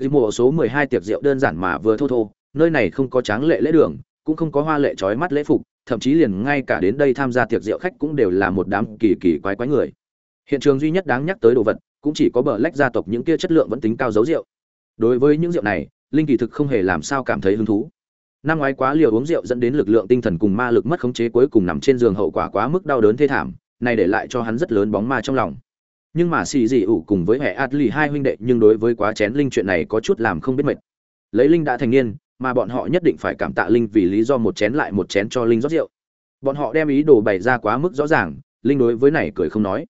ghi mộ số mười hai tiệc rượu đơn giản mà vừa thô thô, nơi này không có tráng lệ lễ đường, cũng không có hoa lệ trói mắt lễ phục, thậm chí liền ngay cả đến đây tham gia tiệc rượu khách cũng đều là một đám kỳ kỳ quái quái người. Hiện trường duy nhất đáng nhắc tới đồ vật, cũng chỉ có bờ lách gia tộc những kia chất lượng vẫn tính cao dấu rượu. Đối với những rượu này, linh kỳ thực không hề làm sao cảm thấy hứng thú. Năm ngoái quá liều uống rượu dẫn đến lực lượng tinh thần cùng ma lực mất khống chế cuối cùng nằm trên giường hậu quả quá mức đau đớn thê thảm, này để lại cho hắn rất lớn bóng ma trong lòng nhưng mà xì dị ủ cùng với hệ adli hai huynh đệ nhưng đối với quá chén linh chuyện này có chút làm không biết mệt. Lấy linh đã thành niên, mà bọn họ nhất định phải cảm tạ linh vì lý do một chén lại một chén cho linh rót rượu. Bọn họ đem ý đồ bày ra quá mức rõ ràng, linh đối với này cười không nói.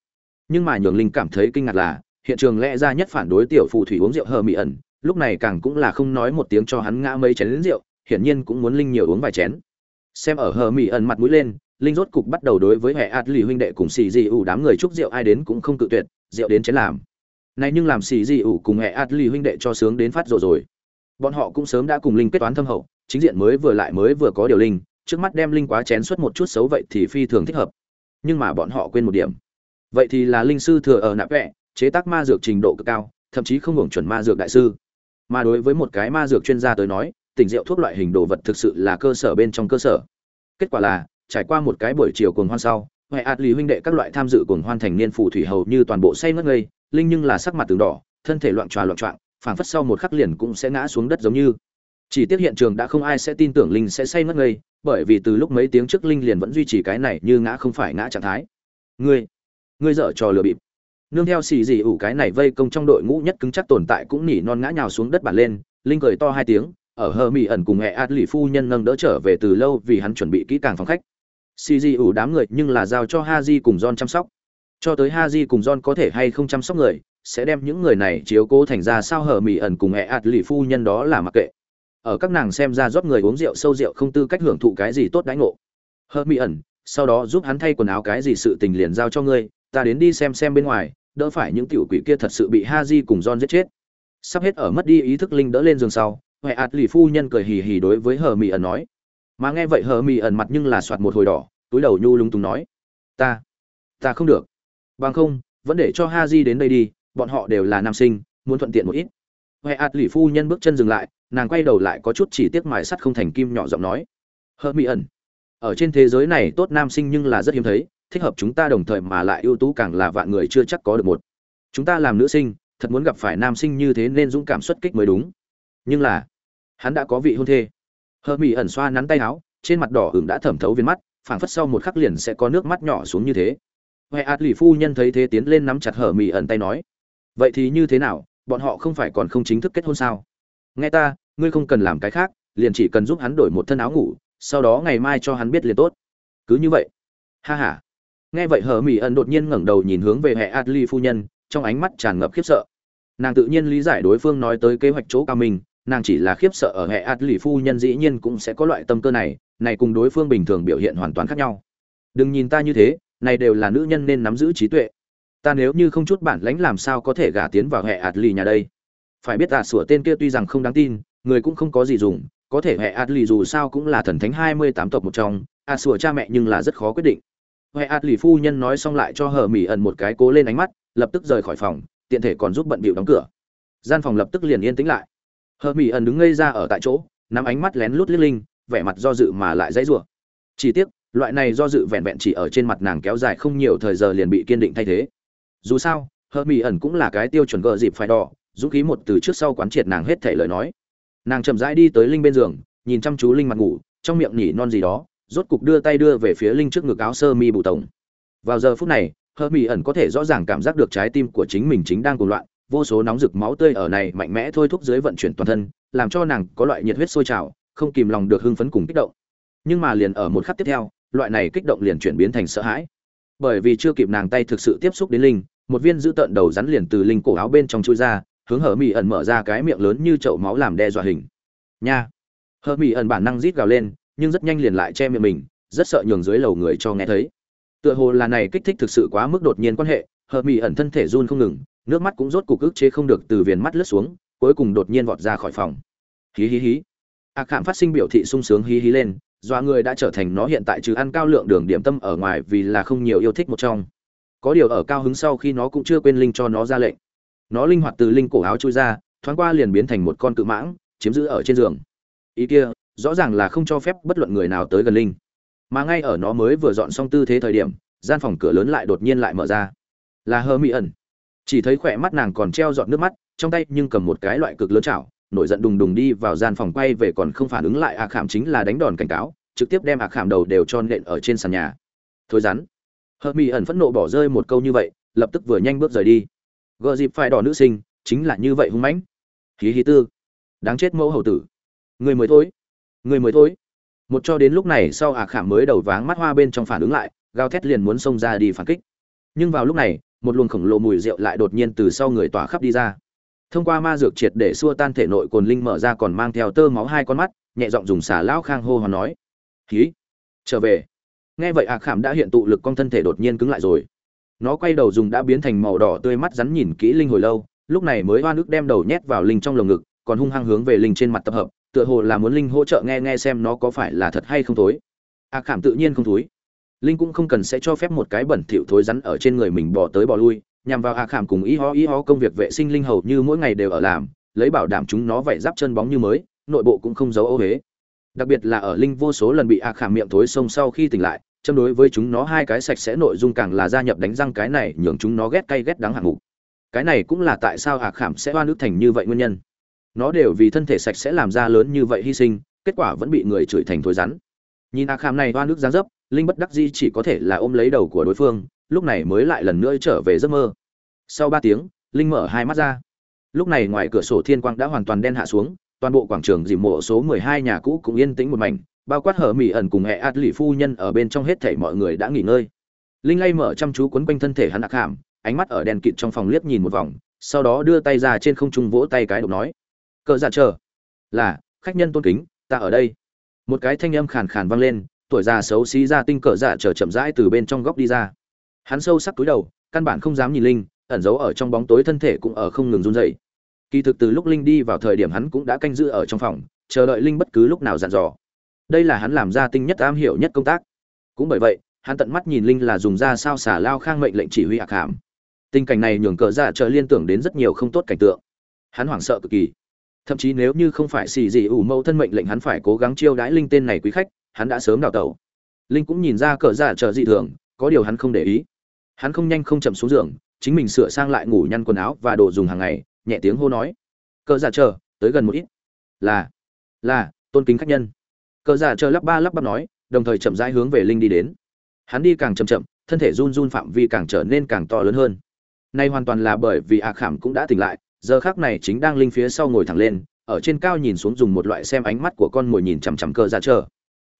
Nhưng mà nhường linh cảm thấy kinh ngạc là, hiện trường lẽ ra nhất phản đối tiểu phù thủy uống rượu hờ mị ẩn, lúc này càng cũng là không nói một tiếng cho hắn ngã mấy chén rượu, hiển nhiên cũng muốn linh nhiều uống vài chén. Xem ở hờ mị ẩn mặt mũi lên linh rốt cục bắt đầu đối với hệ ạt lì huynh đệ cùng xì dị ủ đám người chúc rượu ai đến cũng không cự tuyệt, rượu đến chén làm. Này nhưng làm xì dị ủ cùng hệ ạt lì huynh đệ cho sướng đến phát rồi rồi. Bọn họ cũng sớm đã cùng linh kết toán thâm hậu, chính diện mới vừa lại mới vừa có điều linh, trước mắt đem linh quá chén suốt một chút xấu vậy thì phi thường thích hợp. Nhưng mà bọn họ quên một điểm. Vậy thì là linh sư thừa ở nạp vẽ chế tác ma dược trình độ cực cao, thậm chí không hưởng chuẩn ma dược đại sư. Mà đối với một cái ma dược chuyên gia tới nói, tỉnh rượu thuốc loại hình đồ vật thực sự là cơ sở bên trong cơ sở. Kết quả là trải qua một cái buổi chiều cuồng hoan sau, huệ ạt lì huynh đệ các loại tham dự cuồng hoan thành niên phù thủy hầu như toàn bộ say ngất ngây, linh nhưng là sắc mặt từng đỏ, thân thể loạn tròa loạn trọng phảng phất sau một khắc liền cũng sẽ ngã xuống đất giống như. Chỉ tiếc hiện trường đã không ai sẽ tin tưởng linh sẽ say ngất ngây, bởi vì từ lúc mấy tiếng trước linh liền vẫn duy trì cái này như ngã không phải ngã trạng thái. Ngươi ngươi dở trò lừa bịp. Nương theo xì dị ủ cái này vây công trong đội ngũ nhất cứng chắc tồn tại cũng nỉ non ngã nhào xuống đất bản lên, linh cười to hai tiếng, ở hờ mỹ ẩn cùng mẹ ạt lì phu nhân nâng đỡ trở về từ lâu vì hắn chuẩn bị kỹ càng phòng khách xì di ủ đám người nhưng là giao cho ha di cùng john chăm sóc. Cho tới ha di cùng john có thể hay không chăm sóc người, sẽ đem những người này chiếu cố thành ra sao hở mỹ ẩn cùng mẹ ạt lì phu nhân đó là mặc kệ. Ở các nàng xem ra rót người uống rượu sâu rượu không tư cách hưởng thụ cái gì tốt đãi ngộ. Hở mỹ ẩn, sau đó giúp hắn thay quần áo cái gì sự tình liền giao cho ngươi, ta đến đi xem xem bên ngoài, đỡ phải những tiểu quỷ kia thật sự bị ha di cùng john giết chết. Sắp hết ở mất đi ý thức linh đỡ lên giường sau huệ ạt lì phu nhân cười hì hì đối với hờ mỹ ẩn nói mà nghe vậy hờ mỹ ẩn mặt nhưng là soạt một hồi đỏ, túi đầu nhu lúng túng nói, ta ta không được. Bằng không, vẫn để cho ha di đến đây đi, bọn họ đều là nam sinh, muốn thuận tiện một ít. Huệ ạt lỉ phu nhân bước chân dừng lại, nàng quay đầu lại có chút chỉ tiếc mài sắt không thành kim nhỏ giọng nói, hờ mỹ ẩn, ở trên thế giới này tốt nam sinh nhưng là rất hiếm thấy, thích hợp chúng ta đồng thời mà lại ưu tú càng là vạn người chưa chắc có được một. Chúng ta làm nữ sinh, thật muốn gặp phải nam sinh như thế nên dũng cảm xuất kích mới đúng. Nhưng là, hắn đã có vị hôn thê hờ mỹ ẩn xoa nắn tay áo, trên mặt đỏ hửng đã thẩm thấu viên mắt, phảng phất sau một khắc liền sẽ có nước mắt nhỏ xuống như thế. Huệ ạt lì phu nhân thấy thế tiến lên nắm chặt hờ mỹ ẩn tay nói, vậy thì như thế nào, bọn họ không phải còn không chính thức kết hôn sao? Nghe ta, ngươi không cần làm cái khác, liền chỉ cần giúp hắn đổi một thân áo ngủ, sau đó ngày mai cho hắn biết liền tốt. Cứ như vậy? Ha ha. Nghe vậy hờ mỹ ẩn đột nhiên ngẩng đầu nhìn hướng về hệ adli phu nhân, trong ánh mắt tràn ngập khiếp sợ. Nàng tự nhiên lý giải đối phương nói tới kế hoạch chỗ cao mình nàng chỉ là khiếp sợ ở hệ adli phu nhân dĩ nhiên cũng sẽ có loại tâm cơ này này cùng đối phương bình thường biểu hiện hoàn toàn khác nhau. Đừng nhìn ta như thế, này đều là nữ nhân nên nắm giữ trí tuệ. Ta nếu như không chút bản lãnh làm sao có thể gả tiến vào hệ adli nhà đây? Phải biết tạ sủa tên kia tuy rằng không đáng tin, người cũng không có gì dùng, có thể hệ adli dù sao cũng là thần thánh hai mươi tám tộc một trong a sủa cha mẹ nhưng là rất khó quyết định. Hệ ạt lì phu nhân nói xong lại cho hờ mỹ ẩn một cái cố lên ánh mắt, lập tức rời khỏi phòng, tiện thể còn giúp bận bịu đóng cửa. Gian phòng lập tức liền yên tĩnh lại hờ mỹ ẩn đứng ngây ra ở tại chỗ, nắm ánh mắt lén lút liếc linh, vẻ mặt do dự mà lại dãy rủa. Chỉ tiếc, loại này do dự vẹn vẹn chỉ ở trên mặt nàng kéo dài không nhiều thời giờ liền bị kiên định thay thế. Dù sao, hờ mỹ ẩn cũng là cái tiêu chuẩn gợ dịp phải đỏ, dũng khí một từ trước sau quán triệt nàng hết thể lời nói. Nàng chậm rãi đi tới linh bên giường, nhìn chăm chú linh mặt ngủ, trong miệng nhỉ non gì đó, rốt cục đưa tay đưa về phía linh trước ngực áo sơ mi bù tổng. Vào giờ phút này hơ mỹ ẩn có thể rõ ràng cảm giác được trái tim của chính mình chính đang cuồng loạn vô số nóng rực máu tươi ở này mạnh mẽ thôi thúc dưới vận chuyển toàn thân, làm cho nàng có loại nhiệt huyết sôi trào, không kìm lòng được hưng phấn cùng kích động. Nhưng mà liền ở một khắc tiếp theo, loại này kích động liền chuyển biến thành sợ hãi. Bởi vì chưa kịp nàng tay thực sự tiếp xúc đến linh, một viên giữ tợn đầu rắn liền từ linh cổ áo bên trong chui ra, hướng hở mị ẩn mở ra cái miệng lớn như chậu máu làm đe dọa hình. Nha! Hở mị ẩn bản năng rít gào lên, nhưng rất nhanh liền lại che miệng mình, rất sợ nhường dưới lầu người cho nghe thấy. Tựa hồ là này kích thích thực sự quá mức đột nhiên quan hệ hợp mỹ ẩn thân thể run không ngừng nước mắt cũng rốt cục ức chế không được từ viền mắt lướt xuống, cuối cùng đột nhiên vọt ra khỏi phòng. Hí hí hí. A khảm phát sinh biểu thị sung sướng hí hí lên doa người đã trở thành nó hiện tại trừ ăn cao lượng đường điểm tâm ở ngoài vì là không nhiều yêu thích một trong. Có điều ở cao hứng sau khi nó cũng chưa quên linh cho nó ra lệnh. Nó linh hoạt từ linh cổ áo chui ra, thoáng qua liền biến thành một con cự mãng, chiếm giữ ở trên giường. Ý kia, rõ ràng là không cho phép bất luận người nào tới gần linh. Mà ngay ở nó mới vừa dọn xong tư thế thời điểm, gian phòng cửa lớn lại đột nhiên lại mở ra. Là hơ mỹ ẩn chỉ thấy khỏe mắt nàng còn treo giọt nước mắt, trong tay nhưng cầm một cái loại cực lớn chảo, nổi giận đùng đùng đi vào gian phòng quay về còn không phản ứng lại ạ khảm chính là đánh đòn cảnh cáo, trực tiếp đem ạ khảm đầu đều cho nện ở trên sàn nhà. Thôi rắn. Hơ mỹ ẩn phẫn nộ bỏ rơi một câu như vậy, lập tức vừa nhanh bước rời đi. Gợ dịp phải đỏ nữ sinh, chính là như vậy hung mãnh. Hí hí tư. Đáng chết mẫu hầu tử. Người mới thôi. Người mới thôi. Một cho đến lúc này sau ạ khảm mới đầu váng mắt hoa bên trong phản ứng lại, gào thét liền muốn xông ra đi phản kích. Nhưng vào lúc này một luồng khổng lồ mùi rượu lại đột nhiên từ sau người tỏa khắp đi ra. Thông qua ma dược triệt để xua tan thể nội cồn linh mở ra còn mang theo tơ máu hai con mắt, nhẹ giọng dùng xả lão khang hô hò nói. Khí trở về. Nghe vậy ạ khảm đã hiện tụ lực con thân thể đột nhiên cứng lại rồi. Nó quay đầu dùng đã biến thành màu đỏ tươi mắt rắn nhìn kỹ linh hồi lâu, lúc này mới hoa nước đem đầu nhét vào linh trong lồng ngực, còn hung hăng hướng về linh trên mặt tập hợp, tựa hồ là muốn linh hỗ trợ nghe nghe xem nó có phải là thật hay không thối. Ạ khảm tự nhiên không thối linh cũng không cần sẽ cho phép một cái bẩn thỉu thối rắn ở trên người mình bỏ tới bỏ lui, nhằm vào hạ khảm cùng y ho y ho công việc vệ sinh linh hầu như mỗi ngày đều ở làm, lấy bảo đảm chúng nó vảy giáp chân bóng như mới, nội bộ cũng không giấu ô huế đặc biệt là ở linh vô số lần bị hạ khảm miệng thối sông sau khi tỉnh lại, châm đối với chúng nó hai cái sạch sẽ nội dung càng là gia nhập đánh răng cái này nhường chúng nó ghét cay ghét đắng hạng mục. Cái này cũng là tại sao hạ khảm sẽ hoa nước thành như vậy nguyên nhân. Nó đều vì thân thể sạch sẽ làm ra lớn như vậy hy sinh, kết quả vẫn bị người chửi thành thối rắn. Nhìn hạ khảm này hoa nước giáng dấp linh bất đắc di chỉ có thể là ôm lấy đầu của đối phương, lúc này mới lại lần nữa trở về giấc mơ. Sau ba tiếng, linh mở hai mắt ra. Lúc này ngoài cửa sổ thiên quang đã hoàn toàn đen hạ xuống, toàn bộ quảng trường dìm mộ số mười hai nhà cũ cũng yên tĩnh một mảnh, bao quát hở mỹ ẩn cùng hệ ạt lì phu nhân ở bên trong hết thảy mọi người đã nghỉ ngơi. Linh lay mở chăm chú quấn quanh thân thể hắn đặc hàm, ánh mắt ở đèn kịt trong phòng liếc nhìn một vòng, sau đó đưa tay ra trên không trung vỗ tay cái độc nói, cờ giả chờ. Là, khách nhân tôn kính, ta ở đây. Một cái thanh âm khàn khàn vang lên tuổi già xấu xí ra tinh cờ giả chờ chậm rãi từ bên trong góc đi ra. Hắn sâu sắc túi đầu, căn bản không dám nhìn linh, ẩn giấu ở trong bóng tối thân thể cũng ở không ngừng run rẩy. Kỳ thực từ lúc linh đi vào thời điểm hắn cũng đã canh giữ ở trong phòng, chờ đợi linh bất cứ lúc nào dặn dò. Đây là hắn làm ra tinh nhất am hiểu nhất công tác. Cũng bởi vậy, hắn tận mắt nhìn linh là dùng ra sao xả lao khang mệnh lệnh chỉ huy ác hàm tình cảnh này nhường cờ giả chờ liên tưởng đến rất nhiều không tốt cảnh tượng. Hắn hoảng sợ cực kỳ. Thậm chí nếu như không phải xì gì ủ mâu thân mệnh lệnh hắn phải cố gắng chiêu đãi linh tên này quý khách hắn đã sớm đào tẩu. Linh cũng nhìn ra cờ giả chờ dị thường, có điều hắn không để ý. Hắn không nhanh không chậm xuống giường, chính mình sửa sang lại ngủ nhăn quần áo và đồ dùng hàng ngày, nhẹ tiếng hô nói. Cờ giả chờ, tới gần một ít. Là là, tôn kính khách nhân. Cờ giả chờ lắp ba lắp bắp nói, đồng thời chậm rãi hướng về linh đi đến. Hắn đi càng chậm chậm, thân thể run run phạm vi càng trở nên càng to lớn hơn. Nay hoàn toàn là bởi vì ạ khảm cũng đã tỉnh lại, giờ khác này chính đang linh phía sau ngồi thẳng lên, ở trên cao nhìn xuống dùng một loại xem ánh mắt của con mồi nhìn chằm chằm cờ giả chờ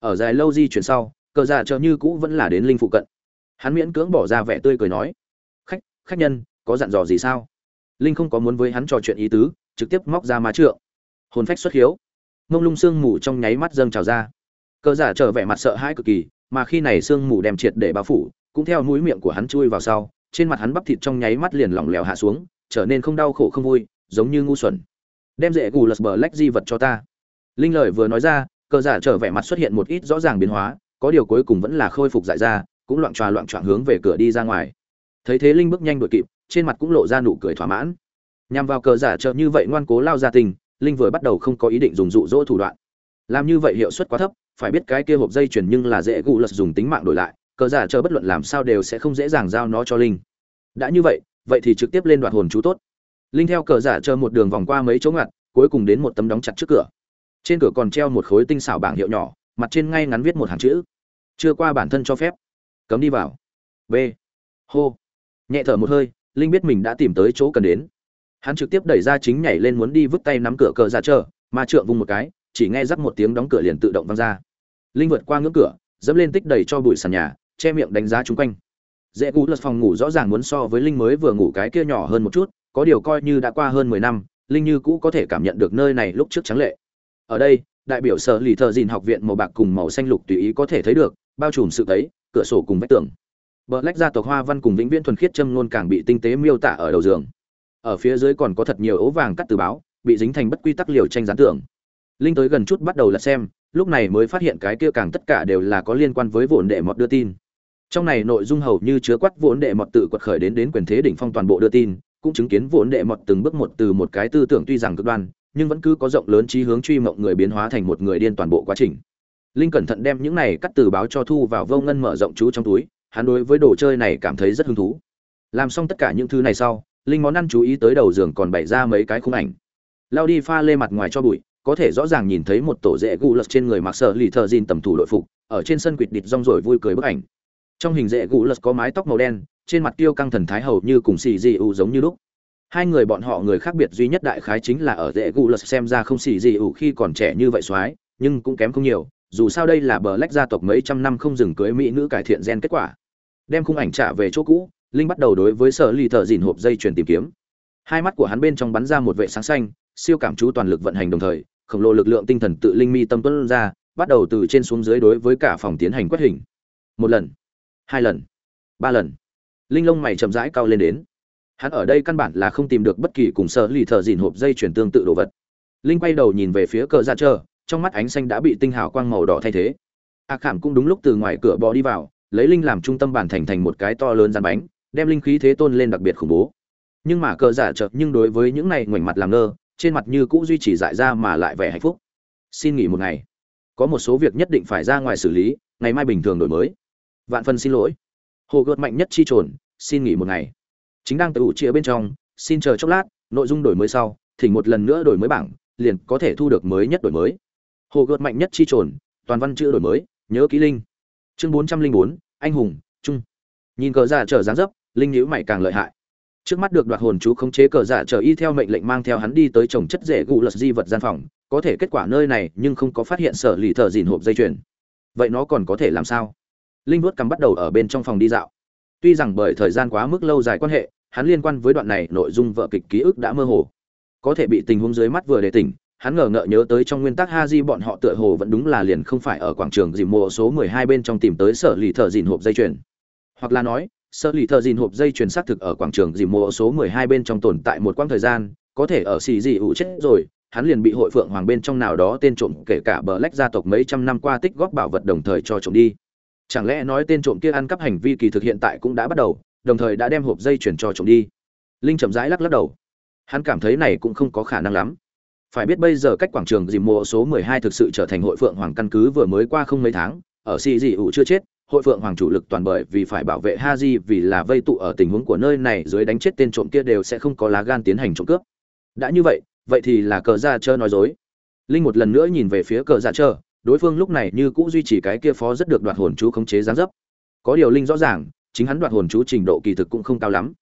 ở dài lâu di chuyển sau, cờ giả chờ như cũ vẫn là đến linh phụ cận. Hắn miễn cưỡng bỏ ra vẻ tươi cười nói, khách khách nhân, có dặn dò gì sao? Linh không có muốn với hắn trò chuyện ý tứ, trực tiếp móc ra má trượng. Hồn phách xuất hiếu. Mông lung sương mù trong nháy mắt dâng trào ra. Cờ giả trở vẻ mặt sợ hãi cực kỳ, mà khi này sương mù đem triệt để bao phủ, cũng theo mũi miệng của hắn chui vào sau, trên mặt hắn bắp thịt trong nháy mắt liền lỏng lẻo hạ xuống, trở nên không đau khổ không vui, giống như ngu xuẩn. Đem dễ gù lật bờ lách di vật cho ta. Linh lời vừa nói ra cờ giả trở vẻ mặt xuất hiện một ít rõ ràng biến hóa, có điều cuối cùng vẫn là khôi phục dại ra, cũng loạn tròa loạn trọn hướng về cửa đi ra ngoài. Thấy thế linh bước nhanh đuổi kịp, trên mặt cũng lộ ra nụ cười thỏa mãn. Nhằm vào cờ giả trợ như vậy ngoan cố lao ra tình, linh vừa bắt đầu không có ý định dùng dụ dỗ thủ đoạn. Làm như vậy hiệu suất quá thấp, phải biết cái kia hộp dây chuyển nhưng là dễ gụ lật dùng tính mạng đổi lại, cờ giả trợ bất luận làm sao đều sẽ không dễ dàng giao nó cho linh. Đã như vậy vậy thì trực tiếp lên đoạt hồn chú tốt. Linh theo cờ giả chờ một đường vòng qua mấy chỗ ngặt, cuối cùng đến một tấm đóng chặt trước cửa trên cửa còn treo một khối tinh xảo bảng hiệu nhỏ, mặt trên ngay ngắn viết một hàng chữ. Chưa qua bản thân cho phép. Cấm đi vào. B. Hô. Nhẹ thở một hơi, linh biết mình đã tìm tới chỗ cần đến. Hắn trực tiếp đẩy ra chính nhảy lên muốn đi vứt tay nắm cửa cờ ra chờ, mà trượng vung một cái, chỉ nghe rắc một tiếng đóng cửa liền tự động văng ra. Linh vượt qua ngưỡng cửa, dẫm lên tích đầy cho bụi sàn nhà, che miệng đánh giá chung quanh. Dễ cú lật phòng ngủ rõ ràng muốn so với linh mới vừa ngủ cái kia nhỏ hơn một chút, có điều coi như đã qua hơn mười năm, linh như cũ có thể cảm nhận được nơi này lúc trước trắng lệ ở đây, đại biểu sở lì thợ dìn học viện màu bạc cùng màu xanh lục tùy ý có thể thấy được, bao trùm sự thấy cửa sổ cùng vách tường. Bờ lách gia tộc hoa văn cùng vĩnh viễn thuần khiết châm ngôn càng bị tinh tế miêu tả ở đầu giường. Ở phía dưới còn có thật nhiều ố vàng cắt từ báo, bị dính thành bất quy tắc liều tranh gián tưởng linh tới gần chút bắt đầu là xem, lúc này mới phát hiện cái kia càng tất cả đều là có liên quan với vốn đệ mọt đưa tin. Trong này nội dung hầu như chứa quát vốn đệ mọt tự quật khởi đến đến quyền thế đỉnh phong toàn bộ đưa tin, cũng chứng kiến vốn đệ mọt từng bước một từ một cái tư tưởng tuy rằng cực đoan nhưng vẫn cứ có rộng lớn trí hướng truy mộng người biến hóa thành một người điên toàn bộ quá trình. Linh cẩn thận đem những này cắt từ báo cho thu vào vô ngân mở rộng chú trong túi, hắn đối với đồ chơi này cảm thấy rất hứng thú. Làm xong tất cả những thứ này sau, linh món ăn chú ý tới đầu giường còn bày ra mấy cái khung ảnh. Lao đi pha lê mặt ngoài cho bụi, có thể rõ ràng nhìn thấy một tổ rễ gu lật trên người mặc sợ lì thợ dìn tầm thủ đội phục, ở trên sân quỵt địt rong rồi vui cười bức ảnh. Trong hình rễ gu lật có mái tóc màu đen, trên mặt tiêu căng thần thái hầu như cùng xì dị u giống như lúc hai người bọn họ người khác biệt duy nhất đại khái chính là ở dễ gu lật xem ra không xì gì ủ khi còn trẻ như vậy soái, nhưng cũng kém không nhiều, dù sao đây là bờ lách gia tộc mấy trăm năm không dừng cưới mỹ nữ cải thiện gen kết quả. Đem khung ảnh trả về chỗ cũ, linh bắt đầu đối với sở lì thợ dìn hộp dây chuyền tìm kiếm. Hai mắt của hắn bên trong bắn ra một vệ sáng xanh, siêu cảm chú toàn lực vận hành đồng thời, khổng lồ lực lượng tinh thần tự linh mi tâm tuân ra, bắt đầu từ trên xuống dưới đối với cả phòng tiến hành quét hình. Một lần, hai lần, ba lần. Linh lông mày chậm rãi cao lên đến hắn ở đây căn bản là không tìm được bất kỳ cùng sở lì thợ dìn hộp dây chuyển tương tự đồ vật. Linh quay đầu nhìn về phía cờ ra chờ, trong mắt ánh xanh đã bị tinh hào quang màu đỏ thay thế. A khảm cũng đúng lúc từ ngoài cửa bò đi vào, lấy linh làm trung tâm bản thành thành một cái to lớn rán bánh, đem linh khí thế tôn lên đặc biệt khủng bố. Nhưng mà cờ giả chợt nhưng đối với những này ngoảnh mặt làm ngơ, trên mặt như cũ duy trì dại ra mà lại vẻ hạnh phúc. Xin nghỉ một ngày. Có một số việc nhất định phải ra ngoài xử lý, ngày mai bình thường đổi mới. Vạn phần xin lỗi. Hồ gợt mạnh nhất chi trồn, xin nghỉ một ngày chính đang tự ủ chia bên trong, xin chờ chốc lát, nội dung đổi mới sau, thỉnh một lần nữa đổi mới bảng, liền có thể thu được mới nhất đổi mới. Hồ gợt mạnh nhất chi trồn, toàn văn chữ đổi mới, nhớ ký linh. Chương bốn trăm linh bốn, anh hùng, trung. Nhìn cờ giả trở dáng dấp, linh nhữ mày càng lợi hại. Trước mắt được đoạt hồn chú khống chế cờ giả trở y theo mệnh lệnh mang theo hắn đi tới trồng chất rễ gụ lật di vật gian phòng, có thể kết quả nơi này nhưng không có phát hiện sở lì thợ dìn hộp dây chuyền. Vậy nó còn có thể làm sao? Linh vuốt cắm bắt đầu ở bên trong phòng đi dạo. Tuy rằng bởi thời gian quá mức lâu dài quan hệ hắn liên quan với đoạn này nội dung vợ kịch ký ức đã mơ hồ. Có thể bị tình huống dưới mắt vừa để tỉnh, hắn ngờ ngợ nhớ tới trong nguyên tắc ha di bọn họ tựa hồ vẫn đúng là liền không phải ở quảng trường dìm mộ số mười hai bên trong tìm tới sở lì thợ dìn hộp dây chuyền. Hoặc là nói, sở lì thợ dìn hộp dây chuyền xác thực ở quảng trường dìm mộ số mười hai bên trong tồn tại một quãng thời gian, có thể ở xì dị ủ chết rồi, hắn liền bị hội phượng hoàng bên trong nào đó tên trộm kể cả bờ lách gia tộc mấy trăm năm qua tích góp bảo vật đồng thời cho trộm đi. Chẳng lẽ nói tên trộm kia ăn cắp hành vi kỳ thực hiện tại cũng đã bắt đầu? Đồng thời đã đem hộp dây chuyển cho trộm đi. Linh chậm rãi lắc lắc đầu. Hắn cảm thấy này cũng không có khả năng lắm. Phải biết bây giờ cách quảng trường dìm mộ số 12 thực sự trở thành hội phượng hoàng căn cứ vừa mới qua không mấy tháng, ở si dị ủ chưa chết, hội phượng hoàng chủ lực toàn bởi vì phải bảo vệ ha di vì là vây tụ ở tình huống của nơi này dưới đánh chết tên trộm kia đều sẽ không có lá gan tiến hành trộm cướp. Đã như vậy vậy thì là cờ ra chơ nói dối. Linh một lần nữa nhìn về phía cờ ra chơ đối phương lúc này như cũ duy trì cái kia phó rất được đoạt hồn chú khống chế giáng dấp. Có điều linh rõ ràng chính hắn đoạt hồn chú trình độ kỳ thực cũng không cao lắm.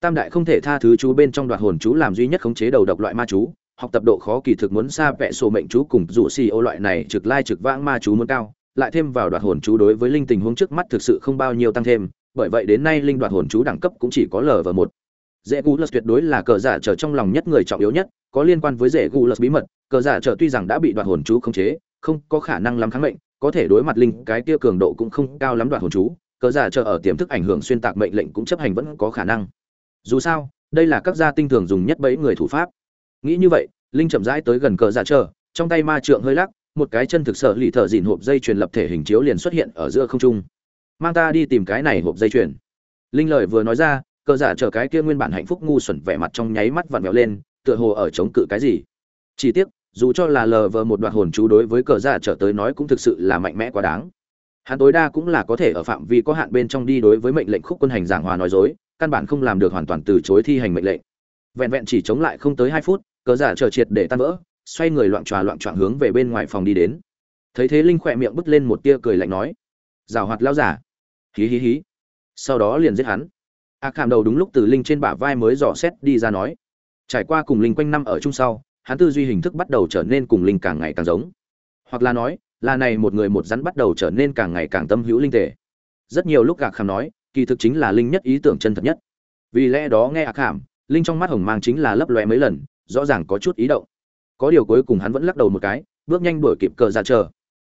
Tam đại không thể tha thứ chú bên trong đoạt hồn chú làm duy nhất khống chế đầu độc loại ma chú, học tập độ khó kỳ thực muốn xa vẽ sổ mệnh chú cùng dụ xì ô loại này trực lai trực vãng ma chú muốn cao, lại thêm vào đoạt hồn chú đối với linh tình huống trước mắt thực sự không bao nhiêu tăng thêm, bởi vậy đến nay linh đoạt hồn chú đẳng cấp cũng chỉ có lv một. Dễ gu lật tuyệt đối là cờ giả trở trong lòng nhất người trọng yếu nhất, có liên quan với dễ gu lật bí mật, cờ giả trở tuy rằng đã bị đoạt hồn chú khống chế, không có khả năng lắm kháng mệnh, có thể đối mặt linh cái kia cường độ cũng không cao lắm đoạt hồn chú cờ giả chờ ở tiềm thức ảnh hưởng xuyên tạc mệnh lệnh cũng chấp hành vẫn có khả năng. Dù sao đây là các gia tinh thường dùng nhất bẫy người thủ pháp. Nghĩ như vậy linh chậm rãi tới gần cờ giả chờ, trong tay ma trượng hơi lắc một cái chân thực sở lì thở dìn hộp dây truyền lập thể hình chiếu liền xuất hiện ở giữa không trung. Mang ta đi tìm cái này hộp dây chuyền. Linh lời vừa nói ra cờ giả chờ cái kia nguyên bản hạnh phúc ngu xuẩn vẻ mặt trong nháy mắt vặn vẹo lên tựa hồ ở chống cự cái gì. Chỉ tiếc dù cho là lờ vờ một đoạn hồn chú đối với cờ giả trở tới nói cũng thực sự là mạnh mẽ quá đáng hắn tối đa cũng là có thể ở phạm vi có hạn bên trong đi đối với mệnh lệnh khúc quân hành giảng hòa nói dối, căn bản không làm được hoàn toàn từ chối thi hành mệnh lệnh. Vẹn vẹn chỉ chống lại không tới hai phút, cờ giả trở triệt để tan vỡ, xoay người loạn tròa loạn trọn hướng về bên ngoài phòng đi đến. Thấy thế linh khỏe miệng bứt lên một tia cười lạnh nói rào hoạt lao giả. Hí hí hí. Sau đó liền giết hắn. A à khảm đầu đúng lúc từ linh trên bả vai mới dò xét đi ra nói, trải qua cùng linh quanh năm ở chung sau, hắn tư duy hình thức bắt đầu trở nên cùng linh càng ngày càng giống. Hoặc là nói là này một người một rắn bắt đầu trở nên càng ngày càng tâm hữu linh tề. Rất nhiều lúc gạc khảm nói, kỳ thực chính là linh nhất ý tưởng chân thật nhất. Vì lẽ đó nghe ạc khảm, linh trong mắt hồng mang chính là lấp lóe mấy lần, rõ ràng có chút ý động. Có điều cuối cùng hắn vẫn lắc đầu một cái, bước nhanh đuổi kịp cờ giả chờ.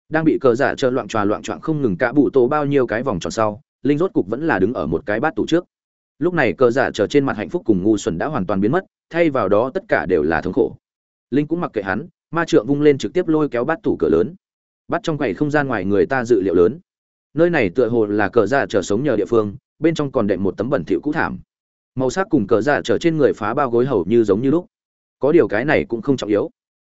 Đang bị cờ giả chờ loạn tròa loạn trọn không ngừng cả bụ tổ bao nhiêu cái vòng tròn sau, linh rốt cục vẫn là đứng ở một cái bát tủ trước. Lúc này cờ giả chờ trên mặt hạnh phúc cùng ngu xuẩn đã hoàn toàn biến mất, thay vào đó tất cả đều là thống khổ. Linh cũng mặc kệ hắn, ma trượng vung lên trực tiếp lôi kéo bát tủ cửa lớn bắt trong quầy không gian ngoài người ta dự liệu lớn. Nơi này tựa hồ là cờ giả chờ sống nhờ địa phương, bên trong còn đệm một tấm bẩn thỉu cũ thảm. Màu sắc cùng cờ giả trở trên người phá bao gối hầu như giống như lúc. Có điều cái này cũng không trọng yếu.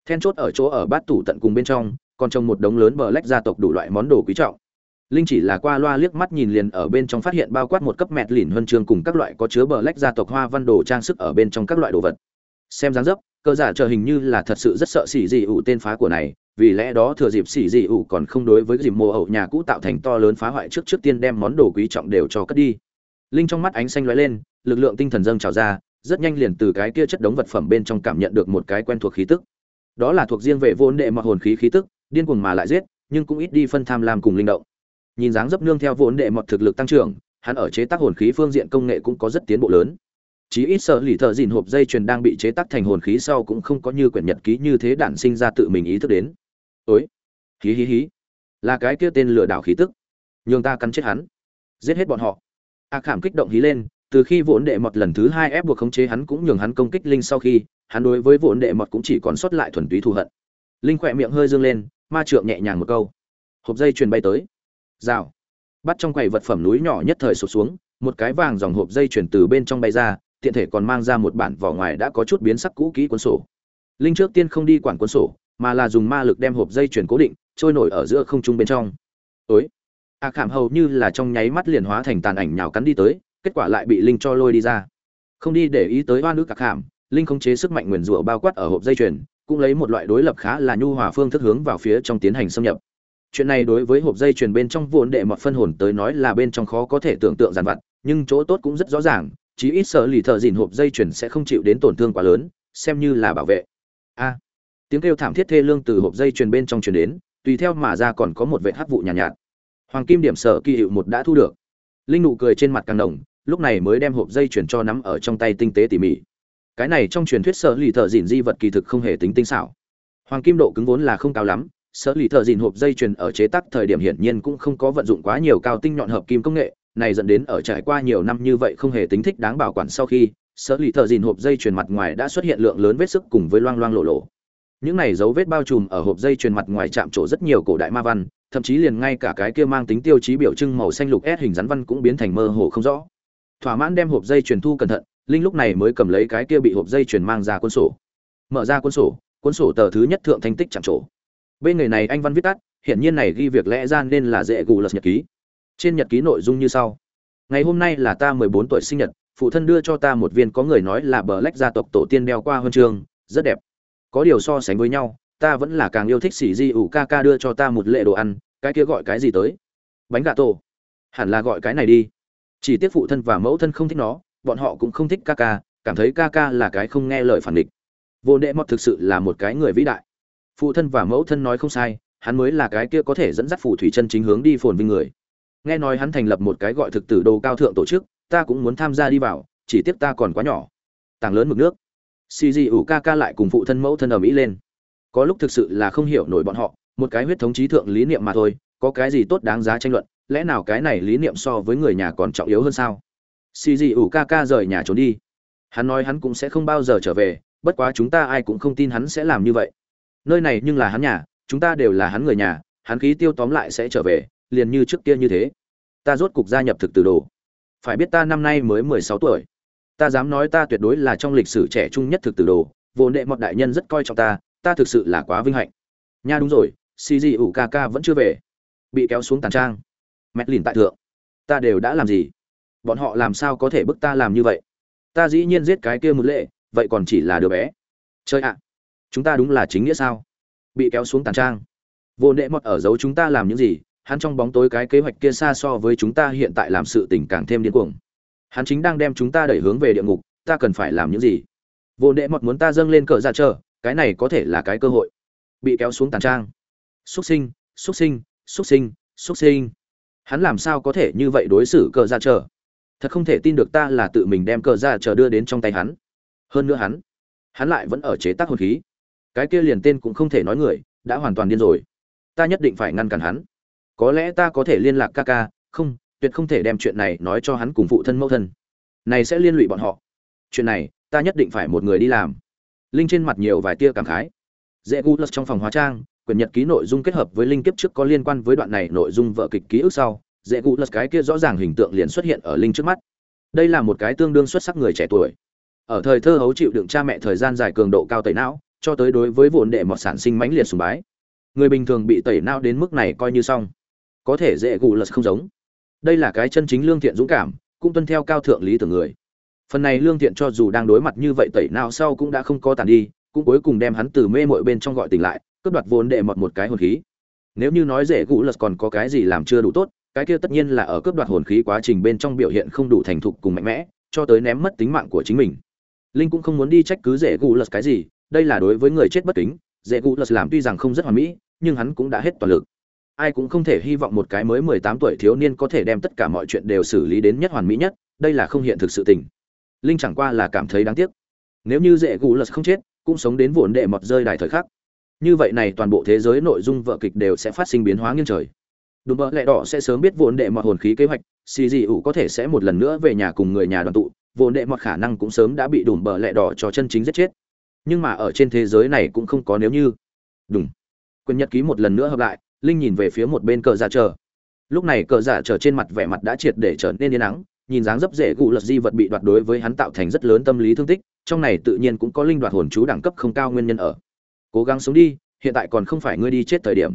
Then chốt ở chỗ ở bát tủ tận cùng bên trong, còn trồng một đống lớn bờ lách gia tộc đủ loại món đồ quý trọng. Linh chỉ là qua loa liếc mắt nhìn liền ở bên trong phát hiện bao quát một cấp mẹt lỉn huân chương cùng các loại có chứa bờ lách gia tộc hoa văn đồ trang sức ở bên trong các loại đồ vật. Xem dáng dấp cơ giả chờ hình như là thật sự rất sợ xỉ dị ủ tên phá của này vì lẽ đó thừa dịp xỉ dị ủ còn không đối với dịp mồ ẩu nhà cũ tạo thành to lớn phá hoại trước trước tiên đem món đồ quý trọng đều cho cất đi. Linh trong mắt ánh xanh lóe lên, lực lượng tinh thần dâng trào ra, rất nhanh liền từ cái kia chất đống vật phẩm bên trong cảm nhận được một cái quen thuộc khí tức. Đó là thuộc riêng về vốn đệ mọt hồn khí khí tức, điên cuồng mà lại giết, nhưng cũng ít đi phân tham lam cùng linh động. Nhìn dáng dấp nương theo vốn đệ mọt thực lực tăng trưởng, hắn ở chế tác hồn khí phương diện công nghệ cũng có rất tiến bộ lớn. Chí ít sợ lì thợ dìn hộp dây chuyền đang bị chế tác thành hồn khí sau cũng không có như quyển nhật ký như thế đản sinh ra tự mình ý thức đến ối hí hí hí. Là cái kia tên lừa đảo khí tức. Nhường ta cắn chết hắn. Giết hết bọn họ. A khảm kích động hí lên, từ khi vốn đệ mọt lần thứ hai ép buộc khống chế hắn cũng nhường hắn công kích linh sau khi, hắn đối với vốn đệ mọt cũng chỉ còn sót lại thuần túy thù hận. Linh khỏe miệng hơi dương lên, ma trượng nhẹ nhàng một câu. Hộp dây truyền bay tới. Rào. Bắt trong quầy vật phẩm núi nhỏ nhất thời sụt xuống, một cái vàng dòng hộp dây chuyển từ bên trong bay ra, tiện thể còn mang ra một bản vỏ ngoài đã có chút biến sắc cũ kỹ cuốn sổ. Linh trước tiên không đi quản cuốn sổ mà là dùng ma lực đem hộp dây chuyển cố định, trôi nổi ở giữa không trung bên trong. Ối a khảm hầu như là trong nháy mắt liền hóa thành tàn ảnh nhào cắn đi tới, kết quả lại bị linh cho lôi đi ra. Không đi để ý tới oan ước cạc khảm, linh khống chế sức mạnh nguyền rủa bao quát ở hộp dây chuyền, cũng lấy một loại đối lập khá là nhu hòa phương thức hướng vào phía trong tiến hành xâm nhập. Chuyện này đối với hộp dây chuyền bên trong vốn đệ mọt phân hồn tới nói là bên trong khó có thể tưởng tượng giàn vặt, nhưng chỗ tốt cũng rất rõ ràng, chí ít sợ lì thợ dìn hộp dây chuyền sẽ không chịu đến tổn thương quá lớn, xem như là bảo vệ tiếng kêu thảm thiết thê lương từ hộp dây truyền bên trong truyền đến tùy theo mà ra còn có một vệ hắc vụ nhàn nhạt, nhạt. Hoàng kim điểm sở kỳ hiệu một đã thu được. Linh nụ cười trên mặt càng đồng lúc này mới đem hộp dây chuyển cho nắm ở trong tay tinh tế tỉ mỉ. Cái này trong truyền thuyết sở lì thợ dìn di vật kỳ thực không hề tính tinh xảo. Hoàng kim độ cứng vốn là không cao lắm sở lì thợ dìn hộp dây chuyền ở chế tác thời điểm hiển nhiên cũng không có vận dụng quá nhiều cao tinh nhọn hợp kim công nghệ này dẫn đến ở trải qua nhiều năm như vậy không hề tính thích đáng bảo quản sau khi sở lì thợ dìn hộp dây chuyền mặt ngoài đã xuất hiện lượng lớn vết sức cùng với loang loang lộ lộ những này dấu vết bao trùm ở hộp dây chuyền mặt ngoài chạm trổ rất nhiều cổ đại ma văn, thậm chí liền ngay cả cái kia mang tính tiêu chí biểu trưng màu xanh lục S hình rắn văn cũng biến thành mơ hồ không rõ. Thỏa mãn đem hộp dây chuyền thu cẩn thận, linh lúc này mới cầm lấy cái kia bị hộp dây chuyền mang ra cuốn sổ. Mở ra cuốn sổ cuốn sổ tờ thứ nhất thượng thanh tích chạm trổ. Bên người này anh văn viết tắt hiện nhiên này ghi việc lẽ ra nên là dễ gù lật nhật ký. Trên nhật ký nội dung như sau. Ngày hôm nay là ta mười bốn tuổi sinh nhật, phụ thân đưa cho ta một viên có người nói là bờ lách gia tộc tổ tiên đeo qua huân chương, rất đẹp có điều so sánh với nhau, ta vẫn là càng yêu thích xỉ di ủ ca ca đưa cho ta một lệ đồ ăn, cái kia gọi cái gì tới? Bánh gà tổ. Hẳn là gọi cái này đi. Chỉ tiếc phụ thân và mẫu thân không thích nó, bọn họ cũng không thích ca ca, cảm thấy ca ca là cái không nghe lời phản địch. Vô đệ mọt thực sự là một cái người vĩ đại. Phụ thân và mẫu thân nói không sai, hắn mới là cái kia có thể dẫn dắt phù thủy chân chính hướng đi phồn vinh người. Nghe nói hắn thành lập một cái gọi thực tử đồ cao thượng tổ chức, ta cũng muốn tham gia đi vào, chỉ tiếc ta còn quá nhỏ. Tảng lớn mực nước xì dị ủ ca ca lại cùng phụ thân mẫu thân ở mỹ lên. Có lúc thực sự là không hiểu nổi bọn họ, một cái huyết thống trí thượng lý niệm mà thôi, có cái gì tốt đáng giá tranh luận, lẽ nào cái này lý niệm so với người nhà còn trọng yếu hơn sao? Xì dị ủ ca ca rời nhà trốn đi. Hắn nói hắn cũng sẽ không bao giờ trở về, bất quá chúng ta ai cũng không tin hắn sẽ làm như vậy. Nơi này nhưng là hắn nhà, chúng ta đều là hắn người nhà, hắn khí tiêu tóm lại sẽ trở về, liền như trước kia như thế. Ta rốt cục gia nhập thực từ đồ. Phải biết ta năm nay mới mười sáu tuổi ta dám nói ta tuyệt đối là trong lịch sử trẻ trung nhất thực từ đồ, vô nệ mọt đại nhân rất coi trọng ta ta thực sự là quá vinh hạnh. Nha đúng rồi si di ủ ca ca vẫn chưa về. Bị kéo xuống tàn trang. Mẹt lìn tại thượng. Ta đều đã làm gì? Bọn họ làm sao có thể bức ta làm như vậy? Ta dĩ nhiên giết cái kia một lệ, vậy còn chỉ là đứa bé. Chơi ạ. Chúng ta đúng là chính nghĩa sao? Bị kéo xuống tàn trang. Vô nệ mọt ở giấu chúng ta làm những gì, hắn trong bóng tối cái kế hoạch kia xa so với chúng ta hiện tại làm sự tình càng thêm điên cuồng hắn chính đang đem chúng ta đẩy hướng về địa ngục, ta cần phải làm những gì? Vô đệ mọt muốn ta dâng lên cờ ra chờ, cái này có thể là cái cơ hội. Bị kéo xuống tàn trang. Xúc sinh xúc sinh xúc sinh xúc sinh. Hắn làm sao có thể như vậy đối xử cờ ra chờ? Thật không thể tin được ta là tự mình đem cờ ra chờ đưa đến trong tay hắn. Hơn nữa hắn hắn lại vẫn ở chế tác hồn khí. Cái kia liền tên cũng không thể nói người, đã hoàn toàn điên rồi. Ta nhất định phải ngăn cản hắn. Có lẽ ta có thể liên lạc ca ca, không tuyệt không thể đem chuyện này nói cho hắn cùng phụ thân mẫu thân. Này sẽ liên lụy bọn họ. Chuyện này, ta nhất định phải một người đi làm. Linh trên mặt nhiều vài tia cảm khái. Dễ gu lật trong phòng hóa trang, quyển nhật ký nội dung kết hợp với linh kiếp trước có liên quan với đoạn này nội dung vợ kịch ký ức sau, dễ gu lật cái kia rõ ràng hình tượng liền xuất hiện ở linh trước mắt. Đây là một cái tương đương xuất sắc người trẻ tuổi. Ở thời thơ hấu chịu đựng cha mẹ thời gian dài cường độ cao tẩy não, cho tới đối với vụn đệ mọt sản sinh mãnh liệt sùng bái. Người bình thường bị tẩy não đến mức này coi như xong. Có thể dễ gù lật không giống đây là cái chân chính lương thiện dũng cảm, cũng tuân theo cao thượng lý tưởng người. Phần này lương thiện cho dù đang đối mặt như vậy tẩy nào sau cũng đã không có tàn đi, cũng cuối cùng đem hắn từ mê mội bên trong gọi tỉnh lại, cướp đoạt vốn đệ mọt một cái hồn khí. Nếu như nói dễ gũ lật còn có cái gì làm chưa đủ tốt, cái kia tất nhiên là ở cướp đoạt hồn khí quá trình bên trong biểu hiện không đủ thành thục cùng mạnh mẽ, cho tới ném mất tính mạng của chính mình. Linh cũng không muốn đi trách cứ dễ gũ lật cái gì, đây là đối với người chết bất kính dễ gũ lật làm tuy rằng không rất hoàn mỹ, nhưng hắn cũng đã hết toàn lực ai cũng không thể hy vọng một cái mới mười tám tuổi thiếu niên có thể đem tất cả mọi chuyện đều xử lý đến nhất hoàn mỹ nhất đây là không hiện thực sự tình. Linh chẳng qua là cảm thấy đáng tiếc. Nếu như dễ gù lật không chết cũng sống đến vụn đệ mọt rơi đài thời khắc. Như vậy này toàn bộ thế giới nội dung vợ kịch đều sẽ phát sinh biến hóa nghiêng trời. Đúng vậy, lẹ đỏ sẽ sớm biết vốn đệ mọt hồn khí kế hoạch xì dị ủ có thể sẽ một lần nữa về nhà cùng người nhà đoàn tụ vốn đệ mọt khả năng cũng sớm đã bị đùm bờ lẹ đỏ cho chân chính giết chết. Nhưng mà ở trên thế giới này cũng không có nếu như. Đúng quyền nhật ký một lần nữa hợp lại linh nhìn về phía một bên cờ giả chờ. Lúc này cờ giả chờ trên mặt vẻ mặt đã triệt để trở nên yên nắng nhìn dáng dấp dễ gụ lật di vật bị đoạt đối với hắn tạo thành rất lớn tâm lý thương tích, trong này tự nhiên cũng có linh đoạt hồn chú đẳng cấp không cao nguyên nhân ở. Cố gắng sống đi, hiện tại còn không phải ngươi đi chết thời điểm.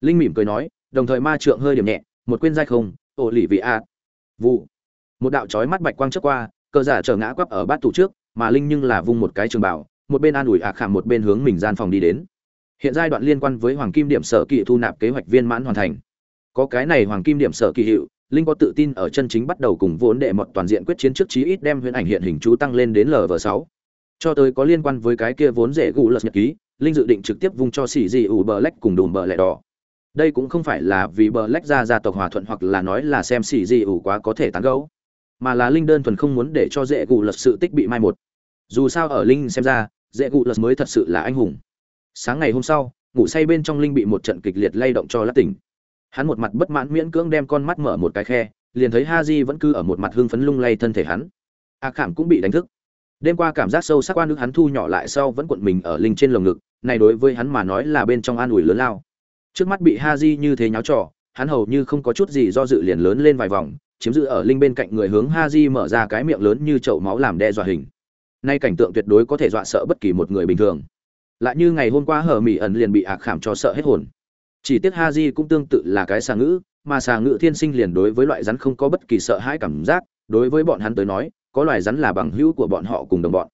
Linh mỉm cười nói, đồng thời ma trượng hơi điểm nhẹ, một quên dai không ổ lì vị a. Vụ. Một đạo chói mắt bạch quang trước qua, cờ giả trở ngã quắp ở bát tủ trước, mà linh nhưng là vung một cái trường bảo, một bên an ủi ạ khảm một bên hướng mình gian phòng đi đến hiện giai đoạn liên quan với hoàng kim điểm sở kỳ thu nạp kế hoạch viên mãn hoàn thành. Có cái này hoàng kim điểm sở kỳ hiệu, linh có tự tin ở chân chính bắt đầu cùng vốn đệ mọt toàn diện quyết chiến trước chí ít đem huyễn ảnh hiện hình chú tăng lên đến lv sáu. Cho tới có liên quan với cái kia vốn dễ gù lật nhật ký, linh dự định trực tiếp vung cho xỉ dị ủ bờ lách cùng đùm bờ lẻ đỏ. Đây cũng không phải là vì bờ lách ra gia tộc hòa thuận hoặc là nói là xem xỉ dị ủ quá có thể tán gẫu, mà là linh đơn thuần không muốn để cho dễ gù lật sự tích bị mai một. Dù sao ở linh xem ra dễ gù lật mới thật sự là anh hùng sáng ngày hôm sau, ngủ say bên trong linh bị một trận kịch liệt lay động cho lát tỉnh. Hắn một mặt bất mãn miễn cưỡng đem con mắt mở một cái khe, liền thấy ha di vẫn cứ ở một mặt hưng phấn lung lay thân thể hắn. A khảm cũng bị đánh thức. Đêm qua cảm giác sâu sắc quan nước hắn thu nhỏ lại sau vẫn cuộn mình ở linh trên lồng ngực, này đối với hắn mà nói là bên trong an ủi lớn lao. Trước mắt bị ha di như thế nháo trò, hắn hầu như không có chút gì do dự liền lớn lên vài vòng, chiếm giữ ở linh bên cạnh người hướng ha di mở ra cái miệng lớn như chậu máu làm đe dọa hình. Nay cảnh tượng tuyệt đối có thể dọa sợ bất kỳ một người bình thường lại như ngày hôm qua hở mỹ ẩn liền bị ạc khảm cho sợ hết hồn. Chỉ tiếc ha di cũng tương tự là cái xà ngữ, mà xà ngữ thiên sinh liền đối với loại rắn không có bất kỳ sợ hãi cảm giác. Đối với bọn hắn tới nói, có loài rắn là bằng hữu của bọn họ cùng đồng bọn.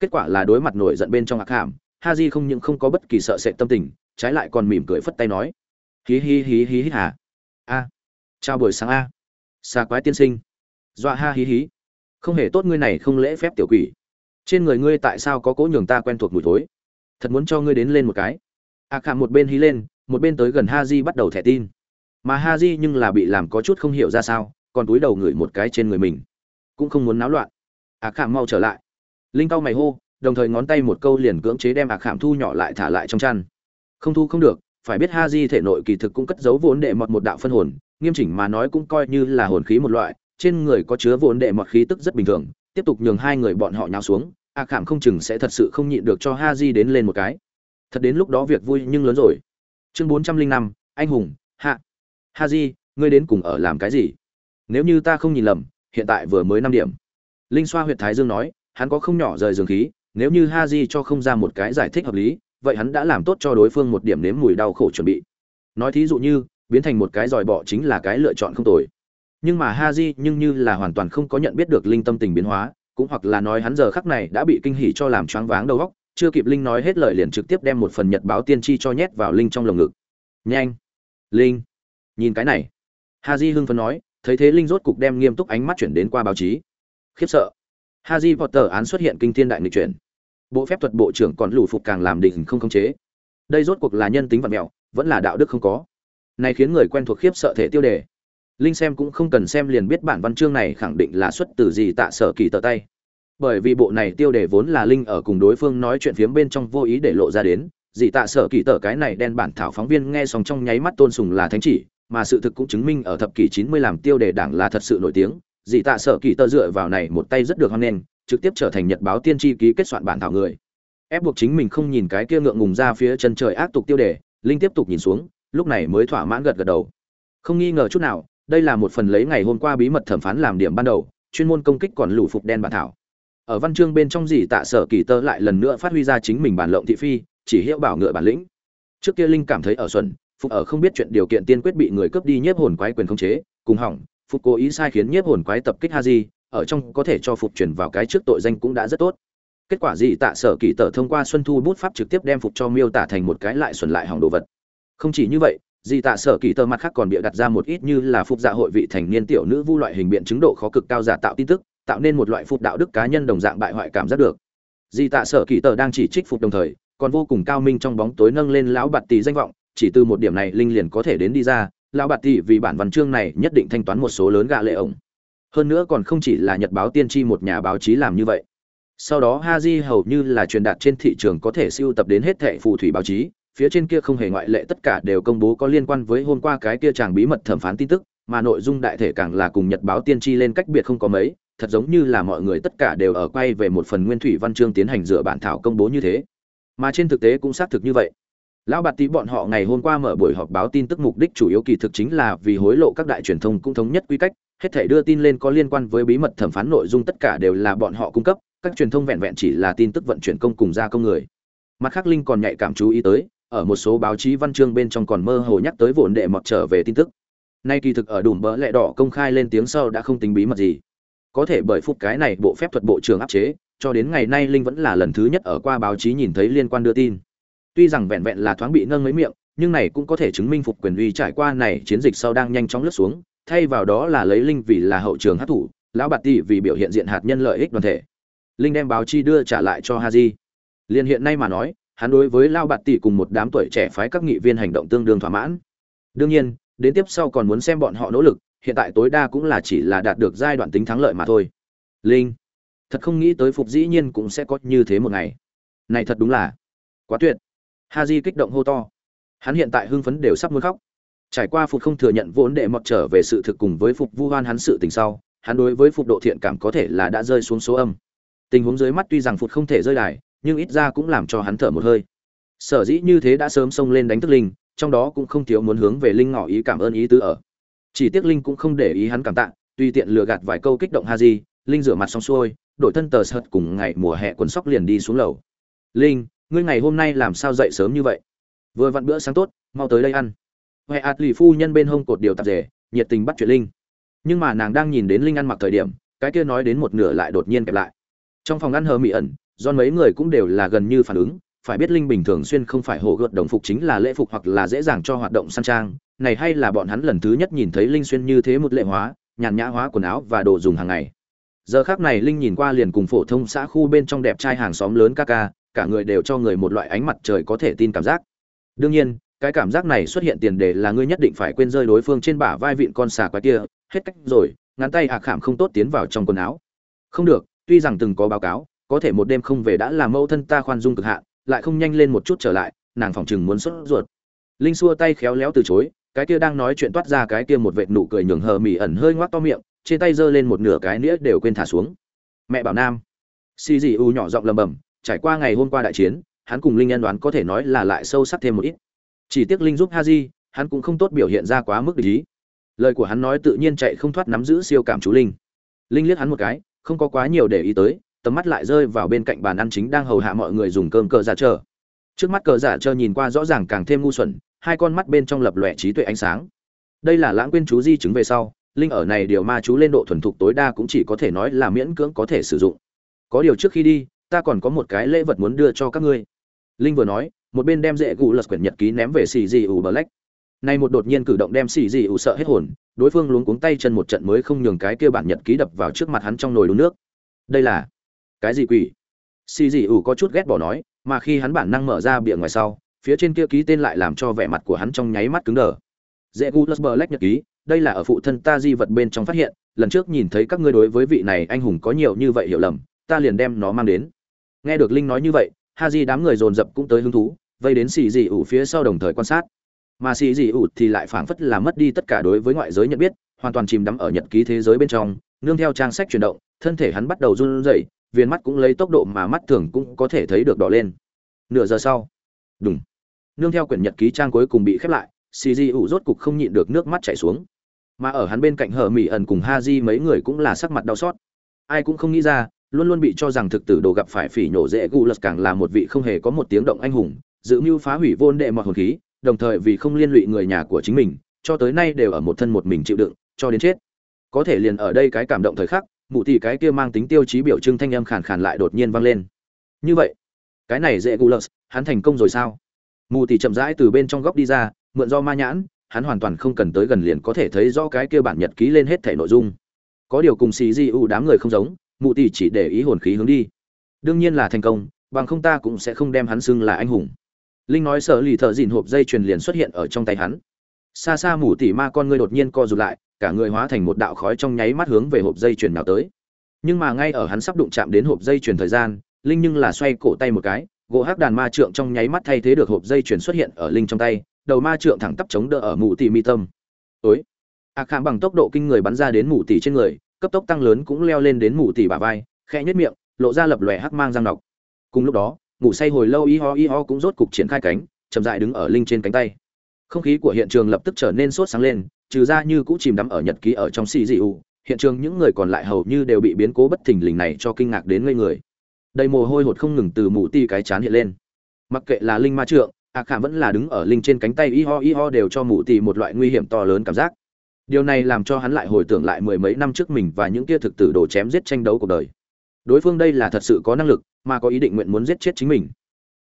Kết quả là đối mặt nổi giận bên trong ạc khảm ha di không những không có bất kỳ sợ sệt tâm tình, trái lại còn mỉm cười phất tay nói, hí hí hí hí hí hà. A, chào buổi sáng a, xà quái tiên sinh. Dọa ha hí hí. Không hề tốt ngươi này không lễ phép tiểu quỷ. Trên người ngươi tại sao có cố nhường ta quen thuộc mùi thối? Thật muốn cho ngươi đến lên một cái. A khảm một bên hí lên, một bên tới gần ha di bắt đầu thẻ tin. Mà ha di nhưng là bị làm có chút không hiểu ra sao, còn túi đầu ngửi một cái trên người mình. Cũng không muốn náo loạn. A khảm mau trở lại. Linh cao mày hô, đồng thời ngón tay một câu liền cưỡng chế đem a khảm thu nhỏ lại thả lại trong chăn. Không thu không được, phải biết ha di thể nội kỳ thực cũng cất giấu vốn đệ mọt một đạo phân hồn, nghiêm chỉnh mà nói cũng coi như là hồn khí một loại, trên người có chứa vốn đệ mọt khí tức rất bình thường, tiếp tục nhường hai người bọn họ nhào xuống a khảm không chừng sẽ thật sự không nhịn được cho ha di đến lên một cái. Thật đến lúc đó việc vui nhưng lớn rồi. Chương bốn trăm linh năm, anh hùng, hạ. Ha di ngươi đến cùng ở làm cái gì? Nếu như ta không nhìn lầm, hiện tại vừa mới năm điểm. Linh xoa huyện thái dương nói, hắn có không nhỏ rời dương khí, nếu như ha di cho không ra một cái giải thích hợp lý, vậy hắn đã làm tốt cho đối phương một điểm nếm mùi đau khổ chuẩn bị. Nói thí dụ như, biến thành một cái dòi bọ chính là cái lựa chọn không tồi. Nhưng mà ha di nhưng như là hoàn toàn không có nhận biết được linh tâm tình biến hóa cũng hoặc là nói hắn giờ khắc này đã bị kinh hỉ cho làm choáng váng đầu óc, chưa kịp linh nói hết lời liền trực tiếp đem một phần nhật báo tiên tri cho nhét vào linh trong lồng ngực. Nhanh! Linh! Nhìn cái này! Haji hưng phấn nói, thấy thế linh rốt cục đem nghiêm túc ánh mắt chuyển đến qua báo chí. Khiếp sợ! Haji potter án xuất hiện kinh thiên đại nghịch chuyển. Bộ phép thuật bộ trưởng còn lù phục càng làm đỉnh không khống chế. Đây rốt cuộc là nhân tính vật mẹo, vẫn là đạo đức không có. Này khiến người quen thuộc khiếp sợ thể tiêu đề linh xem cũng không cần xem liền biết bản văn chương này khẳng định là xuất từ gì tạ sở kỳ tờ tay. Bởi vì bộ này tiêu đề vốn là linh ở cùng đối phương nói chuyện phiếm bên trong vô ý để lộ ra đến dị tạ sở kỳ tờ cái này đen bản thảo phóng viên nghe xong trong nháy mắt tôn sùng là thánh chỉ, mà sự thực cũng chứng minh ở thập kỷ chín mươi làm tiêu đề đảng là thật sự nổi tiếng dị tạ sở kỳ tờ dựa vào này một tay rất được hoan nghênh, trực tiếp trở thành nhật báo tiên tri ký kết soạn bản thảo người. Ép buộc chính mình không nhìn cái kia ngượng ngùng ra phía chân trời ác tục tiêu đề, linh tiếp tục nhìn xuống, lúc này mới thỏa mãn gật gật đầu. Không nghi ngờ chút nào đây là một phần lấy ngày hôm qua bí mật thẩm phán làm điểm ban đầu, chuyên môn công kích còn lũ phục đen bản thảo. Ở văn chương bên trong gì tạ sở kỳ tơ lại lần nữa phát huy ra chính mình bản lộng thị phi, chỉ hiệu bảo ngựa bản lĩnh. Trước kia linh cảm thấy ở xuân phục ở không biết chuyện điều kiện tiên quyết bị người cướp đi nhiếp hồn quái quyền khống chế, cùng hỏng, phục cố ý sai khiến nhiếp hồn quái tập kích haji, ở trong có thể cho phục chuyển vào cái trước tội danh cũng đã rất tốt. Kết quả gì tạ sở kỳ tờ thông qua xuân thu bút pháp trực tiếp đem phục cho miêu tả thành một cái lại xuẩn lại hỏng đồ vật. Không chỉ như vậy Dì tạ sở kỳ Tơ mặt khác còn bịa đặt ra một ít như là phục dạ hội vị thành niên tiểu nữ vu loại hình biện chứng độ khó cực cao giả tạo tin tức, tạo nên một loại phục đạo đức cá nhân đồng dạng bại hoại cảm giác được. Dì tạ sở kỳ Tơ đang chỉ trích phục đồng thời, còn vô cùng cao minh trong bóng tối nâng lên lão bạt tỷ danh vọng, chỉ từ một điểm này linh liền có thể đến đi ra, lão bạt tỷ vì bản văn chương này nhất định thanh toán một số lớn gạ lệ ổng. Hơn nữa còn không chỉ là nhật báo tiên tri một nhà báo chí làm như vậy. Sau đó Ha Di hầu như là truyền đạt trên thị trường có thể siêu tập đến hết thệ phù thủy báo chí phía trên kia không hề ngoại lệ tất cả đều công bố có liên quan với hôm qua cái kia chàng bí mật thẩm phán tin tức, mà nội dung đại thể càng là cùng nhật báo tiên tri lên cách biệt không có mấy, thật giống như là mọi người tất cả đều ở quay về một phần nguyên thủy văn chương tiến hành dựa bản thảo công bố như thế. Mà trên thực tế cũng xác thực như vậy. Lão bạt Tí bọn họ ngày hôm qua mở buổi họp báo tin tức mục đích chủ yếu kỳ thực chính là vì hối lộ các đại truyền thông cũng thống nhất quy cách, hết thể đưa tin lên có liên quan với bí mật thẩm phán nội dung tất cả đều là bọn họ cung cấp, các truyền thông vẹn vẹn chỉ là tin tức vận chuyển công cùng gia công người. Mặt khác linh còn nhạy cảm chú ý tới ở một số báo chí văn chương bên trong còn mơ hồ nhắc tới vốn đệ mọt trở về tin tức. Nay kỳ thực ở đùm bỡ lẹ đỏ công khai lên tiếng sau đã không tính bí mật gì. Có thể bởi phúc cái này bộ phép thuật bộ trưởng áp chế, cho đến ngày nay linh vẫn là lần thứ nhất ở qua báo chí nhìn thấy liên quan đưa tin. Tuy rằng vẹn vẹn là thoáng bị nâng mấy miệng, nhưng này cũng có thể chứng minh phục quyền uy trải qua này chiến dịch sau đang nhanh chóng lướt xuống, thay vào đó là lấy linh vì là hậu trường hát thủ, lão bạt tỷ vì biểu hiện diện hạt nhân lợi ích đoàn thể. Linh đem báo chi đưa trả lại cho haji. Liên hiện nay mà nói hắn đối với lao bạt tỷ cùng một đám tuổi trẻ phái các nghị viên hành động tương đương thỏa mãn. Đương nhiên, đến tiếp sau còn muốn xem bọn họ nỗ lực, hiện tại tối đa cũng là chỉ là đạt được giai đoạn tính thắng lợi mà thôi. Linh, thật không nghĩ tới phục dĩ nhiên cũng sẽ có như thế một ngày. Này thật đúng là quá tuyệt. Haji kích động hô to. Hắn hiện tại hưng phấn đều sắp muốn khóc. Trải qua phục không thừa nhận vốn để mọt trở về sự thực cùng với phục vu hoan hắn sự tình sau, hắn đối với phục độ thiện cảm có thể là đã rơi xuống số âm. Tình huống dưới mắt tuy rằng phục không thể rơi đài nhưng ít ra cũng làm cho hắn thở một hơi. Sở dĩ như thế đã sớm xông lên đánh thức linh, trong đó cũng không thiếu muốn hướng về linh ngỏ ý cảm ơn ý tứ ở. Chỉ tiếc linh cũng không để ý hắn cảm tạ tuy tiện lừa gạt vài câu kích động ha di linh rửa mặt xong xuôi, đổi thân tờ sợt cùng ngày mùa hè quần sóc liền đi xuống lầu. Linh, ngươi ngày hôm nay làm sao dậy sớm như vậy? Vừa vặn bữa sáng tốt, mau tới đây ăn. Huệ ạt lì phu nhân bên hông cột điều tạp rể nhiệt tình bắt chuyện linh. Nhưng mà nàng đang nhìn đến linh ăn mặc thời điểm, cái kia nói đến một nửa lại đột nhiên kẹp lại. Trong phòng ăn hờ mị ẩn do mấy người cũng đều là gần như phản ứng, phải biết linh bình thường xuyên không phải hổ gợt đồng phục chính là lễ phục hoặc là dễ dàng cho hoạt động sang trang. Này hay là bọn hắn lần thứ nhất nhìn thấy linh xuyên như thế một lệ hóa, nhàn nhã hóa quần áo và đồ dùng hàng ngày. Giờ khác này linh nhìn qua liền cùng phổ thông xã khu bên trong đẹp trai hàng xóm lớn ca ca, cả người đều cho người một loại ánh mặt trời có thể tin cảm giác. Đương nhiên, cái cảm giác này xuất hiện tiền đề là ngươi nhất định phải quên rơi đối phương trên bả vai vịn con xà quái kia, hết cách rồi, ngắn tay à khảm không tốt tiến vào trong quần áo. Không được, tuy rằng từng có báo cáo có thể một đêm không về đã làm mẫu thân ta khoan dung cực hạn, lại không nhanh lên một chút trở lại, nàng phòng chừng muốn sốt ruột. Linh xua tay khéo léo từ chối, cái kia đang nói chuyện toát ra cái kia một vệt nụ cười nhường hờ mỉ ẩn hơi ngoác to miệng, trên tay giơ lên một nửa cái nĩa đều quên thả xuống. Mẹ bảo nam. Xì dì u nhỏ giọng lầm bầm trải qua ngày hôm qua đại chiến, hắn cùng linh nhân đoán có thể nói là lại sâu sắc thêm một ít. Chỉ tiếc linh giúp haji, hắn cũng không tốt biểu hiện ra quá mức ý. Lời của hắn nói tự nhiên chạy không thoát nắm giữ siêu cảm chú linh. Linh liếc hắn một cái, không có quá nhiều để ý tới tầm mắt lại rơi vào bên cạnh bàn ăn chính đang hầu hạ mọi người dùng cơm cờ giả chờ. Trước mắt cờ giả chờ nhìn qua rõ ràng càng thêm ngu xuẩn, hai con mắt bên trong lập lòe trí tuệ ánh sáng. Đây là lãng quên chú di chứng về sau, linh ở này điều ma chú lên độ thuần thục tối đa cũng chỉ có thể nói là miễn cưỡng có thể sử dụng. Có điều trước khi đi, ta còn có một cái lễ vật muốn đưa cho các ngươi. Linh vừa nói, một bên đem dễ gù lật quyển nhật ký ném về xì dị ủ black. Này một đột nhiên cử động đem xì dị ủ sợ hết hồn, đối phương luống cuống tay chân một trận mới không nhường cái kia bản nhật ký đập vào trước mặt hắn trong nồi đun nước. Đây là cái gì quỷ? Xì dị ủ có chút ghét bỏ nói, mà khi hắn bản năng mở ra bìa ngoài sau, phía trên kia ký tên lại làm cho vẻ mặt của hắn trong nháy mắt cứng đờ. Dễ gu lật black nhật ký, đây là ở phụ thân ta di vật bên trong phát hiện, lần trước nhìn thấy các ngươi đối với vị này anh hùng có nhiều như vậy hiểu lầm, ta liền đem nó mang đến. Nghe được linh nói như vậy, ha di đám người dồn dập cũng tới hứng thú, vây đến xì dị ủ phía sau đồng thời quan sát. Mà xì dị ủ thì lại phảng phất là mất đi tất cả đối với ngoại giới nhận biết, hoàn toàn chìm đắm ở nhật ký thế giới bên trong, nương theo trang sách chuyển động, thân thể hắn bắt đầu run rẩy viên mắt cũng lấy tốc độ mà mắt thường cũng có thể thấy được đỏ lên. Nửa giờ sau. Đúng nương theo quyển nhật ký trang cuối cùng bị khép lại xì di ủ rốt cục không nhịn được nước mắt chảy xuống. Mà ở hắn bên cạnh hờ mỹ ẩn cùng ha di mấy người cũng là sắc mặt đau xót. Ai cũng không nghĩ ra, luôn luôn bị cho rằng thực tử đồ gặp phải phỉ nhổ dễ gu lật càng là một vị không hề có một tiếng động anh hùng, dự mưu phá hủy vô đệ mọi hồn khí, đồng thời vì không liên lụy người nhà của chính mình, cho tới nay đều ở một thân một mình chịu đựng, cho đến chết. Có thể liền ở đây cái cảm động thời khắc mụ tỷ cái kia mang tính tiêu chí biểu trưng thanh âm khàn khàn lại đột nhiên vang lên. Như vậy, cái này dễ gù lợt, hắn thành công rồi sao? Mù tỷ chậm rãi từ bên trong góc đi ra, mượn do ma nhãn, hắn hoàn toàn không cần tới gần liền có thể thấy rõ cái kia bản nhật ký lên hết thể nội dung. Có điều cùng xì di u đám người không giống, mụ tỷ chỉ để ý hồn khí hướng đi. Đương nhiên là thành công, bằng không ta cũng sẽ không đem hắn xưng là anh hùng. Linh nói sợ lì thợ dìn hộp dây chuyền liền xuất hiện ở trong tay hắn. Xa xa mù tỷ ma con ngươi đột nhiên co rụt lại cả người hóa thành một đạo khói trong nháy mắt hướng về hộp dây chuyền nào tới. Nhưng mà ngay ở hắn sắp đụng chạm đến hộp dây chuyền thời gian, linh nhưng là xoay cổ tay một cái, gỗ hắc đàn ma trượng trong nháy mắt thay thế được hộp dây chuyền xuất hiện ở linh trong tay, đầu ma trượng thẳng tắp chống đỡ ở mụ tỷ mi tâm. Ối a khảm bằng tốc độ kinh người bắn ra đến mụ tỷ trên người, cấp tốc tăng lớn cũng leo lên đến mụ tỷ bả vai, khẽ nhất miệng, lộ ra lập lòe hắc mang răng nọc. Cùng lúc đó, ngủ say hồi lâu y ho y ho cũng rốt cục triển khai cánh, chậm dại đứng ở linh trên cánh tay. Không khí của hiện trường lập tức trở nên sốt sáng lên trừ ra như cũ chìm đắm ở nhật ký ở trong xì dị u, hiện trường những người còn lại hầu như đều bị biến cố bất thình lình này cho kinh ngạc đến ngây người. Đầy mồ hôi hột không ngừng từ mù ti cái chán hiện lên. Mặc kệ là linh ma trượng, a à khảm vẫn là đứng ở linh trên cánh tay y ho y ho đều cho mù ti một loại nguy hiểm to lớn cảm giác. Điều này làm cho hắn lại hồi tưởng lại mười mấy năm trước mình và những kia thực tử đồ chém giết tranh đấu cuộc đời. Đối phương đây là thật sự có năng lực, mà có ý định nguyện muốn giết chết chính mình.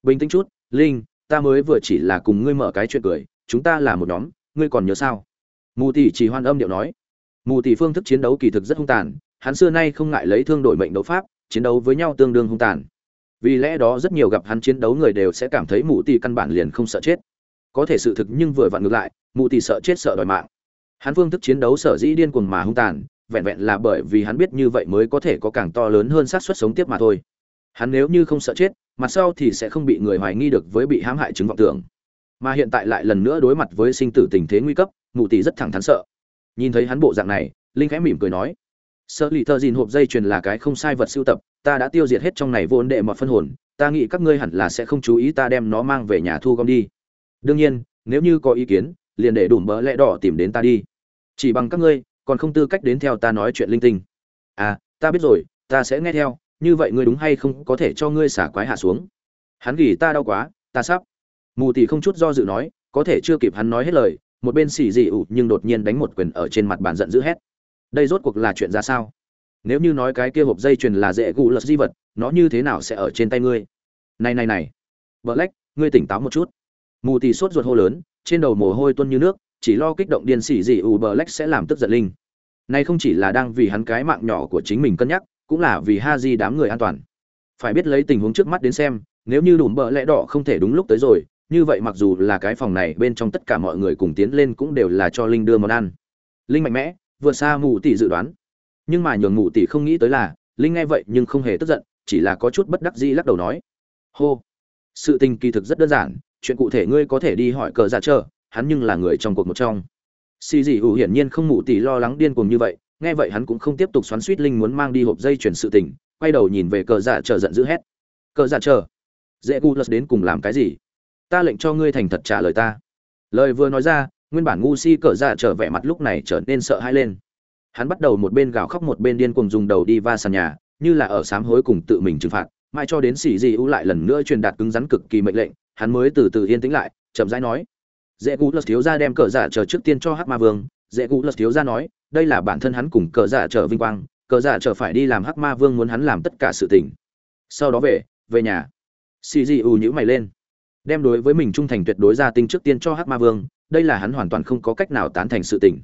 Bình tĩnh chút, linh, ta mới vừa chỉ là cùng ngươi mở cái chuyện cười, chúng ta là một nhóm, ngươi còn nhớ sao? Mù tỷ chỉ hoan âm điệu nói. Mù tỷ phương thức chiến đấu kỳ thực rất hung tàn, hắn xưa nay không ngại lấy thương đổi mệnh đấu pháp, chiến đấu với nhau tương đương hung tàn. Vì lẽ đó rất nhiều gặp hắn chiến đấu người đều sẽ cảm thấy mù tỷ căn bản liền không sợ chết. Có thể sự thực nhưng vừa vặn ngược lại, mù tỷ sợ chết sợ đòi mạng. Hắn phương thức chiến đấu sở dĩ điên cuồng mà hung tàn, vẹn vẹn là bởi vì hắn biết như vậy mới có thể có càng to lớn hơn xác suất sống tiếp mà thôi. Hắn nếu như không sợ chết, mặt sau thì sẽ không bị người hoài nghi được với bị hãm hại chứng vọng tưởng. Mà hiện tại lại lần nữa đối mặt với sinh tử tình thế nguy cấp mụ tỷ rất thẳng thắn sợ. Nhìn thấy hắn bộ dạng này, linh khẽ mỉm cười nói, sợ lì thơ dìn hộp dây chuyền là cái không sai vật sưu tập, ta đã tiêu diệt hết trong này vô ấn đệ mọi phân hồn, ta nghĩ các ngươi hẳn là sẽ không chú ý ta đem nó mang về nhà thu gom đi. Đương nhiên, nếu như có ý kiến, liền để đủ mỡ lẽ đỏ tìm đến ta đi. Chỉ bằng các ngươi, còn không tư cách đến theo ta nói chuyện linh tinh. À ta biết rồi, ta sẽ nghe theo, như vậy ngươi đúng hay không có thể cho ngươi xả quái hạ xuống. Hắn gỉ ta đau quá, ta sắp. Mù tỷ không chút do dự nói, có thể chưa kịp hắn nói hết lời một bên xì dị ủ nhưng đột nhiên đánh một quyền ở trên mặt bàn giận dữ hét. Đây rốt cuộc là chuyện ra sao? Nếu như nói cái kia hộp dây chuyền là dễ gù lật di vật, nó như thế nào sẽ ở trên tay ngươi? Này này này. Vợ lách, ngươi tỉnh táo một chút. Mù tì sốt ruột hô lớn, trên đầu mồ hôi tuôn như nước, chỉ lo kích động điên xỉ dị ủ bờ lách sẽ làm tức giận linh. Nay không chỉ là đang vì hắn cái mạng nhỏ của chính mình cân nhắc, cũng là vì ha di đám người an toàn. Phải biết lấy tình huống trước mắt đến xem, nếu như đùm bờ lẽ đỏ không thể đúng lúc tới rồi như vậy mặc dù là cái phòng này, bên trong tất cả mọi người cùng tiến lên cũng đều là cho linh đưa món ăn. Linh mạnh mẽ, vượt xa mù tỷ dự đoán. Nhưng mà nhường mù tỷ không nghĩ tới là, linh nghe vậy nhưng không hề tức giận, chỉ là có chút bất đắc dĩ lắc đầu nói. Hô. Sự tình kỳ thực rất đơn giản, chuyện cụ thể ngươi có thể đi hỏi cờ giả chờ, hắn nhưng là người trong cuộc một trong. Xì dị ủ hiển nhiên không mù tỷ lo lắng điên cuồng như vậy, nghe vậy hắn cũng không tiếp tục xoắn suýt linh muốn mang đi hộp dây chuyển sự tình, quay đầu nhìn về cờ giả chờ giận dữ hét. Cờ giả chờ. Dễ gu lật đến cùng làm cái gì? Ta lệnh cho ngươi thành thật trả lời ta. Lời vừa nói ra, nguyên bản ngu si cờ giả trở vẻ mặt lúc này trở nên sợ hãi lên. Hắn bắt đầu một bên gào khóc một bên điên cuồng dùng đầu đi va sàn nhà, như là ở sám hối cùng tự mình trừng phạt. Mãi cho đến xì Di U lại lần nữa truyền đạt cứng rắn cực kỳ mệnh lệnh, hắn mới từ từ yên tĩnh lại, chậm rãi nói. Dễ cú lật thiếu gia đem cờ dạ giả chờ trước tiên cho hắc ma vương. Dễ cú lật thiếu gia nói, đây là bản thân hắn cùng cờ dạ giả chờ vinh quang, cờ giả chờ phải đi làm hắc ma vương muốn hắn làm tất cả sự tình. Sau đó về về nhà. Xì Di U nhữ mày lên đem đối với mình trung thành tuyệt đối ra tinh trước tiên cho hắc ma vương, đây là hắn hoàn toàn không có cách nào tán thành sự tình.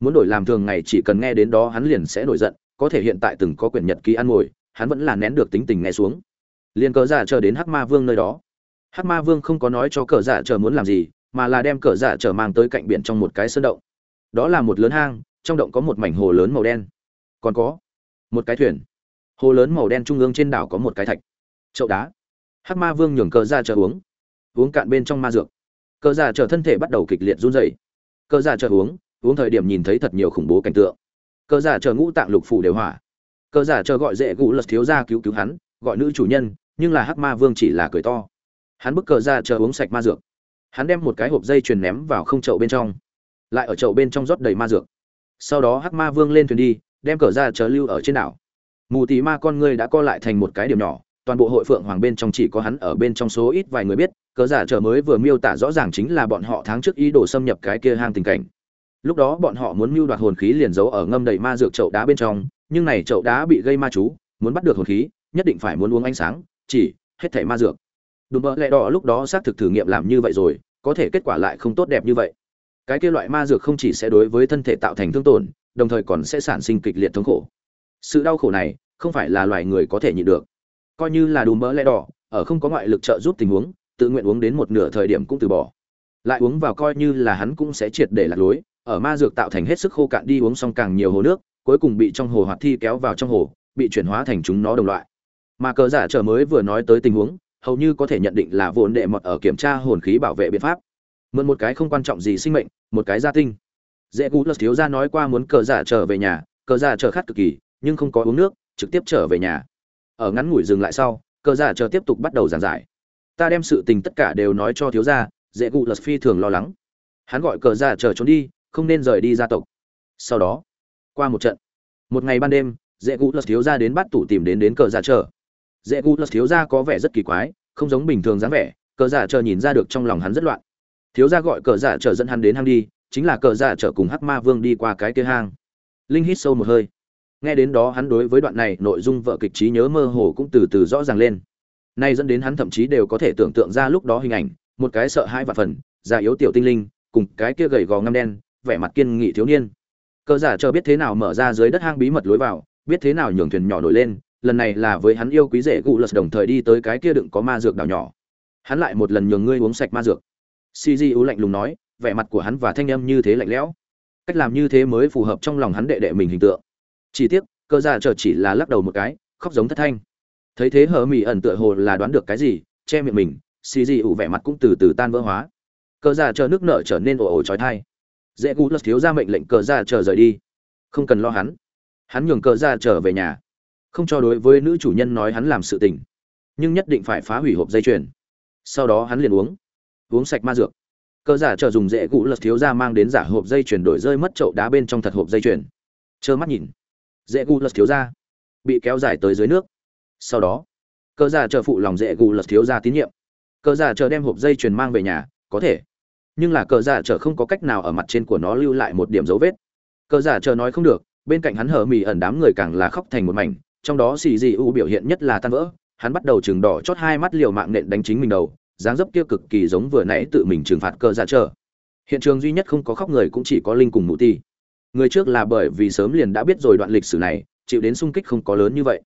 Muốn đổi làm thường ngày chỉ cần nghe đến đó hắn liền sẽ nổi giận, có thể hiện tại từng có quyển nhật ký ăn ngồi, hắn vẫn là nén được tính tình nghe xuống. Liền cờ giả chờ đến hắc ma vương nơi đó. Hắc ma vương không có nói cho cờ giả chờ muốn làm gì, mà là đem cờ giả chờ mang tới cạnh biển trong một cái sơn động. Đó là một lớn hang, trong động có một mảnh hồ lớn màu đen. Còn có một cái thuyền. Hồ lớn màu đen trung ương trên đảo có một cái thạch. Chậu đá. Hắc ma vương nhường cờ ra chờ uống uống cạn bên trong ma dược. Cờ giả trở thân thể bắt đầu kịch liệt run rẩy. Cờ giả trở uống uống thời điểm nhìn thấy thật nhiều khủng bố cảnh tượng. Cờ giả trở ngũ tạng lục phủ đều hỏa cờ giả trở gọi dễ gũ lật thiếu ra cứu cứu hắn, gọi nữ chủ nhân, nhưng là hắc ma vương chỉ là cười to. Hắn bức cờ dạ trở uống sạch ma dược. Hắn đem một cái hộp dây chuyền ném vào không chậu bên trong. Lại ở chậu bên trong rót đầy ma dược. Sau đó hắc ma vương lên thuyền đi, đem cờ ra chờ lưu ở trên đảo. Mù tì ma con ngươi đã co lại thành một cái điểm nhỏ toàn bộ hội phượng hoàng bên trong chỉ có hắn ở bên trong số ít vài người biết cờ giả trở mới vừa miêu tả rõ ràng chính là bọn họ tháng trước ý đồ xâm nhập cái kia hang tình cảnh. Lúc đó bọn họ muốn mưu đoạt hồn khí liền giấu ở ngâm đầy ma dược chậu đá bên trong, nhưng này chậu đá bị gây ma chú, muốn bắt được hồn khí, nhất định phải muốn uống ánh sáng, chỉ, hết thảy ma dược. Đùm bỡ lẽ đỏ lúc đó xác thực thử nghiệm làm như vậy rồi, có thể kết quả lại không tốt đẹp như vậy. Cái kia loại ma dược không chỉ sẽ đối với thân thể tạo thành thương tổn, đồng thời còn sẽ sản sinh kịch liệt thống khổ. Sự đau khổ này không phải là loài người có thể nhịn được coi như là đùm bỡ lẽ đỏ, ở không có ngoại lực trợ giúp tình huống, tự nguyện uống đến một nửa thời điểm cũng từ bỏ. Lại uống vào coi như là hắn cũng sẽ triệt để lạc lối, ở ma dược tạo thành hết sức khô cạn đi uống xong càng nhiều hồ nước, cuối cùng bị trong hồ hoạt thi kéo vào trong hồ, bị chuyển hóa thành chúng nó đồng loại. Mà cờ giả trở mới vừa nói tới tình huống, hầu như có thể nhận định là vốn đệ mọt ở kiểm tra hồn khí bảo vệ biện pháp. Mượn một cái không quan trọng gì sinh mệnh, một cái gia tinh. Dễ cú lật thiếu ra nói qua muốn cờ giả trở về nhà, cờ giả trở khát cực kỳ, nhưng không có uống nước, trực tiếp trở về nhà ở ngắn ngủi dừng lại sau, cờ giả chờ tiếp tục bắt đầu giảng giải. Ta đem sự tình tất cả đều nói cho thiếu gia, dễ cụ lật phi thường lo lắng. Hắn gọi cờ giả chờ trốn đi, không nên rời đi gia tộc. Sau đó, qua một trận, một ngày ban đêm, dễ cụ lật thiếu gia đến bắt tủ tìm đến đến cờ giả chờ. Dễ cụ lật thiếu gia có vẻ rất kỳ quái, không giống bình thường dáng vẻ, cờ giả chờ nhìn ra được trong lòng hắn rất loạn. Thiếu gia gọi cờ giả chờ dẫn hắn đến hang đi, chính là cờ giả chờ cùng hắc ma vương đi qua cái kia hang. Linh hít sâu một hơi nghe đến đó hắn đối với đoạn này nội dung vợ kịch trí nhớ mơ hồ cũng từ từ rõ ràng lên. Nay dẫn đến hắn thậm chí đều có thể tưởng tượng ra lúc đó hình ảnh, một cái sợ hãi và phần, già yếu tiểu tinh linh, cùng cái kia gầy gò ngăm đen, vẻ mặt kiên nghị thiếu niên. Cơ giả chờ biết thế nào mở ra dưới đất hang bí mật lối vào, biết thế nào nhường thuyền nhỏ nổi lên, lần này là với hắn yêu quý rể gụ lật đồng thời đi tới cái kia đựng có ma dược đảo nhỏ. Hắn lại một lần nhường ngươi uống sạch ma dược. Cg lạnh lùng nói, vẻ mặt của hắn và thanh âm như thế lạnh lẽo. Cách làm như thế mới phù hợp trong lòng hắn đệ đệ mình hình tượng chỉ tiếc, cơ giả chờ chỉ là lắc đầu một cái, khóc giống thất thanh. Thấy thế hờ mỹ ẩn tựa hồ là đoán được cái gì, che miệng mình, xì dị ủ vẻ mặt cũng từ từ tan vỡ hóa. Cơ giả chờ nước nợ trở nên ồ ồ trói thai dễ cú lật thiếu ra mệnh lệnh cờ giả chờ rời đi. Không cần lo hắn. Hắn nhường cờ giả trở về nhà. Không cho đối với nữ chủ nhân nói hắn làm sự tình. Nhưng nhất định phải phá hủy hộp dây chuyền. Sau đó hắn liền uống. Uống sạch ma dược. Cơ giả chờ dùng dễ cũ lật thiếu ra mang đến giả hộp dây chuyền đổi rơi mất chậu đá bên trong thật hộp dây chuyền. Trơ mắt nhìn dễ gu lật thiếu ra. Bị kéo dài tới dưới nước. Sau đó cơ giả chờ phụ lòng dễ gu lật thiếu ra tín nhiệm. Cơ giả chờ đem hộp dây chuyền mang về nhà, có thể. Nhưng là cờ giả chờ không có cách nào ở mặt trên của nó lưu lại một điểm dấu vết. Cờ giả chờ nói không được, bên cạnh hắn hở mì ẩn đám người càng là khóc thành một mảnh, trong đó xì dị u biểu hiện nhất là tan vỡ, hắn bắt đầu chừng đỏ chót hai mắt liều mạng nện đánh chính mình đầu, dáng dấp kia cực kỳ giống vừa nãy tự mình trừng phạt cờ giả chờ. Hiện trường duy nhất không có khóc người cũng chỉ có linh cùng mụ ti người trước là bởi vì sớm liền đã biết rồi đoạn lịch sử này, chịu đến sung kích không có lớn như vậy.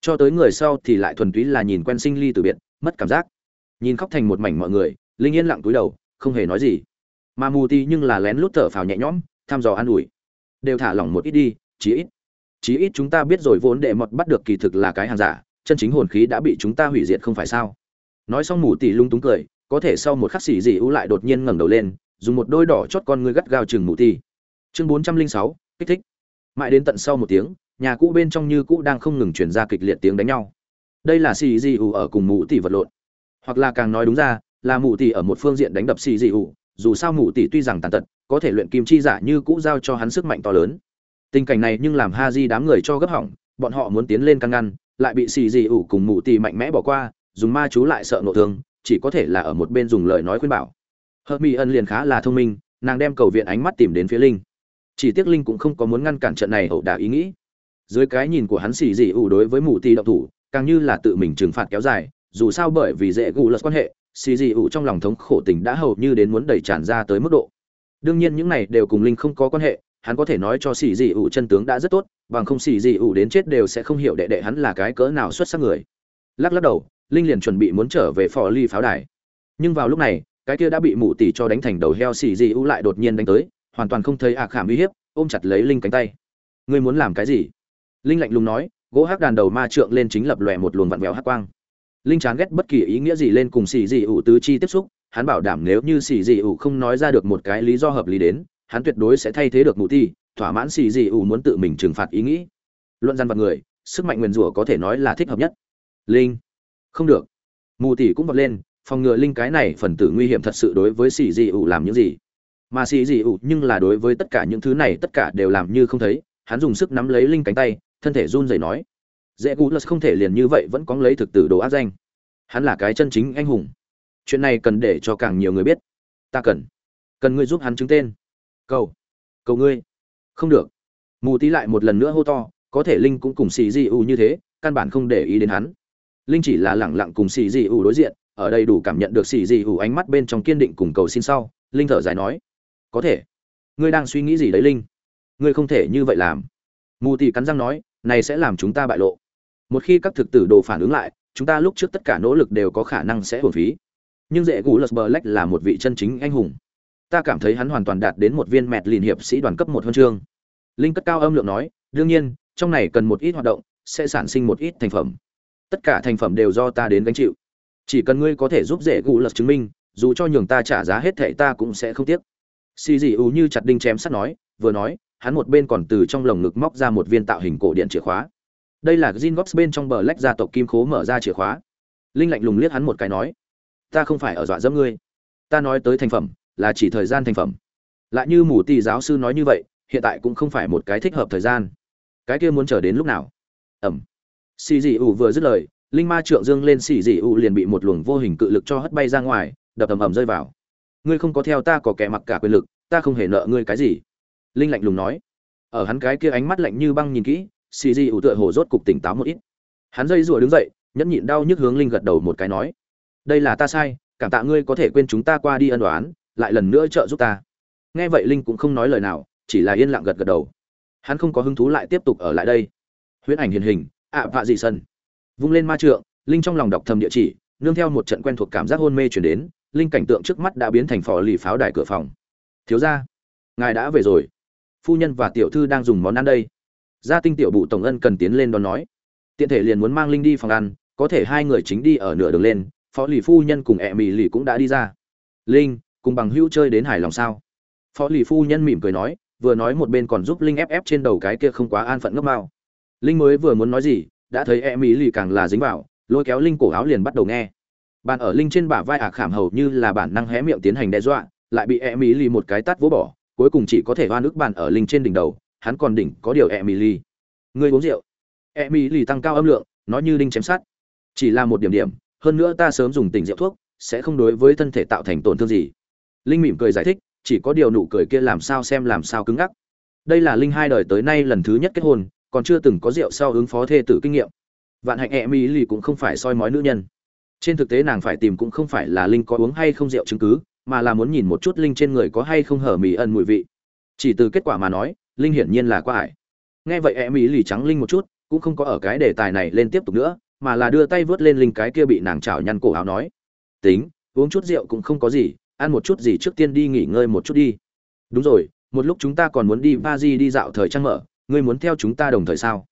Cho tới người sau thì lại thuần túy là nhìn quen sinh ly từ biệt, mất cảm giác. Nhìn khóc thành một mảnh mọi người, linh yên lặng túi đầu, không hề nói gì. Mà mù ti nhưng là lén lút thở phào nhẹ nhõm, thăm dò an ủi. Đều thả lỏng một ít đi, chí ít. Chí ít chúng ta biết rồi vốn đệ mọt bắt được kỳ thực là cái hàng giả, chân chính hồn khí đã bị chúng ta hủy diệt không phải sao? Nói xong mù tỷ lung túng cười, có thể sau một khắc xỉ dị ưu lại đột nhiên ngẩng đầu lên, dùng một đôi đỏ chót con ngươi gắt gao chừng mù ti chương bốn trăm linh sáu, kích thích. Mãi đến tận sau một tiếng, nhà cũ bên trong như cũ đang không ngừng chuyển ra kịch liệt tiếng đánh nhau. Đây là xì dị ủ ở cùng mụ tỷ vật lộn. Hoặc là càng nói đúng ra, là mụ tỷ ở một phương diện đánh đập xì dị ủ dù sao mụ tỷ tuy rằng tàn tật, có thể luyện kim chi giả như cũ giao cho hắn sức mạnh to lớn. Tình cảnh này nhưng làm ha di đám người cho gấp hỏng, bọn họ muốn tiến lên căn ngăn, lại bị xì dị ủ cùng mụ tỷ mạnh mẽ bỏ qua, dùng ma chú lại sợ nộ thương, chỉ có thể là ở một bên dùng lời nói khuyên bảo. Hợp mỹ ân liền khá là thông minh, nàng đem cầu viện ánh mắt tìm đến phía linh chỉ tiếc linh cũng không có muốn ngăn cản trận này hậu đả ý nghĩ. Dưới cái nhìn của hắn xì dị ủ đối với mù tỷ động thủ, càng như là tự mình trừng phạt kéo dài, dù sao bởi vì dễ gù lật quan hệ, xì dị ủ trong lòng thống khổ tình đã hầu như đến muốn đẩy tràn ra tới mức độ. Đương nhiên những này đều cùng linh không có quan hệ, hắn có thể nói cho xì dị ủ chân tướng đã rất tốt, bằng không xì dị ủ đến chết đều sẽ không hiểu đệ đệ hắn là cái cỡ nào xuất sắc người. Lắc lắc đầu, linh liền chuẩn bị muốn trở về phò ly pháo đài. Nhưng vào lúc này, cái kia đã bị mụ tỷ cho đánh thành đầu heo xì dị ủ lại đột nhiên đánh tới hoàn toàn không thấy ạ khảm uy hiếp, ôm chặt lấy linh cánh tay. Ngươi muốn làm cái gì? Linh lạnh lùng nói, gỗ hắc đàn đầu ma trượng lên chính lập lòe một luồng vặn vẹo hắc quang. Linh chán ghét bất kỳ ý nghĩa gì lên cùng xì dị ủ tứ chi tiếp xúc, hắn bảo đảm nếu như xì dị ủ không nói ra được một cái lý do hợp lý đến, hắn tuyệt đối sẽ thay thế được mụ ti thỏa mãn xì dị ủ muốn tự mình trừng phạt ý nghĩ. Luận gian vật người, sức mạnh nguyền rủa có thể nói là thích hợp nhất. Linh, không được. Mù tỷ cũng vọt lên, phòng ngừa linh cái này phần tử nguy hiểm thật sự đối với xì dị ủ làm những gì mà xì dị ủ nhưng là đối với tất cả những thứ này tất cả đều làm như không thấy, hắn dùng sức nắm lấy linh cánh tay, thân thể run rẩy nói, dễ cú lật không thể liền như vậy vẫn có lấy thực tử đồ ác danh. Hắn là cái chân chính anh hùng. Chuyện này cần để cho càng nhiều người biết. Ta cần. Cần ngươi giúp hắn chứng tên. Cầu. Cầu ngươi. Không được. Mù tí lại một lần nữa hô to, có thể linh cũng cùng xì dị ủ như thế, căn bản không để ý đến hắn. Linh chỉ là lẳng lặng cùng xì dị ủ đối diện, ở đây đủ cảm nhận được xì dị ủ ánh mắt bên trong kiên định cùng cầu xin sau, linh thở dài nói có thể. Ngươi đang suy nghĩ gì đấy, linh? Ngươi không thể như vậy làm. Mù tì cắn răng nói, này sẽ làm chúng ta bại lộ. Một khi các thực tử đồ phản ứng lại, chúng ta lúc trước tất cả nỗ lực đều có khả năng sẽ hưởng phí. Nhưng dễ gù lật bờ lách là một vị chân chính anh hùng. Ta cảm thấy hắn hoàn toàn đạt đến một viên mẹt liền hiệp sĩ đoàn cấp một huân chương. Linh cất cao âm lượng nói, đương nhiên, trong này cần một ít hoạt động, sẽ sản sinh một ít thành phẩm. Tất cả thành phẩm đều do ta đến gánh chịu. Chỉ cần ngươi có thể giúp dễ gù lật chứng minh, dù cho nhường ta trả giá hết thệ ta cũng sẽ không tiếc xì dị ú như chặt đinh chém sắt nói, vừa nói, hắn một bên còn từ trong lồng ngực móc ra một viên tạo hình cổ điện chìa khóa. Đây là gin gox bên trong bờ lách gia tộc kim khố mở ra chìa khóa. Linh lạnh lùng liếc hắn một cái nói, ta không phải ở dọa dẫm ngươi. Ta nói tới thành phẩm, là chỉ thời gian thành phẩm. Lại như mù tì giáo sư nói như vậy, hiện tại cũng không phải một cái thích hợp thời gian. Cái kia muốn chờ đến lúc nào? Ẩm. Xì dị ủ vừa dứt lời, linh ma trượng dương lên xì dị ủ liền bị một luồng vô hình cự lực cho hất bay ra ngoài, đập ầm ầm rơi vào ngươi không có theo ta có kẻ mặc cả quyền lực, ta không hề nợ ngươi cái gì. Linh lạnh lùng nói. Ở hắn cái kia ánh mắt lạnh như băng nhìn kỹ, xì di ủ tựa hồ rốt cục tỉnh táo một ít. Hắn dây rủa đứng dậy, nhẫn nhịn đau nhức hướng linh gật đầu một cái nói. Đây là ta sai, cảm tạ ngươi có thể quên chúng ta qua đi ân đoán lại lần nữa trợ giúp ta. Nghe vậy linh cũng không nói lời nào, chỉ là yên lặng gật gật đầu. Hắn không có hứng thú lại tiếp tục ở lại đây. Huyễn ảnh hiền hình, ạ vạ dị sân. Vung lên ma trượng, linh trong lòng đọc thầm địa chỉ, nương theo một trận quen thuộc cảm giác hôn mê chuyển đến linh cảnh tượng trước mắt đã biến thành phò lì pháo đài cửa phòng. Thiếu gia, ngài đã về rồi. Phu nhân và tiểu thư đang dùng món ăn đây. Gia tinh tiểu bụ tổng ân cần tiến lên đón nói. Tiện thể liền muốn mang linh đi phòng ăn, có thể hai người chính đi ở nửa đường lên phó lì phu nhân cùng ẹ mì lì cũng đã đi ra. Linh, cùng bằng hữu chơi đến hài lòng sao? Phó lì phu nhân mỉm cười nói, vừa nói một bên còn giúp linh ép ép trên đầu cái kia không quá an phận ngốc mao. Linh mới vừa muốn nói gì, đã thấy ẹ mì lì càng là dính vào, lôi kéo linh cổ áo liền bắt đầu nghe bàn ở linh trên bả vai ả khảm hầu như là bản năng hé miệng tiến hành đe dọa, lại bị e mỹ lì một cái tát vỗ bỏ, cuối cùng chỉ có thể hoa nước bàn ở linh trên đỉnh đầu, hắn còn đỉnh có điều e mỹ lì ngươi uống rượu. E mỹ lì tăng cao âm lượng, nói như đinh chém sát chỉ là một điểm điểm, hơn nữa ta sớm dùng tỉnh rượu thuốc, sẽ không đối với thân thể tạo thành tổn thương gì. Linh mỉm cười giải thích, chỉ có điều nụ cười kia làm sao xem làm sao cứng ngắc. Đây là linh hai đời tới nay lần thứ nhất kết hôn, còn chưa từng có rượu sau ứng phó thê tử kinh nghiệm. Vạn hạnh e mỹ lì cũng không phải soi mói nữ nhân trên thực tế nàng phải tìm cũng không phải là linh có uống hay không rượu chứng cứ, mà là muốn nhìn một chút linh trên người có hay không hở mì ẩn mùi vị. Chỉ từ kết quả mà nói, linh hiển nhiên là quá ải. Nghe vậy e mỹ lì trắng linh một chút, cũng không có ở cái đề tài này lên tiếp tục nữa, mà là đưa tay vớt lên linh cái kia bị nàng chảo nhăn cổ áo nói, tính, uống chút rượu cũng không có gì, ăn một chút gì trước tiên đi nghỉ ngơi một chút đi. Đúng rồi, một lúc chúng ta còn muốn đi ba di đi dạo thời trang mở, ngươi muốn theo chúng ta đồng thời sao?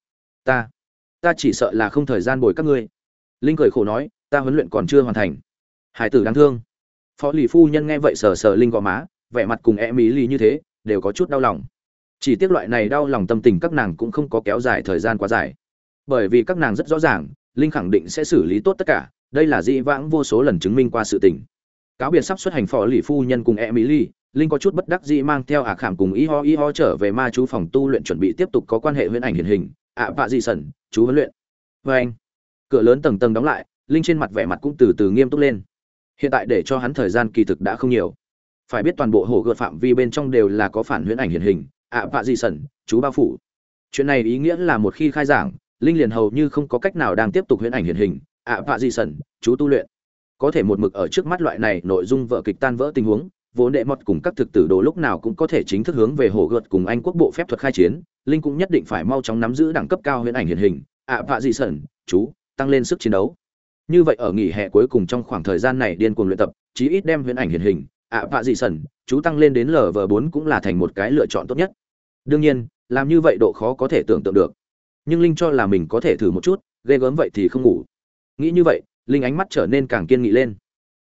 Ta ta chỉ sợ là không thời gian bồi các ngươi. Linh cười khổ nói ta huấn luyện còn chưa hoàn thành. Hải tử đáng thương. Phó lì phu nhân nghe vậy sờ sờ linh gò má, vẻ mặt cùng e mỹ lì như thế, đều có chút đau lòng. Chỉ tiếc loại này đau lòng tâm tình các nàng cũng không có kéo dài thời gian quá dài. Bởi vì các nàng rất rõ ràng, linh khẳng định sẽ xử lý tốt tất cả, đây là dĩ vãng vô số lần chứng minh qua sự tình. Cáo biệt sắp xuất hành phó lì phu nhân cùng e mỹ lì, linh có chút bất đắc dĩ mang theo ả khảm cùng y ho y ho trở về ma chú phòng tu luyện chuẩn bị tiếp tục có quan hệ huyễn ảnh hiển hình. Ạ vạ dị sẩn, chú huấn luyện. Vê anh cửa lớn tầng tầng đóng lại linh trên mặt vẻ mặt cũng từ từ nghiêm túc lên. Hiện tại để cho hắn thời gian kỳ thực đã không nhiều. Phải biết toàn bộ hồ gợt phạm vi bên trong đều là có phản huyễn ảnh hiện hình, ạ vạ di sẩn, chú bao phủ. Chuyện này ý nghĩa là một khi khai giảng, linh liền hầu như không có cách nào đang tiếp tục huyễn ảnh hiện hình, ạ vạ di sẩn, chú tu luyện. Có thể một mực ở trước mắt loại này nội dung vợ kịch tan vỡ tình huống vốn đệ mọt cùng các thực tử đồ lúc nào cũng có thể chính thức hướng về hồ gợt cùng anh quốc bộ phép thuật khai chiến, linh cũng nhất định phải mau chóng nắm giữ đẳng cấp cao huyễn ảnh hiện hình, ạ vạ di sẩn, chú, tăng lên sức chiến đấu như vậy ở nghỉ hè cuối cùng trong khoảng thời gian này điên cuồng luyện tập chí ít đem huyễn ảnh hiện hình ạ vạ dị sần, chú tăng lên đến lv bốn cũng là thành một cái lựa chọn tốt nhất. Đương nhiên làm như vậy độ khó có thể tưởng tượng được. Nhưng linh cho là mình có thể thử một chút ghê gớm vậy thì không ngủ. Nghĩ như vậy linh ánh mắt trở nên càng kiên nghị lên.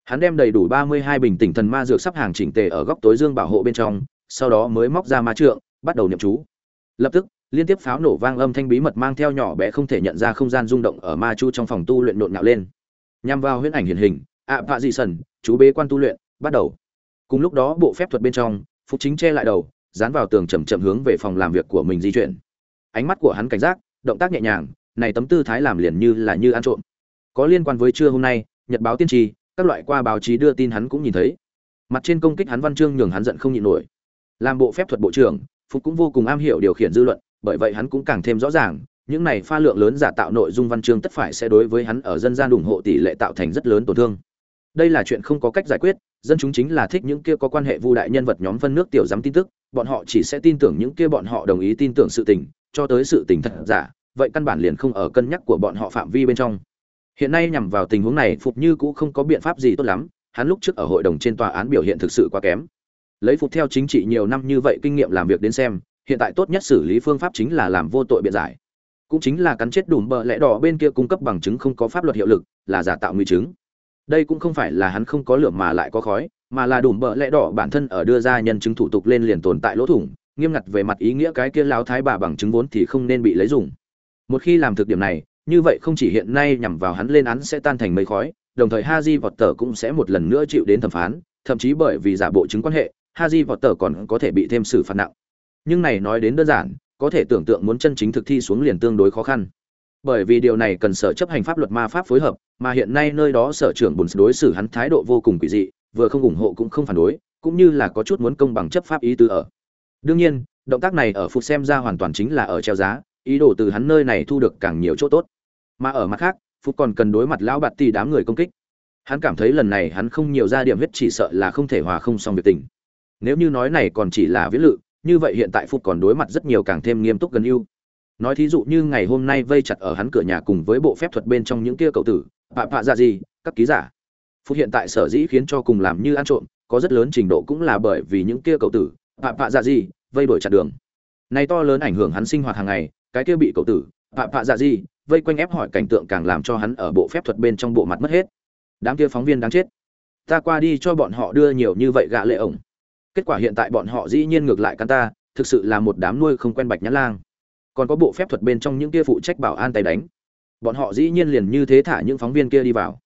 Hắn đem đầy đủ ba mươi hai bình tỉnh thần ma dược sắp hàng chỉnh tề ở góc tối dương bảo hộ bên trong sau đó mới móc ra ma trượng bắt đầu niệm chú. Lập tức liên tiếp pháo nổ vang âm thanh bí mật mang theo nhỏ bé không thể nhận ra không gian rung động ở ma chu trong phòng tu luyện nộn nhạo lên. Nhằm vào huyễn ảnh hiển hình, ạ vạ dị sần, chú bế quan tu luyện, bắt đầu. Cùng lúc đó, bộ phép thuật bên trong, phục chính che lại đầu, dán vào tường chậm chậm hướng về phòng làm việc của mình di chuyển. Ánh mắt của hắn cảnh giác, động tác nhẹ nhàng, này tấm tư thái làm liền như là như ăn trộm. Có liên quan với trưa hôm nay, nhật báo tiên tri, các loại qua báo chí đưa tin hắn cũng nhìn thấy. Mặt trên công kích hắn văn chương nhường hắn giận không nhịn nổi. Làm bộ phép thuật bộ trưởng, phục cũng vô cùng am hiểu điều khiển dư luận bởi vậy hắn cũng càng thêm rõ ràng, những này pha lượng lớn giả tạo nội dung văn chương tất phải sẽ đối với hắn ở dân gian ủng hộ tỷ lệ tạo thành rất lớn tổn thương. Đây là chuyện không có cách giải quyết, dân chúng chính là thích những kia có quan hệ vu đại nhân vật nhóm phân nước tiểu giám tin tức, bọn họ chỉ sẽ tin tưởng những kia bọn họ đồng ý tin tưởng sự tình, cho tới sự tình thật giả, vậy căn bản liền không ở cân nhắc của bọn họ phạm vi bên trong. Hiện nay nhằm vào tình huống này, phục như cũng không có biện pháp gì tốt lắm, hắn lúc trước ở hội đồng trên tòa án biểu hiện thực sự quá kém. Lấy phục theo chính trị nhiều năm như vậy kinh nghiệm làm việc đến xem hiện tại tốt nhất xử lý phương pháp chính là làm vô tội biện giải. Cũng chính là cắn chết đùm bợ lẽ đỏ bên kia cung cấp bằng chứng không có pháp luật hiệu lực, là giả tạo nguy chứng. Đây cũng không phải là hắn không có lửa mà lại có khói, mà là đùm bợ lẽ đỏ bản thân ở đưa ra nhân chứng thủ tục lên liền tồn tại lỗ thủng, nghiêm ngặt về mặt ý nghĩa cái kia lao thái bà bằng chứng vốn thì không nên bị lấy dùng. Một khi làm thực điểm này, như vậy không chỉ hiện nay nhằm vào hắn lên án sẽ tan thành mây khói, đồng thời haji vọt tờ cũng sẽ một lần nữa chịu đến thẩm phán, thậm chí bởi vì giả bộ chứng quan hệ, haji vọt tờ còn có thể bị thêm xử phạt nặng nhưng này nói đến đơn giản, có thể tưởng tượng muốn chân chính thực thi xuống liền tương đối khó khăn. Bởi vì điều này cần sở chấp hành pháp luật ma pháp phối hợp, mà hiện nay nơi đó sở trưởng bùn đối xử hắn thái độ vô cùng quỷ dị, vừa không ủng hộ cũng không phản đối, cũng như là có chút muốn công bằng chấp pháp ý tứ ở. Đương nhiên, động tác này ở phục xem ra hoàn toàn chính là ở treo giá, ý đồ từ hắn nơi này thu được càng nhiều chỗ tốt. Mà ở mặt khác, phục còn cần đối mặt lão bạt tì đám người công kích. Hắn cảm thấy lần này hắn không nhiều ra điểm huyết chỉ sợ là không thể hòa không xong việc tình. Nếu như nói này còn chỉ là viết lự như vậy hiện tại phục còn đối mặt rất nhiều càng thêm nghiêm túc gần yêu nói thí dụ như ngày hôm nay vây chặt ở hắn cửa nhà cùng với bộ phép thuật bên trong những kia cậu tử bạ bạ ra gì các ký giả. Phục hiện tại sở dĩ khiến cho cùng làm như ăn trộm, có rất lớn trình độ cũng là bởi vì những kia cậu tử bạ bạ ra gì vây đổi chặt đường. Này to lớn ảnh hưởng hắn sinh hoạt hàng ngày, cái kia bị cậu tử bạ bạ ra gì vây quanh ép hỏi cảnh tượng càng làm cho hắn ở bộ phép thuật bên trong bộ mặt mất hết. Đám kia phóng viên đáng chết. Ta qua đi cho bọn họ đưa nhiều như vậy gạ lệ ổng kết quả hiện tại bọn họ dĩ nhiên ngược lại cắn ta, thực sự là một đám nuôi không quen bạch nhãn lang. Còn có bộ phép thuật bên trong những kia phụ trách bảo an tay đánh. Bọn họ dĩ nhiên liền như thế thả những phóng viên kia đi vào.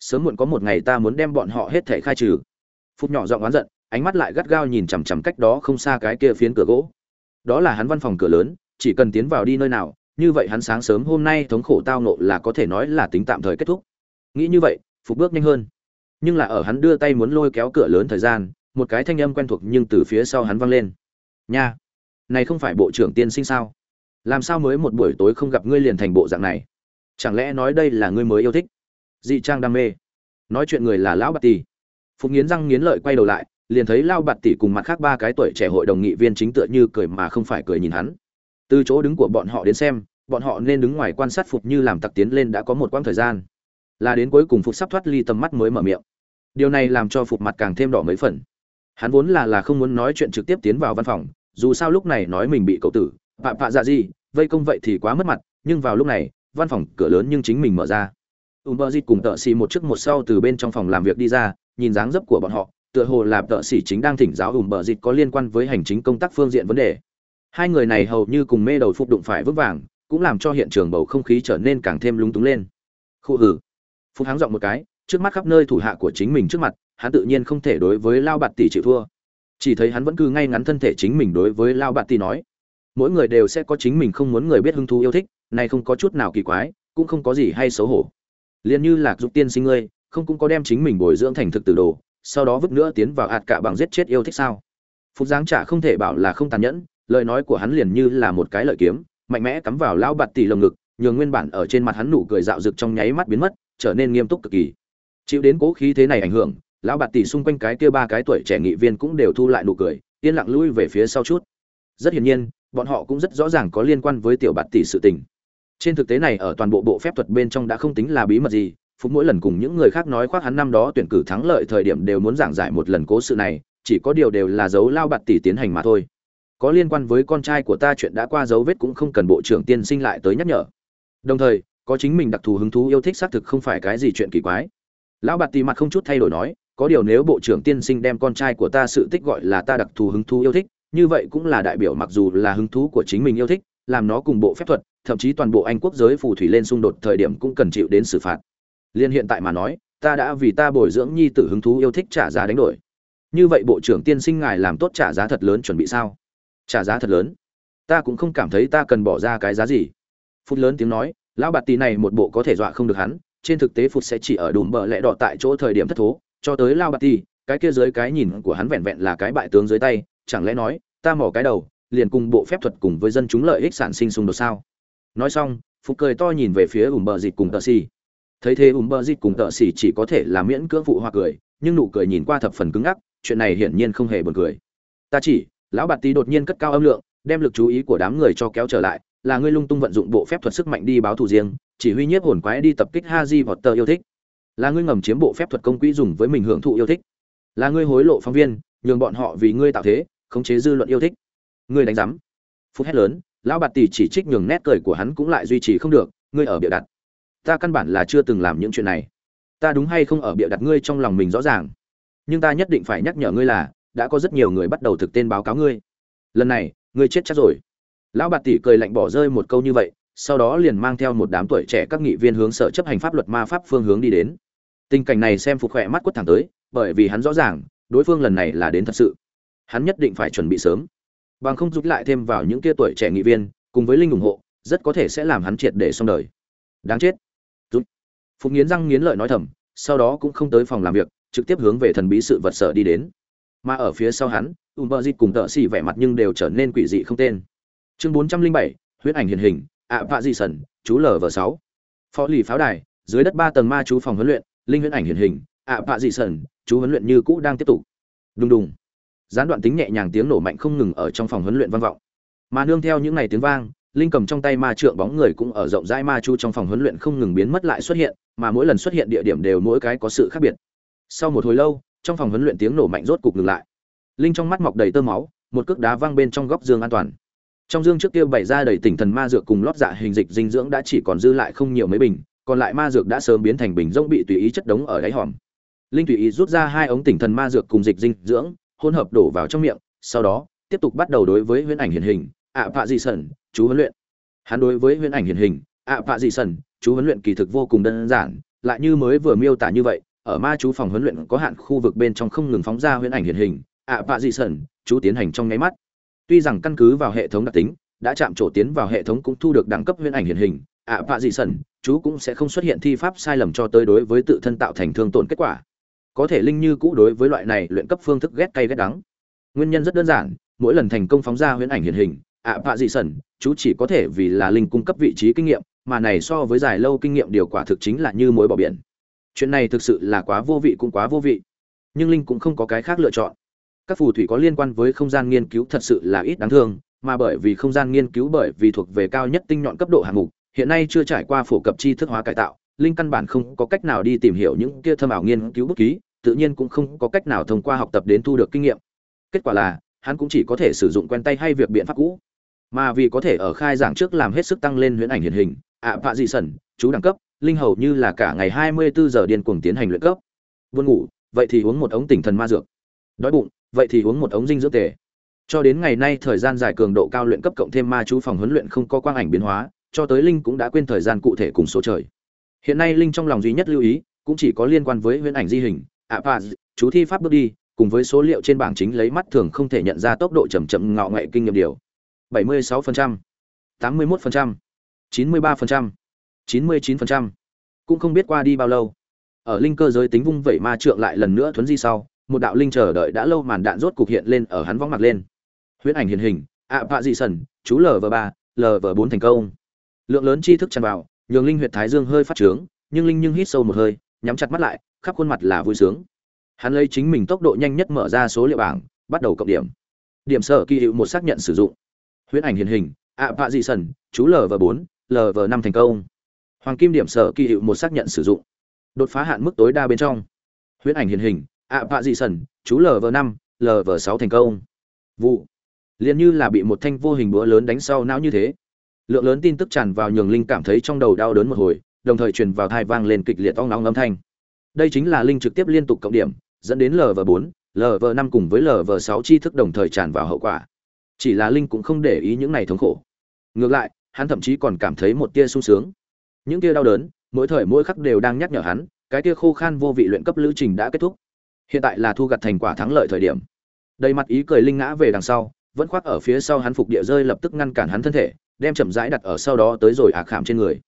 Sớm muộn có một ngày ta muốn đem bọn họ hết thể khai trừ. Phút nhỏ giọng oán giận, ánh mắt lại gắt gao nhìn chằm chằm cách đó không xa cái kia phiến cửa gỗ. Đó là hắn văn phòng cửa lớn, chỉ cần tiến vào đi nơi nào, như vậy hắn sáng sớm hôm nay thống khổ tao nộ là có thể nói là tính tạm thời kết thúc. Nghĩ như vậy phục bước nhanh hơn. Nhưng là ở hắn đưa tay muốn lôi kéo cửa lớn thời gian một cái thanh âm quen thuộc nhưng từ phía sau hắn vang lên. Nha, này không phải bộ trưởng tiên sinh sao? Làm sao mới một buổi tối không gặp ngươi liền thành bộ dạng này? Chẳng lẽ nói đây là ngươi mới yêu thích? Dị trang đam mê. Nói chuyện người là lão bạt tỷ. Phục nghiến răng nghiến lợi quay đầu lại, liền thấy lao bạt tỷ cùng mặt khác ba cái tuổi trẻ hội đồng nghị viên chính tựa như cười mà không phải cười nhìn hắn. Từ chỗ đứng của bọn họ đến xem, bọn họ nên đứng ngoài quan sát phục như làm tặc tiến lên đã có một quãng thời gian. Là đến cuối cùng phục sắp thoát ly tầm mắt mới mở miệng. Điều này làm cho phục mặt càng thêm đỏ mấy phần hắn vốn là là không muốn nói chuyện trực tiếp tiến vào văn phòng, dù sao lúc này nói mình bị cậu tử pạ pạ dạ gì vây công vậy thì quá mất mặt, nhưng vào lúc này, văn phòng cửa lớn nhưng chính mình mở ra. Ùm bơ dịt cùng tợ xì một trước một sau từ bên trong phòng làm việc đi ra, nhìn dáng dấp của bọn họ, tựa hồ là tợ xì chính đang thỉnh giáo ùm bơ dịt có liên quan với hành chính công tác phương diện vấn đề. Hai người này hầu như cùng mê đầu phục đụng phải vững vàng, cũng làm cho hiện trường bầu không khí trở nên càng thêm lúng túng lên. Khu hử phúc háng giọng một cái, trước mắt khắp nơi thủ hạ của chính mình trước mặt hắn tự nhiên không thể đối với lao bạt tỷ chịu thua. Chỉ thấy hắn vẫn cứ ngay ngắn thân thể chính mình đối với lao bạt tỷ nói, mỗi người đều sẽ có chính mình không muốn người biết hứng thú yêu thích, này không có chút nào kỳ quái, cũng không có gì hay xấu hổ. Liền như lạc dục tiên sinh ngươi, không cũng có đem chính mình bồi dưỡng thành thực tử đồ, sau đó vứt nữa tiến vào hạt cả bằng giết chết yêu thích sao? Phục giáng trả không thể bảo là không tàn nhẫn, lời nói của hắn liền như là một cái lợi kiếm, mạnh mẽ cắm vào lao bạt tỷ lồng ngực, nhường nguyên bản ở trên mặt hắn nụ cười dạo rực trong nháy mắt biến mất, trở nên nghiêm túc cực kỳ. Chịu đến cố khí thế này ảnh hưởng lão bạt tỷ xung quanh cái kia ba cái tuổi trẻ nghị viên cũng đều thu lại nụ cười, yên lặng lui về phía sau chút. Rất hiển nhiên, bọn họ cũng rất rõ ràng có liên quan với tiểu bạt tỷ sự tình. Trên thực tế này ở toàn bộ bộ phép thuật bên trong đã không tính là bí mật gì phúc mỗi lần cùng những người khác nói khoác hắn năm đó tuyển cử thắng lợi thời điểm đều muốn giảng giải một lần cố sự này, chỉ có điều đều là dấu lao bạt tỷ tiến hành mà thôi. Có liên quan với con trai của ta chuyện đã qua dấu vết cũng không cần bộ trưởng tiên sinh lại tới nhắc nhở. Đồng thời, có chính mình đặc thù hứng thú yêu thích xác thực không phải cái gì chuyện kỳ quái. Lão bạt tì mặt không chút thay đổi nói có điều nếu bộ trưởng tiên sinh đem con trai của ta sự tích gọi là ta đặc thù hứng thú yêu thích, như vậy cũng là đại biểu mặc dù là hứng thú của chính mình yêu thích, làm nó cùng bộ phép thuật, thậm chí toàn bộ anh quốc giới phù thủy lên xung đột thời điểm cũng cần chịu đến xử phạt. Liên hiện tại mà nói, ta đã vì ta bồi dưỡng nhi tử hứng thú yêu thích trả giá đánh đổi. Như vậy bộ trưởng tiên sinh ngài làm tốt trả giá thật lớn chuẩn bị sao? Trả giá thật lớn? Ta cũng không cảm thấy ta cần bỏ ra cái giá gì. Phút lớn tiếng nói, lão bạt tì này một bộ có thể dọa không được hắn, trên thực tế phút sẽ chỉ ở đùm bờ lẽ đỏ tại chỗ thời điểm thất thố cho tới lao bạt ti, cái kia dưới cái nhìn của hắn vẹn vẹn là cái bại tướng dưới tay, chẳng lẽ nói, ta mỏ cái đầu, liền cùng bộ phép thuật cùng với dân chúng lợi ích sản sinh xung đột sao? Nói xong, phục cười to nhìn về phía ủng bờ dịt cùng tợ xì thấy thế ủng bờ dịt cùng tợ xì chỉ có thể là miễn cưỡng phụ hoa cười, nhưng nụ cười nhìn qua thập phần cứng ngắc, chuyện này hiển nhiên không hề buồn cười. Ta chỉ, lão bạt tì đột nhiên cất cao âm lượng, đem lực chú ý của đám người cho kéo trở lại, là ngươi lung tung vận dụng bộ phép thuật sức mạnh đi báo thù riêng, chỉ huy nhiếp hồn quái đi tập kích haji hoặc tờ yêu thích là ngươi ngầm chiếm bộ phép thuật công quỹ dùng với mình hưởng thụ yêu thích. Là ngươi hối lộ phóng viên, nhường bọn họ vì ngươi tạo thế, khống chế dư luận yêu thích. Ngươi đánh giám. Phút hét lớn, lão bạt tỷ chỉ trích nhường nét cười của hắn cũng lại duy trì không được, ngươi ở bịa đặt. Ta căn bản là chưa từng làm những chuyện này. Ta đúng hay không ở bịa đặt ngươi trong lòng mình rõ ràng. Nhưng ta nhất định phải nhắc nhở ngươi là, đã có rất nhiều người bắt đầu thực tên báo cáo ngươi. Lần này, ngươi chết chắc rồi. Lão bạt tỷ cười lạnh bỏ rơi một câu như vậy sau đó liền mang theo một đám tuổi trẻ các nghị viên hướng sở chấp hành pháp luật ma pháp phương hướng đi đến. Tình cảnh này xem phục khỏe mắt quất thẳng tới, bởi vì hắn rõ ràng, đối phương lần này là đến thật sự. Hắn nhất định phải chuẩn bị sớm. Bằng không giúp lại thêm vào những kia tuổi trẻ nghị viên, cùng với linh ủng hộ, rất có thể sẽ làm hắn triệt để xong đời. Đáng chết. Phục nghiến răng nghiến lợi nói thầm, sau đó cũng không tới phòng làm việc, trực tiếp hướng về thần bí sự vật sở đi đến. Mà ở phía sau hắn umberzit cùng tợ xì vẻ mặt nhưng đều trở nên quỷ dị không tên. Chương bốn trăm linh bảy, huyết ảnh hiện hình ạ vạ dị sần chú lv sáu. Phó lì pháo đài, dưới đất ba tầng ma chú phòng huấn luyện, linh huyễn ảnh hiển hình, ạ vạ dị sần chú huấn luyện như cũ đang tiếp tục. Đùng đùng. Gián đoạn tính nhẹ nhàng tiếng nổ mạnh không ngừng ở trong phòng huấn luyện vang vọng. Mà nương theo những ngày tiếng vang, linh cầm trong tay ma trượng bóng người cũng ở rộng rãi ma chu trong phòng huấn luyện không ngừng biến mất lại xuất hiện, mà mỗi lần xuất hiện địa điểm đều mỗi cái có sự khác biệt. Sau một hồi lâu, trong phòng huấn luyện tiếng nổ mạnh rốt cục ngừng lại. Linh trong mắt mọc đầy tơ máu, một cước đá văng bên trong góc giường an toàn trong dương trước kia bày ra đầy tỉnh thần ma dược cùng lót dạ hình dịch dinh dưỡng đã chỉ còn dư lại không nhiều mấy bình, còn lại ma dược đã sớm biến thành bình rông bị tùy ý chất đống ở đáy hòm. Linh tùy ý rút ra hai ống tỉnh thần ma dược cùng dịch dinh dưỡng, hỗn hợp đổ vào trong miệng, sau đó, tiếp tục bắt đầu đối với huyễn ảnh hiển hình, ạ phạ dị sẩn, chú huấn luyện. Hắn đối với huyễn ảnh hiển hình, ạ phạ dị sẩn, chú huấn luyện kỳ thực vô cùng đơn giản, lại như mới vừa miêu tả như vậy, ở ma chú phòng huấn luyện có hạn khu vực bên trong không ngừng phóng ra huyễn ảnh hiển hình, ạ phạ dị sẩn, chú tiến hành trong nháy mắt tuy rằng căn cứ vào hệ thống đặc tính, đã chạm trổ tiến vào hệ thống cũng thu được đẳng cấp huyễn ảnh hiển hình, ạ, vạ dị sẩn, chú cũng sẽ không xuất hiện thi pháp sai lầm cho tới đối với tự thân tạo thành thương tổn kết quả. Có thể linh như cũ đối với loại này luyện cấp phương thức ghét cay ghét đắng. Nguyên nhân rất đơn giản, mỗi lần thành công phóng ra huyễn ảnh hiện hình, ạ, vạ dị sẩn, chú chỉ có thể vì là linh cung cấp vị trí kinh nghiệm, mà này so với dài lâu kinh nghiệm điều quả thực chính là như mối bỏ biển. Chuyện này thực sự là quá vô vị cũng quá vô vị. Nhưng linh cũng không có cái khác lựa chọn các phù thủy có liên quan với không gian nghiên cứu thật sự là ít đáng thương, mà bởi vì không gian nghiên cứu bởi vì thuộc về cao nhất tinh nhọn cấp độ hạng mục, hiện nay chưa trải qua phổ cập tri thức hóa cải tạo, linh căn bản không có cách nào đi tìm hiểu những kia thâm ảo nghiên cứu bút ký, tự nhiên cũng không có cách nào thông qua học tập đến thu được kinh nghiệm. Kết quả là, hắn cũng chỉ có thể sử dụng quen tay hay việc biện pháp cũ. Mà vì có thể ở khai giảng trước làm hết sức tăng lên huyễn ảnh hiện hình, ạ vạ dị sẩn, chú đẳng cấp, linh hầu như là cả ngày hai mươi bốn giờ điên cuồng tiến hành luyện cấp. Buồn ngủ, vậy thì uống một ống tỉnh thần ma dược. Đói bụng vậy thì uống một ống dinh dưỡng tề. Cho đến ngày nay thời gian dài cường độ cao luyện cấp cộng thêm ma chú phòng huấn luyện không có quang ảnh biến hóa cho tới linh cũng đã quên thời gian cụ thể cùng số trời. Hiện nay linh trong lòng duy nhất lưu ý cũng chỉ có liên quan với huyễn ảnh di hình ạ à, chú thi pháp bước đi cùng với số liệu trên bảng chính lấy mắt thường không thể nhận ra tốc độ chậm chậm ngọ ngậy kinh nghiệm điều. 76%, 81%, 93%, 99%. cũng không biết qua đi bao lâu. Ở linh cơ giới tính vung vẩy ma trượng lại lần nữa thuấn di sau một đạo linh chờ đợi đã lâu màn đạn rốt cục hiện lên ở hắn võng mặt lên. Huyễn ảnh hiện hình ạ à, dị sần chú lv ba lv bốn thành công. Lượng lớn tri thức tràn vào nhường linh huyệt thái dương hơi phát trướng nhưng linh nhưng hít sâu một hơi nhắm chặt mắt lại khắp khuôn mặt là vui sướng. Hắn lấy chính mình tốc độ nhanh nhất mở ra số liệu bảng bắt đầu cộng điểm. Điểm sở kỳ hiệu một xác nhận sử dụng. Huyễn ảnh hiện hình ạ vạ dị sần chú lv bốn lv năm thành công. Hoàng kim điểm sở kỳ hiệu một xác nhận sử dụng. Đột phá hạn mức tối đa bên trong. Huyễn ảnh hiện hình ạ vạ dị sần, chú lv năm lv sáu thành công. Vụ. Liền như là bị một thanh vô hình búa lớn đánh sau não như thế. Lượng lớn tin tức tràn vào nhường linh cảm thấy trong đầu đau đớn một hồi, đồng thời truyền vào thai vang lên kịch liệt ong nóng âm thanh. Đây chính là linh trực tiếp liên tục cộng điểm, dẫn đến lv bốn lv năm cùng với lv sáu tri thức đồng thời tràn vào hậu quả. Chỉ là linh cũng không để ý những này thống khổ. Ngược lại, hắn thậm chí còn cảm thấy một tia sung sướng. Những tia đau đớn, mỗi thời mỗi khắc đều đang nhắc nhở hắn, cái tia khô khan vô vị luyện cấp lữ trình đã kết thúc hiện tại là thu gặt thành quả thắng lợi thời điểm. Đầy mặt ý cười linh ngã về đằng sau, vẫn khoác ở phía sau hắn phục địa rơi lập tức ngăn cản hắn thân thể, đem chậm rãi đặt ở sau đó tới rồi ạc khảm trên người.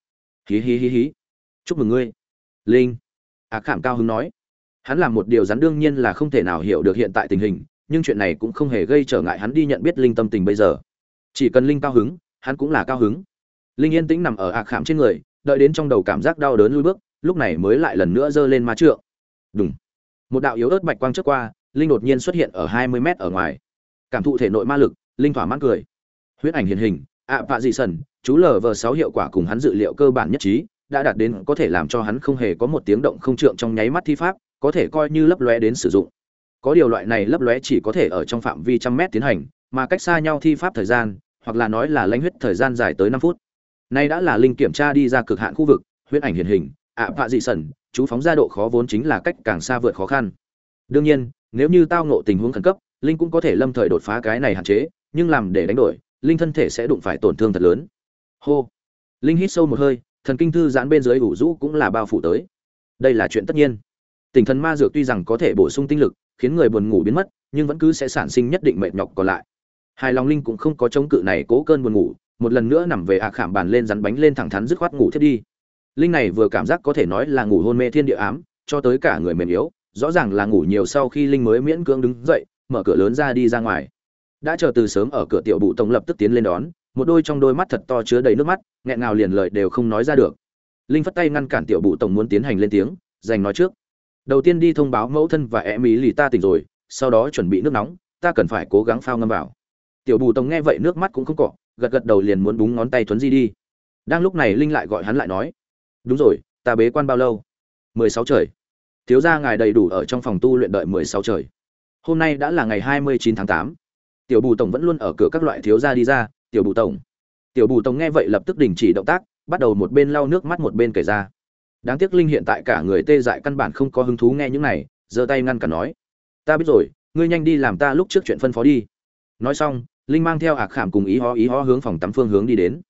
Hí hí hí hí. Chúc mừng ngươi. Linh. Ạc khảm cao hứng nói. Hắn làm một điều rắn đương nhiên là không thể nào hiểu được hiện tại tình hình, nhưng chuyện này cũng không hề gây trở ngại hắn đi nhận biết linh tâm tình bây giờ. Chỉ cần linh cao hứng, hắn cũng là cao hứng. Linh yên tĩnh nằm ở ạc khảm trên người, đợi đến trong đầu cảm giác đau đớn lui bước, lúc này mới lại lần nữa giơ lên má trượng. Đúng một đạo yếu ớt bạch quang trước qua, linh đột nhiên xuất hiện ở hai mươi mét ở ngoài. Cảm thụ thể nội ma lực, linh thỏa mãn cười. Huyết ảnh hiền hình, ạ vạ dị sần, chú lờ vờ sáu hiệu quả cùng hắn dự liệu cơ bản nhất trí, đã đạt đến có thể làm cho hắn không hề có một tiếng động không trượng trong nháy mắt thi pháp, có thể coi như lấp lóe đến sử dụng. Có điều loại này lấp lóe chỉ có thể ở trong phạm vi trăm mét tiến hành, mà cách xa nhau thi pháp thời gian, hoặc là nói là lãnh huyết thời gian dài tới năm phút. Nay đã là linh kiểm tra đi ra cực hạn khu vực, huyết ảnh hiển hình, ạ vạ dị sần chú phóng ra độ khó vốn chính là cách càng xa vượt khó khăn. Đương nhiên, nếu như tao ngộ tình huống khẩn cấp, linh cũng có thể lâm thời đột phá cái này hạn chế, nhưng làm để đánh đổi, linh thân thể sẽ đụng phải tổn thương thật lớn. Hô. Linh hít sâu một hơi, thần kinh thư giãn bên dưới ủ rũ cũng là bao phủ tới. Đây là chuyện tất nhiên. Tỉnh thần ma dược tuy rằng có thể bổ sung tinh lực, khiến người buồn ngủ biến mất, nhưng vẫn cứ sẽ sản sinh nhất định mệt nhọc còn lại. Hai lòng linh cũng không có chống cự này cố cơn buồn ngủ, một lần nữa nằm về ạ khảm bàn lên rắn bánh lên thẳng thắn dứt khoát ngủ thiết đi linh này vừa cảm giác có thể nói là ngủ hôn mê thiên địa ám, cho tới cả người mềm yếu, rõ ràng là ngủ nhiều sau khi linh mới miễn cưỡng đứng dậy, mở cửa lớn ra đi ra ngoài. Đã chờ từ sớm ở cửa tiểu bụ tổng lập tức tiến lên đón, một đôi trong đôi mắt thật to chứa đầy nước mắt, nghẹn ngào liền lời đều không nói ra được. Linh phất tay ngăn cản tiểu bụ tổng muốn tiến hành lên tiếng, dành nói trước. Đầu tiên đi thông báo mẫu thân và em ý lì ta tỉnh rồi, sau đó chuẩn bị nước nóng, ta cần phải cố gắng phao ngâm vào. Tiểu bù tổng nghe vậy nước mắt cũng không cọ, gật gật đầu liền muốn búng ngón tay thuấn di đi. Đang lúc này linh lại gọi hắn lại nói đúng rồi, ta bế quan bao lâu? Mười sáu trời. Thiếu gia ngài đầy đủ ở trong phòng tu luyện đợi mười sáu trời. Hôm nay đã là ngày hai mươi chín tháng tám. Tiểu bù tổng vẫn luôn ở cửa các loại thiếu gia đi ra, tiểu bù tổng. Tiểu bù tổng nghe vậy lập tức đình chỉ động tác, bắt đầu một bên lau nước mắt một bên kể ra. Đáng tiếc linh hiện tại cả người tê dại căn bản không có hứng thú nghe những này, giơ tay ngăn cả nói, ta biết rồi, ngươi nhanh đi làm ta lúc trước chuyện phân phó đi. Nói xong, linh mang theo ạc khảm cùng ý ho ý ho hướng phòng tắm phương hướng đi đến.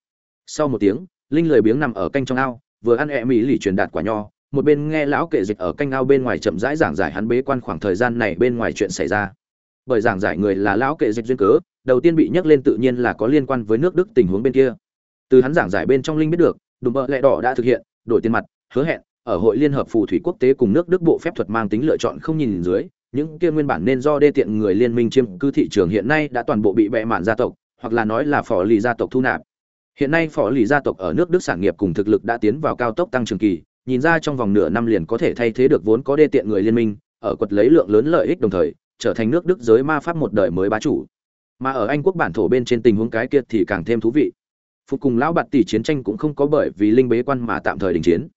Sau một tiếng, linh lười biếng nằm ở canh trong ao vừa ăn ẹ mỹ lì truyền đạt quả nho, một bên nghe lão kệ dịch ở canh ao bên ngoài chậm rãi giảng giải hắn bế quan khoảng thời gian này bên ngoài chuyện xảy ra. Bởi giảng giải người là lão kệ dịch duyên cớ, đầu tiên bị nhắc lên tự nhiên là có liên quan với nước đức tình huống bên kia. Từ hắn giảng giải bên trong linh biết được, đùm bợ lẹ đỏ đã thực hiện, đổi tiền mặt, hứa hẹn, ở hội liên hợp phù thủy quốc tế cùng nước đức bộ phép thuật mang tính lựa chọn không nhìn dưới, những kia nguyên bản nên do đê tiện người liên minh chiếm cư thị trường hiện nay đã toàn bộ bị bệ mạn gia tộc, hoặc là nói là phò lì gia tộc thu nạp hiện nay phò lì gia tộc ở nước đức sản nghiệp cùng thực lực đã tiến vào cao tốc tăng trưởng kỳ, nhìn ra trong vòng nửa năm liền có thể thay thế được vốn có đê tiện người liên minh, ở quật lấy lượng lớn lợi ích đồng thời, trở thành nước đức giới ma pháp một đời mới bá chủ. Mà ở anh quốc bản thổ bên trên tình huống cái kia thì càng thêm thú vị. Phục cùng lão bạt tỷ chiến tranh cũng không có bởi vì linh bế quan mà tạm thời đình chiến.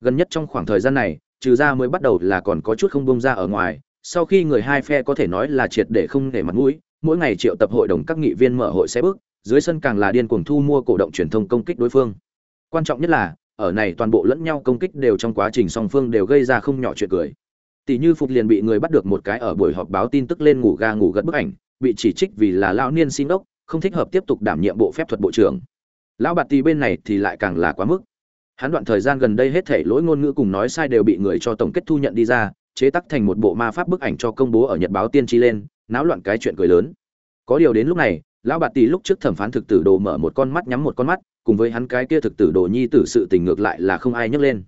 Gần nhất trong khoảng thời gian này, trừ ra mới bắt đầu là còn có chút không bông ra ở ngoài, sau khi người hai phe có thể nói là triệt để không để mặt mũi, mỗi ngày triệu tập hội đồng các nghị viên mở hội sẽ bước dưới sân càng là điên cuồng thu mua cổ động truyền thông công kích đối phương. Quan trọng nhất là, ở này toàn bộ lẫn nhau công kích đều trong quá trình song phương đều gây ra không nhỏ chuyện cười. Tỷ như phục liền bị người bắt được một cái ở buổi họp báo tin tức lên ngủ ga ngủ gật bức ảnh, bị chỉ trích vì là lão niên xin đốc không thích hợp tiếp tục đảm nhiệm bộ phép thuật bộ trưởng. Lão bạt tỷ bên này thì lại càng là quá mức. Hắn đoạn thời gian gần đây hết thảy lỗi ngôn ngữ cùng nói sai đều bị người cho tổng kết thu nhận đi ra, chế tác thành một bộ ma pháp bức ảnh cho công bố ở nhật báo tiên tri lên, náo loạn cái chuyện cười lớn. Có điều đến lúc này lão bạt tỷ lúc trước thẩm phán thực tử đồ mở một con mắt nhắm một con mắt, cùng với hắn cái kia thực tử đồ nhi tử sự tình ngược lại là không ai nhắc lên.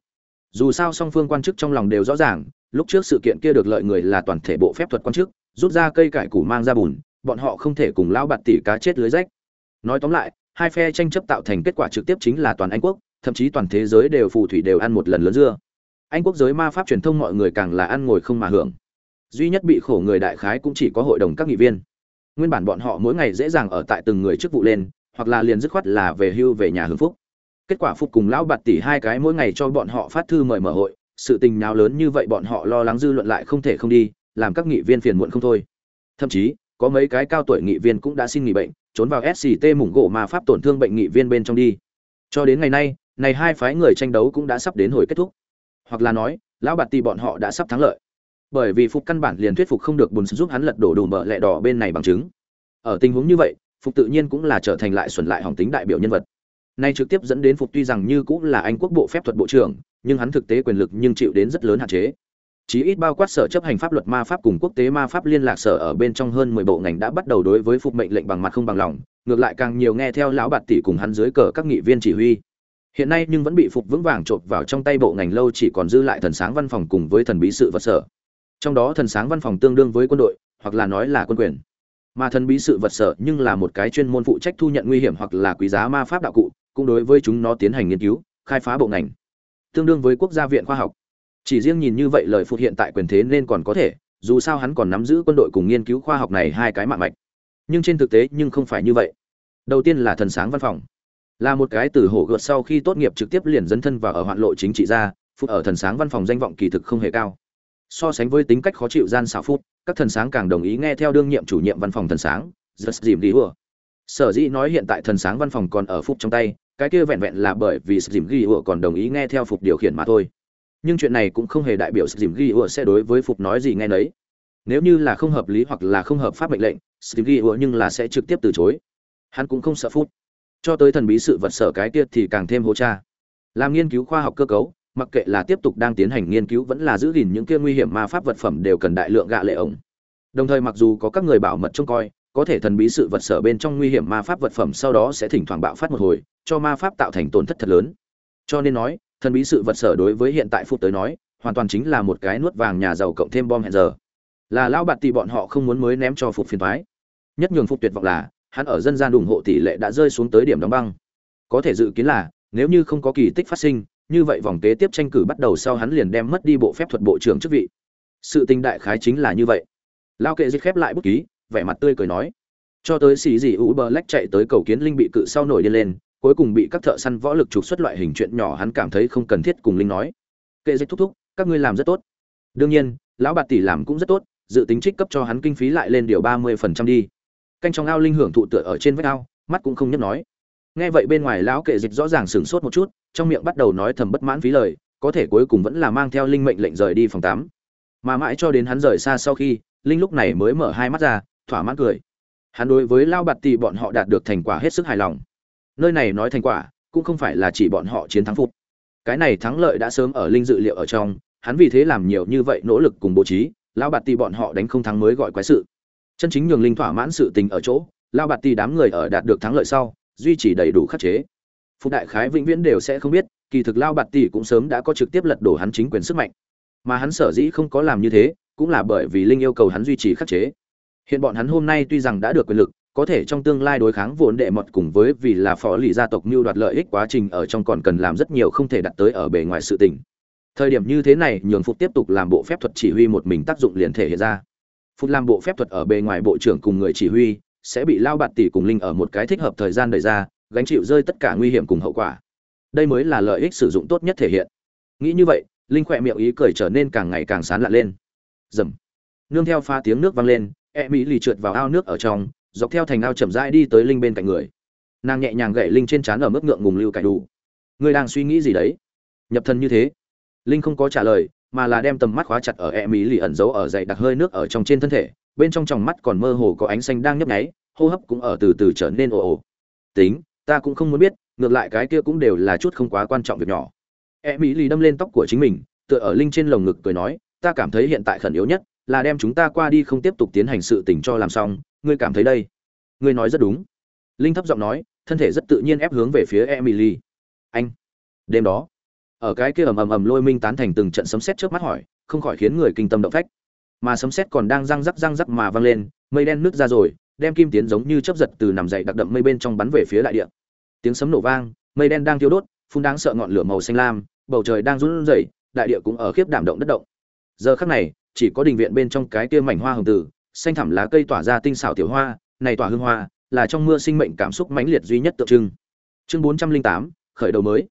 Dù sao song phương quan chức trong lòng đều rõ ràng, lúc trước sự kiện kia được lợi người là toàn thể bộ phép thuật quan chức, rút ra cây cải củ mang ra bùn, bọn họ không thể cùng lão bạt tỷ cá chết lưới rách. Nói tóm lại, hai phe tranh chấp tạo thành kết quả trực tiếp chính là toàn anh quốc, thậm chí toàn thế giới đều phù thủy đều ăn một lần lớn dưa. Anh quốc giới ma pháp truyền thông mọi người càng là ăn ngồi không mà hưởng. Duy nhất bị khổ người đại khái cũng chỉ có hội đồng các nghị viên nguyên bản bọn họ mỗi ngày dễ dàng ở tại từng người chức vụ lên, hoặc là liền dứt khoát là về hưu về nhà hưởng phúc. Kết quả phục cùng lão bạt tỷ hai cái mỗi ngày cho bọn họ phát thư mời mở hội, sự tình nào lớn như vậy bọn họ lo lắng dư luận lại không thể không đi, làm các nghị viên phiền muộn không thôi. Thậm chí, có mấy cái cao tuổi nghị viên cũng đã xin nghỉ bệnh, trốn vào sct mủng gỗ mà pháp tổn thương bệnh nghị viên bên trong đi. Cho đến ngày nay, này hai phái người tranh đấu cũng đã sắp đến hồi kết thúc. Hoặc là nói, lão bạt tỷ bọn họ đã sắp thắng lợi bởi vì phục căn bản liền thuyết phục không được bùn giúp hắn lật đổ đủ bợ lẹ đỏ bên này bằng chứng. Ở tình huống như vậy, phục tự nhiên cũng là trở thành lại xuẩn lại hỏng tính đại biểu nhân vật. Nay trực tiếp dẫn đến phục tuy rằng như cũng là anh quốc bộ phép thuật bộ trưởng, nhưng hắn thực tế quyền lực nhưng chịu đến rất lớn hạn chế. Chí ít bao quát sở chấp hành pháp luật ma pháp cùng quốc tế ma pháp liên lạc sở ở bên trong hơn mười bộ ngành đã bắt đầu đối với phục mệnh lệnh bằng mặt không bằng lòng, ngược lại càng nhiều nghe theo lão bạt tỷ cùng hắn dưới cờ các nghị viên chỉ huy. Hiện nay nhưng vẫn bị phục vững vàng trộn vào trong tay bộ ngành lâu chỉ còn dư lại thần sáng văn phòng cùng với thần bí sự vật sở trong đó thần sáng văn phòng tương đương với quân đội, hoặc là nói là quân quyền. Mà thần bí sự vật sở nhưng là một cái chuyên môn phụ trách thu nhận nguy hiểm hoặc là quý giá ma pháp đạo cụ, cũng đối với chúng nó tiến hành nghiên cứu, khai phá bộ ngành. Tương đương với quốc gia viện khoa học. Chỉ riêng nhìn như vậy lời phụ hiện tại quyền thế nên còn có thể, dù sao hắn còn nắm giữ quân đội cùng nghiên cứu khoa học này hai cái mạng mạch. Nhưng trên thực tế nhưng không phải như vậy. Đầu tiên là thần sáng văn phòng. Là một cái từ hổ gợt sau khi tốt nghiệp trực tiếp liền dấn thân vào ở hoạn lộ chính trị ra, phụ ở thần sáng văn phòng danh vọng kỳ thực không hề cao so sánh với tính cách khó chịu gian xảo phút, các thần sáng càng đồng ý nghe theo đương nhiệm chủ nhiệm văn phòng thần sáng rất dìm đi ùa sở dĩ nói hiện tại thần sáng văn phòng còn ở phúc trong tay, cái kia vẹn vẹn là bởi vì dìm ghi ùa còn đồng ý nghe theo phục điều khiển mà thôi. Nhưng chuyện này cũng không hề đại biểu dìm ghi ùa sẽ đối với phục nói gì nghe nấy. Nếu như là không hợp lý hoặc là không hợp pháp mệnh lệnh dìm ghi ùa nhưng là sẽ trực tiếp từ chối. Hắn cũng không sợ phút cho tới thần bí sự vật sở cái kia thì càng thêm hô cha. Làm nghiên cứu khoa học cơ cấu mặc kệ là tiếp tục đang tiến hành nghiên cứu vẫn là giữ gìn những kia nguy hiểm ma pháp vật phẩm đều cần đại lượng gạ lệ ổng. Đồng thời mặc dù có các người bảo mật trông coi, có thể thần bí sự vật sở bên trong nguy hiểm ma pháp vật phẩm sau đó sẽ thỉnh thoảng bạo phát một hồi, cho ma pháp tạo thành tổn thất thật lớn. Cho nên nói, thần bí sự vật sở đối với hiện tại phút tới nói, hoàn toàn chính là một cái nuốt vàng nhà giàu cộng thêm bom hẹn giờ. Là lão bạt tỷ bọn họ không muốn mới ném cho phục phiền thoái nhất nhường phục tuyệt vọng là, hắn ở dân gian ủng hộ tỷ lệ đã rơi xuống tới điểm đóng băng. Có thể dự kiến là, nếu như không có kỳ tích phát sinh như vậy vòng kế tiếp tranh cử bắt đầu sau hắn liền đem mất đi bộ phép thuật bộ trưởng chức vị. Sự tình đại khái chính là như vậy. Lao kệ dịch khép lại bút ký, vẻ mặt tươi cười nói. Cho tới xì gì u bờ lách chạy tới cầu kiến linh bị cự sau nổi điên lên, cuối cùng bị các thợ săn võ lực trục xuất loại hình chuyện nhỏ hắn cảm thấy không cần thiết cùng linh nói. Kệ dịch thúc thúc, các ngươi làm rất tốt. Đương nhiên, lão bạt tỷ làm cũng rất tốt, dự tính trích cấp cho hắn kinh phí lại lên điều ba mươi phần trăm đi. Canh trong ao linh hưởng thụ tựa ở trên vách ao, mắt cũng không nhấc nói nghe vậy bên ngoài lão kệ dịch rõ ràng sửng sốt một chút, trong miệng bắt đầu nói thầm bất mãn phí lời, có thể cuối cùng vẫn là mang theo linh mệnh lệnh rời đi phòng tắm. Mà mãi cho đến hắn rời xa sau khi, linh lúc này mới mở hai mắt ra, thỏa mãn cười. Hắn đối với lao bạt tì bọn họ đạt được thành quả hết sức hài lòng. Nơi này nói thành quả, cũng không phải là chỉ bọn họ chiến thắng phục. Cái này thắng lợi đã sớm ở linh dự liệu ở trong, hắn vì thế làm nhiều như vậy nỗ lực cùng bố trí lao bạt tì bọn họ đánh không thắng mới gọi quái sự. Chân chính nhường linh thỏa mãn sự tình ở chỗ lao bạt tì đám người ở đạt được thắng lợi sau duy trì đầy đủ khắc chế. Phục đại khái vĩnh viễn đều sẽ không biết, kỳ thực lao bạt tỷ cũng sớm đã có trực tiếp lật đổ hắn chính quyền sức mạnh. Mà hắn sở dĩ không có làm như thế, cũng là bởi vì linh yêu cầu hắn duy trì khắc chế. Hiện bọn hắn hôm nay tuy rằng đã được quyền lực, có thể trong tương lai đối kháng vốn đệ mật cùng với vì là phó lì gia tộc mưu đoạt lợi ích quá trình ở trong còn cần làm rất nhiều không thể đặt tới ở bề ngoài sự tình. Thời điểm như thế này, nhường phục tiếp tục làm bộ phép thuật chỉ huy một mình tác dụng liền thể hiện ra. Phục làm bộ phép thuật ở bề ngoài bộ trưởng cùng người chỉ huy sẽ bị lao bạt tỷ cùng linh ở một cái thích hợp thời gian đẩy ra, gánh chịu rơi tất cả nguy hiểm cùng hậu quả. Đây mới là lợi ích sử dụng tốt nhất thể hiện. Nghĩ như vậy, linh khỏe miệng ý cười trở nên càng ngày càng sán lạ lên. Dầm. Nương theo pha tiếng nước vang lên e mỹ lì trượt vào ao nước ở trong, dọc theo thành ao chậm rãi đi tới linh bên cạnh người. Nàng nhẹ nhàng gậy linh trên trán ở mức ngượng ngùng lưu cải đủ. Ngươi đang suy nghĩ gì đấy? Nhập thân như thế. Linh không có trả lời, mà là đem tầm mắt khóa chặt ở e mỹ lì ẩn giấu ở dậy đặc hơi nước ở trong trên thân thể bên trong tròng mắt còn mơ hồ có ánh xanh đang nhấp nháy, hô hấp cũng ở từ từ trở nên ồ ồ. Tính, ta cũng không muốn biết, ngược lại cái kia cũng đều là chút không quá quan trọng việc nhỏ. E mỹ lì đâm lên tóc của chính mình, tựa ở linh trên lồng ngực cười nói, ta cảm thấy hiện tại khẩn yếu nhất là đem chúng ta qua đi không tiếp tục tiến hành sự tình cho làm xong, ngươi cảm thấy đây? Ngươi nói rất đúng. Linh thấp giọng nói, thân thể rất tự nhiên ép hướng về phía emily anh, đêm đó, ở cái kia ầm ầm ầm lôi minh tán thành từng trận sấm sét trước mắt hỏi, không khỏi khiến người kinh tâm động phách mà sấm sét còn đang răng rắc răng rắc mà vang lên, mây đen nứt ra rồi, đem kim tiến giống như chớp giật từ nằm dậy đặc đậm mây bên trong bắn về phía đại địa. Tiếng sấm nổ vang, mây đen đang thiêu đốt, phun đáng sợ ngọn lửa màu xanh lam, bầu trời đang run rẩy, đại địa cũng ở khiếp đảm động đất động. Giờ khắc này, chỉ có đình viện bên trong cái kia mảnh hoa hồng tử, xanh thẳm lá cây tỏa ra tinh xảo tiểu hoa, này tỏa hương hoa, là trong mưa sinh mệnh cảm xúc mãnh liệt duy nhất tượng trưng. Chương bốn trăm linh tám, khởi đầu mới.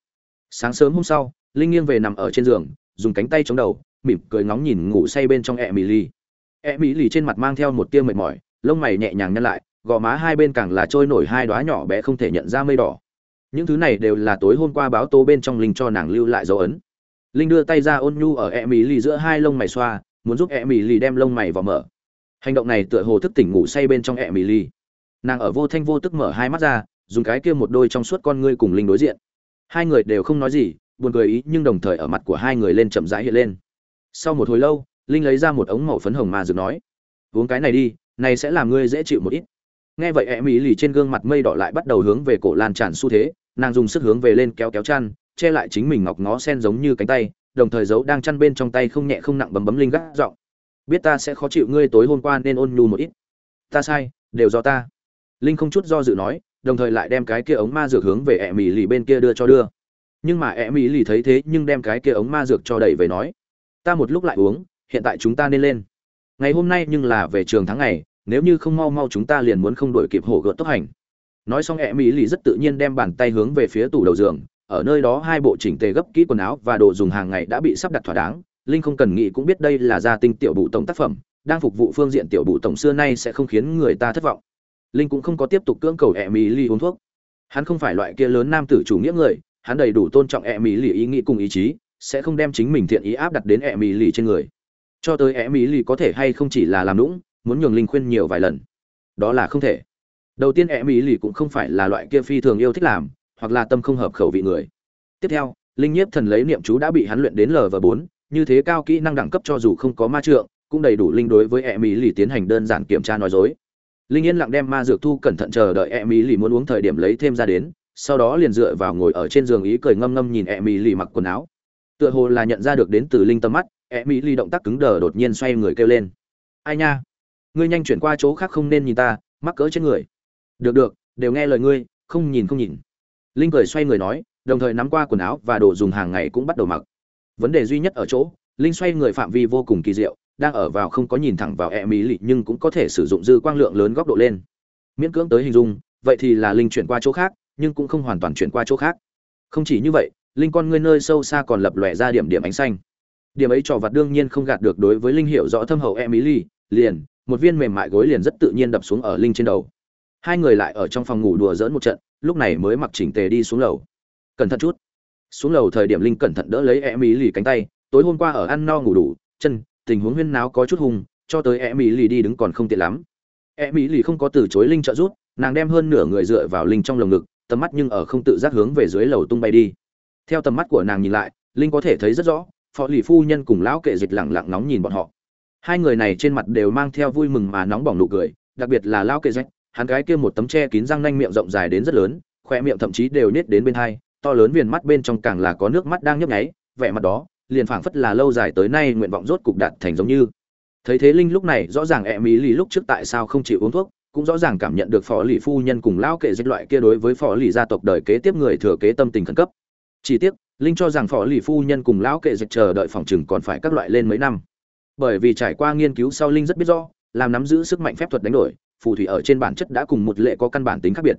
Sáng sớm hôm sau, linh nghiêng về nằm ở trên giường dùng cánh tay chống đầu, mỉm cười ngóng nhìn ngủ say bên trong e mỹ lì. e mỹ lì trên mặt mang theo một tia mệt mỏi, lông mày nhẹ nhàng nhăn lại, gò má hai bên càng là trôi nổi hai đóa nhỏ bé không thể nhận ra mây đỏ. Những thứ này đều là tối hôm qua báo tố bên trong linh cho nàng lưu lại dấu ấn. Linh đưa tay ra ôn nhu ở e mỹ lì giữa hai lông mày xoa, muốn giúp e mỹ lì đem lông mày vào mở. Hành động này tựa hồ thức tỉnh ngủ say bên trong e mỹ lì nàng ở vô thanh vô tức mở hai mắt ra, dùng cái kia một đôi trong suốt con ngươi cùng linh đối diện. Hai người đều không nói gì buồn cười ý nhưng đồng thời ở mặt của hai người lên chậm rãi hiện lên. Sau một hồi lâu, linh lấy ra một ống màu phấn hồng ma dược nói, uống cái này đi, này sẽ làm ngươi dễ chịu một ít. Nghe vậy e mỹ lì trên gương mặt mây đỏ lại bắt đầu hướng về cổ lan tràn xu thế, nàng dùng sức hướng về lên kéo kéo chăn, che lại chính mình ngọc ngó sen giống như cánh tay, đồng thời giấu đang chăn bên trong tay không nhẹ không nặng bấm bấm linh gác giọng, biết ta sẽ khó chịu ngươi tối hôm qua nên ôn nhu một ít. Ta sai, đều do ta. Linh không chút do dự nói, đồng thời lại đem cái kia ống ma dược hướng về e mỹ lì bên kia đưa cho đưa nhưng mà e mỹ lì thấy thế nhưng đem cái kia ống ma dược cho đẩy về nói, ta một lúc lại uống, hiện tại chúng ta nên lên. Ngày hôm nay nhưng là về trường tháng ngày, nếu như không mau mau chúng ta liền muốn không đổi kịp hổ gợt tốc hành. Nói xong e mỹ lì rất tự nhiên đem bàn tay hướng về phía tủ đầu giường, ở nơi đó hai bộ chỉnh tề gấp kỹ quần áo và đồ dùng hàng ngày đã bị sắp đặt thỏa đáng. Linh không cần nghĩ cũng biết đây là gia tinh tiểu bụ tổng tác phẩm, đang phục vụ phương diện tiểu bụ tổng xưa nay sẽ không khiến người ta thất vọng. Linh cũng không có tiếp tục cưỡng cầu e mỹ lì uống thuốc. Hắn không phải loại kia lớn nam tử chủ nghĩa người hắn đầy đủ tôn trọng e mỹ lì ý nghĩ cùng ý chí, sẽ không đem chính mình thiện ý áp đặt đến e mỹ lì trên người. Cho tới e mỹ lì có thể hay không chỉ là làm lũng muốn nhường linh khuyên nhiều vài lần. Đó là không thể. Đầu tiên e mỹ lì cũng không phải là loại kia phi thường yêu thích làm, hoặc là tâm không hợp khẩu vị người. Tiếp theo, linh nhiếp thần lấy niệm chú đã bị hắn luyện đến lv bốn, như thế cao kỹ năng đẳng cấp cho dù không có ma trượng, cũng đầy đủ linh đối với e mỹ lì tiến hành đơn giản kiểm tra nói dối. Linh yên lặng đem ma dược thu cẩn thận chờ đợi e mỹ lì muốn uống thời điểm lấy thêm ra đến sau đó liền dựa vào ngồi ở trên giường ý cười ngâm ngâm nhìn e mỹ lì mặc quần áo. Tựa hồ là nhận ra được đến từ linh tâm mắt e mỹ lì động tác cứng đờ đột nhiên xoay người kêu lên. Ai nha? Ngươi nhanh chuyển qua chỗ khác không nên nhìn ta, mắc cỡ trên người. Được được, đều nghe lời ngươi, không nhìn không nhìn. Linh cười xoay người nói, đồng thời nắm qua quần áo và đồ dùng hàng ngày cũng bắt đầu mặc. Vấn đề duy nhất ở chỗ, linh xoay người phạm vi vô cùng kỳ diệu, đang ở vào không có nhìn thẳng vào e mỹ lì nhưng cũng có thể sử dụng dư quang lượng lớn góc độ lên. Miễn cưỡng tới hình dung, vậy thì là linh chuyển qua chỗ khác nhưng cũng không hoàn toàn chuyển qua chỗ khác. Không chỉ như vậy linh con ngươi nơi sâu xa còn lập lòe ra điểm điểm ánh xanh. Điểm ấy trò vặt đương nhiên không gạt được đối với linh hiểu rõ thâm hậu emily liền một viên mềm mại gối liền rất tự nhiên đập xuống ở linh trên đầu. Hai người lại ở trong phòng ngủ đùa dỡn một trận lúc này mới mặc chỉnh tề đi xuống lầu. Cẩn thận chút. Xuống lầu thời điểm linh cẩn thận đỡ lấy emily cánh tay tối hôm qua ở ăn no ngủ đủ chân tình huống huyên náo có chút hùng, cho tới emily đi đứng còn không tiện lắm. Emily không có từ chối linh trợ giúp nàng đem hơn nửa người dựa vào linh trong lồng ngực tầm mắt nhưng ở không tự giác hướng về dưới lầu tung bay đi. Theo tầm mắt của nàng nhìn lại, linh có thể thấy rất rõ, phó lì phu nhân cùng lão kệ dịch lẳng lặng nóng nhìn bọn họ. Hai người này trên mặt đều mang theo vui mừng mà nóng bỏng nụ cười, đặc biệt là lão kệ dịch, hắn gái kia một tấm che kín răng nanh miệng rộng dài đến rất lớn, khoe miệng thậm chí đều nết đến bên hai, to lớn viền mắt bên trong càng là có nước mắt đang nhấp nháy, vẻ mặt đó, liền phảng phất là lâu dài tới nay nguyện vọng rốt cục đạt thành giống như. Thấy thế linh lúc này rõ ràng e mỹ lì lúc trước tại sao không chịu uống thuốc cũng rõ ràng cảm nhận được phó lì phu nhân cùng lão kệ dịch loại kia đối với phó lì gia tộc đời kế tiếp người thừa kế tâm tình khẩn cấp. Chỉ tiếc, linh cho rằng phó lì phu nhân cùng lão kệ dịch chờ đợi phòng chừng còn phải các loại lên mấy năm. Bởi vì trải qua nghiên cứu sau linh rất biết rõ, làm nắm giữ sức mạnh phép thuật đánh đổi, phù thủy ở trên bản chất đã cùng một lệ có căn bản tính khác biệt.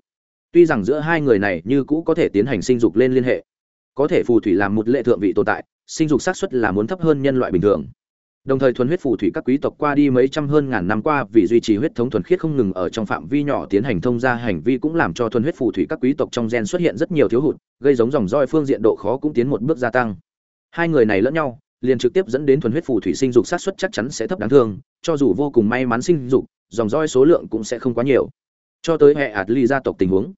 Tuy rằng giữa hai người này như cũ có thể tiến hành sinh dục lên liên hệ, có thể phù thủy làm một lệ thượng vị tồn tại, sinh dục xác suất là muốn thấp hơn nhân loại bình thường. Đồng thời thuần huyết phù thủy các quý tộc qua đi mấy trăm hơn ngàn năm qua vì duy trì huyết thống thuần khiết không ngừng ở trong phạm vi nhỏ tiến hành thông gia hành vi cũng làm cho thuần huyết phù thủy các quý tộc trong gen xuất hiện rất nhiều thiếu hụt, gây giống dòng roi phương diện độ khó cũng tiến một bước gia tăng. Hai người này lẫn nhau, liền trực tiếp dẫn đến thuần huyết phù thủy sinh dục sát xuất chắc chắn sẽ thấp đáng thương, cho dù vô cùng may mắn sinh dục, dòng roi số lượng cũng sẽ không quá nhiều. Cho tới hệ ạt ly gia tộc tình huống,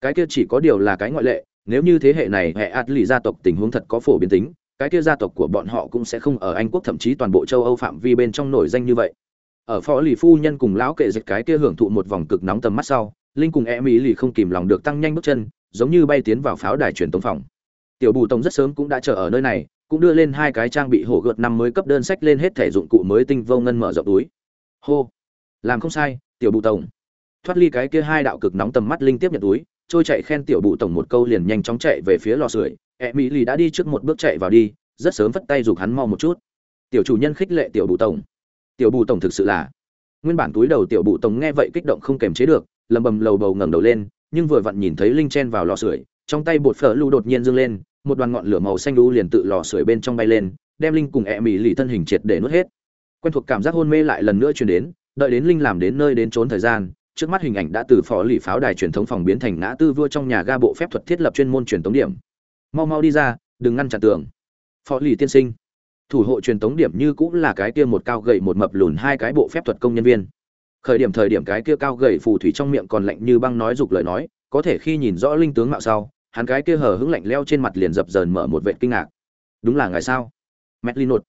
cái kia chỉ có điều là cái ngoại lệ, nếu như thế hệ này hệ ạt ly gia tộc tình huống thật có phổ biến tính, cái kia gia tộc của bọn họ cũng sẽ không ở Anh quốc thậm chí toàn bộ châu Âu phạm vi bên trong nổi danh như vậy. Ở phó lì phu nhân cùng lão kệ dịch cái kia hưởng thụ một vòng cực nóng tầm mắt sau, Linh cùng Emmy lì không kìm lòng được tăng nhanh bước chân, giống như bay tiến vào pháo đài truyền tống phòng. Tiểu Bù Tông rất sớm cũng đã chờ ở nơi này, cũng đưa lên hai cái trang bị hổ gợt năm mới cấp đơn sách lên hết thể dụng cụ mới tinh vô ngân mở rộng túi. Hô, làm không sai, Tiểu Bù Tổng. Thoát ly cái kia hai đạo cực nóng tầm mắt Linh tiếp nhận túi, trôi chạy khen Tiểu Bù Tổng một câu liền nhanh chóng chạy về phía lò sưởi, e mỹ lì đã đi trước một bước chạy vào đi, rất sớm vất tay giục hắn mau một chút. Tiểu chủ nhân khích lệ tiểu bù tổng. Tiểu bù tổng thực sự là nguyên bản túi đầu tiểu bù tổng nghe vậy kích động không kềm chế được, lầm bầm lầu bầu ngẩng đầu lên, nhưng vừa vặn nhìn thấy linh chen vào lò sưởi, trong tay bột phở lưu đột nhiên dâng lên, một đoàn ngọn lửa màu xanh lưu liền tự lò sưởi bên trong bay lên, đem linh cùng e mỹ lì thân hình triệt để nuốt hết. Quen thuộc cảm giác hôn mê lại lần nữa truyền đến, đợi đến linh làm đến nơi đến trốn thời gian, trước mắt hình ảnh đã từ phó lì pháo đài truyền thống phòng biến thành ngã tư vua trong nhà ga bộ phép thuật thiết lập chuyên môn truyền thống điểm mau mau đi ra đừng ngăn chặn tường. Phó lì tiên sinh thủ hộ truyền tống điểm như cũng là cái kia một cao gầy một mập lùn hai cái bộ phép thuật công nhân viên. Khởi điểm thời điểm cái kia cao gầy phù thủy trong miệng còn lạnh như băng nói dục lời nói có thể khi nhìn rõ linh tướng mạo sau hắn cái kia hờ hững lạnh leo trên mặt liền dập dờn mở một vệ kinh ngạc. Đúng là ngài sao? Metlinot, linh nột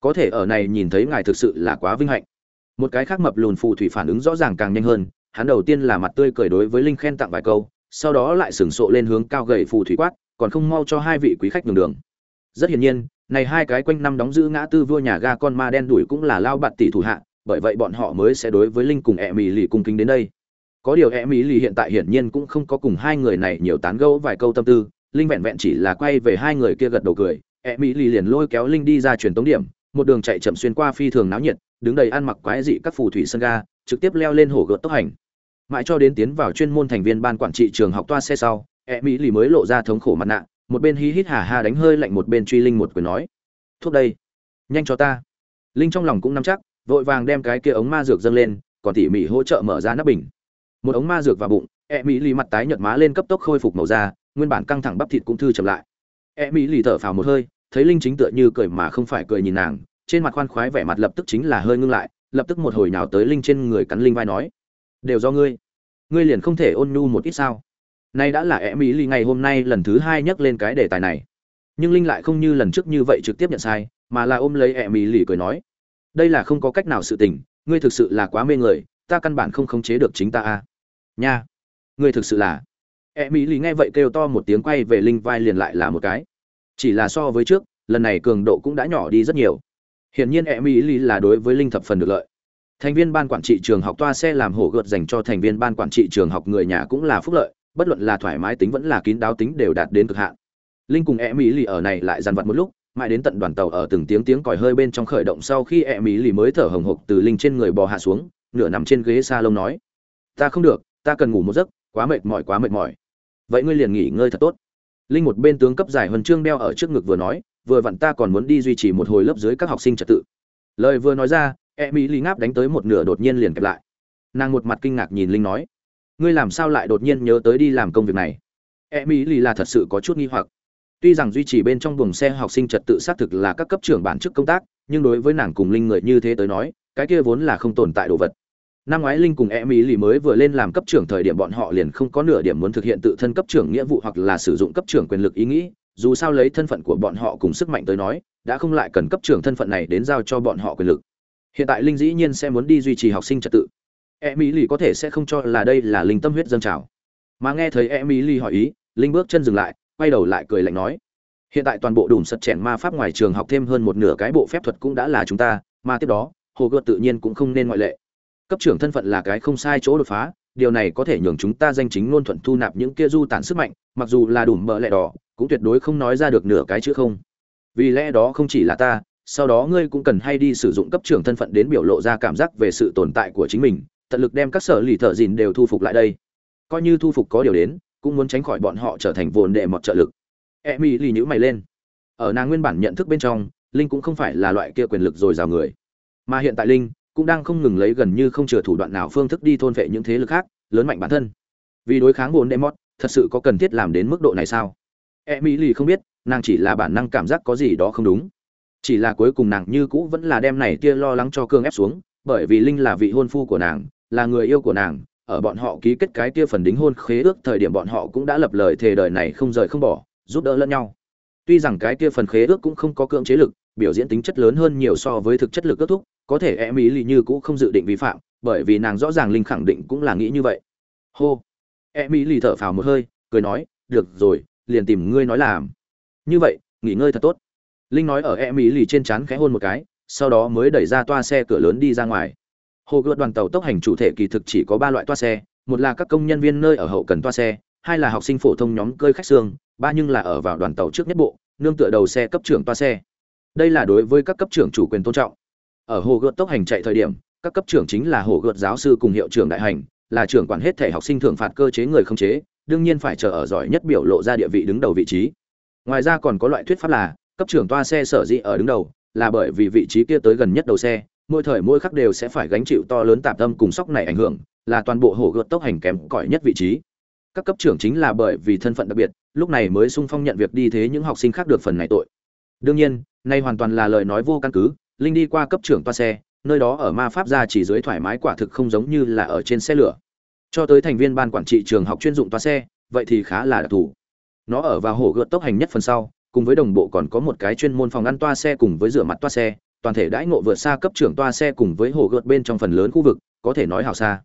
có thể ở này nhìn thấy ngài thực sự là quá vinh hạnh. Một cái khác mập lùn phù thủy phản ứng rõ ràng càng nhanh hơn hắn đầu tiên là mặt tươi cười đối với linh khen tặng vài câu sau đó lại sừng sộ lên hướng cao gầy phù thủy quát còn không mau cho hai vị quý khách đường đường. Rất hiển nhiên, này hai cái quanh năm đóng giữ ngã tư vua nhà ga con ma đen đuổi cũng là lao bạt tỷ thủ hạ, bởi vậy bọn họ mới sẽ đối với linh cùng e mỹ lì cung kính đến đây. Có điều e mỹ lì hiện tại hiển nhiên cũng không có cùng hai người này nhiều tán gẫu vài câu tâm tư, linh vẹn vẹn chỉ là quay về hai người kia gật đầu cười e mỹ lì liền lôi kéo linh đi ra truyền tống điểm, một đường chạy chậm xuyên qua phi thường náo nhiệt, đứng đầy ăn mặc quái dị các phù thủy sân ga, trực tiếp leo lên hồ gợt tốc hành. Mãi cho đến tiến vào chuyên môn thành viên ban quản trị trường học toa xe sau e mỹ lì mới lộ ra thống khổ mặt nạ, một bên hí hít hà hà đánh hơi lạnh một bên truy linh một quyền nói, thuốc đây, nhanh cho ta. Linh trong lòng cũng nắm chắc, vội vàng đem cái kia ống ma dược dâng lên, còn tỉ mỉ hỗ trợ mở ra nắp bình. Một ống ma dược vào bụng e mỹ lì mặt tái nhợt má lên cấp tốc khôi phục màu da, nguyên bản căng thẳng bắp thịt cũng thư chậm lại. E mỹ lì thở phào một hơi, thấy linh chính tựa như cười mà không phải cười nhìn nàng, trên mặt khoan khoái vẻ mặt lập tức chính là hơi ngưng lại, lập tức một hồi nào tới linh trên người cắn linh vai nói, đều do ngươi ngươi liền không thể ôn nhu một ít sao? Nay đã là e mỹ lì ngày hôm nay lần thứ hai nhắc lên cái đề tài này. Nhưng linh lại không như lần trước như vậy trực tiếp nhận sai, mà là ôm lấy e mỹ lì cười nói. Đây là không có cách nào sự tình, ngươi thực sự là quá mê người, ta căn bản không khống chế được chính ta a. À. nha, ngươi thực sự là. E mỹ lì nghe vậy kêu to một tiếng quay về linh vai liền lại là một cái. Chỉ là so với trước, lần này cường độ cũng đã nhỏ đi rất nhiều. Hiển nhiên e mỹ lì là đối với linh thập phần được lợi. Thành viên ban quản trị trường học toa xe làm hổ gợt dành cho thành viên ban quản trị trường học người nhà cũng là phúc lợi bất luận là thoải mái tính vẫn là kín đáo tính đều đạt đến cực hạn. Linh cùng e mỹ lì ở này lại dằn vặt một lúc, mãi đến tận đoàn tàu ở từng tiếng tiếng còi hơi bên trong khởi động sau khi e mỹ lì mới thở hồng hộc từ linh trên người bò hạ xuống, nửa nằm trên ghế s a lông nói, ta không được, ta cần ngủ một giấc, quá mệt mỏi, quá mệt mỏi. Vậy ngươi liền nghỉ ngơi thật tốt. Linh một bên tướng cấp giải huân chương đeo ở trước ngực vừa nói, vừa vặn ta còn muốn đi duy trì một hồi lớp dưới các học sinh trật tự. Lời vừa nói ra e mỹ lì ngáp đánh tới một nửa đột nhiên liền kẹp lại. Nàng một mặt kinh ngạc nhìn linh nói ngươi làm sao lại đột nhiên nhớ tới đi làm công việc này? E mỹ lì là thật sự có chút nghi hoặc. Tuy rằng duy trì bên trong buồng xe học sinh trật tự xác thực là các cấp trưởng bản chức công tác, nhưng đối với nàng cùng linh người như thế tới nói, cái kia vốn là không tồn tại đồ vật. Năm ngoái linh cùng e mỹ lì mới vừa lên làm cấp trưởng thời điểm bọn họ liền không có nửa điểm muốn thực hiện tự thân cấp trưởng nghĩa vụ hoặc là sử dụng cấp trưởng quyền lực ý nghĩ, dù sao lấy thân phận của bọn họ cùng sức mạnh tới nói, đã không lại cần cấp trưởng thân phận này đến giao cho bọn họ quyền lực. Hiện tại linh dĩ nhiên sẽ muốn đi duy trì học sinh trật tự e mỹ lì có thể sẽ không cho là đây là linh tâm huyết dâng trào. Mà nghe thấy e mỹ lì hỏi ý, linh bước chân dừng lại, quay đầu lại cười lạnh nói, hiện tại toàn bộ đùm sật chèn ma pháp ngoài trường học thêm hơn một nửa cái bộ phép thuật cũng đã là chúng ta, mà tiếp đó, hồ gợt tự nhiên cũng không nên ngoại lệ. Cấp trưởng thân phận là cái không sai chỗ đột phá, điều này có thể nhường chúng ta danh chính ngôn thuận thu nạp những kia du tản sức mạnh, mặc dù là đủ mỡ lẹ đỏ, cũng tuyệt đối không nói ra được nửa cái chữ không. Vì lẽ đó không chỉ là ta, sau đó ngươi cũng cần hay đi sử dụng cấp trưởng thân phận đến biểu lộ ra cảm giác về sự tồn tại của chính mình tận lực đem các sở lì thợ dìn đều thu phục lại đây. Coi như thu phục có điều đến, cũng muốn tránh khỏi bọn họ trở thành vồn đệ mọt trợ lực. E mỹ lì nhữ mày lên. Ở nàng nguyên bản nhận thức bên trong, linh cũng không phải là loại kia quyền lực dồi dào người. Mà hiện tại linh cũng đang không ngừng lấy gần như không chừa thủ đoạn nào phương thức đi thôn vệ những thế lực khác, lớn mạnh bản thân. Vì đối kháng vồn đệ mọt, thật sự có cần thiết làm đến mức độ này sao? E mỹ lì không biết, nàng chỉ là bản năng cảm giác có gì đó không đúng. Chỉ là cuối cùng nàng như cũ vẫn là đem này tia lo lắng cho cương ép xuống, bởi vì linh là vị hôn phu của nàng là người yêu của nàng, ở bọn họ ký kết cái kia phần đính hôn khế ước thời điểm bọn họ cũng đã lập lời thề đời này không rời không bỏ, giúp đỡ lẫn nhau. Tuy rằng cái kia phần khế ước cũng không có cưỡng chế lực, biểu diễn tính chất lớn hơn nhiều so với thực chất lực kết thúc, có thể em ý lì như cũ không dự định vi phạm, bởi vì nàng rõ ràng linh khẳng định cũng là nghĩ như vậy. Hô! Em ý lì thở phào một hơi, cười nói, được rồi, liền tìm ngươi nói làm. Như vậy, nghỉ ngơi thật tốt. Linh nói ở em ý lì trên chán khẽ hôn một cái, sau đó mới đẩy ra toa xe cửa lớn đi ra ngoài hồ gợt đoàn tàu tốc hành chủ thể kỳ thực chỉ có ba loại toa xe, một là các công nhân viên nơi ở hậu cần toa xe, hai là học sinh phổ thông nhóm cơi khách xương, ba nhưng là ở vào đoàn tàu trước nhất bộ, nương tựa đầu xe cấp trưởng toa xe. Đây là đối với các cấp trưởng chủ quyền tôn trọng. Ở hồ gợt tốc hành chạy thời điểm, các cấp trưởng chính là hồ gợt giáo sư cùng hiệu trưởng đại hành, là trưởng quản hết thể học sinh thưởng phạt cơ chế người không chế, đương nhiên phải chờ ở giỏi nhất biểu lộ ra địa vị đứng đầu vị trí. Ngoài ra còn có loại thuyết pháp là, cấp trưởng toa xe sở dĩ ở đứng đầu, là bởi vì vị trí kia tới gần nhất đầu xe mỗi thời mỗi khắc đều sẽ phải gánh chịu to lớn tạp tâm cùng sóc này ảnh hưởng, là toàn bộ hồ gợt tốc hành kém cỏi nhất vị trí. Các cấp trưởng chính là bởi vì thân phận đặc biệt, lúc này mới sung phong nhận việc đi thế những học sinh khác được phần này tội. Đương nhiên, nay hoàn toàn là lời nói vô căn cứ, linh đi qua cấp trưởng toa xe, nơi đó ở ma pháp gia chỉ dưới thoải mái quả thực không giống như là ở trên xe lửa. Cho tới thành viên ban quản trị trường học chuyên dụng toa xe, vậy thì khá là đặc thù. Nó ở vào hồ gợt tốc hành nhất phần sau, cùng với đồng bộ còn có một cái chuyên môn phòng ăn toa xe cùng với rửa mặt toa xe toàn thể đãi ngộ vượt xa cấp trưởng toa xe cùng với hồ gợt bên trong phần lớn khu vực, có thể nói hào xa.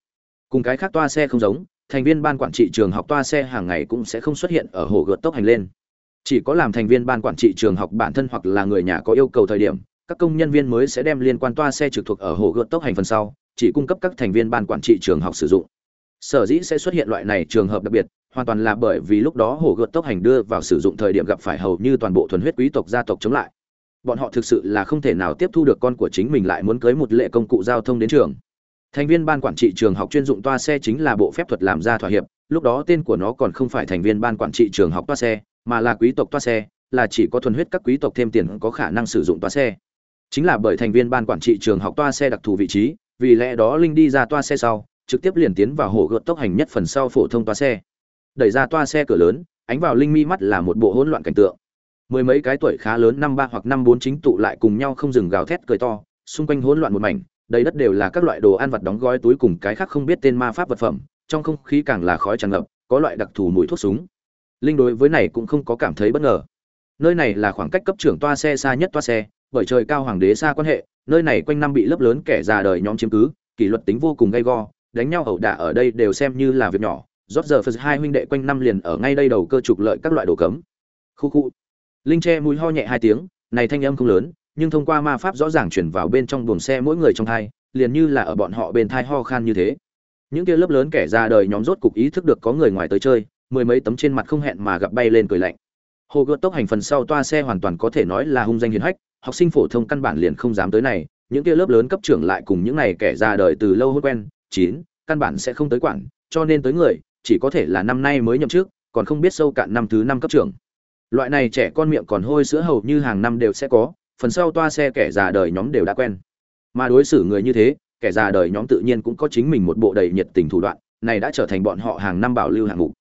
Cùng cái khác toa xe không giống, thành viên ban quản trị trường học toa xe hàng ngày cũng sẽ không xuất hiện ở hồ gợt tốc hành lên. Chỉ có làm thành viên ban quản trị trường học bản thân hoặc là người nhà có yêu cầu thời điểm, các công nhân viên mới sẽ đem liên quan toa xe trực thuộc ở hồ gợt tốc hành phần sau, chỉ cung cấp các thành viên ban quản trị trường học sử dụng. Sở dĩ sẽ xuất hiện loại này trường hợp đặc biệt, hoàn toàn là bởi vì lúc đó hồ gợt tốc hành đưa vào sử dụng thời điểm gặp phải hầu như toàn bộ thuần huyết quý tộc gia tộc chống lại bọn họ thực sự là không thể nào tiếp thu được con của chính mình lại muốn cưới một lệ công cụ giao thông đến trường. Thành viên ban quản trị trường học chuyên dụng toa xe chính là bộ phép thuật làm ra thỏa hiệp, lúc đó tên của nó còn không phải thành viên ban quản trị trường học toa xe, mà là quý tộc toa xe, là chỉ có thuần huyết các quý tộc thêm tiền có khả năng sử dụng toa xe. Chính là bởi thành viên ban quản trị trường học toa xe đặc thù vị trí, vì lẽ đó linh đi ra toa xe sau, trực tiếp liền tiến vào hồ gợt tốc hành nhất phần sau phổ thông toa xe. Đẩy ra toa xe cửa lớn, ánh vào linh mi mắt là một bộ hỗn loạn cảnh tượng mười mấy cái tuổi khá lớn năm ba hoặc năm bốn chính tụ lại cùng nhau không dừng gào thét cười to, xung quanh hỗn loạn một mảnh, đầy đất đều là các loại đồ ăn vặt đóng gói túi cùng cái khác không biết tên ma pháp vật phẩm, trong không khí càng là khói tràn ngập, có loại đặc thù mùi thuốc súng. Linh đối với này cũng không có cảm thấy bất ngờ. Nơi này là khoảng cách cấp trưởng toa xe xa nhất toa xe, bởi trời cao hoàng đế xa quan hệ, nơi này quanh năm bị lớp lớn kẻ già đời nhóm chiếm cứ, kỷ luật tính vô cùng gay go, đánh nhau ẩu đả ở đây đều xem như là việc nhỏ. Rót giờ phật hai huynh đệ quanh năm liền ở ngay đây đầu cơ trục lợi các loại đồ cấm. Khu khu linh che mũi ho nhẹ hai tiếng, này thanh âm không lớn, nhưng thông qua ma pháp rõ ràng chuyển vào bên trong buồng xe mỗi người trong thai liền như là ở bọn họ bên thai ho khan như thế. Những kia lớp lớn kẻ ra đời nhóm rốt cục ý thức được có người ngoài tới chơi, mười mấy tấm trên mặt không hẹn mà gặp bay lên cười lạnh. Hồ gợt tốc hành phần sau toa xe hoàn toàn có thể nói là hung danh hiền hách, học sinh phổ thông căn bản liền không dám tới này, những kia lớp lớn cấp trưởng lại cùng những này kẻ ra đời từ lâu hôn quen, chín, căn bản sẽ không tới quản, cho nên tới người, chỉ có thể là năm nay mới nhậm chức, còn không biết sâu cạn năm thứ năm cấp trưởng loại này trẻ con miệng còn hôi sữa hầu như hàng năm đều sẽ có, phần sau toa xe kẻ già đời nhóm đều đã quen. Mà đối xử người như thế, kẻ già đời nhóm tự nhiên cũng có chính mình một bộ đầy nhiệt tình thủ đoạn, này đã trở thành bọn họ hàng năm bảo lưu hạng mục.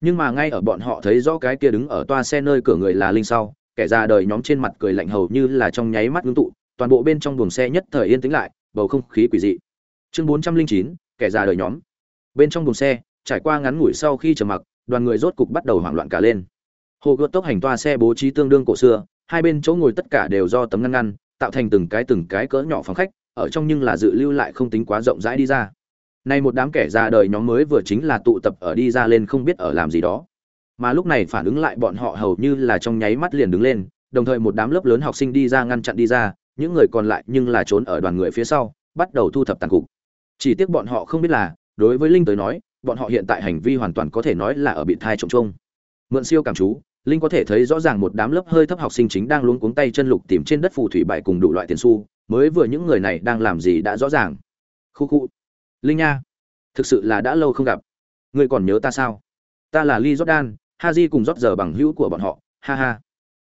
Nhưng mà ngay ở bọn họ thấy rõ cái kia đứng ở toa xe nơi cửa người là linh sau, kẻ già đời nhóm trên mặt cười lạnh hầu như là trong nháy mắt ngưng tụ, toàn bộ bên trong buồng xe nhất thời yên tĩnh lại, bầu không khí quỷ dị. Chương bốn trăm linh chín, kẻ già đời nhóm. Bên trong buồng xe, trải qua ngắn ngủi sau khi trầm mặc, đoàn người rốt cục bắt đầu hoảng loạn cả lên hồ gợt tốc hành toa xe bố trí tương đương cổ xưa, hai bên chỗ ngồi tất cả đều do tấm ngăn ngăn, tạo thành từng cái từng cái cỡ nhỏ phòng khách, ở trong nhưng là dự lưu lại không tính quá rộng rãi đi ra. Nay một đám kẻ ra đời nhóm mới vừa chính là tụ tập ở đi ra lên không biết ở làm gì đó. Mà lúc này phản ứng lại bọn họ hầu như là trong nháy mắt liền đứng lên, đồng thời một đám lớp lớn học sinh đi ra ngăn chặn đi ra, những người còn lại nhưng là trốn ở đoàn người phía sau, bắt đầu thu thập tàn cục chỉ tiếc bọn họ không biết là, đối với linh tới nói, bọn họ hiện tại hành vi hoàn toàn có thể nói là ở bị thai trộm trông mượn siêu cảm chú linh có thể thấy rõ ràng một đám lớp hơi thấp học sinh chính đang luống cuống tay chân lục tìm trên đất phù thủy bại cùng đủ loại tiền xu, mới vừa những người này đang làm gì đã rõ ràng. Khu khu. Linh nha. Thực sự là đã lâu không gặp. Ngươi còn nhớ ta sao? Ta là lee jordan, haji cùng rót giờ bằng hữu của bọn họ. Ha ha.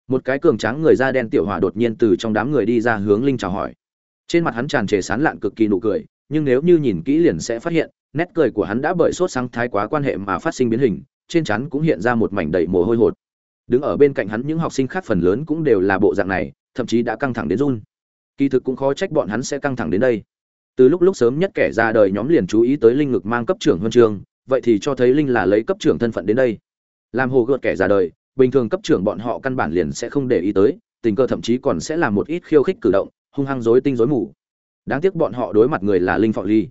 Một cái cường tráng người da đen tiểu hòa đột nhiên từ trong đám người đi ra hướng linh chào hỏi. Trên mặt hắn tràn trề sán lạn cực kỳ nụ cười, nhưng nếu như nhìn kỹ liền sẽ phát hiện, nét cười của hắn đã bởi sốt sáng thái quá quan hệ mà phát sinh biến hình, trên chắn cũng hiện ra một mảnh đầy mồ hôi hột đứng ở bên cạnh hắn những học sinh khác phần lớn cũng đều là bộ dạng này, thậm chí đã căng thẳng đến run. Kỳ thực cũng khó trách bọn hắn sẽ căng thẳng đến đây. Từ lúc lúc sớm nhất kẻ ra đời nhóm liền chú ý tới linh ngực mang cấp trưởng huân trường, vậy thì cho thấy linh là lấy cấp trưởng thân phận đến đây. Làm hồ gợt kẻ ra đời, bình thường cấp trưởng bọn họ căn bản liền sẽ không để ý tới, tình cơ thậm chí còn sẽ làm một ít khiêu khích cử động, hung hăng dối tinh dối mù. Đáng tiếc bọn họ đối mặt người là linh phọ ly.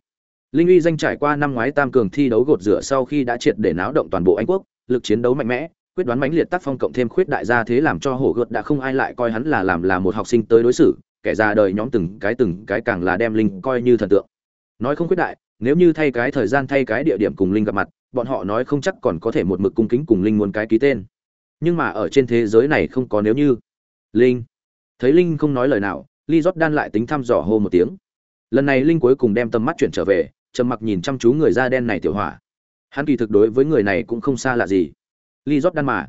Linh uy danh trải qua năm ngoái tam cường thi đấu gột rửa sau khi đã triệt để náo động toàn bộ anh quốc, lực chiến đấu mạnh mẽ quyết đoán mãnh liệt tác phong cộng thêm khuyết đại gia thế làm cho hổ gợt đã không ai lại coi hắn là làm là một học sinh tới đối xử, kẻ ra đời nhóm từng cái từng cái càng là đem linh coi như thần tượng. Nói không khuyết đại, nếu như thay cái thời gian thay cái địa điểm cùng linh gặp mặt, bọn họ nói không chắc còn có thể một mực cung kính cùng linh muốn cái ký tên. Nhưng mà ở trên thế giới này không có nếu như. Linh. Thấy linh không nói lời nào ly rót đan lại tính thăm dò hô một tiếng. Lần này linh cuối cùng đem tầm mắt chuyển trở về, trầm mặc nhìn chăm chú người da đen này tiểu hỏa. Hắn kỳ thực đối với người này cũng không xa lạ gì. Lee Jordan mà.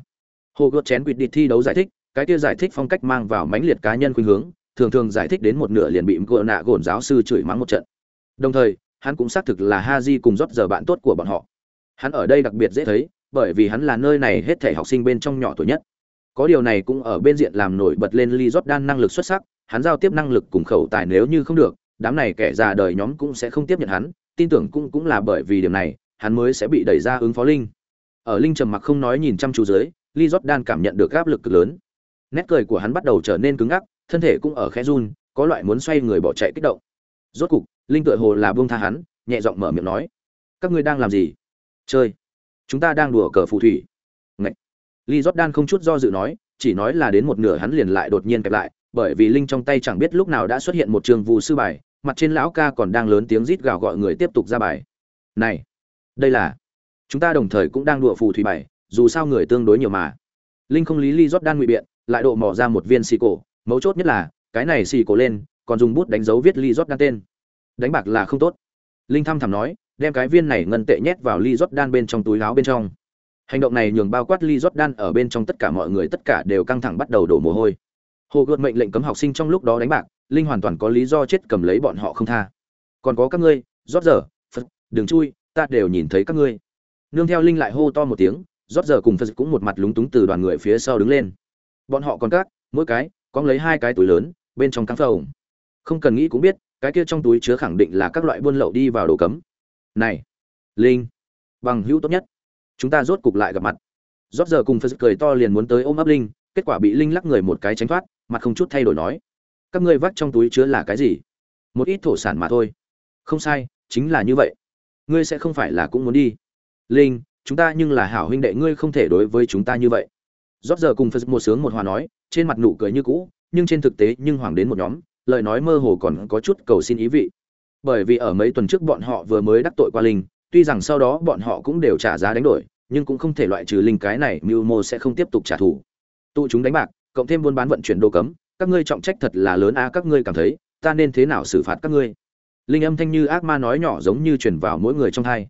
Hồ gợt chén quỵt đi thi đấu giải thích, cái kia giải thích phong cách mang vào mãnh liệt cá nhân khuynh hướng, thường thường giải thích đến một nửa liền bị gỡ nạ gọn giáo sư chửi mắng một trận. Đồng thời, hắn cũng xác thực là Haji cùng rót giờ bạn tốt của bọn họ. Hắn ở đây đặc biệt dễ thấy, bởi vì hắn là nơi này hết thảy học sinh bên trong nhỏ tuổi nhất. Có điều này cũng ở bên diện làm nổi bật lên Lee Jordan năng lực xuất sắc, hắn giao tiếp năng lực cùng khẩu tài nếu như không được, đám này kẻ già đời nhóm cũng sẽ không tiếp nhận hắn, tin tưởng cũng cũng là bởi vì điểm này, hắn mới sẽ bị đẩy ra ứng phó linh ở linh trầm mặc không nói nhìn chăm chú dưới, lee jordan cảm nhận được áp lực cực lớn. Nét cười của hắn bắt đầu trở nên cứng ngắc, thân thể cũng ở khẽ run, có loại muốn xoay người bỏ chạy kích động. Rốt cục, linh tựa hồ là buông tha hắn, nhẹ giọng mở miệng nói, các ngươi đang làm gì? Chơi. Chúng ta đang đùa cờ phù thủy. Ngậy. lee jordan không chút do dự nói, chỉ nói là đến một nửa hắn liền lại đột nhiên kẹp lại, bởi vì linh trong tay chẳng biết lúc nào đã xuất hiện một trường vụ sư bài, mặt trên lão ca còn đang lớn tiếng rít gào gọi người tiếp tục ra bài. Này, đây là chúng ta đồng thời cũng đang đùa phù thủy bảy dù sao người tương đối nhiều mà. Linh không lý ly rót đan ngụy biện, lại độ mỏ ra một viên xì cổ. Mấu chốt nhất là, cái này xì cổ lên, còn dùng bút đánh dấu viết ly rót đan tên. Đánh bạc là không tốt. Linh thăm thẳm nói, đem cái viên này ngân tệ nhét vào ly rót đan bên trong túi áo bên trong. Hành động này nhường bao quát ly rót đan ở bên trong tất cả mọi người tất cả đều căng thẳng bắt đầu đổ mồ hôi. Hồ gợt mệnh lệnh cấm học sinh trong lúc đó đánh bạc, linh hoàn toàn có lý do chết cầm lấy bọn họ không tha. Còn có các ngươi rót giờ, phật, đừng chui, ta đều nhìn thấy các ngươi nương theo linh lại hô to một tiếng, rót giờ cùng phật cũng một mặt lúng túng từ đoàn người phía sau đứng lên. Bọn họ còn các, mỗi cái, có lấy hai cái túi lớn, bên trong căng phồng không cần nghĩ cũng biết, cái kia trong túi chứa khẳng định là các loại buôn lậu đi vào đồ cấm. Này, linh, bằng hữu tốt nhất. Chúng ta rốt cục lại gặp mặt. Rót giờ cùng phật cười to liền muốn tới ôm ấp linh, kết quả bị linh lắc người một cái tránh thoát, mặt không chút thay đổi nói. Các ngươi vắt trong túi chứa là cái gì? Một ít thổ sản mà thôi. Không sai, chính là như vậy. Ngươi sẽ không phải là cũng muốn đi linh, chúng ta nhưng là hảo huynh đệ, ngươi không thể đối với chúng ta như vậy. Rót giờ cùng phật một sướng một hòa nói, trên mặt nụ cười như cũ, nhưng trên thực tế nhưng hoàng đến một nhóm, lời nói mơ hồ còn có chút cầu xin ý vị. Bởi vì ở mấy tuần trước bọn họ vừa mới đắc tội qua linh, tuy rằng sau đó bọn họ cũng đều trả giá đánh đổi, nhưng cũng không thể loại trừ linh cái này, mưu mô sẽ không tiếp tục trả thù. Tụ chúng đánh bạc, cộng thêm buôn bán vận chuyển đồ cấm, các ngươi trọng trách thật là lớn a, các ngươi cảm thấy, ta nên thế nào xử phạt các ngươi? Linh âm thanh như ác ma nói nhỏ giống như truyền vào mỗi người trong thai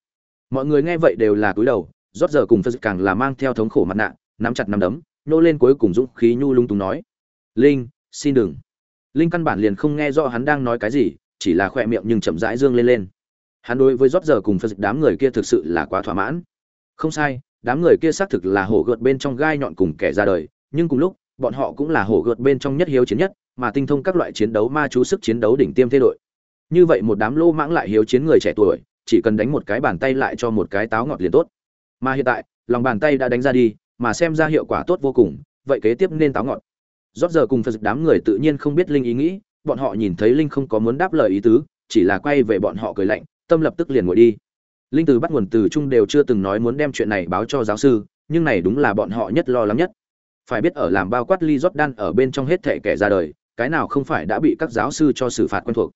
mọi người nghe vậy đều là cúi đầu, rót giờ cùng phật càng là mang theo thống khổ mặt nạ, nắm chặt nắm đấm, nô lên cuối cùng dũng khí nhu lung túng nói, linh, xin đừng. Linh căn bản liền không nghe rõ hắn đang nói cái gì, chỉ là khoe miệng nhưng chậm rãi dương lên lên. Hắn đối với rót giờ cùng phật đám người kia thực sự là quá thỏa mãn. Không sai, đám người kia xác thực là hổ gợt bên trong gai nhọn cùng kẻ ra đời, nhưng cùng lúc, bọn họ cũng là hổ gợt bên trong nhất hiếu chiến nhất, mà tinh thông các loại chiến đấu ma chú sức chiến đấu đỉnh tiêm thế đội. Như vậy một đám lô mãng lại hiếu chiến người trẻ tuổi chỉ cần đánh một cái bàn tay lại cho một cái táo ngọt liền tốt. Mà hiện tại, lòng bàn tay đã đánh ra đi, mà xem ra hiệu quả tốt vô cùng, vậy kế tiếp nên táo ngọt. Rót giờ cùng phật đám người tự nhiên không biết linh ý nghĩ, bọn họ nhìn thấy linh không có muốn đáp lời ý tứ, chỉ là quay về bọn họ cười lạnh, tâm lập tức liền ngồi đi. Linh từ bắt nguồn từ chung đều chưa từng nói muốn đem chuyện này báo cho giáo sư, nhưng này đúng là bọn họ nhất lo lắng nhất. Phải biết ở làm bao quát ly jordan ở bên trong hết thể kẻ ra đời, cái nào không phải đã bị các giáo sư cho xử phạt quen thuộc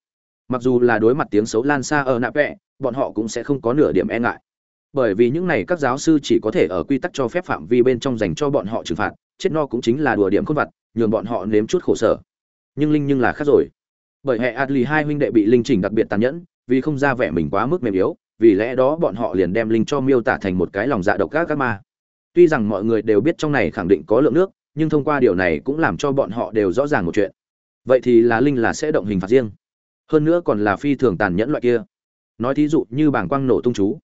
mặc dù là đối mặt tiếng xấu lan xa ở nạp vẹ, bọn họ cũng sẽ không có nửa điểm e ngại. Bởi vì những này các giáo sư chỉ có thể ở quy tắc cho phép phạm vi bên trong dành cho bọn họ trừng phạt, chết no cũng chính là đùa điểm khôn vặt, nhường bọn họ nếm chút khổ sở. Nhưng linh nhưng là khác rồi. Bởi hệ adli hai huynh đệ bị linh chỉnh đặc biệt tàn nhẫn, vì không ra vẻ mình quá mức mềm yếu, vì lẽ đó bọn họ liền đem linh cho miêu tả thành một cái lòng dạ độc các các ma. Tuy rằng mọi người đều biết trong này khẳng định có lượng nước, nhưng thông qua điều này cũng làm cho bọn họ đều rõ ràng một chuyện. Vậy thì là linh là sẽ động hình phạt riêng hơn nữa còn là phi thường tàn nhẫn loại kia. Nói thí dụ như bảng quang nổ tung chú.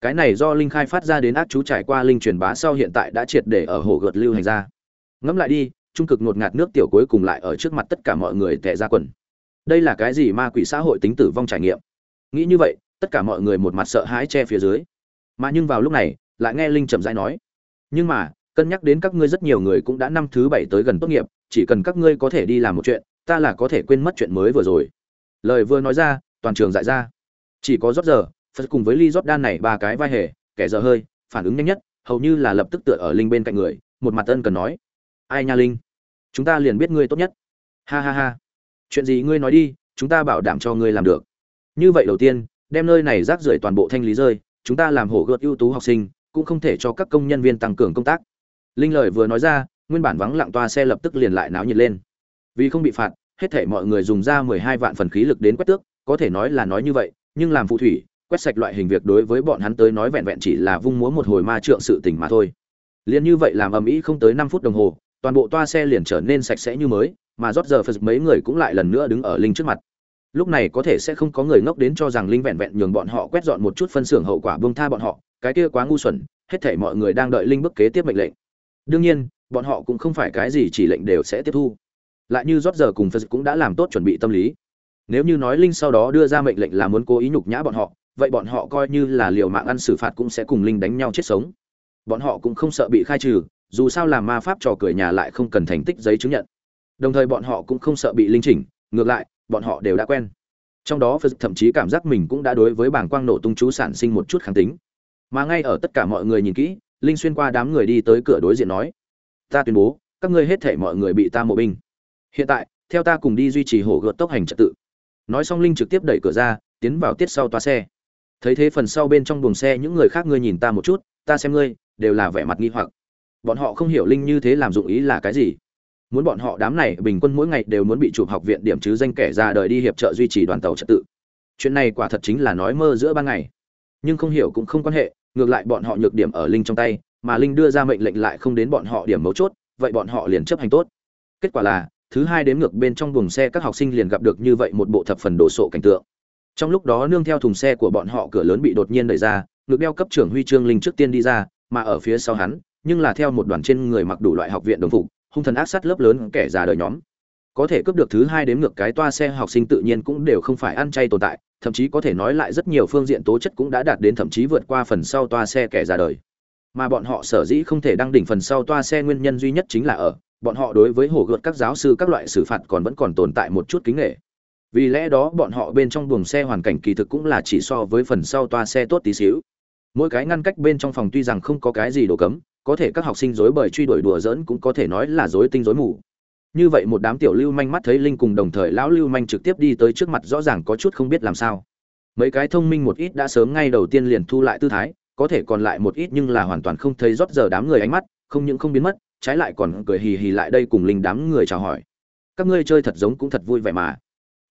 Cái này do linh khai phát ra đến ác chú trải qua linh truyền bá sau hiện tại đã triệt để ở hồ gợt lưu hành ra. Ngẫm lại đi, trung cực ngột ngạt nước tiểu cuối cùng lại ở trước mặt tất cả mọi người tệ ra quần. Đây là cái gì ma quỷ xã hội tính tử vong trải nghiệm? Nghĩ như vậy, tất cả mọi người một mặt sợ hãi che phía dưới. Mà nhưng vào lúc này, lại nghe linh chậm rãi nói. Nhưng mà, cân nhắc đến các ngươi rất nhiều người cũng đã năm thứ bảy tới gần tốt nghiệp, chỉ cần các ngươi có thể đi làm một chuyện, ta là có thể quên mất chuyện mới vừa rồi lời vừa nói ra, toàn trường dại ra. Chỉ có rót giờ phật cùng với ly rót đan này ba cái vai hề, kẻ giờ hơi, phản ứng nhanh nhất, hầu như là lập tức tựa ở linh bên cạnh người, một mặt ân cần nói. Ai nha linh? Chúng ta liền biết ngươi tốt nhất. Ha ha ha. Chuyện gì ngươi nói đi, chúng ta bảo đảm cho ngươi làm được. Như vậy đầu tiên, đem nơi này rác rưởi toàn bộ thanh lý rơi, chúng ta làm hổ gợt ưu tú học sinh, cũng không thể cho các công nhân viên tăng cường công tác. Linh lời vừa nói ra, nguyên bản vắng lặng toa xe lập tức liền lại náo nhiệt lên. Vì không bị phạt hết thể mọi người dùng ra mười hai vạn phần khí lực đến quét tước, có thể nói là nói như vậy, nhưng làm phù thủy, quét sạch loại hình việc đối với bọn hắn tới nói vẹn vẹn chỉ là vung múa một hồi ma trượng sự tình mà thôi. Liền như vậy làm ầm ĩ không tới năm phút đồng hồ, toàn bộ toa xe liền trở nên sạch sẽ như mới, mà rót giờ phật mấy người cũng lại lần nữa đứng ở linh trước mặt. Lúc này có thể sẽ không có người ngốc đến cho rằng linh vẹn vẹn nhường bọn họ quét dọn một chút phân xưởng hậu quả bông tha bọn họ, cái kia quá ngu xuẩn, hết thể mọi người đang đợi linh bức kế tiếp mệnh lệnh. Đương nhiên, bọn họ cũng không phải cái gì chỉ lệnh đều sẽ tiếp thu lại như rót giờ cùng phật cũng đã làm tốt chuẩn bị tâm lý. Nếu như nói linh sau đó đưa ra mệnh lệnh là muốn cố ý nhục nhã bọn họ, vậy bọn họ coi như là liều mạng ăn xử phạt cũng sẽ cùng linh đánh nhau chết sống. Bọn họ cũng không sợ bị khai trừ, dù sao làm ma pháp trò cười nhà lại không cần thành tích giấy chứng nhận. Đồng thời bọn họ cũng không sợ bị linh chỉnh, ngược lại, bọn họ đều đã quen. Trong đó phật thậm chí cảm giác mình cũng đã đối với bảng quang nổ tung chú sản sinh một chút kháng tính. Mà ngay ở tất cả mọi người nhìn kỹ, linh xuyên qua đám người đi tới cửa đối diện nói, ta tuyên bố, các ngươi hết thể mọi người bị ta mộ binh hiện tại, theo ta cùng đi duy trì hổ gợt tốc hành trật tự. Nói xong linh trực tiếp đẩy cửa ra, tiến vào tiết sau toa xe. Thấy thế phần sau bên trong buồng xe những người khác ngươi nhìn ta một chút, ta xem ngươi, đều là vẻ mặt nghi hoặc. Bọn họ không hiểu linh như thế làm dụng ý là cái gì. Muốn bọn họ đám này bình quân mỗi ngày đều muốn bị chụp học viện điểm chứ danh kẻ ra đời đi hiệp trợ duy trì đoàn tàu trật tự. Chuyện này quả thật chính là nói mơ giữa ban ngày. Nhưng không hiểu cũng không quan hệ, ngược lại bọn họ nhược điểm ở linh trong tay, mà linh đưa ra mệnh lệnh lại không đến bọn họ điểm mấu chốt, vậy bọn họ liền chấp hành tốt. Kết quả là thứ hai đến ngược bên trong buồng xe các học sinh liền gặp được như vậy một bộ thập phần đồ sộ cảnh tượng. Trong lúc đó nương theo thùng xe của bọn họ cửa lớn bị đột nhiên đẩy ra ngược đeo cấp trưởng huy chương linh trước tiên đi ra, mà ở phía sau hắn, nhưng là theo một đoàn trên người mặc đủ loại học viện đồng phục, hung thần ác sát lớp lớn kẻ già đời nhóm. Có thể cướp được thứ hai đến ngược cái toa xe học sinh tự nhiên cũng đều không phải ăn chay tồn tại, thậm chí có thể nói lại rất nhiều phương diện tố chất cũng đã đạt đến thậm chí vượt qua phần sau toa xe kẻ già đời. Mà bọn họ sở dĩ không thể đăng đỉnh phần sau toa xe nguyên nhân duy nhất chính là ở bọn họ đối với hổ gợt các giáo sư các loại xử phạt còn vẫn còn tồn tại một chút kính nghệ vì lẽ đó bọn họ bên trong buồng xe hoàn cảnh kỳ thực cũng là chỉ so với phần sau toa xe tốt tí xíu. Mỗi cái ngăn cách bên trong phòng tuy rằng không có cái gì đồ cấm, có thể các học sinh dối bời truy đuổi đùa giỡn cũng có thể nói là dối tinh dối mù. Như vậy một đám tiểu lưu manh mắt thấy linh cùng đồng thời lão lưu manh trực tiếp đi tới trước mặt rõ ràng có chút không biết làm sao. Mấy cái thông minh một ít đã sớm ngay đầu tiên liền thu lại tư thái, có thể còn lại một ít nhưng là hoàn toàn không thấy rót giờ đám người ánh mắt, không những không biến mất trái lại còn cười hì hì lại đây cùng linh đám người chào hỏi. Các ngươi chơi thật giống cũng thật vui vẻ mà.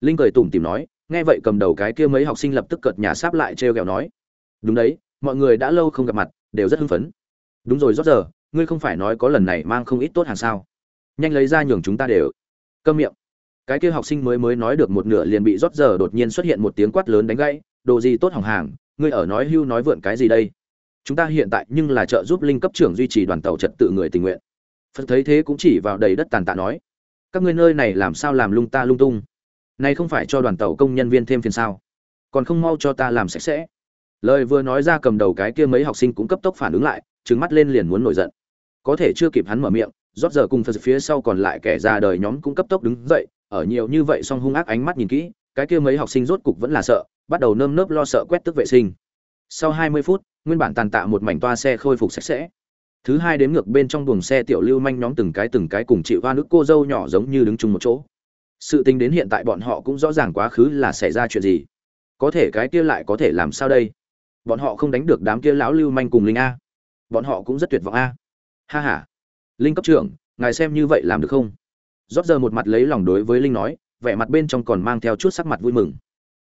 Linh cười tủm tìm nói, nghe vậy cầm đầu cái kia mấy học sinh lập tức cợt nhà sáp lại trêu ghẹo nói. Đúng đấy, mọi người đã lâu không gặp mặt, đều rất hưng phấn. Đúng rồi rót giờ, ngươi không phải nói có lần này mang không ít tốt hàng sao? Nhanh lấy ra nhường chúng ta đều. Câm miệng. Cái kia học sinh mới mới nói được một nửa liền bị rót giờ đột nhiên xuất hiện một tiếng quát lớn đánh gãy, đồ gì tốt hỏng hàng, ngươi ở nói hưu nói vượn cái gì đây? Chúng ta hiện tại nhưng là trợ giúp linh cấp trưởng duy trì đoàn tàu trật tự người tình nguyện phật thấy thế cũng chỉ vào đầy đất tàn tạ nói, các ngươi nơi này làm sao làm lung ta lung tung? Này không phải cho đoàn tàu công nhân viên thêm phiền sao? Còn không mau cho ta làm sạch sẽ. Lời vừa nói ra cầm đầu cái kia mấy học sinh cũng cấp tốc phản ứng lại, trừng mắt lên liền muốn nổi giận. Có thể chưa kịp hắn mở miệng, rót giờ cùng phật phía sau còn lại kẻ ra đời nhóm cũng cấp tốc đứng dậy, ở nhiều như vậy song hung ác ánh mắt nhìn kỹ, cái kia mấy học sinh rốt cục vẫn là sợ, bắt đầu nơm nớp lo sợ quét tức vệ sinh. Sau 20 phút, nguyên bản tàn tạ một mảnh toa xe khôi phục sạch sẽ thứ hai đến ngược bên trong buồng xe tiểu lưu manh nhóm từng cái từng cái cùng chịu hoa nước cô dâu nhỏ giống như đứng chung một chỗ. Sự tình đến hiện tại bọn họ cũng rõ ràng quá khứ là xảy ra chuyện gì. Có thể cái kia lại có thể làm sao đây? Bọn họ không đánh được đám kia lão lưu manh cùng linh a. Bọn họ cũng rất tuyệt vọng a. Ha ha. Linh cấp trưởng, ngài xem như vậy làm được không? Rót giờ một mặt lấy lòng đối với linh nói, vẻ mặt bên trong còn mang theo chút sắc mặt vui mừng.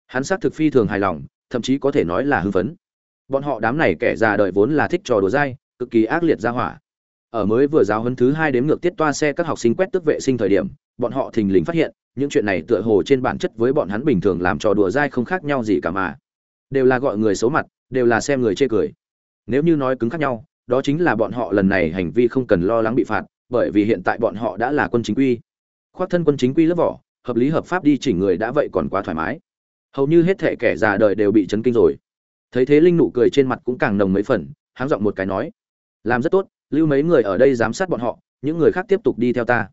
Hắn xác thực phi thường hài lòng, thậm chí có thể nói là hưng phấn. Bọn họ đám này kẻ già đời vốn là thích trò đùa dai cực kỳ ác liệt ra hỏa. Ở mới vừa giáo huấn thứ hai đến ngược tiết toa xe các học sinh quét tước vệ sinh thời điểm, bọn họ thình lình phát hiện, những chuyện này tựa hồ trên bản chất với bọn hắn bình thường làm trò đùa dai không khác nhau gì cả mà. Đều là gọi người xấu mặt, đều là xem người chê cười. Nếu như nói cứng khác nhau, đó chính là bọn họ lần này hành vi không cần lo lắng bị phạt, bởi vì hiện tại bọn họ đã là quân chính quy. Khoác thân quân chính quy lớp vỏ, hợp lý hợp pháp đi chỉnh người đã vậy còn quá thoải mái. Hầu như hết thể kẻ già đời đều bị chấn kinh rồi. Thấy thế linh nụ cười trên mặt cũng càng nồng mấy phần, háng giọng một cái nói làm rất tốt, lưu mấy người ở đây giám sát bọn họ, những người khác tiếp tục đi theo ta.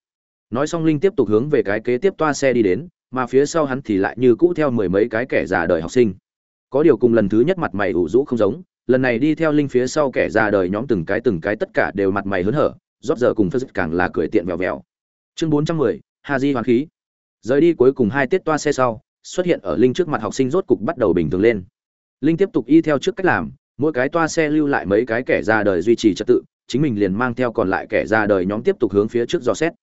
Nói xong linh tiếp tục hướng về cái kế tiếp toa xe đi đến, mà phía sau hắn thì lại như cũ theo mười mấy cái kẻ già đời học sinh. Có điều cùng lần thứ nhất mặt mày ủ rũ không giống, lần này đi theo linh phía sau kẻ già đời nhóm từng cái từng cái tất cả đều mặt mày hớn hở, rót giờ cùng phật càng là cười tiện vèo vèo. Chương bốn trăm mười, ha di hoàn khí. Rời đi cuối cùng hai tiết toa xe sau, xuất hiện ở linh trước mặt học sinh rốt cục bắt đầu bình thường lên. Linh tiếp tục y theo trước cách làm mỗi cái toa xe lưu lại mấy cái kẻ ra đời duy trì trật tự, chính mình liền mang theo còn lại kẻ ra đời nhóm tiếp tục hướng phía trước dò xét.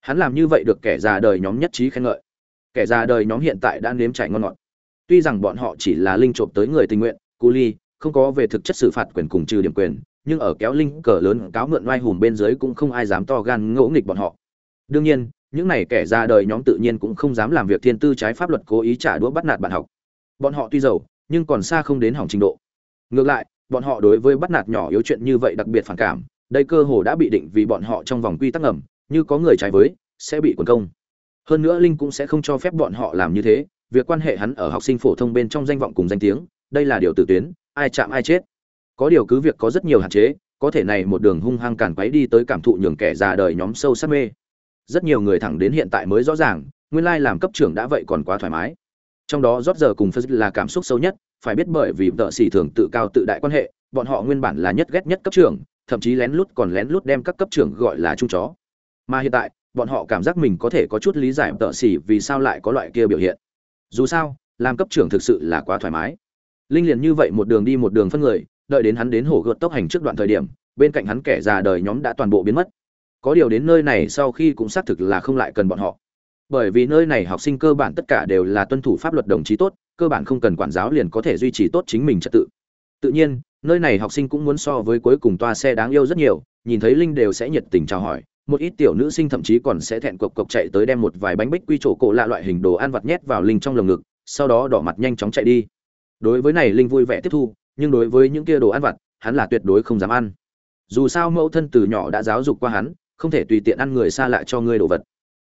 Hắn làm như vậy được kẻ ra đời nhóm nhất trí khen ngợi. Kẻ ra đời nhóm hiện tại đã nếm trải ngon ngọt. Tuy rằng bọn họ chỉ là linh trộm tới người tình nguyện, cu ly, không có về thực chất xử phạt quyền cùng trừ điểm quyền, nhưng ở kéo linh cờ lớn cáo mượn oai hùm bên dưới cũng không ai dám to gan ngỗ nghịch bọn họ. Đương nhiên, những này kẻ ra đời nhóm tự nhiên cũng không dám làm việc thiên tư trái pháp luật cố ý trả đũa bắt nạt bạn học. Bọn họ tuy giàu, nhưng còn xa không đến hỏng trình độ ngược lại, bọn họ đối với bắt nạt nhỏ yếu chuyện như vậy đặc biệt phản cảm, đây cơ hồ đã bị định vì bọn họ trong vòng quy tắc ngầm, như có người trái với, sẽ bị quần công. Hơn nữa linh cũng sẽ không cho phép bọn họ làm như thế, việc quan hệ hắn ở học sinh phổ thông bên trong danh vọng cùng danh tiếng, đây là điều tự tuyến, ai chạm ai chết. Có điều cứ việc có rất nhiều hạn chế, có thể này một đường hung hăng càn quấy đi tới cảm thụ nhường kẻ già đời nhóm sâu sắc mê. Rất nhiều người thẳng đến hiện tại mới rõ ràng, nguyên lai làm cấp trưởng đã vậy còn quá thoải mái. Trong đó rót giờ cùng phật là cảm xúc sâu nhất phải biết bởi vì tợ xỉ thường tự cao tự đại quan hệ, bọn họ nguyên bản là nhất ghét nhất cấp trưởng, thậm chí lén lút còn lén lút đem các cấp trưởng gọi là trung chó. Mà hiện tại, bọn họ cảm giác mình có thể có chút lý giải tợ xỉ vì sao lại có loại kia biểu hiện. Dù sao, làm cấp trưởng thực sự là quá thoải mái. Linh liền như vậy một đường đi một đường phân người, đợi đến hắn đến hổ gợt tốc hành trước đoạn thời điểm, bên cạnh hắn kẻ già đời nhóm đã toàn bộ biến mất. Có điều đến nơi này sau khi cũng xác thực là không lại cần bọn họ. Bởi vì nơi này học sinh cơ bản tất cả đều là tuân thủ pháp luật đồng chí tốt cơ bản không cần quản giáo liền có thể duy trì tốt chính mình trật tự. Tự nhiên, nơi này học sinh cũng muốn so với cuối cùng toa xe đáng yêu rất nhiều, nhìn thấy linh đều sẽ nhiệt tình chào hỏi, một ít tiểu nữ sinh thậm chí còn sẽ thẹn cộc cộc chạy tới đem một vài bánh bích quy chỗ cổ lạ loại hình đồ ăn vặt nhét vào linh trong lồng ngực, sau đó đỏ mặt nhanh chóng chạy đi. Đối với này linh vui vẻ tiếp thu, nhưng đối với những kia đồ ăn vặt, hắn là tuyệt đối không dám ăn. Dù sao mẫu thân từ nhỏ đã giáo dục qua hắn, không thể tùy tiện ăn người xa lạ cho ngươi đồ vật.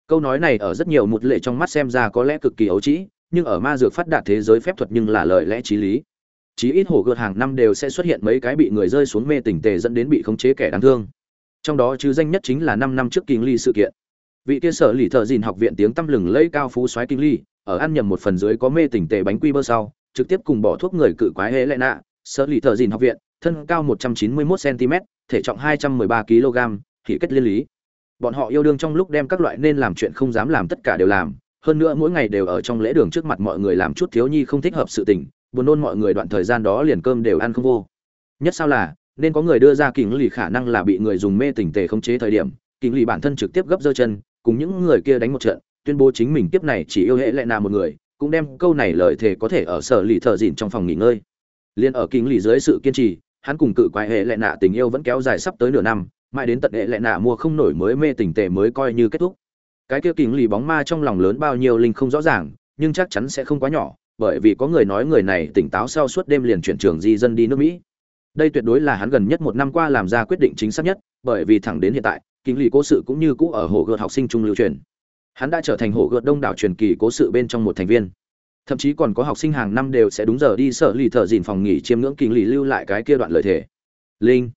Câu nói này ở rất nhiều một lệ trong mắt xem ra có lẽ cực kỳ ấu trĩ nhưng ở ma dược phát đạt thế giới phép thuật nhưng là lời lẽ trí lý. Chí ít hổ gợt hàng năm đều sẽ xuất hiện mấy cái bị người rơi xuống mê tình tề dẫn đến bị khống chế kẻ đáng thương. Trong đó chứ danh nhất chính là năm năm trước kinh ly sự kiện. Vị kia sở lì thợ dìn học viện tiếng tăm lừng lẫy cao phú soái kinh ly, ở ăn nhầm một phần dưới có mê tình tề bánh quy bơ sau, trực tiếp cùng bỏ thuốc người cự quái hễ lệ nạ, sở lì thợ dìn học viện, thân cao 191 cm thể trọng 213 kg thì kết liên lý. Bọn họ yêu đương trong lúc đem các loại nên làm chuyện không dám làm tất cả đều làm hơn nữa mỗi ngày đều ở trong lễ đường trước mặt mọi người làm chút thiếu nhi không thích hợp sự tình, buồn nôn mọi người đoạn thời gian đó liền cơm đều ăn không vô. Nhất sao là, nên có người đưa ra kính lì khả năng là bị người dùng mê tình tề khống chế thời điểm, kính lì bản thân trực tiếp gấp giơ chân, cùng những người kia đánh một trận, tuyên bố chính mình tiếp này chỉ yêu hệ lệ nào một người, cũng đem câu này lời thề có thể ở sở lì thợ dịn trong phòng nghỉ ngơi. Liền ở kính lì dưới sự kiên trì, hắn cùng cự quái hệ lệ nạ tình yêu vẫn kéo dài sắp tới nửa năm, mãi đến tận hệ lệ nạ mua không nổi mới mê tình tề mới coi như kết thúc cái kia kính lì bóng ma trong lòng lớn bao nhiêu linh không rõ ràng, nhưng chắc chắn sẽ không quá nhỏ, bởi vì có người nói người này tỉnh táo sau suốt đêm liền chuyển trường di dân đi nước mỹ. Đây tuyệt đối là hắn gần nhất một năm qua làm ra quyết định chính xác nhất, bởi vì thẳng đến hiện tại, kính lì cố sự cũng như cũ ở hồ gợt học sinh trung lưu truyền. Hắn đã trở thành hồ gợt đông đảo truyền kỳ cố sự bên trong một thành viên. Thậm chí còn có học sinh hàng năm đều sẽ đúng giờ đi sở lì thợ dìn phòng nghỉ chiêm ngưỡng kính lì lưu lại cái kia đoạn lời thề. Linh.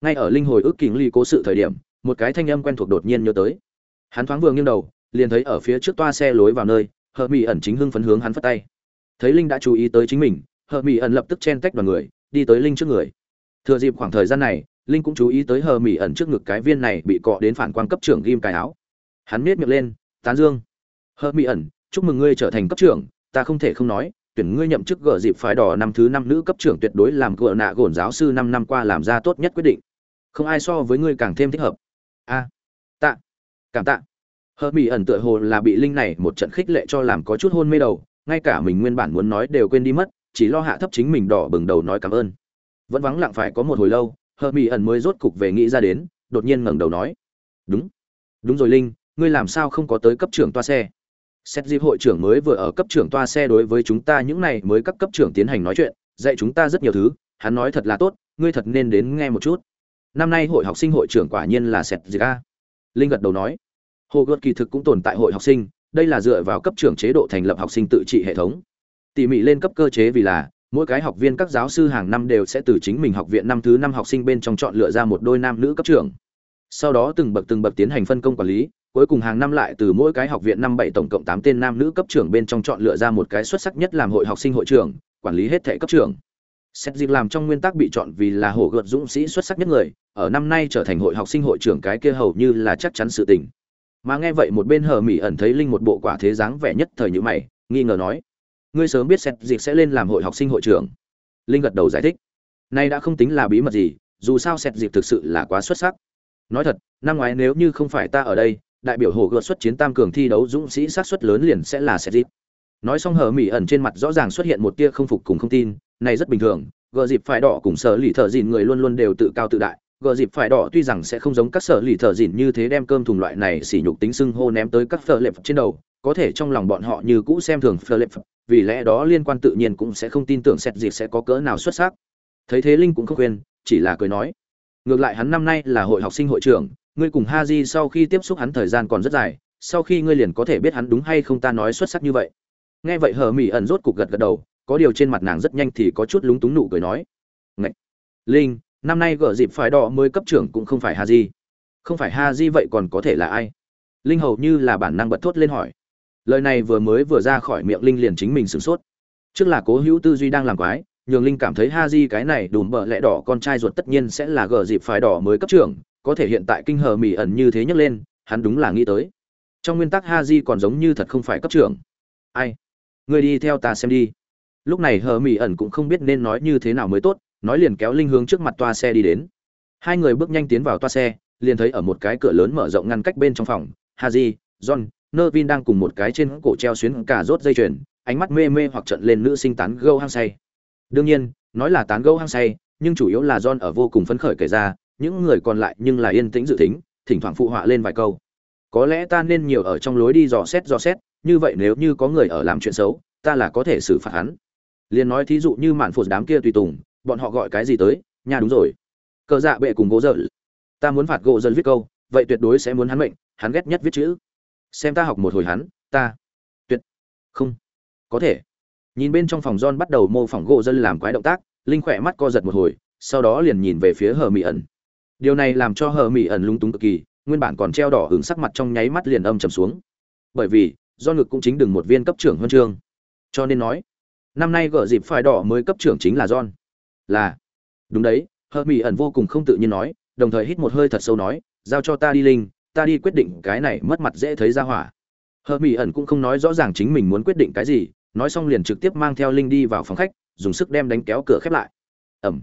Ngay ở linh hồi ức kính lì cố sự thời điểm, một cái thanh âm quen thuộc đột nhiên nhớ tới hắn thoáng vừa nghiêng đầu, liền thấy ở phía trước toa xe lối vào nơi, hờ mỹ ẩn chính hưng phấn hướng hắn phất tay. Thấy linh đã chú ý tới chính mình, hờ mỹ ẩn lập tức chen tách đoàn người, đi tới linh trước người. Thừa dịp khoảng thời gian này, linh cũng chú ý tới hờ mỹ ẩn trước ngực cái viên này bị cọ đến phản quan cấp trưởng ghim cài áo. Hắn miết miệng lên, tán dương, hờ mỹ ẩn, chúc mừng ngươi trở thành cấp trưởng, ta không thể không nói, tuyển ngươi nhậm chức gỡ dịp phái đỏ năm thứ năm nữ cấp trưởng tuyệt đối làm gỡ nạ gổn giáo sư năm năm qua làm ra tốt nhất quyết định. Không ai so với ngươi càng thêm thích hợp. A cảm tạ. Hờ mỹ ẩn tựa hồ là bị linh này một trận khích lệ cho làm có chút hôn mê đầu, ngay cả mình nguyên bản muốn nói đều quên đi mất, chỉ lo hạ thấp chính mình đỏ bừng đầu nói cảm ơn. Vẫn vắng lặng phải có một hồi lâu, hờ mỹ ẩn mới rốt cục về nghĩ ra đến, đột nhiên ngẩng đầu nói. Đúng. Đúng rồi linh, ngươi làm sao không có tới cấp trưởng toa xe? Xét dịp hội trưởng mới vừa ở cấp trưởng toa xe đối với chúng ta những này mới các cấp trưởng tiến hành nói chuyện, dạy chúng ta rất nhiều thứ, hắn nói thật là tốt, ngươi thật nên đến nghe một chút. Năm nay hội học sinh hội trưởng quả nhiên là sẹt dịp a. Linh gật đầu nói hồ gợt kỳ thực cũng tồn tại hội học sinh, đây là dựa vào cấp trưởng chế độ thành lập học sinh tự trị hệ thống. Tỉ mỉ lên cấp cơ chế vì là, mỗi cái học viên các giáo sư hàng năm đều sẽ từ chính mình học viện năm thứ năm học sinh bên trong chọn lựa ra một đôi nam nữ cấp trưởng. Sau đó từng bậc từng bậc tiến hành phân công quản lý, cuối cùng hàng năm lại từ mỗi cái học viện năm bảy tổng cộng tám tên nam nữ cấp trưởng bên trong chọn lựa ra một cái xuất sắc nhất làm hội học sinh hội trưởng, quản lý hết thể cấp trưởng. Xét dịp làm trong nguyên tắc bị chọn vì là hổ gợt dũng sĩ xuất sắc nhất người, ở năm nay trở thành hội học sinh hội trưởng cái kia hầu như là chắc chắn sự tình mà nghe vậy một bên hờ mỹ ẩn thấy linh một bộ quả thế dáng vẻ nhất thời như mày, nghi ngờ nói, ngươi sớm biết xét dịp sẽ lên làm hội học sinh hội trưởng. Linh gật đầu giải thích, nay đã không tính là bí mật gì, dù sao xét dịp thực sự là quá xuất sắc. Nói thật, năm ngoái nếu như không phải ta ở đây, đại biểu hồ gợt xuất chiến tam cường thi đấu dũng sĩ sát xuất lớn liền sẽ là xét dịp nói xong hờ mỹ ẩn trên mặt rõ ràng xuất hiện một tia không phục cùng không tin, này rất bình thường gợ dịp phải đỏ cùng sở lì thợ dìn người luôn luôn đều tự cao tự đại gờ dịp phải đỏ tuy rằng sẽ không giống các sở lì thợ dịn như thế đem cơm thùng loại này xỉ nhục tính xưng hô ném tới các phở lệp trên đầu, có thể trong lòng bọn họ như cũ xem thường phở lệp, vì lẽ đó liên quan tự nhiên cũng sẽ không tin tưởng xét dịp sẽ có cỡ nào xuất sắc thấy thế linh cũng không khuyên, chỉ là cười nói, ngược lại hắn năm nay là hội học sinh hội trưởng, ngươi cùng ha di sau khi tiếp xúc hắn thời gian còn rất dài, sau khi ngươi liền có thể biết hắn đúng hay không ta nói xuất sắc như vậy nghe vậy hờ mỹ ẩn rốt cục gật gật đầu, có điều trên mặt nàng rất nhanh thì có chút lúng túng nụ cười nói Ngậy! linh năm nay gỡ dịp phải đỏ mới cấp trưởng cũng không phải ha di. Không phải ha di vậy còn có thể là ai? Linh hầu như là bản năng bật thốt lên hỏi. Lời này vừa mới vừa ra khỏi miệng linh liền chính mình sửng sốt. Trước là cố hữu tư duy đang làm quái, nhường linh cảm thấy ha di cái này đùm bợ lẽ đỏ con trai ruột tất nhiên sẽ là gờ dịp phải đỏ mới cấp trưởng, có thể hiện tại kinh hờ mỉ ẩn như thế nhấc lên, hắn đúng là nghĩ tới. Trong nguyên tắc ha di còn giống như thật không phải cấp trưởng. Ai? Người đi theo ta xem đi. Lúc này hờ mỉ ẩn cũng không biết nên nói như thế nào mới tốt nói liền kéo linh hướng trước mặt toa xe đi đến. Hai người bước nhanh tiến vào toa xe, liền thấy ở một cái cửa lớn mở rộng ngăn cách bên trong phòng, haji, john nơ vin đang cùng một cái trên cổ treo xuyến cả rốt dây chuyền, ánh mắt mê mê hoặc trận lên nữ sinh tán gâu hăng say. Đương nhiên, nói là tán gâu hăng say, nhưng chủ yếu là john ở vô cùng phấn khởi kể ra, những người còn lại nhưng là yên tĩnh dự tính, thỉnh thoảng phụ họa lên vài câu. Có lẽ ta nên nhiều ở trong lối đi dò xét dò xét, như vậy nếu như có người ở làm chuyện xấu, ta là có thể xử phạt hắn. Liền nói thí dụ như mạn phụt đám kia tùy tùng bọn họ gọi cái gì tới nhà đúng rồi. Cờ dạ bệ cùng gỗ dở. Ta muốn phạt gỗ dần viết câu, vậy tuyệt đối sẽ muốn hắn mệnh, hắn ghét nhất viết chữ. Xem ta học một hồi hắn, ta. Tuyệt. Không. Có thể. Nhìn bên trong phòng John bắt đầu mô phỏng gỗ dân làm quái động tác, linh khỏe mắt co giật một hồi, sau đó liền nhìn về phía hờ mỹ ẩn. Điều này làm cho hờ mỹ ẩn lung túng cực kỳ, nguyên bản còn treo đỏ hứng sắc mặt trong nháy mắt liền âm trầm xuống. Bởi vì, do ngực cũng chính đừng một viên cấp trưởng huân chương. Cho nên nói, năm nay gỡ dịp phải đỏ mới cấp trưởng chính là john là, đúng đấy hờ mỹ ẩn vô cùng không tự nhiên nói, đồng thời hít một hơi thật sâu nói, giao cho ta đi linh, ta đi quyết định cái này mất mặt dễ thấy ra hỏa. Hờ mỹ ẩn cũng không nói rõ ràng chính mình muốn quyết định cái gì, nói xong liền trực tiếp mang theo linh đi vào phòng khách, dùng sức đem đánh kéo cửa khép lại. Ẩm.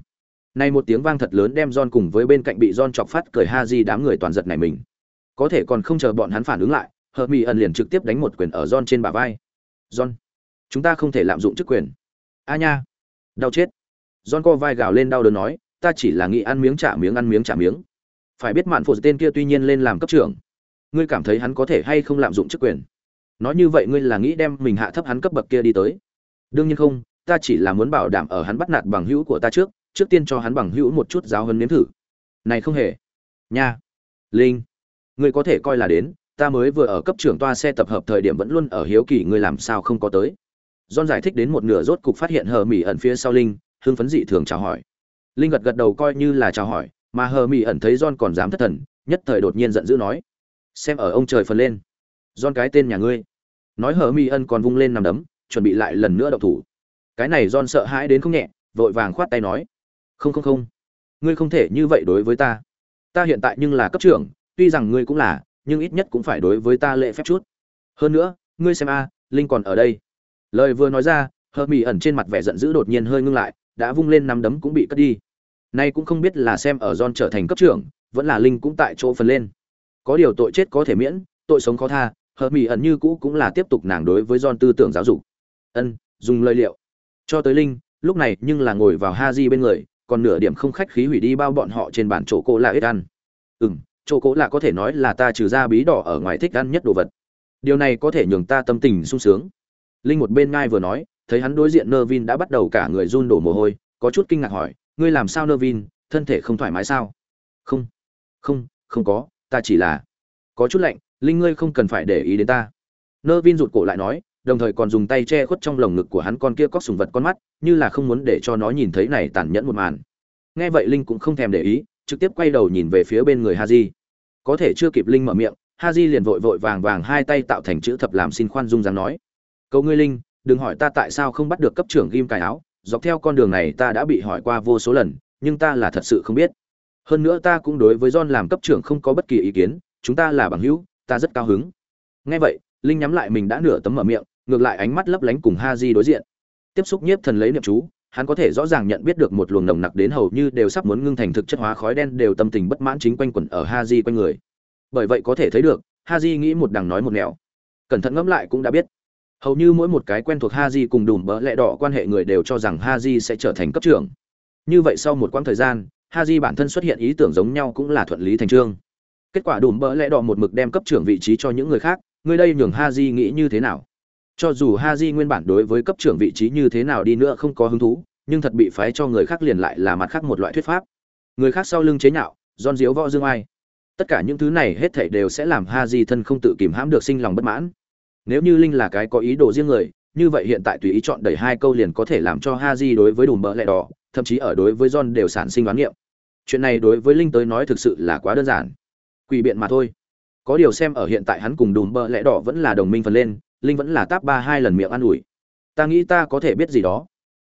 Nay một tiếng vang thật lớn đem John cùng với bên cạnh bị John chọc phát cười ha di đám người toàn giật này mình. Có thể còn không chờ bọn hắn phản ứng lại hờ mỹ ẩn liền trực tiếp đánh một quyền ở John trên bả vai. John, chúng ta không thể lạm dụng chức quyền. A nha. Đau chết. John co vai gào lên đau đớn nói, ta chỉ là nghĩ ăn miếng trả miếng, ăn miếng trả miếng. Phải biết mạn phụ tên kia tuy nhiên lên làm cấp trưởng. Ngươi cảm thấy hắn có thể hay không lạm dụng chức quyền? Nói như vậy ngươi là nghĩ đem mình hạ thấp hắn cấp bậc kia đi tới. Đương nhiên không, ta chỉ là muốn bảo đảm ở hắn bắt nạt bằng hữu của ta trước trước tiên cho hắn bằng hữu một chút giáo huấn nếm thử. Này không hề. Nha. Linh. Ngươi có thể coi là đến, ta mới vừa ở cấp trưởng toa xe tập hợp thời điểm vẫn luôn ở hiếu kỳ ngươi làm sao không có tới. John giải thích đến một nửa rốt cục phát hiện hờ mỉ ẩn phía sau linh hưng phấn dị thường chào hỏi. Linh gật gật đầu coi như là chào hỏi, mà hờ mỹ ẩn thấy john còn dám thất thần, nhất thời đột nhiên giận dữ nói, xem ở ông trời phần lên. John cái tên nhà ngươi. Nói hờ mỹ ẩn còn vung lên nằm đấm, chuẩn bị lại lần nữa đậu thủ. Cái này john sợ hãi đến không nhẹ, vội vàng khoát tay nói, không không không. Ngươi không thể như vậy đối với ta. Ta hiện tại nhưng là cấp trưởng, tuy rằng ngươi cũng là, nhưng ít nhất cũng phải đối với ta lệ phép chút. Hơn nữa, ngươi xem a, linh còn ở đây. Lời vừa nói ra, hờ mỹ ẩn trên mặt vẻ giận dữ đột nhiên hơi ngưng lại đã vung lên nắm đấm cũng bị cất đi. Nay cũng không biết là xem ở John trở thành cấp trưởng, vẫn là linh cũng tại chỗ phần lên. Có điều tội chết có thể miễn, tội sống khó tha, hợp mỹ ẩn như cũ cũng là tiếp tục nàng đối với John tư tưởng giáo dục. Ân, dùng lời liệu. Cho tới linh, lúc này nhưng là ngồi vào ha di bên người, còn nửa điểm không khách khí hủy đi bao bọn họ trên bàn chỗ cô là ít ăn. Ừ m chỗ cố là có thể nói là ta trừ ra bí đỏ ở ngoài thích ăn nhất đồ vật. Điều này có thể nhường ta tâm tình sung sướng. Linh một bên ngai vừa nói thấy hắn đối diện nơ vin đã bắt đầu cả người run đổ mồ hôi, có chút kinh ngạc hỏi, ngươi làm sao nơ vin thân thể không thoải mái sao? Không không không có, ta chỉ là có chút lạnh, linh ngươi không cần phải để ý đến ta. Nơ vin rụt cổ lại nói, đồng thời còn dùng tay che khuất trong lồng ngực của hắn con kia cóc sùng vật con mắt, như là không muốn để cho nó nhìn thấy này tàn nhẫn một màn. Nghe vậy linh cũng không thèm để ý, trực tiếp quay đầu nhìn về phía bên người ha di có thể chưa kịp linh mở miệng ha di liền vội vội vàng vàng hai tay tạo thành chữ thập làm xin khoan dung dáng nói, cầu ngươi linh đừng hỏi ta tại sao không bắt được cấp trưởng ghim cài áo, dọc theo con đường này ta đã bị hỏi qua vô số lần, nhưng ta là thật sự không biết. Hơn nữa ta cũng đối với john làm cấp trưởng không có bất kỳ ý kiến, chúng ta là bằng hữu, ta rất cao hứng. Nghe vậy, linh nhắm lại mình đã nửa tấm mở miệng, ngược lại ánh mắt lấp lánh cùng ha di đối diện. Tiếp xúc nhiếp thần lấy niệm chú, hắn có thể rõ ràng nhận biết được một luồng nồng nặc đến hầu như đều sắp muốn ngưng thành thực chất hóa khói đen đều tâm tình bất mãn chính quanh quẩn ở ha di quanh người. Bởi vậy có thể thấy được ha di nghĩ một đằng nói một nẻo. Cẩn thận ngẫm lại cũng đã biết hầu như mỗi một cái quen thuộc Haji cùng đùm bỡ lẹ đỏ quan hệ người đều cho rằng Haji sẽ trở thành cấp trưởng. Như vậy sau một quãng thời gian, Haji bản thân xuất hiện ý tưởng giống nhau cũng là thuận lý thành trương. Kết quả đùm bỡ lẹ đỏ một mực đem cấp trưởng vị trí cho những người khác, người đây nhường Haji nghĩ như thế nào? Cho dù Haji nguyên bản đối với cấp trưởng vị trí như thế nào đi nữa không có hứng thú, nhưng thật bị phái cho người khác liền lại là mặt khác một loại thuyết pháp. Người khác sau lưng chế nhạo, giòn diếu võ dương ai. Tất cả những thứ này hết thảy đều sẽ làm Haji thân không tự kìm hãm được sinh lòng bất mãn nếu như linh là cái có ý đồ riêng người, như vậy hiện tại tùy ý chọn đẩy hai câu liền có thể làm cho Haji đối với đùm bỡ lẹ đỏ, thậm chí ở đối với john đều sản sinh đoán niệm chuyện này đối với linh tới nói thực sự là quá đơn giản. Quỷ biện mà thôi. Có điều xem ở hiện tại hắn cùng đùm bỡ lẹ đỏ vẫn là đồng minh phần lên, linh vẫn là táp ba hai lần miệng ăn ủi. Ta nghĩ ta có thể biết gì đó.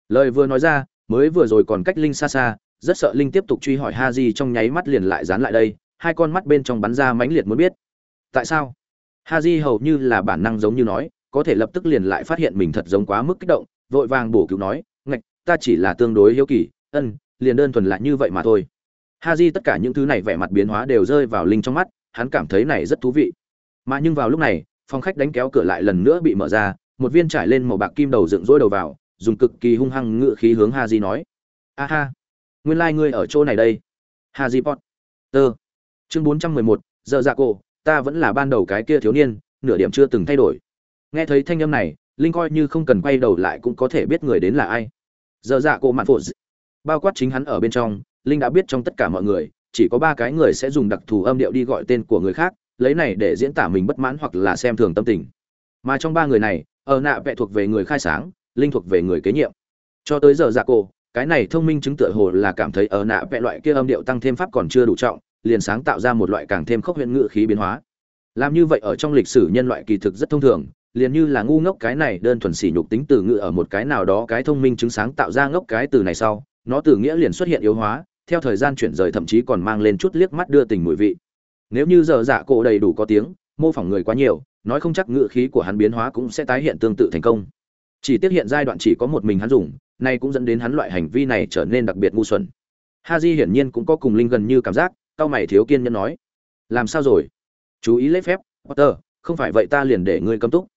Lời vừa nói ra, mới vừa rồi còn cách linh xa xa, rất sợ linh tiếp tục truy hỏi ha di trong nháy mắt liền lại dán lại đây, hai con mắt bên trong bắn ra mãnh liệt muốn biết. Tại sao? Ha di hầu như là bản năng giống như nói, có thể lập tức liền lại phát hiện mình thật giống quá mức kích động, vội vàng bổ cứu nói, ngạch, ta chỉ là tương đối hiếu kỳ, ân, liền đơn thuần lại như vậy mà thôi. Ha di tất cả những thứ này vẻ mặt biến hóa đều rơi vào linh trong mắt, hắn cảm thấy này rất thú vị. Mà nhưng vào lúc này, phòng khách đánh kéo cửa lại lần nữa bị mở ra, một viên trải lên màu bạc kim đầu dựng rỗi đầu vào, dùng cực kỳ hung hăng ngự khí hướng ha di nói, a ha, nguyên lai、like、ngươi ở chỗ này đây. Ha di pot, tơ. Chương bốn trăm mười một, giờ dạ cổ ta vẫn là ban đầu cái kia thiếu niên, nửa điểm chưa từng thay đổi. Nghe thấy thanh âm này, linh coi như không cần quay đầu lại cũng có thể biết người đến là ai. Giờ dạ cô mạn phụ bao quát chính hắn ở bên trong, linh đã biết trong tất cả mọi người, chỉ có ba cái người sẽ dùng đặc thù âm điệu đi gọi tên của người khác, lấy này để diễn tả mình bất mãn hoặc là xem thường tâm tình. Mà trong ba người này, ở nạ vẽ thuộc về người khai sáng, linh thuộc về người kế nhiệm. Cho tới giờ dạ cô cái này thông minh chứng tựa hồ là cảm thấy ở nạ vẽ loại kia âm điệu tăng thêm pháp còn chưa đủ trọng liền sáng tạo ra một loại càng thêm khốc huyện ngự khí biến hóa. Làm như vậy ở trong lịch sử nhân loại kỳ thực rất thông thường, liền như là ngu ngốc cái này đơn thuần sỉ nhục tính từ ngữ ở một cái nào đó cái thông minh chứng sáng tạo ra ngốc cái từ này sau, nó từ nghĩa liền xuất hiện yếu hóa, theo thời gian chuyển rời thậm chí còn mang lên chút liếc mắt đưa tình mùi vị. Nếu như giờ dạ cổ đầy đủ có tiếng, mô phỏng người quá nhiều, nói không chắc ngữ khí của hắn biến hóa cũng sẽ tái hiện tương tự thành công. Chỉ tiếc hiện giai đoạn chỉ có một mình hắn dùng, nay cũng dẫn đến hắn loại hành vi này trở nên đặc biệt ngu xuẩn. Haji hiển nhiên cũng có cùng linh gần như cảm giác cao mày thiếu kiên nhẫn nói. Làm sao rồi? Chú ý lấy phép, potter, không phải vậy ta liền để ngươi cấm túc.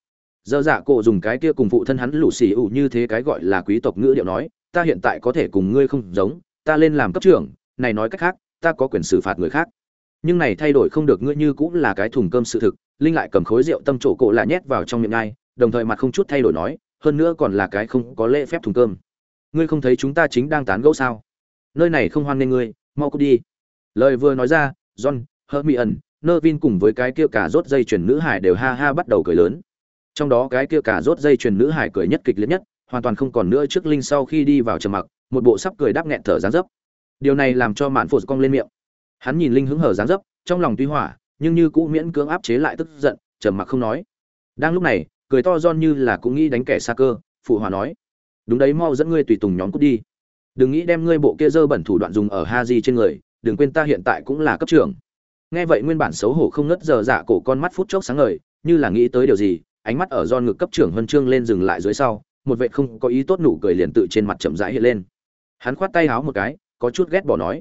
Dơ dạ cổ dùng cái kia cùng phụ thân hắn lũ xì ủ như thế cái gọi là quý tộc ngữ điệu nói, ta hiện tại có thể cùng ngươi không giống, ta lên làm cấp trưởng, này nói cách khác, ta có quyền xử phạt người khác. Nhưng này thay đổi không được ngươi như cũng là cái thùng cơm sự thực, linh lại cầm khối rượu tâm chỗ cổ lại nhét vào trong miệng ngay đồng thời mặt không chút thay đổi nói, hơn nữa còn là cái không có lễ phép thùng cơm. Ngươi không thấy chúng ta chính đang tán gẫu sao? Nơi này không hoan nên ngươi, mau cút đi lời vừa nói ra john hermione Nervin cùng với cái kia cả rốt dây chuyền nữ hải đều ha ha bắt đầu cười lớn. Trong đó cái kia cả rốt dây chuyền nữ hải cười nhất kịch liệt nhất, hoàn toàn không còn nữa trước linh sau khi đi vào trầm mặc, một bộ sắp cười đáp nghẹn thở dáng dấp. Điều này làm cho Mạn Phổ cong lên miệng. Hắn nhìn linh hứng hở dáng dấp, trong lòng tuy hỏa, nhưng như cũ miễn cưỡng áp chế lại tức giận, trầm mặc không nói. Đang lúc này, cười to giòn như là cũng nghĩ đánh kẻ xa cơ, phụ hòa nói: "Đúng đấy, mau dẫn ngươi tùy tùng nhóm cút đi. Đừng nghĩ đem ngươi bộ kia dơ bẩn thủ đoạn dùng ở ha di trên người, đừng quên ta hiện tại cũng là cấp trưởng." nghe vậy nguyên bản xấu hổ không ngớt giờ dạ cổ con mắt phút chốc sáng ngời, như là nghĩ tới điều gì, ánh mắt ở don ngực cấp trưởng huân chương lên dừng lại dưới sau, một vệ không có ý tốt nụ cười liền tự trên mặt chậm rãi hiện lên. Hắn khoát tay háo một cái, có chút ghét bỏ nói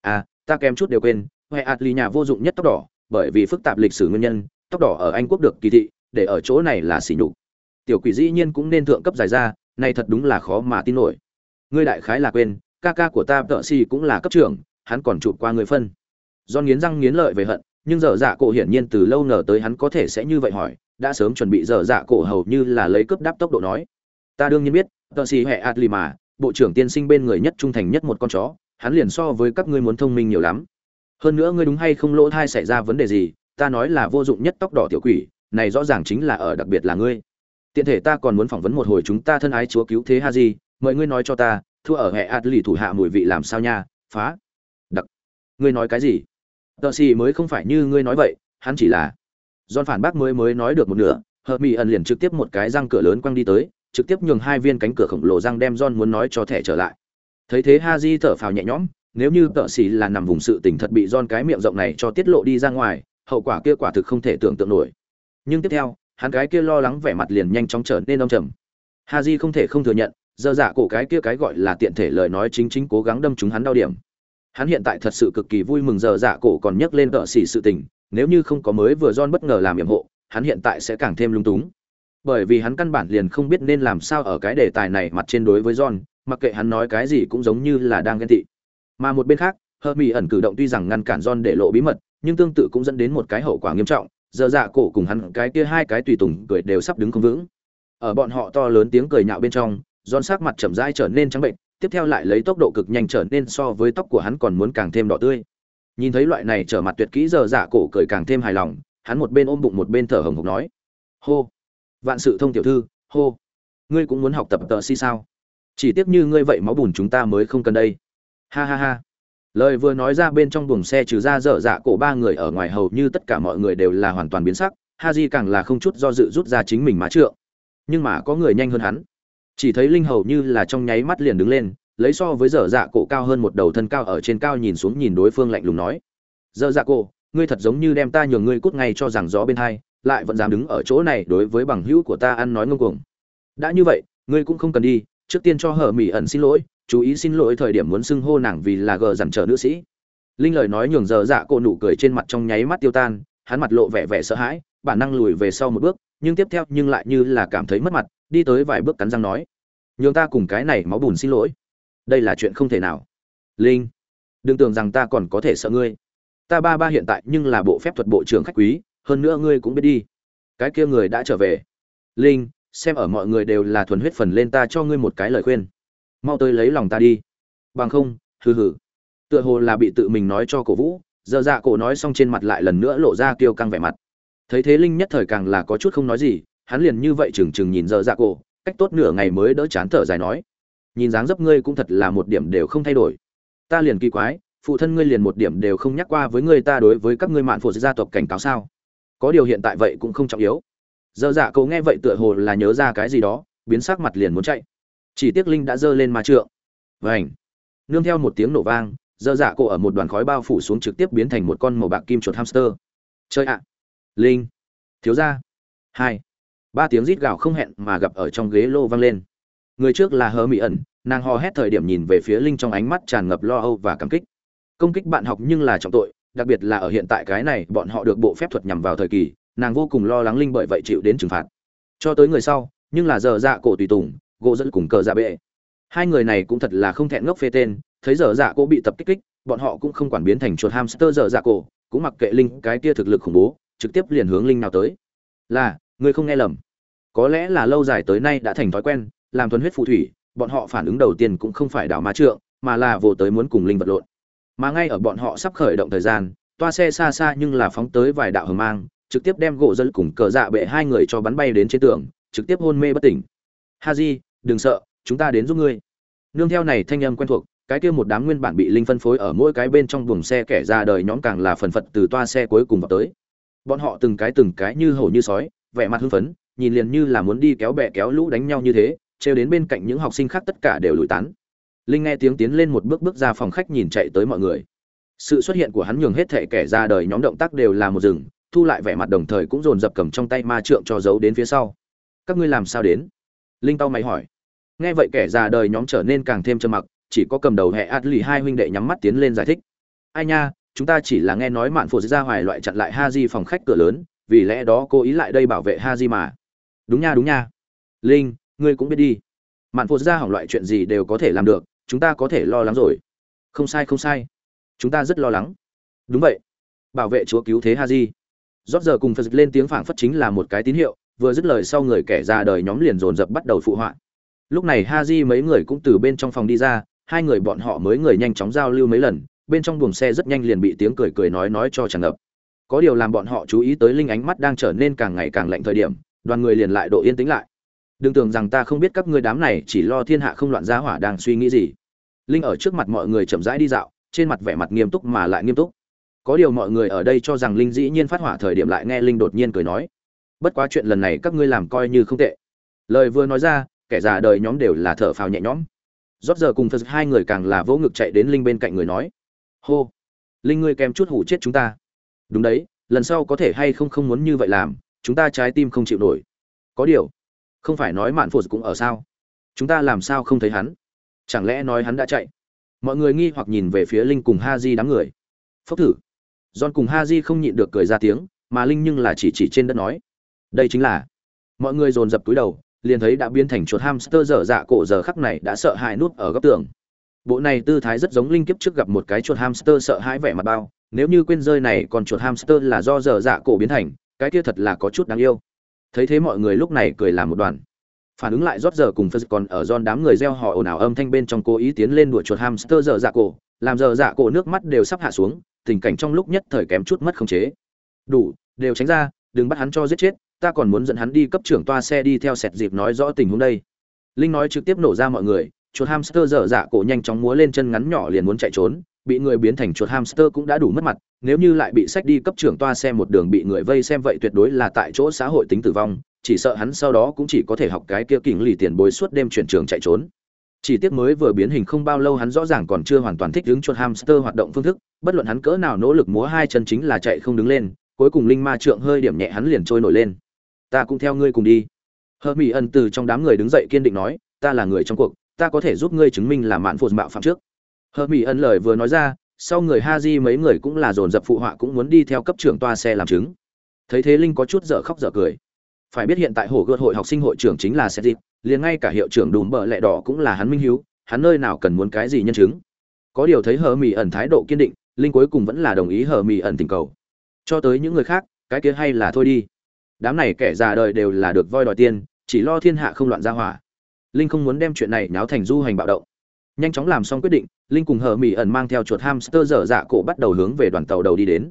à ta kém chút đều quên, huệ ạt lì nhà vô dụng nhất tóc đỏ, bởi vì phức tạp lịch sử nguyên nhân, tóc đỏ ở anh quốc được kỳ thị, để ở chỗ này là xỉ nhục. Tiểu quỷ dĩ nhiên cũng nên thượng cấp giải ra này thật đúng là khó mà tin nổi. Ngươi đại khái là quên, ca ca của ta tợ xì cũng là cấp trưởng hắn còn chụp qua người phân. Do nghiến răng nghiến lợi về hận, nhưng dở dạ cổ hiển nhiên từ lâu ngờ tới hắn có thể sẽ như vậy hỏi, đã sớm chuẩn bị dở dạ cổ hầu như là lấy cướp đáp tốc độ nói. Ta đương nhiên biết, tờ xì hệ ạt lì mà, bộ trưởng tiên sinh bên người nhất trung thành nhất một con chó, hắn liền so với các ngươi muốn thông minh nhiều lắm. Hơn nữa ngươi đúng hay không lỗ thai xảy ra vấn đề gì, ta nói là vô dụng nhất tóc đỏ tiểu quỷ, này rõ ràng chính là ở đặc biệt là ngươi. Tiện thể ta còn muốn phỏng vấn một hồi chúng ta thân ái chúa cứu thế ha gì mời ngươi nói cho ta, thua ở hệ ạt lì thủ hạ mùi vị làm sao nha, phá ngươi nói cái gì? Tờ xì mới không phải như ngươi nói vậy, hắn chỉ là giòn phản bác mới mới nói được một nửa, hợp mỹ ẩn liền trực tiếp một cái răng cửa lớn quăng đi tới, trực tiếp nhường hai viên cánh cửa khổng lồ răng đem John muốn nói cho thẻ trở lại. Thấy thế ha di thở phào nhẹ nhõm, nếu như tợ xì là nằm vùng sự tình thật bị John cái miệng rộng này cho tiết lộ đi ra ngoài, hậu quả kia quả thực không thể tưởng tượng nổi. Nhưng tiếp theo, hắn cái kia lo lắng vẻ mặt liền nhanh chóng trở nên đông trầm. Ha di không thể không thừa nhận giờ dạ cổ cái kia cái gọi là tiện thể lời nói chính chính cố gắng đâm chúng hắn đau điểm hắn hiện tại thật sự cực kỳ vui mừng giờ dạ cổ còn nhắc lên tợ xỉ sự tình, nếu như không có mới vừa John bất ngờ làm nhiệm hộ, hắn hiện tại sẽ càng thêm lung túng. Bởi vì hắn căn bản liền không biết nên làm sao ở cái đề tài này mặt trên đối với John, mặc kệ hắn nói cái gì cũng giống như là đang ghen tị. Mà một bên khác hơ mỹ ẩn cử động tuy rằng ngăn cản John để lộ bí mật, nhưng tương tự cũng dẫn đến một cái hậu quả nghiêm trọng, giờ dạ cổ cùng hắn cái kia hai cái tùy tùng cười đều sắp đứng không vững. Ở bọn họ to lớn tiếng cười nhạo bên trong, John sắc mặt chậm rãi trở nên trắng bệnh tiếp theo lại lấy tốc độ cực nhanh trở nên so với tóc của hắn còn muốn càng thêm đỏ tươi. Nhìn thấy loại này trở mặt tuyệt kỹ giờ giả cổ cười càng thêm hài lòng, hắn một bên ôm bụng một bên thở hồng hộc nói. Hô! Vạn sự thông tiểu thư, hô! Ngươi cũng muốn học tập tờ si sao? Chỉ tiếc như ngươi vậy máu bùn chúng ta mới không cần đây. Ha ha ha! Lời vừa nói ra bên trong buồng xe trừ ra dở dạ cổ ba người ở ngoài hầu như tất cả mọi người đều là hoàn toàn biến sắc Haji càng là không chút do dự rút ra chính mình má trượng. Nhưng mà có người nhanh hơn hắn. Chỉ thấy Linh hầu như là trong nháy mắt liền đứng lên, lấy so với dở dạ cổ cao hơn một đầu thân cao ở trên cao nhìn xuống nhìn đối phương lạnh lùng nói: "Dở dạ cổ, ngươi thật giống như đem ta nhường ngươi cút ngay cho rằng gió bên hai, lại vẫn dám đứng ở chỗ này đối với bằng hữu của ta ăn nói ngông cuồng. Đã như vậy, ngươi cũng không cần đi, trước tiên cho hở mỹ ẩn xin lỗi, chú ý xin lỗi thời điểm muốn xưng hô nàng vì là gờ dằn trở nữ sĩ." Linh lời nói nhường dở dạ cổ nụ cười trên mặt trong nháy mắt tiêu tan, hắn mặt lộ vẻ vẻ sợ hãi, bản năng lùi về sau một bước, nhưng tiếp theo nhưng lại như là cảm thấy mất mặt, đi tới vài bước cắn răng nói: "Nhường ta cùng cái này máu bùn xin lỗi." đây là chuyện không thể nào. Linh, đừng tưởng rằng ta còn có thể sợ ngươi. Ta ba ba hiện tại nhưng là bộ phép thuật bộ trưởng khách quý, hơn nữa ngươi cũng biết đi. Cái kia người đã trở về. Linh, xem ở mọi người đều là thuần huyết phần lên ta cho ngươi một cái lời khuyên. Mau tới lấy lòng ta đi. Bằng không, hừ hừ. Tựa hồ là bị tự mình nói cho cổ vũ, giờ dạ cổ nói xong trên mặt lại lần nữa lộ ra kêu căng vẻ mặt. Thấy thế linh nhất thời càng là có chút không nói gì hắn liền như vậy chừng chừng nhìn giờ dạ cổ, cách tốt nửa ngày mới đỡ chán thở dài nói, nhìn dáng dấp ngươi cũng thật là một điểm đều không thay đổi. Ta liền kỳ quái, phụ thân ngươi liền một điểm đều không nhắc qua với ngươi ta đối với các ngươi mạn phụ gia tộc cảnh cáo sao? Có điều hiện tại vậy cũng không trọng yếu. Dơ dạ cậu nghe vậy tựa hồ là nhớ ra cái gì đó, biến sắc mặt liền muốn chạy. Chỉ tiếc linh đã giơ lên ma trượng. Vảnh nương theo một tiếng nổ vang dơ dạ cậu ở một đoàn khói bao phủ xuống trực tiếp biến thành một con màu bạc kim chuột hamster. Chơi ạ. Linh. Thiếu gia. Hai ba tiếng rít gào không hẹn mà gặp ở trong ghế lô vang lên. Người trước là hờ mỹ ẩn, nàng hò hét thời điểm nhìn về phía linh trong ánh mắt tràn ngập lo âu và cảm kích. Công kích bạn học nhưng là trọng tội, đặc biệt là ở hiện tại cái này, bọn họ được bộ phép thuật nhằm vào thời kỳ, nàng vô cùng lo lắng linh bởi vậy chịu đến trừng phạt. Cho tới người sau, nhưng là giờ dạ cổ tùy tùng, gỗ dẫn cùng cờ dạ bệ. Hai người này cũng thật là không thẹn ngốc phê tên, thấy giờ dạ cổ bị tập kích kích, bọn họ cũng không quản biến thành chuột hamster giờ dạ cổ, cũng mặc kệ linh cái kia thực lực khủng bố, trực tiếp liền hướng linh nào tới. Là, người không nghe lầm có lẽ là lâu dài tới nay đã thành thói quen, làm thuần huyết phù thủy, bọn họ phản ứng đầu tiên cũng không phải đảo ma trượng, mà là vô tới muốn cùng linh vật lộn. Mà ngay ở bọn họ sắp khởi động thời gian, toa xe xa xa nhưng là phóng tới vài đạo hờ mang, trực tiếp đem gỗ dân cùng cờ dạ bệ hai người cho bắn bay đến trên tường, trực tiếp hôn mê bất tỉnh. Ha di, đừng sợ, chúng ta đến giúp ngươi. Nương theo này thanh âm quen thuộc, cái kia một đám nguyên bản bị linh phân phối ở mỗi cái bên trong buồng xe kẻ ra đời nhóm càng là phần phật từ toa xe cuối cùng vào tới. Bọn họ từng cái từng cái như hổ như sói, vẻ mặt hưng phấn nhìn liền như là muốn đi kéo bè kéo lũ đánh nhau như thế, trêu đến bên cạnh những học sinh khác tất cả đều lùi tán. Linh nghe tiếng tiến lên một bước bước ra phòng khách nhìn chạy tới mọi người. Sự xuất hiện của hắn nhường hết thể kẻ ra đời nhóm động tác đều là một rừng, thu lại vẻ mặt đồng thời cũng dồn dập cầm trong tay ma trượng cho giấu đến phía sau. Các ngươi làm sao đến? Linh tao mày hỏi. Nghe vậy kẻ già đời nhóm trở nên càng thêm trầm mặc, chỉ có cầm đầu hệ át lì hai huynh đệ nhắm mắt tiến lên giải thích. Ai nha, chúng ta chỉ là nghe nói mạn phụ ra hoài loại chặn lại ha di phòng khách cửa lớn, vì lẽ đó cô ý lại đây bảo vệ ha di mà đúng nha đúng nha. Linh, ngươi cũng biết đi. Mạn phụ ra hỏng loại chuyện gì đều có thể làm được, chúng ta có thể lo lắng rồi. Không sai không sai. Chúng ta rất lo lắng. Đúng vậy. Bảo vệ chúa cứu thế ha di rót giờ cùng phật lên tiếng phảng phất chính là một cái tín hiệu, vừa dứt lời sau người kẻ ra đời nhóm liền dồn dập bắt đầu phụ họa. Lúc này ha di mấy người cũng từ bên trong phòng đi ra, hai người bọn họ mới người nhanh chóng giao lưu mấy lần, bên trong buồng xe rất nhanh liền bị tiếng cười cười nói nói cho tràn ngập. Có điều làm bọn họ chú ý tới linh ánh mắt đang trở nên càng ngày càng lạnh thời điểm đoàn người liền lại độ yên tĩnh lại. Đừng tưởng rằng ta không biết các ngươi đám này chỉ lo thiên hạ không loạn giá hỏa đang suy nghĩ gì. Linh ở trước mặt mọi người chậm rãi đi dạo, trên mặt vẻ mặt nghiêm túc mà lại nghiêm túc. Có điều mọi người ở đây cho rằng linh dĩ nhiên phát hỏa thời điểm lại nghe linh đột nhiên cười nói, bất quá chuyện lần này các ngươi làm coi như không tệ. Lời vừa nói ra, kẻ già đời nhóm đều là thở phào nhẹ nhõm. Rót giờ cùng phật hai người càng là vỗ ngực chạy đến linh bên cạnh người nói, hô, linh ngươi kèm chút hủ chết chúng ta. Đúng đấy, lần sau có thể hay không không muốn như vậy làm? Chúng ta trái tim không chịu nổi. Có điều, không phải nói mạn phổ cũng ở sao? Chúng ta làm sao không thấy hắn? Chẳng lẽ nói hắn đã chạy? Mọi người nghi hoặc nhìn về phía linh cùng ha di đám người. Phốc thử. John cùng ha di không nhịn được cười ra tiếng, mà linh nhưng là chỉ chỉ trên đất nói. Đây chính là. Mọi người dồn dập túi đầu, liền thấy đã biến thành chuột hamster dở dạ cổ giờ khắc này đã sợ hãi nút ở góc tường. Bộ này tư thái rất giống linh kiếp trước gặp một cái chuột hamster sợ hãi vẻ mặt bao. Nếu như quên rơi này, còn chuột hamster là do dở dạ cổ biến thành cái kia thật là có chút đáng yêu. Thấy thế mọi người lúc này cười làm một đoàn. Phản ứng lại rót giờ cùng phật còn ở giòn đám người reo hò ồn ào âm thanh bên trong cố ý tiến lên đuổi chuột hamster giờ dạ cổ, làm giờ dạ cổ nước mắt đều sắp hạ xuống, tình cảnh trong lúc nhất thời kém chút mất khống chế. Đủ, đều tránh ra, đừng bắt hắn cho giết chết, ta còn muốn dẫn hắn đi cấp trưởng toa xe đi theo sẹt dịp nói rõ tình huống đây. Linh nói trực tiếp nổ ra mọi người chuột hamster dở dạ cổ nhanh chóng múa lên chân ngắn nhỏ liền muốn chạy trốn, bị người biến thành chuột hamster cũng đã đủ mất mặt, nếu như lại bị sách đi cấp trưởng toa xe một đường bị người vây xem vậy tuyệt đối là tại chỗ xã hội tính tử vong, chỉ sợ hắn sau đó cũng chỉ có thể học cái kia kình lì tiền bối suốt đêm chuyển trường chạy trốn. Chỉ tiếc mới vừa biến hình không bao lâu hắn rõ ràng còn chưa hoàn toàn thích ứng chuột hamster hoạt động phương thức, bất luận hắn cỡ nào nỗ lực múa hai chân chính là chạy không đứng lên, cuối cùng linh ma trượng hơi điểm nhẹ hắn liền trôi nổi lên. Ta cũng theo ngươi cùng đi. Hơ mỹ ân từ trong đám người đứng dậy kiên định nói, ta là người trong cuộc ta có thể giúp ngươi chứng minh là mạn phụt mạo phạm trước. Hợp mỹ ân lời vừa nói ra, sau người ha di mấy người cũng là dồn dập phụ họa cũng muốn đi theo cấp trưởng toa xe làm chứng. Thấy thế linh có chút dở khóc dở cười. Phải biết hiện tại hồ gợt hội học sinh hội trưởng chính là sẽ dịp, liền ngay cả hiệu trưởng đùm bợ lẹ đỏ cũng là hắn minh hiếu, hắn nơi nào cần muốn cái gì nhân chứng. Có điều thấy hờ mỹ ẩn thái độ kiên định, linh cuối cùng vẫn là đồng ý hờ mỹ ẩn tình cầu. Cho tới những người khác, cái kia hay là thôi đi. Đám này kẻ già đời đều là được voi đòi tiền, chỉ lo thiên hạ không loạn ra hỏa linh không muốn đem chuyện này náo thành du hành bạo động. Nhanh chóng làm xong quyết định, linh cùng hờ mỹ ẩn mang theo chuột hamster dở dạ cổ bắt đầu hướng về đoàn tàu đầu đi đến.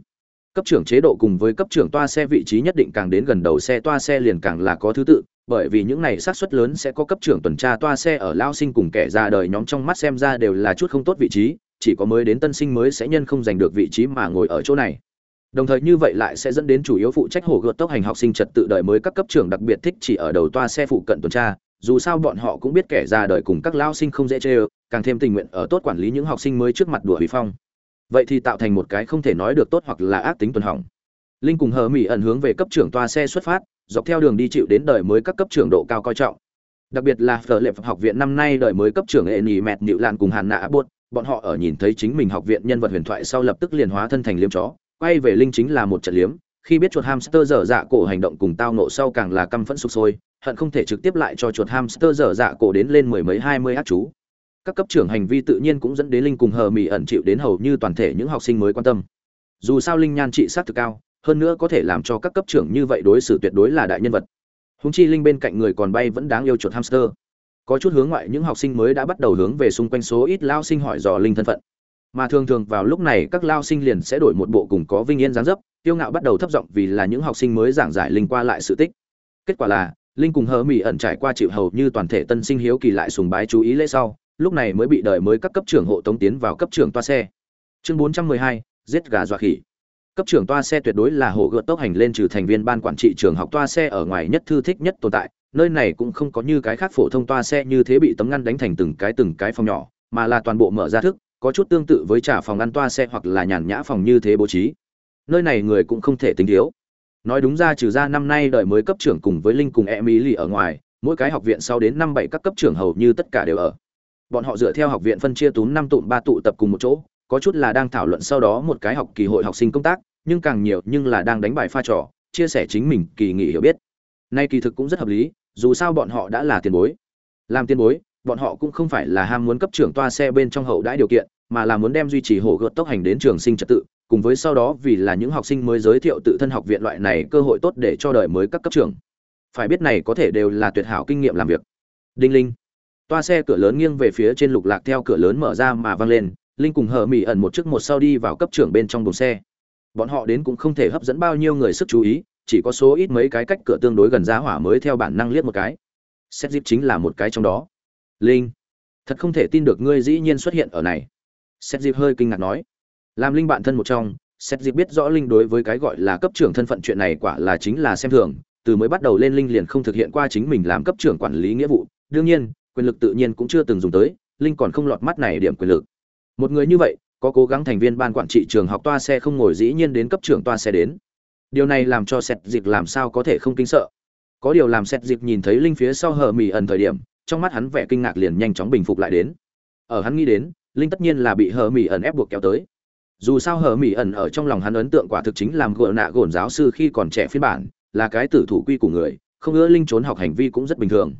Cấp trưởng chế độ cùng với cấp trưởng toa xe vị trí nhất định càng đến gần đầu xe toa xe liền càng là có thứ tự, bởi vì những này xác suất lớn sẽ có cấp trưởng tuần tra toa xe ở lao sinh cùng kẻ ra đời nhóm trong mắt xem ra đều là chút không tốt vị trí, chỉ có mới đến tân sinh mới sẽ nhân không giành được vị trí mà ngồi ở chỗ này. Đồng thời như vậy lại sẽ dẫn đến chủ yếu phụ trách hổ gợt tốc hành học sinh trật tự đời mới các cấp trưởng đặc biệt thích chỉ ở đầu toa xe phụ cận tuần tra dù sao bọn họ cũng biết kẻ ra đời cùng các lao sinh không dễ chê càng thêm tình nguyện ở tốt quản lý những học sinh mới trước mặt đùa hủy phong. Vậy thì tạo thành một cái không thể nói được tốt hoặc là ác tính tuần hỏng. Linh cùng hờ mỹ ẩn hướng về cấp trưởng toa xe xuất phát, dọc theo đường đi chịu đến đời mới các cấp trưởng độ cao coi trọng. Đặc biệt là phở lệ học viện năm nay đời mới cấp trưởng hệ nhì mẹt nịu lạn cùng hàn nạ bốt bọn họ ở nhìn thấy chính mình học viện nhân vật huyền thoại sau lập tức liền hóa thân thành liếm chó, quay về linh chính là một trận liếm, khi biết chuột hamster dở dạ cổ hành động cùng tao nộ sau càng là căm phẫn sụp sôi hận không thể trực tiếp lại cho chuột hamster dở dạ cổ đến lên mười mấy, hai mươi ác chú. Các cấp trưởng hành vi tự nhiên cũng dẫn đến linh cùng hờ mỹ ẩn chịu đến hầu như toàn thể những học sinh mới quan tâm. Dù sao linh nhan trị sát thực cao, hơn nữa có thể làm cho các cấp trưởng như vậy đối xử tuyệt đối là đại nhân vật. Húng chi linh bên cạnh người còn bay vẫn đáng yêu chuột hamster. Có chút hướng ngoại những học sinh mới đã bắt đầu hướng về xung quanh số ít lao sinh hỏi dò linh thân phận. Mà thường thường vào lúc này, các lao sinh liền sẽ đổi một bộ cùng có vinh yên dáng dấp tiêu ngạo bắt đầu thấp giọng vì là những học sinh mới giảng giải linh qua lại sự tích. Kết quả là linh cùng hờ mỹ ẩn trải qua chịu hầu như toàn thể tân sinh hiếu kỳ lại sùng bái chú ý lễ sau lúc này mới bị đợi mới các cấp trưởng hộ tống tiến vào cấp trưởng toa xe. Chương 412, giết gà dọa khỉ. Cấp trưởng toa xe tuyệt đối là hộ gợt tốc hành lên trừ thành viên ban quản trị trường học toa xe ở ngoài nhất thư thích nhất tồn tại nơi này cũng không có như cái khác phổ thông toa xe như thế bị tấm ngăn đánh thành từng cái từng cái phòng nhỏ mà là toàn bộ mở ra thức có chút tương tự với trả phòng ăn toa xe hoặc là nhàn nhã phòng như thế bố trí. Nơi này người cũng không thể tính thiếu nói đúng ra trừ ra năm nay đợi mới cấp trưởng cùng với linh cùng emily ở ngoài, mỗi cái học viện sau đến năm bảy các cấp trưởng hầu như tất cả đều ở. Bọn họ dựa theo học viện phân chia túm năm tụm ba tụ tập cùng một chỗ, có chút là đang thảo luận sau đó một cái học kỳ hội học sinh công tác, nhưng càng nhiều nhưng là đang đánh bài pha trò, chia sẻ chính mình kỳ nghỉ hiểu biết. Nay kỳ thực cũng rất hợp lý, dù sao bọn họ đã là tiền bối. Làm tiền bối, bọn họ cũng không phải là ham muốn cấp trưởng toa xe bên trong hậu đãi điều kiện, mà là muốn đem duy trì hổ gợt tốc hành đến trường sinh trật tự cùng với sau đó vì là những học sinh mới giới thiệu tự thân học viện loại này cơ hội tốt để cho đời mới các cấp trưởng. Phải biết này có thể đều là tuyệt hảo kinh nghiệm làm việc. Đinh linh. Toa xe cửa lớn nghiêng về phía trên lục lạc theo cửa lớn mở ra mà văng lên, linh cùng hờ mỹ ẩn một chiếc một sau đi vào cấp trưởng bên trong đồn xe. Bọn họ đến cũng không thể hấp dẫn bao nhiêu người sức chú ý, chỉ có số ít mấy cái cách cửa tương đối gần giá hỏa mới theo bản năng liếc một cái. Xét dịp chính là một cái trong đó. Linh. Thật không thể tin được ngươi dĩ nhiên xuất hiện ở này. Xét dịp hơi kinh ngạc nói làm linh bạn thân một trong xét dịp biết rõ linh đối với cái gọi là cấp trưởng thân phận chuyện này quả là chính là xem thường, từ mới bắt đầu lên linh liền không thực hiện qua chính mình làm cấp trưởng quản lý nghĩa vụ. Đương nhiên, quyền lực tự nhiên cũng chưa từng dùng tới, linh còn không lọt mắt này điểm quyền lực. Một người như vậy, có cố gắng thành viên ban quản trị trường học toa xe không ngồi dĩ nhiên đến cấp trưởng toa xe đến. Điều này làm cho sẹt dịch làm sao có thể không kinh sợ. Có điều làm sẹt dịch nhìn thấy linh phía sau hờ mì ẩn thời điểm, trong mắt hắn vẻ kinh ngạc liền nhanh chóng bình phục lại đến. Ở hắn nghĩ đến, linh tất nhiên là bị hờ mì ẩn ép buộc kéo tới dù sao hờ mỹ ẩn ở trong lòng hắn ấn tượng quả thực chính làm gỡ nạ gồn giáo sư khi còn trẻ phiên bản, là cái tử thủ quy của người, không ưa linh trốn học hành vi cũng rất bình thường.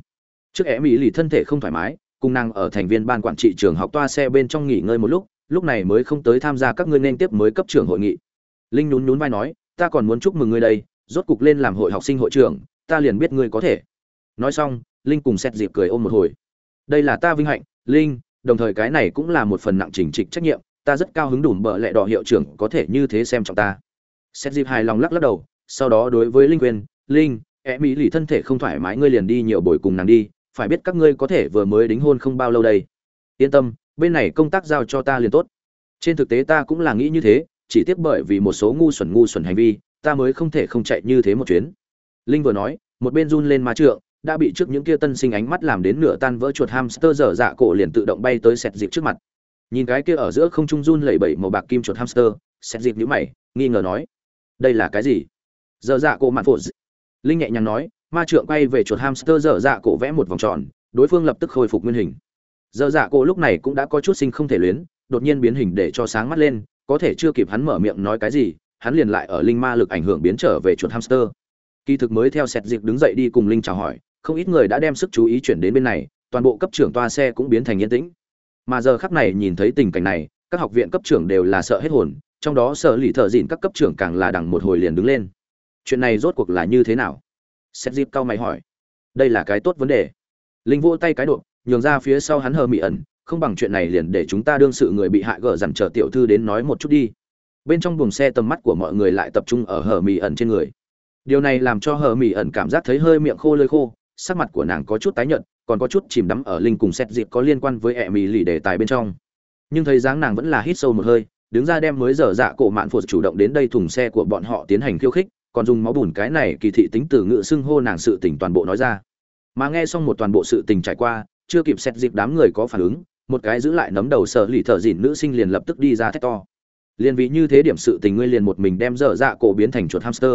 Trước é mỹ lì thân thể không thoải mái, cùng nàng ở thành viên ban quản trị trường học toa xe bên trong nghỉ ngơi một lúc lúc này mới không tới tham gia các ngươi nên tiếp mới cấp trưởng hội nghị. Linh nhún nhún vai nói, ta còn muốn chúc mừng ngươi đây, rốt cục lên làm hội học sinh hội trưởng, ta liền biết ngươi có thể. Nói xong, linh cùng xét dịp cười ôm một hồi. Đây là ta vinh hạnh, linh, đồng thời cái này cũng là một phần nặng trình trịch trách nhiệm ta rất cao hứng đủ bợ lẹ đỏ hiệu trưởng có thể như thế xem trọng ta. Xét dịp hài lòng lắc lắc đầu, sau đó đối với linh quên linh e mỹ lì thân thể không thoải mái, ngươi liền đi nhiều buổi cùng nàng đi, phải biết các ngươi có thể vừa mới đính hôn không bao lâu đây. Yên tâm, bên này công tác giao cho ta liền tốt. Trên thực tế ta cũng là nghĩ như thế, chỉ tiếc bởi vì một số ngu xuẩn ngu xuẩn hành vi, ta mới không thể không chạy như thế một chuyến. Linh vừa nói, một bên run lên ma trượng, đã bị trước những kia tân sinh ánh mắt làm đến nửa tan vỡ chuột hamster dở dạ cổ liền tự động bay tới sẹt dịp trước mặt nhìn cái kia ở giữa không trung run lẩy bẩy màu bạc kim chuột hamster xét dịp nhữ mày, nghi ngờ nói, đây là cái gì? Dở dạ cổ mạn phụ linh nhẹ nhàng nói, ma trượng quay về chuột hamster, dở dạ cổ vẽ một vòng tròn, đối phương lập tức khôi phục nguyên hình. Dở dạ cổ lúc này cũng đã có chút sinh không thể luyến, đột nhiên biến hình để cho sáng mắt lên, có thể chưa kịp hắn mở miệng nói cái gì, hắn liền lại ở linh ma lực ảnh hưởng biến trở về chuột hamster. Kỳ thực mới theo sẹt dịp đứng dậy đi cùng linh chào hỏi, không ít người đã đem sức chú ý chuyển đến bên này, toàn bộ cấp trưởng toa xe cũng biến thành yên tĩnh mà giờ khắc này nhìn thấy tình cảnh này, các học viện cấp trưởng đều là sợ hết hồn, trong đó sợ lì thợ dịn các cấp trưởng càng là đằng một hồi liền đứng lên. Chuyện này rốt cuộc là như thế nào? Xét dịp cao mày hỏi. Đây là cái tốt vấn đề. Linh vỗ tay cái độ, nhường ra phía sau hắn hờ mị ẩn, không bằng chuyện này liền để chúng ta đương sự người bị hại gỡ dằn chờ tiểu thư đến nói một chút đi. Bên trong buồng xe tầm mắt của mọi người lại tập trung ở hờ mị ẩn trên người. Điều này làm cho hờ mị ẩn cảm giác thấy hơi miệng khô lơi khô, sắc mặt của nàng có chút tái nhợt còn có chút chìm đắm ở linh cùng xét dịp có liên quan với ẹ mì lì đề tài bên trong. Nhưng thấy dáng nàng vẫn là hít sâu một hơi, đứng ra đem mới dở dạ cổ mạn phụt chủ động đến đây thùng xe của bọn họ tiến hành khiêu khích, còn dùng máu bùn cái này kỳ thị tính từ ngự xưng hô nàng sự tình toàn bộ nói ra. Mà nghe xong một toàn bộ sự tình trải qua, chưa kịp xét dịp đám người có phản ứng, một cái giữ lại nấm đầu sợ lì thợ dịn nữ sinh liền lập tức đi ra thét to. Liền vì như thế điểm sự tình ngươi liền một mình đem dở dạ cổ biến thành chuột hamster.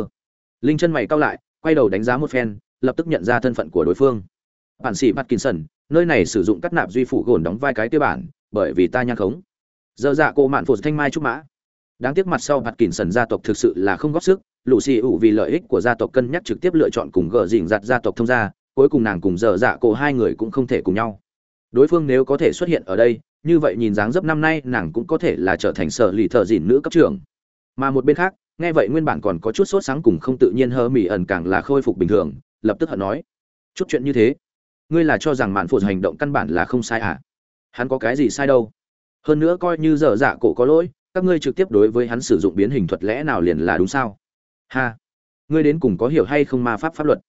Linh chân mày cao lại, quay đầu đánh giá một phen, lập tức nhận ra thân phận của đối phương bản sĩ Parkinson, nơi này sử dụng cắt nạp duy phụ gồn đóng vai cái tiêu bản, bởi vì ta nhan khống. Giờ dạ cô mạn phổ thanh mai trúc mã. Đáng tiếc mặt sau Parkinson gia tộc thực sự là không góp sức, Lucy ủ vì lợi ích của gia tộc cân nhắc trực tiếp lựa chọn cùng gỡ dình giặt gia tộc thông gia, cuối cùng nàng cùng giờ dạ cô hai người cũng không thể cùng nhau. Đối phương nếu có thể xuất hiện ở đây, như vậy nhìn dáng dấp năm nay nàng cũng có thể là trở thành sở lì thợ dìn nữ cấp trưởng. Mà một bên khác, nghe vậy nguyên bản còn có chút sốt sáng cùng không tự nhiên hơ mỉ ẩn càng là khôi phục bình thường, lập tức hận nói: "Chút chuyện như thế, ngươi là cho rằng mạn phụ hành động căn bản là không sai à? Hắn có cái gì sai đâu? Hơn nữa coi như dở dạ cổ có lỗi, các ngươi trực tiếp đối với hắn sử dụng biến hình thuật lẽ nào liền là đúng sao? Ha! Ngươi đến cùng có hiểu hay không ma pháp pháp luật?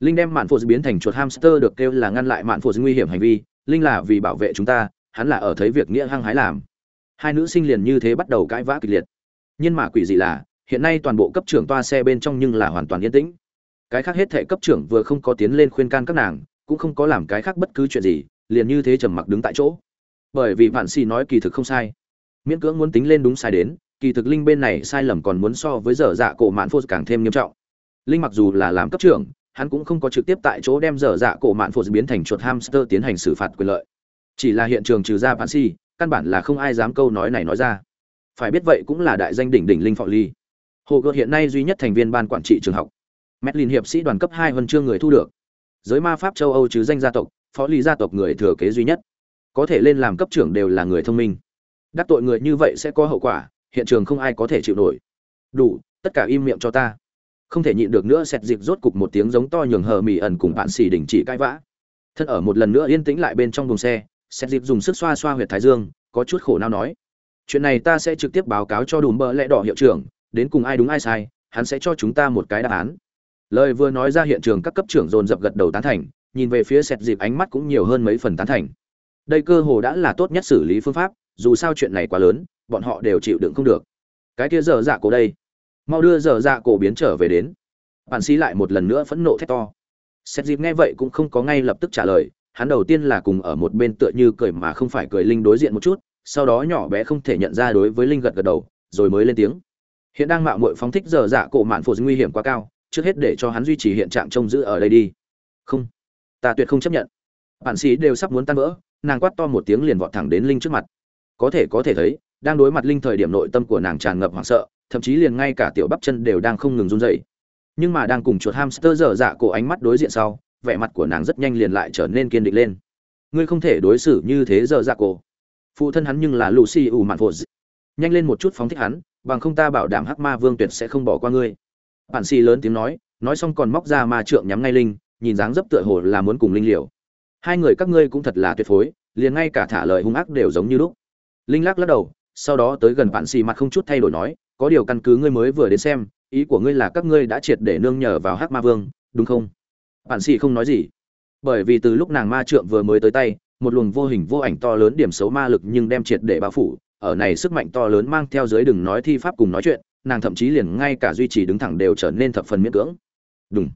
Linh đem mạn phụ biến thành chuột hamster được kêu là ngăn lại mạn phụ nguy hiểm hành vi, linh là vì bảo vệ chúng ta, hắn là ở thấy việc nghĩa hăng hái làm. Hai nữ sinh liền như thế bắt đầu cãi vã kịch liệt. Nhưng mà quỷ gì là, hiện nay toàn bộ cấp trưởng toa xe bên trong nhưng là hoàn toàn yên tĩnh. Cái khác hết thể cấp trưởng vừa không có tiến lên khuyên can các nàng cũng không có làm cái khác bất cứ chuyện gì, liền như thế trầm mặc đứng tại chỗ. Bởi vì vạn xì nói kỳ thực không sai. Miễn cưỡng muốn tính lên đúng sai đến, kỳ thực linh bên này sai lầm còn muốn so với dở dạ cổ mạn phô càng thêm nghiêm trọng. Linh mặc dù là làm cấp trưởng, hắn cũng không có trực tiếp tại chỗ đem dở dạ cổ mạn phô biến thành chuột hamster tiến hành xử phạt quyền lợi. Chỉ là hiện trường trừ ra vạn xì căn bản là không ai dám câu nói này nói ra. Phải biết vậy cũng là đại danh đỉnh đỉnh linh phò ly. Hồ gợt hiện nay duy nhất thành viên ban quản trị trường học. Medlin hiệp sĩ đoàn cấp hai huân chương người thu được giới ma pháp châu âu chứ danh gia tộc, phó lý gia tộc người thừa kế duy nhất. Có thể lên làm cấp trưởng đều là người thông minh. Đắc tội người như vậy sẽ có hậu quả, hiện trường không ai có thể chịu nổi. Đủ, tất cả im miệng cho ta. Không thể nhịn được nữa, xẹt dịp rốt cục một tiếng giống to nhường hờ mỉ ẩn cùng bạn xì đình chỉ cãi vã. Thân ở một lần nữa yên tĩnh lại bên trong buồng xe, xẹt dịp dùng sức xoa xoa huyệt thái dương, có chút khổ nào nói. Chuyện này ta sẽ trực tiếp báo cáo cho đùm bơ lẽ đỏ hiệu trưởng, đến cùng ai đúng ai sai, hắn sẽ cho chúng ta một cái đáp án lời vừa nói ra hiện trường các cấp trưởng dồn dập gật đầu tán thành, nhìn về phía sẹt dịp ánh mắt cũng nhiều hơn mấy phần tán thành. Đây cơ hồ đã là tốt nhất xử lý phương pháp, dù sao chuyện này quá lớn, bọn họ đều chịu đựng không được. Cái kia dở dạ cổ đây. Mau đưa dở dạ cổ biến trở về đến. Bạn sĩ lại một lần nữa phẫn nộ thét to. Sẹt dịp nghe vậy cũng không có ngay lập tức trả lời, hắn đầu tiên là cùng ở một bên tựa như cười mà không phải cười linh đối diện một chút, sau đó nhỏ bé không thể nhận ra đối với linh gật gật đầu, rồi mới lên tiếng. Hiện đang mạo muội phóng thích dở dạ cổ mạn phổ nguy hiểm quá cao trước hết để cho hắn duy trì hiện trạng trông giữ ở đây đi. Không. Ta tuyệt không chấp nhận. Bạn sĩ đều sắp muốn tan vỡ, nàng quát to một tiếng liền vọt thẳng đến linh trước mặt. Có thể có thể thấy, đang đối mặt linh thời điểm nội tâm của nàng tràn ngập hoảng sợ, thậm chí liền ngay cả tiểu bắp chân đều đang không ngừng run rẩy. Nhưng mà đang cùng chuột hamster dở dạ cổ ánh mắt đối diện sau, vẻ mặt của nàng rất nhanh liền lại trở nên kiên định lên. Ngươi không thể đối xử như thế dở dạ cổ. Phụ thân hắn nhưng là lucy ủ mạn phột nhanh lên một chút phóng thích hắn, bằng không ta bảo đảm hắc ma vương tuyệt sẽ không bỏ qua ngươi. Bản xì lớn tiếng nói, nói xong còn móc ra ma trượng nhắm ngay linh, nhìn dáng dấp tựa hồ là muốn cùng linh liều. Hai người các ngươi cũng thật là tuyệt phối, liền ngay cả thả lời hung ác đều giống như lúc. Linh lắc lắc đầu, sau đó tới gần Bản xì mặt không chút thay đổi nói, có điều căn cứ ngươi mới vừa đến xem, ý của ngươi là các ngươi đã triệt để nương nhờ vào Hắc Ma Vương, đúng không? Bản xì không nói gì, bởi vì từ lúc nàng ma trượng vừa mới tới tay, một luồng vô hình vô ảnh to lớn điểm xấu ma lực nhưng đem triệt để bao phủ ở này sức mạnh to lớn mang theo dưới đừng nói thi pháp cùng nói chuyện nàng thậm chí liền ngay cả duy trì đứng thẳng đều trở nên thập phần miễn cưỡng. Đúng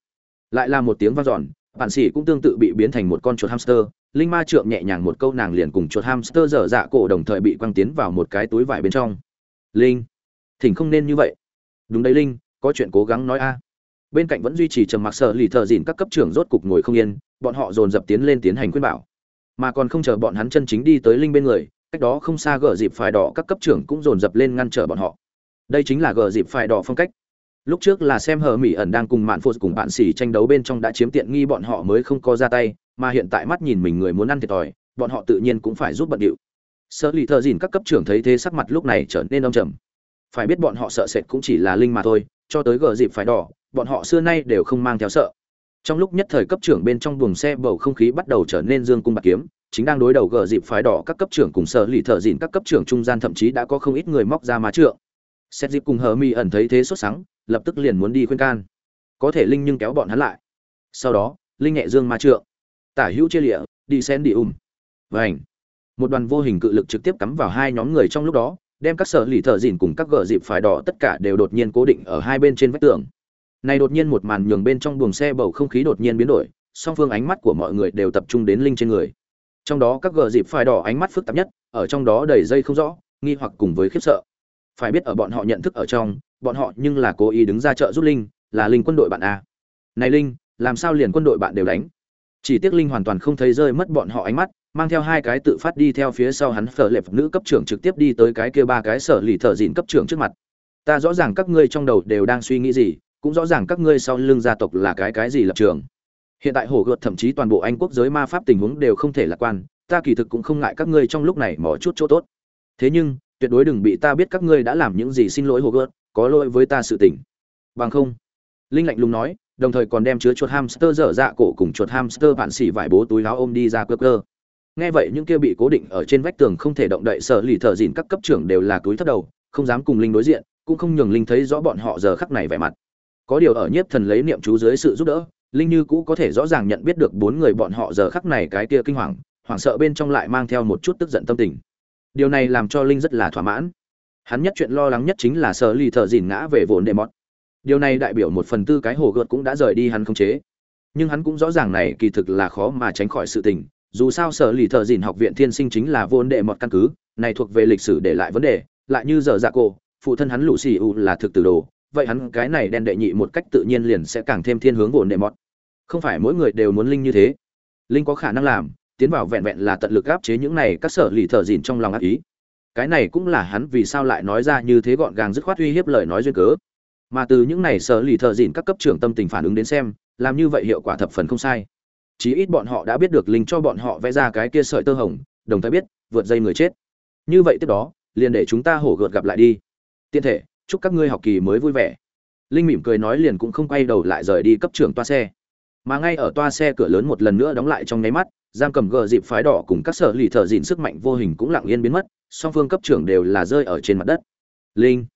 lại là một tiếng vang dọn bản sĩ cũng tương tự bị biến thành một con chuột hamster. Linh ma trượng nhẹ nhàng một câu nàng liền cùng chuột hamster dở dạ cổ đồng thời bị quăng tiến vào một cái túi vải bên trong. Linh, thỉnh không nên như vậy. Đúng đấy linh, có chuyện cố gắng nói a. Bên cạnh vẫn duy trì trầm mặc sợ lì thợ dịn các cấp trưởng rốt cục ngồi không yên, bọn họ dồn dập tiến lên tiến hành khuyên bảo. Mà còn không chờ bọn hắn chân chính đi tới linh bên người, cách đó không xa gờ dịp phải đỏ các cấp trưởng cũng dồn dập lên ngăn trở bọn họ đây chính là gờ dịp phải đỏ phong cách. Lúc trước là xem hờ mỹ ẩn đang cùng mạn phô cùng bạn xỉ tranh đấu bên trong đã chiếm tiện nghi bọn họ mới không có ra tay, mà hiện tại mắt nhìn mình người muốn ăn thiệt thòi, bọn họ tự nhiên cũng phải giúp bận điệu. Sợ lì thợ dìn các cấp trưởng thấy thế sắc mặt lúc này trở nên âm trầm. Phải biết bọn họ sợ sệt cũng chỉ là linh mà thôi, cho tới gờ dịp phải đỏ, bọn họ xưa nay đều không mang theo sợ. Trong lúc nhất thời cấp trưởng bên trong buồng xe bầu không khí bắt đầu trở nên dương cung bạc kiếm, chính đang đối đầu gờ dịp phái đỏ các cấp trưởng cùng sở lì thợ dìn các cấp trưởng trung gian thậm chí đã có không ít người móc ra má trượng xét dịp cùng hờ mi ẩn thấy thế sốt sắng, lập tức liền muốn đi khuyên can. Có thể linh nhưng kéo bọn hắn lại. Sau đó, linh nhẹ dương ma trượng, tả hữu chia lịa, đi sen đi um vảnh một đoàn vô hình cự lực trực tiếp cắm vào hai nhóm người trong lúc đó, đem các sở lì thợ dìn cùng các gờ dịp phái đỏ tất cả đều đột nhiên cố định ở hai bên trên vách tường. Này đột nhiên một màn nhường bên trong buồng xe bầu không khí đột nhiên biến đổi, song phương ánh mắt của mọi người đều tập trung đến linh trên người. Trong đó các gờ dịp phải đỏ ánh mắt phức tạp nhất, ở trong đó đầy dây không rõ, nghi hoặc cùng với khiếp sợ phải biết ở bọn họ nhận thức ở trong, bọn họ nhưng là cố ý đứng ra chợ giúp linh, là linh quân đội bạn a. Này linh, làm sao liền quân đội bạn đều đánh? Chỉ tiếc linh hoàn toàn không thấy rơi mất bọn họ ánh mắt, mang theo hai cái tự phát đi theo phía sau hắn phở lệp nữ cấp trưởng trực tiếp đi tới cái kia ba cái sở lì thợ dịn cấp trưởng trước mặt. Ta rõ ràng các ngươi trong đầu đều đang suy nghĩ gì, cũng rõ ràng các ngươi sau lưng gia tộc là cái cái gì lập trường. Hiện tại hổ gợt thậm chí toàn bộ anh quốc giới ma pháp tình huống đều không thể lạc quan, ta kỳ thực cũng không ngại các ngươi trong lúc này mỏ chút chỗ tốt. Thế nhưng tuyệt đối đừng bị ta biết các ngươi đã làm những gì xin lỗi hổ gợt có lỗi với ta sự tình. Bằng không, linh lạnh lùng nói, đồng thời còn đem chứa chuột hamster dở dạ cổ cùng chuột hamster bạn xỉ vải bố túi láo ôm đi ra cơ cơ. Nghe vậy những kia bị cố định ở trên vách tường không thể động đậy sợ lì thợ dìn các cấp trưởng đều là túi thấp đầu, không dám cùng linh đối diện, cũng không nhường linh thấy rõ bọn họ giờ khắc này vẻ mặt. Có điều ở nhiếp thần lấy niệm chú dưới sự giúp đỡ, linh như cũ có thể rõ ràng nhận biết được bốn người bọn họ giờ khắc này cái kia kinh hoàng, hoảng sợ bên trong lại mang theo một chút tức giận tâm tình điều này làm cho linh rất là thỏa mãn. Hắn nhất chuyện lo lắng nhất chính là sợ lì thợ dìn ngã về vốn đệ mọt điều này đại biểu một phần tư cái hồ gợt cũng đã rời đi hắn không chế. Nhưng hắn cũng rõ ràng này kỳ thực là khó mà tránh khỏi sự tình, dù sao sở lì thợ dìn học viện thiên sinh chính là vốn đệ mọt căn cứ, này thuộc về lịch sử để lại vấn đề, lại như giờ dạ cô phụ thân hắn lũ xì u là thực từ đồ, vậy hắn cái này đen đệ nhị một cách tự nhiên liền sẽ càng thêm thiên hướng vốn đệ mọt không phải mỗi người đều muốn linh như thế. Linh có khả năng làm tiến vào vẹn vẹn là tận lực áp chế những này các sở lì thợ dìn trong lòng ác ý. Cái này cũng là hắn vì sao lại nói ra như thế gọn gàng dứt khoát uy hiếp lời nói duyên cớ. Mà từ những này sở lì thợ dìn các cấp trưởng tâm tình phản ứng đến xem, làm như vậy hiệu quả thập phần không sai. Chí ít bọn họ đã biết được linh cho bọn họ vẽ ra cái kia sợi tơ hồng, đồng thời biết, vượt dây người chết. Như vậy tiếp đó, liền để chúng ta hổ gợt gặp lại đi. Tiên thể, chúc các ngươi học kỳ mới vui vẻ. Linh mỉm cười nói liền cũng không quay đầu lại rời đi cấp trưởng toa xe. Mà ngay ở toa xe cửa lớn một lần nữa đóng lại trong nháy mắt giam cầm gờ dịp phái đỏ cùng các sở lì thợ dịn sức mạnh vô hình cũng lặng yên biến mất, song phương cấp trưởng đều là rơi ở trên mặt đất. Linh.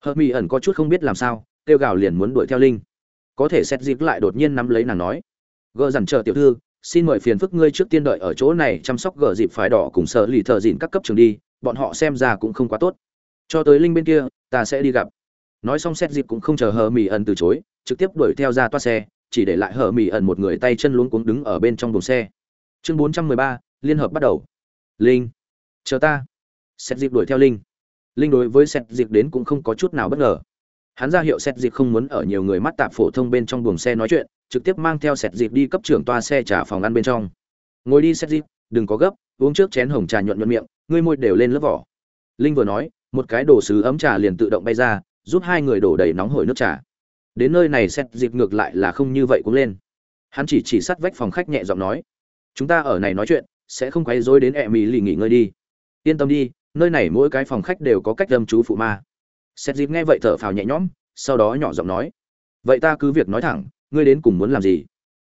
Hợp mỹ ẩn có chút không biết làm sao, kêu gào liền muốn đuổi theo linh. Có thể xét dịp lại đột nhiên nắm lấy nàng nói. Gờ dằn chờ tiểu thư, xin mời phiền phức ngươi trước tiên đợi ở chỗ này chăm sóc gờ dịp phái đỏ cùng sở lì thợ dịn các cấp trưởng đi, bọn họ xem ra cũng không quá tốt. Cho tới linh bên kia, ta sẽ đi gặp. Nói xong xét dịp cũng không chờ hờ mỹ ẩn từ chối, trực tiếp đuổi theo ra toa xe, chỉ để lại hờ mỹ ẩn một người tay chân luống cuống đứng ở bên trong buồng xe chương bốn trăm mười ba, liên hợp bắt đầu. Linh, chờ ta. Xét dịp đuổi theo linh. Linh đối với xét dịp đến cũng không có chút nào bất ngờ. Hắn ra hiệu xét dịp không muốn ở nhiều người mắt tạp phổ thông bên trong buồng xe nói chuyện, trực tiếp mang theo xét dịp đi cấp trưởng toa xe trả phòng ăn bên trong. Ngồi đi xét dịp, đừng có gấp, uống trước chén hồng trà nhuận nhuận miệng, ngươi môi đều lên lớp vỏ. Linh vừa nói, một cái đồ sứ ấm trà liền tự động bay ra, giúp hai người đổ đầy nóng hổi nước trà. Đến nơi này xét dịp ngược lại là không như vậy cũng lên. Hắn chỉ chỉ sắt vách phòng khách nhẹ giọng nói chúng ta ở này nói chuyện, sẽ không quấy rối đến ẹ mỹ lì nghỉ ngơi đi. Yên tâm đi, nơi này mỗi cái phòng khách đều có cách âm chú phụ ma. Xét dịp nghe vậy thở phào nhẹ nhõm, sau đó nhỏ giọng nói, vậy ta cứ việc nói thẳng, ngươi đến cùng muốn làm gì?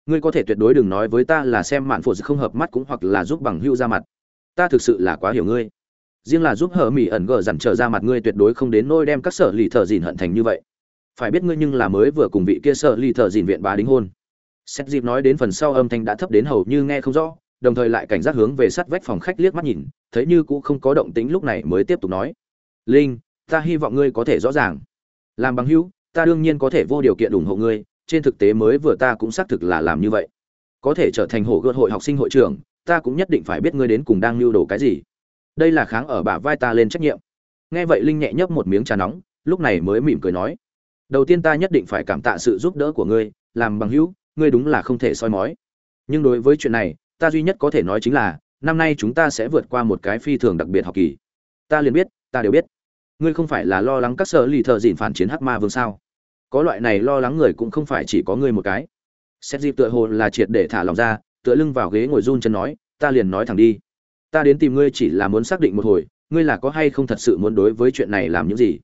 Ngươi có thể tuyệt đối đừng nói với ta là xem mạn phụ không hợp mắt cũng hoặc là giúp bằng hưu ra mặt. Ta thực sự là quá hiểu ngươi. Riêng là giúp hờ mỹ ẩn gờ dằn trở ra mặt ngươi tuyệt đối không đến nôi đem các sở lì thợ dìn hận thành như vậy. Phải biết ngươi nhưng là mới vừa cùng vị kia sở lì thợ dìn viện bá đính hôn xét dịp nói đến phần sau âm thanh đã thấp đến hầu như nghe không rõ, đồng thời lại cảnh giác hướng về sát vách phòng khách liếc mắt nhìn, thấy như cũng không có động tĩnh lúc này mới tiếp tục nói. Linh, ta hy vọng ngươi có thể rõ ràng. Làm bằng hữu, ta đương nhiên có thể vô điều kiện ủng hộ ngươi, trên thực tế mới vừa ta cũng xác thực là làm như vậy. Có thể trở thành hổ gợt hội học sinh hội trưởng, ta cũng nhất định phải biết ngươi đến cùng đang lưu đồ cái gì. Đây là kháng ở bả vai ta lên trách nhiệm. Nghe vậy linh nhẹ nhấp một miếng trà nóng, lúc này mới mỉm cười nói, đầu tiên ta nhất định phải cảm tạ sự giúp đỡ của ngươi, làm bằng hữu ngươi đúng là không thể soi mói. Nhưng đối với chuyện này, ta duy nhất có thể nói chính là, năm nay chúng ta sẽ vượt qua một cái phi thường đặc biệt học kỳ. Ta liền biết, ta đều biết. Ngươi không phải là lo lắng các sở lì thợ dịn phản chiến hắc ma vương sao? Có loại này lo lắng người cũng không phải chỉ có ngươi một cái. Xét dịp tựa hồ là triệt để thả lòng ra, tựa lưng vào ghế ngồi run chân nói, ta liền nói thẳng đi. Ta đến tìm ngươi chỉ là muốn xác định một hồi, ngươi là có hay không thật sự muốn đối với chuyện này làm những gì?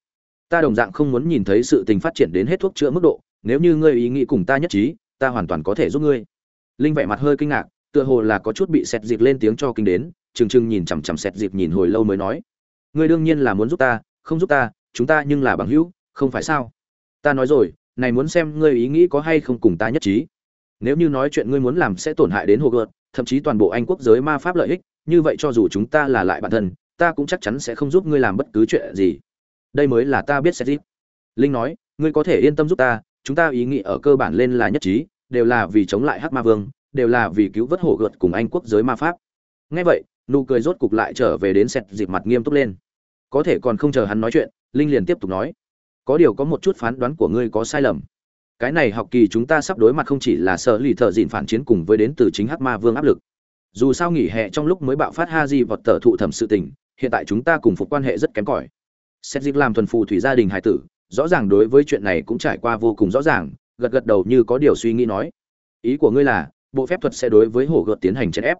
Ta đồng dạng không muốn nhìn thấy sự tình phát triển đến hết thuốc chữa mức độ, nếu như ngươi ý nghĩ cùng ta nhất trí ta hoàn toàn có thể giúp ngươi. Linh vẻ mặt hơi kinh ngạc, tựa hồ là có chút bị xét dịp lên tiếng cho kinh đến chừng chừng nhìn chằm chằm xét dịp nhìn hồi lâu mới nói. Ngươi đương nhiên là muốn giúp ta, không giúp ta, chúng ta nhưng là bằng hữu, không phải sao? Ta nói rồi, này muốn xem ngươi ý nghĩ có hay không cùng ta nhất trí. Nếu như nói chuyện ngươi muốn làm sẽ tổn hại đến hồ gợt thậm chí toàn bộ anh quốc giới ma pháp lợi ích, như vậy cho dù chúng ta là lại bản thân, ta cũng chắc chắn sẽ không giúp ngươi làm bất cứ chuyện gì. Đây mới là ta biết Sẹt dịp. Linh nói, ngươi có thể yên tâm giúp ta chúng ta ý nghĩ ở cơ bản lên là nhất trí, đều là vì chống lại hắc ma vương, đều là vì cứu vớt hổ gợt cùng anh quốc giới ma pháp. Ngay vậy, nụ cười rốt cục lại trở về đến sẹt dịp mặt nghiêm túc lên. Có thể còn không chờ hắn nói chuyện, linh liền tiếp tục nói. Có điều có một chút phán đoán của ngươi có sai lầm. Cái này học kỳ chúng ta sắp đối mặt không chỉ là sợ lì thợ dịn phản chiến cùng với đến từ chính hắc ma vương áp lực. Dù sao nghỉ hè trong lúc mới bạo phát ha di vọt tờ thụ thẩm sự tình, hiện tại chúng ta cùng phục quan hệ rất kém cỏi. Xét dịp làm thuần phù thủy gia đình hải tử rõ ràng đối với chuyện này cũng trải qua vô cùng rõ ràng, gật gật đầu như có điều suy nghĩ nói. Ý của ngươi là, bộ phép thuật sẽ đối với hồ gợt tiến hành chèn ép.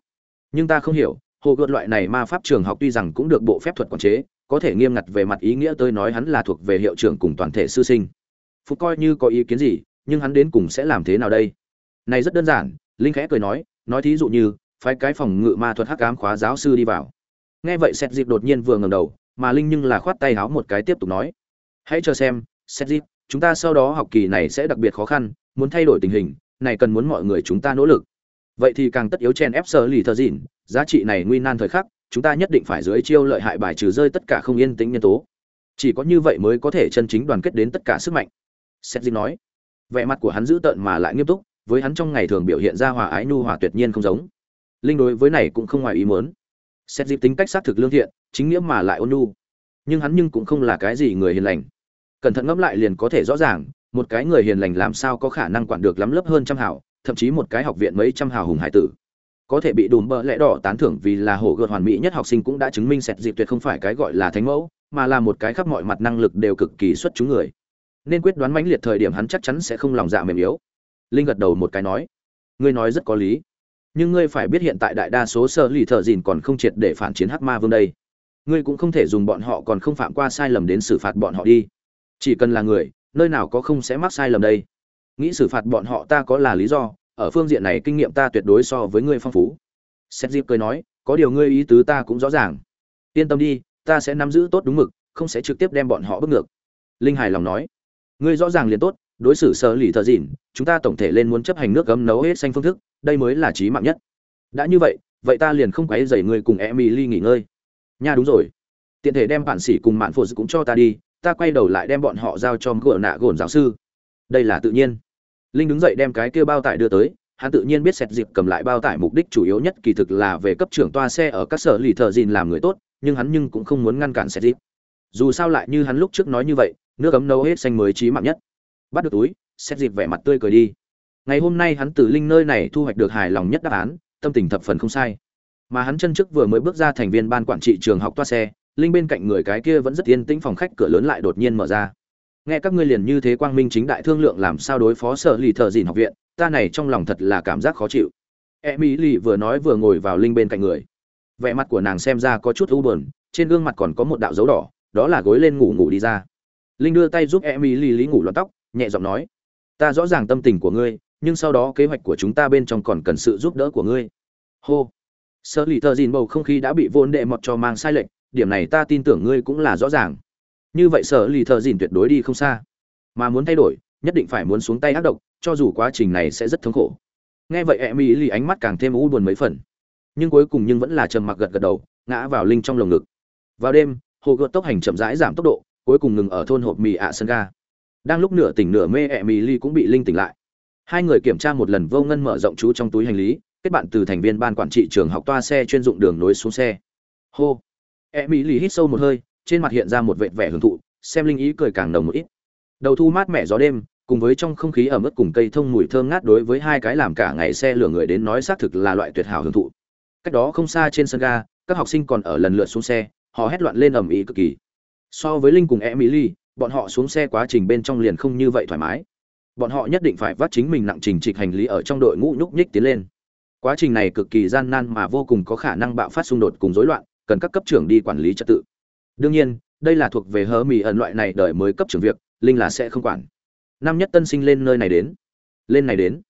Nhưng ta không hiểu, hồ gợt loại này ma pháp trường học tuy rằng cũng được bộ phép thuật quản chế, có thể nghiêm ngặt về mặt ý nghĩa tôi nói hắn là thuộc về hiệu trưởng cùng toàn thể sư sinh. Phục coi như có ý kiến gì, nhưng hắn đến cùng sẽ làm thế nào đây? Này rất đơn giản, linh khẽ cười nói nói thí dụ như, phái cái phòng ngự ma thuật hắc ám khóa giáo sư đi vào. Nghe vậy xét dịp đột nhiên vừa ngầm đầu, mà linh nhưng là khoát tay háo một cái tiếp tục nói hãy chờ xem, xét dịp, chúng ta sau đó học kỳ này sẽ đặc biệt khó khăn, muốn thay đổi tình hình, này cần muốn mọi người chúng ta nỗ lực. Vậy thì càng tất yếu chen ép sơ lì thờ dịn, giá trị này nguy nan thời khắc, chúng ta nhất định phải dưới chiêu lợi hại bài trừ rơi tất cả không yên tĩnh nhân tố. Chỉ có như vậy mới có thể chân chính đoàn kết đến tất cả sức mạnh. Xét dịp nói, vẻ mặt của hắn dữ tợn mà lại nghiêm túc, với hắn trong ngày thường biểu hiện ra hòa ái nhu hòa tuyệt nhiên không giống. Linh đối với này cũng không ngoài ý muốn. Xét dịp tính cách xác thực lương thiện, chính nghĩa mà lại ôn nhu. Nhưng hắn nhưng cũng không là cái gì người hiền lành cẩn thận ngẫm lại liền có thể rõ ràng, một cái người hiền lành làm sao có khả năng quản được lắm lớp hơn trăm hảo thậm chí một cái học viện mấy trăm hào hùng hải tử. Có thể bị đùm bỡ lẽ đỏ tán thưởng vì là hổ gợt hoàn mỹ nhất học sinh cũng đã chứng minh sẹt dịp tuyệt không phải cái gọi là thánh mẫu, mà là một cái khắp mọi mặt năng lực đều cực kỳ xuất chúng người. Nên quyết đoán mãnh liệt thời điểm hắn chắc chắn sẽ không lòng dạ mềm yếu. Linh gật đầu một cái nói, ngươi nói rất có lý, nhưng ngươi phải biết hiện tại đại đa số sơ lì thợ dìn còn không triệt để phản chiến hắc ma vương đây. Ngươi cũng không thể dùng bọn họ còn không phạm qua sai lầm đến xử phạt bọn họ đi chỉ cần là người, nơi nào có không sẽ mắc sai lầm đây. Nghĩ xử phạt bọn họ ta có là lý do, ở phương diện này kinh nghiệm ta tuyệt đối so với ngươi phong phú. Xét dịp cười nói, có điều ngươi ý tứ ta cũng rõ ràng. Yên tâm đi, ta sẽ nắm giữ tốt đúng mực, không sẽ trực tiếp đem bọn họ bước ngược. Linh hài lòng nói, ngươi rõ ràng liền tốt, đối xử sơ lì thợ dịn, chúng ta tổng thể lên muốn chấp hành nước gấm nấu hết xanh phương thức, đây mới là trí mạng nhất. Đã như vậy vậy ta liền không quấy dày ngươi cùng emily nghỉ ngơi. Nha đúng rồi. Tiện thể đem bạn sĩ cùng mạn phụ cũng cho ta đi ta quay đầu lại đem bọn họ giao cho gỡ nạ gồn giáo sư. Đây là tự nhiên. Linh đứng dậy đem cái kia bao tải đưa tới, hắn tự nhiên biết sẹt dịp cầm lại bao tải mục đích chủ yếu nhất kỳ thực là về cấp trưởng toa xe ở các sở lì thợ dìn làm người tốt, nhưng hắn nhưng cũng không muốn ngăn cản sẹt dịp. Dù sao lại như hắn lúc trước nói như vậy, nước ấm nấu hết xanh mới trí mạng nhất. Bắt được túi, sẹt dịp vẻ mặt tươi cười đi. Ngày hôm nay hắn từ linh nơi này thu hoạch được hài lòng nhất đáp án, tâm tình thập phần không sai. Mà hắn chân trước vừa mới bước ra thành viên ban quản trị trường học toa xe linh bên cạnh người cái kia vẫn rất yên tĩnh, phòng khách cửa lớn lại đột nhiên mở ra. Nghe các ngươi liền như thế quang minh chính đại thương lượng làm sao đối phó sở lì thợ dìn học viện, ta này trong lòng thật là cảm giác khó chịu. E mỹ lì vừa nói vừa ngồi vào linh bên cạnh người. Vẻ mặt của nàng xem ra có chút u buồn, trên gương mặt còn có một đạo dấu đỏ, đó là gối lên ngủ ngủ đi ra. Linh đưa tay giúp e mỹ lì lý ngủ lọt tóc, nhẹ giọng nói, ta rõ ràng tâm tình của ngươi, nhưng sau đó kế hoạch của chúng ta bên trong còn cần sự giúp đỡ của ngươi. Hô. Sở lì thợ dìn bầu không khí đã bị vốn đệ mọt cho mang sai lệch điểm này ta tin tưởng ngươi cũng là rõ ràng. Như vậy sở lì thợ dìn tuyệt đối đi không xa. Mà muốn thay đổi, nhất định phải muốn xuống tay ác độc, cho dù quá trình này sẽ rất thống khổ. Nghe vậy em mỹ lì ánh mắt càng thêm u buồn mấy phần. Nhưng cuối cùng nhưng vẫn là trầm mặc gật gật đầu, ngã vào linh trong lồng ngực. Vào đêm, hồ gợt tốc hành chậm rãi giảm tốc độ, cuối cùng ngừng ở thôn hộp mì ạ sân ga. Đang lúc nửa tỉnh nửa mê ẹ mì ly cũng bị linh tỉnh lại. Hai người kiểm tra một lần vô ngân mở rộng chú trong túi hành lý, kết bạn từ thành viên ban quản trị trường học toa xe chuyên dụng đường nối xuống xe. Hô e mỹ lì hít sâu một hơi, trên mặt hiện ra một vệt vẻ hưởng thụ, xem linh ý cười càng nồng một ít. Đầu thu mát mẻ gió đêm, cùng với trong không khí ẩm ướt cùng cây thông mùi thơm ngát đối với hai cái làm cả ngày xe lửa người đến nói xác thực là loại tuyệt hảo hưởng thụ. Cách đó không xa trên sân ga, các học sinh còn ở lần lượt xuống xe, họ hét loạn lên ầm ĩ cực kỳ. So với linh cùng emily bọn họ xuống xe quá trình bên trong liền không như vậy thoải mái. Bọn họ nhất định phải vắt chính mình nặng trình trịch hành lý ở trong đội ngũ nhúc nhích tiến lên. Quá trình này cực kỳ gian nan mà vô cùng có khả năng bạo phát xung đột cùng rối loạn cần các cấp trưởng đi quản lý trật tự. Đương nhiên, đây là thuộc về hớ mì ẩn loại này đợi mới cấp trưởng việc, linh là sẽ không quản. Năm nhất tân sinh lên nơi này đến. Lên này đến.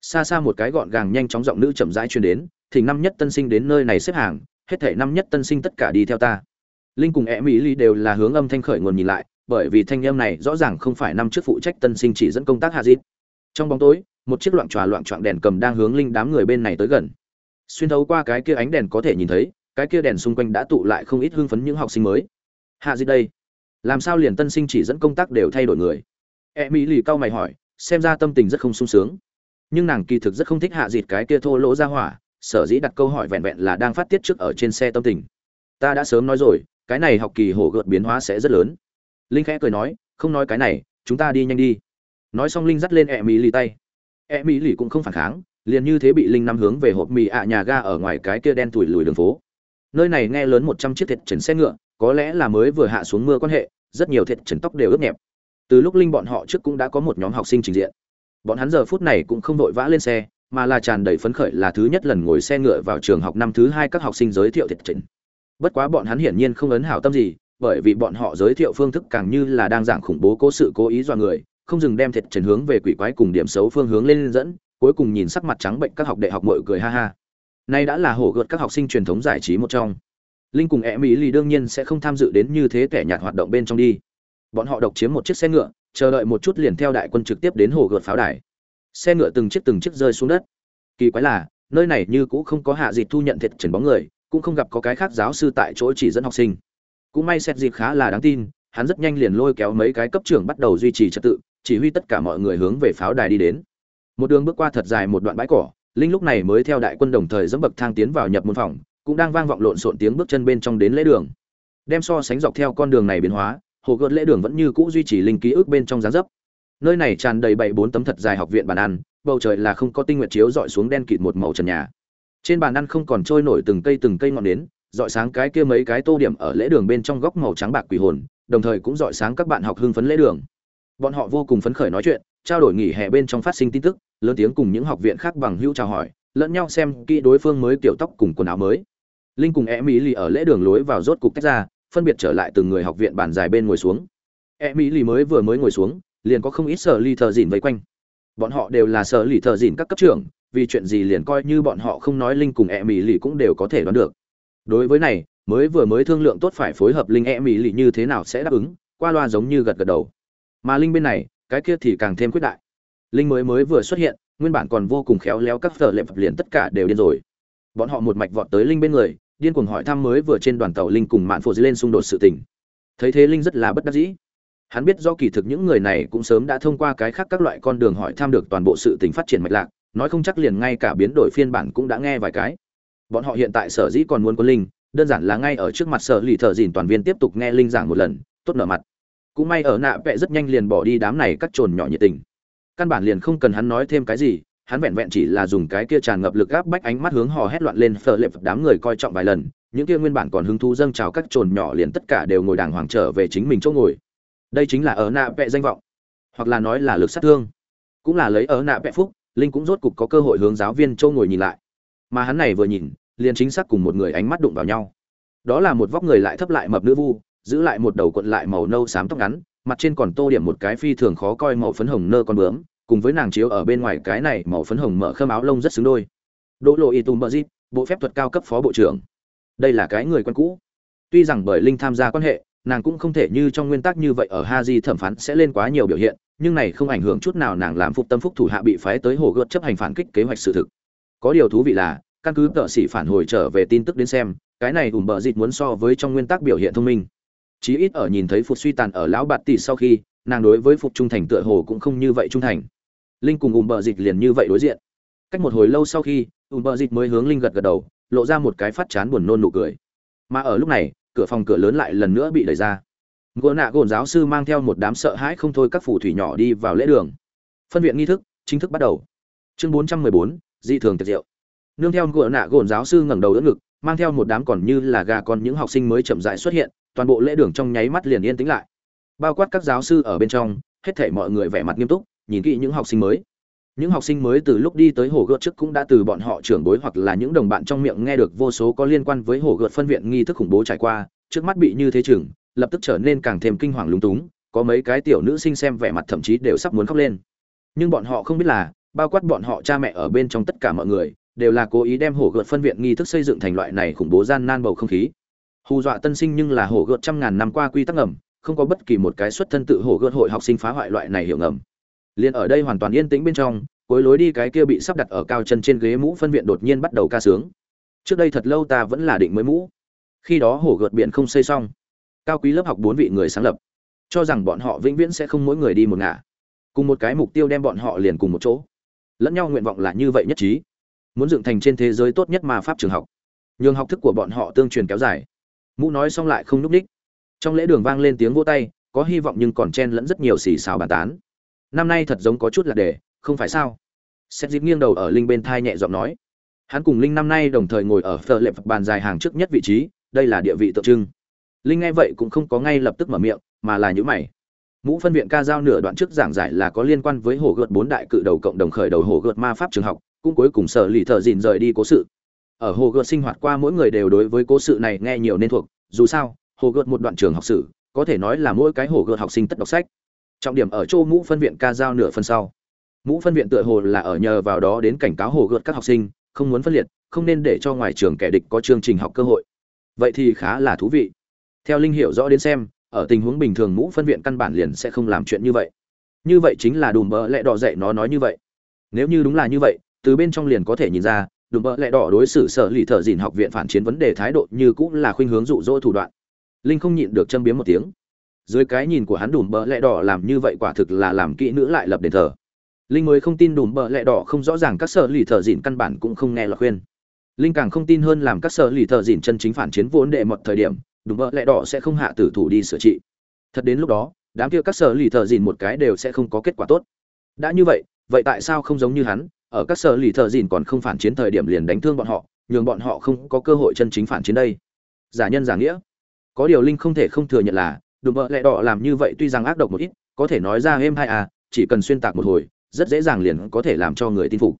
Xa xa một cái gọn gàng nhanh chóng giọng nữ chậm rãi truyền đến, thì năm nhất tân sinh đến nơi này xếp hàng, hết thể năm nhất tân sinh tất cả đi theo ta. Linh cùng e mỹ ly đều là hướng âm thanh khởi nguồn nhìn lại, bởi vì thanh âm này rõ ràng không phải năm trước phụ trách tân sinh chỉ dẫn công tác hạ dít trong bóng tối, một chiếc loạn tròa loạn trọn đèn cầm đang hướng linh đám người bên này tới gần. Xuyên thấu qua cái kia ánh đèn có thể nhìn thấy cái kia đèn xung quanh đã tụ lại không ít hưng phấn những học sinh mới. Hạ dít đây, làm sao liền tân sinh chỉ dẫn công tác đều thay đổi người? E mỹ lì cau mày hỏi, xem ra tâm tình rất không sung sướng. Nhưng nàng kỳ thực rất không thích hạ dịt cái kia thô lỗ ra hỏa, sở dĩ đặt câu hỏi vẹn vẹn là đang phát tiết trước ở trên xe tâm tình. Ta đã sớm nói rồi, cái này học kỳ hổ gợt biến hóa sẽ rất lớn. Linh khẽ cười nói, không nói cái này, chúng ta đi nhanh đi. Nói xong linh dắt lên e mỹ lì tay. E mỹ lì cũng không phản kháng, liền như thế bị linh nắm hướng về hộp mì ạ nhà ga ở ngoài cái kia đen tủi lùi đường phố nơi này nghe lớn một trăm chiếc thiệt trần xe ngựa, có lẽ là mới vừa hạ xuống mưa quan hệ, rất nhiều thiệt trần tóc đều ướt nhẹp. Từ lúc linh bọn họ trước cũng đã có một nhóm học sinh trình diện. Bọn hắn giờ phút này cũng không vội vã lên xe, mà là tràn đầy phấn khởi là thứ nhất lần ngồi xe ngựa vào trường học năm thứ hai các học sinh giới thiệu thiệt trần. Bất quá bọn hắn hiển nhiên không ấn hảo tâm gì, bởi vì bọn họ giới thiệu phương thức càng như là đang giảng khủng bố cố sự cố ý dọa người, không dừng đem thiệt trần hướng về quỷ quái cùng điểm xấu phương hướng lên dẫn, cuối cùng nhìn sắc mặt trắng bệnh các học đệ học mội cười ha ha nay đã là hổ gợt các học sinh truyền thống giải trí một trong. Linh cùng e mỹ lì đương nhiên sẽ không tham dự đến như thế kẻ nhạt hoạt động bên trong đi. Bọn họ độc chiếm một chiếc xe ngựa, chờ đợi một chút liền theo đại quân trực tiếp đến hồ gợt pháo đài. Xe ngựa từng chiếc từng chiếc rơi xuống đất. Kỳ quái là, nơi này như cũ không có hạ dịp thu nhận thiệt trần bóng người, cũng không gặp có cái khác giáo sư tại chỗ chỉ dẫn học sinh. Cũng may xét dịp khá là đáng tin, hắn rất nhanh liền lôi kéo mấy cái cấp trưởng bắt đầu duy trì trật tự, chỉ huy tất cả mọi người hướng về pháo đài đi đến. Một đường bước qua thật dài một đoạn bãi cỏ linh lúc này mới theo đại quân đồng thời dẫm bậc thang tiến vào nhập môn phòng, cũng đang vang vọng lộn xộn tiếng bước chân bên trong đến lễ đường. Đem so sánh dọc theo con đường này biến hóa, hồ gợt lễ đường vẫn như cũ duy trì linh ký ức bên trong dáng dấp. Nơi này tràn đầy bảy bốn tấm thật dài học viện bàn ăn, bầu trời là không có tinh nguyện chiếu dọi xuống đen kịt một màu trần nhà. Trên bàn ăn không còn trôi nổi từng cây từng cây ngọn nến, dọi sáng cái kia mấy cái tô điểm ở lễ đường bên trong góc màu trắng bạc quỷ hồn, đồng thời cũng dọi sáng các bạn học hưng phấn lễ đường. Bọn họ vô cùng phấn khởi nói chuyện trao đổi nghỉ hè bên trong phát sinh tin tức, lớn tiếng cùng những học viện khác bằng hữu chào hỏi, lẫn nhau xem kỹ đối phương mới kiểu tóc cùng quần áo mới. Linh cùng e mỹ lì ở lễ đường lối vào rốt cục tách ra, phân biệt trở lại từng người học viện bàn dài bên ngồi xuống. E mỹ lì mới vừa mới ngồi xuống, liền có không ít sở ly thợ dìn vây quanh. Bọn họ đều là sở lì thợ dìn các cấp trưởng, vì chuyện gì liền coi như bọn họ không nói linh cùng e mỹ lì cũng đều có thể đoán được. Đối với này, mới vừa mới thương lượng tốt phải phối hợp linh e mỹ lì như thế nào sẽ đáp ứng, qua loa giống như gật gật đầu. Mà linh bên này cái kia thì càng thêm quyết đại. Linh mới mới vừa xuất hiện, nguyên bản còn vô cùng khéo léo các phở lệm phập liền tất cả đều điên rồi. Bọn họ một mạch vọt tới linh bên người, điên cuồng hỏi thăm mới vừa trên đoàn tàu linh cùng mạn phụ lên xung đột sự tình. Thấy thế linh rất là bất đắc dĩ. Hắn biết do kỳ thực những người này cũng sớm đã thông qua cái khác các loại con đường hỏi thăm được toàn bộ sự tình phát triển mạch lạc, nói không chắc liền ngay cả biến đổi phiên bản cũng đã nghe vài cái. Bọn họ hiện tại sở dĩ còn muốn quân linh, đơn giản là ngay ở trước mặt sở lì thợ dìn toàn viên tiếp tục nghe linh giảng một lần, tốt nở mặt cũng may ở nạ vẽ rất nhanh liền bỏ đi đám này cắt trồn nhỏ nhiệt tình. Căn bản liền không cần hắn nói thêm cái gì, hắn vẹn vẹn chỉ là dùng cái kia tràn ngập lực áp bách ánh mắt hướng hò hét loạn lên phở lệ đám người coi trọng vài lần, những kia nguyên bản còn hứng thú dâng trào các trồn nhỏ liền tất cả đều ngồi đàng hoàng trở về chính mình chỗ ngồi. Đây chính là ở nạ vẽ danh vọng, hoặc là nói là lực sát thương. Cũng là lấy ở nạ vẽ phúc, linh cũng rốt cục có cơ hội hướng giáo viên chỗ ngồi nhìn lại. Mà hắn này vừa nhìn, liền chính xác cùng một người ánh mắt đụng vào nhau. Đó là một vóc người lại thấp lại mập nữ vu giữ lại một đầu cuộn lại màu nâu xám tóc ngắn, mặt trên còn tô điểm một cái phi thường khó coi màu phấn hồng nơ con bướm, cùng với nàng chiếu ở bên ngoài cái này màu phấn hồng mở khâm áo lông rất xứng đôi. Đỗ lộ y tùm bờ dịp, bộ phép thuật cao cấp phó bộ trưởng. Đây là cái người quen cũ. Tuy rằng bởi linh tham gia quan hệ, nàng cũng không thể như trong nguyên tắc như vậy ở haji thẩm phán sẽ lên quá nhiều biểu hiện, nhưng này không ảnh hưởng chút nào nàng làm phục tâm phúc thủ hạ bị phái tới hồ gợt chấp hành phản kích kế hoạch sự thực. Có điều thú vị là, căn cứ tợ sĩ phản hồi trở về tin tức đến xem, cái này ủm bờ dịt muốn so với trong nguyên tắc biểu hiện thông minh chí ít ở nhìn thấy phục suy tàn ở lão bạt tỷ sau khi, nàng đối với phục trung thành tựa hồ cũng không như vậy trung thành. Linh cùng ùm bờ dịt liền như vậy đối diện. Cách một hồi lâu sau khi, ùm bờ dịt mới hướng linh gật gật đầu, lộ ra một cái phát chán buồn nôn nụ cười. Mà ở lúc này, cửa phòng cửa lớn lại lần nữa bị đẩy ra. Gỗ nạ gồn giáo sư mang theo một đám sợ hãi không thôi các phù thủy nhỏ đi vào lễ đường. Phân viện nghi thức, chính thức bắt đầu. Chương bốn trăm mười bốn, dị thường tuyệt diệu nương theo gỗ nạ gồn giáo sư ngẩng đầu đỡ ngực, mang theo một đám còn như là gà con những học sinh mới chậm rãi xuất hiện toàn bộ lễ đường trong nháy mắt liền yên tĩnh lại. Bao quát các giáo sư ở bên trong, hết thảy mọi người vẻ mặt nghiêm túc, nhìn kỹ những học sinh mới. Những học sinh mới từ lúc đi tới hồ gợt trước cũng đã từ bọn họ trưởng bối hoặc là những đồng bạn trong miệng nghe được vô số có liên quan với hồ gợt phân viện nghi thức khủng bố trải qua, trước mắt bị như thế chừng, lập tức trở nên càng thêm kinh hoàng lúng túng, có mấy cái tiểu nữ sinh xem vẻ mặt thậm chí đều sắp muốn khóc lên. Nhưng bọn họ không biết là, bao quát bọn họ cha mẹ ở bên trong tất cả mọi người, đều là cố ý đem hổ gợt phân viện nghi thức xây dựng thành loại này khủng bố gian nan bầu không khí hù dọa tân sinh nhưng là hổ gợt trăm ngàn năm qua quy tắc ngầm, không có bất kỳ một cái xuất thân tự hổ gợt hội học sinh phá hoại loại này hiểu ngầm. Liền ở đây hoàn toàn yên tĩnh bên trong, cuối lối đi cái kia bị sắp đặt ở cao chân trên ghế mũ phân viện đột nhiên bắt đầu ca sướng. Trước đây thật lâu ta vẫn là định mới mũ. Khi đó hổ gợt biển không xây xong. Cao quý lớp học bốn vị người sáng lập. Cho rằng bọn họ vĩnh viễn sẽ không mỗi người đi một ngả. Cùng một cái mục tiêu đem bọn họ liền cùng một chỗ. Lẫn nhau nguyện vọng là như vậy nhất trí. Muốn dựng thành trên thế giới tốt nhất mà pháp trường học. Nhường học thức của bọn họ tương truyền kéo dài mũ nói xong lại không núp ních trong lễ đường vang lên tiếng vô tay, có hy vọng nhưng còn chen lẫn rất nhiều xì xào bàn tán. Năm nay thật giống có chút là để, không phải sao? Xét dịp nghiêng đầu ở linh bên thai nhẹ giọng nói. Hắn cùng linh năm nay đồng thời ngồi ở phờ lệp bàn dài hàng trước nhất vị trí, đây là địa vị tượng trưng. Linh nghe vậy cũng không có ngay lập tức mở miệng, mà là những mày. Mũ phân viện ca giao nửa đoạn trước giảng giải là có liên quan với hồ gợt bốn đại cự đầu cộng đồng khởi đầu hồ gợt ma pháp trường học, cũng cuối cùng sở lì thợ dìn rời đi cố sự ở hồ gợt sinh hoạt qua mỗi người đều đối với cố sự này nghe nhiều nên thuộc. Dù sao, hồ gợt một đoạn trường học sử, có thể nói là mỗi cái hồ gợt học sinh tất đọc sách. Trọng điểm ở chỗ ngũ phân viện ca giao nửa phần sau. Ngũ phân viện tựa hồ là ở nhờ vào đó đến cảnh cáo hồ gợt các học sinh, không muốn phân liệt, không nên để cho ngoài trường kẻ địch có chương trình học cơ hội. Vậy thì khá là thú vị. Theo linh hiểu rõ đến xem, ở tình huống bình thường ngũ phân viện căn bản liền sẽ không làm chuyện như vậy. Như vậy chính là đùm bỡ lẽ đỏ dậy nó nói như vậy. Nếu như đúng là như vậy, từ bên trong liền có thể nhìn ra đùm bợ lẽ đỏ đối xử sở lì thợ dìn học viện phản chiến vấn đề thái độ như cũng là khuynh hướng dụ dỗ thủ đoạn. Linh không nhịn được châm biếm một tiếng. Dưới cái nhìn của hắn đùm bợ lẽ đỏ làm như vậy quả thực là làm kỹ nữ lại lập đền thờ. Linh mới không tin đùm bợ lẽ đỏ không rõ ràng các sở lì thợ dìn căn bản cũng không nghe lời khuyên. Linh càng không tin hơn làm các sở lì thợ dìn chân chính phản chiến vốn đệ một thời điểm, đùm bợ lẽ đỏ sẽ không hạ tử thủ đi sửa trị. Thật đến lúc đó, đám kia các sở lì thợ dìn một cái đều sẽ không có kết quả tốt. Đã như vậy vậy tại sao không giống như hắn ở các sở lì thợ dìn còn không phản chiến thời điểm liền đánh thương bọn họ, nhường bọn họ không có cơ hội chân chính phản chiến đây. Giả nhân giả nghĩa. Có điều linh không thể không thừa nhận là, đùm bợ lẹ đỏ làm như vậy tuy rằng ác độc một ít, có thể nói ra êm hai à chỉ cần xuyên tạc một hồi, rất dễ dàng liền có thể làm cho người tin phục.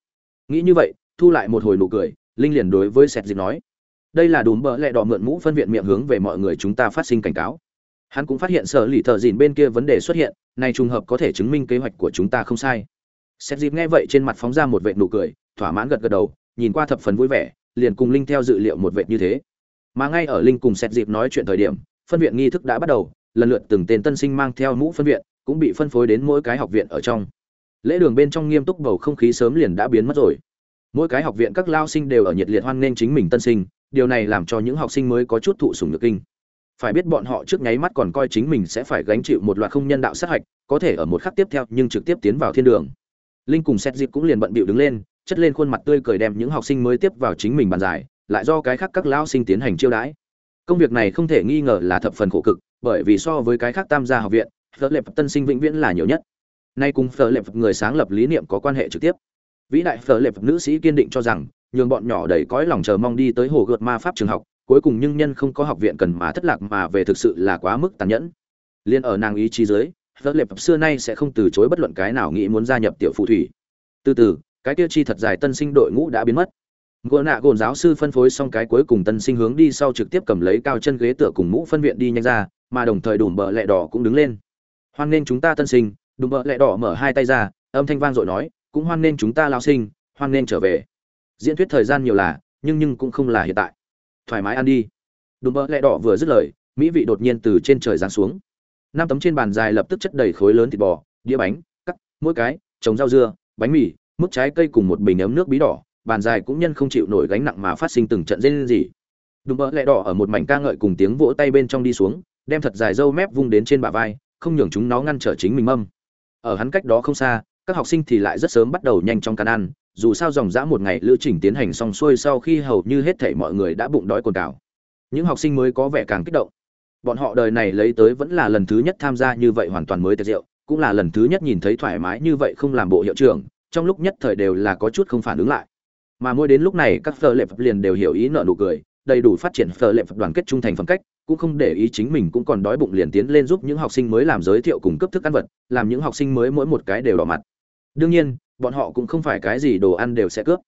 Nghĩ như vậy, thu lại một hồi nụ cười, linh liền đối với sẹt dịp nói. Đây là đùm bợ lẹ đỏ mượn mũ phân viện miệng hướng về mọi người chúng ta phát sinh cảnh cáo. Hắn cũng phát hiện sở lì thợ dìn bên kia vấn đề xuất hiện, này trùng hợp có thể chứng minh kế hoạch của chúng ta không sai xét dịp nghe vậy trên mặt phóng ra một vệt nụ cười, thỏa mãn gật gật đầu, nhìn qua thập phần vui vẻ, liền cùng linh theo dự liệu một vệt như thế. Mà ngay ở linh cùng xét dịp nói chuyện thời điểm, phân viện nghi thức đã bắt đầu, lần lượt từng tên tân sinh mang theo mũ phân viện, cũng bị phân phối đến mỗi cái học viện ở trong. Lễ đường bên trong nghiêm túc bầu không khí sớm liền đã biến mất rồi. Mỗi cái học viện các lao sinh đều ở nhiệt liệt hoan nghênh chính mình tân sinh, điều này làm cho những học sinh mới có chút thụ sùng nhược kinh. Phải biết bọn họ trước nháy mắt còn coi chính mình sẽ phải gánh chịu một loạt không nhân đạo sát hạch, có thể ở một khắc tiếp theo nhưng trực tiếp tiến vào thiên đường linh cùng xét dịp cũng liền bận bịu đứng lên, chất lên khuôn mặt tươi cười đem những học sinh mới tiếp vào chính mình bàn giải, lại do cái khác các Lão sinh tiến hành chiêu đãi. Công việc này không thể nghi ngờ là thập phần khổ cực, bởi vì so với cái khác tam gia học viện, phở lệp tân sinh vĩnh viễn là nhiều nhất. Nay cùng phở lệp người sáng lập lý niệm có quan hệ trực tiếp. Vĩ đại phở lệp nữ sĩ kiên định cho rằng, nhường bọn nhỏ đầy cõi lòng chờ mong đi tới hồ gợt ma pháp trường học, cuối cùng nhưng nhân không có học viện cần mà thất lạc mà về thực sự là quá mức tàn nhẫn. Liên ở nàng ý chí dưới phở lệp xưa nay sẽ không từ chối bất luận cái nào nghĩ muốn gia nhập tiểu phù thủy. Từ từ, cái tiêu chi thật dài tân sinh đội ngũ đã biến mất. Gỗ nạ gồn giáo sư phân phối xong cái cuối cùng tân sinh hướng đi sau trực tiếp cầm lấy cao chân ghế tựa cùng mũ phân viện đi nhanh ra, mà đồng thời đùm bờ lẹ đỏ cũng đứng lên. Hoan nên chúng ta tân sinh. Đùm bờ lẹ đỏ mở hai tay ra, âm thanh vang dội nói, cũng hoan nên chúng ta lao sinh, hoan nên trở về. Diễn thuyết thời gian nhiều là, nhưng nhưng cũng không là hiện tại. Thoải mái ăn đi. Đùm bờ lẹ đỏ vừa dứt lời, mỹ vị đột nhiên từ trên trời giáng xuống năm tấm trên bàn dài lập tức chất đầy khối lớn thịt bò, đĩa bánh, cắt, mỗi cái, trồng rau dưa, bánh mì mức trái cây cùng một bình ấm nước bí đỏ, bàn dài cũng nhân không chịu nổi gánh nặng mà phát sinh từng trận rên rỉ. Đùm bỡ lẹ đỏ ở một mảnh ca ngợi cùng tiếng vỗ tay bên trong đi xuống, đem thật dài dâu mép vung đến trên bả vai, không nhường chúng nó ngăn trở chính mình mâm. Ở hắn cách đó không xa, các học sinh thì lại rất sớm bắt đầu nhanh trong can ăn, dù sao dòng dã một ngày lữ trình tiến hành xong xuôi sau khi hầu như hết thảy mọi người đã bụng đói cồn cào. Những học sinh mới có vẻ càng kích động bọn họ đời này lấy tới vẫn là lần thứ nhất tham gia như vậy hoàn toàn mới tiệc rượu, cũng là lần thứ nhất nhìn thấy thoải mái như vậy không làm bộ hiệu trưởng, trong lúc nhất thời đều là có chút không phản ứng lại. Mà mỗi đến lúc này, các phở lệ phật liền đều hiểu ý nợ nụ cười, đầy đủ phát triển phở lệ phật đoàn kết trung thành phẩm cách, cũng không để ý chính mình cũng còn đói bụng liền tiến lên giúp những học sinh mới làm giới thiệu cùng cấp thức ăn vật, làm những học sinh mới mỗi một cái đều đỏ mặt. Đương nhiên, bọn họ cũng không phải cái gì đồ ăn đều sẽ cướp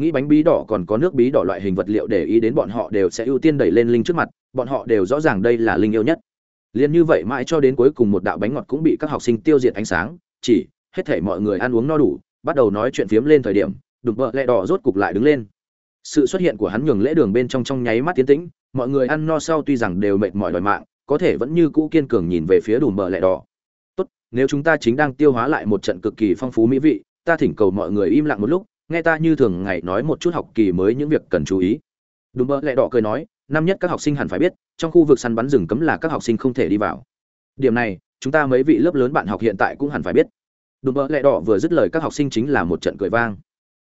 nghĩ bánh bí đỏ còn có nước bí đỏ loại hình vật liệu để ý đến bọn họ đều sẽ ưu tiên đẩy lên linh trước mặt, bọn họ đều rõ ràng đây là linh yêu nhất. Liền như vậy mãi cho đến cuối cùng một đạo bánh ngọt cũng bị các học sinh tiêu diệt ánh sáng, chỉ, hết thể mọi người ăn uống no đủ, bắt đầu nói chuyện phiếm lên thời điểm, đục vợ lẹ đỏ rốt cục lại đứng lên. Sự xuất hiện của hắn nhường lễ đường bên trong trong nháy mắt tiến tĩnh, mọi người ăn no sau tuy rằng đều mệt mỏi đòi mạng, có thể vẫn như cũ kiên cường nhìn về phía đùm bờ lẹ đỏ. Tốt, nếu chúng ta chính đang tiêu hóa lại một trận cực kỳ phong phú mỹ vị, ta thỉnh cầu mọi người im lặng một lúc nghe ta như thường ngày nói một chút học kỳ mới những việc cần chú ý. Đúng mơ lẹ đỏ cười nói, năm nhất các học sinh hẳn phải biết, trong khu vực săn bắn rừng cấm là các học sinh không thể đi vào. Điểm này, chúng ta mấy vị lớp lớn bạn học hiện tại cũng hẳn phải biết. Đùm bờ lẹ đỏ vừa dứt lời các học sinh chính là một trận cười vang.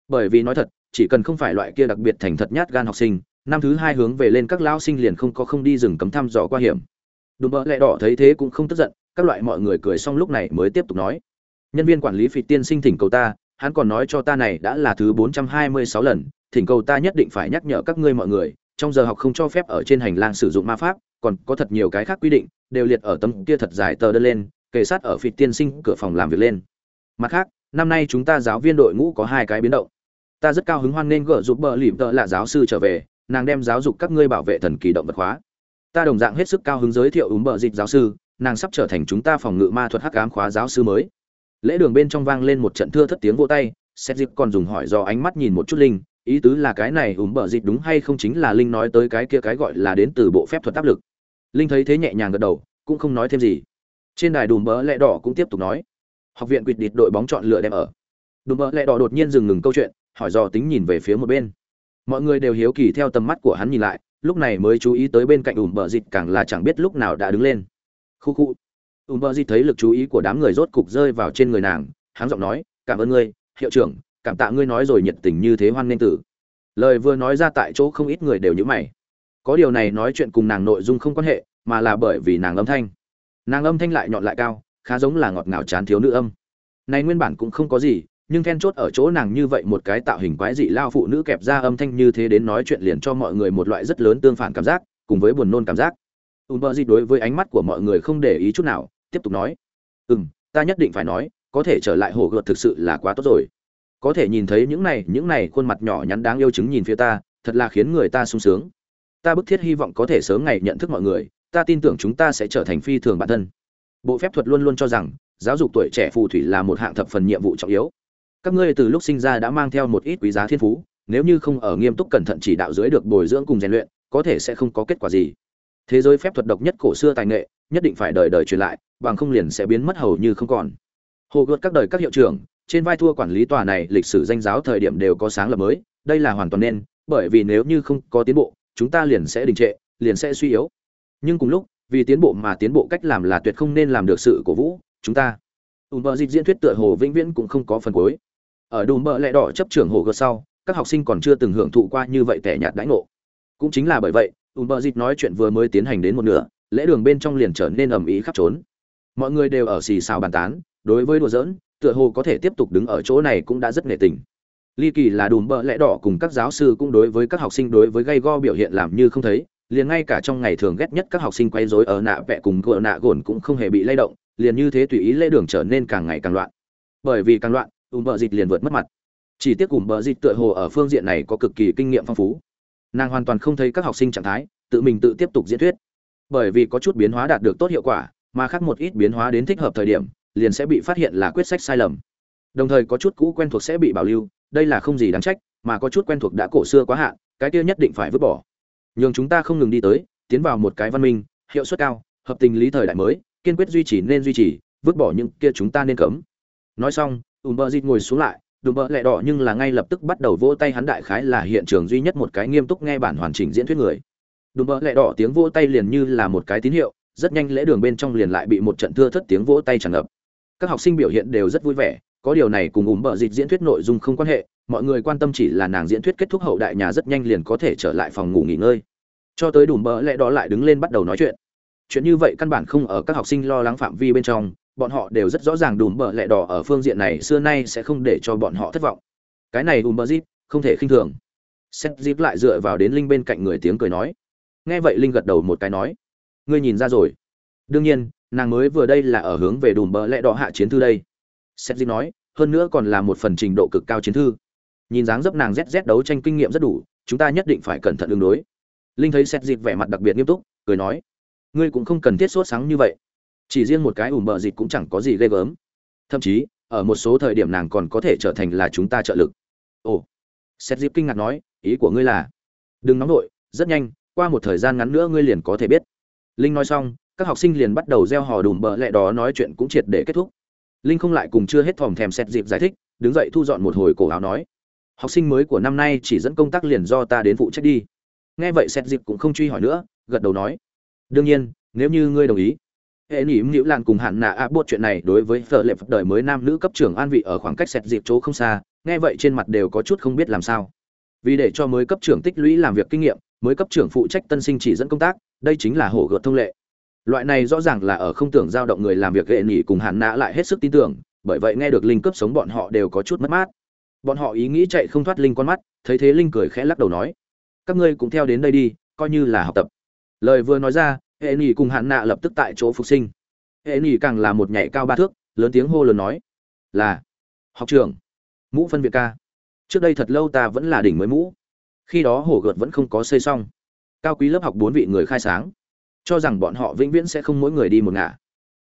Bởi vì nói thật, chỉ cần không phải loại kia đặc biệt thành thật nhát gan học sinh, năm thứ hai hướng về lên các lao sinh liền không có không đi rừng cấm thăm dò qua hiểm. Đùm bờ lẹ đỏ thấy thế cũng không tức giận, các loại mọi người cười xong lúc này mới tiếp tục nói. Nhân viên quản lý phỉ tiên sinh thỉnh cầu ta hắn còn nói cho ta này đã là thứ bốn trăm hai mươi sáu lần, thỉnh cầu ta nhất định phải nhắc nhở các ngươi mọi người, trong giờ học không cho phép ở trên hành lang sử dụng ma pháp, còn có thật nhiều cái khác quy định, đều liệt ở tấm kia thật dài tờ đơn lên, kề sát ở phịt tiên sinh cửa phòng làm việc lên. Mặt khác, năm nay chúng ta giáo viên đội ngũ có hai cái biến động. Ta rất cao hứng hoan nên gỡ giúp bờ lìm tợ là giáo sư trở về, nàng đem giáo dục các ngươi bảo vệ thần kỳ động vật khóa ta đồng dạng hết sức cao hứng giới thiệu úm bờ dịch giáo sư, nàng sắp trở thành chúng ta phòng ngự ma thuật hắc ám khóa giáo sư mới lễ đường bên trong vang lên một trận thưa thất tiếng vỗ tay xét dịp còn dùng hỏi do ánh mắt nhìn một chút linh, ý tứ là cái này ủm bờ Dịp đúng hay không chính là linh nói tới cái kia cái gọi là đến từ bộ phép thuật áp lực. Linh thấy thế nhẹ nhàng gật đầu, cũng không nói thêm gì. Trên đài đùm bờ lẹ đỏ cũng tiếp tục nói. Học viện quỵt địt đội bóng chọn lựa đem ở. Đùm bờ lẹ đỏ đột nhiên dừng ngừng câu chuyện, hỏi dò tính nhìn về phía một bên. Mọi người đều hiếu kỳ theo tầm mắt của hắn nhìn lại, lúc này mới chú ý tới bên cạnh ủm bờ dịch càng là chẳng biết lúc nào đã đứng lên. Khu khu ủm bờ di thấy lực chú ý của đám người rốt cục rơi vào trên người nàng, hắn giọng nói, cảm ơn ngươi, hiệu trưởng, cảm tạ ngươi nói rồi nhiệt tình như thế hoan nên tử. Lời vừa nói ra tại chỗ không ít người đều nhữ mày. Có điều này nói chuyện cùng nàng nội dung không quan hệ, mà là bởi vì nàng âm thanh. Nàng âm thanh lại nhọn lại cao, khá giống là ngọt ngào chán thiếu nữ âm. Này nguyên bản cũng không có gì, nhưng then chốt ở chỗ nàng như vậy một cái tạo hình quái dị lao phụ nữ kẹp ra âm thanh như thế đến nói chuyện liền cho mọi người một loại rất lớn tương phản cảm giác, cùng với buồn nôn cảm giác. Ùn bơ di đối với ánh mắt của mọi người không để ý chút nào tiếp tục nói. Ừ m ta nhất định phải nói, có thể trở lại hồ gợt thực sự là quá tốt rồi. Có thể nhìn thấy những này những này khuôn mặt nhỏ nhắn đáng yêu chứng nhìn phía ta, thật là khiến người ta sung sướng. Ta bức thiết hy vọng có thể sớm ngày nhận thức mọi người, ta tin tưởng chúng ta sẽ trở thành phi thường bản thân. Bộ phép thuật luôn luôn cho rằng, giáo dục tuổi trẻ phù thủy là một hạng thập phần nhiệm vụ trọng yếu. Các ngươi từ lúc sinh ra đã mang theo một ít quý giá thiên phú, nếu như không ở nghiêm túc cẩn thận chỉ đạo dưới được bồi dưỡng cùng rèn luyện, có thể sẽ không có kết quả gì. Thế giới phép thuật độc nhất cổ xưa tài nghệ, nhất định phải đời đời truyền lại bằng không liền sẽ biến mất hầu như không còn. Hồ gợt các đời các hiệu trưởng, trên vai thua quản lý tòa này lịch sử danh giáo thời điểm đều có sáng lập mới, đây là hoàn toàn nên, bởi vì nếu như không có tiến bộ, chúng ta liền sẽ đình trệ, liền sẽ suy yếu. Nhưng cùng lúc, vì tiến bộ mà tiến bộ cách làm là tuyệt không nên làm được sự cổ vũ, chúng ta. Đùm bờ dịch diễn thuyết tựa hồ vĩnh viễn cũng không có phần cuối. Ở đùm bờ lẹ đỏ chấp trưởng hồ gợt sau, các học sinh còn chưa từng hưởng thụ qua như vậy tẻ nhạt đãi ngộ. Cũng chính là bởi vậy ùm bờ dịch nói chuyện vừa mới tiến hành đến một nửa, lễ đường bên trong liền trở nên ầm ĩ khắp trốn mọi người đều ở xì xào bàn tán, đối với đùa giỡn, tựa hồ có thể tiếp tục đứng ở chỗ này cũng đã rất nghệ tình. Ly kỳ là đùm bợ lẽ đỏ cùng các giáo sư cũng đối với các học sinh đối với gây go biểu hiện làm như không thấy, liền ngay cả trong ngày thường ghét nhất các học sinh quay rối ở nạ vẽ cùng gỡ nạ gồn cũng không hề bị lay động, liền như thế tùy ý lễ đường trở nên càng ngày càng loạn. Bởi vì càng loạn ùm bợ dịch liền vượt mất mặt. Chỉ tiếc ùm bợ dịch tựa hồ ở phương diện này có cực kỳ kinh nghiệm phong phú. Nàng hoàn toàn không thấy các học sinh trạng thái, tự mình tự tiếp tục diễn thuyết. Bởi vì có chút biến hóa đạt được tốt hiệu quả mà khác một ít biến hóa đến thích hợp thời điểm, liền sẽ bị phát hiện là quyết sách sai lầm. Đồng thời có chút cũ quen thuộc sẽ bị bảo lưu, đây là không gì đáng trách, mà có chút quen thuộc đã cổ xưa quá hạn, cái kia nhất định phải vứt bỏ. Nhường chúng ta không ngừng đi tới, tiến vào một cái văn minh, hiệu suất cao, hợp tình lý thời đại mới, kiên quyết duy trì nên duy trì, vứt bỏ những kia chúng ta nên cấm. Nói xong ùm dịt ngồi xuống lại, đùm bợ lẹ đỏ nhưng là ngay lập tức bắt đầu vỗ tay hắn đại khái là hiện trường duy nhất một cái nghiêm túc nghe bản hoàn chỉnh diễn thuyết người. Đùm bợ lẹ đỏ tiếng vỗ tay liền như là một cái tín hiệu rất nhanh lễ đường bên trong liền lại bị một trận thưa thất tiếng vỗ tay tràn ngập. Các học sinh biểu hiện đều rất vui vẻ, có điều này cùng ủm bợ dịch diễn thuyết nội dung không quan hệ, mọi người quan tâm chỉ là nàng diễn thuyết kết thúc hậu đại nhà rất nhanh liền có thể trở lại phòng ngủ nghỉ ngơi. Cho tới đủ bờ lẽ đó lại đứng lên bắt đầu nói chuyện. Chuyện như vậy căn bản không ở các học sinh lo lắng phạm vi bên trong, bọn họ đều rất rõ ràng đùm bợ lẹ đỏ ở phương diện này xưa nay sẽ không để cho bọn họ thất vọng. Cái này đùm bợ dịp không thể khinh thường. Xét zip lại dựa vào đến linh bên cạnh người tiếng cười nói. Nghe vậy linh gật đầu một cái nói ngươi nhìn ra rồi. Đương nhiên, nàng mới vừa đây là ở hướng về đùm bờ lẽ đỏ hạ chiến thư đây. Xét dịp nói, hơn nữa còn là một phần trình độ cực cao chiến thư. Nhìn dáng dấp nàng rét đấu tranh kinh nghiệm rất đủ, chúng ta nhất định phải cẩn thận ứng đối. Linh thấy xét dịp vẻ mặt đặc biệt nghiêm túc, cười nói, ngươi cũng không cần thiết sốt sáng như vậy. Chỉ riêng một cái ủ bờ dịp cũng chẳng có gì ghê gớm. Thậm chí, ở một số thời điểm nàng còn có thể trở thành là chúng ta trợ lực. Ồ. Xét dịp kinh ngạc nói, ý của ngươi là, đừng nóng nổi rất nhanh, qua một thời gian ngắn nữa ngươi liền có thể biết linh nói xong, các học sinh liền bắt đầu gieo hò đùm bờ lẹ đó nói chuyện cũng triệt để kết thúc. Linh không lại cùng chưa hết thòm thèm xét dịp giải thích, đứng dậy thu dọn một hồi cổ áo nói. Học sinh mới của năm nay chỉ dẫn công tác liền do ta đến phụ trách đi. Nghe vậy xét dịp cũng không truy hỏi nữa, gật đầu nói. Đương nhiên, nếu như ngươi đồng ý. Hệ nỉ hữu lan cùng hạn nạ a bốt chuyện này đối với thợ lệ phật đời mới nam nữ cấp trưởng an vị ở khoảng cách xét dịp chỗ không xa, nghe vậy trên mặt đều có chút không biết làm sao. Vì để cho mới cấp trưởng tích lũy làm việc kinh nghiệm, mới cấp trưởng phụ trách tân sinh chỉ dẫn công tác đây chính là hổ gợt thông lệ. Loại này rõ ràng là ở không tưởng giao động người làm việc hệ nghỉ cùng hàn nã lại hết sức tin tưởng, bởi vậy nghe được linh cướp sống bọn họ đều có chút mất mát. Bọn họ ý nghĩ chạy không thoát linh con mắt, thấy thế linh cười khẽ lắc đầu nói, các ngươi cũng theo đến đây đi, coi như là học tập. Lời vừa nói ra, hệ nghỉ cùng hàn nạ lập tức tại chỗ phục sinh. Hệ nghỉ càng là một nhảy cao ba thước, lớn tiếng hô lớn nói, là, học trường mũ phân viện ca. Trước đây thật lâu ta vẫn là đỉnh mới mũ. Khi đó hổ gợt vẫn không có xây xong cao quý lớp học bốn vị người khai sáng, cho rằng bọn họ vĩnh viễn sẽ không mỗi người đi một ngả.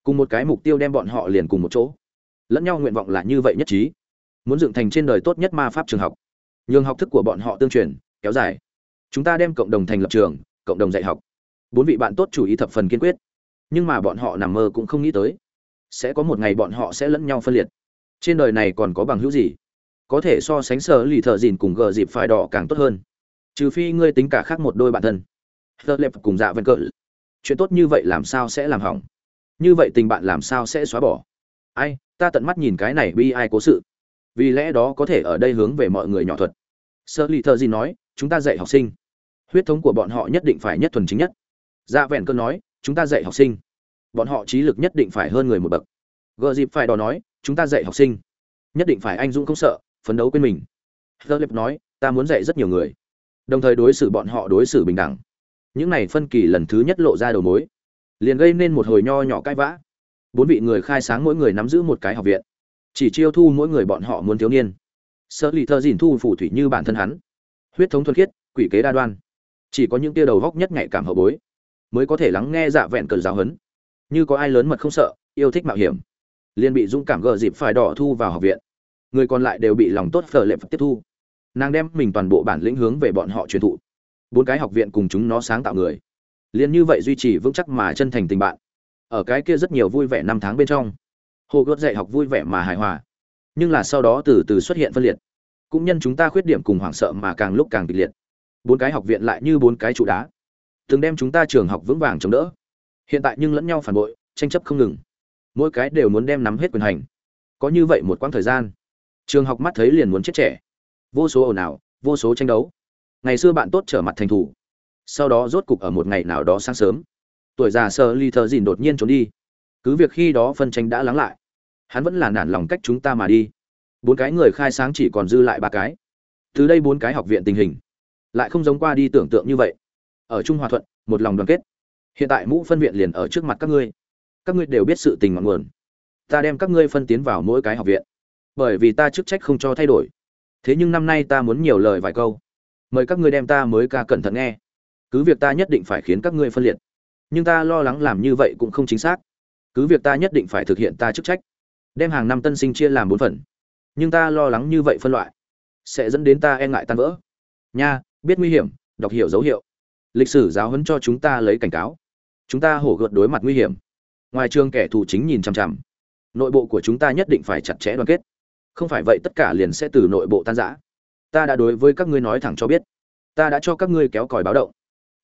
Cùng một cái mục tiêu đem bọn họ liền cùng một chỗ. Lẫn nhau nguyện vọng là như vậy nhất trí. Muốn dựng thành trên đời tốt nhất ma pháp trường học. Nhường học thức của bọn họ tương truyền, kéo dài. Chúng ta đem cộng đồng thành lập trường, cộng đồng dạy học. Bốn vị bạn tốt chủ ý thập phần kiên quyết. Nhưng mà bọn họ nằm mơ cũng không nghĩ tới. Sẽ có một ngày bọn họ sẽ lẫn nhau phân liệt. Trên đời này còn có bằng hữu gì? Có thể so sánh sở lì thợ dìn cùng gờ dịp phải đỏ càng tốt hơn trừ phi ngươi tính cả khác một đôi bạn thân. Thợ lệp cùng dạ vân cỡ chuyện tốt như vậy làm sao sẽ làm hỏng? Như vậy tình bạn làm sao sẽ xóa bỏ? Ai ta tận mắt nhìn cái này bi ai cố sự. Vì lẽ đó có thể ở đây hướng về mọi người nhỏ thuật. Sơ lì thơ gì nói chúng ta dạy học sinh. Huyết thống của bọn họ nhất định phải nhất thuần chính nhất. Dạ vẹn cơn nói chúng ta dạy học sinh. Bọn họ trí lực nhất định phải hơn người một bậc. Gợ dịp phải đò nói chúng ta dạy học sinh. Nhất định phải anh dũng không sợ phấn đấu quên mình. Philip nói, ta muốn dạy rất nhiều người, đồng thời đối xử bọn họ đối xử bình đẳng. Những này phân kỳ lần thứ nhất lộ ra đầu mối, liền gây nên một hồi nho nhỏ cãi vã. Bốn vị người khai sáng mỗi người nắm giữ một cái học viện, chỉ chiêu thu mỗi người bọn họ muốn thiếu niên. Sở lì Thơ dỉn thu phù thủy như bản thân hắn, huyết thống thuần khiết, quỷ kế đa đoan, chỉ có những tia đầu góc nhất nhạy cảm hậu bối, mới có thể lắng nghe dạ vẹn cờ giáo huấn. Như có ai lớn mật không sợ, yêu thích mạo hiểm, liền bị dũng cảm gờ dịp phải đỏ thu vào học viện người còn lại đều bị lòng tốt phở lệ tiếp thu nàng đem mình toàn bộ bản lĩnh hướng về bọn họ truyền thụ. Bốn cái học viện cùng chúng nó sáng tạo người. Liền như vậy duy trì vững chắc mà chân thành tình bạn. Ở cái kia rất nhiều vui vẻ năm tháng bên trong, hồ gợt dạy học vui vẻ mà hài hòa. Nhưng là sau đó từ từ xuất hiện phân liệt. Cũng nhân chúng ta khuyết điểm cùng hoảng sợ mà càng lúc càng kịch liệt. Bốn cái học viện lại như bốn cái trụ đá. Từng đem chúng ta trường học vững vàng chống đỡ. Hiện tại nhưng lẫn nhau phản bội, tranh chấp không ngừng. Mỗi cái đều muốn đem nắm hết quyền hành. Có như vậy một quãng thời gian, trường học mắt thấy liền muốn chết trẻ vô số ồn ào, vô số tranh đấu. Ngày xưa bạn tốt trở mặt thành thủ. Sau đó rốt cục ở một ngày nào đó sáng sớm, tuổi già sơ ly thờ dìn đột nhiên trốn đi. Cứ việc khi đó phân tranh đã lắng lại, hắn vẫn là nản lòng cách chúng ta mà đi. Bốn cái người khai sáng chỉ còn dư lại ba cái. Từ đây bốn cái học viện tình hình lại không giống qua đi tưởng tượng như vậy. Ở trung hòa thuận, một lòng đoàn kết. Hiện tại mũ phân viện liền ở trước mặt các ngươi. Các ngươi đều biết sự tình ngọn nguồn. Ta đem các ngươi phân tiến vào mỗi cái học viện. Bởi vì ta chức trách không cho thay đổi thế nhưng năm nay ta muốn nhiều lời vài câu. Mời các ngươi đem ta mới ca cẩn thận nghe. Cứ việc ta nhất định phải khiến các ngươi phân liệt. Nhưng ta lo lắng làm như vậy cũng không chính xác. Cứ việc ta nhất định phải thực hiện ta chức trách. Đem hàng năm tân sinh chia làm bốn phần. Nhưng ta lo lắng như vậy phân loại. Sẽ dẫn đến ta e ngại tan vỡ. Nha, biết nguy hiểm, đọc hiểu dấu hiệu. Lịch sử giáo huấn cho chúng ta lấy cảnh cáo. Chúng ta hổ gợt đối mặt nguy hiểm. Ngoài trường kẻ thù chính nhìn chằm chằm. Nội bộ của chúng ta nhất định phải chặt chẽ đoàn kết không phải vậy tất cả liền sẽ từ nội bộ tan rã. Ta đã đối với các ngươi nói thẳng cho biết. Ta đã cho các ngươi kéo còi báo động.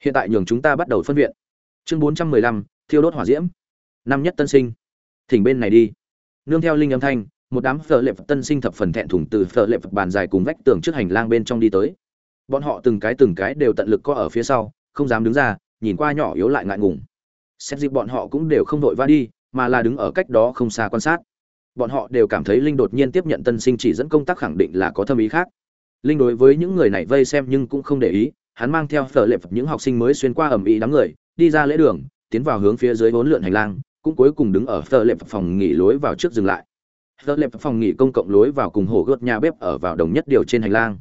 Hiện tại nhường chúng ta bắt đầu phân viện. Chương bốn trăm mười lăm, thiêu đốt hỏa diễm. Năm nhất tân sinh. Thỉnh bên này đi. Nương theo linh âm thanh, một đám phở lệ phật tân sinh thập phần thẹn thùng từ phở lệ phật bàn dài cùng vách tường trước hành lang bên trong đi tới. Bọn họ từng cái từng cái đều tận lực co ở phía sau, không dám đứng ra, nhìn qua nhỏ yếu lại ngại ngùng. Xét dịp bọn họ cũng đều không vội va đi, mà là đứng ở cách đó không xa quan sát bọn họ đều cảm thấy linh đột nhiên tiếp nhận tân sinh chỉ dẫn công tác khẳng định là có thâm ý khác. Linh đối với những người này vây xem nhưng cũng không để ý, hắn mang theo phở lệ những học sinh mới xuyên qua ẩm ý đám người, đi ra lễ đường, tiến vào hướng phía dưới vốn lượn hành lang, cũng cuối cùng đứng ở phở lệ phòng nghỉ lối vào trước dừng lại. Phở lệ phòng nghỉ công cộng lối vào cùng hồ gợt nhà bếp ở vào đồng nhất điều trên hành lang.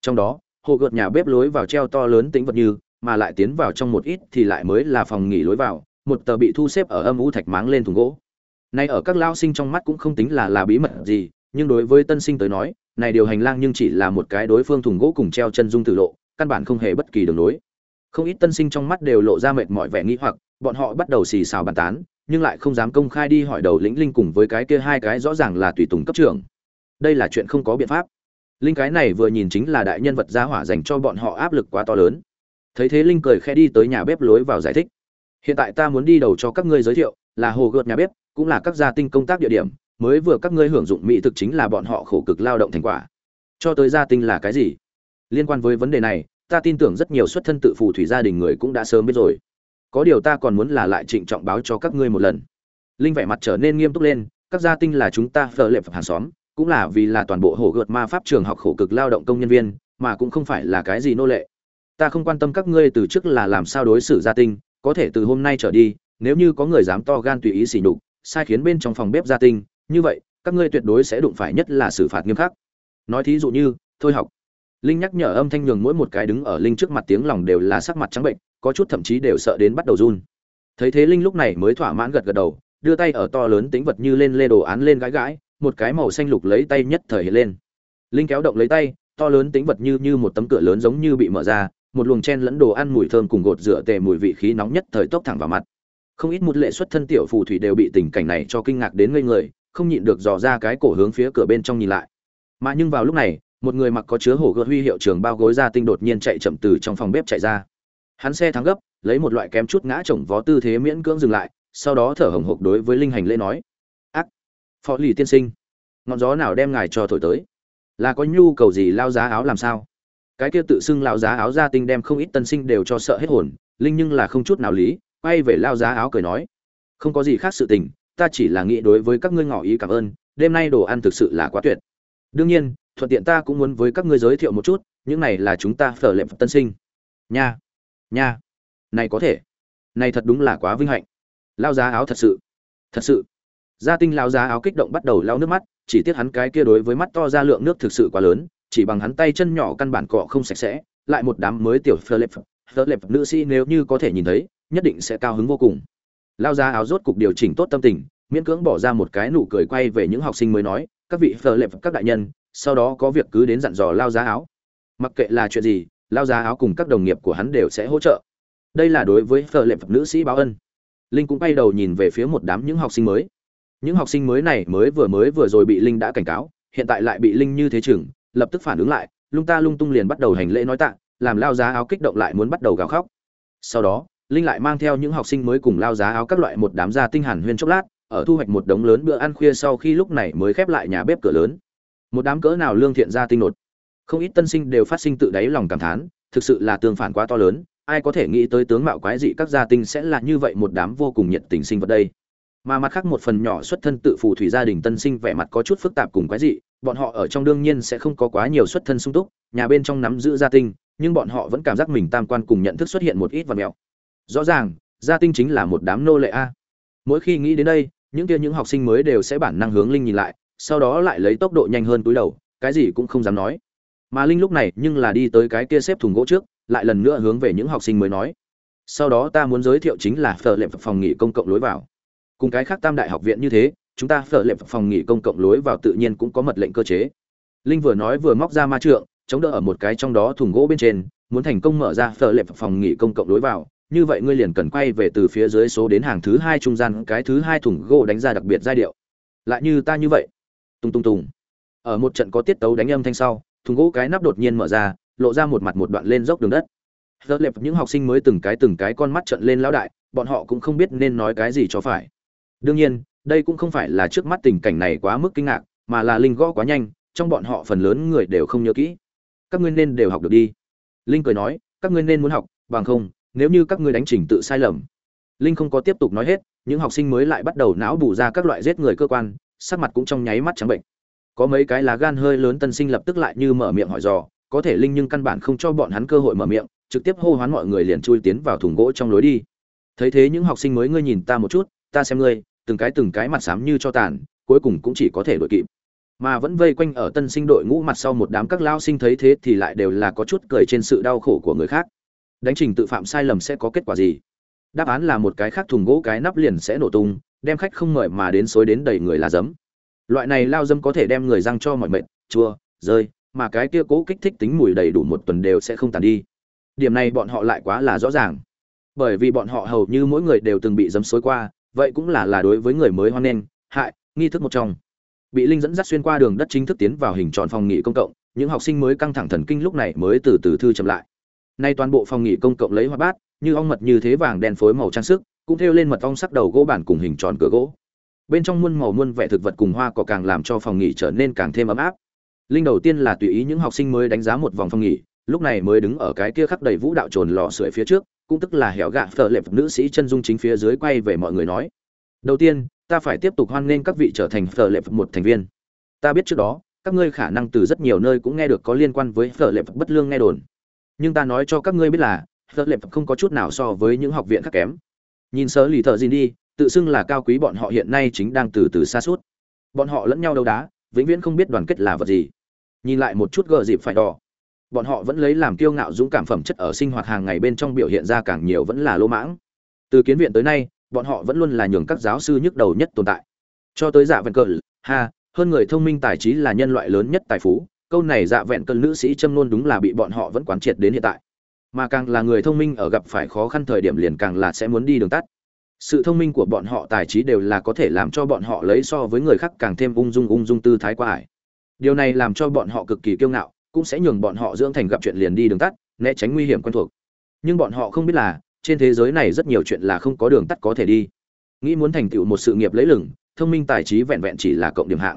Trong đó, hồ gợt nhà bếp lối vào treo to lớn tính vật như, mà lại tiến vào trong một ít thì lại mới là phòng nghỉ lối vào, một tờ bị thu xếp ở âm u thạch máng lên thùng gỗ nay ở các lao sinh trong mắt cũng không tính là là bí mật gì, nhưng đối với tân sinh tới nói, này điều hành lang nhưng chỉ là một cái đối phương thùng gỗ cùng treo chân dung tử lộ, căn bản không hề bất kỳ đường lối. Không ít tân sinh trong mắt đều lộ ra mệt mỏi vẻ nghĩ hoặc, bọn họ bắt đầu xì xào bàn tán, nhưng lại không dám công khai đi hỏi đầu lĩnh linh cùng với cái kia hai cái rõ ràng là tùy tùng cấp trưởng. Đây là chuyện không có biện pháp. Linh cái này vừa nhìn chính là đại nhân vật gia hỏa dành cho bọn họ áp lực quá to lớn. Thấy thế linh cười khẽ đi tới nhà bếp lối vào giải thích. Hiện tại ta muốn đi đầu cho các ngươi giới thiệu, là hồ gợt nhà bếp cũng là các gia tinh công tác địa điểm, mới vừa các ngươi hưởng dụng mỹ thực chính là bọn họ khổ cực lao động thành quả. Cho tới gia tinh là cái gì? Liên quan với vấn đề này, ta tin tưởng rất nhiều xuất thân tự phù thủy gia đình người cũng đã sớm biết rồi. Có điều ta còn muốn là lại trịnh trọng báo cho các ngươi một lần. Linh vẻ mặt trở nên nghiêm túc lên, các gia tinh là chúng ta phở lệ phật hàng xóm, cũng là vì là toàn bộ hồ gợt ma pháp trường học khổ cực lao động công nhân viên, mà cũng không phải là cái gì nô lệ. Ta không quan tâm các ngươi từ trước là làm sao đối xử gia tinh, có thể từ hôm nay trở đi, nếu như có người dám to gan tùy ý xỉ nhục sai khiến bên trong phòng bếp gia tinh, như vậy, các ngươi tuyệt đối sẽ đụng phải nhất là xử phạt nghiêm khắc. Nói thí dụ như, thôi học. Linh nhắc nhở âm thanh nhường mỗi một cái đứng ở linh trước mặt tiếng lòng đều là sắc mặt trắng bệnh, có chút thậm chí đều sợ đến bắt đầu run. Thấy thế linh lúc này mới thỏa mãn gật gật đầu, đưa tay ở to lớn tính vật như lên lê đồ án lên gãi gãi, một cái màu xanh lục lấy tay nhất thời hiện lên. Linh kéo động lấy tay, to lớn tính vật như như một tấm cửa lớn giống như bị mở ra, một luồng chen lẫn đồ ăn mùi thơm cùng gột rửa tề mùi vị khí nóng nhất thời tốc thẳng vào mặt không ít một lệ xuất thân tiểu phù thủy đều bị tình cảnh này cho kinh ngạc đến ngây người, không nhịn được dò ra cái cổ hướng phía cửa bên trong nhìn lại. Mà nhưng vào lúc này, một người mặc có chứa hổ gợt huy hiệu trường bao gối ra tinh đột nhiên chạy chậm từ trong phòng bếp chạy ra. Hắn xe thắng gấp, lấy một loại kém chút ngã chồng vó tư thế miễn cưỡng dừng lại, sau đó thở hồng hộc đối với linh hành lễ nói, ác, phó lì tiên sinh, ngọn gió nào đem ngài cho thổi tới? Là có nhu cầu gì lao giá áo làm sao? Cái kia tự xưng lao giá áo gia tinh đem không ít tân sinh đều cho sợ hết hồn, linh nhưng là không chút nào lý quay về lao giá áo cười nói, không có gì khác sự tình, ta chỉ là nghĩ đối với các ngươi ngỏ ý cảm ơn, đêm nay đồ ăn thực sự là quá tuyệt. Đương nhiên, thuận tiện ta cũng muốn với các ngươi giới thiệu một chút, những này là chúng ta phở lệm tân sinh. Nha nha, này có thể. Này thật đúng là quá vinh hạnh. Lao giá áo thật sự thật sự. Gia tinh lao giá áo kích động bắt đầu lao nước mắt, chỉ tiếc hắn cái kia đối với mắt to ra lượng nước thực sự quá lớn, chỉ bằng hắn tay chân nhỏ căn bản cọ không sạch sẽ, lại một đám mới tiểu phở lệm phở lệm nữ sĩ nếu như có thể nhìn thấy nhất định sẽ cao hứng vô cùng. Lao ra áo rốt cục điều chỉnh tốt tâm tình, miễn cưỡng bỏ ra một cái nụ cười quay về những học sinh mới nói, các vị phở lệm các đại nhân, sau đó có việc cứ đến dặn dò lao giá áo. Mặc kệ là chuyện gì, lao giá áo cùng các đồng nghiệp của hắn đều sẽ hỗ trợ. Đây là đối với phở lệ nữ sĩ báo ân. Linh cũng bay đầu nhìn về phía một đám những học sinh mới. Những học sinh mới này mới vừa mới vừa rồi bị linh đã cảnh cáo, hiện tại lại bị linh như thế chừng, lập tức phản ứng lại, lung ta lung tung liền bắt đầu hành lễ nói tạ, làm lao giá áo kích động lại muốn bắt đầu gào khóc. Sau đó linh lại mang theo những học sinh mới cùng lao giá áo các loại một đám gia tinh hàn huyên chốc lát, ở thu hoạch một đống lớn bữa ăn khuya sau khi lúc này mới khép lại nhà bếp cửa lớn. Một đám cỡ nào lương thiện gia tinh nột. Không ít tân sinh đều phát sinh tự đáy lòng cảm thán, thực sự là tương phản quá to lớn, ai có thể nghĩ tới tướng mạo quái dị các gia tinh sẽ là như vậy một đám vô cùng nhiệt tình sinh vật đây. Mà mặt khác một phần nhỏ xuất thân tự phù thủy gia đình tân sinh vẻ mặt có chút phức tạp cùng quái dị, bọn họ ở trong đương nhiên sẽ không có quá nhiều xuất thân sung túc, nhà bên trong nắm giữ gia tinh, nhưng bọn họ vẫn cảm giác mình tam quan cùng nhận thức xuất hiện một ít vật mèo rõ ràng, gia tinh chính là một đám nô lệ a. Mỗi khi nghĩ đến đây, những kia những học sinh mới đều sẽ bản năng hướng linh nhìn lại, sau đó lại lấy tốc độ nhanh hơn túi đầu, cái gì cũng không dám nói. Mà linh lúc này nhưng là đi tới cái kia xếp thùng gỗ trước, lại lần nữa hướng về những học sinh mới nói. Sau đó ta muốn giới thiệu chính là phở lệm phòng nghỉ công cộng lối vào. Cùng cái khác tam đại học viện như thế, chúng ta phở lệm phòng nghỉ công cộng lối vào tự nhiên cũng có mật lệnh cơ chế. Linh vừa nói vừa móc ra ma trượng, chống đỡ ở một cái trong đó thùng gỗ bên trên, muốn thành công mở ra phở lệm phòng nghỉ công cộng lối vào như vậy ngươi liền cần quay về từ phía dưới số đến hàng thứ hai trung gian cái thứ hai thùng gỗ đánh ra đặc biệt giai điệu lại như ta như vậy tung tung tùng ở một trận có tiết tấu đánh âm thanh sau thùng gỗ cái nắp đột nhiên mở ra lộ ra một mặt một đoạn lên dốc đường đất Giờ lệp những học sinh mới từng cái từng cái con mắt trận lên lão đại, bọn họ cũng không biết nên nói cái gì cho phải. Đương nhiên, đây cũng không phải là trước mắt tình cảnh này quá mức kinh ngạc, mà là linh gõ quá nhanh, trong bọn họ phần lớn người đều không nhớ kỹ. Các ngươi nên đều học được đi. Linh cười nói, các ngươi nên muốn học, bằng không, nếu như các ngươi đánh trình tự sai lầm. Linh không có tiếp tục nói hết, những học sinh mới lại bắt đầu não bù ra các loại giết người cơ quan, sắc mặt cũng trong nháy mắt trắng bệnh. Có mấy cái lá gan hơi lớn tân sinh lập tức lại như mở miệng hỏi dò, có thể Linh nhưng căn bản không cho bọn hắn cơ hội mở miệng, trực tiếp hô hoán mọi người liền chui tiến vào thùng gỗ trong lối đi thấy thế những học sinh mới ngươi nhìn ta một chút ta xem ngươi từng cái từng cái mặt xám như cho tàn cuối cùng cũng chỉ có thể đội kịp mà vẫn vây quanh ở tân sinh đội ngũ mặt sau một đám các lao sinh thấy thế thì lại đều là có chút cười trên sự đau khổ của người khác đánh trình tự phạm sai lầm sẽ có kết quả gì? Đáp án là một cái khác thùng gỗ cái nắp liền sẽ nổ tung, đem khách không mời mà đến xối đến đầy người là dấm loại này lao dâm có thể đem người răng cho mọi mệt, chua, rơi, mà cái kia cố kích thích tính mùi đầy đủ một tuần đều sẽ không tàn đi. Điểm này bọn họ lại quá là rõ ràng. Bởi vì bọn họ hầu như mỗi người đều từng bị dấm xối qua, vậy cũng là là đối với người mới hoan nghênh, hại, nghi thức một trong. Bị linh dẫn dắt xuyên qua đường đất chính thức tiến vào hình tròn phòng nghỉ công cộng, những học sinh mới căng thẳng thần kinh lúc này mới từ từ thư chậm lại nay toàn bộ phòng nghỉ công cộng lấy hoa bát, như ong mật như thế vàng đen phối màu trang sức, cũng thêu lên mật ong sắc đầu gỗ bản cùng hình tròn cửa gỗ. Bên trong muôn màu muôn vẻ thực vật cùng hoa cỏ càng làm cho phòng nghỉ trở nên càng thêm ấm áp. Linh đầu tiên là tùy ý những học sinh mới đánh giá một vòng phòng nghỉ, lúc này mới đứng ở cái kia khắc đầy vũ đạo trồn lò sưởi phía trước, cũng tức là hẻo gạ phở lệp nữ sĩ chân dung chính phía dưới quay về mọi người nói. Đầu tiên, ta phải tiếp tục hoan nghênh các vị trở thành phở lệp một thành viên. Ta biết trước đó, các ngươi khả năng từ rất nhiều nơi cũng nghe được có liên quan với phở lệp bất lương nghe đồn nhưng ta nói cho các ngươi biết là phở lệp không có chút nào so với những học viện khác kém. Nhìn sơ lì thợ gì đi, tự xưng là cao quý bọn họ hiện nay chính đang từ từ xa suốt. Bọn họ lẫn nhau đấu đá, vĩnh viễn không biết đoàn kết là vật gì. Nhìn lại một chút gờ dịp phải đỏ. Bọn họ vẫn lấy làm kiêu ngạo dũng cảm phẩm chất ở sinh hoạt hàng ngày bên trong biểu hiện ra càng nhiều vẫn là lô mãng. Từ kiến viện tới nay, bọn họ vẫn luôn là nhường các giáo sư nhức đầu nhất tồn tại. Cho tới giả vẹn cờ, ha, hơn người thông minh tài trí là nhân loại lớn nhất tài phú câu này dạ vẹn cơn nữ sĩ châm luôn đúng là bị bọn họ vẫn quán triệt đến hiện tại. Mà càng là người thông minh ở gặp phải khó khăn thời điểm liền càng là sẽ muốn đi đường tắt. Sự thông minh của bọn họ tài trí đều là có thể làm cho bọn họ lấy so với người khác càng thêm ung dung ung dung tư thái qua ải. Điều này làm cho bọn họ cực kỳ kiêu ngạo, cũng sẽ nhường bọn họ dưỡng thành gặp chuyện liền đi đường tắt, né tránh nguy hiểm quen thuộc. Nhưng bọn họ không biết là, trên thế giới này rất nhiều chuyện là không có đường tắt có thể đi. Nghĩ muốn thành tựu một sự nghiệp lấy lừng, thông minh tài trí vẹn vẹn chỉ là cộng điểm hạng.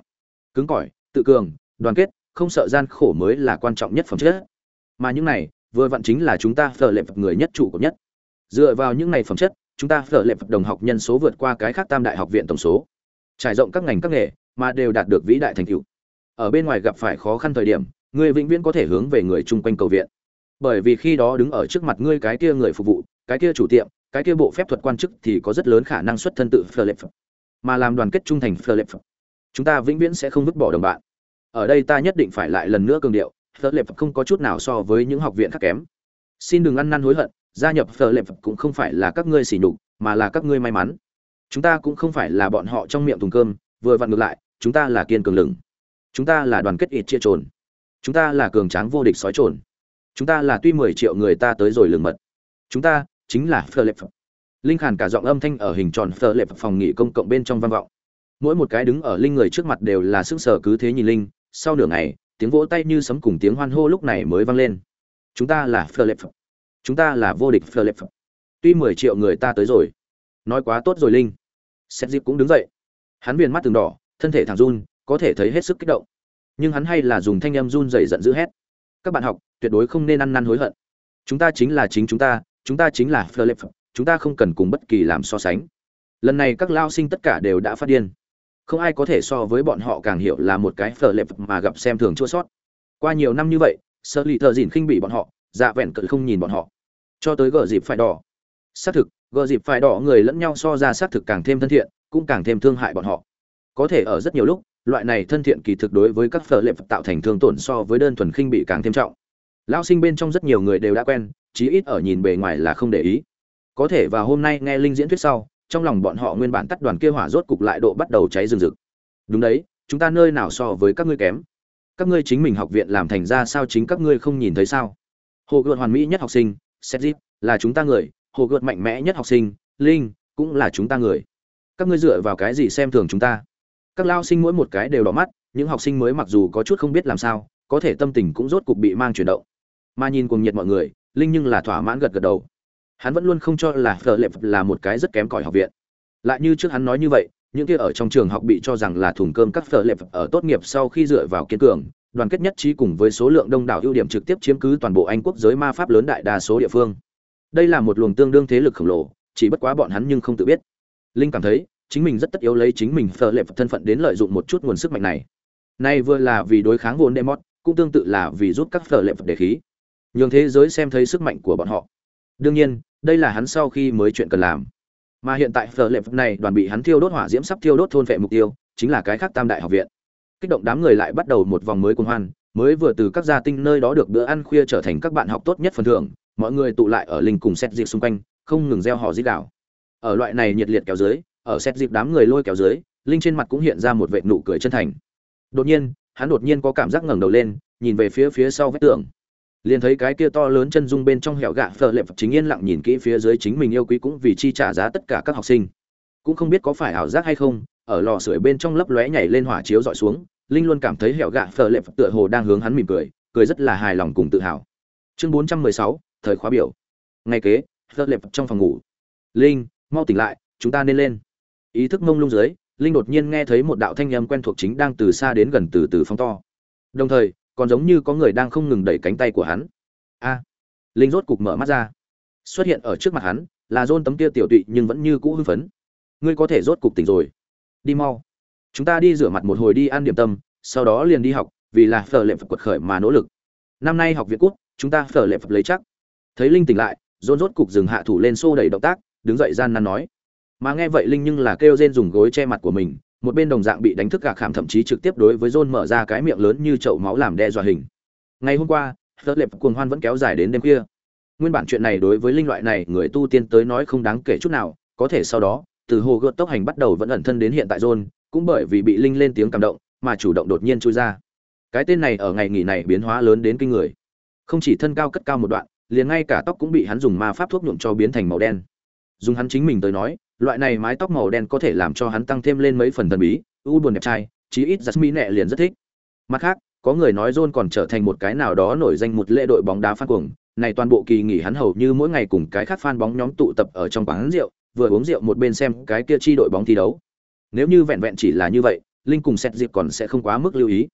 Cứng cỏi, tự cường, đoàn kết không sợ gian khổ mới là quan trọng nhất phẩm chất. Mà những này, vừa vặn chính là chúng ta phở lệp người nhất chủ của nhất. Dựa vào những này phẩm chất, chúng ta phở lệp đồng học nhân số vượt qua cái khác tam đại học viện tổng số. Trải rộng các ngành các nghề, mà đều đạt được vĩ đại thành tựu. Ở bên ngoài gặp phải khó khăn thời điểm ngươi vĩnh viễn có thể hướng về người chung quanh cầu viện. Bởi vì khi đó đứng ở trước mặt ngươi cái kia người phục vụ, cái kia chủ tiệm, cái kia bộ phép thuật quan chức thì có rất lớn khả năng xuất thân tự philip mà làm đoàn kết trung thành philip chúng ta vĩnh viễn sẽ không vứt bỏ đồng bạn ở đây ta nhất định phải lại lần nữa cường điệu philip không có chút nào so với những học viện khác kém. Xin đừng ăn năn hối hận, gia nhập philip cũng không phải là các ngươi xỉ nhục, mà là các ngươi may mắn. Chúng ta cũng không phải là bọn họ trong miệng thùng cơm, vừa vặn ngược lại, chúng ta là kiên cường lừng. Chúng ta là đoàn kết ít chia trồn. Chúng ta là cường tráng vô địch sói trồn. Chúng ta là tuy mười triệu người ta tới rồi lường mật. Chúng ta chính là phơ lệp linh khàn cả giọng âm thanh ở hình tròn phơ lệp phòng nghỉ công cộng bên trong vang vọng. Mỗi một cái đứng ở linh người trước mặt đều là sức sở cứ thế nhìn linh sau nửa ngày tiếng vỗ tay như sấm cùng tiếng hoan hô lúc này mới vang lên. Chúng ta là Philip, chúng ta là vô địch Philip. tuy mười triệu người ta tới rồi nói quá tốt rồi linh. Xét dịp cũng đứng dậy. Hắn viền mắt từng đỏ thân thể thẳng run có thể thấy hết sức kích động. Nhưng hắn hay là dùng thanh âm run dày giận dữ hét. Các bạn học tuyệt đối không nên ăn năn hối hận. Chúng ta chính là chính chúng ta chúng ta chính là Philip, chúng ta không cần cùng bất kỳ làm so sánh. Lần này các lao sinh tất cả đều đã phát điên không ai có thể so với bọn họ càng hiểu là một cái phở lẹp mà gặp xem thường chua sót. Qua nhiều năm như vậy sợ lì thợ dìn khinh bị bọn họ dạ vẹn cự không nhìn bọn họ. Cho tới gờ dịp phải đỏ. Xác thực, gờ dịp phải đỏ người lẫn nhau so ra xác thực càng thêm thân thiện, cũng càng thêm thương hại bọn họ. Có thể ở rất nhiều lúc, loại này thân thiện kỳ thực đối với các phở lệp tạo thành thương tổn so với đơn thuần khinh bị càng thêm trọng. Lão sinh bên trong rất nhiều người đều đã quen, chí ít ở nhìn bề ngoài là không để ý. Có thể vào hôm nay nghe linh diễn thuyết sau trong lòng bọn họ nguyên bản tắt đoàn kia hỏa rốt cục lại độ bắt đầu cháy rừng rực. Đúng đấy, chúng ta nơi nào so với các ngươi kém? Các ngươi chính mình học viện làm thành ra sao chính các ngươi không nhìn thấy sao? Hồ gợt hoàn mỹ nhất học sinh sethzip là chúng ta người. Hồ gợt mạnh mẽ nhất học sinh, linh, cũng là chúng ta người. Các ngươi dựa vào cái gì xem thường chúng ta? Các lao sinh mỗi một cái đều đỏ mắt, những học sinh mới mặc dù có chút không biết làm sao, có thể tâm tình cũng rốt cục bị mang chuyển động. Mà nhìn cùng nhiệt mọi người, linh nhưng là thỏa mãn gật gật đầu hắn vẫn luôn không cho là phở lệ là một cái rất kém cỏi học viện. Lại như trước hắn nói như vậy, những kia ở trong trường học bị cho rằng là thùng cơm các phở lệ ở tốt nghiệp sau khi dựa vào kiên cường, đoàn kết nhất trí cùng với số lượng đông đảo ưu điểm trực tiếp chiếm cứ toàn bộ anh quốc giới ma pháp lớn đại đa số địa phương. Đây là một luồng tương đương thế lực khổng lồ, chỉ bất quá bọn hắn nhưng không tự biết. Linh cảm thấy, chính mình rất tất yếu lấy chính mình phở lệ thân phận đến lợi dụng một chút nguồn sức mạnh này. Nay vừa là vì đối kháng vốn demot cũng tương tự là vì giúp các phở lệ để khí. Nhường thế giới xem thấy sức mạnh của bọn họ đương nhiên, đây là hắn sau khi mới chuyện cần làm. Mà hiện tại phở lệp này đoàn bị hắn thiêu đốt hỏa diễm sắp thiêu đốt thôn vệ mục tiêu, chính là cái khác tam đại học viện. Kích động đám người lại bắt đầu một vòng mới cuồng hoan, mới vừa từ các gia tinh nơi đó được bữa ăn khuya trở thành các bạn học tốt nhất phần thưởng, mọi người tụ lại ở linh cùng xét dịp xung quanh, không ngừng gieo họ dít đảo ở loại này nhiệt liệt kéo dưới, ở xét dịp đám người lôi kéo dưới, linh trên mặt cũng hiện ra một vệ nụ cười chân thành. Đột nhiên, hắn đột nhiên có cảm giác ngẩng đầu lên, nhìn về phía phía sau vách tường liền thấy cái kia to lớn chân dung bên trong hẻo gạ phở lệp chính yên lặng nhìn kỹ phía dưới chính mình yêu quý cũng vì chi trả giá tất cả các học sinh. Cũng không biết có phải ảo giác hay không, ở lò sưởi bên trong lấp lóe nhảy lên hỏa chiếu dọi xuống, linh luôn cảm thấy hẻo gạ phở lệp tựa hồ đang hướng hắn mỉm cười cười rất là hài lòng cùng tự hào. Chương bốn trăm mười sáu, thời khóa biểu. Ngay kế, phở lệp trong phòng ngủ. Linh, mau tỉnh lại, chúng ta nên lên. Ý thức mông lung dưới, linh đột nhiên nghe thấy một đạo thanh âm quen thuộc chính đang từ xa đến gần từ từ phóng to. Đồng thời còn giống như có người đang không ngừng đẩy cánh tay của hắn. A, linh rốt cục mở mắt ra. Xuất hiện ở trước mặt hắn là dôn tấm kia tiểu tụy nhưng vẫn như cũ hưng phấn. Ngươi có thể rốt cục tỉnh rồi. Đi mau. Chúng ta đi rửa mặt một hồi đi ăn điểm tâm, sau đó liền đi học, vì là phở lệ phật quật khởi mà nỗ lực. Năm nay học viện cút, chúng ta phở lệ phật lấy chắc. Thấy linh tỉnh lại dôn rốt cục dừng hạ thủ lên xô đẩy động tác, đứng dậy gian nan nói. Mà nghe vậy linh nhưng là kêu rên dùng gối che mặt của mình một bên đồng dạng bị đánh thức gạ khảm thậm chí trực tiếp đối với John mở ra cái miệng lớn như chậu máu làm đe dọa hình. Ngày hôm qua, Phật lệp cuồng hoan vẫn kéo dài đến đêm khuya. Nguyên bản chuyện này đối với linh loại này người tu tiên tới nói không đáng kể chút nào, có thể sau đó, từ hồ gợt tốc hành bắt đầu vẫn ẩn thân đến hiện tại John, cũng bởi vì bị linh lên tiếng cảm động, mà chủ động đột nhiên chui ra. Cái tên này ở ngày nghỉ này biến hóa lớn đến kinh người. Không chỉ thân cao cất cao một đoạn, liền ngay cả tóc cũng bị hắn dùng ma pháp thuốc nhuộm cho biến thành màu đen. Dùng hắn chính mình tới nói, loại này mái tóc màu đen có thể làm cho hắn tăng thêm lên mấy phần thần bí u buồn đẹp trai, chí ít giặt mỹ nẹ liền rất thích. Mặt khác, có người nói john còn trở thành một cái nào đó nổi danh một lễ đội bóng đá phát cuồng. Này toàn bộ kỳ nghỉ hắn hầu như mỗi ngày cùng cái khác fan bóng nhóm tụ tập ở trong quán rượu, vừa uống rượu một bên xem cái kia chi đội bóng thi đấu. Nếu như vẹn vẹn chỉ là như vậy, linh cùng xét dịp còn sẽ không quá mức lưu ý.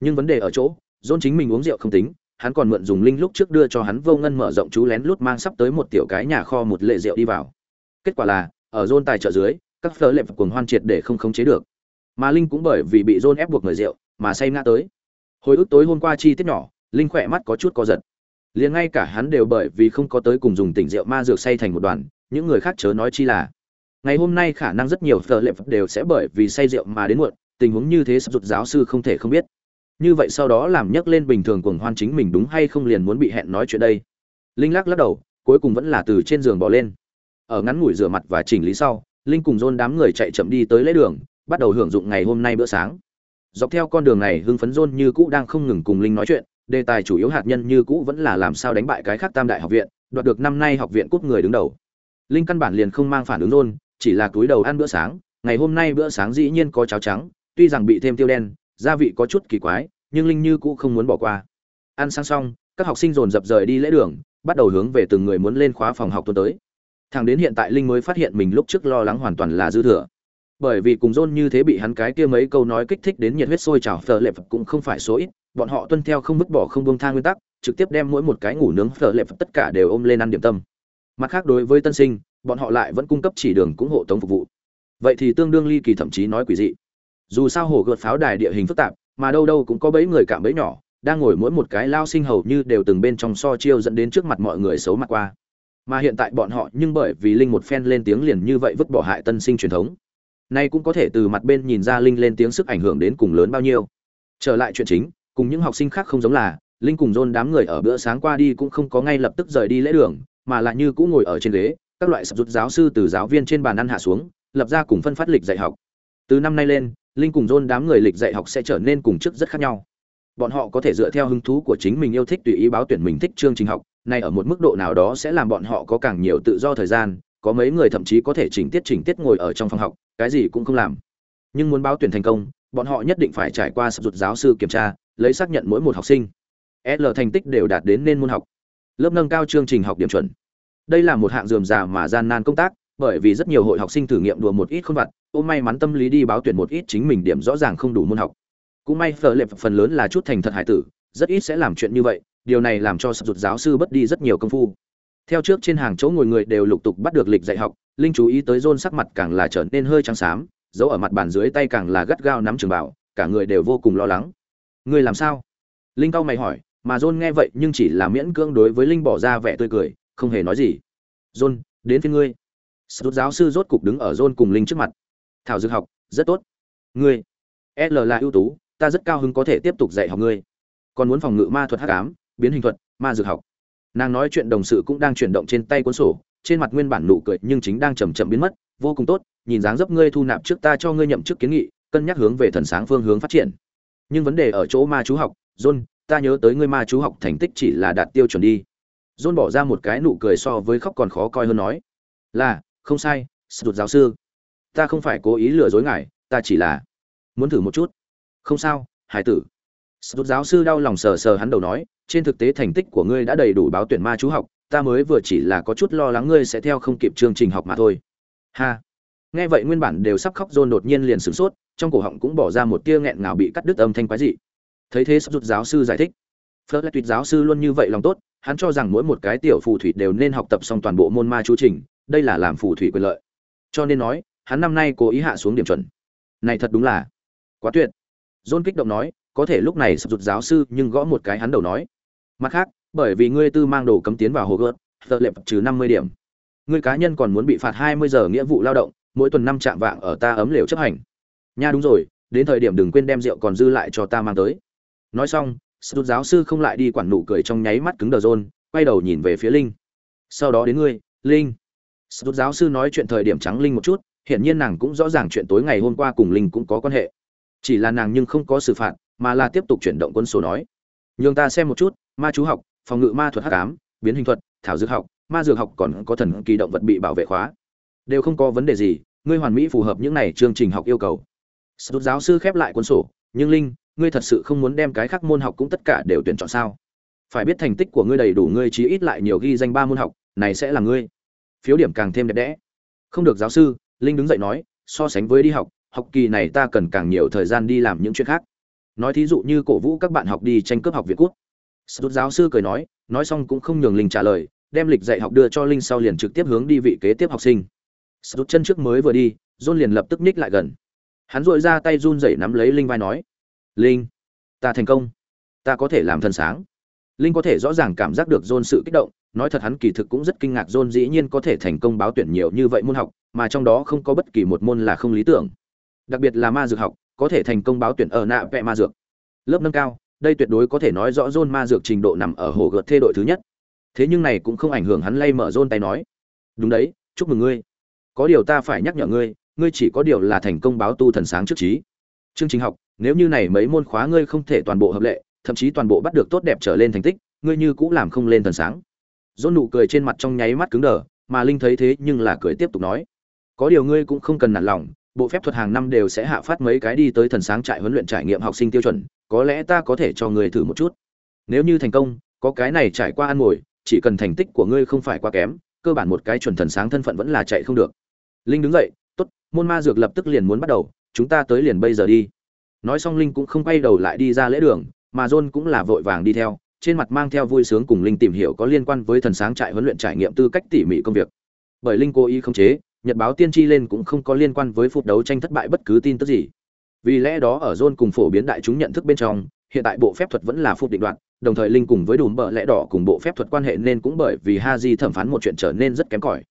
Nhưng vấn đề ở chỗ, john chính mình uống rượu không tính, hắn còn mượn dùng linh lúc trước đưa cho hắn vô ngân mở rộng chú lén lút mang sắp tới một tiểu cái nhà kho một lệ rượu đi vào. Kết quả là ở zone tài trợ dưới, các phở lệ cuồng hoan triệt để không khống chế được. Mà linh cũng bởi vì bị zone ép buộc người rượu, mà say ngã tới. Hồi ức tối hôm qua chi tiết nhỏ, linh khỏe mắt có chút co giật. Liền ngay cả hắn đều bởi vì không có tới cùng dùng tỉnh rượu ma dược say thành một đoàn, những người khác chớ nói chi là. Ngày hôm nay khả năng rất nhiều phở lệ đều sẽ bởi vì say rượu mà đến muộn, tình huống như thế sắp rụt giáo sư không thể không biết. Như vậy sau đó làm nhắc lên bình thường cuồng hoan chính mình đúng hay không liền muốn bị hẹn nói chuyện đây. Linh lắc lắc đầu, cuối cùng vẫn là từ trên giường bỏ lên ở ngắn ngủi rửa mặt và chỉnh lý sau, linh cùng dôn đám người chạy chậm đi tới lễ đường, bắt đầu hưởng dụng ngày hôm nay bữa sáng. Dọc theo con đường này, hưng phấn dôn như cũ đang không ngừng cùng linh nói chuyện, đề tài chủ yếu hạt nhân như cũ vẫn là làm sao đánh bại cái khác tam đại học viện, đoạt được năm nay học viện cúp người đứng đầu. Linh căn bản liền không mang phản ứng dôn chỉ là túi đầu ăn bữa sáng, ngày hôm nay bữa sáng dĩ nhiên có cháo trắng, tuy rằng bị thêm tiêu đen, gia vị có chút kỳ quái, nhưng linh như cũ không muốn bỏ qua. Ăn sáng xong, các học sinh dồn dập rời đi lễ đường, bắt đầu hướng về từng người muốn lên khóa phòng học tuần tới thằng đến hiện tại linh mới phát hiện mình lúc trước lo lắng hoàn toàn là dư thừa. Bởi vì cùng dôn như thế bị hắn cái kia mấy câu nói kích thích đến nhiệt huyết sôi trào, phở lệ phật cũng không phải số ít, bọn họ tuân theo không vứt bỏ không buông tha nguyên tắc, trực tiếp đem mỗi một cái ngủ nướng phở lệ phật tất cả đều ôm lên ăn điểm tâm. Mặt khác đối với tân sinh, bọn họ lại vẫn cung cấp chỉ đường cũng hộ tống phục vụ. Vậy thì tương đương ly kỳ thậm chí nói quỷ dị. Dù sao hồ gợt pháo đài địa hình phức tạp, mà đâu đâu cũng có bấy người cảm bấy nhỏ, đang ngồi mỗi một cái lao sinh hầu như đều từng bên trong so chiêu dẫn đến trước mặt mọi người xấu mặt qua mà hiện tại bọn họ nhưng bởi vì linh một phen lên tiếng liền như vậy vứt bỏ hại tân sinh truyền thống. Nay cũng có thể từ mặt bên nhìn ra linh lên tiếng sức ảnh hưởng đến cùng lớn bao nhiêu. Trở lại chuyện chính, cùng những học sinh khác không giống là, linh cùng dôn đám người ở bữa sáng qua đi cũng không có ngay lập tức rời đi lễ đường, mà là như cũng ngồi ở trên ghế, các loại sập rút giáo sư từ giáo viên trên bàn ăn hạ xuống, lập ra cùng phân phát lịch dạy học. Từ năm nay lên, linh cùng dôn đám người lịch dạy học sẽ trở nên cùng chức rất khác nhau bọn họ có thể dựa theo hứng thú của chính mình yêu thích tùy ý báo tuyển mình thích chương trình học này ở một mức độ nào đó sẽ làm bọn họ có càng nhiều tự do thời gian, có mấy người thậm chí có thể chỉnh tiết chỉnh tiết ngồi ở trong phòng học, cái gì cũng không làm. Nhưng muốn báo tuyển thành công, bọn họ nhất định phải trải qua sập rụt giáo sư kiểm tra, lấy xác nhận mỗi một học sinh. L thành tích đều đạt đến nên môn học. Lớp nâng cao chương trình học điểm chuẩn. Đây là một hạng dườm già mà gian nan công tác, bởi vì rất nhiều hội học sinh thử nghiệm đùa một ít không vặt Ô may mắn tâm lý đi báo tuyển một ít chính mình điểm rõ ràng không đủ môn học cũng may phở lệp phần lớn là chút thành thật hải tử, rất ít sẽ làm chuyện như vậy, điều này làm cho sập rụt giáo sư bất đi rất nhiều công phu. Theo trước trên hàng chỗ ngồi người đều lục tục bắt được lịch dạy học, linh chú ý tới rôn sắc mặt càng là trở nên hơi trắng xám giấu ở mặt bàn dưới tay càng là gắt gao nắm trường bảo, cả người đều vô cùng lo lắng. Người làm sao? Linh cao mày hỏi, mà john nghe vậy nhưng chỉ là miễn cưỡng đối với linh bỏ ra vẻ tươi cười, không hề nói gì. John, đến phía ngươi. Sút giáo sư rốt cục đứng ở john cùng linh trước mặt. Thảo dược học, rất tốt. Ngươi? L là ưu tú ta rất cao hứng có thể tiếp tục dạy học ngươi. Còn muốn phòng ngự ma thuật hắc ám, biến hình thuật, ma dược học. Nàng nói chuyện đồng sự cũng đang chuyển động trên tay cuốn sổ, trên mặt nguyên bản nụ cười nhưng chính đang chầm chậm biến mất, vô cùng tốt, nhìn dáng dấp ngươi thu nạp trước ta cho ngươi nhậm chức kiến nghị, cân nhắc hướng về thần sáng phương hướng phát triển. Nhưng vấn đề ở chỗ ma chú học, john, ta nhớ tới ngươi ma chú học thành tích chỉ là đạt tiêu chuẩn đi. John bỏ ra một cái nụ cười so với khóc còn khó coi hơn nói, là, không sai sụt giáo sư. Ta không phải cố ý lừa dối ngài, ta chỉ là muốn thử một chút không sao, hải tử. Sụt giáo sư đau lòng sờ sờ hắn đầu nói, trên thực tế thành tích của ngươi đã đầy đủ báo tuyển ma chú học, ta mới vừa chỉ là có chút lo lắng ngươi sẽ theo không kịp chương trình học mà thôi. Ha. Nghe vậy nguyên bản đều sắp khóc rôn đột nhiên liền sửng sốt, trong cổ họng cũng bỏ ra một tia nghẹn ngào bị cắt đứt âm thanh quái dị. Thấy thế Sút giáo sư giải thích. Phớt lại tuyệt giáo sư luôn như vậy lòng tốt, hắn cho rằng mỗi một cái tiểu phù thủy đều nên học tập xong toàn bộ môn ma chú trình, đây là làm phù thủy quyền lợi. Cho nên nói, hắn năm nay cố ý hạ xuống điểm chuẩn. Này thật đúng là quá tuyệt john kích động nói có thể lúc này sập rụt giáo sư nhưng gõ một cái hắn đầu nói. Mặt khác bởi vì ngươi tư mang đồ cấm tiến vào hồ gợt tờ lệ trừ năm mươi điểm. Ngươi cá nhân còn muốn bị phạt hai mươi giờ nghĩa vụ lao động mỗi tuần năm trạm vạng ở ta ấm lều chấp hành. Nha đúng rồi đến thời điểm đừng quên đem rượu còn dư lại cho ta mang tới. Nói xong sụt giáo sư không lại đi quản nụ cười trong nháy mắt cứng đờ John, quay đầu nhìn về phía linh. Sau đó đến ngươi linh. Sụt giáo sư nói chuyện thời điểm trắng linh một chút hiển nhiên nàng cũng rõ ràng chuyện tối ngày hôm qua cùng linh cũng có quan hệ chỉ là nàng nhưng không có xử phạt, mà là tiếp tục chuyển động quân số nói. Nhường ta xem một chút, ma chú học, phòng ngự ma thuật hắc ám, biến hình thuật, thảo dược học, ma dược học còn có thần kỳ động vật bị bảo vệ khóa. Đều không có vấn đề gì, ngươi hoàn mỹ phù hợp những này chương trình học yêu cầu. Sút giáo sư khép lại cuốn sổ, nhưng linh, ngươi thật sự không muốn đem cái khác môn học cũng tất cả đều tuyển chọn sao? Phải biết thành tích của ngươi đầy đủ, ngươi chí ít lại nhiều ghi danh ba môn học, này sẽ là ngươi. Phiếu điểm càng thêm đẹp đẽ. Không được, giáo sư, linh đứng dậy nói, so sánh với đi học học kỳ này ta cần càng nhiều thời gian đi làm những chuyện khác. Nói thí dụ như cổ vũ các bạn học đi tranh cướp học việt quốc. Sút giáo sư cười nói nói xong cũng không nhường linh trả lời, đem lịch dạy học đưa cho linh sau liền trực tiếp hướng đi vị kế tiếp học sinh. Sút chân trước mới vừa đi, john liền lập tức ních lại gần. Hắn dội ra tay run rẩy nắm lấy linh vai nói, linh, ta thành công. Ta có thể làm thân sáng. Linh có thể rõ ràng cảm giác được john sự kích động, nói thật hắn kỳ thực cũng rất kinh ngạc john dĩ nhiên có thể thành công báo tuyển nhiều như vậy môn học, mà trong đó không có bất kỳ một môn là không lý tưởng đặc biệt là ma dược học, có thể thành công báo tuyển ở nạ vẽ ma dược. Lớp nâng cao, đây tuyệt đối có thể nói rõ john ma dược trình độ nằm ở hồ gợt thê đội thứ nhất. Thế nhưng này cũng không ảnh hưởng hắn lay mở john tay nói. Đúng đấy, chúc mừng ngươi. Có điều ta phải nhắc nhở ngươi ngươi chỉ có điều là thành công báo tu thần sáng trước trí. Chương trình học, nếu như này mấy môn khóa ngươi không thể toàn bộ hợp lệ, thậm chí toàn bộ bắt được tốt đẹp trở lên thành tích, ngươi như cũng làm không lên thần sáng. Dôn nụ cười trên mặt trong nháy mắt cứng đờ, mà linh thấy thế nhưng là cười tiếp tục nói. Có điều ngươi cũng không cần nản lòng bộ phép thuật hàng năm đều sẽ hạ phát mấy cái đi tới thần sáng trại huấn luyện trải nghiệm học sinh tiêu chuẩn, có lẽ ta có thể cho ngươi thử một chút. Nếu như thành công, có cái này trải qua ăn ngồi, chỉ cần thành tích của ngươi không phải quá kém, cơ bản một cái chuẩn thần sáng thân phận vẫn là chạy không được. Linh đứng dậy, tốt, môn ma dược lập tức liền muốn bắt đầu, chúng ta tới liền bây giờ đi. Nói xong linh cũng không quay đầu lại đi ra lễ đường, mà john cũng là vội vàng đi theo, trên mặt mang theo vui sướng cùng linh tìm hiểu có liên quan với thần sáng trại huấn luyện trải nghiệm tư cách tỉ mỉ công việc. Bởi linh cố ý không chế nhật báo tiên tri lên cũng không có liên quan với phục đấu tranh thất bại bất cứ tin tức gì. Vì lẽ đó ở john cùng phổ biến đại chúng nhận thức bên trong, hiện tại bộ phép thuật vẫn là phục định đoạn, đồng thời linh cùng với đùm bợ lẽ đỏ cùng bộ phép thuật quan hệ nên cũng bởi vì ha di thẩm phán một chuyện trở nên rất kém cỏi.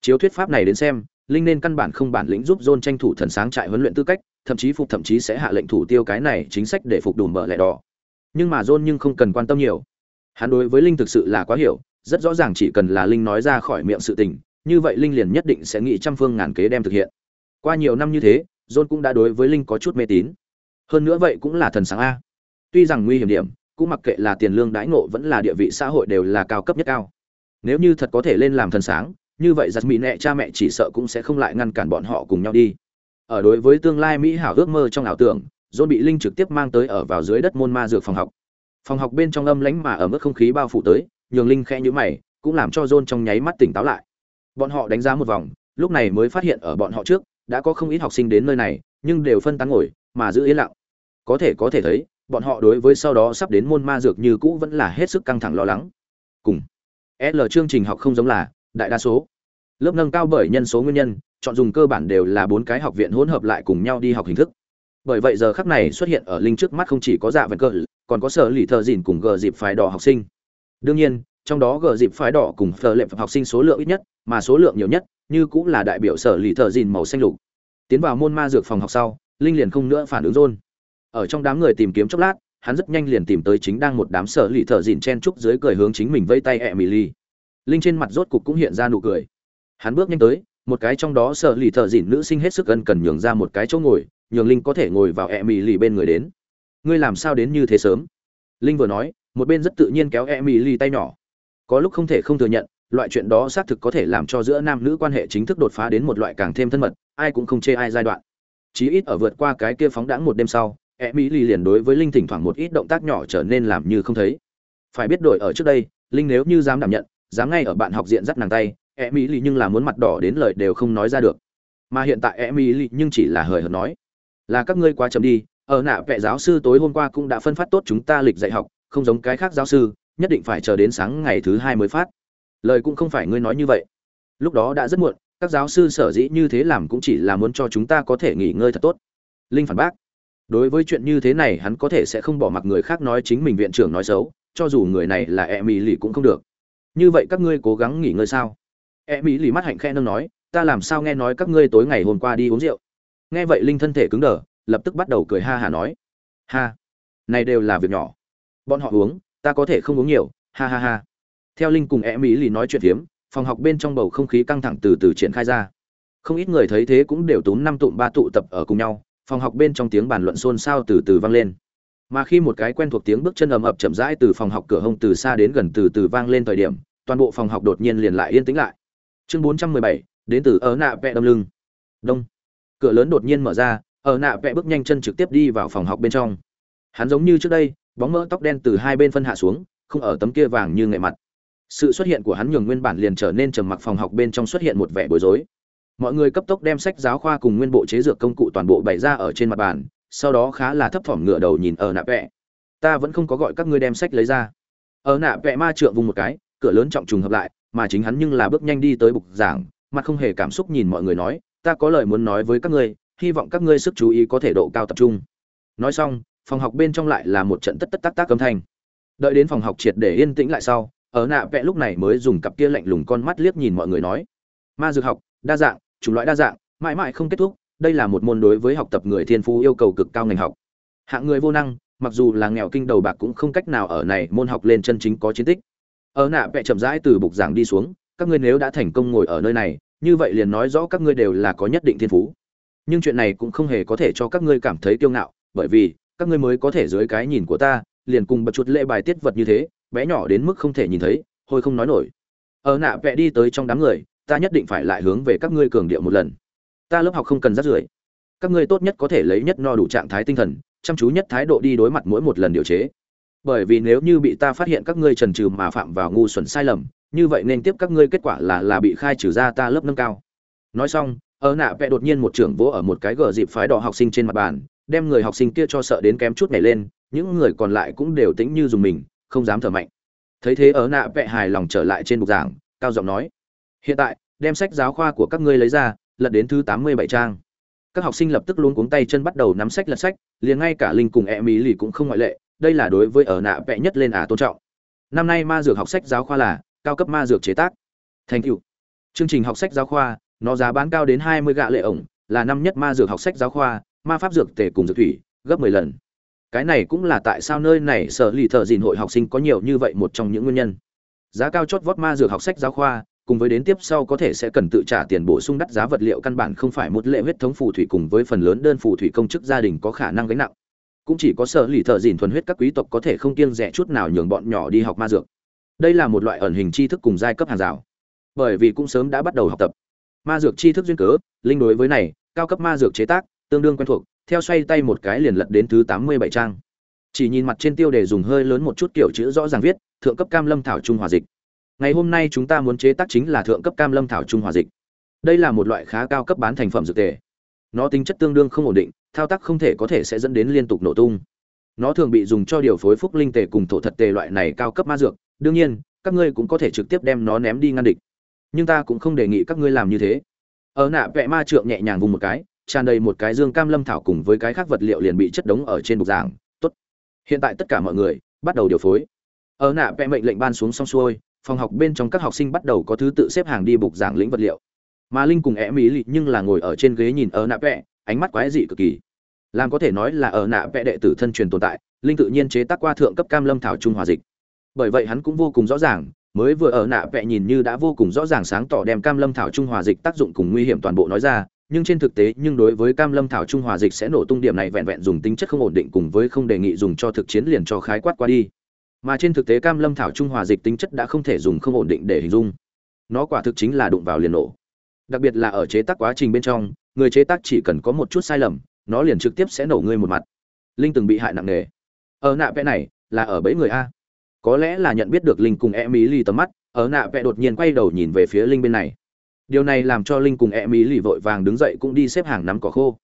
Chiếu thuyết pháp này đến xem, linh nên căn bản không bản lĩnh giúp john tranh thủ thần sáng trại huấn luyện tư cách, thậm chí phục thậm chí sẽ hạ lệnh thủ tiêu cái này chính sách để phục đùm bợ lẽ đỏ. Nhưng mà john nhưng không cần quan tâm nhiều. Hắn đối với linh thực sự là quá hiểu, rất rõ ràng chỉ cần là linh nói ra khỏi miệng sự tình như vậy linh liền nhất định sẽ nghĩ trăm phương ngàn kế đem thực hiện. Qua nhiều năm như thế john cũng đã đối với linh có chút mê tín. Hơn nữa vậy cũng là thần sáng a. Tuy rằng nguy hiểm điểm cũng mặc kệ là tiền lương đãi ngộ vẫn là địa vị xã hội đều là cao cấp nhất cao. Nếu như thật có thể lên làm thần sáng như vậy giặt mỹ nẹ cha mẹ chỉ sợ cũng sẽ không lại ngăn cản bọn họ cùng nhau đi. Ở đối với tương lai mỹ hảo ước mơ trong ảo tưởng John bị Linh trực tiếp mang tới ở vào dưới đất môn ma dược phòng học. Phòng học bên trong âm lãnh mà ở mức không khí bao phủ tới, nhường Linh khẽ nhíu mày, cũng làm cho John trong nháy mắt tỉnh táo lại. Bọn họ đánh giá một vòng, lúc này mới phát hiện ở bọn họ trước, đã có không ít học sinh đến nơi này, nhưng đều phân tán ngồi, mà giữ yên lặng. Có thể có thể thấy, bọn họ đối với sau đó sắp đến môn ma dược như cũ vẫn là hết sức căng thẳng lo lắng. Cùng L chương trình học không giống là đại đa số lớp nâng cao bởi nhân số nguyên nhân chọn dùng cơ bản đều là bốn cái học viện hỗn hợp lại cùng nhau đi học hình thức bởi vậy giờ khắc này xuất hiện ở linh trước mắt không chỉ có dạ vẹn cơ còn có sở lì thờ dìn cùng gờ dịp phái đỏ học sinh đương nhiên trong đó gờ dịp phái đỏ cùng phờ lệm học sinh số lượng ít nhất mà số lượng nhiều nhất, như cũng là đại biểu sở lì thợ dìn màu xanh lục. Tiến vào môn ma dược phòng học sau, linh liền không nữa phản ứng rôn. Ở trong đám người tìm kiếm chốc lát, hắn rất nhanh liền tìm tới chính đang một đám sở lì thợ dìn chen trúc dưới cười hướng chính mình vây tay ẹ mì ly linh trên mặt rốt cục cũng hiện ra nụ cười. Hắn bước nhanh tới, một cái trong đó sở lì thợ dìn nữ sinh hết sức gần cần nhường ra một cái chỗ ngồi, nhường linh có thể ngồi vào e mì lì bên người đến. Ngươi làm sao đến như thế sớm? Linh vừa nói, một bên rất tự nhiên kéo e mì ly tay nhỏ. Có lúc không thể không thừa nhận loại chuyện đó xác thực có thể làm cho giữa nam nữ quan hệ chính thức đột phá đến một loại càng thêm thân mật, ai cũng không chê ai giai đoạn. Chí ít ở vượt qua cái kia phóng đãng một đêm sau e mỹ lì liền đối với linh thỉnh thoảng một ít động tác nhỏ trở nên làm như không thấy. Phải biết đổi ở trước đây, linh nếu như dám đảm nhận, dám ngay ở bạn học diện dắt nàng tay e mỹ lì nhưng là muốn mặt đỏ đến lời đều không nói ra được. Mà hiện tại e mỹ lì nhưng chỉ là hời hợt nói, là các ngươi quá chậm đi, ở nạ vệ giáo sư tối hôm qua cũng đã phân phát tốt chúng ta lịch dạy học, không giống cái khác giáo sư, nhất định phải chờ đến sáng ngày thứ hai mới phát lời cũng không phải ngươi nói như vậy. Lúc đó đã rất muộn, các giáo sư sở dĩ như thế làm cũng chỉ là muốn cho chúng ta có thể nghỉ ngơi thật tốt. Linh phản bác. Đối với chuyện như thế này, hắn có thể sẽ không bỏ mặc người khác nói chính mình viện trưởng nói xấu, cho dù người này là e mỹ lì cũng không được. Như vậy các ngươi cố gắng nghỉ ngơi sao? E mỹ lì mắt hạnh khe nâng nói, ta làm sao nghe nói các ngươi tối ngày hôm qua đi uống rượu? Nghe vậy linh thân thể cứng đờ, lập tức bắt đầu cười ha hà nói. Ha, này đều là việc nhỏ. Bọn họ uống, ta có thể không uống nhiều, ha ha ha theo linh cùng e mỹ lì nói chuyện hiếm, phòng học bên trong bầu không khí căng thẳng từ từ triển khai ra. Không ít người thấy thế cũng đều túm năm tụm ba tụ tập ở cùng nhau phòng học bên trong tiếng bàn luận xôn xao từ từ vang lên. Mà khi một cái quen thuộc tiếng bước chân ầm ập chậm rãi từ phòng học cửa hông từ xa đến gần từ từ vang lên thời điểm toàn bộ phòng học đột nhiên liền lại yên tĩnh lại. Chương 417, đến từ ở nạ vẽ đâm lưng. Đông. Cửa lớn đột nhiên mở ra ở nạ vẽ bước nhanh chân trực tiếp đi vào phòng học bên trong. Hắn giống như trước đây bóng mỡ tóc đen từ hai bên phân hạ xuống không ở tấm kia vàng như nghệ mặt sự xuất hiện của hắn nhường nguyên bản liền trở nên trầm mặc phòng học bên trong xuất hiện một vẻ bối rối. Mọi người cấp tốc đem sách giáo khoa cùng nguyên bộ chế dược công cụ toàn bộ bày ra ở trên mặt bàn, sau đó khá là thấp thỏm ngựa đầu nhìn ở nạ vẽ ta vẫn không có gọi các ngươi đem sách lấy ra. Ở nạ vẽ ma trượng vùng một cái, cửa lớn trọng trùng hợp lại, mà chính hắn nhưng là bước nhanh đi tới bục giảng, mặt không hề cảm xúc nhìn mọi người nói, ta có lời muốn nói với các ngươi, hy vọng các ngươi sức chú ý có thể độ cao tập trung. Nói xong, phòng học bên trong lại là một trận tất tất tác tác âm thanh. Đợi đến phòng học triệt để yên tĩnh lại sau ở nạ vẽ lúc này mới dùng cặp kia lạnh lùng con mắt liếc nhìn mọi người nói. Ma dược học, đa dạng, chủng loại đa dạng, mãi mãi không kết thúc, đây là một môn đối với học tập người thiên phú yêu cầu cực cao ngành học. Hạng người vô năng, mặc dù là nghèo kinh đầu bạc cũng không cách nào ở này môn học lên chân chính có chiến tích. Ở nạ vẽ chậm rãi từ bục giảng đi xuống, các ngươi nếu đã thành công ngồi ở nơi này, như vậy liền nói rõ các ngươi đều là có nhất định thiên phú. Nhưng chuyện này cũng không hề có thể cho các ngươi cảm thấy kiêu ngạo, bởi vì các ngươi mới có thể dưới cái nhìn của ta, liền cùng bật chuột lệ bài tiết vật như thế bé nhỏ đến mức không thể nhìn thấy, hôi không nói nổi. Ở nạ vẽ đi tới trong đám người, ta nhất định phải lại hướng về các ngươi cường điệu một lần. Ta lớp học không cần rắt rưởi. Các ngươi tốt nhất có thể lấy nhất no đủ trạng thái tinh thần, chăm chú nhất thái độ đi đối mặt mỗi một lần điều chế. Bởi vì nếu như bị ta phát hiện các ngươi trần trừ mà phạm vào ngu xuẩn sai lầm, như vậy nên tiếp các ngươi kết quả là là bị khai trừ ra ta lớp nâng cao. Nói xong, ở nạ vẽ đột nhiên một trưởng vỗ ở một cái gờ dịp phái đỏ học sinh trên mặt bàn, đem người học sinh kia cho sợ đến kém chút nhảy lên, những người còn lại cũng đều tính như dùng mình không dám thở mạnh. Thấy thế ở nạ vẽ hài lòng trở lại trên bục giảng, cao giọng nói, hiện tại, đem sách giáo khoa của các ngươi lấy ra, lật đến thứ tám mươi bảy trang. Các học sinh lập tức luôn cuống tay chân bắt đầu nắm sách lật sách, liền ngay cả linh cùng e mỹ lì cũng không ngoại lệ, đây là đối với ở nạ vẽ nhất lên à tôn trọng. Năm nay ma dược học sách giáo khoa là cao cấp ma dược chế tác. Thành tựu chương trình học sách giáo khoa, nó giá bán cao đến hai mươi gạ lệ ổng, là năm nhất ma dược học sách giáo khoa, ma pháp dược tể cùng dược thủy, gấp mười lần cái này cũng là tại sao nơi này sở lì thợ dìn hội học sinh có nhiều như vậy một trong những nguyên nhân. Giá cao chót vót ma dược học sách giáo khoa, cùng với đến tiếp sau có thể sẽ cần tự trả tiền bổ sung đắt giá vật liệu căn bản không phải một lệ huyết thống phù thủy cùng với phần lớn đơn phù thủy công chức gia đình có khả năng gánh nặng. Cũng chỉ có sở lì thợ dìn thuần huyết các quý tộc có thể không kiêng rẻ chút nào nhường bọn nhỏ đi học ma dược. Đây là một loại ẩn hình tri thức cùng giai cấp hàng rào. Bởi vì cũng sớm đã bắt đầu học tập. Ma dược tri thức duyên cớ, linh đối với này, cao cấp ma dược chế tác, tương đương quen thuộc theo xoay tay một cái liền lật đến thứ tám mươi bảy trang. Chỉ nhìn mặt trên tiêu đề dùng hơi lớn một chút kiểu chữ rõ ràng viết, thượng cấp cam lâm thảo trung hòa dịch. Ngày hôm nay chúng ta muốn chế tác chính là thượng cấp cam lâm thảo trung hòa dịch. Đây là một loại khá cao cấp bán thành phẩm dược tề. Nó tính chất tương đương không ổn định, thao tác không thể có thể sẽ dẫn đến liên tục nổ tung. Nó thường bị dùng cho điều phối phúc linh tề cùng thổ thật tề loại này cao cấp ma dược. Đương nhiên, các ngươi cũng có thể trực tiếp đem nó ném đi ngăn địch. Nhưng ta cũng không đề nghị các ngươi làm như thế. Ở nạ vẽ ma trượng nhẹ nhàng vùng một cái tràn đầy một cái dương cam lâm thảo cùng với cái khác vật liệu liền bị chất đống ở trên bục giảng, tốt. Hiện tại tất cả mọi người, bắt đầu điều phối. Ở nạ vẽ mệnh lệnh ban xuống xong xuôi, phòng học bên trong các học sinh bắt đầu có thứ tự xếp hàng đi bục giảng lĩnh vật liệu. Mà linh cùng e mỹ lị nhưng là ngồi ở trên ghế nhìn ở nạ vẽ, ánh mắt quái dị cực kỳ. Làm có thể nói là ở nạ vẽ đệ tử thân truyền tồn tại, linh tự nhiên chế tác qua thượng cấp cam lâm thảo trung hòa dịch. Bởi vậy hắn cũng vô cùng rõ ràng, mới vừa ở nạ vẽ nhìn như đã vô cùng rõ ràng sáng tỏ đem cam lâm thảo trung hòa dịch tác dụng cùng nguy hiểm toàn bộ nói ra nhưng trên thực tế, nhưng đối với cam lâm thảo trung hòa dịch sẽ nổ tung điểm này vẹn vẹn dùng tính chất không ổn định cùng với không đề nghị dùng cho thực chiến liền cho khái quát qua đi. Mà trên thực tế, cam lâm thảo trung hòa dịch tính chất đã không thể dùng không ổn định để hình dung. Nó quả thực chính là đụng vào liền nổ. Đặc biệt là ở chế tác quá trình bên trong, người chế tác chỉ cần có một chút sai lầm, nó liền trực tiếp sẽ nổ ngươi một mặt. Linh từng bị hại nặng nề. Ở nạ vẽ này, là ở bẫy người a. Có lẽ là nhận biết được linh cùng e mỹ ly tầm mắt, ở nạ vẽ đột nhiên quay đầu nhìn về phía linh bên này điều này làm cho linh cùng e mỹ lì vội vàng đứng dậy cũng đi xếp hàng nắm cỏ khô.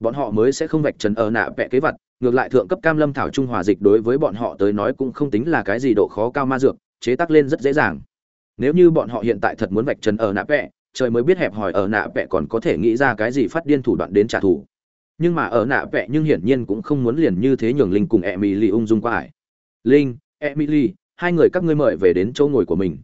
Bọn họ mới sẽ không vạch trần ở nạ vẽ kế vật ngược lại thượng cấp cam lâm thảo trung hòa dịch đối với bọn họ tới nói cũng không tính là cái gì độ khó cao ma dược chế tác lên rất dễ dàng. Nếu như bọn họ hiện tại thật muốn vạch trần ở nạ vẽ trời mới biết hẹp hỏi ở nạ vẽ còn có thể nghĩ ra cái gì phát điên thủ đoạn đến trả thù. Nhưng mà ở nạ vẽ nhưng hiển nhiên cũng không muốn liền như thế nhường linh cùng e mỹ lì ung dung qua ải. Linh e mỹ lì, hai người các ngươi mời về đến chỗ ngồi của mình.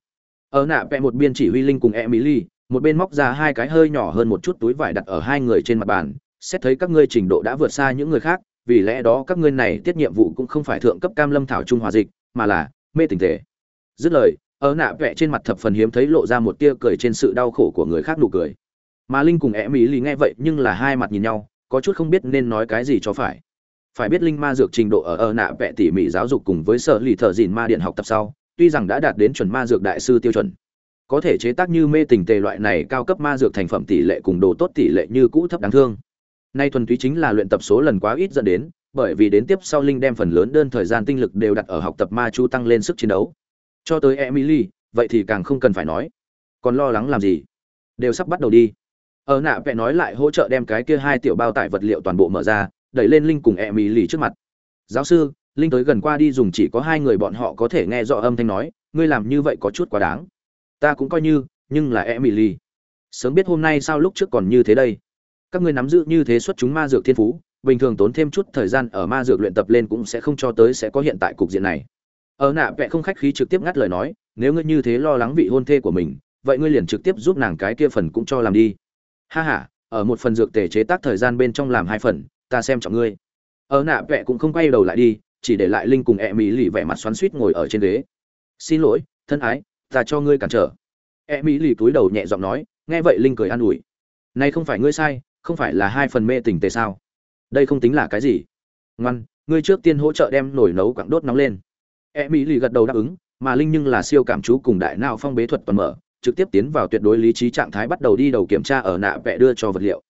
Ở nạ vẽ một biên chỉ huy linh cùng e mỹ lì một bên móc ra hai cái hơi nhỏ hơn một chút túi vải đặt ở hai người trên mặt bàn, xét thấy các ngươi trình độ đã vượt xa những người khác, vì lẽ đó các ngươi này tiết nhiệm vụ cũng không phải thượng cấp cam lâm thảo trung hòa dịch, mà là mê tình thể. Dứt lời, ở nạ vẽ trên mặt thập phần hiếm thấy lộ ra một tia cười trên sự đau khổ của người khác nụ cười. Mà linh cùng Emily nghe vậy nhưng là hai mặt nhìn nhau, có chút không biết nên nói cái gì cho phải. Phải biết linh ma dược trình độ ở ở nạ vẽ tỉ mỉ giáo dục cùng với sở lì thợ dìn ma điện học tập sau, tuy rằng đã đạt đến chuẩn ma dược đại sư tiêu chuẩn có thể chế tác như mê tình tề loại này cao cấp ma dược thành phẩm tỷ lệ cùng đồ tốt tỷ lệ như cũ thấp đáng thương. Nay thuần túy chính là luyện tập số lần quá ít dẫn đến, bởi vì đến tiếp sau linh đem phần lớn đơn thời gian tinh lực đều đặt ở học tập ma chu tăng lên sức chiến đấu. Cho tới emily, vậy thì càng không cần phải nói. Còn lo lắng làm gì? Đều sắp bắt đầu đi. Ở nạ vẽ nói lại hỗ trợ đem cái kia hai tiểu bao tải vật liệu toàn bộ mở ra, đẩy lên linh cùng emily trước mặt. Giáo sư, linh tới gần qua đi dùng chỉ có hai người bọn họ có thể nghe rõ âm thanh nói, ngươi làm như vậy có chút quá đáng ta cũng coi như, nhưng là e mỹ lì sớm biết hôm nay sao lúc trước còn như thế đây. Các ngươi nắm giữ như thế xuất chúng ma dược thiên phú, bình thường tốn thêm chút thời gian ở ma dược luyện tập lên cũng sẽ không cho tới sẽ có hiện tại cục diện này. Ở nạ vẽ không khách khí trực tiếp ngắt lời nói, nếu ngươi như thế lo lắng vị hôn thê của mình, vậy ngươi liền trực tiếp giúp nàng cái kia phần cũng cho làm đi. Ha ha, ở một phần dược tề chế tác thời gian bên trong làm hai phần, ta xem trọng ngươi. Ở nạ vẽ cũng không quay đầu lại đi, chỉ để lại linh cùng e mỹ lì vẻ mặt xoắn suýt ngồi ở trên ghế. Xin lỗi, thân ái ta cho ngươi cản trở. E mỹ lì túi đầu nhẹ giọng nói, nghe vậy linh cười an ủi. Nay không phải ngươi sai, không phải là hai phần mê tình tề sao? Đây không tính là cái gì? Ngoan, ngươi trước tiên hỗ trợ đem nồi nấu quặng đốt nóng lên. E mỹ lì gật đầu đáp ứng, mà linh nhưng là siêu cảm chú cùng đại não phong bế thuật toàn mở, trực tiếp tiến vào tuyệt đối lý trí trạng thái bắt đầu đi đầu kiểm tra ở nạ vẽ đưa cho vật liệu.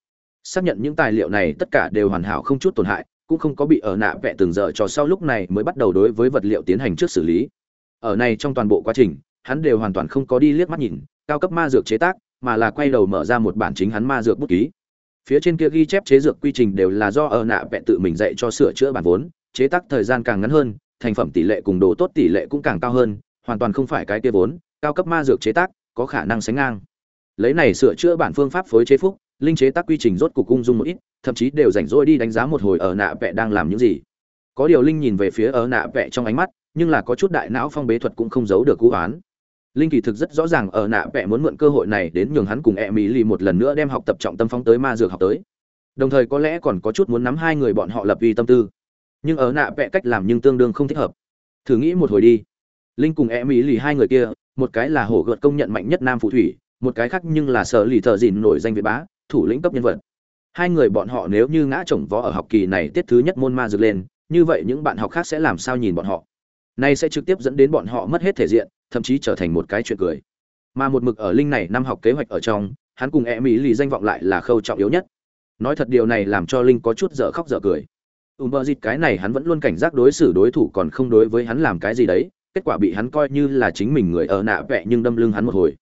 Xác nhận những tài liệu này tất cả đều hoàn hảo không chút tổn hại, cũng không có bị ở nạ vẽ từng giờ cho sau lúc này mới bắt đầu đối với vật liệu tiến hành trước xử lý. Ở này trong toàn bộ quá trình hắn đều hoàn toàn không có đi liếc mắt nhìn, cao cấp ma dược chế tác, mà là quay đầu mở ra một bản chính hắn ma dược bút ký. Phía trên kia ghi chép chế dược quy trình đều là do ở nạ vẽ tự mình dạy cho sửa chữa bản vốn, chế tác thời gian càng ngắn hơn, thành phẩm tỷ lệ cùng đồ tốt tỷ lệ cũng càng cao hơn, hoàn toàn không phải cái kia vốn, cao cấp ma dược chế tác có khả năng sánh ngang. Lấy này sửa chữa bản phương pháp phối chế phúc, linh chế tác quy trình rốt cục cung dung một ít, thậm chí đều rảnh rỗi đi đánh giá một hồi ở nạ vẽ đang làm những gì. Có điều linh nhìn về phía ở nạ vẽ trong ánh mắt, nhưng là có chút đại não phong bế thuật cũng không giấu được cú oán linh kỳ thực rất rõ ràng ở nạ vẽ muốn mượn cơ hội này đến nhường hắn cùng e mỹ lì một lần nữa đem học tập trọng tâm phóng tới ma dược học tới. Đồng thời có lẽ còn có chút muốn nắm hai người bọn họ lập uy tâm tư. Nhưng ở nạ vẽ cách làm nhưng tương đương không thích hợp. Thử nghĩ một hồi đi. Linh cùng e mỹ lì hai người kia, một cái là hổ gợt công nhận mạnh nhất nam phù thủy, một cái khác nhưng là sở lì thợ dìn nổi danh việt bá, thủ lĩnh cấp nhân vật. Hai người bọn họ nếu như ngã chồng võ ở học kỳ này tiết thứ nhất môn ma dược lên, như vậy những bạn học khác sẽ làm sao nhìn bọn họ? Nay sẽ trực tiếp dẫn đến bọn họ mất hết thể diện, thậm chí trở thành một cái chuyện cười. Mà một mực ở linh này năm học kế hoạch ở trong, hắn cùng e mỹ lì danh vọng lại là khâu trọng yếu nhất. Nói thật điều này làm cho linh có chút dở khóc dở cười. Ùm bờ dịt cái này hắn vẫn luôn cảnh giác đối xử đối thủ còn không đối với hắn làm cái gì đấy, kết quả bị hắn coi như là chính mình người ở nạ vẹ nhưng đâm lưng hắn một hồi.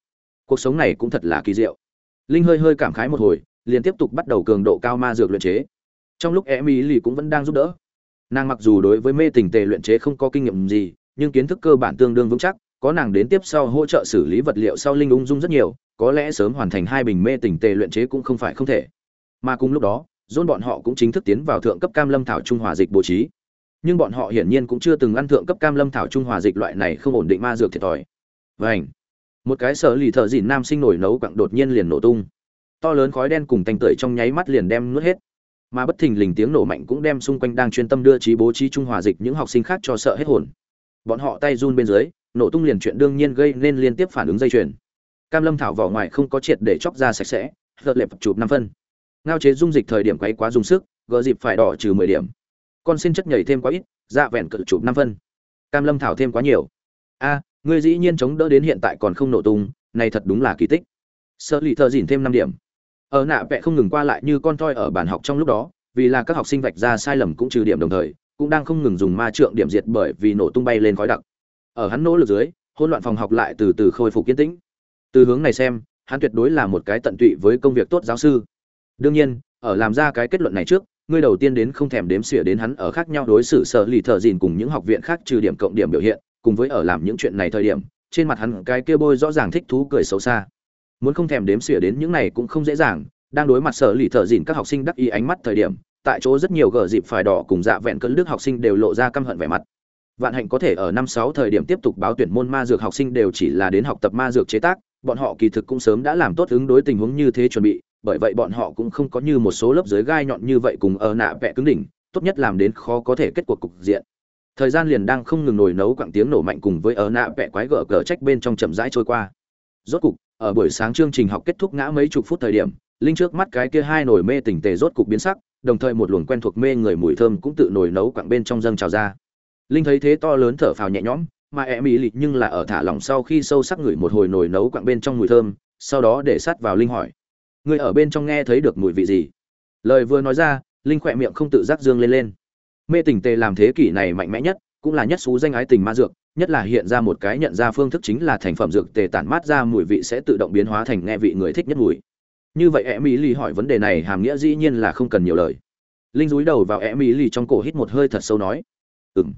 Cuộc sống này cũng thật là kỳ diệu. Linh hơi hơi cảm khái một hồi, liền tiếp tục bắt đầu cường độ cao ma dược luyện chế. Trong lúc e mỹ lì cũng vẫn đang giúp đỡ nàng mặc dù đối với mê tình tề luyện chế không có kinh nghiệm gì, nhưng kiến thức cơ bản tương đương vững chắc, có nàng đến tiếp sau hỗ trợ xử lý vật liệu sau linh ung dung rất nhiều, có lẽ sớm hoàn thành hai bình mê tình tề luyện chế cũng không phải không thể. Mà cùng lúc đó dôn bọn họ cũng chính thức tiến vào thượng cấp cam lâm thảo trung hòa dịch bố trí. Nhưng bọn họ hiển nhiên cũng chưa từng ăn thượng cấp cam lâm thảo trung hòa dịch loại này không ổn định ma dược thiệt thòi. Vảnh một cái sở lì thợ dìn nam sinh nổi nấu quặng đột nhiên liền nổ tung. To lớn khói đen cùng tanh tưởi trong nháy mắt liền đem nuốt hết mà bất thình lình tiếng nổ mạnh cũng đem xung quanh đang chuyên tâm đưa trí bố trí trung hòa dịch những học sinh khác cho sợ hết hồn. Bọn họ tay run bên dưới, nổ tung liền chuyện đương nhiên gây nên liên tiếp phản ứng dây chuyền. Cam lâm thảo vỏ ngoài không có triệt để chóc ra sạch sẽ gợt lệp chụp năm phân. Ngao chế dung dịch thời điểm quấy quá dùng sức, gỡ dịp phải đỏ trừ mười điểm. Con xin chất nhảy thêm quá ít dạ vẹn cự chụp năm phân. Cam lâm thảo thêm quá nhiều. A, ngươi dĩ nhiên chống đỡ đến hiện tại còn không nổ tung, này thật đúng là kỳ tích. Sợ lì thợ dìn thêm năm điểm ở nạ vẽ không ngừng qua lại như con toi ở bàn học trong lúc đó, vì là các học sinh vạch ra sai lầm cũng trừ điểm đồng thời, cũng đang không ngừng dùng ma trượng điểm diệt bởi vì nổ tung bay lên khói đặc. Ở hắn nỗ lực dưới, hỗn loạn phòng học lại từ từ khôi phục kiên tĩnh. Từ hướng này xem, hắn tuyệt đối là một cái tận tụy với công việc tốt giáo sư. Đương nhiên, ở làm ra cái kết luận này trước, ngươi đầu tiên đến không thèm đếm xỉa đến hắn ở khác nhau đối xử sợ lì thợ dìn cùng những học viện khác trừ điểm cộng điểm biểu hiện, cùng với ở làm những chuyện này thời điểm, trên mặt hắn cái kia bôi rõ ràng thích thú cười xấu xa muốn không thèm đếm xỉa đến những này cũng không dễ dàng, đang đối mặt sở lì thợ dìn các học sinh đắc ý ánh mắt thời điểm, tại chỗ rất nhiều gờ dịp phải đỏ cùng dạ vẹn cơn đức học sinh đều lộ ra căm hận vẻ mặt. Vạn hạnh có thể ở năm sáu thời điểm tiếp tục báo tuyển môn ma dược học sinh đều chỉ là đến học tập ma dược chế tác, bọn họ kỳ thực cũng sớm đã làm tốt ứng đối tình huống như thế chuẩn bị, bởi vậy bọn họ cũng không có như một số lớp dưới gai nhọn như vậy cùng ở nạ vẽ cứng đỉnh, tốt nhất làm đến khó có thể kết cuộc cục diện. Thời gian liền đang không ngừng nổi nấu quặng tiếng nổ mạnh cùng với ở nạ vẽ quái gở gở trách bên trong chậm rãi trôi qua. Rốt cục ở buổi sáng chương trình học kết thúc ngã mấy chục phút thời điểm, linh trước mắt cái kia hai nồi mê tỉnh tề rốt cục biến sắc, đồng thời một luồng quen thuộc mê người mùi thơm cũng tự nổi nấu quặng bên trong dâng trào ra. Linh thấy thế to lớn thở phào nhẹ nhõm, mà e mỹ lịt nhưng là ở thả lỏng sau khi sâu sắc ngửi một hồi nồi nấu quặng bên trong mùi thơm, sau đó để sát vào linh hỏi người ở bên trong nghe thấy được mùi vị gì? Lời vừa nói ra, linh khỏe miệng không tự giác dương lên lên. Mê tình tề làm thế kỷ này mạnh mẽ nhất, cũng là nhất xú danh ái tình ma dược nhất là hiện ra một cái nhận ra phương thức chính là thành phẩm dược tề tản mát ra mùi vị sẽ tự động biến hóa thành nghe vị người thích nhất mùi. Như vậy e mỹ lì hỏi vấn đề này hàm nghĩa dĩ nhiên là không cần nhiều lời. Linh dúi đầu vào e mỹ lì trong cổ hít một hơi thật sâu nói ừ m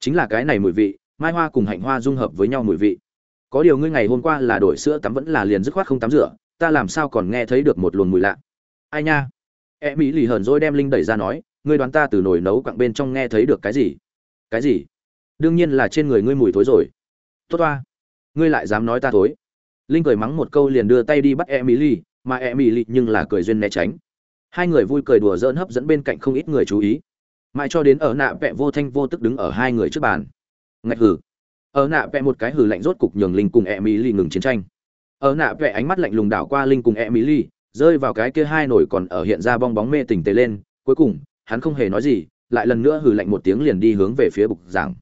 chính là cái này mùi vị, mai hoa cùng hạnh hoa dung hợp với nhau mùi vị. Có điều ngươi ngày hôm qua là đổi sữa tắm vẫn là liền dứt khoát không tắm rửa, ta làm sao còn nghe thấy được một luồng mùi lạ? Ai nha. E mỹ lì hờn dỗi đem linh đẩy ra nói, ngươi đoán ta từ nồi nấu quặng bên trong nghe thấy được cái gì? Cái gì? Đương nhiên là trên người ngươi mùi thối rồi. Tốt toa ngươi lại dám nói ta thối. Linh cười mắng một câu liền đưa tay đi bắt e mỹ ly mà e mỹ ly nhưng là cười duyên né tránh. Hai người vui cười đùa dỡn hấp dẫn bên cạnh không ít người chú ý. Mãi cho đến ở nạ vẹ vô thanh vô tức đứng ở hai người trước bàn. Ngạch hử. Ở nạ vẹ một cái hử lạnh rốt cục nhường linh cùng e mỹ ly ngừng chiến tranh. Ở nạ vẹ ánh mắt lạnh lùng đảo qua linh cùng emily, rơi vào cái kia hai nổi còn ở hiện ra bong bóng mê tỉnh tề lên. Cuối cùng, hắn không hề nói gì, lại lần nữa hử lạnh một tiếng liền đi hướng về phía bục giảng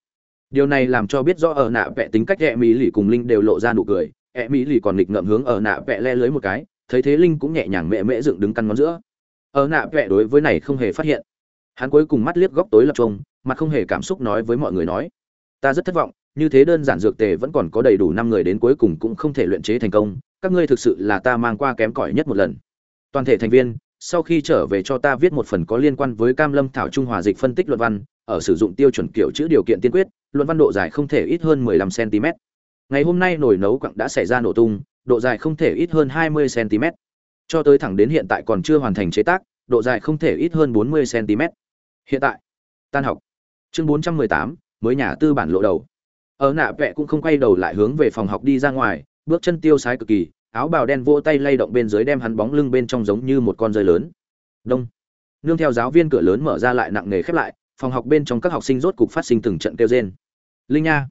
điều này làm cho biết rõ ở nạ vẽ tính cách emily cùng linh đều lộ ra nụ cười. Emily còn nghịch ngợm hướng ở nạ vẽ le lưới một cái, thấy thế linh cũng nhẹ nhàng mẹ mễ dựng đứng căn ngón giữa. Ở nạ vẽ đối với này không hề phát hiện. Hắn cuối cùng mắt liếc góc tối lập trông mặt không hề cảm xúc nói với mọi người nói, ta rất thất vọng, như thế đơn giản dược tề vẫn còn có đầy đủ năm người đến cuối cùng cũng không thể luyện chế thành công, các ngươi thực sự là ta mang qua kém cỏi nhất một lần. Toàn thể thành viên, sau khi trở về cho ta viết một phần có liên quan với cam lâm thảo trung hòa dịch phân tích luận văn, ở sử dụng tiêu chuẩn kiểu chữ điều kiện tiên quyết luận văn độ dài không thể ít hơn 15 cm. Ngày hôm nay nồi nấu quặng đã xảy ra nổ tung độ dài không thể ít hơn 20 cm. Cho tới thẳng đến hiện tại còn chưa hoàn thành chế tác độ dài không thể ít hơn 40 cm. Hiện tại tan học. Chương 418, mới nhà tư bản lộ đầu. Ở nạ vẽ cũng không quay đầu lại hướng về phòng học đi ra ngoài bước chân tiêu sái cực kỳ áo bào đen vỗ tay lay động bên dưới đem hắn bóng lưng bên trong giống như một con rơi lớn. Đông. Nương theo giáo viên cửa lớn mở ra lại nặng nề khép lại phòng học bên trong các học sinh rốt cục phát sinh từng trận kêu rên. Linh nha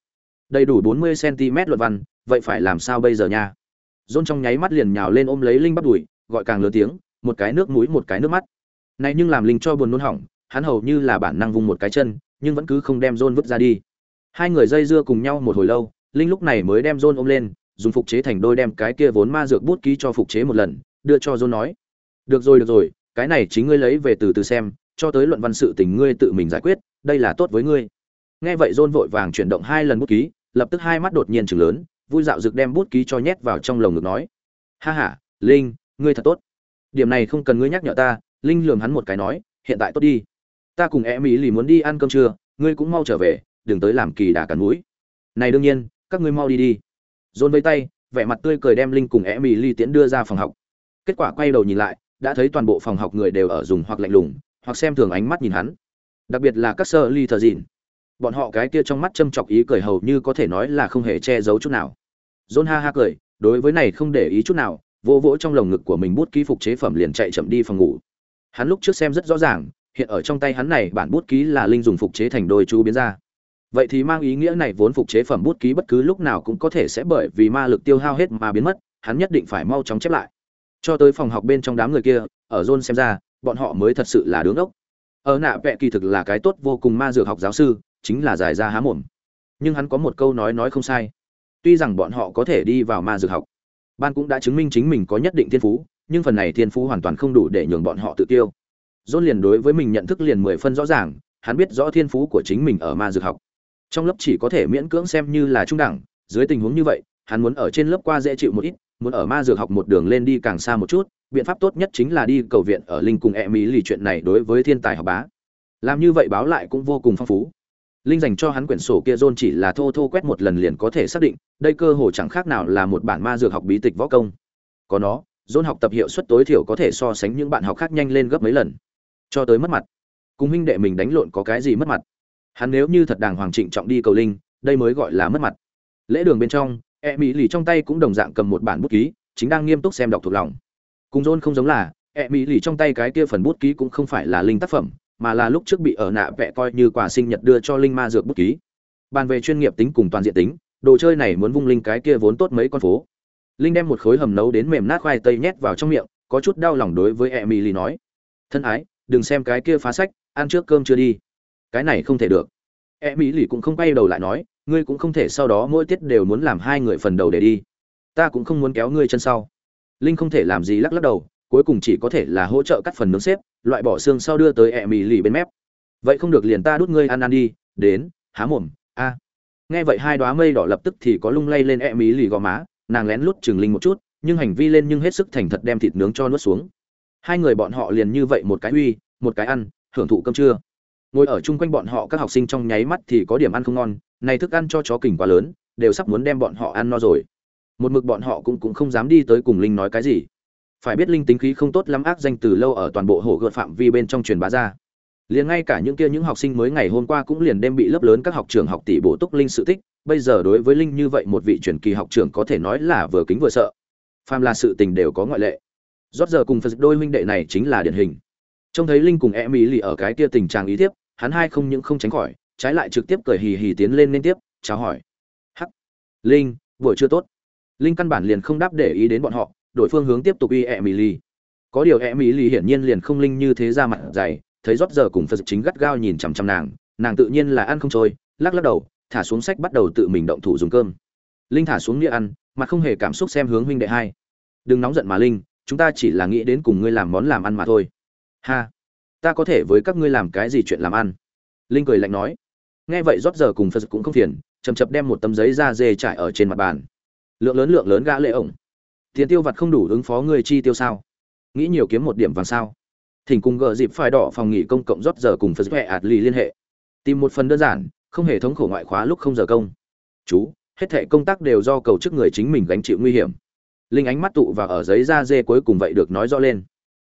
đầy đủ bốn mươi cm luận văn vậy phải làm sao bây giờ nha? Dôn trong nháy mắt liền nhào lên ôm lấy linh bắt đuổi, gọi càng lớn tiếng một cái nước mũi một cái nước mắt. Này nhưng làm linh cho buồn nôn hỏng hắn hầu như là bản năng vùng một cái chân nhưng vẫn cứ không đem dôn vứt ra đi. Hai người dây dưa cùng nhau một hồi lâu linh lúc này mới đem john ôm lên dùng phục chế thành đôi đem cái kia vốn ma dược bút ký cho phục chế một lần đưa cho john nói. Được rồi được rồi cái này chính ngươi lấy về từ từ xem cho tới luận văn sự tình ngươi tự mình giải quyết, đây là tốt với ngươi. Nghe vậy john vội vàng chuyển động hai lần bút ký, lập tức hai mắt đột nhiên chừng lớn, vui dạo rực đem bút ký cho nhét vào trong lồng ngực nói, ha ha, linh, ngươi thật tốt. Điểm này không cần ngươi nhắc nhở ta, linh lường hắn một cái nói, hiện tại tốt đi. Ta cùng em mỹ lì muốn đi ăn cơm trưa, ngươi cũng mau trở về, đừng tới làm kỳ đà cắn mũi. Này đương nhiên, các ngươi mau đi đi. Dồn vây tay, vẻ mặt tươi cười đem linh cùng em mỹ lì tiễn đưa ra phòng học. Kết quả quay đầu nhìn lại, đã thấy toàn bộ phòng học người đều ở dùng hoặc lạnh lùng hoặc xem thường ánh mắt nhìn hắn. Đặc biệt là các sơ ly thờ dìn bọn họ cái kia trong mắt châm chọc ý cười hầu như có thể nói là không hề che giấu chút nào. John ha ha cười, đối với này không để ý chút nào, vỗ vỗ trong lồng ngực của mình bút ký phục chế phẩm liền chạy chậm đi phòng ngủ. Hắn lúc trước xem rất rõ ràng, hiện ở trong tay hắn này bản bút ký là linh dùng phục chế thành đôi chú biến ra. Vậy thì mang ý nghĩa này vốn phục chế phẩm bút ký bất cứ lúc nào cũng có thể sẽ bởi vì ma lực tiêu hao hết mà biến mất, hắn nhất định phải mau chóng chép lại. Cho tới phòng học bên trong đám người kia, ở john xem ra bọn họ mới thật sự là đứng ốc. Ở nạ vẽ kỳ thực là cái tốt vô cùng ma dược học giáo sư, chính là giải ra há mồm. Nhưng hắn có một câu nói nói không sai. Tuy rằng bọn họ có thể đi vào ma dược học, ban cũng đã chứng minh chính mình có nhất định thiên phú, nhưng phần này thiên phú hoàn toàn không đủ để nhường bọn họ tự tiêu. Dôn liền đối với mình nhận thức liền mười phân rõ ràng, hắn biết rõ thiên phú của chính mình ở ma dược học. Trong lớp chỉ có thể miễn cưỡng xem như là trung đẳng, dưới tình huống như vậy, hắn muốn ở trên lớp qua dễ chịu một ít, muốn ở ma dược học một đường lên đi càng xa một chút biện pháp tốt nhất chính là đi cầu viện ở linh cùng e mỹ lì chuyện này đối với thiên tài học bá. Làm như vậy báo lại cũng vô cùng phong phú. Linh dành cho hắn quyển sổ kia John chỉ là thô thô quét một lần liền có thể xác định, đây cơ hồ chẳng khác nào là một bản ma dược học bí tịch võ công. Có nó John học tập hiệu suất tối thiểu có thể so sánh những bạn học khác nhanh lên gấp mấy lần. Cho tới mất mặt. Cùng huynh đệ mình đánh lộn có cái gì mất mặt? Hắn nếu như thật đàng hoàng trịnh trọng đi cầu linh, đây mới gọi là mất mặt. Lễ đường bên trong e mỹ lì trong tay cũng đồng dạng cầm một bản bút ký, chính đang nghiêm túc xem đọc thuộc lòng cùng John không giống là e mỹ lì trong tay cái kia phần bút ký cũng không phải là linh tác phẩm, mà là lúc trước bị ở nạ vẽ coi như quà sinh nhật đưa cho linh ma dược bút ký. Bàn về chuyên nghiệp tính cùng toàn diện tính, đồ chơi này muốn vung linh cái kia vốn tốt mấy con phố. Linh đem một khối hầm nấu đến mềm nát khoai tây nhét vào trong miệng, có chút đau lòng đối với e mỹ lì nói. Thân ái, đừng xem cái kia phá sách, ăn trước cơm chưa đi. Cái này không thể được. E mỹ lì cũng không quay đầu lại nói, ngươi cũng không thể sau đó mỗi tiết đều muốn làm hai người phần đầu để đi. Ta cũng không muốn kéo ngươi chân sau linh không thể làm gì lắc lắc đầu, cuối cùng chỉ có thể là hỗ trợ cắt phần nướng xếp, loại bỏ xương sau đưa tới ẹ mì lì bên mép. Vậy không được liền ta đút ngươi ăn ăn đi, đến, há mồm, a. Nghe vậy hai đoá mây đỏ lập tức thì có lung lay lên ẹ mì lì gò má, nàng lén lút chừng linh một chút, nhưng hành vi lên nhưng hết sức thành thật đem thịt nướng cho nuốt xuống. Hai người bọn họ liền như vậy một cái uy, một cái ăn, hưởng thụ cơm trưa. Ngồi ở chung quanh bọn họ các học sinh trong nháy mắt thì có điểm ăn không ngon này thức ăn cho chó kình quá lớn, đều sắp muốn đem bọn họ ăn no rồi một mực bọn họ cũng cũng không dám đi tới cùng linh nói cái gì. Phải biết linh tính khí không tốt lắm ác danh từ lâu ở toàn bộ hồ gợt phạm vi bên trong truyền bá ra. Liền ngay cả những kia những học sinh mới ngày hôm qua cũng liền đem bị lớp lớn các học trường học tỷ bổ túc linh sự tích, bây giờ đối với linh như vậy một vị truyền kỳ học trưởng có thể nói là vừa kính vừa sợ. Phàm là sự tình đều có ngoại lệ. Rót giờ cùng phật đôi huynh đệ này chính là điển hình. Trông thấy linh cùng e mỹ lì ở cái kia tình trạng ý tiếp hắn hai không những không tránh khỏi, trái lại trực tiếp cười hì hì tiến lên liên tiếp, chào hỏi. Hắc. Linh, buổi trưa tốt linh căn bản liền không đáp để ý đến bọn họ đổi phương hướng tiếp tục y ẹ mỹ ly Có điều Emily hiển nhiên liền không linh như thế ra mặt dày, thấy rót giờ cùng Phật chính gắt gao nhìn chằm chằm nàng, nàng tự nhiên là ăn không trôi, lắc lắc đầu, thả xuống sách bắt đầu tự mình động thủ dùng cơm. Linh thả xuống đĩa ăn, mà không hề cảm xúc xem hướng huynh đệ hai. Đừng nóng giận mà Linh, chúng ta chỉ là nghĩ đến cùng ngươi làm món làm ăn mà thôi. Ha, ta có thể với các ngươi làm cái gì chuyện làm ăn? Linh cười lạnh nói. Nghe vậy rót giờ cùng Phật cũng không phiền, chậm chậm đem một tấm giấy da dê trải ở trên mặt bàn. Lượng lớn lượng lớn gã lệ ổng. Tiền tiêu vặt không đủ ứng phó người chi tiêu sao? Nghĩ nhiều kiếm một điểm vàng sao? Thỉnh cùng gờ dịp phải đỏ phòng nghỉ công cộng rót giờ cùng phật vẹ ạt lì liên hệ. Tìm một phần đơn giản, không hề thống khổ ngoại khóa lúc không giờ công. Chú, hết thệ công tác đều do cầu chức người chính mình gánh chịu nguy hiểm. Linh ánh mắt tụ và ở giấy da dê cuối cùng vậy được nói rõ lên.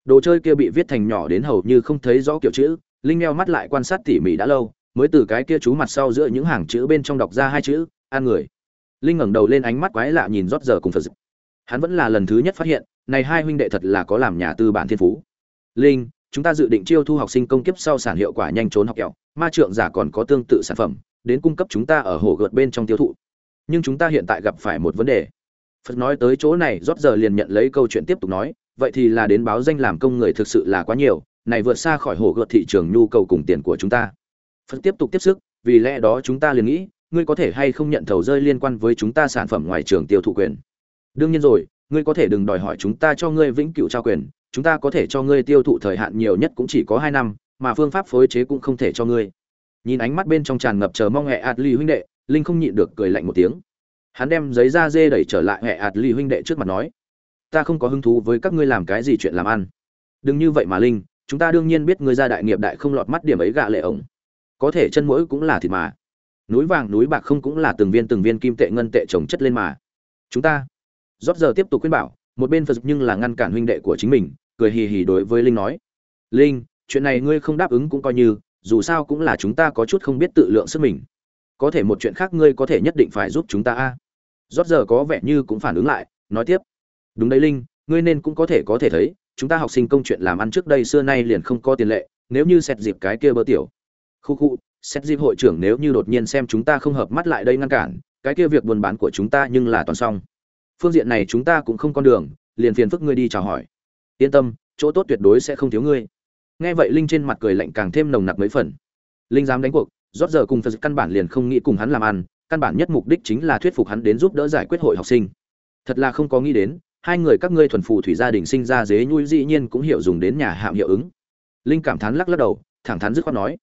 Đồ chơi kia bị viết thành nhỏ đến hầu như không thấy rõ kiểu chữ, linh meo mắt lại quan sát tỉ mỉ đã lâu, mới từ cái kia chú mặt sau giữa những hàng chữ bên trong đọc ra hai chữ, an người linh ngẩng đầu lên ánh mắt quái lạ nhìn rót giờ cùng phật hắn vẫn là lần thứ nhất phát hiện, này hai huynh đệ thật là có làm nhà tư bản thiên phú. Linh, chúng ta dự định chiêu thu học sinh công kiếp sau sản hiệu quả nhanh trốn học kẹo, ma trượng giả còn có tương tự sản phẩm, đến cung cấp chúng ta ở hồ gợt bên trong tiêu thụ. Nhưng chúng ta hiện tại gặp phải một vấn đề. Phật nói tới chỗ này, rót giờ liền nhận lấy câu chuyện tiếp tục nói, vậy thì là đến báo danh làm công người thực sự là quá nhiều, này vượt xa khỏi hồ gợt thị trường nhu cầu cùng tiền của chúng ta. Phật tiếp tục tiếp sức, vì lẽ đó chúng ta liền nghĩ ngươi có thể hay không nhận thầu rơi liên quan với chúng ta sản phẩm ngoài trường tiêu thụ quyền? Đương nhiên rồi, ngươi có thể đừng đòi hỏi chúng ta cho ngươi vĩnh cửu trao quyền, chúng ta có thể cho ngươi tiêu thụ thời hạn nhiều nhất cũng chỉ có hai năm, mà phương pháp phối chế cũng không thể cho ngươi. Nhìn ánh mắt bên trong tràn ngập chờ mong hệ ạt ly huynh đệ, linh không nhịn được cười lạnh một tiếng. Hắn đem giấy da dê đẩy trở lại hệ ạt ly huynh đệ trước mặt nói, ta không có hứng thú với các ngươi làm cái gì chuyện làm ăn. Đừng như vậy mà linh, chúng ta đương nhiên biết ngươi ra đại nghiệp đại không lọt mắt điểm ấy gạ lệ ổng. Có thể chân mũi cũng là thịt mà núi vàng núi bạc không cũng là từng viên từng viên kim tệ ngân tệ trồng chất lên mà. Chúng ta, rót giờ tiếp tục khuyên bảo, một bên phật nhưng là ngăn cản huynh đệ của chính mình, cười hì hì đối với linh nói. Linh, chuyện này ngươi không đáp ứng cũng coi như, dù sao cũng là chúng ta có chút không biết tự lượng sức mình. Có thể một chuyện khác ngươi có thể nhất định phải giúp chúng ta a. Rót giờ có vẻ như cũng phản ứng lại, nói tiếp. Đúng đấy linh, ngươi nên cũng có thể có thể thấy, chúng ta học sinh công chuyện làm ăn trước đây xưa nay liền không có tiền lệ, nếu như xét dịp cái kia bơ tiểu. Khu khu xét dịp hội trưởng nếu như đột nhiên xem chúng ta không hợp mắt lại đây ngăn cản, cái kia việc buôn bán của chúng ta nhưng là toàn xong. Phương diện này chúng ta cũng không con đường, liền phiền phức ngươi đi chào hỏi. Yên tâm, chỗ tốt tuyệt đối sẽ không thiếu ngươi. Nghe vậy linh trên mặt cười lạnh càng thêm nồng nặc mấy phần. Linh dám đánh cuộc, rót giờ cùng phật căn bản liền không nghĩ cùng hắn làm ăn, căn bản nhất mục đích chính là thuyết phục hắn đến giúp đỡ giải quyết hội học sinh. Thật là không có nghĩ đến, hai người các ngươi thuần phù thủy gia đình sinh ra dế nhui dĩ nhiên cũng hiểu dùng đến nhà hạm hiệu ứng. Linh cảm thán lắc lắc đầu, thẳng thắn dứt khoát nói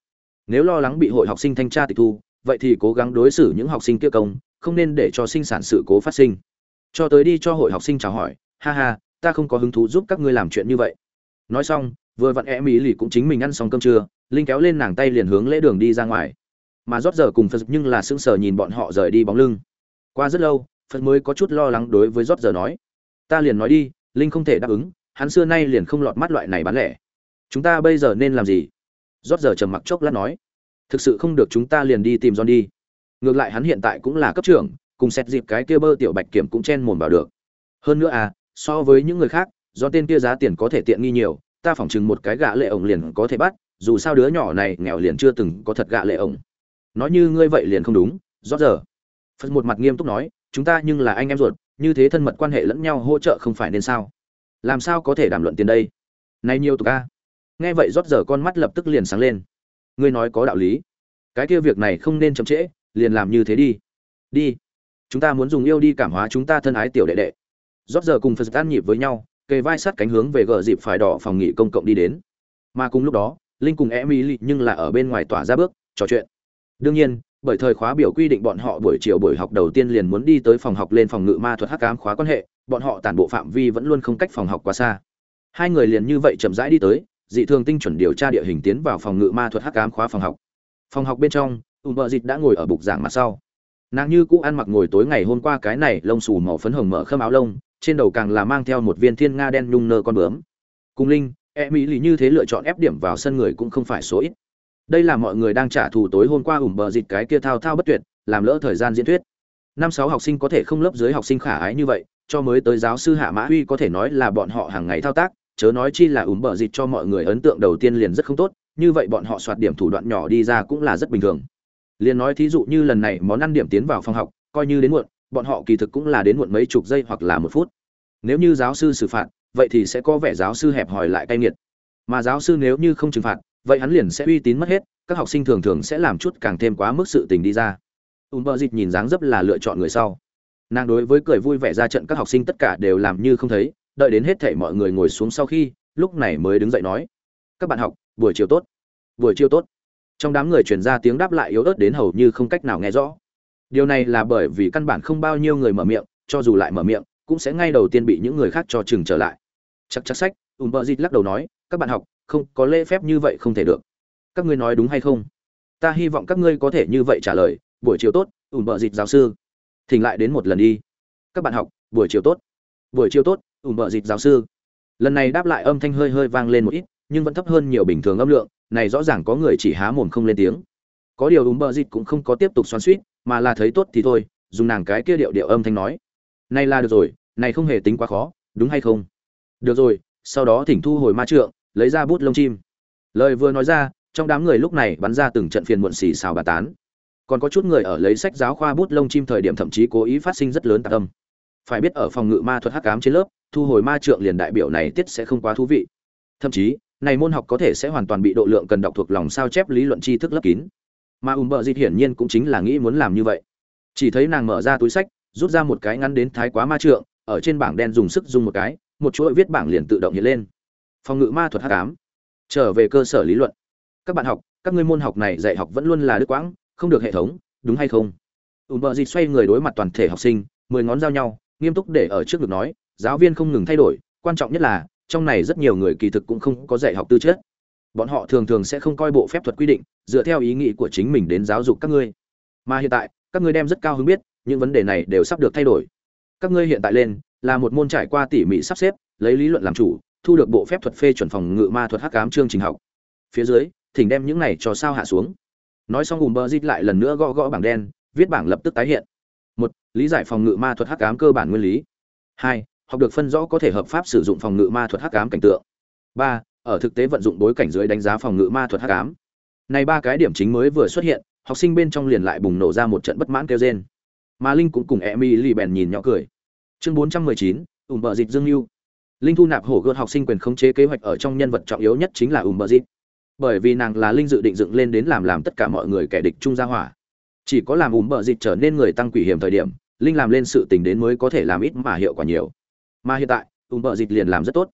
nếu lo lắng bị hội học sinh thanh tra tịch thu, vậy thì cố gắng đối xử những học sinh kia công, không nên để cho sinh sản sự cố phát sinh. Cho tới đi cho hội học sinh chào hỏi, ha ha, ta không có hứng thú giúp các ngươi làm chuyện như vậy. Nói xong, vừa vặn e mỹ lì cũng chính mình ăn xong cơm trưa, linh kéo lên nàng tay liền hướng lễ đường đi ra ngoài. Mà rót giờ cùng phật nhưng là sững sờ nhìn bọn họ rời đi bóng lưng. Qua rất lâu, phật mới có chút lo lắng đối với rót giờ nói, ta liền nói đi, linh không thể đáp ứng, hắn xưa nay liền không lọt mắt loại này bán lẻ. Chúng ta bây giờ nên làm gì? Rót giờ trầm mặc chốc lát nói, thực sự không được chúng ta liền đi tìm john đi ngược lại hắn hiện tại cũng là cấp trưởng, cùng xét dịp cái kia bơ tiểu bạch kiểm cũng chen mồm vào được. Hơn nữa à so với những người khác, do tên kia giá tiền có thể tiện nghi nhiều, ta phỏng chừng một cái gạ lệ ổng liền có thể bắt, dù sao đứa nhỏ này nghèo liền chưa từng có thật gạ lệ ổng. Nói như ngươi vậy liền không đúng rõ giờ. Phật một mặt nghiêm túc nói, chúng ta nhưng là anh em ruột, như thế thân mật quan hệ lẫn nhau hỗ trợ không phải nên sao? Làm sao có thể đàm luận tiền đây? Này nhiều tục ca nghe vậy rót giờ con mắt lập tức liền sáng lên. Ngươi nói có đạo lý. Cái kia việc này không nên chậm trễ, liền làm như thế đi. Đi. Chúng ta muốn dùng yêu đi cảm hóa chúng ta thân ái tiểu đệ đệ. Rót giờ cùng phật tan nhịp với nhau, kề vai sát cánh hướng về gờ dịp phải đỏ phòng nghỉ công cộng đi đến. Mà cùng lúc đó, linh cùng emily nhưng là ở bên ngoài tỏa ra bước, trò chuyện. Đương nhiên, bởi thời khóa biểu quy định bọn họ buổi chiều buổi học đầu tiên liền muốn đi tới phòng học lên phòng ngự ma thuật hắc ám khóa quan hệ, bọn họ tản bộ phạm vi vẫn luôn không cách phòng học quá xa. Hai người liền như vậy chậm rãi đi tới dị thường tinh chuẩn điều tra địa hình tiến vào phòng ngự ma thuật hắc ám khóa phòng học. Phòng học bên trong, ùm bợ dịch đã ngồi ở bục giảng mặt sau. Nàng như cũ ăn mặc ngồi tối ngày hôm qua cái này lông xù màu phấn hồng mở khâm áo lông, trên đầu càng là mang theo một viên thiên nga đen nhung nơ con bướm. Cùng linh e mỹ lì như thế lựa chọn ép điểm vào sân người cũng không phải số ít. Đây là mọi người đang trả thù tối hôm qua ủm bờ dịch cái kia thao thao bất tuyệt, làm lỡ thời gian diễn thuyết. Năm sáu học sinh có thể không lớp dưới học sinh khả ái như vậy, cho mới tới giáo sư hạ mã huy có thể nói là bọn họ hàng ngày thao tác chớ nói chi là ủm bờ dịch cho mọi người ấn tượng đầu tiên liền rất không tốt, như vậy bọn họ soạt điểm thủ đoạn nhỏ đi ra cũng là rất bình thường. Liền nói thí dụ như lần này món ăn điểm tiến vào phòng học, coi như đến muộn, bọn họ kỳ thực cũng là đến muộn mấy chục giây hoặc là một phút. Nếu như giáo sư xử phạt, vậy thì sẽ có vẻ giáo sư hẹp hòi lại cay nghiệt. Mà giáo sư nếu như không trừng phạt, vậy hắn liền sẽ uy tín mất hết, các học sinh thường thường sẽ làm chút càng thêm quá mức sự tình đi ra. Ùm bờ dịt nhìn dáng dấp là lựa chọn người sau. Nàng đối với cười vui vẻ ra trận các học sinh tất cả đều làm như không thấy đợi đến hết thể mọi người ngồi xuống sau khi, lúc này mới đứng dậy nói, các bạn học, buổi chiều tốt, buổi chiều tốt. Trong đám người truyền ra tiếng đáp lại yếu ớt đến hầu như không cách nào nghe rõ. Điều này là bởi vì căn bản không bao nhiêu người mở miệng, cho dù lại mở miệng, cũng sẽ ngay đầu tiên bị những người khác cho chừng trở lại. Chắc chắc sách ùm bợ dịt lắc đầu nói, các bạn học, không, có lễ phép như vậy không thể được. Các ngươi nói đúng hay không? Ta hy vọng các ngươi có thể như vậy trả lời, buổi chiều tốt ùm bợ dịt giáo sư. Thỉnh lại đến một lần đi. Các bạn học, buổi chiều tốt, buổi chiều tốt ủ bờ dịt giáo sư. Lần này đáp lại âm thanh hơi hơi vang lên một ít, nhưng vẫn thấp hơn nhiều bình thường âm lượng, này rõ ràng có người chỉ há mồm không lên tiếng. Có điều ủ bờ dịt cũng không có tiếp tục xoắn suýt mà là thấy tốt thì thôi, dùng nàng cái kia điệu điệu âm thanh nói. Này là được rồi, này không hề tính quá khó, đúng hay không? Được rồi, sau đó thỉnh thu hồi ma trượng, lấy ra bút lông chim. Lời vừa nói ra, trong đám người lúc này bắn ra từng trận phiền muộn xì xào bà tán. Còn có chút người ở lấy sách giáo khoa bút lông chim thời điểm thậm chí cố ý phát sinh rất lớn tạc âm phải biết ở phòng ngự ma thuật hắc ám trên lớp, thu hồi ma trượng liền đại biểu này tiết sẽ không quá thú vị. Thậm chí, này môn học có thể sẽ hoàn toàn bị độ lượng cần đọc thuộc lòng sao chép lý luận tri thức lấp kín. Mà ùm bợ dịt hiển nhiên cũng chính là nghĩ muốn làm như vậy. Chỉ thấy nàng mở ra túi sách, rút ra một cái ngắn đến thái quá ma trượng, ở trên bảng đen dùng sức dùng một cái, một chuỗi viết bảng liền tự động hiện lên. Phòng ngự ma thuật hắc ám. Trở về cơ sở lý luận. Các bạn học, các ngươi môn học này dạy học vẫn luôn là đứt quãng, không được hệ thống, đúng hay không? Ùm bợ dịt xoay người đối mặt toàn thể học sinh, mười ngón giao nhau nghiêm túc để ở trước được nói, giáo viên không ngừng thay đổi, quan trọng nhất là, trong này rất nhiều người kỳ thực cũng không có dạy học tư chất. Bọn họ thường thường sẽ không coi bộ phép thuật quy định, dựa theo ý nghĩ của chính mình đến giáo dục các ngươi. Mà hiện tại, các ngươi đem rất cao hứng biết, những vấn đề này đều sắp được thay đổi. Các ngươi hiện tại lên, là một môn trải qua tỉ mỉ sắp xếp, lấy lý luận làm chủ, thu được bộ phép thuật phê chuẩn phòng ngự ma thuật hắc ám chương trình học. Phía dưới, thỉnh đem những này cho sao hạ xuống. Nói xong ùm bơ dít lại lần nữa gõ gõ bảng đen, viết bảng lập tức tái hiện lý giải phòng ngự ma thuật hắc ám cơ bản nguyên lý. Hai, học được phân rõ có thể hợp pháp sử dụng phòng ngự ma thuật hắc ám cảnh tượng. Ba, ở thực tế vận dụng bối cảnh dưới đánh giá phòng ngự ma thuật hắc ám. Này ba cái điểm chính mới vừa xuất hiện, học sinh bên trong liền lại bùng nổ ra một trận bất mãn kêu rên. Mà linh cũng cùng emily bèn nhìn nhỏ cười. Chương bốn trăm mười chín bờ dịch dương lưu linh thu nạp hổ gợt học sinh quyền khống chế kế hoạch ở trong nhân vật trọng yếu nhất chính là ủm bờ dịch bởi vì nàng là linh dự định dựng lên đến làm làm tất cả mọi người kẻ địch chung gia hỏa. Chỉ có làm ủm bờ dịch trở nên người tăng quỷ hiểm thời điểm linh làm lên sự tình đến mới có thể làm ít mà hiệu quả nhiều. Mà hiện tại ùm bợ dịch liền làm rất tốt.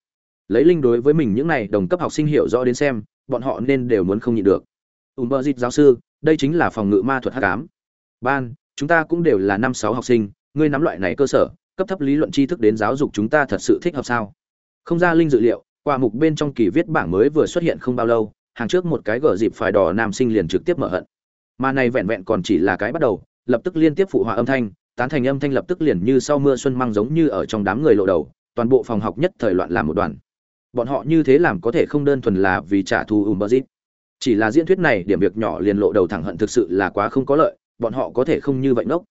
Lấy linh đối với mình những này đồng cấp học sinh hiểu rõ đến xem, bọn họ nên đều muốn không nhịn được. Ùm bợ dịch giáo sư, đây chính là phòng ngự ma thuật hắc ám. Ban, chúng ta cũng đều là năm sáu học sinh, ngươi nắm loại này cơ sở, cấp thấp lý luận tri thức đến giáo dục chúng ta thật sự thích hợp sao? Không ra linh dự liệu qua mục bên trong kỳ viết bảng mới vừa xuất hiện không bao lâu, hàng trước một cái gở dịp phải đỏ nam sinh liền trực tiếp mở hận. Mà này vẹn vẹn còn chỉ là cái bắt đầu, lập tức liên tiếp phụ họa âm thanh tán thành âm thanh lập tức liền như sau mưa xuân mang giống như ở trong đám người lộ đầu toàn bộ phòng học nhất thời loạn làm một đoàn bọn họ như thế làm có thể không đơn thuần là vì trả thù Umbazit. Chỉ là diễn thuyết này, điểm việc nhỏ liền lộ đầu thẳng hận thực sự là quá không có lợi, bọn họ có thể không như vậy nốc.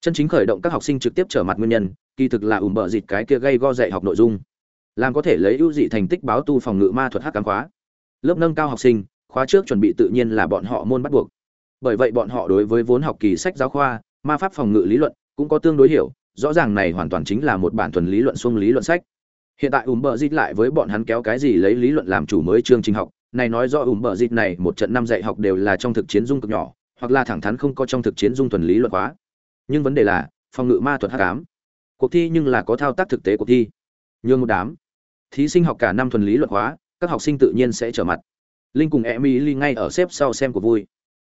Chân chính khởi động các học sinh trực tiếp trở mặt nguyên nhân, kỳ thực là Umbazit cái kia gây go dạy học nội dung. Làm có thể lấy ưu dị thành tích báo tu phòng ngự ma thuật hắc cám khóa. Lớp nâng cao học sinh, khóa trước chuẩn bị tự nhiên là bọn họ môn bắt buộc. Bởi vậy bọn họ đối với vốn học kỳ sách giáo khoa, ma pháp phòng ngự lý luận cũng có tương đối hiểu, rõ ràng này hoàn toàn chính là một bản thuần lý luận xuông lý luận sách. Hiện tại ủm bờ dịt lại với bọn hắn kéo cái gì lấy lý luận làm chủ mới chương trình học này nói do ủm bờ dịt này một trận năm dạy học đều là trong thực chiến dung cực nhỏ hoặc là thẳng thắn không có trong thực chiến dung thuần lý luận hóa nhưng vấn đề là phòng ngự ma thuật hắc ám. Cuộc thi nhưng là có thao tác thực tế cuộc thi. Nhường một đám thí sinh học cả năm thuần lý luận hóa các học sinh tự nhiên sẽ trở mặt. Linh cùng emily ngay ở xếp sau xem của vui.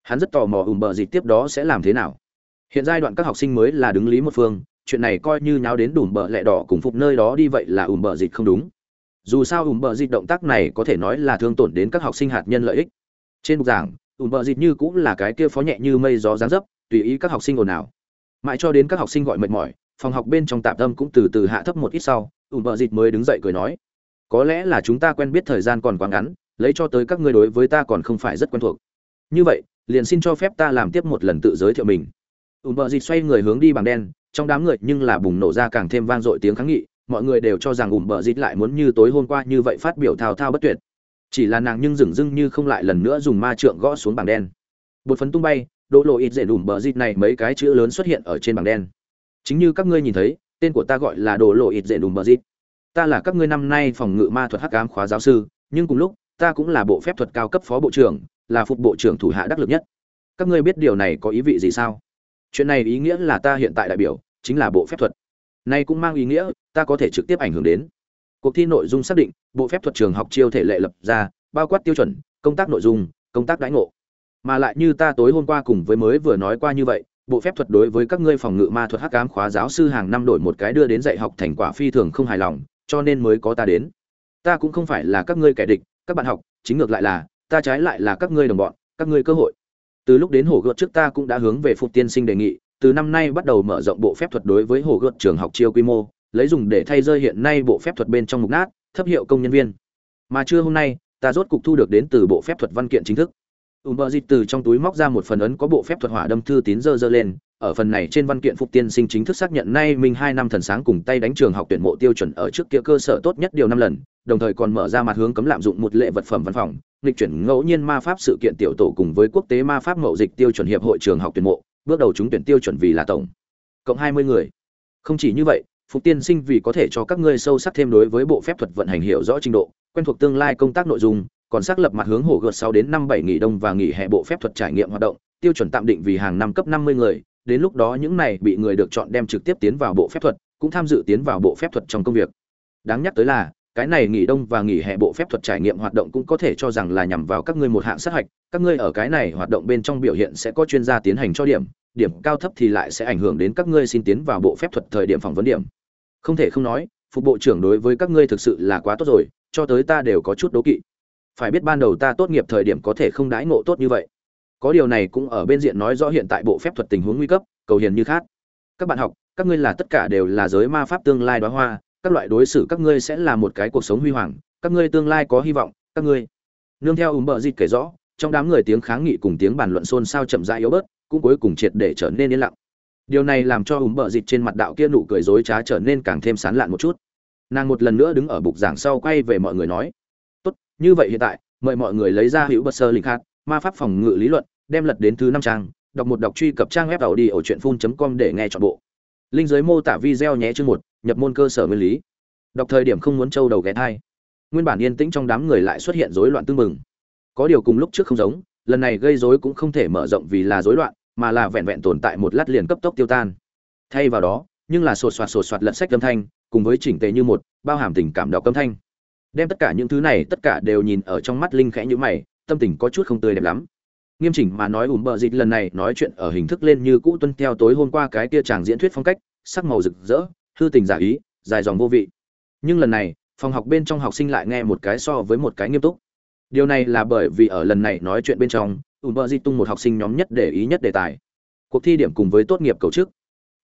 Hắn rất tò mò ủm bờ dịt tiếp đó sẽ làm thế nào hiện giai đoạn các học sinh mới là đứng lý một phương, chuyện này coi như nháo đến đùm bờ lẹ đỏ cùng phục nơi đó đi vậy là ùm bờ dịch không đúng. Dù sao ùm bờ dịch động tác này có thể nói là thương tổn đến các học sinh hạt nhân lợi ích. Trên bục giảng, ùm bờ dịch như cũng là cái kia phó nhẹ như mây gió dáng dấp, tùy ý các học sinh ồn ào. Mãi cho đến các học sinh gọi mệt mỏi, phòng học bên trong tạm tâm cũng từ từ hạ thấp một ít sau, ùm bờ dịch mới đứng dậy cười nói, có lẽ là chúng ta quen biết thời gian còn quá ngắn, lấy cho tới các ngươi đối với ta còn không phải rất quen thuộc. Như vậy, liền xin cho phép ta làm tiếp một lần tự giới thiệu mình ùm bờ dịt xoay người hướng đi bảng đen, trong đám người nhưng là bùng nổ ra càng thêm vang dội tiếng kháng nghị, mọi người đều cho rằng ùm bờ dịt lại muốn như tối hôm qua như vậy phát biểu thao thao bất tuyệt. Chỉ là nàng nhưng dừng dưng như không lại lần nữa dùng ma trượng gõ xuống bảng đen. Bột phấn tung bay, đỗ lộ ít dễ ùm bờ dịt này mấy cái chữ lớn xuất hiện ở trên bảng đen. Chính như các ngươi nhìn thấy, tên của ta gọi là đỗ lộ ít dễ ùm bờ dịt. Ta là các ngươi năm nay phòng ngự ma thuật hắc ám khóa giáo sư, nhưng cùng lúc, ta cũng là bộ phép thuật cao cấp phó bộ trưởng, là phục bộ trưởng thủ hạ đắc lực nhất. Các ngươi biết điều này có ý vị gì sao? Chuyện này ý nghĩa là ta hiện tại đại biểu, chính là bộ phép thuật. Này cũng mang ý nghĩa, ta có thể trực tiếp ảnh hưởng đến. Cuộc thi nội dung xác định, bộ phép thuật trường học chiêu thể lệ lập ra, bao quát tiêu chuẩn, công tác nội dung, công tác đãi ngộ. Mà lại như ta tối hôm qua cùng với mới vừa nói qua như vậy, bộ phép thuật đối với các ngươi phòng ngự ma thuật hắc ám khóa giáo sư hàng năm đổi một cái đưa đến dạy học thành quả phi thường không hài lòng, cho nên mới có ta đến. Ta cũng không phải là các ngươi kẻ địch, các bạn học, chính ngược lại là, ta trái lại là các ngươi đồng bọn, các ngươi cơ hội từ lúc đến hồ gợt trước ta cũng đã hướng về phục tiên sinh đề nghị từ năm nay bắt đầu mở rộng bộ phép thuật đối với hồ gợt trường học chiêu quy mô lấy dùng để thay rơi hiện nay bộ phép thuật bên trong mục nát thấp hiệu công nhân viên. Mà trưa hôm nay ta rốt cục thu được đến từ bộ phép thuật văn kiện chính thức. Umberzit từ trong túi móc ra một phần ấn có bộ phép thuật hỏa đâm thư tín dơ dơ lên, ở phần này trên văn kiện phục tiên sinh chính thức xác nhận nay mình hai năm thần sáng cùng tay đánh trường học tuyển mộ tiêu chuẩn ở trước kia cơ sở tốt nhất điều năm lần, đồng thời còn mở ra mặt hướng cấm lạm dụng một lệ vật phẩm văn phòng, nghịch chuyển ngẫu nhiên ma pháp sự kiện tiểu tổ cùng với quốc tế ma pháp mậu dịch tiêu chuẩn hiệp hội trường học tuyển mộ, bước đầu chúng tuyển tiêu chuẩn vì là tổng cộng hai mươi người. Không chỉ như vậy, phục tiên sinh vì có thể cho các ngươi sâu sắc thêm đối với bộ phép thuật vận hành hiểu rõ trình độ, quen thuộc tương lai công tác nội dung, còn xác lập mặt hướng hồ gợt sau đến năm bảy nghỉ đông và nghỉ hè bộ phép thuật trải nghiệm hoạt động, tiêu chuẩn tạm định vì hàng năm cấp năm mươi người, đến lúc đó những này bị người được chọn đem trực tiếp tiến vào bộ phép thuật, cũng tham dự tiến vào bộ phép thuật trong công việc. Đáng nhắc tới là, cái này nghỉ đông và nghỉ hè bộ phép thuật trải nghiệm hoạt động cũng có thể cho rằng là nhằm vào các ngươi một hạng sát hạch, các ngươi ở cái này hoạt động bên trong biểu hiện sẽ có chuyên gia tiến hành cho điểm điểm cao thấp thì lại sẽ ảnh hưởng đến các ngươi xin tiến vào bộ phép thuật thời điểm phỏng vấn điểm. Không thể không nói, phục bộ trưởng đối với các ngươi thực sự là quá tốt rồi, cho tới ta đều có chút đố kỵ. Phải biết ban đầu ta tốt nghiệp thời điểm có thể không đãi ngộ tốt như vậy. Có điều này cũng ở bên diện nói rõ hiện tại bộ phép thuật tình huống nguy cấp, cầu hiền như khác các bạn học, các ngươi là tất cả đều là giới ma pháp tương lai đoá hoa các loại đối xử các ngươi sẽ là một cái cuộc sống huy hoàng, các ngươi tương lai có hy vọng, các ngươi. Nương theo ùm bờ dịt kể rõ, trong đám người tiếng kháng nghị cùng tiếng bàn luận xôn xao chậm rãi yếu bớt, cũng cuối cùng triệt để trở nên yên lặng. Điều này làm cho ùm bờ dịt trên mặt đạo kia nụ cười dối trá trở nên càng thêm sán lạn một chút. Nàng một lần nữa đứng ở bục giảng sau quay về mọi người nói, tốt, như vậy hiện tại, mời mọi người lấy ra hữu bật sơ lịch hạt, ma pháp phòng ngự lý luận, đem lật đến thứ năm trang, đọc một đọc truy cập trang web tàu đi ở truyện phun com để nghe chọn bộ. Linh giới mô tả video nhé chương một nhập môn cơ sở nguyên lý. Đọc thời điểm không muốn trâu đầu ghé thai. Nguyên bản yên tĩnh trong đám người lại xuất hiện rối loạn tương mừng. Có điều cùng lúc trước không giống, lần này gây rối cũng không thể mở rộng vì là rối loạn, mà là vẹn vẹn tồn tại một lát liền cấp tốc tiêu tan. Thay vào đó, nhưng là sột soạt sột soạt lật sách âm thanh, cùng với chỉnh tề như một, bao hàm tình cảm đọc âm thanh. Đem tất cả những thứ này, tất cả đều nhìn ở trong mắt linh khẽ như mày, tâm tình có chút không tươi đẹp lắm. Nghiêm chỉnh mà nói ủm bờ dịt lần này nói chuyện ở hình thức lên như cũ tuân theo tối hôm qua cái kia chàng diễn thuyết phong cách, sắc màu rực rỡ hư tình giả ý, dài dòng vô vị. Nhưng lần này, phòng học bên trong học sinh lại nghe một cái so với một cái nghiêm túc. Điều này là bởi vì ở lần này nói chuyện bên trong ủm Bơ di tung một học sinh nhóm nhất để ý nhất đề tài. Cuộc thi điểm cùng với tốt nghiệp cầu chức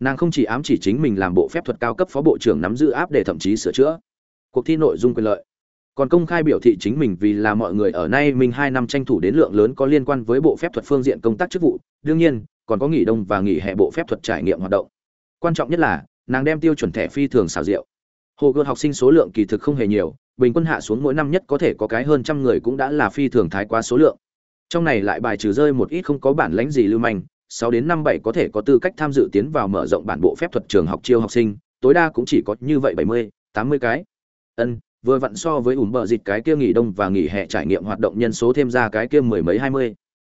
nàng không chỉ ám chỉ chính mình làm bộ phép thuật cao cấp phó bộ trưởng nắm giữ áp để thậm chí sửa chữa. Cuộc thi nội dung quyền lợi. Còn công khai biểu thị chính mình vì là mọi người ở nay mình hai năm tranh thủ đến lượng lớn có liên quan với bộ phép thuật phương diện công tác chức vụ. Đương nhiên, còn có nghỉ đông và nghỉ hè bộ phép thuật trải nghiệm hoạt động. Quan trọng nhất là nàng đem tiêu chuẩn thẻ phi thường xào rượu hồ gươm học sinh số lượng kỳ thực không hề nhiều, bình quân hạ xuống mỗi năm nhất có thể có cái hơn trăm người cũng đã là phi thường thái quá số lượng. Trong này lại bài trừ rơi một ít không có bản lãnh gì lưu manh, sáu đến năm bảy có thể có tư cách tham dự tiến vào mở rộng bản bộ phép thuật trường học chiêu học sinh, tối đa cũng chỉ có như vậy bảy mươi, tám mươi cái. Ân, vừa vặn so với ủn bờ dịch cái kia nghỉ đông và nghỉ hè trải nghiệm hoạt động nhân số thêm ra cái kia mười mấy hai mươi.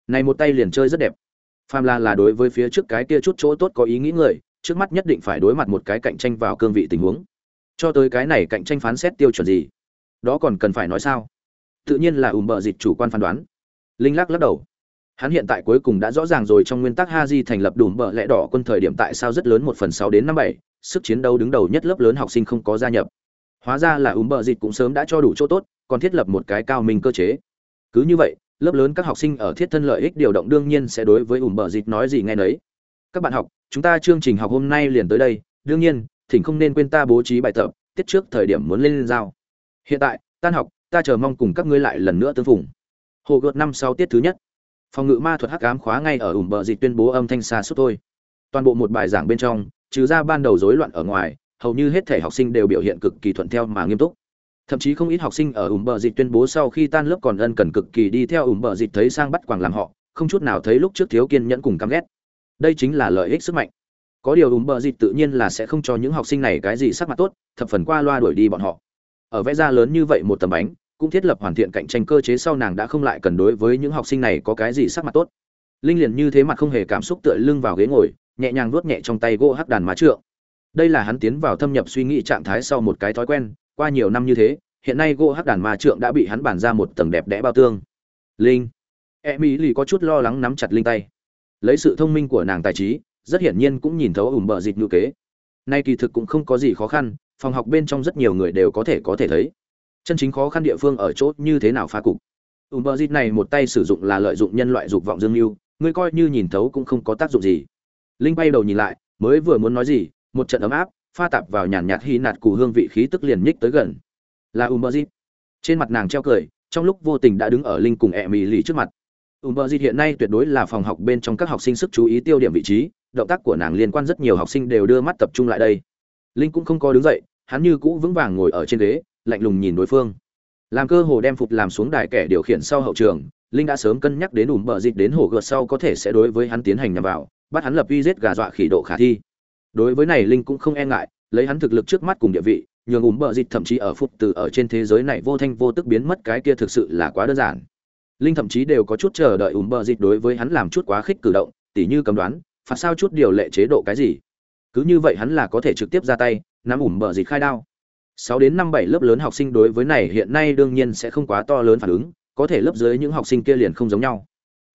Này một tay liền chơi rất đẹp. Phàm là là đối với phía trước cái kia chút chỗ tốt có ý nghĩ người trước mắt nhất định phải đối mặt một cái cạnh tranh vào cương vị tình huống. Cho tới cái này cạnh tranh phán xét tiêu chuẩn gì? Đó còn cần phải nói sao? Tự nhiên là ủm bờ dịch chủ quan phán đoán. Linh lắc lắc đầu. Hắn hiện tại cuối cùng đã rõ ràng rồi trong nguyên tắc ha di thành lập đùm bờ lẽ đỏ quân thời điểm tại sao rất lớn một phần sáu đến năm bảy, sức chiến đấu đứng đầu nhất lớp lớn học sinh không có gia nhập. Hóa ra là ủm bờ dịch cũng sớm đã cho đủ chỗ tốt, còn thiết lập một cái cao minh cơ chế. Cứ như vậy, lớp lớn các học sinh ở thiết thân lợi ích điều động đương nhiên sẽ đối với ủm bờ dịch nói gì nghe nấy các bạn học, chúng ta chương trình học hôm nay liền tới đây. Đương nhiên, thỉnh không nên quên ta bố trí bài tập, tiết trước thời điểm muốn lên lên giao. Hiện tại, tan học, ta chờ mong cùng các ngươi lại lần nữa tương phùng. Hồ gợt năm sau tiết thứ nhất. Phòng ngự ma thuật hắc ám khóa ngay ở ủm bờ dịch tuyên bố âm thanh xa suốt thôi. Toàn bộ một bài giảng bên trong, trừ ra ban đầu rối loạn ở ngoài, hầu như hết thể học sinh đều biểu hiện cực kỳ thuận theo mà nghiêm túc. Thậm chí không ít học sinh ở ủm bờ dịch tuyên bố sau khi tan lớp còn ân cần cực kỳ đi theo ủm bờ dịch thấy sang bắt quàng làm họ, không chút nào thấy lúc trước thiếu kiên nhẫn cùng căm ghét đây chính là lợi ích sức mạnh. Có điều ùm bờ dịt tự nhiên là sẽ không cho những học sinh này cái gì sắc mặt tốt, thập phần qua loa đuổi đi bọn họ. Ở vẽ ra lớn như vậy một tầm bánh, cũng thiết lập hoàn thiện cạnh tranh cơ chế sau nàng đã không lại cần đối với những học sinh này có cái gì sắc mặt tốt. Linh liền như thế mặt không hề cảm xúc tựa lưng vào ghế ngồi, nhẹ nhàng nuốt nhẹ trong tay gỗ hắc đàn má trượng. Đây là hắn tiến vào thâm nhập suy nghĩ trạng thái sau một cái thói quen, qua nhiều năm như thế, hiện nay gỗ hắc đàn ma trượng đã bị hắn bàn ra một tầng đẹp đẽ bao tương. Linh. E mỹ lì có chút lo lắng nắm chặt linh tay lấy sự thông minh của nàng tài trí, rất hiển nhiên cũng nhìn thấu ủm bờ dịch ngữ kế. Nay kỳ thực cũng không có gì khó khăn, phòng học bên trong rất nhiều người đều có thể có thể thấy. Chân chính khó khăn địa phương ở chỗ như thế nào phá cục. Ùm bờ dịch này một tay sử dụng là lợi dụng nhân loại dục vọng dương mưu ngươi coi như nhìn thấu cũng không có tác dụng gì. Linh bay đầu nhìn lại, mới vừa muốn nói gì, một trận ấm áp, pha tạp vào nhàn nhạt hy nạt cù hương vị khí tức liền nhích tới gần. Là ùm bờ dịch. Trên mặt nàng treo cười, trong lúc vô tình đã đứng ở linh cùng ẹ mì lì trước mặt. Umbra bờ hiện nay tuyệt đối là phòng học bên trong các học sinh sức chú ý tiêu điểm vị trí, động tác của nàng liên quan rất nhiều học sinh đều đưa mắt tập trung lại đây. Linh cũng không có đứng dậy, hắn như cũ vững vàng ngồi ở trên ghế, lạnh lùng nhìn đối phương. Làm cơ hồ đem phục làm xuống đài kẻ điều khiển sau hậu trường, linh đã sớm cân nhắc đến Umbra bờ đến hồ gợt sau có thể sẽ đối với hắn tiến hành nhằm vào, bắt hắn lập uy giết gà dọa khỉ độ khả thi. Đối với này, linh cũng không e ngại, lấy hắn thực lực trước mắt cùng địa vị, nhường Umbra bờ thậm chí ở phục từ ở trên thế giới này vô thanh vô tức biến mất cái kia thực sự là quá đơn giản linh thậm chí đều có chút chờ đợi ủm bờ dịt đối với hắn làm chút quá khích cử động, tỉ như cầm đoán, phạt sao chút điều lệ chế độ cái gì. Cứ như vậy hắn là có thể trực tiếp ra tay, nắm ủm bờ dịt khai đao. Sáu đến năm bảy lớp lớn học sinh đối với này hiện nay đương nhiên sẽ không quá to lớn phản ứng, có thể lớp dưới những học sinh kia liền không giống nhau.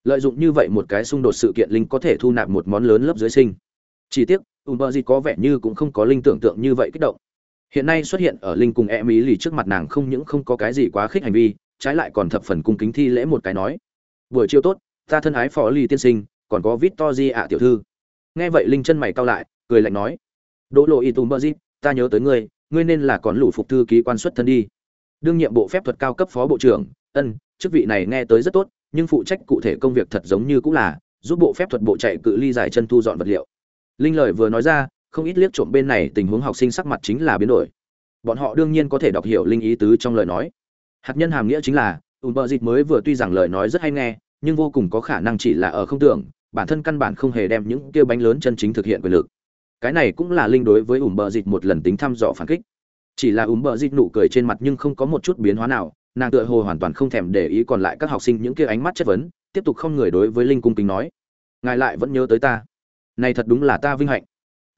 Lợi dụng như vậy một cái xung đột sự kiện linh có thể thu nạp một món lớn lớp dưới sinh. Chỉ tiếc dịt có vẻ như cũng không có linh tưởng tượng như vậy kích động. Hiện nay xuất hiện ở linh cùng e mỹ lì trước mặt nàng không những không có cái gì quá khích hành vi trái lại còn thập phần cung kính thi lễ một cái nói, buổi chiều tốt, ta thân ái phó ly tiên sinh, còn có vít to di ạ tiểu thư. Nghe vậy linh chân mày cao lại, cười lạnh nói, đỗ lộ y tùm bơ di, ta nhớ tới ngươi ngươi nên là còn lũ phục thư ký quan xuất thân đi. Đương nhiệm bộ phép thuật cao cấp phó bộ trưởng, ân, chức vị này nghe tới rất tốt, nhưng phụ trách cụ thể công việc thật giống như cũng là giúp bộ phép thuật bộ chạy cự ly dài chân thu dọn vật liệu. Linh lời vừa nói ra, không ít liếc trộm bên này tình huống học sinh sắc mặt chính là biến đổi. Bọn họ đương nhiên có thể đọc hiểu linh ý tứ trong lời nói hạt nhân hàm nghĩa chính là ùm bờ dịch mới vừa tuy rằng lời nói rất hay nghe, nhưng vô cùng có khả năng chỉ là ở không tưởng, bản thân căn bản không hề đem những kia bánh lớn chân chính thực hiện quyền lực. Cái này cũng là linh đối với ùm bờ dịch một lần tính thăm dò phản kích. Chỉ là ùm bờ dịch nụ cười trên mặt nhưng không có một chút biến hóa nào, nàng tựa hồ hoàn toàn không thèm để ý còn lại các học sinh những kia ánh mắt chất vấn, tiếp tục không người đối với linh cung kính nói, ngài lại vẫn nhớ tới ta. Này thật đúng là ta vinh hạnh.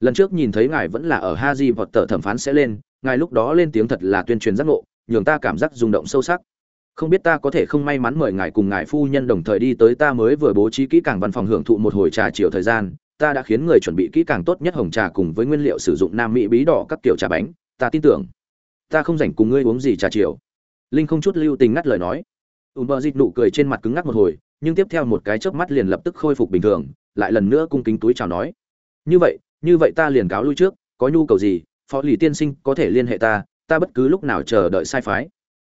Lần trước nhìn thấy ngài vẫn là ở ha di vọt tờ thẩm phán sẽ lên, ngài lúc đó lên tiếng thật là tuyên truyền giác ngộ nhường ta cảm giác rung động sâu sắc. Không biết ta có thể không may mắn mời ngài cùng ngài phu nhân đồng thời đi tới ta mới vừa bố trí kỹ càng văn phòng hưởng thụ một hồi trà chiều thời gian, ta đã khiến người chuẩn bị kỹ càng tốt nhất hồng trà cùng với nguyên liệu sử dụng nam mỹ bí đỏ các kiểu trà bánh. Ta tin tưởng, ta không rảnh cùng ngươi uống gì trà chiều. Linh không chút lưu tình ngắt lời nói. Ùm bờ dịch nụ cười trên mặt cứng ngắc một hồi, nhưng tiếp theo một cái chớp mắt liền lập tức khôi phục bình thường, lại lần nữa cung kính túi chào nói. Như vậy như vậy ta liền cáo lui trước, có nhu cầu gì, phó lì tiên sinh có thể liên hệ ta ta bất cứ lúc nào chờ đợi sai phái.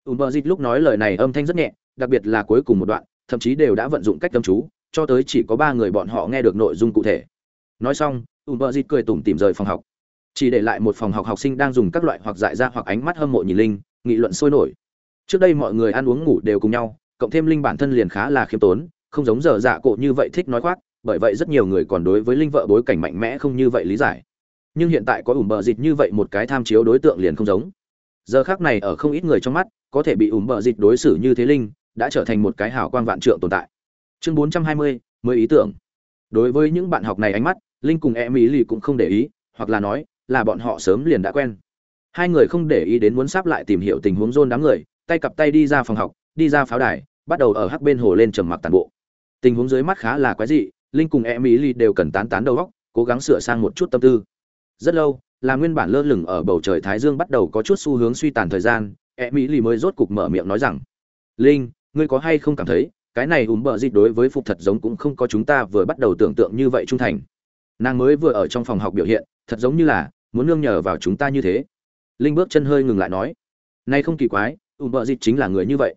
Ùm bờ dịt lúc nói lời này âm thanh rất nhẹ, đặc biệt là cuối cùng một đoạn, thậm chí đều đã vận dụng cách tâm chú, cho tới chỉ có ba người bọn họ nghe được nội dung cụ thể. Nói xong ùm bờ dịt cười tủm tỉm rời phòng học. Chỉ để lại một phòng học học sinh đang dùng các loại hoặc dại ra hoặc ánh mắt hâm mộ nhìn linh, nghị luận sôi nổi. Trước đây mọi người ăn uống ngủ đều cùng nhau, cộng thêm linh bản thân liền khá là khiêm tốn, không giống giờ dạ cộ như vậy thích nói khoác, bởi vậy rất nhiều người còn đối với linh vợ bối cảnh mạnh mẽ không như vậy lý giải. Nhưng hiện tại có ủm bờ dịch như vậy một cái tham chiếu đối tượng liền không giống giờ khác này ở không ít người trong mắt, có thể bị ủm bờ dịch đối xử như thế linh, đã trở thành một cái hào quang vạn trượng tồn tại. Chương bốn trăm hai mươi, mới ý tưởng. Đối với những bạn học này ánh mắt, linh cùng em ý lì cũng không để ý, hoặc là nói, là bọn họ sớm liền đã quen. Hai người không để ý đến muốn sắp lại tìm hiểu tình huống rôn đám người, tay cặp tay đi ra phòng học, đi ra pháo đài, bắt đầu ở hắc bên hồ lên trầm mặc tàn bộ. Tình huống dưới mắt khá là quái dị, linh cùng em ý lì đều cần tán tán đầu góc cố gắng sửa sang một chút tâm tư. Rất lâu là nguyên bản lơ lửng ở bầu trời thái dương bắt đầu có chút xu hướng suy tàn thời gian E mỹ lì mới rốt cục mở miệng nói rằng, linh, ngươi có hay không cảm thấy, cái này ùm bờ dịt đối với phục thật giống cũng không có chúng ta vừa bắt đầu tưởng tượng như vậy trung thành. Nàng mới vừa ở trong phòng học biểu hiện, thật giống như là muốn nương nhờ vào chúng ta như thế. Linh bước chân hơi ngừng lại nói nay không kỳ quái, ùm bờ dịt chính là người như vậy.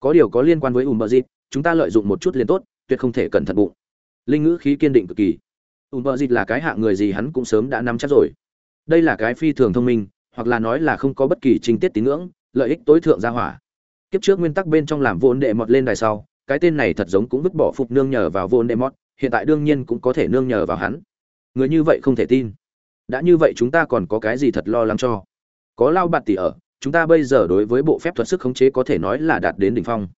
Có điều có liên quan với ùm bờ dịt, chúng ta lợi dụng một chút liền tốt, tuyệt không thể cẩn thận bụng. Linh ngữ khí kiên định cực kỳ. Ùm bờ dịt là cái hạng người gì hắn cũng sớm đã nắm chắc rồi đây là cái phi thường thông minh, hoặc là nói là không có bất kỳ trình tiết tín ngưỡng, lợi ích tối thượng gia hỏa. Kiếp trước nguyên tắc bên trong làm vốn đệ mọt lên đài sau, cái tên này thật giống cũng vứt bỏ phục nương nhờ vào vốn đệ mọt, hiện tại đương nhiên cũng có thể nương nhờ vào hắn. Người như vậy không thể tin. Đã như vậy chúng ta còn có cái gì thật lo lắng cho? Có lao bạt tỷ ở, chúng ta bây giờ đối với bộ phép thuật sức khống chế có thể nói là đạt đến đỉnh phong.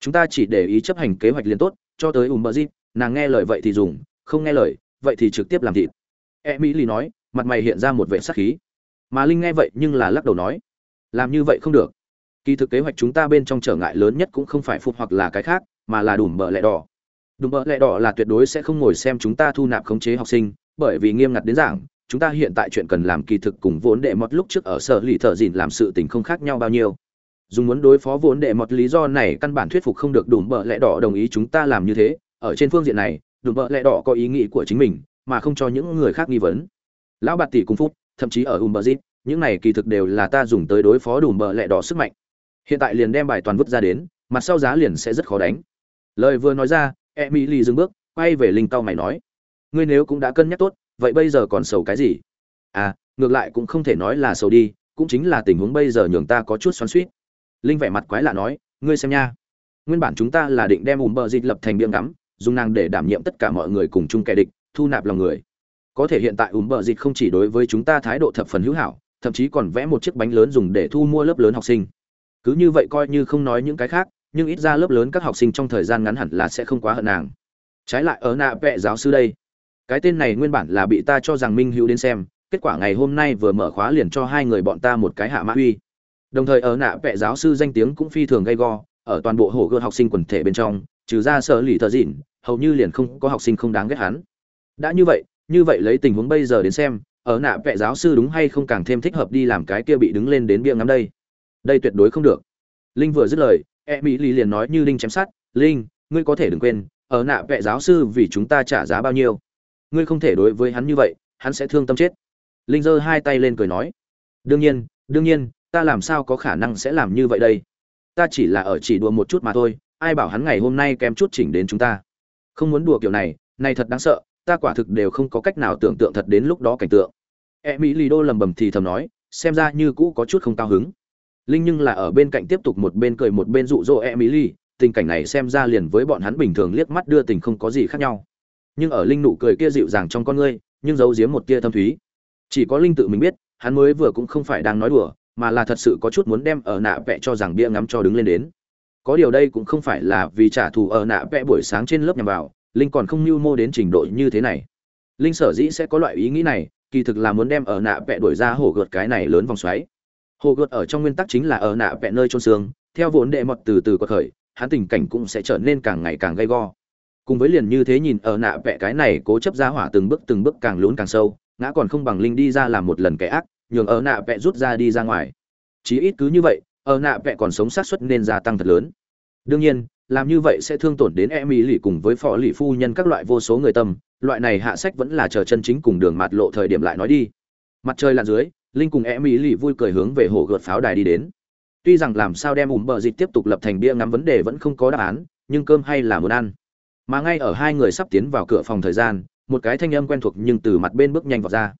Chúng ta chỉ để ý chấp hành kế hoạch liên tốt, cho tới ùm bờ dịp nàng nghe lời vậy thì dùng, không nghe lời, vậy thì trực tiếp làm thịt. E mỹ lì nói mặt mày hiện ra một vẻ sắc khí. Mà linh nghe vậy nhưng là lắc đầu nói, làm như vậy không được. Kỳ thực kế hoạch chúng ta bên trong trở ngại lớn nhất cũng không phải phục hoặc là cái khác, mà là đùm bờ lẹ đỏ. Đùm bờ lẹ đỏ là tuyệt đối sẽ không ngồi xem chúng ta thu nạp khống chế học sinh, bởi vì nghiêm ngặt đến giảng, chúng ta hiện tại chuyện cần làm kỳ thực cùng vốn đệ mọt lúc trước ở sở lì thợ dìn làm sự tình không khác nhau bao nhiêu. Dùng muốn đối phó vốn đệ mọt lý do này căn bản thuyết phục không được đùm bợ lẽ đỏ đồng ý chúng ta làm như thế. Ở trên phương diện này, đùm bợ lẽ đỏ có ý nghĩ của chính mình, mà không cho những người khác nghi vấn lão bạt tỷ cùng phút thậm chí ở ùm bờ zip những này kỳ thực đều là ta dùng tới đối phó đùm bờ lẽ đỏ sức mạnh. Hiện tại liền đem bài toàn vứt ra đến, mặt sau giá liền sẽ rất khó đánh. Lời vừa nói ra, emily dừng bước, quay về linh tao mày nói, ngươi nếu cũng đã cân nhắc tốt, vậy bây giờ còn sầu cái gì? À ngược lại cũng không thể nói là sầu đi, cũng chính là tình huống bây giờ nhường ta có chút xoắn suýt linh vẻ mặt quái lạ nói, ngươi xem nha, nguyên bản chúng ta là định đem ùm bờ dịch lập thành biếng ngắm, dùng nàng để đảm nhiệm tất cả mọi người cùng chung kẻ địch, thu nạp lòng người có thể hiện tại ùm bờ dịch không chỉ đối với chúng ta thái độ thập phần hữu hảo, thậm chí còn vẽ một chiếc bánh lớn dùng để thu mua lớp lớn học sinh. Cứ như vậy coi như không nói những cái khác, nhưng ít ra lớp lớn các học sinh trong thời gian ngắn hẳn là sẽ không quá hận nàng. Trái lại ở nạ vẽ giáo sư đây, cái tên này nguyên bản là bị ta cho rằng minh hữu đến xem, kết quả ngày hôm nay vừa mở khóa liền cho hai người bọn ta một cái hạ mã uy. Đồng thời ở nạ vẽ giáo sư danh tiếng cũng phi thường gay go, ở toàn bộ hồ gươm học sinh quần thể bên trong, trừ ra sở lì thợ dịn, hầu như liền không có học sinh không đáng ghét hắn. Đã như vậy như vậy lấy tình huống bây giờ đến xem, ở nạ vệ giáo sư đúng hay không càng thêm thích hợp đi làm cái kia bị đứng lên đến bia ngắm đây. Đây tuyệt đối không được. Linh vừa dứt lời e mỹ lì liền nói như linh chém sát, linh, ngươi có thể đừng quên, ở nạ vệ giáo sư vì chúng ta trả giá bao nhiêu? Ngươi không thể đối với hắn như vậy, hắn sẽ thương tâm chết. Linh giơ hai tay lên cười nói, đương nhiên đương nhiên, ta làm sao có khả năng sẽ làm như vậy đây? Ta chỉ là ở chỉ đùa một chút mà thôi, ai bảo hắn ngày hôm nay kém chút chỉnh đến chúng ta? Không muốn đùa kiểu này này thật đáng sợ ta quả thực đều không có cách nào tưởng tượng thật đến lúc đó cảnh tượng. E mỹ lì đô lầm bầm thì thầm nói, xem ra như cũ có chút không cao hứng. Linh nhưng là ở bên cạnh tiếp tục một bên cười một bên dụ dỗ e mỹ lì, tình cảnh này xem ra liền với bọn hắn bình thường liếc mắt đưa tình không có gì khác nhau. Nhưng ở linh nụ cười kia dịu dàng trong con ngươi, nhưng giấu giếm một tia thâm thúy. Chỉ có linh tự mình biết, hắn mới vừa cũng không phải đang nói đùa, mà là thật sự có chút muốn đem ở nạ vẽ cho rằng bia ngắm cho đứng lên đến. Có điều đây cũng không phải là vì trả thù ở nạ vẽ buổi sáng trên lớp nhằm vào linh còn không mưu mô đến trình độ như thế này. Linh sở dĩ sẽ có loại ý nghĩ này, kỳ thực là muốn đem ở nạ vẽ đuổi ra hồ gợt cái này lớn vòng xoáy. Hồ gợt ở trong nguyên tắc chính là ở nạ vẽ nơi trôn xương, theo vốn đệ mọt từ từ có khởi, hắn tình cảnh cũng sẽ trở nên càng ngày càng gay go. Cùng với liền như thế nhìn ở nạ vẽ cái này cố chấp ra hỏa từng bước từng bước càng lún càng sâu, ngã còn không bằng linh đi ra làm một lần kẻ ác, nhường ở nạ vẽ rút ra đi ra ngoài. Chí ít cứ như vậy, ở nạ vẽ còn sống sát suất nên gia tăng thật lớn. Đương nhiên làm như vậy sẽ thương tổn đến em ý lì cùng với phó lì phu nhân các loại vô số người tâm, loại này hạ sách vẫn là chờ chân chính cùng đường mạt lộ thời điểm lại nói đi. Mặt trời lặn dưới, linh cùng em ý lì vui cười hướng về hồ gợt pháo đài đi đến. Tuy rằng làm sao đem ủm bờ dịch tiếp tục lập thành bia ngắm vấn đề vẫn không có đáp án, nhưng cơm hay là muốn ăn. Mà ngay ở hai người sắp tiến vào cửa phòng thời gian, một cái thanh âm quen thuộc nhưng từ mặt bên bước nhanh vào ra.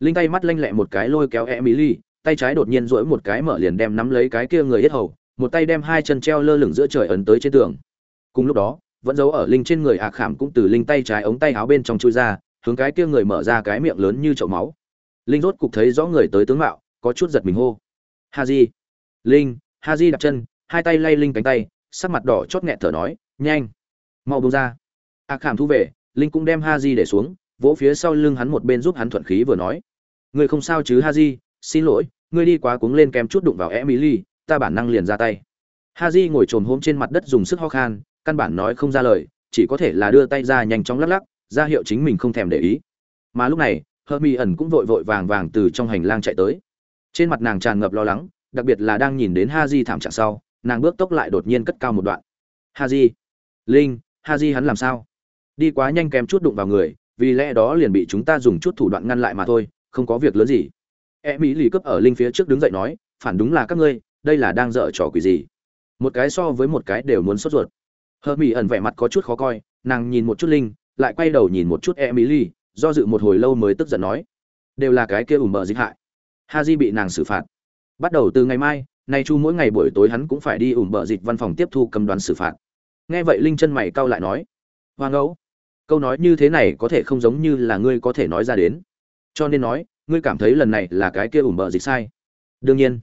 Linh tay mắt lanh lẹ một cái lôi kéo emily tay trái đột nhiên duỗi một cái mở liền đem nắm lấy cái kia người yết hầu một tay đem hai chân treo lơ lửng giữa trời ấn tới trên tường. Cùng lúc đó, vẫn giấu ở linh trên người ạ khảm cũng từ linh tay trái ống tay áo bên trong chui ra, hướng cái kia người mở ra cái miệng lớn như chậu máu. Linh rốt cục thấy rõ người tới tướng mạo, có chút giật mình hô. Ha di linh ha di đặt chân, hai tay lay linh cánh tay, sắc mặt đỏ chót nghẹt thở nói, nhanh, mau bông ra. Ạ khảm thu về, linh cũng đem ha di để xuống, vỗ phía sau lưng hắn một bên giúp hắn thuận khí vừa nói, người không sao chứ ha di xin lỗi, ngươi đi quá cuống lên kém chút đụng vào emily ta bản năng liền ra tay. Ha ngồi trồm hôm trên mặt đất dùng sức ho khan, căn bản nói không ra lời, chỉ có thể là đưa tay ra nhanh chóng lắc lắc, ra hiệu chính mình không thèm để ý. Mà lúc này hơ mi ẩn cũng vội vội vàng vàng từ trong hành lang chạy tới. Trên mặt nàng tràn ngập lo lắng, đặc biệt là đang nhìn đến ha thảm trạng sau, nàng bước tốc lại đột nhiên cất cao một đoạn. Ha linh ha hắn làm sao? Đi quá nhanh kém chút đụng vào người, vì lẽ đó liền bị chúng ta dùng chút thủ đoạn ngăn lại mà thôi, không có việc lớn gì. E mỹ lì cấp ở linh phía trước đứng dậy nói, phản đúng là các ngươi đây là đang dở trò quỷ gì? Một cái so với một cái đều muốn sốt ruột. Hơ mỹ ẩn vẻ mặt có chút khó coi, nàng nhìn một chút linh, lại quay đầu nhìn một chút e mỹ ly do dự một hồi lâu mới tức giận nói, đều là cái kia ủ mờ dịch hại. Ha di bị nàng xử phạt. Bắt đầu từ ngày mai, nay chu mỗi ngày buổi tối hắn cũng phải đi ủ mờ dịch văn phòng tiếp thu cầm đoán xử phạt. Nghe vậy linh chân mày cau lại nói, hoa ngẫu, câu nói như thế này có thể không giống như là ngươi có thể nói ra đến. Cho nên nói, ngươi cảm thấy lần này là cái kia ủ mờ dịch sai. Đương nhiên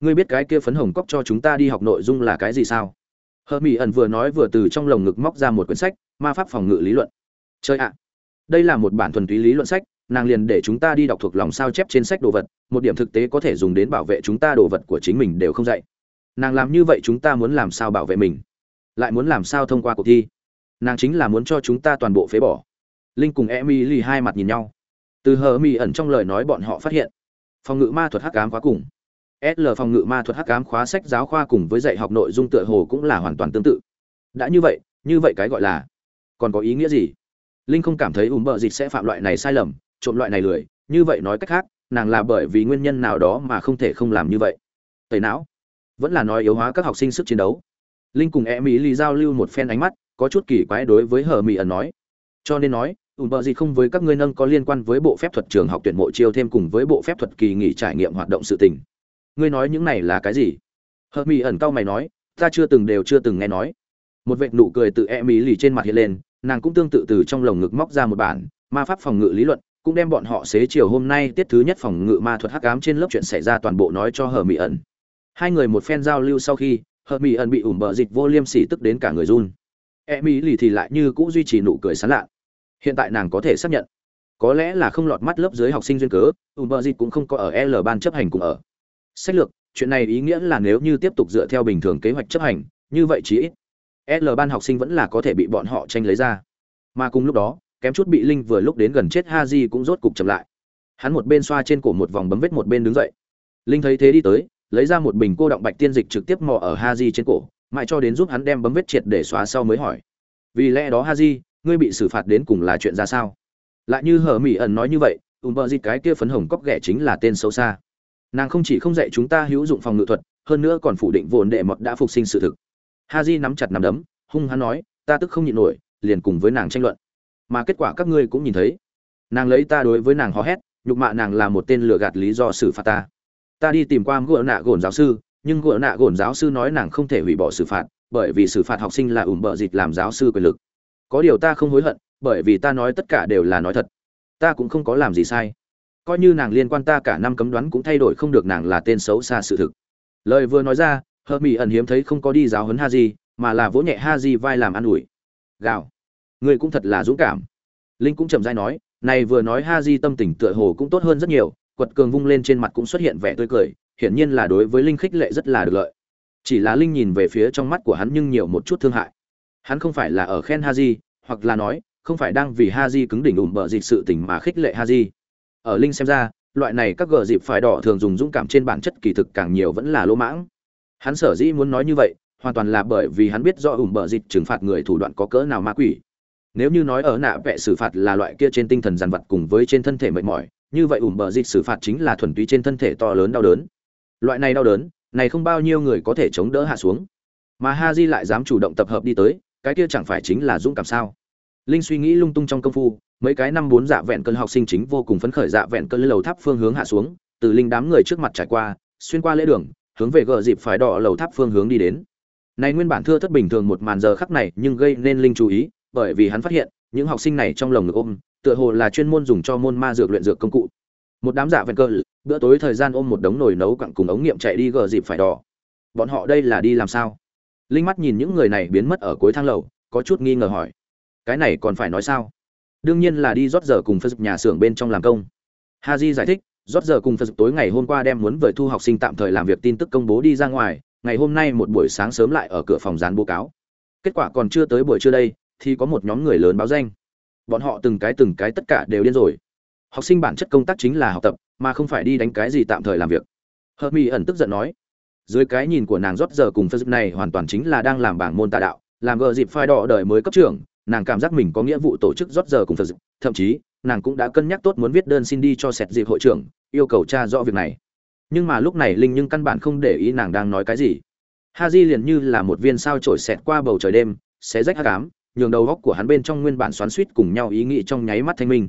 ngươi biết cái kia phấn hồng cóc cho chúng ta đi học nội dung là cái gì sao? Hờ mỹ ẩn vừa nói vừa từ trong lồng ngực móc ra một quyển sách, ma pháp phòng ngự lý luận. Chơi ạ! Đây là một bản thuần túy lý luận sách, nàng liền để chúng ta đi đọc thuộc lòng sao chép trên sách đồ vật, một điểm thực tế có thể dùng đến bảo vệ chúng ta đồ vật của chính mình đều không dạy. Nàng làm như vậy chúng ta muốn làm sao bảo vệ mình? Lại muốn làm sao thông qua cuộc thi? Nàng chính là muốn cho chúng ta toàn bộ phế bỏ. Linh cùng emily hai mặt nhìn nhau. Từ hờ mỹ ẩn trong lời nói bọn họ phát hiện, phòng ngự ma thuật hắc ám quá cùng sl phòng ngự ma thuật hắc ám khóa sách giáo khoa cùng với dạy học nội dung tựa hồ cũng là hoàn toàn tương tự. Đã như vậy như vậy cái gọi là còn có ý nghĩa gì? Linh không cảm thấy ủm bợ dịch sẽ phạm loại này sai lầm, trộm loại này lười, như vậy nói cách khác, nàng là bởi vì nguyên nhân nào đó mà không thể không làm như vậy. Tẩy não. Vẫn là nói yếu hóa các học sinh sức chiến đấu. Linh cùng e mỹ giao lưu một phen ánh mắt, có chút kỳ quái đối với hờ Mị ẩn nói. Cho nên nói ủm bợ dịch không với các ngươi nâng có liên quan với bộ phép thuật trường học tuyển mộ chiêu thêm cùng với bộ phép thuật kỳ nghỉ trải nghiệm hoạt động sự tình ngươi nói những này là cái gì? Hờ mỹ ẩn cau mày nói, ta chưa từng đều chưa từng nghe nói. Một vệt nụ cười tự e mỹ lì trên mặt hiện lên, nàng cũng tương tự từ trong lồng ngực móc ra một bản ma pháp phòng ngự lý luận, cũng đem bọn họ xế chiều hôm nay tiết thứ nhất phòng ngự ma thuật hắc ám trên lớp chuyện xảy ra toàn bộ nói cho hờ mỹ ẩn. Hai người một phen giao lưu sau khi hờ mỹ ẩn bị ủm bờ dịch vô liêm sỉ tức đến cả người run. E mỹ lì thì lại như cũ duy trì nụ cười sán lạ. Hiện tại nàng có thể xác nhận, có lẽ là không lọt mắt lớp dưới học sinh duyên cớ, ủm bờ dịch cũng không có ở l ban chấp hành cùng ở sách lược, chuyện này ý nghĩa là nếu như tiếp tục dựa theo bình thường kế hoạch chấp hành, như vậy chí ít, l ban học sinh vẫn là có thể bị bọn họ tranh lấy ra. Mà cùng lúc đó, kém chút bị linh vừa lúc đến gần chết ha di cũng rốt cục chậm lại. Hắn một bên xoa trên cổ một vòng bấm vết một bên đứng dậy. Linh thấy thế đi tới, lấy ra một bình cô động bạch tiên dịch trực tiếp mò ở ha di trên cổ, mãi cho đến giúp hắn đem bấm vết triệt để xóa sau mới hỏi. Vì lẽ đó ha di ngươi bị xử phạt đến cùng là chuyện ra sao? Lại như hờ mỹ ẩn nói như vậy ùm bờ dịt cái kia phấn hồng cóc ghẻ chính là tên xấu xa nàng không chỉ không dạy chúng ta hữu dụng phòng ngự thuật, hơn nữa còn phủ định vồn đệ mọt đã phục sinh sự thực. Ha di nắm chặt nắm đấm, hung hắn nói, ta tức không nhịn nổi, liền cùng với nàng tranh luận. Mà kết quả các ngươi cũng nhìn thấy. Nàng lấy ta đối với nàng hò hét, nhục mạ nàng là một tên lừa gạt lý do xử phạt ta. Ta đi tìm qua gỡ nạ gồn giáo sư, nhưng gỡ nạ gồn giáo sư nói nàng không thể hủy bỏ xử phạt, bởi vì xử phạt học sinh là ủm bợ dịch làm giáo sư quyền lực. Có điều ta không hối hận, bởi vì ta nói tất cả đều là nói thật. Ta cũng không có làm gì sai coi như nàng liên quan ta cả năm cấm đoán cũng thay đổi không được nàng là tên xấu xa sự thực. Lời vừa nói ra hờ mỹ ẩn hiếm thấy không có đi giáo huấn ha di mà là vỗ nhẹ ha di vai làm an ủi. Gào người cũng thật là dũng cảm. Linh cũng chậm dai nói, này vừa nói ha di tâm tình tựa hồ cũng tốt hơn rất nhiều, quật cường vung lên trên mặt cũng xuất hiện vẻ tươi cười, hiển nhiên là đối với linh khích lệ rất là được lợi. Chỉ là linh nhìn về phía trong mắt của hắn nhưng nhiều một chút thương hại. Hắn không phải là ở khen ha di hoặc là nói, không phải đang vì ha di cứng đỉnh ủm bợ dịch sự tình mà khích lệ ha di ở linh xem ra, loại này các gờ dịp phải đỏ thường dùng dũng cảm trên bản chất kỳ thực càng nhiều vẫn là lỗ mãng. Hắn sở dĩ muốn nói như vậy, hoàn toàn là bởi vì hắn biết do ủng bờ dịp trừng phạt người thủ đoạn có cỡ nào ma quỷ. Nếu như nói ở nạ vẽ xử phạt là loại kia trên tinh thần dằn vật cùng với trên thân thể mệt mỏi, như vậy ủng bờ dịp xử phạt chính là thuần túy trên thân thể to lớn đau đớn. Loại này đau đớn, này không bao nhiêu người có thể chống đỡ hạ xuống. Mà ha di lại dám chủ động tập hợp đi tới, cái kia chẳng phải chính là dũng cảm sao? Linh suy nghĩ lung tung trong công phu, mấy cái năm bốn dạ vẹn cơn học sinh chính vô cùng phấn khởi dạ vẹn cơn lầu tháp phương hướng hạ xuống, từ linh đám người trước mặt trải qua, xuyên qua lễ đường, hướng về gờ dịp phải đỏ lầu tháp phương hướng đi đến. Này nguyên bản thưa thất bình thường một màn giờ khắc này nhưng gây nên linh chú ý, bởi vì hắn phát hiện, những học sinh này trong lồng ngực ôm, tựa hồ là chuyên môn dùng cho môn ma dược luyện dược công cụ. Một đám dạ vẹn cơ bữa tối thời gian ôm một đống nồi nấu quặng cùng ống nghiệm chạy đi gờ dịp phải đỏ. Bọn họ đây là đi làm sao? Linh mắt nhìn những người này biến mất ở cuối thang lầu, có chút nghi ngờ hỏi cái này còn phải nói sao? Đương nhiên là đi rót giờ cùng phật nhà xưởng bên trong làm công. Ha giải thích, rót giờ cùng phật tối ngày hôm qua đem muốn vời thu học sinh tạm thời làm việc tin tức công bố đi ra ngoài, ngày hôm nay một buổi sáng sớm lại ở cửa phòng dán bố cáo. Kết quả còn chưa tới buổi trưa đây, thì có một nhóm người lớn báo danh. Bọn họ từng cái từng cái tất cả đều điên rồi. Học sinh bản chất công tác chính là học tập, mà không phải đi đánh cái gì tạm thời làm việc. Hợp mỹ ẩn tức giận nói, dưới cái nhìn của nàng rót giờ cùng phật này hoàn toàn chính là đang làm bảng môn tà đạo, làm gờ dịp phai đỏ đời mới cấp trưởng nàng cảm giác mình có nghĩa vụ tổ chức rót giờ cùng phật thậm chí, nàng cũng đã cân nhắc tốt muốn viết đơn xin đi cho sẹt dịp hội trưởng, yêu cầu tra rõ việc này. Nhưng mà lúc này linh nhưng căn bản không để ý nàng đang nói cái gì. Ha di liền như là một viên sao trổi xẹt qua bầu trời đêm, xé rách hát cám nhường đầu góc của hắn bên trong nguyên bản xoắn suýt cùng nhau ý nghĩ trong nháy mắt thanh minh.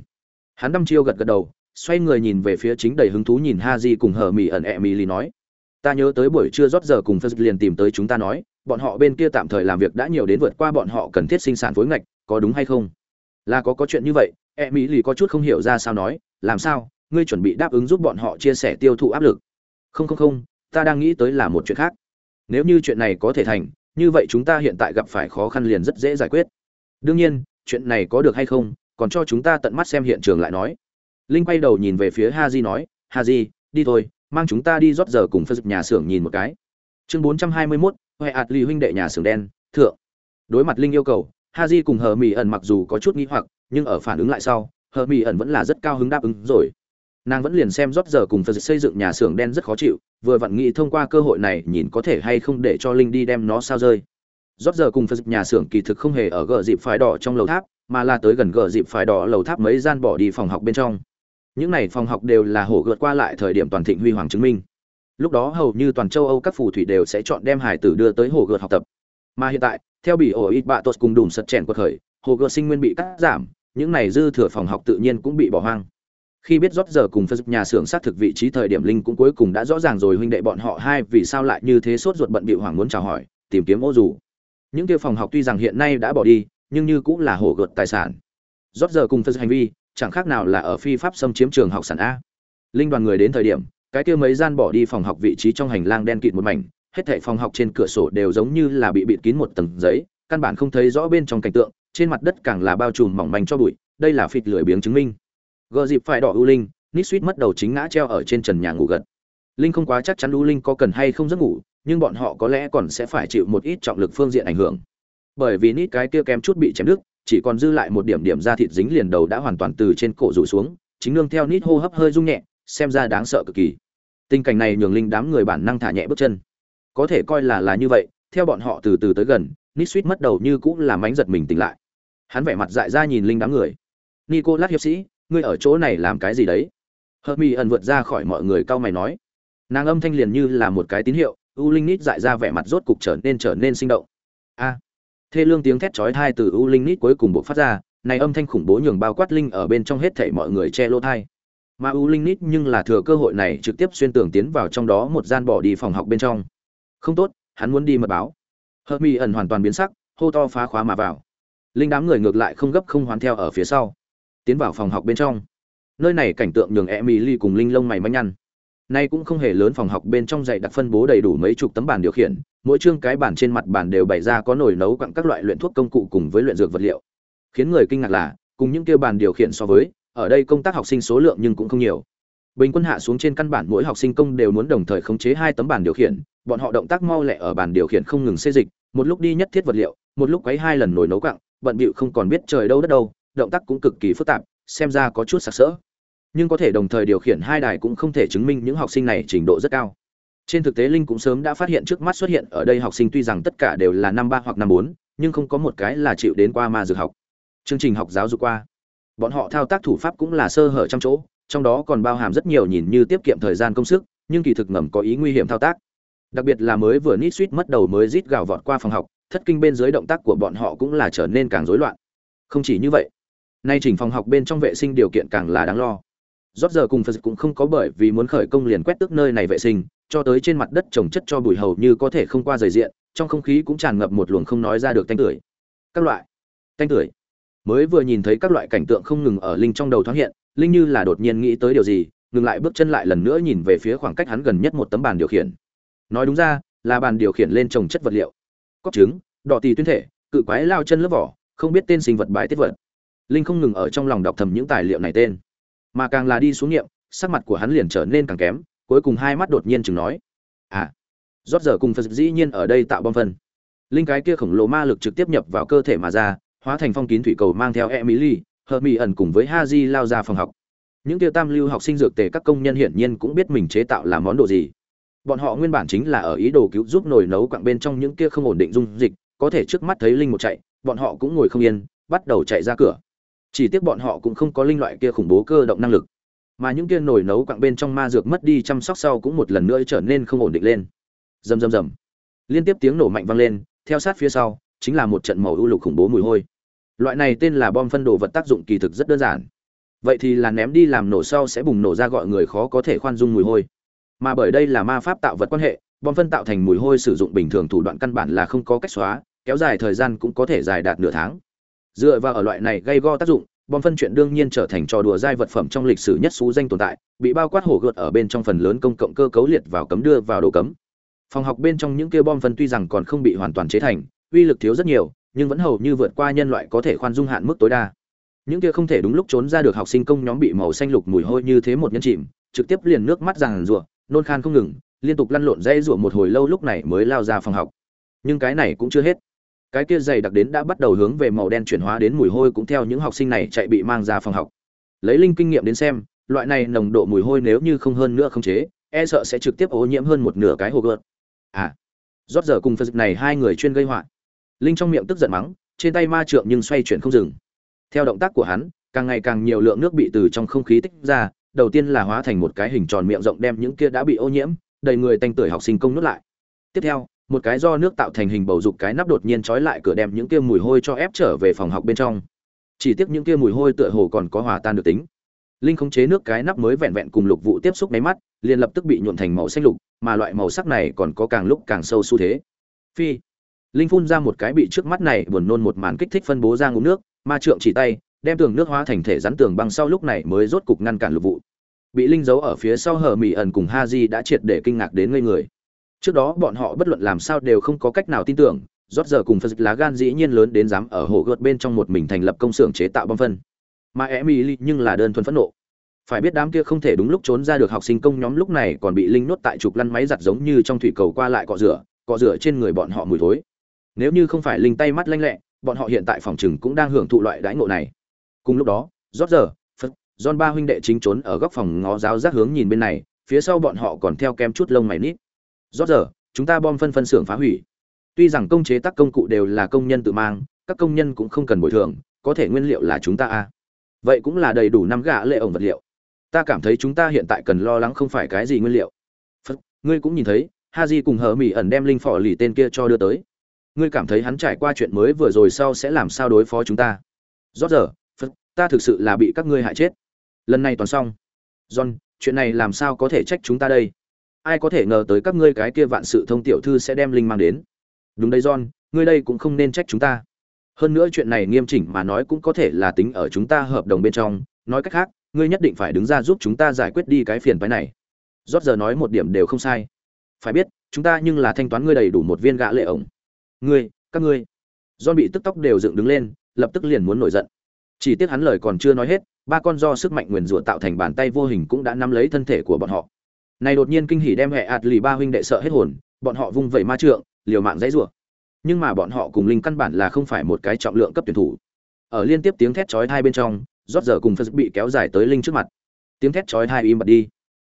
Hắn đăm chiêu gật gật đầu, xoay người nhìn về phía chính đầy hứng thú nhìn ha di cùng hờ mỹ ẩn ẹ mỹ lì nói, ta nhớ tới buổi trưa rót giờ cùng phật liền tìm tới chúng ta nói, bọn họ bên kia tạm thời làm việc đã nhiều đến vượt qua bọn họ cần thiết sinh sản phối ngạch có đúng hay không? Là có có chuyện như vậy e mỹ lì có chút không hiểu ra sao nói làm sao ngươi chuẩn bị đáp ứng giúp bọn họ chia sẻ tiêu thụ áp lực? Không không không ta đang nghĩ tới là một chuyện khác. Nếu như chuyện này có thể thành như vậy chúng ta hiện tại gặp phải khó khăn liền rất dễ giải quyết. Đương nhiên chuyện này có được hay không còn cho chúng ta tận mắt xem hiện trường lại nói. Linh quay đầu nhìn về phía ha di nói ha di đi thôi mang chúng ta đi rót giờ cùng phân nhà xưởng nhìn một cái. Chương bốn trăm hai mươi 421, huệ ạt lì huynh đệ nhà xưởng đen thượng. Đối mặt linh yêu cầu haji cùng hờ mỹ ẩn mặc dù có chút nghi hoặc, nhưng ở phản ứng lại sau, hờ mỹ ẩn vẫn là rất cao hứng đáp ứng rồi. Nàng vẫn liền xem rót giờ cùng phật xây dựng nhà xưởng đen rất khó chịu, vừa vặn nghĩ thông qua cơ hội này nhìn có thể hay không để cho linh đi đem nó sao rơi. Rót giờ cùng phật nhà xưởng kỳ thực không hề ở gờ dịp phái đỏ trong lầu tháp, mà là tới gần gờ dịp phái đỏ lầu tháp mấy gian bỏ đi phòng học bên trong. Những này phòng học đều là hổ gợt qua lại thời điểm toàn thịnh huy hoàng chứng minh. Lúc đó hầu như toàn châu âu các phù thủy đều sẽ chọn đem hải tử đưa tới hồ gợt học tập. Mà hiện tại theo bị ổ ít bạ tốt cùng đùm sật chèn quật khởi, hồ gợt sinh nguyên bị cắt giảm, những này dư thừa phòng học tự nhiên cũng bị bỏ hoang. Khi biết rót giờ cùng phật nhà xưởng xác thực vị trí thời điểm linh cũng cuối cùng đã rõ ràng rồi huynh đệ bọn họ hai vì sao lại như thế sốt ruột bận bịu hoàng muốn chào hỏi, tìm kiếm ô dù. Những kia phòng học tuy rằng hiện nay đã bỏ đi, nhưng như cũng là hổ gợt tài sản. Rót giờ cùng phật hành vi, chẳng khác nào là ở phi pháp xâm chiếm trường học sản a. Linh đoàn người đến thời điểm, cái kia mấy gian bỏ đi phòng học vị trí trong hành lang đen kịt một mảnh hết thảy phòng học trên cửa sổ đều giống như là bị bịt kín một tầng giấy, căn bản không thấy rõ bên trong cảnh tượng, trên mặt đất càng là bao trùm mỏng manh cho bụi, đây là phịt lười biếng chứng minh. Gờ dịp phải đỏ u linh, nít suýt mất đầu chính ngã treo ở trên trần nhà ngủ gật. Linh không quá chắc chắn u linh có cần hay không giấc ngủ, nhưng bọn họ có lẽ còn sẽ phải chịu một ít trọng lực phương diện ảnh hưởng. Bởi vì nít cái kia kém chút bị chém đứt, chỉ còn dư lại một điểm điểm da thịt dính liền đầu đã hoàn toàn từ trên cổ rủ xuống, chính nương theo nít hô hấp hơi rung nhẹ, xem ra đáng sợ cực kỳ. Tình cảnh này nhường linh đám người bản năng thả nhẹ bước chân có thể coi là là như vậy, theo bọn họ từ từ tới gần nít suýt mất đầu như cũng làm ánh giật mình tỉnh lại. Hắn vẻ mặt dại ra nhìn linh đám người. Nico lát hiệp sĩ, ngươi ở chỗ này làm cái gì đấy? Hợp mỹ ẩn vượt ra khỏi mọi người cau mày nói. Nàng âm thanh liền như là một cái tín hiệu, u linh nít dại ra vẻ mặt rốt cục trở nên trở nên sinh động. A! Thê lương tiếng thét chói thai từ u linh nít cuối cùng buộc phát ra, này âm thanh khủng bố nhường bao quát linh ở bên trong hết thảy mọi người che lỗ thai mà u linh nít nhưng là thừa cơ hội này trực tiếp xuyên tường tiến vào trong đó một gian bỏ đi phòng học bên trong không tốt, hắn muốn đi mật báo. Hợp mỹ ẩn hoàn toàn biến sắc, hô to phá khóa mà vào. Linh đám người ngược lại không gấp không hoán theo ở phía sau, tiến vào phòng học bên trong. Nơi này cảnh tượng nhường e mỹ ly cùng linh lông mày manh nhăn. Nay cũng không hề lớn phòng học bên trong dạy đặc phân bố đầy đủ mấy chục tấm bàn điều khiển, mỗi chương cái bàn trên mặt bàn đều bày ra có nồi nấu quặng các loại luyện thuốc công cụ cùng với luyện dược vật liệu. Khiến người kinh ngạc là, cùng những kêu bàn điều khiển so với, ở đây công tác học sinh số lượng nhưng cũng không nhiều bình quân hạ xuống trên căn bản mỗi học sinh công đều muốn đồng thời khống chế hai tấm bàn điều khiển, bọn họ động tác mau lẹ ở bàn điều khiển không ngừng xê dịch, một lúc đi nhất thiết vật liệu, một lúc quấy hai lần nồi nấu quặng, bận bịu không còn biết trời đâu đất đâu, động tác cũng cực kỳ phức tạp, xem ra có chút sặc sỡ. Nhưng có thể đồng thời điều khiển hai đài cũng không thể chứng minh những học sinh này trình độ rất cao. Trên thực tế linh cũng sớm đã phát hiện trước mắt xuất hiện ở đây học sinh tuy rằng tất cả đều là năm ba hoặc năm bốn, nhưng không có một cái là chịu đến qua ma dược học. Chương trình học giáo dục qua. Bọn họ thao tác thủ pháp cũng là sơ hở trong chỗ trong đó còn bao hàm rất nhiều nhìn như tiết kiệm thời gian công sức, nhưng kỳ thực ngầm có ý nguy hiểm thao tác. Đặc biệt là mới vừa nít suýt mất đầu mới rít gào vọt qua phòng học, thất kinh bên dưới động tác của bọn họ cũng là trở nên càng rối loạn. Không chỉ như vậy, nay chỉnh phòng học bên trong vệ sinh điều kiện càng là đáng lo. Rót giờ cùng phật cũng không có bởi vì muốn khởi công liền quét tước nơi này vệ sinh, cho tới trên mặt đất trồng chất cho bụi hầu như có thể không qua rời diện, trong không khí cũng tràn ngập một luồng không nói ra được tanh tưởi. Các loại, tanh tưởi. Mới vừa nhìn thấy các loại cảnh tượng không ngừng ở linh trong đầu thoáng hiện linh như là đột nhiên nghĩ tới điều gì, ngừng lại bước chân lại lần nữa nhìn về phía khoảng cách hắn gần nhất một tấm bàn điều khiển. Nói đúng ra, là bàn điều khiển lên trồng chất vật liệu. Cóc trứng, đỏ tì tuyên thể, cự quái lao chân lớp vỏ, không biết tên sinh vật bài tiết vật. Linh không ngừng ở trong lòng đọc thầm những tài liệu này tên. Mà càng là đi xuống nghiệm, sắc mặt của hắn liền trở nên càng kém, cuối cùng hai mắt đột nhiên chừng nói. À rót giờ cùng phật dĩ nhiên ở đây tạo bom phân. Linh cái kia khổng lồ ma lực trực tiếp nhập vào cơ thể mà ra, hóa thành phong kín thủy cầu mang theo emily hờ mỹ ẩn cùng với ha di lao ra phòng học. Những tiêu tam lưu học sinh dược tề các công nhân hiển nhiên cũng biết mình chế tạo là món đồ gì. Bọn họ nguyên bản chính là ở ý đồ cứu giúp nồi nấu quặng bên trong những kia không ổn định dung dịch, có thể trước mắt thấy linh một chạy, bọn họ cũng ngồi không yên, bắt đầu chạy ra cửa. Chỉ tiếc bọn họ cũng không có linh loại kia khủng bố cơ động năng lực. Mà những kia nồi nấu quặng bên trong ma dược mất đi chăm sóc sau cũng một lần nữa trở nên không ổn định lên. Rầm rầm rầm. Liên tiếp tiếng nổ mạnh vang lên, theo sát phía sau, chính là một trận màu ưu lục khủng bố mùi hôi loại này tên là bom phân đồ vật tác dụng kỳ thực rất đơn giản. Vậy thì là ném đi làm nổ sau sẽ bùng nổ ra gọi người khó có thể khoan dung mùi hôi. Mà bởi đây là ma pháp tạo vật quan hệ, bom phân tạo thành mùi hôi sử dụng bình thường thủ đoạn căn bản là không có cách xóa, kéo dài thời gian cũng có thể dài đạt nửa tháng. Dựa vào ở loại này gây go tác dụng, bom phân chuyện đương nhiên trở thành trò đùa dai vật phẩm trong lịch sử nhất xú danh tồn tại, bị bao quát hổ gợt ở bên trong phần lớn công cộng cơ cấu liệt vào cấm đưa vào đồ cấm. Phòng học bên trong những kia bom phân tuy rằng còn không bị hoàn toàn chế thành, uy lực thiếu rất nhiều nhưng vẫn hầu như vượt qua nhân loại có thể khoan dung hạn mức tối đa. Những kia không thể đúng lúc trốn ra được học sinh công nhóm bị màu xanh lục mùi hôi như thế một nhân chìm, trực tiếp liền nước mắt ràng rụa, nôn khan không ngừng, liên tục lăn lộn dây rụa một hồi lâu lúc này mới lao ra phòng học. Nhưng cái này cũng chưa hết. Cái kia dày đặc đến đã bắt đầu hướng về màu đen chuyển hóa đến mùi hôi cũng theo những học sinh này chạy bị mang ra phòng học. Lấy linh kinh nghiệm đến xem, loại này nồng độ mùi hôi nếu như không hơn nữa không chế e sợ sẽ trực tiếp ô nhiễm hơn một nửa cái hồ gợt. À rót giờ cùng phật dịch này hai người chuyên gây họa linh trong miệng tức giận mắng, trên tay ma trượng nhưng xoay chuyển không dừng. Theo động tác của hắn, càng ngày càng nhiều lượng nước bị từ trong không khí tích ra, đầu tiên là hóa thành một cái hình tròn miệng rộng đem những kia đã bị ô nhiễm, đầy người tanh tưởi học sinh công nuốt lại. Tiếp theo, một cái do nước tạo thành hình bầu dục cái nắp đột nhiên trói lại cửa đem những kia mùi hôi cho ép trở về phòng học bên trong. Chỉ tiếc những kia mùi hôi tựa hồ còn có hòa tan được tính. Linh khống chế nước cái nắp mới vẹn vẹn cùng lục vụ tiếp xúc máy mắt, liền lập tức bị nhuộn thành màu xanh lục, mà loại màu sắc này còn có càng lúc càng sâu xu thế. Phi linh phun ra một cái bị trước mắt này buồn nôn một màn kích thích phân bố ra ngụm nước, ma trượng chỉ tay, đem tường nước hóa thành thể rắn tường băng sau lúc này mới rốt cục ngăn cản lục vụ. Bị linh giấu ở phía sau hở mỹ ẩn cùng ha di đã triệt để kinh ngạc đến ngây người. Trước đó bọn họ bất luận làm sao đều không có cách nào tin tưởng rót giờ cùng phật lá gan dĩ nhiên lớn đến dám ở hồ gợt bên trong một mình thành lập công xưởng chế tạo bom phân. Mà emily nhưng là đơn thuần phẫn nộ. Phải biết đám kia không thể đúng lúc trốn ra được học sinh công nhóm lúc này còn bị linh nốt tại trục lăn máy giặt giống như trong thủy cầu qua lại cọ rửa cọ rửa trên người bọn họ mùi thối nếu như không phải linh tay mắt lanh lẹ, bọn họ hiện tại phòng chừng cũng đang hưởng thụ loại đãi ngộ này. Cùng lúc đó rót giờ phật don ba huynh đệ chính trốn ở góc phòng ngó giáo giác hướng nhìn bên này, phía sau bọn họ còn theo kem chút lông mày nít. Rót giờ chúng ta bom phân phân xưởng phá hủy. Tuy rằng công chế tác công cụ đều là công nhân tự mang, các công nhân cũng không cần bồi thường, có thể nguyên liệu là chúng ta a vậy cũng là đầy đủ năm gạ lệ ổng vật liệu. Ta cảm thấy chúng ta hiện tại cần lo lắng không phải cái gì nguyên liệu. Phật ngươi cũng nhìn thấy ha di cùng hờ mỹ ẩn đem linh phò lì tên kia cho đưa tới ngươi cảm thấy hắn trải qua chuyện mới vừa rồi sau sẽ làm sao đối phó chúng ta? Rót giờ, phật, ta thực sự là bị các ngươi hại chết. Lần này toàn xong. John, chuyện này làm sao có thể trách chúng ta đây? Ai có thể ngờ tới các ngươi cái kia vạn sự thông tiểu thư sẽ đem linh mang đến? Đúng đấy john, ngươi đây cũng không nên trách chúng ta. Hơn nữa chuyện này nghiêm chỉnh mà nói cũng có thể là tính ở chúng ta hợp đồng bên trong. Nói cách khác, ngươi nhất định phải đứng ra giúp chúng ta giải quyết đi cái phiền phái này. Rót giờ nói một điểm đều không sai. Phải biết, chúng ta nhưng là thanh toán ngươi đầy đủ một viên gã lệ ổng ngươi, các ngươi. John bị tức tốc đều dựng đứng lên, lập tức liền muốn nổi giận. Chỉ tiếc hắn lời còn chưa nói hết, ba con do sức mạnh nguyền rủa tạo thành bàn tay vô hình cũng đã nắm lấy thân thể của bọn họ. Này đột nhiên kinh hỉ đem hệ ạt lì ba huynh đệ sợ hết hồn, bọn họ vung vẩy ma trượng, liều mạng dãy rủa. Nhưng mà bọn họ cùng linh căn bản là không phải một cái trọng lượng cấp tuyển thủ. Ở liên tiếp tiếng thét chói hai bên trong, rót giờ cùng phật bị kéo dài tới linh trước mặt. Tiếng thét chói hai im bật đi.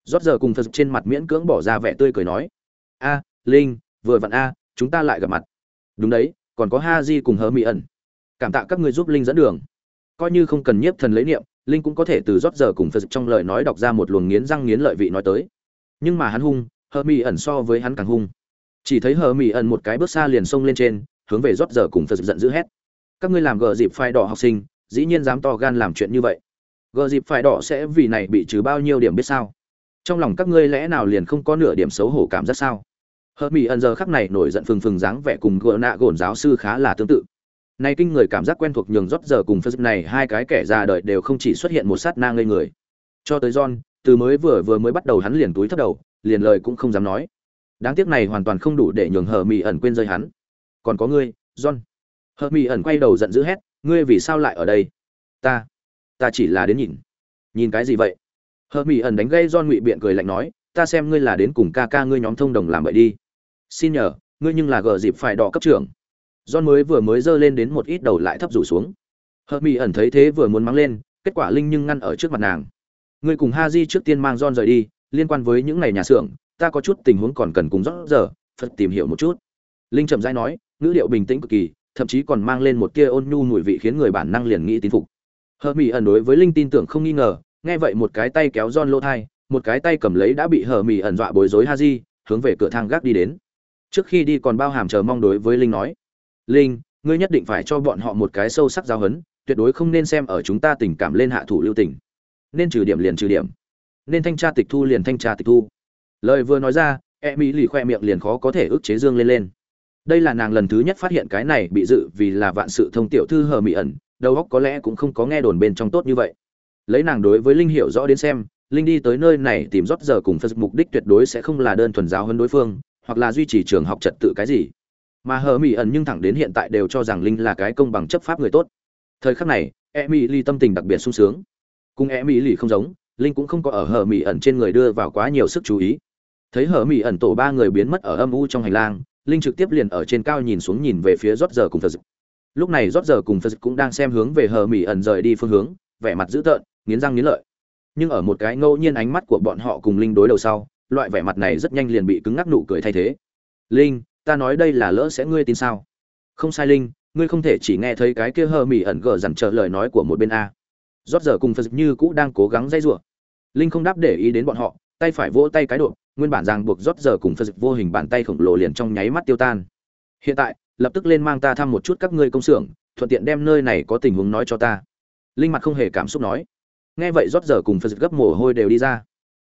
Rót giờ cùng phật trên mặt miễn cưỡng bỏ ra vẻ tươi cười nói, a, linh, vừa vặn a, chúng ta lại gặp mặt đúng đấy, còn có ha di cùng Hơ mỹ ẩn. Cảm tạ các người giúp linh dẫn đường. Coi như không cần nhiếp thần lấy niệm, linh cũng có thể từ rót giờ cùng phật trong lời nói đọc ra một luồng nghiến răng nghiến lợi vị nói tới. Nhưng mà hắn hung, hờ mỹ ẩn so với hắn càng hung. Chỉ thấy hờ mỹ ẩn một cái bước xa liền xông lên trên, hướng về rót giờ cùng phật giận dữ hét. Các ngươi làm gờ dịp phai đỏ học sinh, dĩ nhiên dám to gan làm chuyện như vậy. Gờ dịp phai đỏ sẽ vì này bị trừ bao nhiêu điểm biết sao? Trong lòng các ngươi lẽ nào liền không có nửa điểm xấu hổ cảm giác sao? Hờ mỹ ẩn giờ khắc này nổi giận phừng phừng dáng vẻ cùng gỡ nạ gồn giáo sư khá là tương tự. Nay kinh người cảm giác quen thuộc nhường rót giờ cùng phật này hai cái kẻ già đời đều không chỉ xuất hiện một sát na ngây người. Cho tới john, từ mới vừa vừa mới bắt đầu hắn liền túi thấp đầu, liền lời cũng không dám nói. Đáng tiếc này hoàn toàn không đủ để nhường hờ mỹ ẩn quên rơi hắn. Còn có ngươi, john. Hờ mỹ ẩn quay đầu giận dữ hét, ngươi vì sao lại ở đây? Ta ta chỉ là đến nhìn. Nhìn cái gì vậy? Hờ mỹ ẩn đánh gây john ngụy biện cười lạnh nói, ta xem ngươi là đến cùng ca ca ngươi nhóm thông đồng làm vậy đi xin nhờ, ngươi nhưng là gờ dịp phải đỏ cấp trưởng. John mới vừa mới giơ lên đến một ít đầu lại thấp rủ xuống. Hợp mỹ ẩn thấy thế vừa muốn mắng lên, kết quả linh nhưng ngăn ở trước mặt nàng. Ngươi cùng ha di trước tiên mang john rời đi, liên quan với những ngày nhà xưởng, ta có chút tình huống còn cần cùng rót giờ, phật tìm hiểu một chút. Linh chậm rãi nói, ngữ điệu bình tĩnh cực kỳ, thậm chí còn mang lên một tia ôn nhu mùi vị khiến người bản năng liền nghĩ tín phục. Hờ mỹ ẩn đối với linh tin tưởng không nghi ngờ, nghe vậy một cái tay kéo John lỗ thai, một cái tay cầm lấy đã bị hờ mỹ ẩn dọa bối rối ha di hướng về cửa thang gác đi đến trước khi đi còn bao hàm chờ mong đối với linh nói. Linh, ngươi nhất định phải cho bọn họ một cái sâu sắc giáo hấn tuyệt đối không nên xem ở chúng ta tình cảm lên hạ thủ lưu tình. Nên trừ điểm liền trừ điểm. Nên thanh tra tịch thu liền thanh tra tịch thu. Lời vừa nói ra e mỹ lì khoe miệng liền khó có thể ức chế dương lên lên. Đây là nàng lần thứ nhất phát hiện cái này bị dự vì là vạn sự thông tiểu thư hờ mỹ ẩn, đầu óc có lẽ cũng không có nghe đồn bên trong tốt như vậy. Lấy nàng đối với linh hiểu rõ đến xem, linh đi tới nơi này tìm rót giờ cùng phật mục đích tuyệt đối sẽ không là đơn thuần giáo hơn đối phương hoặc là duy trì trường học trật tự cái gì. Mà hờ mỹ ẩn nhưng thẳng đến hiện tại đều cho rằng linh là cái công bằng chấp pháp người tốt. Thời khắc này e mỹ ly tâm tình đặc biệt sung sướng. Cùng e mỹ lì không giống, linh cũng không có ở hờ mỹ ẩn trên người đưa vào quá nhiều sức chú ý. Thấy hờ mỹ ẩn tổ ba người biến mất ở âm u trong hành lang, linh trực tiếp liền ở trên cao nhìn xuống nhìn về phía rót giờ cùng phật lúc này rót giờ cùng phật cũng đang xem hướng về hờ mỹ ẩn rời đi phương hướng, vẻ mặt dữ tợn, nghiến răng nghiến lợi. Nhưng ở một cái ngẫu nhiên ánh mắt của bọn họ cùng linh đối đầu sau loại vẻ mặt này rất nhanh liền bị cứng ngắc nụ cười thay thế. Linh, ta nói đây là lỡ sẽ ngươi tin sao? Không sai, linh, ngươi không thể chỉ nghe thấy cái kia hờ mỉ ẩn gờ dằn trợ lời nói của một bên a. Rót giờ cùng phật như cũ đang cố gắng dây rủa. Linh không đáp để ý đến bọn họ, tay phải vỗ tay cái độ, nguyên bản ràng buộc rót giờ cùng phật vô hình bàn tay khổng lồ liền trong nháy mắt tiêu tan. Hiện tại, lập tức lên mang ta thăm một chút các ngươi công xưởng, thuận tiện đem nơi này có tình huống nói cho ta. Linh mặt không hề cảm xúc nói. Nghe vậy rót giờ cùng phật gấp mồ hôi đều đi ra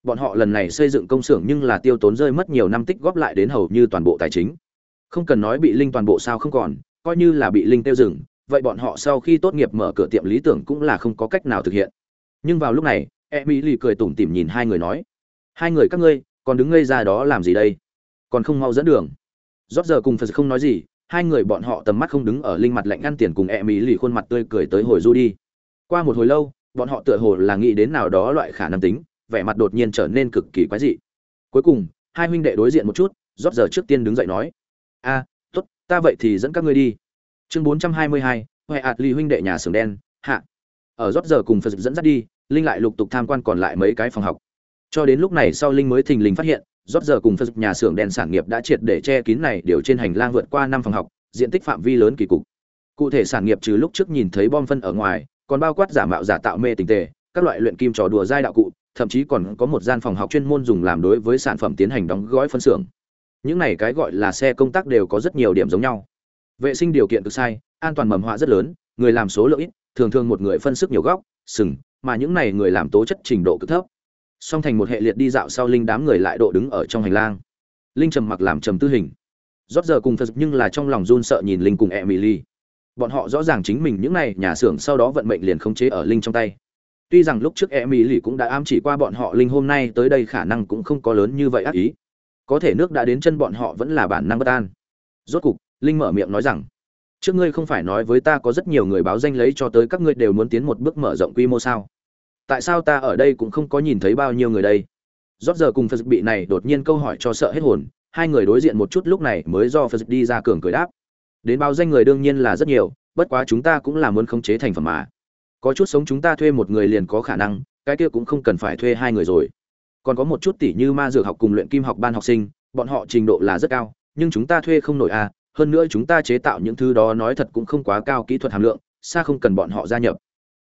bọn họ lần này xây dựng công xưởng nhưng là tiêu tốn rơi mất nhiều năm tích góp lại đến hầu như toàn bộ tài chính. Không cần nói bị linh toàn bộ sao không còn, coi như là bị linh tiêu dừng, vậy bọn họ sau khi tốt nghiệp mở cửa tiệm lý tưởng cũng là không có cách nào thực hiện. Nhưng vào lúc này, emily cười tủm tỉm nhìn hai người nói, hai người các ngươi, còn đứng ngây ra đó làm gì đây? Còn không mau dẫn đường. Rót giờ cùng phật không nói gì, hai người bọn họ tầm mắt không đứng ở linh mặt lạnh ngăn tiền cùng emily khuôn mặt tươi cười tới hồi du đi. Qua một hồi lâu, bọn họ tựa hồ là nghĩ đến nào đó loại khả năng tính vẻ mặt đột nhiên trở nên cực kỳ quái dị. Cuối cùng, hai huynh đệ đối diện một chút, rót giờ trước tiên đứng dậy nói, a, tốt, ta vậy thì dẫn các ngươi đi. Chương bốn trăm hai mươi hai, huệ ạt ly huynh đệ nhà xưởng đen, hạ. Ở rót giờ cùng phật dẫn dắt đi, linh lại lục tục tham quan còn lại mấy cái phòng học. Cho đến lúc này sau linh mới thình lình phát hiện, rót giờ cùng phật nhà xưởng đen sản nghiệp đã triệt để che kín này đều trên hành lang vượt qua năm phòng học, diện tích phạm vi lớn kỳ cục. Cụ thể sản nghiệp trừ lúc trước nhìn thấy bom phân ở ngoài, còn bao quát giả mạo giả tạo mê tình tề, các loại luyện kim trò đùa giai đạo cụ thậm chí còn có một gian phòng học chuyên môn dùng làm đối với sản phẩm tiến hành đóng gói phân xưởng. Những này cái gọi là xe công tác đều có rất nhiều điểm giống nhau. Vệ sinh điều kiện cực sai, an toàn mầm họa rất lớn, người làm số lượng ít, thường thường một người phân sức nhiều góc, sừng, mà những này người làm tố chất trình độ cực thấp. Song thành một hệ liệt đi dạo sau linh đám người lại độ đứng ở trong hành lang. Linh trầm mặc làm trầm tư hình. Rót giờ cùng phật nhưng là trong lòng run sợ nhìn linh cùng emily. Bọn họ rõ ràng chính mình những này nhà xưởng sau đó vận mệnh liền khống chế ở linh trong tay tuy rằng lúc trước emily cũng đã ám chỉ qua bọn họ, linh hôm nay tới đây khả năng cũng không có lớn như vậy ác ý. Có thể nước đã đến chân bọn họ vẫn là bản năng bất an. Rốt cục, linh mở miệng nói rằng, trước ngươi không phải nói với ta có rất nhiều người báo danh lấy cho tới các ngươi đều muốn tiến một bước mở rộng quy mô sao? Tại sao ta ở đây cũng không có nhìn thấy bao nhiêu người đây? Rót giờ cùng phật bị này đột nhiên câu hỏi cho sợ hết hồn, hai người đối diện một chút lúc này mới do phật đi ra cường cười đáp. Đến báo danh người đương nhiên là rất nhiều, bất quá chúng ta cũng là muốn khống chế thành phẩm mà có chút sống chúng ta thuê một người liền có khả năng, cái kia cũng không cần phải thuê hai người rồi. Còn có một chút tỷ như ma dược học cùng luyện kim học ban học sinh, bọn họ trình độ là rất cao, nhưng chúng ta thuê không nổi à hơn nữa chúng ta chế tạo những thứ đó nói thật cũng không quá cao kỹ thuật hàm lượng, xa không cần bọn họ gia nhập.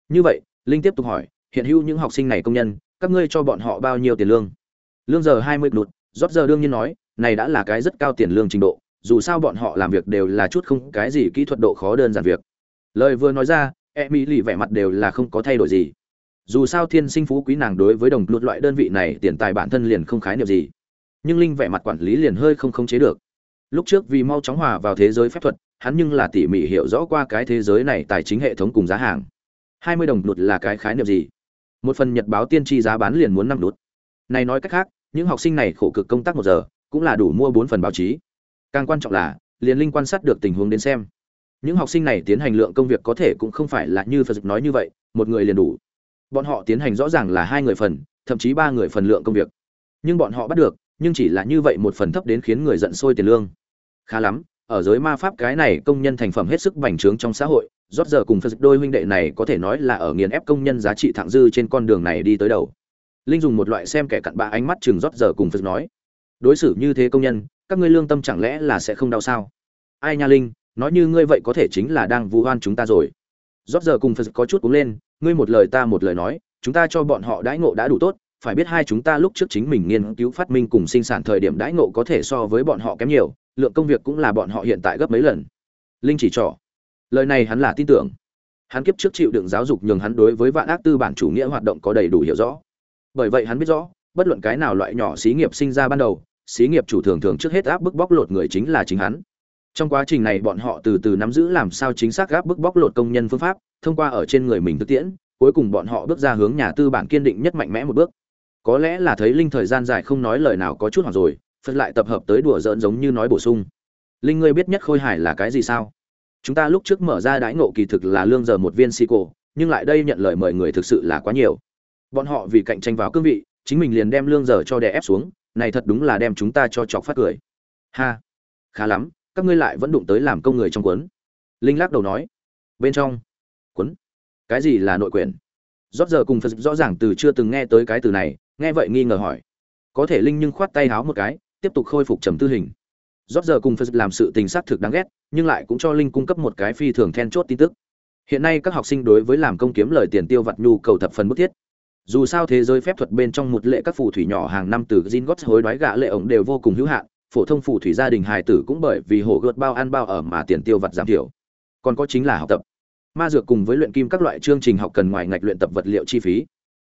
Như vậy, linh tiếp tục hỏi, hiện hữu những học sinh này công nhân, các ngươi cho bọn họ bao nhiêu tiền lương? Lương giờ hai mươi nụt rót giờ đương nhiên nói, này đã là cái rất cao tiền lương trình độ, dù sao bọn họ làm việc đều là chút không, cái gì kỹ thuật độ khó đơn giản việc. Lời vừa nói ra emily vẻ mặt đều là không có thay đổi gì. Dù sao thiên sinh phú quý nàng đối với đồng luật loại đơn vị này tiền tài bản thân liền không khái niệm gì. Nhưng linh vẻ mặt quản lý liền hơi không khống chế được. Lúc trước vì mau chóng hòa vào thế giới phép thuật, hắn nhưng là tỉ mỉ hiểu rõ qua cái thế giới này tài chính hệ thống cùng giá hàng. Hai mươi đồng luật là cái khái niệm gì? Một phần nhật báo tiên tri giá bán liền muốn năm đút này nói cách khác, những học sinh này khổ cực công tác một giờ, cũng là đủ mua bốn phần báo chí. Càng quan trọng là, liền linh quan sát được tình huống đến xem những học sinh này tiến hành lượng công việc có thể cũng không phải là như phật nói như vậy, một người liền đủ. Bọn họ tiến hành rõ ràng là hai người phần, thậm chí ba người phần lượng công việc. Nhưng bọn họ bắt được, nhưng chỉ là như vậy một phần thấp đến khiến người giận sôi tiền lương. Khá lắm, ở giới ma pháp cái này công nhân thành phẩm hết sức bành trướng trong xã hội, rót giờ cùng phật đôi huynh đệ này có thể nói là ở nghiền ép công nhân giá trị thẳng dư trên con đường này đi tới đầu. Linh dùng một loại xem kẻ cặn bạ ánh mắt chừng rót giờ cùng phật nói, đối xử như thế công nhân, các ngươi lương tâm chẳng lẽ là sẽ không đau sao? Ai nha linh nói như ngươi vậy có thể chính là đang vu oan chúng ta rồi. Rót giờ cùng phật có chút cúng lên, ngươi một lời ta một lời nói, chúng ta cho bọn họ đãi ngộ đã đủ tốt, phải biết hai chúng ta lúc trước chính mình nghiên cứu phát minh cùng sinh sản thời điểm đãi ngộ có thể so với bọn họ kém nhiều, lượng công việc cũng là bọn họ hiện tại gấp mấy lần. Linh chỉ trỏ. Lời này hắn là tin tưởng. Hắn kiếp trước chịu đựng giáo dục nhường hắn đối với vạn ác tư bản chủ nghĩa hoạt động có đầy đủ hiểu rõ. Bởi vậy hắn biết rõ, bất luận cái nào loại nhỏ xí nghiệp sinh ra ban đầu, xí nghiệp chủ thường thường trước hết áp bức bóc lột người chính là chính hắn trong quá trình này bọn họ từ từ nắm giữ làm sao chính xác gáp bức bóc lột công nhân phương pháp, thông qua ở trên người mình thực tiễn, cuối cùng bọn họ bước ra hướng nhà tư bản kiên định nhất mạnh mẽ một bước. Có lẽ là thấy linh thời gian dài không nói lời nào có chút hoặc rồi, phật lại tập hợp tới đùa giỡn giống như nói bổ sung. Linh ngươi biết nhất khôi hải là cái gì sao? Chúng ta lúc trước mở ra đãi ngộ kỳ thực là lương giờ một viên xì cổ, nhưng lại đây nhận lời mời người thực sự là quá nhiều. Bọn họ vì cạnh tranh vào cương vị, chính mình liền đem lương giờ cho đè ép xuống, này thật đúng là đem chúng ta cho chọc phát cười. Ha, khá lắm các ngươi lại vẫn đụng tới làm công người trong cuốn. Linh lắc đầu nói. Bên trong. Cuốn. Cái gì là nội quyền rót giờ cùng phật rõ ràng từ chưa từng nghe tới cái từ này, nghe vậy nghi ngờ hỏi. Có thể linh nhưng khoát tay háo một cái, tiếp tục khôi phục trầm tư hình. Rót giờ cùng phật làm sự tình xác thực đáng ghét, nhưng lại cũng cho linh cung cấp một cái phi thường then chốt tin tức. Hiện nay các học sinh đối với làm công kiếm lời tiền tiêu vặt nhu cầu thập phần bức thiết. Dù sao thế giới phép thuật bên trong một lệ các phù thủy nhỏ hàng năm từ gin gót hối đoái gạ lệ ổng đều vô cùng hữu hạn phổ thông phù thủy gia đình hài tử cũng bởi vì hổ gợt bao ăn bao ở mà tiền tiêu vặt giảm thiểu. Còn có chính là học tập. Ma dược cùng với luyện kim các loại chương trình học cần ngoài ngạch luyện tập vật liệu chi phí.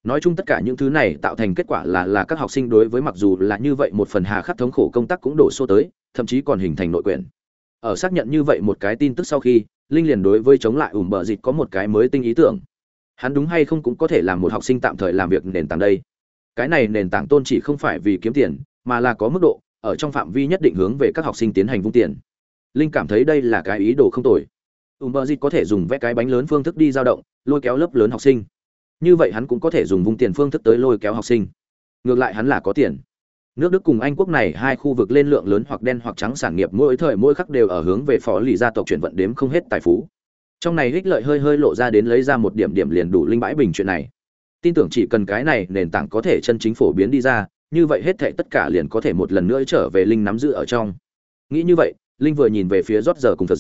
Nói chung tất cả những thứ này tạo thành kết quả là là các học sinh đối với mặc dù là như vậy một phần hà khắc thống khổ công tác cũng đổ xô tới, thậm chí còn hình thành nội quyền. Ở xác nhận như vậy một cái tin tức sau khi, linh liền đối với chống lại ủm bờ dịch có một cái mới tinh ý tưởng. Hắn đúng hay không cũng có thể làm một học sinh tạm thời làm việc nền tảng đây. Cái này nền tảng tôn chỉ không phải vì kiếm tiền, mà là có mức độ ở trong phạm vi nhất định hướng về các học sinh tiến hành vung tiền. Linh cảm thấy đây là cái ý đồ không tồi. Ủng có thể dùng vẽ cái bánh lớn phương thức đi dao động, lôi kéo lớp lớn học sinh. Như vậy hắn cũng có thể dùng vung tiền phương thức tới lôi kéo học sinh. Ngược lại hắn là có tiền. Nước đức cùng anh quốc này hai khu vực lên lượng lớn hoặc đen hoặc trắng sản nghiệp mỗi thời mỗi khắc đều ở hướng về phó lì gia tộc chuyển vận đếm không hết tài phú. Trong này ích lợi hơi hơi lộ ra đến lấy ra một điểm điểm liền đủ linh bãi bình chuyện này. Tin tưởng chỉ cần cái này nền tảng có thể chân chính phổ biến đi ra như vậy hết thệ tất cả liền có thể một lần nữa trở về linh nắm giữ ở trong. Nghĩ như vậy, linh vừa nhìn về phía rót giờ cùng phật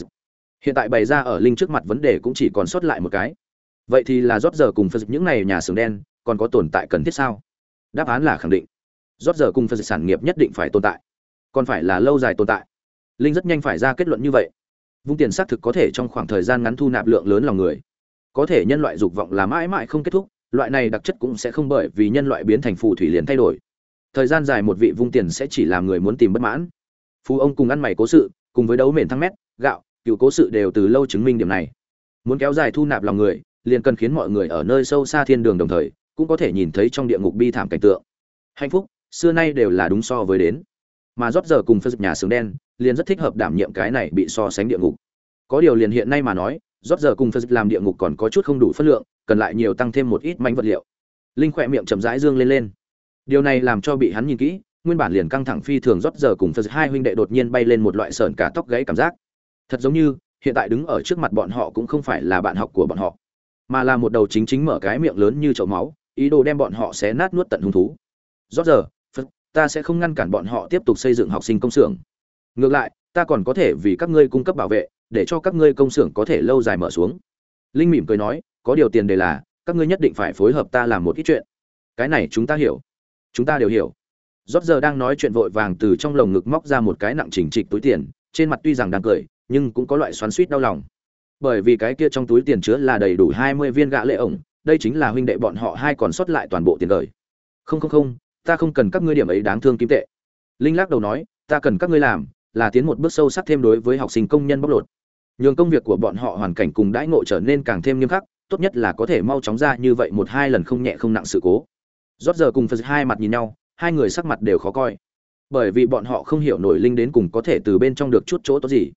hiện tại bày ra ở linh trước mặt vấn đề cũng chỉ còn sót lại một cái. Vậy thì là rót giờ cùng phật những này nhà xưởng đen, còn có tồn tại cần thiết sao? Đáp án là khẳng định. Rót giờ cùng phật sản nghiệp nhất định phải tồn tại. Còn phải là lâu dài tồn tại. Linh rất nhanh phải ra kết luận như vậy. Vung tiền xác thực có thể trong khoảng thời gian ngắn thu nạp lượng lớn lòng người. Có thể nhân loại dục vọng là mãi mãi không kết thúc, loại này đặc chất cũng sẽ không bởi vì nhân loại biến thành phù thủy liền thay đổi thời gian dài một vị vung tiền sẽ chỉ làm người muốn tìm bất mãn. Phú ông cùng ăn mày cố sự, cùng với đấu mền thăng mét, gạo, cựu cố sự đều từ lâu chứng minh điểm này. Muốn kéo dài thu nạp lòng người, liền cần khiến mọi người ở nơi sâu xa thiên đường đồng thời, cũng có thể nhìn thấy trong địa ngục bi thảm cảnh tượng. Hạnh phúc, xưa nay đều là đúng so với đến. Mà rót giờ cùng phật nhà xưởng đen, liền rất thích hợp đảm nhiệm cái này bị so sánh địa ngục. Có điều liền hiện nay mà nói, rót giờ cùng phật làm địa ngục còn có chút không đủ phất lượng, cần lại nhiều tăng thêm một ít mánh vật liệu. Linh khỏe miệng chậm rãi dương lên lên điều này làm cho bị hắn nhìn kỹ, nguyên bản liền căng thẳng phi thường rót giờ cùng phật hai huynh đệ đột nhiên bay lên một loại sờn cả tóc gãy cảm giác. Thật giống như, hiện tại đứng ở trước mặt bọn họ cũng không phải là bạn học của bọn họ, mà là một đầu chính chính mở cái miệng lớn như chậu máu, ý đồ đem bọn họ xé nát nuốt tận hung thú. Rót giờ, phật, ta sẽ không ngăn cản bọn họ tiếp tục xây dựng học sinh công xưởng. Ngược lại, ta còn có thể vì các ngươi cung cấp bảo vệ, để cho các ngươi công xưởng có thể lâu dài mở xuống. Linh mỉm cười nói, có điều tiền đề là, các ngươi nhất định phải phối hợp ta làm một ít chuyện. Cái này chúng ta hiểu chúng ta đều hiểu. Rót giờ đang nói chuyện vội vàng từ trong lồng ngực móc ra một cái nặng chỉnh trịch túi tiền, trên mặt tuy rằng đang cười, nhưng cũng có loại xoắn suýt đau lòng. Bởi vì cái kia trong túi tiền chứa là đầy đủ hai mươi viên gạ lệ ổng, đây chính là huynh đệ bọn họ hai còn sót lại toàn bộ tiền lời không không không, ta không cần các ngươi điểm ấy đáng thương kim tệ. Linh lắc đầu nói, ta cần các ngươi làm là tiến một bước sâu sắc thêm đối với học sinh công nhân bóc lột. Nhường công việc của bọn họ hoàn cảnh cùng đãi ngộ trở nên càng thêm nghiêm khắc, tốt nhất là có thể mau chóng ra như vậy một hai lần không nhẹ không nặng sự cố rót giờ cùng phật hai mặt nhìn nhau, hai người sắc mặt đều khó coi. Bởi vì bọn họ không hiểu nổi linh đến cùng có thể từ bên trong được chút chỗ tốt gì.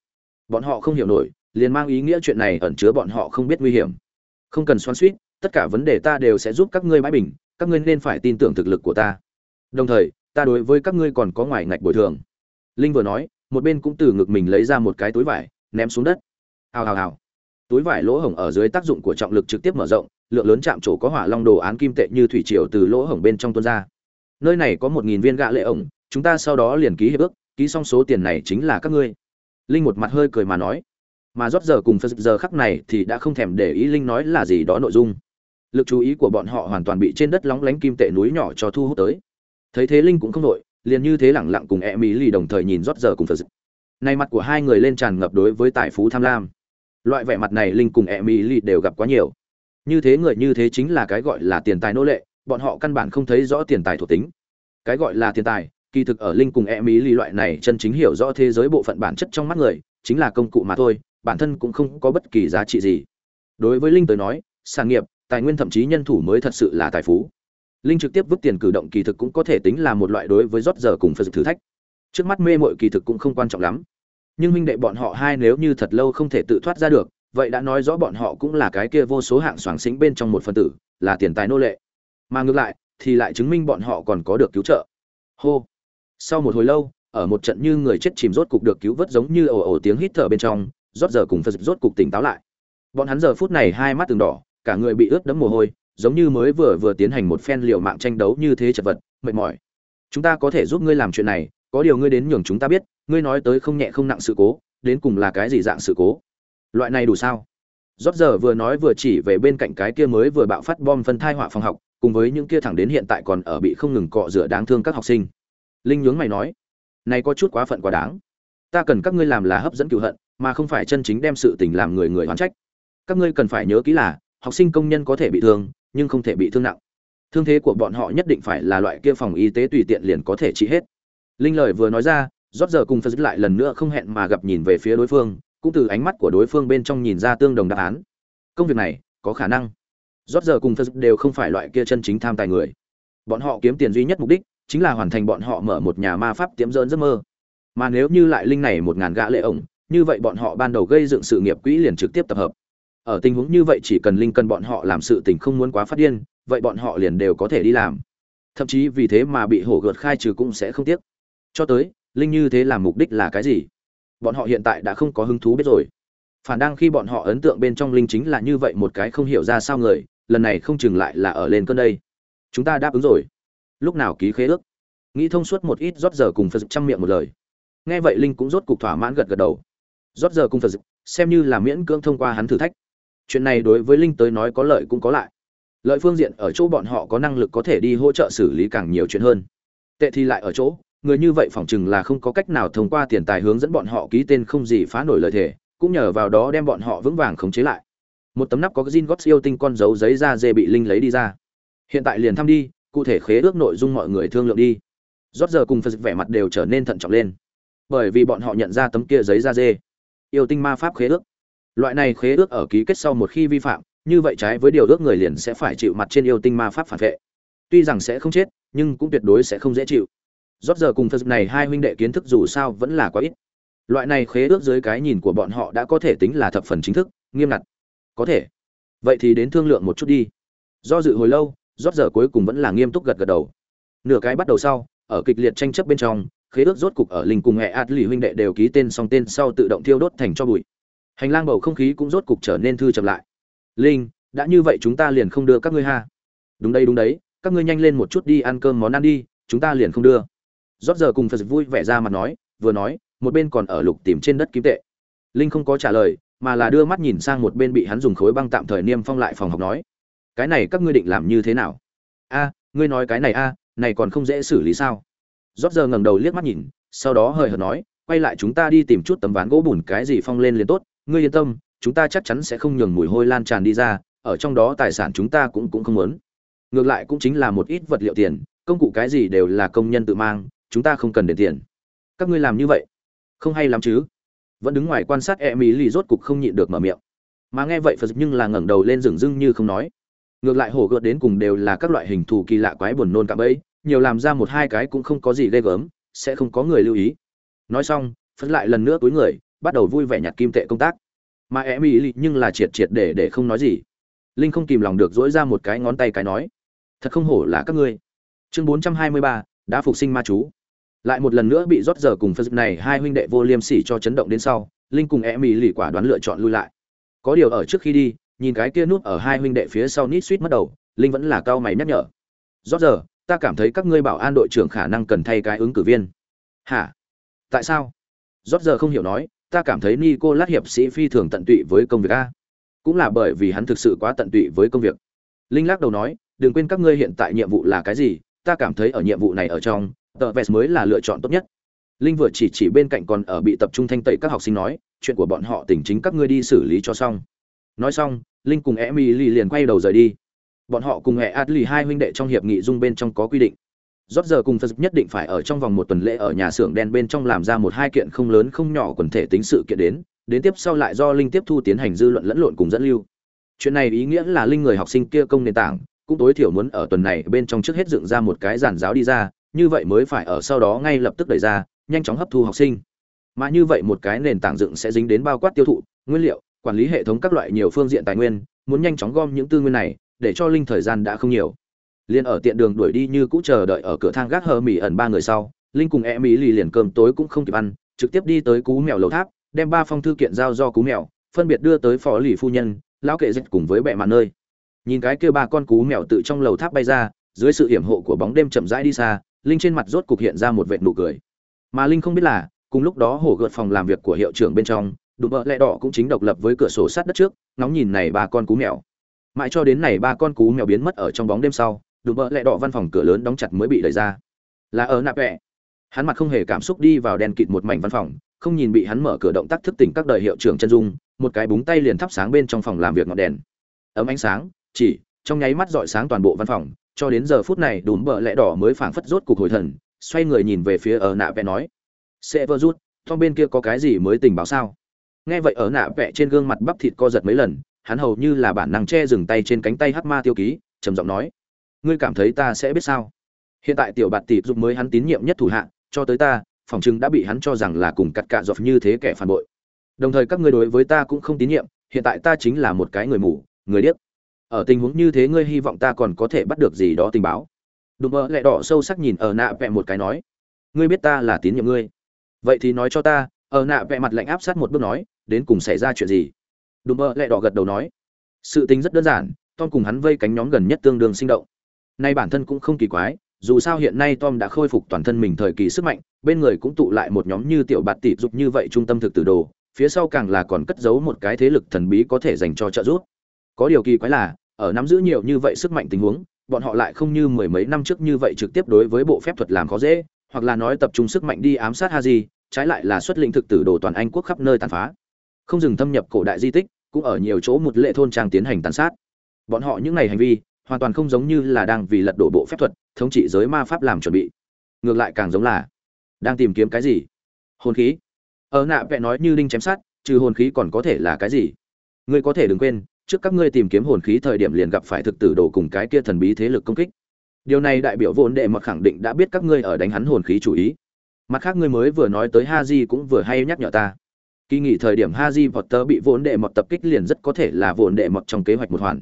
Bọn họ không hiểu nổi, liền mang ý nghĩa chuyện này ẩn chứa bọn họ không biết nguy hiểm. Không cần xoắn suýt tất cả vấn đề ta đều sẽ giúp các ngươi bãi bình, các ngươi nên phải tin tưởng thực lực của ta. Đồng thời, ta đối với các ngươi còn có ngoài ngạch bồi thường. Linh vừa nói, một bên cũng từ ngực mình lấy ra một cái túi vải, ném xuống đất. Hào hào hào. Túi vải lỗ hổng ở dưới tác dụng của trọng lực trực tiếp mở rộng lượng lớn chạm trổ có hỏa long đồ án kim tệ như thủy triều từ lỗ hổng bên trong tuôn ra. Nơi này có một nghìn viên gạ lệ ổng chúng ta sau đó liền ký hiệp ước ký xong số tiền này chính là các ngươi. Linh một mặt hơi cười mà nói. Mà rót giờ cùng phật giờ khắc này thì đã không thèm để ý linh nói là gì đó nội dung. Lực chú ý của bọn họ hoàn toàn bị trên đất lóng lánh kim tệ núi nhỏ cho thu hút tới. Thấy thế linh cũng không đổi, liền như thế lẳng lặng cùng e mỹ lì đồng thời nhìn rót giờ cùng phật nay mặt của hai người lên tràn ngập đối với tài phú tham lam. Loại vẻ mặt này linh cùng e mỹ lì đều gặp quá nhiều như thế người như thế chính là cái gọi là tiền tài nô lệ, bọn họ căn bản không thấy rõ tiền tài thuộc tính. Cái gọi là tiền tài, kỳ thực ở linh cùng e mỹ lì loại này chân chính hiểu rõ thế giới bộ phận bản chất trong mắt người, chính là công cụ mà thôi, bản thân cũng không có bất kỳ giá trị gì. Đối với linh tới nói, sản nghiệp, tài nguyên thậm chí nhân thủ mới thật sự là tài phú. Linh trực tiếp vứt tiền cử động kỳ thực cũng có thể tính là một loại đối với rót giờ cùng phật thử thách. Trước mắt mê mội kỳ thực cũng không quan trọng lắm. Nhưng huynh đệ bọn họ hai nếu như thật lâu không thể tự thoát ra được vậy đã nói rõ bọn họ cũng là cái kia vô số hạng soàng xính bên trong một phân tử, là tiền tài nô lệ. Mà ngược lại, thì lại chứng minh bọn họ còn có được cứu trợ. Hô. Sau một hồi lâu, ở một trận như người chết chìm rốt cục được cứu vớt giống như ồ ồ tiếng hít thở bên trong, rót giờ cùng phật rốt cục tỉnh táo lại. Bọn hắn giờ phút này hai mắt từng đỏ, cả người bị ướt đẫm mồ hôi, giống như mới vừa vừa tiến hành một phen liều mạng tranh đấu như thế chật vật, mệt mỏi. Chúng ta có thể giúp ngươi làm chuyện này, có điều ngươi đến nhường chúng ta biết, ngươi nói tới không nhẹ không nặng sự cố, đến cùng là cái gì dạng sự cố? Loại này đủ sao? Rót giờ vừa nói vừa chỉ về bên cạnh cái kia mới vừa bạo phát bom phân thai họa phòng học, cùng với những kia thẳng đến hiện tại còn ở bị không ngừng cọ rửa đáng thương các học sinh. Linh nhướng mày nói, này có chút quá phận quá đáng. Ta cần các ngươi làm là hấp dẫn cựu hận, mà không phải chân chính đem sự tình làm người người oán trách. Các ngươi cần phải nhớ kỹ là, học sinh công nhân có thể bị thương, nhưng không thể bị thương nặng. Thương thế của bọn họ nhất định phải là loại kia phòng y tế tùy tiện liền có thể trị hết. Linh lời vừa nói ra rót giờ cùng phật lại lần nữa không hẹn mà gặp nhìn về phía đối phương cũng từ ánh mắt của đối phương bên trong nhìn ra tương đồng đáp án. Công việc này, có khả năng. Rót giờ cùng phật đều không phải loại kia chân chính tham tài người. Bọn họ kiếm tiền duy nhất mục đích chính là hoàn thành bọn họ mở một nhà ma pháp tiễm dỡn giấc mơ. Mà nếu như lại linh này một ngàn gã lệ ổng, như vậy bọn họ ban đầu gây dựng sự nghiệp quỹ liền trực tiếp tập hợp. Ở tình huống như vậy chỉ cần linh cần bọn họ làm sự tình không muốn quá phát điên, vậy bọn họ liền đều có thể đi làm. Thậm chí vì thế mà bị hổ gợt khai trừ cũng sẽ không tiếc. Cho tới, linh như thế làm mục đích là cái gì? Bọn họ hiện tại đã không có hứng thú biết rồi. Phản đang khi bọn họ ấn tượng bên trong linh chính là như vậy một cái không hiểu ra sao người, lần này không chừng lại là ở lên cơn đây. Chúng ta đáp ứng rồi. Lúc nào ký khế ước? Nghĩ thông suốt một ít rót giờ cùng phật chăm miệng một lời. Nghe vậy linh cũng rốt cục thỏa mãn gật gật đầu. Rót giờ cùng phật xem như là miễn cưỡng thông qua hắn thử thách. Chuyện này đối với linh tới nói có lợi cũng có lại. Lợi phương diện ở chỗ bọn họ có năng lực có thể đi hỗ trợ xử lý càng nhiều chuyện hơn. Tệ thì lại ở chỗ người như vậy phỏng chừng là không có cách nào thông qua tiền tài hướng dẫn bọn họ ký tên không gì phá nổi lời thề, cũng nhờ vào đó đem bọn họ vững vàng khống chế lại. Một tấm nắp có gin gót yêu tinh con dấu giấy da dê bị linh lấy đi ra. Hiện tại liền thăm đi, cụ thể khế ước nội dung mọi người thương lượng đi. Rót giờ cùng phật vẻ mặt đều trở nên thận trọng lên. Bởi vì bọn họ nhận ra tấm kia giấy da dê. Yêu tinh ma pháp khế ước. Loại này khế ước ở ký kết sau một khi vi phạm, như vậy trái với điều ước người liền sẽ phải chịu mặt trên yêu tinh ma pháp phản vệ. Tuy rằng sẽ không chết, nhưng cũng tuyệt đối sẽ không dễ chịu rót giờ cùng phật này hai huynh đệ kiến thức dù sao vẫn là quá ít. Loại này khế ước dưới cái nhìn của bọn họ đã có thể tính là thập phần chính thức, nghiêm ngặt. Có thể. Vậy thì đến thương lượng một chút đi. Do dự hồi lâu rót giờ cuối cùng vẫn là nghiêm túc gật gật đầu. Nửa cái bắt đầu sau, ở kịch liệt tranh chấp bên trong, khế ước rốt cục ở linh cùng hệ ạt lì huynh đệ đều ký tên song tên sau tự động thiêu đốt thành cho bụi. Hành lang bầu không khí cũng rốt cục trở nên thư chậm lại. Linh, đã như vậy chúng ta liền không đưa các ngươi ha? Đúng đây đúng đấy, các ngươi nhanh lên một chút đi ăn cơm món ăn đi, chúng ta liền không đưa rót giờ cùng phật vui vẻ ra mặt nói, vừa nói, một bên còn ở lục tìm trên đất kim tệ. Linh không có trả lời, mà là đưa mắt nhìn sang một bên bị hắn dùng khối băng tạm thời niêm phong lại phòng học nói, cái này các ngươi định làm như thế nào? A, ngươi nói cái này a, này còn không dễ xử lý sao? Rót giờ ngẩng đầu liếc mắt nhìn, sau đó hời hợt nói, quay lại chúng ta đi tìm chút tấm ván gỗ bùn cái gì phong lên liền tốt, ngươi yên tâm, chúng ta chắc chắn sẽ không nhường mùi hôi lan tràn đi ra, ở trong đó tài sản chúng ta cũng cũng không muốn. Ngược lại cũng chính là một ít vật liệu tiền, công cụ cái gì đều là công nhân tự mang chúng ta không cần đền tiền. Các ngươi làm như vậy. Không hay lắm chứ. Vẫn đứng ngoài quan sát e mỹ lì rốt cục không nhịn được mở miệng. Mà nghe vậy phật nhưng là ngẩng đầu lên rừng rưng như không nói. Ngược lại hổ gợt đến cùng đều là các loại hình thù kỳ lạ quái buồn nôn cạm ấy nhiều làm ra một hai cái cũng không có gì ghê gớm, sẽ không có người lưu ý. Nói xong, phật lại lần nữa túi người, bắt đầu vui vẻ nhặt kim tệ công tác. Mà e mỹ lì nhưng là triệt triệt để để không nói gì. Linh không kìm lòng được dỗi ra một cái ngón tay cái nói, thật không hổ là các ngươi. Chương bốn trăm hai mươi ba đã phục sinh ma chú. Lại một lần nữa bị rót giờ cùng phật này hai huynh đệ vô liêm sỉ cho chấn động đến sau, linh cùng e mỹ lì quả đoán lựa chọn lui lại. Có điều ở trước khi đi, nhìn cái kia núp ở hai huynh đệ phía sau nít suýt mất đầu, linh vẫn là cao mày nhắc nhở. Rót giờ, ta cảm thấy các ngươi bảo an đội trưởng khả năng cần thay cái ứng cử viên. Hả? Tại sao? Rót giờ không hiểu nói, ta cảm thấy nico lát hiệp sĩ phi thường tận tụy với công việc a. Cũng là bởi vì hắn thực sự quá tận tụy với công việc. Linh lắc đầu nói, đừng quên các ngươi hiện tại nhiệm vụ là cái gì ta cảm thấy ở nhiệm vụ này ở trong, tờ vest mới là lựa chọn tốt nhất. Linh vừa chỉ chỉ bên cạnh còn ở bị tập trung thanh tẩy các học sinh nói, chuyện của bọn họ tỉnh chính các ngươi đi xử lý cho xong. Nói xong, linh cùng emily liền quay đầu rời đi. Bọn họ cùng hệ adli hai huynh đệ trong hiệp nghị dung bên trong có quy định. Rót giờ cùng phật nhất định phải ở trong vòng một tuần lễ ở nhà xưởng đen bên trong làm ra một hai kiện không lớn không nhỏ quần thể tính sự kiện đến đến tiếp sau lại do linh tiếp thu tiến hành dư luận lẫn lộn cùng dẫn lưu. Chuyện này ý nghĩa là linh người học sinh kia công nền tảng cũng tối thiểu muốn ở tuần này bên trong trước hết dựng ra một cái giản giáo đi ra, như vậy mới phải ở sau đó ngay lập tức đẩy ra, nhanh chóng hấp thu học sinh. Mà như vậy một cái nền tảng dựng sẽ dính đến bao quát tiêu thụ, nguyên liệu, quản lý hệ thống các loại nhiều phương diện tài nguyên, muốn nhanh chóng gom những tư nguyên này, để cho linh thời gian đã không nhiều. Liền ở tiện đường đuổi đi như cũ chờ đợi ở cửa thang gác hờ mỉ ẩn ba người sau, linh cùng e mỹ lì liền cơm tối cũng không kịp ăn, trực tiếp đi tới cú mèo lầu tháp, đem ba phong thư kiện giao do cú mèo, phân biệt đưa tới phó lì phu nhân, lão kệ dịch cùng với bệ mạn nơi nhìn cái kia ba con cú mèo tự trong lầu tháp bay ra, dưới sự hiểm hộ của bóng đêm chậm rãi đi xa, linh trên mặt rốt cục hiện ra một vệt nụ cười. Mà linh không biết là, cùng lúc đó hổ gợt phòng làm việc của hiệu trưởng bên trong, đùm bợ lẹ đỏ cũng chính độc lập với cửa sổ sát đất trước, ngóng nhìn này ba con cú mèo. Mãi cho đến này ba con cú mèo biến mất ở trong bóng đêm sau, đùm bợ lẹ đỏ văn phòng cửa lớn đóng chặt mới bị đẩy ra. Là ở nạp vẹ. Hắn mặt không hề cảm xúc đi vào đèn kịt một mảnh văn phòng, không nhìn bị hắn mở cửa động tác thức tỉnh các đời hiệu trưởng chân dung, một cái búng tay liền thắp sáng bên trong phòng làm việc ngọn đèn. Ấm ánh sáng chỉ, trong nháy mắt dọi sáng toàn bộ văn phòng, cho đến giờ phút này đùm bợ lẽ đỏ mới phảng phất rốt cục hồi thần, xoay người nhìn về phía ở nạ vẽ nói, sẽ vơ rút trong bên kia có cái gì mới tình báo sao? Nghe vậy ở nạ vẽ trên gương mặt bắp thịt co giật mấy lần, hắn hầu như là bản năng che dừng tay trên cánh tay hắc ma tiêu ký, trầm giọng nói, ngươi cảm thấy ta sẽ biết sao? Hiện tại tiểu bạt tỷ dục mới hắn tín nhiệm nhất thủ hạ, cho tới ta, phòng chứng đã bị hắn cho rằng là cùng cắt cạ dọc như thế kẻ phản bội. Đồng thời các ngươi đối với ta cũng không tín nhiệm, hiện tại ta chính là một cái người mù, người điếc ở tình huống như thế ngươi hy vọng ta còn có thể bắt được gì đó tình báo? Đùm mơ lẹ đỏ sâu sắc nhìn ở nạ vẹ một cái nói. Ngươi biết ta là tín nhiệm ngươi. Vậy thì nói cho ta, ở nạ vẹ mặt lạnh áp sát một bước nói, đến cùng xảy ra chuyện gì? Đùm mơ lẹ đỏ gật đầu nói. Sự tính rất đơn giản, tom cùng hắn vây cánh nhóm gần nhất tương đương sinh động. Nay bản thân cũng không kỳ quái, dù sao hiện nay tom đã khôi phục toàn thân mình thời kỳ sức mạnh, bên người cũng tụ lại một nhóm như tiểu bạt tỷ dục như vậy trung tâm thực tử đồ, phía sau càng là còn cất giấu một cái thế lực thần bí có thể dành cho trợ giúp có điều kỳ quái là ở nắm giữ nhiều như vậy sức mạnh tình huống bọn họ lại không như mười mấy năm trước như vậy trực tiếp đối với bộ phép thuật làm khó dễ hoặc là nói tập trung sức mạnh đi ám sát Haji, trái lại là xuất lĩnh thực tử đồ toàn Anh quốc khắp nơi tàn phá. Không dừng thâm nhập cổ đại di tích, cũng ở nhiều chỗ một lệ thôn trang tiến hành tàn sát. Bọn họ những này hành vi, hoàn toàn không giống như là đang vì lật đổ bộ phép thuật, thống trị giới ma pháp làm chuẩn bị. Ngược lại càng giống là đang tìm kiếm cái gì? Hồn khí. Ở nạ vẽ nói như linh chém sát, trừ hồn khí còn có thể là cái gì? Ngươi có thể đừng quên, trước các ngươi tìm kiếm hồn khí thời điểm liền gặp phải thực tử đồ cùng cái kia thần bí thế lực công kích. Điều này đại biểu vốn đệ mọt khẳng định đã biết các ngươi ở đánh hắn hồn khí chủ ý. Mặt khác ngươi mới vừa nói tới ha di cũng vừa hay nhắc nhở ta. Kỳ nghỉ thời điểm ha di potter bị vốn đệ mọt tập kích liền rất có thể là vốn đệ mọt trong kế hoạch một hoàn.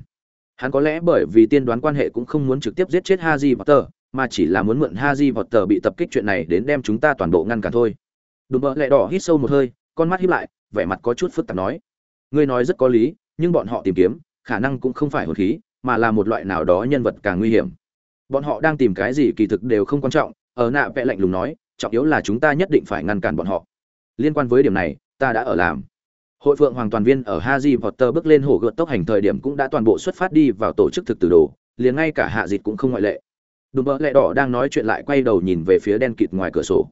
Hắn có lẽ bởi vì tiên đoán quan hệ cũng không muốn trực tiếp giết chết ha di potter, mà chỉ là muốn mượn ha di potter bị tập kích chuyện này đến đem chúng ta toàn bộ ngăn cản thôi. Đùm bợ lẹ đỏ hít sâu một hơi, con mắt híp lại, vẻ mặt có chút phức tạp nói. Ngươi nói rất có lý nhưng bọn họ tìm kiếm, khả năng cũng không phải hồn khí, mà là một loại nào đó nhân vật càng nguy hiểm. Bọn họ đang tìm cái gì kỳ thực đều không quan trọng, ở nạ vẽ lạnh lùng nói, trọng yếu là chúng ta nhất định phải ngăn cản bọn họ. Liên quan với điểm này, ta đã ở làm. Hội phượng hoàng toàn viên ở haji potter bước lên hổ gợt tốc hành thời điểm cũng đã toàn bộ xuất phát đi vào tổ chức thực từ đồ, liền ngay cả hạ dịt cũng không ngoại lệ. Đùm bỡ lẹ đỏ đang nói chuyện lại quay đầu nhìn về phía đen kịt ngoài cửa sổ.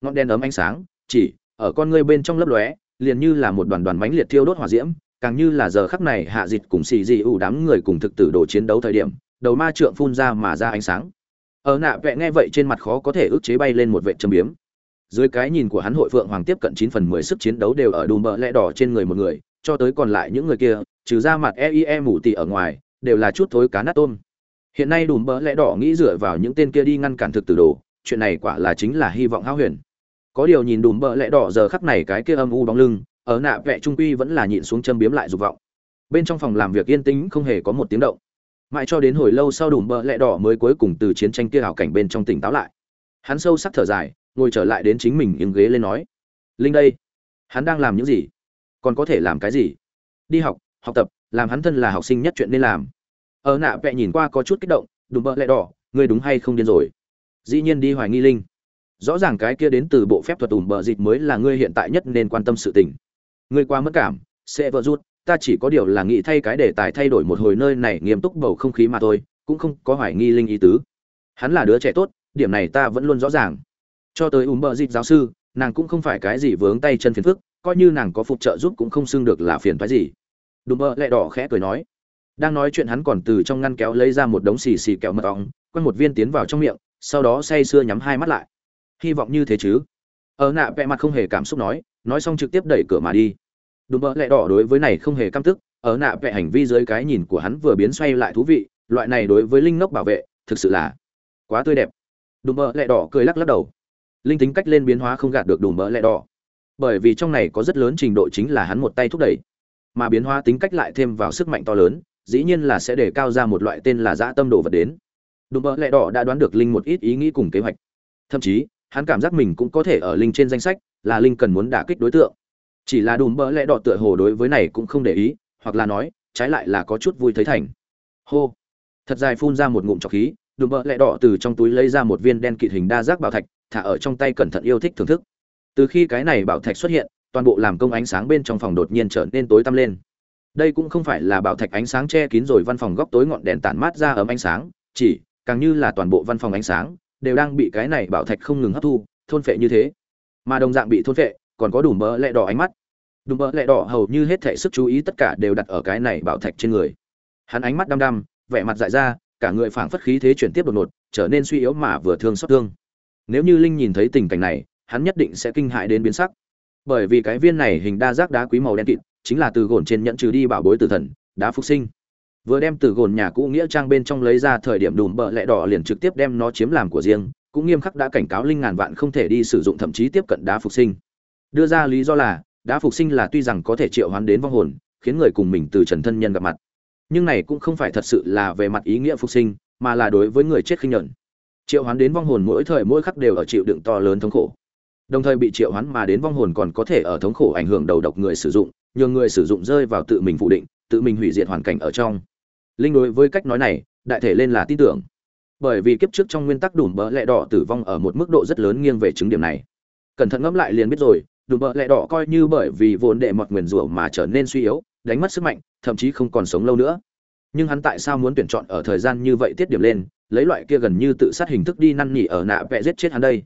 Ngọn đen ấm ánh sáng, chỉ, ở con ngươi bên trong lấp lóe, liền như là một đoàn đoàn bánh liệt thiêu đốt hỏa diễm càng như là giờ khắc này hạ dịch cùng xì dị ủ đám người cùng thực tử đồ chiến đấu thời điểm, đầu ma trượng phun ra mà ra ánh sáng. Ở nạ vẽ nghe vậy trên mặt khó có thể ức chế bay lên một vệ châm biếm. Dưới cái nhìn của hắn hội phượng hoàng tiếp cận chín phần mười sức chiến đấu đều ở đùm bờ lẽ đỏ trên người một người, cho tới còn lại những người kia, trừ ra mặt eie mủ tị ở ngoài, đều là chút thối cá nát tôm. Hiện nay đùm bờ lẽ đỏ nghĩ dựa vào những tên kia đi ngăn cản thực tử đồ, chuyện này quả là chính là hy vọng hão huyền. Có điều nhìn đùm bờ lẽ đỏ giờ khắc này cái kia âm u bóng lưng ở nạ vẽ trung quy vẫn là nhịn xuống châm biếm lại dục vọng. Bên trong phòng làm việc yên tĩnh, không hề có một tiếng động. Mãi cho đến hồi lâu sau đùm bợ lẹ đỏ mới cuối cùng từ chiến tranh kia hảo cảnh bên trong tỉnh táo lại. Hắn sâu sắc thở dài, ngồi trở lại đến chính mình yên ghế lên nói, linh đây, hắn đang làm những gì? Còn có thể làm cái gì? Đi học học tập, làm hắn thân là học sinh nhất chuyện nên làm. Ở nạ vẽ nhìn qua có chút kích động, đùm bợ lẹ đỏ, ngươi đúng hay không điên rồi? Dĩ nhiên đi hoài nghi linh. Rõ ràng cái kia đến từ bộ phép thuật ủm bờ dịch mới là ngươi hiện tại nhất nên quan tâm sự tình ngươi quá mất cảm, sẽ vỡ rút, ta chỉ có điều là nghĩ thay cái đề tài thay đổi một hồi nơi này nghiêm túc bầu không khí mà thôi, cũng không có hoài nghi linh ý tứ. Hắn là đứa trẻ tốt, điểm này ta vẫn luôn rõ ràng. Cho tới ùm bờ dịp giáo sư, nàng cũng không phải cái gì vướng tay chân phiền phức, coi như nàng có phục trợ giúp cũng không xưng được là phiền thoái gì. Đùm bờ lẹ đỏ khẽ cười nói. Đang nói chuyện hắn còn từ trong ngăn kéo lấy ra một đống xì xì kẹo mật ong quăng một viên tiến vào trong miệng, sau đó say sưa nhắm hai mắt lại. Hy vọng như thế chứ? Ở nạ vẹ mặt không hề cảm xúc nói nói xong trực tiếp đẩy cửa mà đi đùm mỡ lẹ đỏ đối với này không hề căm tức, ở nạ vẽ hành vi dưới cái nhìn của hắn vừa biến xoay lại thú vị, loại này đối với linh nốc bảo vệ, thực sự là quá tươi đẹp. Đùm mỡ lẹ đỏ cười lắc lắc đầu. Linh tính cách lên biến hóa không gạt được đùm mỡ lẹ đỏ. Bởi vì trong này có rất lớn trình độ chính là hắn một tay thúc đẩy. Mà biến hóa tính cách lại thêm vào sức mạnh to lớn, dĩ nhiên là sẽ để cao ra một loại tên là dã tâm đồ vật đến. Đùm mỡ lẹ đỏ đã đoán được linh một ít ý nghĩ cùng kế hoạch. Thậm chí, hắn cảm giác mình cũng có thể ở linh trên danh sách, là linh cần muốn đả kích đối tượng chỉ là đùm bỡ lẽ đỏ tựa hồ đối với này cũng không để ý, hoặc là nói, trái lại là có chút vui thấy thành. Hô. Thật dài phun ra một ngụm trọc khí, đùm bỡ lẽ đỏ từ trong túi lấy ra một viên đen kịt hình đa giác bảo thạch, thả ở trong tay cẩn thận yêu thích thưởng thức. Từ khi cái này bảo thạch xuất hiện, toàn bộ làm công ánh sáng bên trong phòng đột nhiên trở nên tối tăm lên. Đây cũng không phải là bảo thạch ánh sáng che kín rồi văn phòng góc tối ngọn đèn tản mát ra ấm ánh sáng, chỉ, càng như là toàn bộ văn phòng ánh sáng, đều đang bị cái này bảo thạch không ngừng hấp thu, thôn phệ như thế. Mà đồng dạng bị thôn phệ còn có đủ mỡ lẹ đỏ ánh mắt. Đủ mỡ lẹ đỏ hầu như hết thể sức chú ý tất cả đều đặt ở cái này bảo thạch trên người. Hắn ánh mắt đăm đăm, vẻ mặt dại ra, cả người phảng phất khí thế chuyển tiếp đột ngột, trở nên suy yếu mà vừa thương xót thương. Nếu như linh nhìn thấy tình cảnh này, hắn nhất định sẽ kinh hại đến biến sắc. Bởi vì cái viên này hình đa giác đá quý màu đen kịt, chính là từ gồn trên nhẫn trừ đi bảo bối tử thần, đá phục sinh. Vừa đem từ gồn nhà cũ nghĩa trang bên trong lấy ra thời điểm đùm bợ lẹ đỏ liền trực tiếp đem nó chiếm làm của riêng, cũng nghiêm khắc đã cảnh cáo linh ngàn vạn không thể đi sử dụng thậm chí tiếp cận đá phục sinh đưa ra lý do là đã phục sinh là tuy rằng có thể triệu hoán đến vong hồn, khiến người cùng mình từ trần thân nhân gặp mặt. Nhưng này cũng không phải thật sự là về mặt ý nghĩa phục sinh, mà là đối với người chết khinh nhẫn triệu hoán đến vong hồn mỗi thời mỗi khắc đều ở chịu đựng to lớn thống khổ. Đồng thời bị triệu hoán mà đến vong hồn còn có thể ở thống khổ ảnh hưởng đầu độc người sử dụng nhường người sử dụng rơi vào tự mình phụ định, tự mình hủy diệt hoàn cảnh ở trong. Linh đối với cách nói này, đại thể lên là tin tưởng. Bởi vì kiếp trước trong nguyên tắc đủ bỡ lẹ đỏ tử vong ở một mức độ rất lớn nghiêng về chứng điểm này. Cẩn thận ngẫm lại liền biết rồi đùm bợ lẹ đỏ coi như bởi vì vốn đệ mọt nguyền rủa mà trở nên suy yếu, đánh mất sức mạnh, thậm chí không còn sống lâu nữa. Nhưng hắn tại sao muốn tuyển chọn ở thời gian như vậy tiết điểm lên, lấy loại kia gần như tự sát hình thức đi năn nỉ ở nạ vẽ giết chết hắn đây?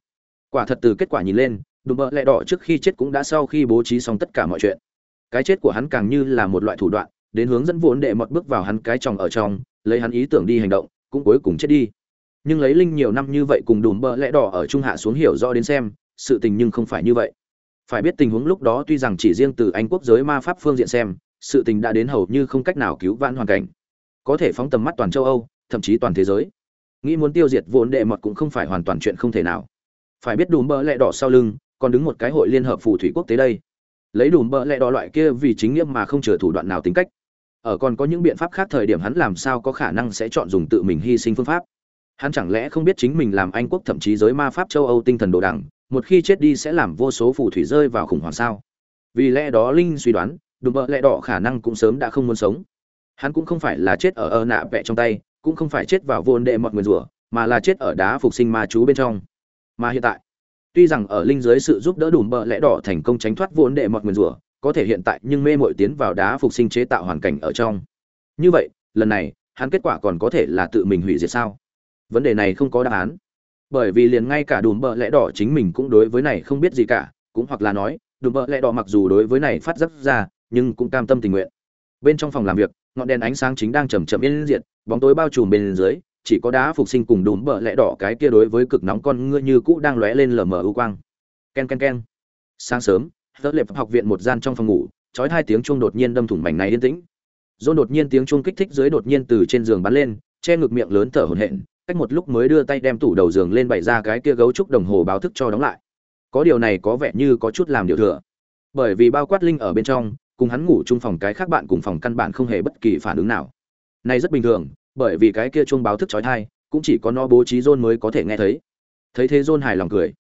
Quả thật từ kết quả nhìn lên, đùm bợ lẹ đỏ trước khi chết cũng đã sau khi bố trí xong tất cả mọi chuyện. Cái chết của hắn càng như là một loại thủ đoạn, đến hướng dẫn vốn đệ mọt bước vào hắn cái tròng ở trong, lấy hắn ý tưởng đi hành động, cũng cuối cùng chết đi. Nhưng lấy linh nhiều năm như vậy cùng đùm bợ lẽ đỏ ở trung hạ xuống hiểu rõ đến xem, sự tình nhưng không phải như vậy phải biết tình huống lúc đó tuy rằng chỉ riêng từ anh quốc giới ma pháp phương diện xem, sự tình đã đến hầu như không cách nào cứu vãn hoàn cảnh. Có thể phóng tầm mắt toàn châu âu, thậm chí toàn thế giới. Nghĩ muốn tiêu diệt vốn đệ mật cũng không phải hoàn toàn chuyện không thể nào. Phải biết đùm bỡ lẹ đỏ sau lưng, còn đứng một cái hội liên hợp phù thủy quốc tế đây. Lấy đùm bỡ lẹ đỏ loại kia vì chính nghĩa mà không chừa thủ đoạn nào tính cách. Ở còn có những biện pháp khác thời điểm hắn làm sao có khả năng sẽ chọn dùng tự mình hy sinh phương pháp. Hắn chẳng lẽ không biết chính mình làm anh quốc thậm chí giới ma pháp châu âu tinh thần đồ đẳng một khi chết đi sẽ làm vô số phù thủy rơi vào khủng hoảng sao. Vì lẽ đó linh suy đoán, đùm bợ lẽ đỏ khả năng cũng sớm đã không muốn sống. Hắn cũng không phải là chết ở ơ nạ vẹ trong tay, cũng không phải chết vào vô đệ mọi nguyền rủa, mà là chết ở đá phục sinh ma chú bên trong. Mà hiện tại, tuy rằng ở linh dưới sự giúp đỡ đùm bợ lẽ đỏ thành công tránh thoát vô đệ mọi nguyền rủa, có thể hiện tại nhưng mê mội tiến vào đá phục sinh chế tạo hoàn cảnh ở trong. Như vậy, lần này, hắn kết quả còn có thể là tự mình hủy diệt sao? Vấn đề này không có đáp án bởi vì liền ngay cả đùm bợ lẽ đỏ chính mình cũng đối với này không biết gì cả, cũng hoặc là nói, đùm bợ lẽ đỏ mặc dù đối với này phát rất ra, nhưng cũng cam tâm tình nguyện. Bên trong phòng làm việc, ngọn đèn ánh sáng chính đang chầm chậm yên diện bóng tối bao trùm bên dưới, chỉ có đá phục sinh cùng đùm bợ lẽ đỏ cái kia đối với cực nóng con ngựa như cũ đang lóe lên lờ mờ ưu quang. Ken ken ken. Sáng sớm, tớ lệp học viện một gian trong phòng ngủ trói hai tiếng chuông đột nhiên đâm thủng mảnh này yên tĩnh. Dôn đột nhiên tiếng chuông kích thích dưới đột nhiên từ trên giường bắn lên, che ngực miệng lớn thở hổn hển cách một lúc mới đưa tay đem tủ đầu giường lên bày ra cái kia gấu trúc đồng hồ báo thức cho đóng lại. Có điều này có vẻ như có chút làm điều thừa. Bởi vì bao quát linh ở bên trong, cùng hắn ngủ chung phòng cái khác bạn cùng phòng căn bản không hề bất kỳ phản ứng nào. Này rất bình thường, bởi vì cái kia chuông báo thức chói tai, cũng chỉ có nó bố trí john mới có thể nghe thấy. Thấy thế john hài lòng cười.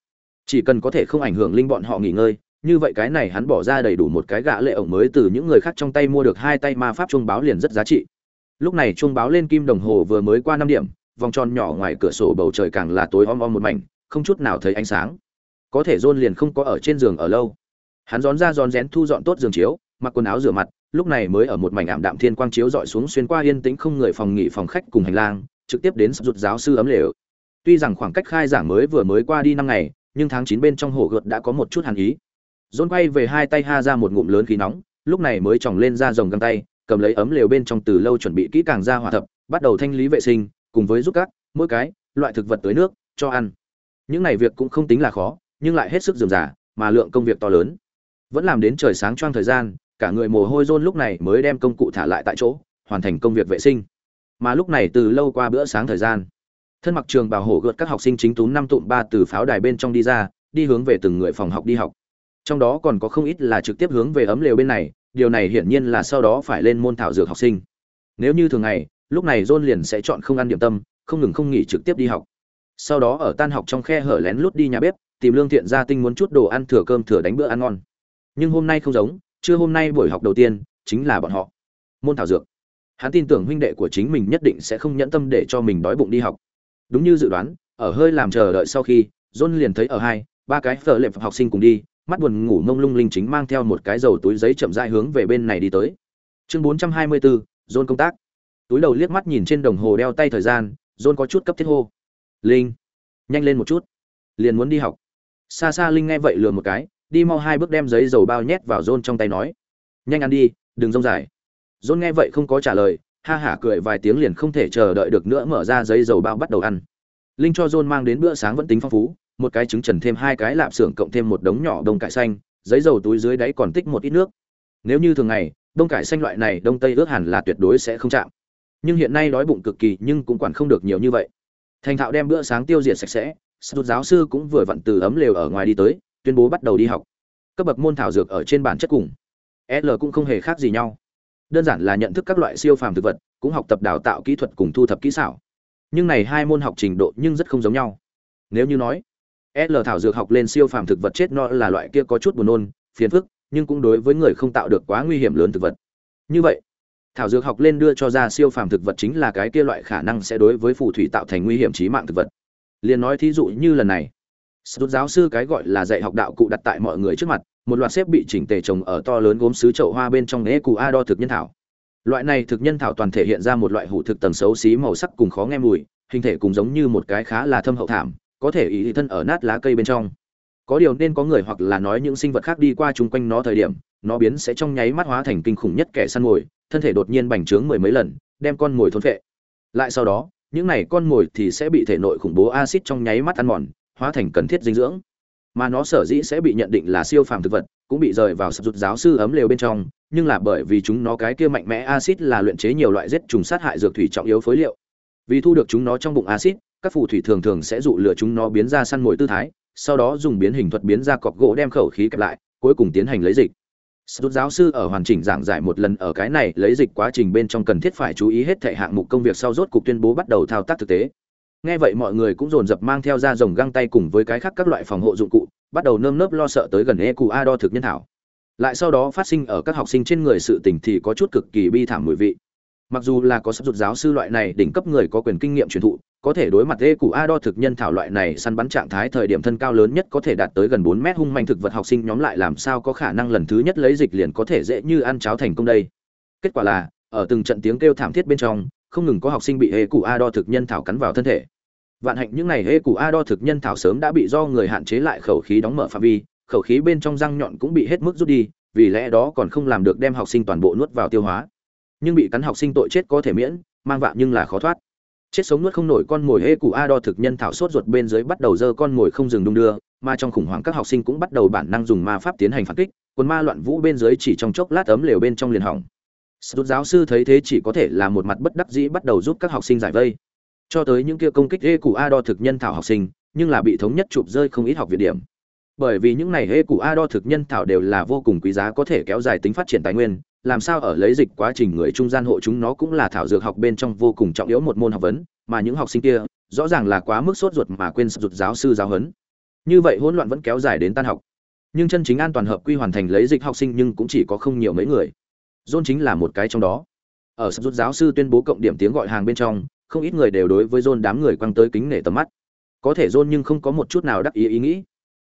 Chỉ cần có thể không ảnh hưởng linh bọn họ nghỉ ngơi, như vậy cái này hắn bỏ ra đầy đủ một cái gã lệ ổng mới từ những người khác trong tay mua được hai tay ma pháp chuông báo liền rất giá trị. Lúc này chuông báo lên kim đồng hồ vừa mới qua năm điểm vòng tròn nhỏ ngoài cửa sổ bầu trời càng là tối om om một mảnh, không chút nào thấy ánh sáng. Có thể John liền không có ở trên giường ở lâu. Hắn rón ra rón rén thu dọn tốt giường chiếu, mặc quần áo rửa mặt, lúc này mới ở một mảnh ảm đạm thiên quang chiếu dọi xuống xuyên qua yên tĩnh không người phòng nghỉ phòng khách cùng hành lang, trực tiếp đến rụt giáo sư ấm lều. Tuy rằng khoảng cách khai giảng mới vừa mới qua đi năm ngày, nhưng tháng chín bên trong hồ gợt đã có một chút hàn ý. John quay về hai tay ha ra một ngụm lớn khí nóng, lúc này mới tròng lên ra rồng găng tay, cầm lấy ấm lều bên trong từ lâu chuẩn bị kỹ càng ra hỏa thập, bắt đầu thanh lý vệ sinh cùng với giúp cát, mỗi cái loại thực vật tới nước cho ăn. Những này việc cũng không tính là khó nhưng lại hết sức dườm giả mà lượng công việc to lớn. Vẫn làm đến trời sáng choang thời gian cả người mồ hôi rôn lúc này mới đem công cụ thả lại tại chỗ hoàn thành công việc vệ sinh. Mà lúc này từ lâu qua bữa sáng thời gian thân mặc trường bảo hộ gợt các học sinh chính túm năm tụm ba từ pháo đài bên trong đi ra đi hướng về từng người phòng học đi học. Trong đó còn có không ít là trực tiếp hướng về ấm lều bên này điều này hiển nhiên là sau đó phải lên môn thảo dược học sinh. Nếu như thường ngày lúc này John liền sẽ chọn không ăn điểm tâm, không ngừng không nghỉ trực tiếp đi học. Sau đó ở tan học trong khe hở lén lút đi nhà bếp, tìm lương thiện gia tinh muốn chút đồ ăn thừa cơm thừa đánh bữa ăn ngon. Nhưng hôm nay không giống, chưa hôm nay buổi học đầu tiên chính là bọn họ. Môn thảo dược. Hắn tin tưởng huynh đệ của chính mình nhất định sẽ không nhẫn tâm để cho mình đói bụng đi học. Đúng như dự đoán, ở hơi làm chờ đợi sau khi, John liền thấy ở hai, ba cái phở lệ học sinh cùng đi, mắt buồn ngủ ngông lung linh chính mang theo một cái dầu túi giấy chậm rãi hướng về bên này đi tới. Chương 424, John công tác túi đầu liếc mắt nhìn trên đồng hồ đeo tay thời gian, john có chút cấp thiết hô. Linh, nhanh lên một chút, liền muốn đi học. Xa xa linh nghe vậy lừa một cái, đi mau hai bước đem giấy dầu bao nhét vào john trong tay nói. Nhanh ăn đi, đừng rông dài. John nghe vậy không có trả lời, ha hả cười vài tiếng liền không thể chờ đợi được nữa mở ra giấy dầu bao bắt đầu ăn. Linh cho john mang đến bữa sáng vẫn tính phong phú, một cái trứng trần thêm hai cái lạp xưởng cộng thêm một đống nhỏ đông cải xanh, giấy dầu túi dưới đáy còn tích một ít nước. Nếu như thường ngày, đông cải xanh loại này đông tây ước hẳn là tuyệt đối sẽ không chạm nhưng hiện nay đói bụng cực kỳ nhưng cũng quản không được nhiều như vậy. Thành thạo đem bữa sáng tiêu diệt sạch sẽ sút giáo sư cũng vừa vặn từ ấm lều ở ngoài đi tới, tuyên bố bắt đầu đi học. Cấp bậc môn thảo dược ở trên bản chất cùng. L cũng không hề khác gì nhau. Đơn giản là nhận thức các loại siêu phàm thực vật, cũng học tập đào tạo kỹ thuật cùng thu thập kỹ xảo. Nhưng này hai môn học trình độ nhưng rất không giống nhau. Nếu như nói, l thảo dược học lên siêu phàm thực vật chết no là loại kia có chút buồn nôn, phiền phức, nhưng cũng đối với người không tạo được quá nguy hiểm lớn thực vật. Như vậy thảo dược học lên đưa cho ra siêu phàm thực vật chính là cái kia loại khả năng sẽ đối với phù thủy tạo thành nguy hiểm trí mạng thực vật liền nói thí dụ như lần này Sút giáo sư cái gọi là dạy học đạo cụ đặt tại mọi người trước mặt, một loạt xếp bị chỉnh tề trồng ở to lớn gốm sứ chậu hoa bên trong nễ cụ a đo thực nhân thảo. Loại này thực nhân thảo toàn thể hiện ra một loại hủ thực tầng xấu xí màu sắc cùng khó nghe mùi, hình thể cùng giống như một cái khá là thâm hậu thảm, có thể ý thân ở nát lá cây bên trong. Có điều nên có người hoặc là nói những sinh vật khác đi qua chung quanh nó thời điểm, nó biến sẽ trong nháy mắt hóa thành kinh khủng nhất kẻ săn mồi, thân thể đột nhiên bành trướng mười mấy lần, đem con mồi thôn phệ. Lại sau đó, những này con mồi thì sẽ bị thể nội khủng bố axit trong nháy mắt ăn mòn, hóa thành cần thiết dinh dưỡng. Mà nó sở dĩ sẽ bị nhận định là siêu phàm thực vật cũng bị rời vào sập rụt giáo sư ấm lều bên trong nhưng là bởi vì chúng nó cái kia mạnh mẽ axit là luyện chế nhiều loại giết trùng sát hại dược thủy trọng yếu phối liệu. Vì thu được chúng nó trong bụng axit các phù thủy thường thường sẽ dụ lửa chúng nó biến ra săn mồi tư thái sau đó dùng biến hình thuật biến ra cọc gỗ đem khẩu khí kẹp lại cuối cùng tiến hành lấy dịch. Sút giáo sư ở hoàn chỉnh giảng giải một lần ở cái này, lấy dịch quá trình bên trong cần thiết phải chú ý hết thảy hạng mục công việc sau rốt cục tuyên bố bắt đầu thao tác thực tế. Nghe vậy mọi người cũng dồn dập mang theo ra rồng găng tay cùng với cái khác các loại phòng hộ dụng cụ, bắt đầu nơm nớp lo sợ tới gần e đo thực nhân thảo. Lại sau đó phát sinh ở các học sinh trên người sự tình thì có chút cực kỳ bi thảm mùi vị mặc dù là có sắp rụt giáo sư loại này đỉnh cấp người có quyền kinh nghiệm truyền thụ, có thể đối mặt e cụ a đo thực nhân thảo loại này săn bắn trạng thái thời điểm thân cao lớn nhất có thể đạt tới gần bốn mét hung manh thực vật học sinh nhóm lại làm sao có khả năng lần thứ nhất lấy dịch liền có thể dễ như ăn cháo thành công đây. Kết quả là, ở từng trận tiếng kêu thảm thiết bên trong, không ngừng có học sinh bị e cụ a đo thực nhân thảo cắn vào thân thể. Vạn hạnh những này hê cụ a đo thực nhân thảo sớm đã bị do người hạn chế lại khẩu khí đóng mở phạm vi, khẩu khí bên trong răng nhọn cũng bị hết mức rút đi, vì lẽ đó còn không làm được đem học sinh toàn bộ nuốt vào tiêu hóa nhưng bị cắn học sinh tội chết có thể miễn, mang vạ nhưng là khó thoát. Chết sống nuốt không nổi con mồi hê cụ a đo thực nhân thảo sốt ruột bên dưới bắt đầu dơ con mồi không dừng đung đưa, mà trong khủng hoảng các học sinh cũng bắt đầu bản năng dùng ma pháp tiến hành phản kích, quần ma loạn vũ bên dưới chỉ trong chốc lát ấm lều bên trong liền hỏng. Sút giáo sư thấy thế chỉ có thể là một mặt bất đắc dĩ bắt đầu giúp các học sinh giải vây. Cho tới những kia công kích hê cụ a đo thực nhân thảo học sinh, nhưng là bị thống nhất chụp rơi không ít học viện điểm. Bởi vì những này hê cụ a đo thực nhân thảo đều là vô cùng quý giá có thể kéo dài tính phát triển tài nguyên làm sao ở lấy dịch quá trình người trung gian hộ chúng nó cũng là thảo dược học bên trong vô cùng trọng yếu một môn học vấn mà những học sinh kia rõ ràng là quá mức sốt ruột mà quên sụt giáo sư giáo huấn như vậy hỗn loạn vẫn kéo dài đến tan học nhưng chân chính an toàn hợp quy hoàn thành lấy dịch học sinh nhưng cũng chỉ có không nhiều mấy người john chính là một cái trong đó ở sụt giáo sư tuyên bố cộng điểm tiếng gọi hàng bên trong không ít người đều đối với John đám người quăng tới kính nể tầm mắt. Có thể John nhưng không có một chút nào đắc ý ý nghĩ.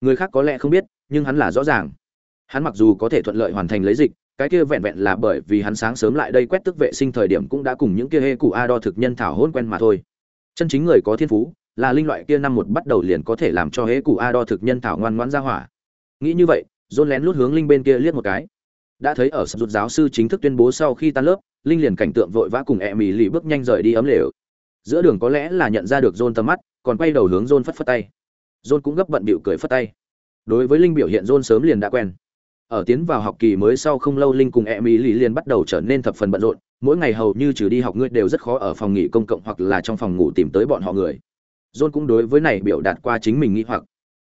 Người khác có lẽ không biết, nhưng hắn là rõ ràng. Hắn mặc dù có thể thuận lợi hoàn thành lấy dịch, cái kia vẹn vẹn là bởi vì hắn sáng sớm lại đây quét tức vệ sinh thời điểm cũng đã cùng những kia hê cụ a đo thực nhân thảo hôn quen mà thôi. Chân chính người có thiên phú, là linh loại kia năm một bắt đầu liền có thể làm cho hê cụ a đo thực nhân thảo ngoan ngoãn ra hỏa. Nghĩ như vậy, John lén lút hướng linh bên kia liếc một cái. Đã thấy ở sập giáo sư chính thức tuyên bố sau khi tan lớp, linh liền cảnh tượng vội vã cùng e mì lì bước nhanh rời đi ấm lều giữa đường có lẽ là nhận ra được John tầm mắt, còn quay đầu hướng John phất phất tay. John cũng gấp bận bịu cười phất tay. Đối với Linh biểu hiện John sớm liền đã quen. Ở tiến vào học kỳ mới sau không lâu Linh cùng Emily liền bắt đầu trở nên thập phần bận rộn, mỗi ngày hầu như trừ đi học ngươi đều rất khó ở phòng nghỉ công cộng hoặc là trong phòng ngủ tìm tới bọn họ người. John cũng đối với này biểu đạt qua chính mình nghĩ hoặc.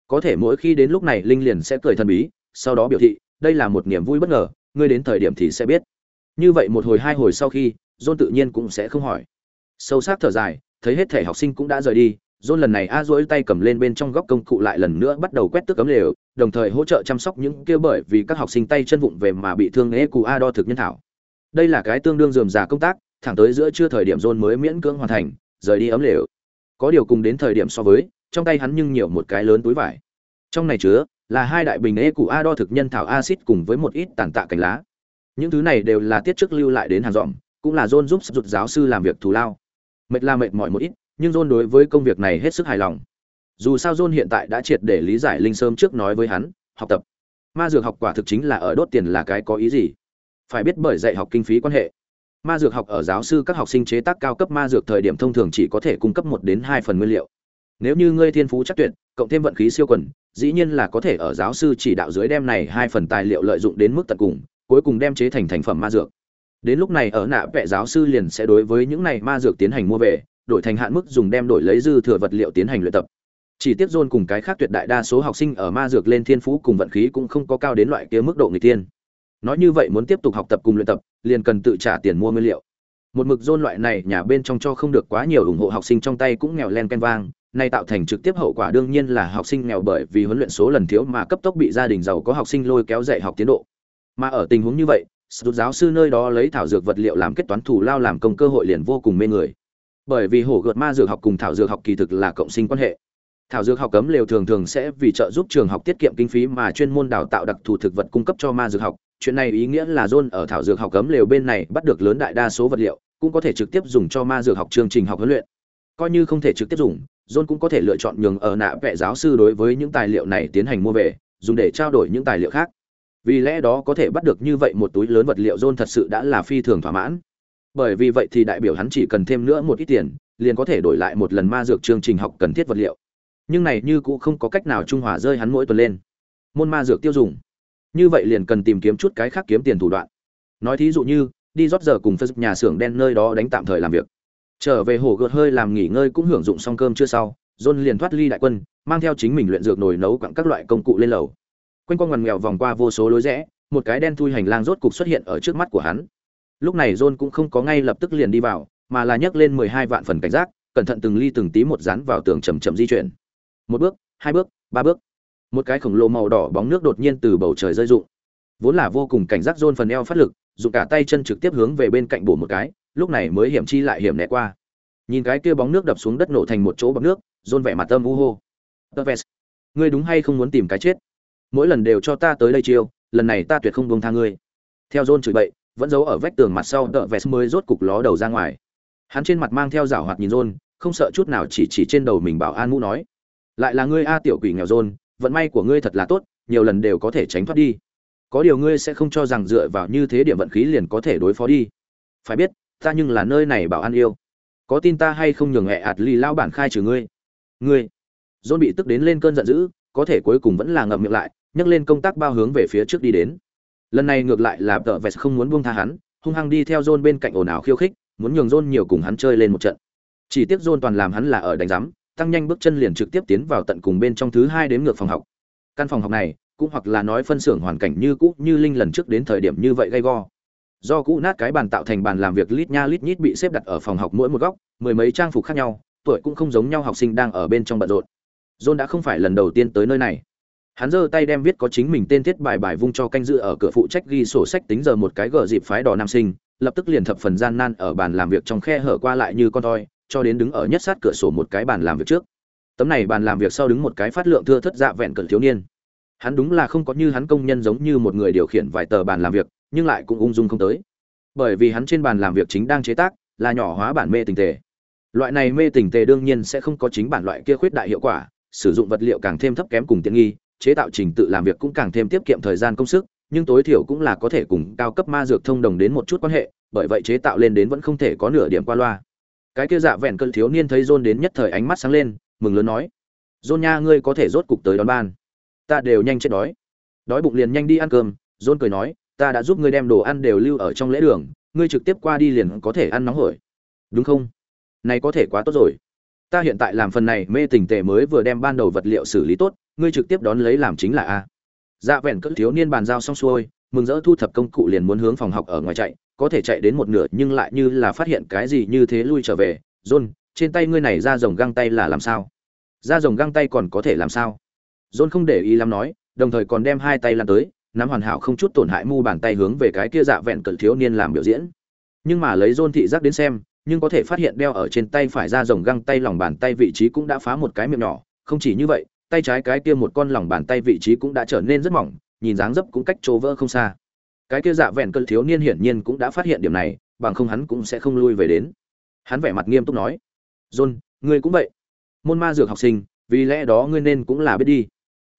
Có thể mỗi khi đến lúc này Linh liền sẽ cười thần bí, sau đó biểu thị, đây là một niềm vui bất ngờ, ngươi đến thời điểm thì sẽ biết. Như vậy một hồi hai hồi sau khi, John tự nhiên cũng sẽ không hỏi sâu sắc thở dài thấy hết thể học sinh cũng đã rời đi John lần này a duỗi tay cầm lên bên trong góc công cụ lại lần nữa bắt đầu quét tước cấm lều, đồng thời hỗ trợ chăm sóc những kia bởi vì các học sinh tay chân vụng về mà bị thương ế cụ a đo thực nhân thảo. Đây là cái tương đương dườm già công tác, thẳng tới giữa trưa thời điểm John mới miễn cưỡng hoàn thành, rời đi ấm lều. Có điều cùng đến thời điểm so với, trong tay hắn nhưng nhiều một cái lớn túi vải. Trong này chứa là hai đại bình ế cụ a đo thực nhân thảo axit cùng với một ít tàn tạ cành lá. Những thứ này đều là tiết trước lưu lại đến hàng dọn, cũng là John giúp sụt giáo sư làm việc thù lao mệt là mệt mỏi một ít nhưng john đối với công việc này hết sức hài lòng. Dù sao john hiện tại đã triệt để lý giải linh Sơm trước nói với hắn học tập. Ma dược học quả thực chính là ở đốt tiền là cái có ý gì? Phải biết bởi dạy học kinh phí quan hệ. Ma dược học ở giáo sư các học sinh chế tác cao cấp ma dược thời điểm thông thường chỉ có thể cung cấp một đến hai phần nguyên liệu. Nếu như ngươi thiên phú chắc tuyệt cộng thêm vận khí siêu quần dĩ nhiên là có thể ở giáo sư chỉ đạo dưới đem này hai phần tài liệu lợi dụng đến mức tận cùng cuối cùng đem chế thành thành phẩm ma dược. Đến lúc này ở nạ vẽ giáo sư liền sẽ đối với những này ma dược tiến hành mua về, đổi thành hạn mức dùng đem đổi lấy dư thừa vật liệu tiến hành luyện tập. Chỉ tiếp John cùng cái khác tuyệt đại đa số học sinh ở ma dược lên thiên phú cùng vận khí cũng không có cao đến loại kia mức độ người tiên. Nói như vậy muốn tiếp tục học tập cùng luyện tập, liền cần tự trả tiền mua nguyên liệu. một mực dôn loại này nhà bên trong cho không được quá nhiều ủng hộ học sinh trong tay cũng nghèo len ken vang nay tạo thành trực tiếp hậu quả đương nhiên là học sinh nghèo bởi vì huấn luyện số lần thiếu mà cấp tốc bị gia đình giàu có học sinh lôi kéo dạy học tiến độ mà ở tình huống như vậy rút giáo sư nơi đó lấy thảo dược vật liệu làm kết toán thủ lao làm công cơ hội liền vô cùng mê người bởi vì hổ gợt ma dược học cùng thảo dược học kỳ thực là cộng sinh quan hệ. Thảo dược học cấm lều thường thường sẽ vì trợ giúp trường học tiết kiệm kinh phí mà chuyên môn đào tạo đặc thù thực vật cung cấp cho ma dược học. Chuyện này ý nghĩa là john ở thảo dược học cấm lều bên này bắt được lớn đại đa số vật liệu, cũng có thể trực tiếp dùng cho ma dược học chương trình học huấn luyện. Coi như không thể trực tiếp dùng, john cũng có thể lựa chọn nhường ở nạ vẽ giáo sư đối với những tài liệu này tiến hành mua về, dùng để trao đổi những tài liệu khác. Vì lẽ đó có thể bắt được như vậy một túi lớn vật liệu john thật sự đã là phi thường thỏa mãn bởi vì vậy thì đại biểu hắn chỉ cần thêm nữa một ít tiền, liền có thể đổi lại một lần ma dược chương trình học cần thiết vật liệu. Nhưng này như cũng không có cách nào trung hòa rơi hắn mỗi tuần lên. Môn ma dược tiêu dùng. Như vậy liền cần tìm kiếm chút cái khác kiếm tiền thủ đoạn. Nói thí dụ như, đi rót giờ cùng phân nhà xưởng đen nơi đó đánh tạm thời làm việc. Trở về hồ gợt hơi làm nghỉ ngơi cũng hưởng dụng xong cơm chưa sau, john liền thoát ly đại quân, mang theo chính mình luyện dược nồi nấu quặng các loại công cụ lên lầu. Quanh quanh ngoằn nghèo vòng qua vô số lối rẽ, một cái đen thui hành lang rốt cục xuất hiện ở trước mắt của hắn lúc này john cũng không có ngay lập tức liền đi vào, mà là nhấc lên mười hai vạn phần cảnh giác, cẩn thận từng ly từng tí một dán vào tường chầm chậm di chuyển. Một bước, hai bước, ba bước. Một cái khổng lồ màu đỏ bóng nước đột nhiên từ bầu trời rơi rụng. Vốn là vô cùng cảnh giác john phần eo phát lực, dùng cả tay chân trực tiếp hướng về bên cạnh bổ một cái, lúc này mới hiểm chi lại hiểm né qua. Nhìn cái kia bóng nước đập xuống đất nổ thành một chỗ bọc nước, john vẻ mặt tâm u hô. Tơ ngươi đúng hay không muốn tìm cái chết? Mỗi lần đều cho ta tới đây chiêu, lần này ta tuyệt không buông tha ngươi. Theo john chửi bậy vẫn giấu ở vách tường mặt sau tợ vest mới rốt cục ló đầu ra ngoài. Hắn trên mặt mang theo rảo hoạt nhìn rôn không sợ chút nào chỉ chỉ trên đầu mình bảo an mũ nói, lại là ngươi a tiểu quỷ nghèo rôn vận may của ngươi thật là tốt, nhiều lần đều có thể tránh thoát đi. Có điều ngươi sẽ không cho rằng dựa vào như thế điểm vận khí liền có thể đối phó đi. Phải biết, ta nhưng là nơi này bảo an yêu. Có tin ta hay không nhường hẹ ạt lì lao bản khai trừ ngươi? Ngươi? Dôn bị tức đến lên cơn giận dữ, có thể cuối cùng vẫn là ngậm miệng lại, nhấc lên công tác bao hướng về phía trước đi đến lần này ngược lại là tợ vest không muốn buông tha hắn hung hăng đi theo John bên cạnh ồn ào khiêu khích, muốn nhường John nhiều cùng hắn chơi lên một trận. Chỉ tiếc John toàn làm hắn là ở đánh giám, tăng nhanh bước chân liền trực tiếp tiến vào tận cùng bên trong thứ hai đến ngược phòng học. Căn phòng học này, cũng hoặc là nói phân xưởng hoàn cảnh như cũ như linh lần trước đến thời điểm như vậy gay go. Do cũ nát cái bàn tạo thành bàn làm việc lít nha lít nhít bị xếp đặt ở phòng học mỗi một góc, mười mấy trang phục khác nhau, tuổi cũng không giống nhau học sinh đang ở bên trong bận rộn. John đã không phải lần đầu tiên tới nơi này. Hắn giơ tay đem viết có chính mình tên thiết bài bài vung cho canh dự ở cửa phụ trách ghi sổ sách tính giờ một cái gờ dịp phái đỏ nam sinh, lập tức liền thập phần gian nan ở bàn làm việc trong khe hở qua lại như con toi, cho đến đứng ở nhất sát cửa sổ một cái bàn làm việc trước. Tấm này bàn làm việc sau đứng một cái phát lượng thưa thất dạ vẹn cẩn thiếu niên. Hắn đúng là không có như hắn công nhân giống như một người điều khiển vài tờ bàn làm việc, nhưng lại cũng ung dung không tới. Bởi vì hắn trên bàn làm việc chính đang chế tác, là nhỏ hóa bản mê tình tề. Loại này mê tình tề đương nhiên sẽ không có chính bản loại kia khuyết đại hiệu quả, sử dụng vật liệu càng thêm thấp kém cùng tiện nghi, chế tạo trình tự làm việc cũng càng thêm tiết kiệm thời gian công sức, nhưng tối thiểu cũng là có thể cùng cao cấp ma dược thông đồng đến một chút quan hệ, bởi vậy chế tạo lên đến vẫn không thể có nửa điểm qua loa. Cái kia dạ vẹn cơn thiếu niên thấy John đến nhất thời ánh mắt sáng lên, mừng lớn nói: "John nha, ngươi có thể rốt cục tới đón ban. Ta đều nhanh chết đói. Đói bụng liền nhanh đi ăn cơm." John cười nói: "Ta đã giúp ngươi đem đồ ăn đều lưu ở trong lễ đường, ngươi trực tiếp qua đi liền có thể ăn nóng hổi." "Đúng không? Này có thể quá tốt rồi." ta hiện tại làm phần này mê tình tề mới vừa đem ban đầu vật liệu xử lý tốt ngươi trực tiếp đón lấy làm chính là a. Dạ vẹn cỡ thiếu niên bàn giao xong xuôi, mừng rỡ thu thập công cụ liền muốn hướng phòng học ở ngoài chạy, có thể chạy đến một nửa nhưng lại như là phát hiện cái gì như thế lui trở về. John, trên tay ngươi này ra rồng găng tay là làm sao? Ra rồng găng tay còn có thể làm sao? John không để ý lắm nói, đồng thời còn đem hai tay lan tới, nắm hoàn hảo không chút tổn hại mu bàn tay hướng về cái kia dạ vẹn cỡ thiếu niên làm biểu diễn. Nhưng mà lấy john thị giác đến xem, nhưng có thể phát hiện đeo ở trên tay phải ra rồng găng tay lòng bàn tay vị trí cũng đã phá một cái miệng nhỏ, không chỉ như vậy tay trái cái kia một con lòng bàn tay vị trí cũng đã trở nên rất mỏng, nhìn dáng dấp cũng cách chỗ vỡ không xa. Cái kia dạ vẹn cơn thiếu niên hiển nhiên cũng đã phát hiện điểm này, bằng không hắn cũng sẽ không lui về đến. Hắn vẻ mặt nghiêm túc nói, john, ngươi cũng vậy. Môn ma dược học sinh, vì lẽ đó ngươi nên cũng là biết đi.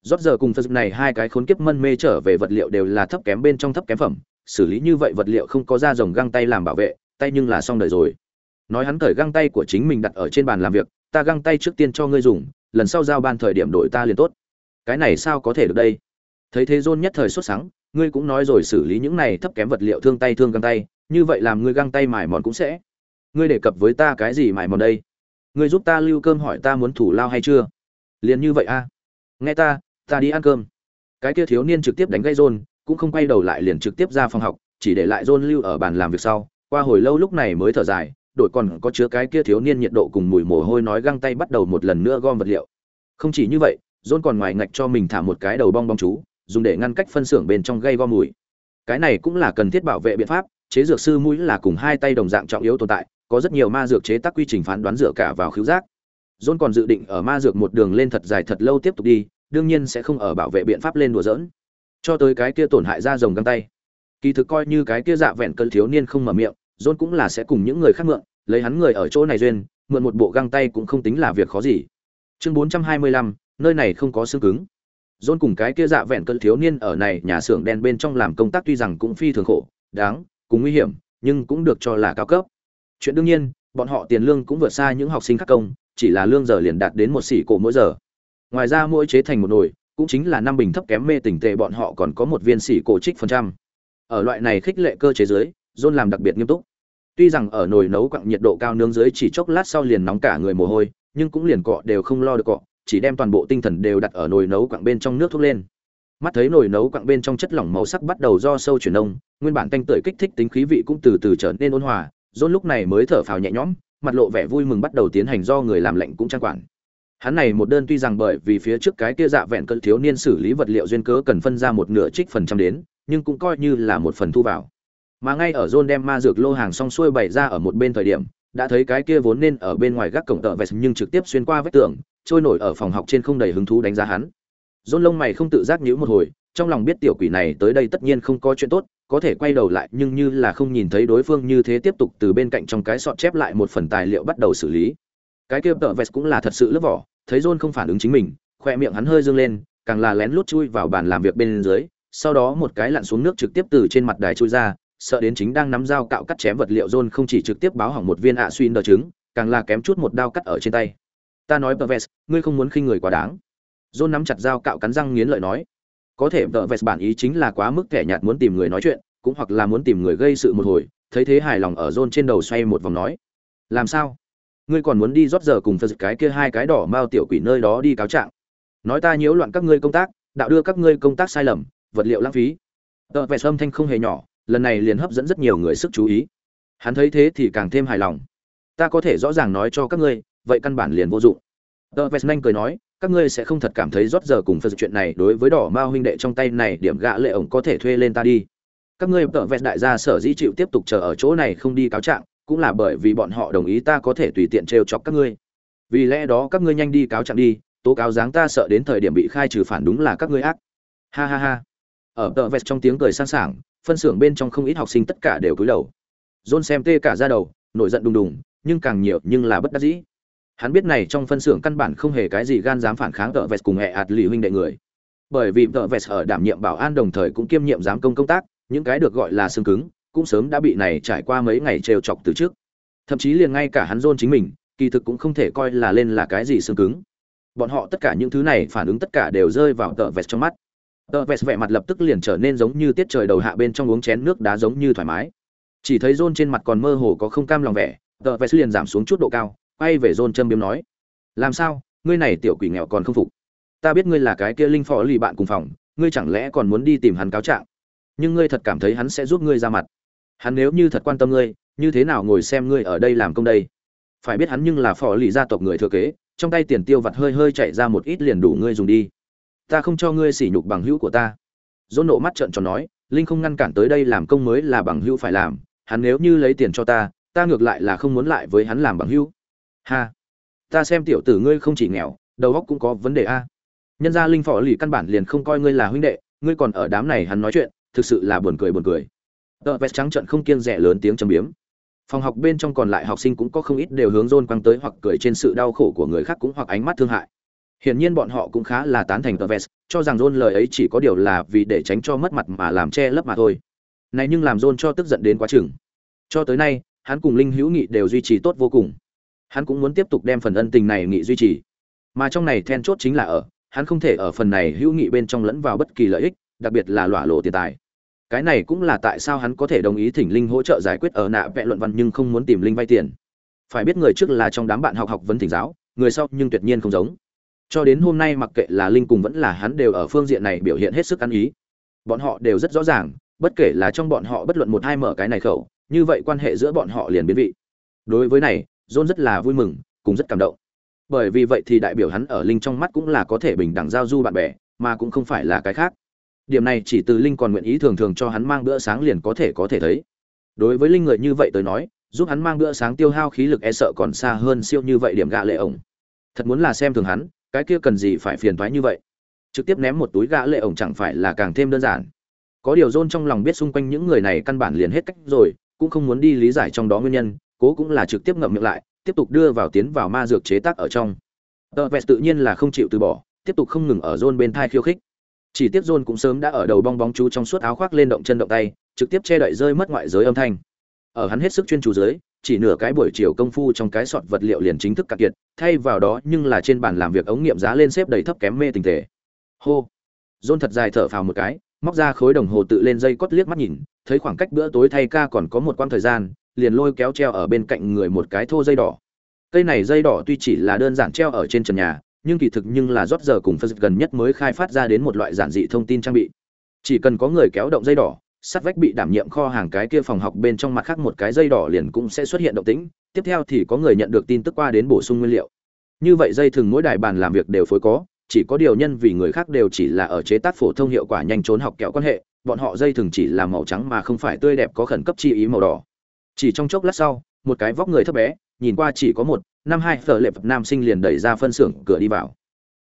Rót giờ cùng phật này hai cái khốn kiếp mân mê trở về vật liệu đều là thấp kém bên trong thấp kém phẩm, xử lý như vậy vật liệu không có da rồng găng tay làm bảo vệ, tay nhưng là xong đời rồi. Nói hắn cởi găng tay của chính mình đặt ở trên bàn làm việc, ta găng tay trước tiên cho ngươi dùng lần sau giao ban thời điểm đổi ta liền tốt. Cái này sao có thể được đây? Thấy thế john nhất thời xuất sáng ngươi cũng nói rồi xử lý những này thấp kém vật liệu thương tay thương găng tay, như vậy làm ngươi găng tay mài mòn cũng sẽ. Ngươi đề cập với ta cái gì mài mòn đây? Ngươi giúp ta lưu cơm hỏi ta muốn thủ lao hay chưa? Liền như vậy a. Nghe ta ta đi ăn cơm. Cái kia thiếu niên trực tiếp đánh gây john, cũng không quay đầu lại liền trực tiếp ra phòng học, chỉ để lại john lưu ở bàn làm việc sau. Qua hồi lâu lúc này mới thở dài đội còn có chứa cái kia thiếu niên nhiệt độ cùng mùi mồ hôi nói găng tay bắt đầu một lần nữa gom vật liệu. Không chỉ như vậy, john còn ngoài ngạch cho mình thả một cái đầu bong bong chú, dùng để ngăn cách phân xưởng bên trong gây gom mùi. Cái này cũng là cần thiết bảo vệ biện pháp, chế dược sư mũi là cùng hai tay đồng dạng trọng yếu tồn tại, có rất nhiều ma dược chế tác quy trình phán đoán dựa cả vào khứu giác. John còn dự định ở ma dược một đường lên thật dài thật lâu tiếp tục đi, đương nhiên sẽ không ở bảo vệ biện pháp lên đùa dỡn cho tới cái kia tổn hại ra rồng găng tay. Kỳ thực coi như cái kia dạ vẹn cơn thiếu niên không mở miệng john cũng là sẽ cùng những người khác mượn lấy hắn người ở chỗ này duyên mượn một bộ găng tay cũng không tính là việc khó gì chương 425, nơi này không có xương cứng John cùng cái kia dạ vẹn cơn thiếu niên ở này nhà xưởng đen bên trong làm công tác tuy rằng cũng phi thường khổ, đáng, cũng nguy hiểm, nhưng cũng được cho là cao cấp. Chuyện đương nhiên, bọn họ tiền lương cũng vượt xa những học sinh khác công, chỉ là lương giờ liền đạt đến một xỉ cổ mỗi giờ. Ngoài ra mỗi chế thành một nồi, cũng chính là năm bình thấp kém mê tỉnh tệ bọn họ còn có một viên xỉ cổ trích phần trăm. Ở loại này khích lệ cơ chế dưới, John làm đặc biệt nghiêm túc. Tuy rằng ở nồi nấu quặng nhiệt độ cao nướng dưới chỉ chốc lát sau liền nóng cả người mồ hôi, nhưng cũng liền cọ đều không lo được cọ, chỉ đem toàn bộ tinh thần đều đặt ở nồi nấu quặng bên trong nước thuốc lên. Mắt thấy nồi nấu quặng bên trong chất lỏng màu sắc bắt đầu do sâu chuyển nông nguyên bản canh tưởi kích thích tính khí vị cũng từ từ trở nên ôn hòa dôn lúc này mới thở phào nhẹ nhõm mặt lộ vẻ vui mừng bắt đầu tiến hành do người làm lệnh cũng trang quản. Hắn này một đơn tuy rằng bởi vì phía trước cái kia dạ vẹn cơn thiếu niên xử lý vật liệu duyên cớ cần phân ra một nửa trích phần trăm đến nhưng cũng coi như là một phần thu vào mà ngay ở John đem ma dược lô hàng xong xuôi bày ra ở một bên thời điểm, đã thấy cái kia vốn nên ở bên ngoài gác cổng tợ vẹt nhưng trực tiếp xuyên qua vách tường, trôi nổi ở phòng học trên không đầy hứng thú đánh giá hắn. John lông mày không tự giác nhíu một hồi trong lòng biết tiểu quỷ này tới đây tất nhiên không có chuyện tốt có thể quay đầu lại nhưng như là không nhìn thấy đối phương như thế tiếp tục từ bên cạnh trong cái sọt chép lại một phần tài liệu bắt đầu xử lý. Cái kia tợ vẹt cũng là thật sự lớp vỏ thấy john không phản ứng chính mình khoe miệng hắn hơi dương lên càng là lén lút chui vào bàn làm việc bên dưới sau đó một cái lặn xuống nước trực tiếp từ trên mặt đài chui ra sợ đến chính đang nắm dao cạo cắt chém vật liệu john không chỉ trực tiếp báo hỏng một viên ạ xuyên đờ trứng, càng là kém chút một đao cắt ở trên tay. Ta nói tờ vest ngươi không muốn khinh người quá đáng. John nắm chặt dao cạo cắn răng nghiến lợi nói. Có thể tờ vest bản ý chính là quá mức kẻ nhạt muốn tìm người nói chuyện, cũng hoặc là muốn tìm người gây sự một hồi, thấy thế hài lòng ở john trên đầu xoay một vòng nói. Làm sao? Ngươi còn muốn đi rót giờ cùng phật cái kia hai cái đỏ mao tiểu quỷ nơi đó đi cáo trạng. Nói ta nhiễu loạn các ngươi công tác, đạo đưa các ngươi công tác sai lầm, vật liệu lãng phí. Tờ vest âm thanh không hề nhỏ lần này liền hấp dẫn rất nhiều người sức chú ý. Hắn thấy thế thì càng thêm hài lòng. Ta có thể rõ ràng nói cho các ngươi, vậy căn bản liền vô dụng. Tờ vest nhanh cười nói, các ngươi sẽ không thật cảm thấy rót giờ cùng phật chuyện này đối với đỏ mao huynh đệ trong tay này điểm gã lệ ổng có thể thuê lên ta đi. Các ngươi tờ vest đại gia sở dĩ chịu tiếp tục chờ ở chỗ này không đi cáo trạng, cũng là bởi vì bọn họ đồng ý ta có thể tùy tiện trêu chọc các ngươi. Vì lẽ đó các ngươi nhanh đi cáo trạng đi, tố cáo dáng ta sợ đến thời điểm bị khai trừ phản đúng là các ngươi ác. Ha ha ha. Ở tờ vest trong tiếng cười sang sảng phân xưởng bên trong không ít học sinh tất cả đều cúi đầu. John xem tê cả ra đầu, nổi giận đùng đùng, nhưng càng nhiều nhưng là bất đắc dĩ. Hắn biết này trong phân xưởng căn bản không hề cái gì gan dám phản kháng tợ vest cùng hệ ạt lì huynh đệ người. Bởi vì tợ vest ở đảm nhiệm bảo an đồng thời cũng kiêm nhiệm giám công công tác, những cái được gọi là xương cứng, cũng sớm đã bị này trải qua mấy ngày trêu chọc từ trước. Thậm chí liền ngay cả hắn John chính mình, kỳ thực cũng không thể coi là lên là cái gì xương cứng. Bọn họ tất cả những thứ này phản ứng tất cả đều rơi vào tợ vest trong mắt tờ vest vẻ mặt lập tức liền trở nên giống như tiết trời đầu hạ bên trong uống chén nước đá giống như thoải mái. Chỉ thấy John trên mặt còn mơ hồ có không cam lòng vẻ, tờ vest liền giảm xuống chút độ cao, quay về John châm biếm nói, làm sao? Ngươi này tiểu quỷ nghèo còn không phục. Ta biết ngươi là cái kia linh phò lì bạn cùng phòng, ngươi chẳng lẽ còn muốn đi tìm hắn cáo trạng? Nhưng ngươi thật cảm thấy hắn sẽ giúp ngươi ra mặt. Hắn nếu như thật quan tâm ngươi, như thế nào ngồi xem ngươi ở đây làm công đây? Phải biết hắn nhưng là phò lì gia tộc người thừa kế, trong tay tiền tiêu vặt hơi hơi chạy ra một ít liền đủ ngươi dùng đi ta không cho ngươi sỉ nhục bằng hữu của ta. Dôn nộ mắt trợn tròn nói, linh không ngăn cản tới đây làm công mới là bằng hữu phải làm, hắn nếu như lấy tiền cho ta ta ngược lại là không muốn lại với hắn làm bằng hữu. Ha. Ta xem tiểu tử ngươi không chỉ nghèo, đầu óc cũng có vấn đề a. Nhân gia linh phò lì căn bản liền không coi ngươi là huynh đệ, ngươi còn ở đám này hắn nói chuyện, thực sự là buồn cười buồn cười. Tợ vest trắng trận không kiêng rẻ lớn tiếng châm biếm. Phòng học bên trong còn lại học sinh cũng có không ít đều hướng rôn quăng tới hoặc cười trên sự đau khổ của người khác cũng hoặc ánh mắt thương hại hiển nhiên bọn họ cũng khá là tán thành tờ cho rằng rôn lời ấy chỉ có điều là vì để tránh cho mất mặt mà làm che lấp mà thôi. Này nhưng làm rôn cho tức giận đến quá chừng. Cho tới nay, hắn cùng linh hữu nghị đều duy trì tốt vô cùng. Hắn cũng muốn tiếp tục đem phần ân tình này nghị duy trì. Mà trong này then chốt chính là ở, hắn không thể ở phần này hữu nghị bên trong lẫn vào bất kỳ lợi ích, đặc biệt là lỏa lộ tiền tài. Cái này cũng là tại sao hắn có thể đồng ý thỉnh linh hỗ trợ giải quyết ở nạ vẽ luận văn nhưng không muốn tìm linh vay tiền. Phải biết người trước là trong đám bạn học học vấn thỉnh giáo, người sau nhưng tuyệt nhiên không giống cho đến hôm nay mặc kệ là linh cùng vẫn là hắn đều ở phương diện này biểu hiện hết sức ăn ý. Bọn họ đều rất rõ ràng, bất kể là trong bọn họ bất luận một hai mở cái này khẩu, như vậy quan hệ giữa bọn họ liền biến vị. Đối với này, john rất là vui mừng, cũng rất cảm động. Bởi vì vậy thì đại biểu hắn ở linh trong mắt cũng là có thể bình đẳng giao du bạn bè, mà cũng không phải là cái khác. Điểm này chỉ từ linh còn nguyện ý thường thường cho hắn mang bữa sáng liền có thể có thể thấy. Đối với linh người như vậy tới nói, giúp hắn mang bữa sáng tiêu hao khí lực e sợ còn xa hơn siêu như vậy điểm gạ lệ ổng. Thật muốn là xem thường hắn cái kia cần gì phải phiền toái như vậy? Trực tiếp ném một túi gã lệ ổng chẳng phải là càng thêm đơn giản. Có điều John trong lòng biết xung quanh những người này căn bản liền hết cách rồi, cũng không muốn đi lý giải trong đó nguyên nhân, cố cũng là trực tiếp ngậm miệng lại, tiếp tục đưa vào tiến vào ma dược chế tác ở trong. Tờ vest tự nhiên là không chịu từ bỏ, tiếp tục không ngừng ở John bên thai khiêu khích. Chỉ tiếc John cũng sớm đã ở đầu bong bóng chú trong suốt áo khoác lên động chân động tay, trực tiếp che đậy rơi mất ngoại giới âm thanh. Ở hắn hết sức chuyên chú dưới chỉ nửa cái buổi chiều công phu trong cái sọt vật liệu liền chính thức cạn kiệt, thay vào đó nhưng là trên bàn làm việc ống nghiệm giá lên xếp đầy thấp kém mê tình thể. Hô. Dôn thật dài thở phào một cái, móc ra khối đồng hồ tự lên dây cót liếc mắt nhìn, thấy khoảng cách bữa tối thay ca còn có một quãng thời gian, liền lôi kéo treo ở bên cạnh người một cái thô dây đỏ. Cây này dây đỏ tuy chỉ là đơn giản treo ở trên trần nhà, nhưng kỳ thực nhưng là rót giờ cùng phân gần nhất mới khai phát ra đến một loại giản dị thông tin trang bị. Chỉ cần có người kéo động dây đỏ sắt vách bị đảm nhiệm kho hàng cái kia phòng học bên trong mặt khác một cái dây đỏ liền cũng sẽ xuất hiện động tĩnh, tiếp theo thì có người nhận được tin tức qua đến bổ sung nguyên liệu. Như vậy dây thường mỗi đài bàn làm việc đều phối có, chỉ có điều nhân vì người khác đều chỉ là ở chế tác phổ thông hiệu quả nhanh trốn học kẹo quan hệ, bọn họ dây thường chỉ là màu trắng mà không phải tươi đẹp có khẩn cấp chi ý màu đỏ. Chỉ trong chốc lát sau, một cái vóc người thấp bé, nhìn qua chỉ có một, năm hai phở lệp nam sinh liền đẩy ra phân xưởng cửa đi vào.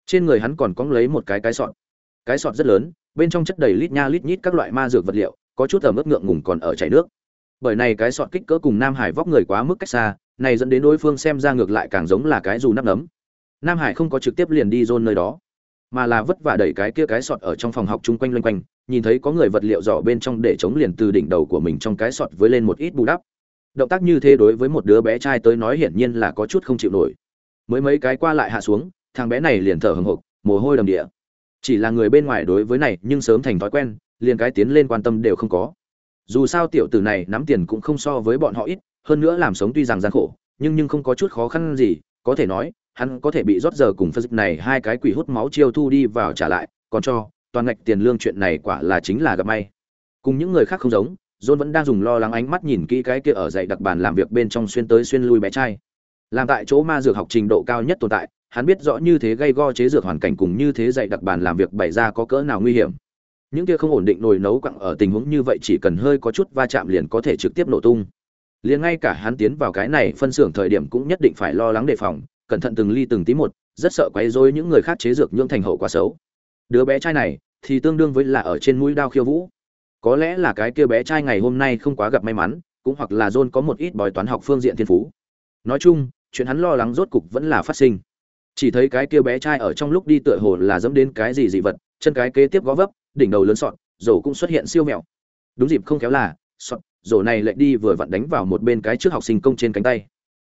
Trên người hắn còn cóng lấy một cái cái sọt. Cái sọt rất lớn, bên trong chất đầy lít nha lít nhít các loại ma dược vật liệu có chút ẩm ướt ngượng ngùng còn ở chảy nước. Bởi này cái sọt kích cỡ cùng nam hải vóc người quá mức cách xa, này dẫn đến đối phương xem ra ngược lại càng giống là cái dù nắp nấm. Nam hải không có trực tiếp liền đi dôn nơi đó, mà là vất vả đẩy cái kia cái sọt ở trong phòng học chung quanh loanh quanh, nhìn thấy có người vật liệu giỏ bên trong để chống liền từ đỉnh đầu của mình trong cái sọt với lên một ít bù đắp. Động tác như thế đối với một đứa bé trai tới nói hiển nhiên là có chút không chịu nổi. Mới mấy cái qua lại hạ xuống, thằng bé này liền thở hừng hực mồ hôi đầm địa. Chỉ là người bên ngoài đối với này nhưng sớm thành thói quen liền cái tiến lên quan tâm đều không có. Dù sao tiểu tử này nắm tiền cũng không so với bọn họ ít, hơn nữa làm sống tuy rằng gian khổ, nhưng nhưng không có chút khó khăn gì, có thể nói, hắn có thể bị rót giờ cùng phân này hai cái quỷ hút máu chiêu thu đi vào trả lại, còn cho, toàn ngạch tiền lương chuyện này quả là chính là gặp may. Cùng những người khác không giống, john vẫn đang dùng lo lắng ánh mắt nhìn kỹ cái kia ở dạy đặc bàn làm việc bên trong xuyên tới xuyên lui bé trai. Làm tại chỗ ma dược học trình độ cao nhất tồn tại, hắn biết rõ như thế gây go chế dược hoàn cảnh cùng như thế dạy đặc bàn làm việc bày ra có cỡ nào nguy hiểm những kia không ổn định nồi nấu quặng ở tình huống như vậy chỉ cần hơi có chút va chạm liền có thể trực tiếp nổ tung. Liền ngay cả hắn tiến vào cái này phân xưởng thời điểm cũng nhất định phải lo lắng đề phòng, cẩn thận từng ly từng tí một, rất sợ quấy rối những người khác chế dược nhưỡng thành hậu quả xấu. Đứa bé trai này thì tương đương với là ở trên mũi đao khiêu vũ. Có lẽ là cái kia bé trai ngày hôm nay không quá gặp may mắn, cũng hoặc là john có một ít bói toán học phương diện thiên phú. Nói chung, chuyện hắn lo lắng rốt cục vẫn là phát sinh. Chỉ thấy cái kia bé trai ở trong lúc đi tựa hồ là dẫm đến cái gì dị vật, chân cái kế tiếp gó vấp đỉnh đầu lớn sọt, rổ cũng xuất hiện siêu mẹo. Đúng dịp không khéo là, sọt, rổ này lại đi vừa vặn đánh vào một bên cái trước học sinh công trên cánh tay.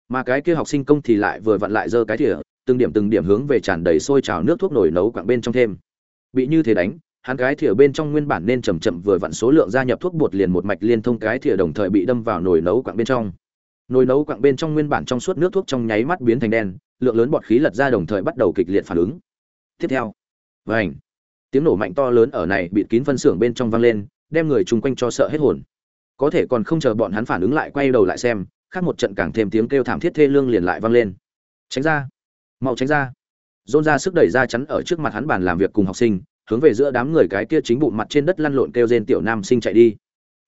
Mà cái kia học sinh công thì lại vừa vặn lại giơ cái thìa, từng điểm từng điểm hướng về tràn đầy sôi trào nước thuốc nổi nấu quặng bên trong thêm. Bị như thế đánh, hắn cái thìa bên trong nguyên bản nên chậm chậm vừa vặn số lượng gia nhập thuốc bột liền một mạch liên thông cái thìa đồng thời bị đâm vào nồi nấu quặng bên trong. Nồi nấu quặng bên trong nguyên bản trong suốt nước thuốc trong nháy mắt biến thành đen, lượng lớn bọt khí lật ra đồng thời bắt đầu kịch liệt phản ứng. Tiếp theo vảnh tiếng nổ mạnh to lớn ở này bịt kín phân xưởng bên trong vang lên, đem người chung quanh cho sợ hết hồn. Có thể còn không chờ bọn hắn phản ứng lại quay đầu lại xem, khác một trận càng thêm tiếng kêu thảm thiết thê lương liền lại vang lên. Tránh ra. Mau tránh ra. Dôn ra sức đẩy ra chắn ở trước mặt hắn bàn làm việc cùng học sinh, hướng về giữa đám người cái kia chính bụng mặt trên đất lăn lộn kêu rên tiểu nam sinh chạy đi.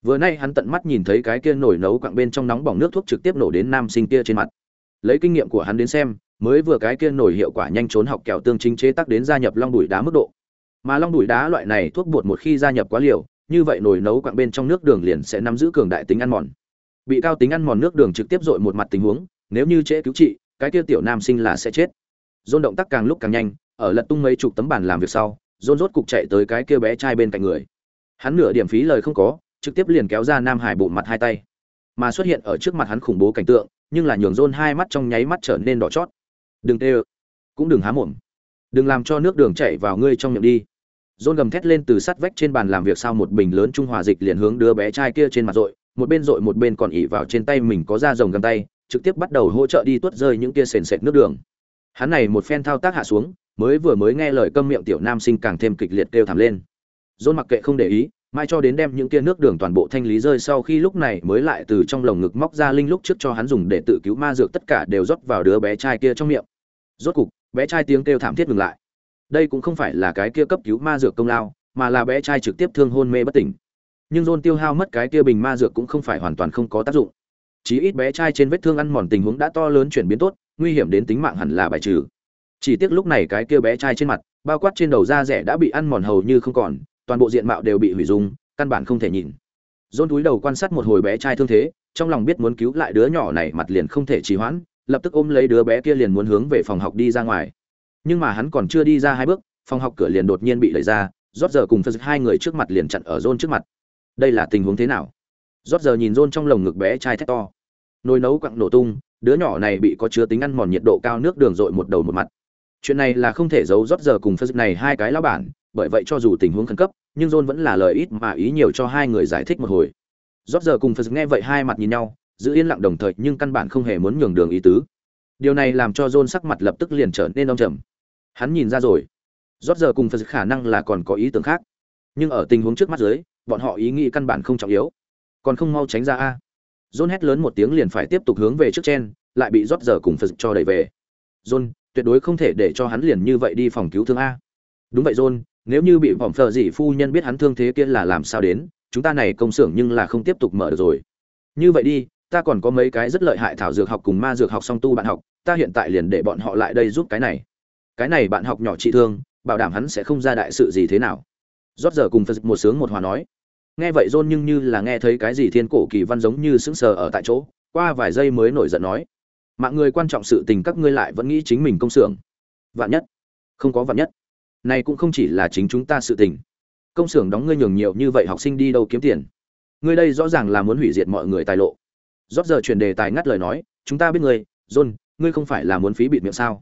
Vừa nay hắn tận mắt nhìn thấy cái kia nổi nấu quặng bên trong nóng bỏng nước thuốc trực tiếp nổ đến nam sinh kia trên mặt. Lấy kinh nghiệm của hắn đến xem, mới vừa cái kia nổi hiệu quả nhanh trốn học kẹo tương chính chế tác đến gia nhập long đùi đá mức độ mà long đùi đá loại này thuốc bột một khi gia nhập quá liều, như vậy nồi nấu quặng bên trong nước đường liền sẽ nắm giữ cường đại tính ăn mòn. Bị cao tính ăn mòn nước đường trực tiếp dội một mặt tình huống, nếu như trễ cứu trị, cái kia tiểu nam sinh là sẽ chết. Dôn động tác càng lúc càng nhanh, ở lật tung mấy chục tấm bàn làm việc sau, dôn rốt cục chạy tới cái kia bé trai bên cạnh người. Hắn nửa điểm phí lời không có, trực tiếp liền kéo ra nam hải bụng mặt hai tay. Mà xuất hiện ở trước mặt hắn khủng bố cảnh tượng, nhưng là nhường dôn hai mắt trong nháy mắt trở nên đỏ chót. Đừng tê cũng đừng há mồm. Đừng làm cho nước đường chảy vào ngươi trong miệng đi. John gầm thét lên từ sắt vách trên bàn làm việc sau một bình lớn trung hòa dịch liền hướng đứa bé trai kia trên mặt rội, một bên rội một bên còn ỉ vào trên tay mình có da rồng găng tay trực tiếp bắt đầu hỗ trợ đi tuốt rơi những kia sền sệt nước đường. Hắn này một phen thao tác hạ xuống mới vừa mới nghe lời câm miệng tiểu nam sinh càng thêm kịch liệt kêu thảm lên. John mặc kệ không để ý mai cho đến đem những tia nước đường toàn bộ thanh lý rơi sau khi lúc này mới lại từ trong lồng ngực móc ra linh lúc trước cho hắn dùng để tự cứu ma dược tất cả đều rót vào đứa bé trai kia trong miệng. Rốt cục bé trai tiếng kêu thảm thiết ngừng lại đây cũng không phải là cái kia cấp cứu ma dược công lao, mà là bé trai trực tiếp thương hôn mê bất tỉnh. Nhưng Dôn tiêu hao mất cái kia bình ma dược cũng không phải hoàn toàn không có tác dụng. Chí ít bé trai trên vết thương ăn mòn tình huống đã to lớn chuyển biến tốt, nguy hiểm đến tính mạng hẳn là bài trừ. Chỉ tiếc lúc này cái kia bé trai trên mặt, bao quát trên đầu da rẻ đã bị ăn mòn hầu như không còn, toàn bộ diện mạo đều bị hủy dung, căn bản không thể nhìn. Dôn túi đầu quan sát một hồi bé trai thương thế, trong lòng biết muốn cứu lại đứa nhỏ này mặt liền không thể trì hoãn, lập tức ôm lấy đứa bé kia liền muốn hướng về phòng học đi ra ngoài nhưng mà hắn còn chưa đi ra hai bước, phòng học cửa liền đột nhiên bị đẩy ra, rót giờ cùng phật hai người trước mặt liền chặn ở rôn trước mặt. Đây là tình huống thế nào? Rót giờ nhìn rôn trong lồng ngực bé trai thét to. Nồi nấu quặng nổ tung, đứa nhỏ này bị có chứa tính ăn mòn nhiệt độ cao nước đường dội một đầu một mặt. Chuyện này là không thể giấu rót giờ cùng phật này hai cái lão bản, bởi vậy cho dù tình huống khẩn cấp, nhưng John vẫn là lời ít mà ý nhiều cho hai người giải thích một hồi. Rót giờ cùng phật nghe vậy hai mặt nhìn nhau, giữ yên lặng đồng thời nhưng căn bản không hề muốn nhường đường ý tứ. Điều này làm cho John sắc mặt lập tức liền trở nên đông trầm hắn nhìn ra rồi. Rót giờ cùng phật khả năng là còn có ý tưởng khác. Nhưng ở tình huống trước mắt dưới, bọn họ ý nghĩ căn bản không trọng yếu. Còn không mau tránh ra a. John hét lớn một tiếng liền phải tiếp tục hướng về trước chen lại bị rót giờ cùng phật cho đẩy về. John, tuyệt đối không thể để cho hắn liền như vậy đi phòng cứu thương a. Đúng vậy, john, nếu như bị vỏm phờ dị phu nhân biết hắn thương thế kia là làm sao đến, chúng ta này công xưởng nhưng là không tiếp tục mở được rồi. Như vậy đi, ta còn có mấy cái rất lợi hại thảo dược học cùng ma dược học song tu bạn học, ta hiện tại liền để bọn họ lại đây giúp cái này cái này bạn học nhỏ trị thương, bảo đảm hắn sẽ không ra đại sự gì thế nào. Rót giờ cùng phật một sướng một hòa nói. Nghe vậy john nhưng như là nghe thấy cái gì thiên cổ kỳ văn giống như sững sờ ở tại chỗ, qua vài giây mới nổi giận nói. Mạng người quan trọng sự tình các ngươi lại vẫn nghĩ chính mình công xưởng. Vạn nhất. Không có vạn nhất. Này cũng không chỉ là chính chúng ta sự tình. Công xưởng đóng ngươi nhường nhiều như vậy học sinh đi đâu kiếm tiền. Ngươi đây rõ ràng là muốn hủy diệt mọi người tài lộ. Rót giờ chuyển đề tài ngắt lời nói, chúng ta biết ngươi, john, ngươi không phải là muốn phí bịt miệng sao?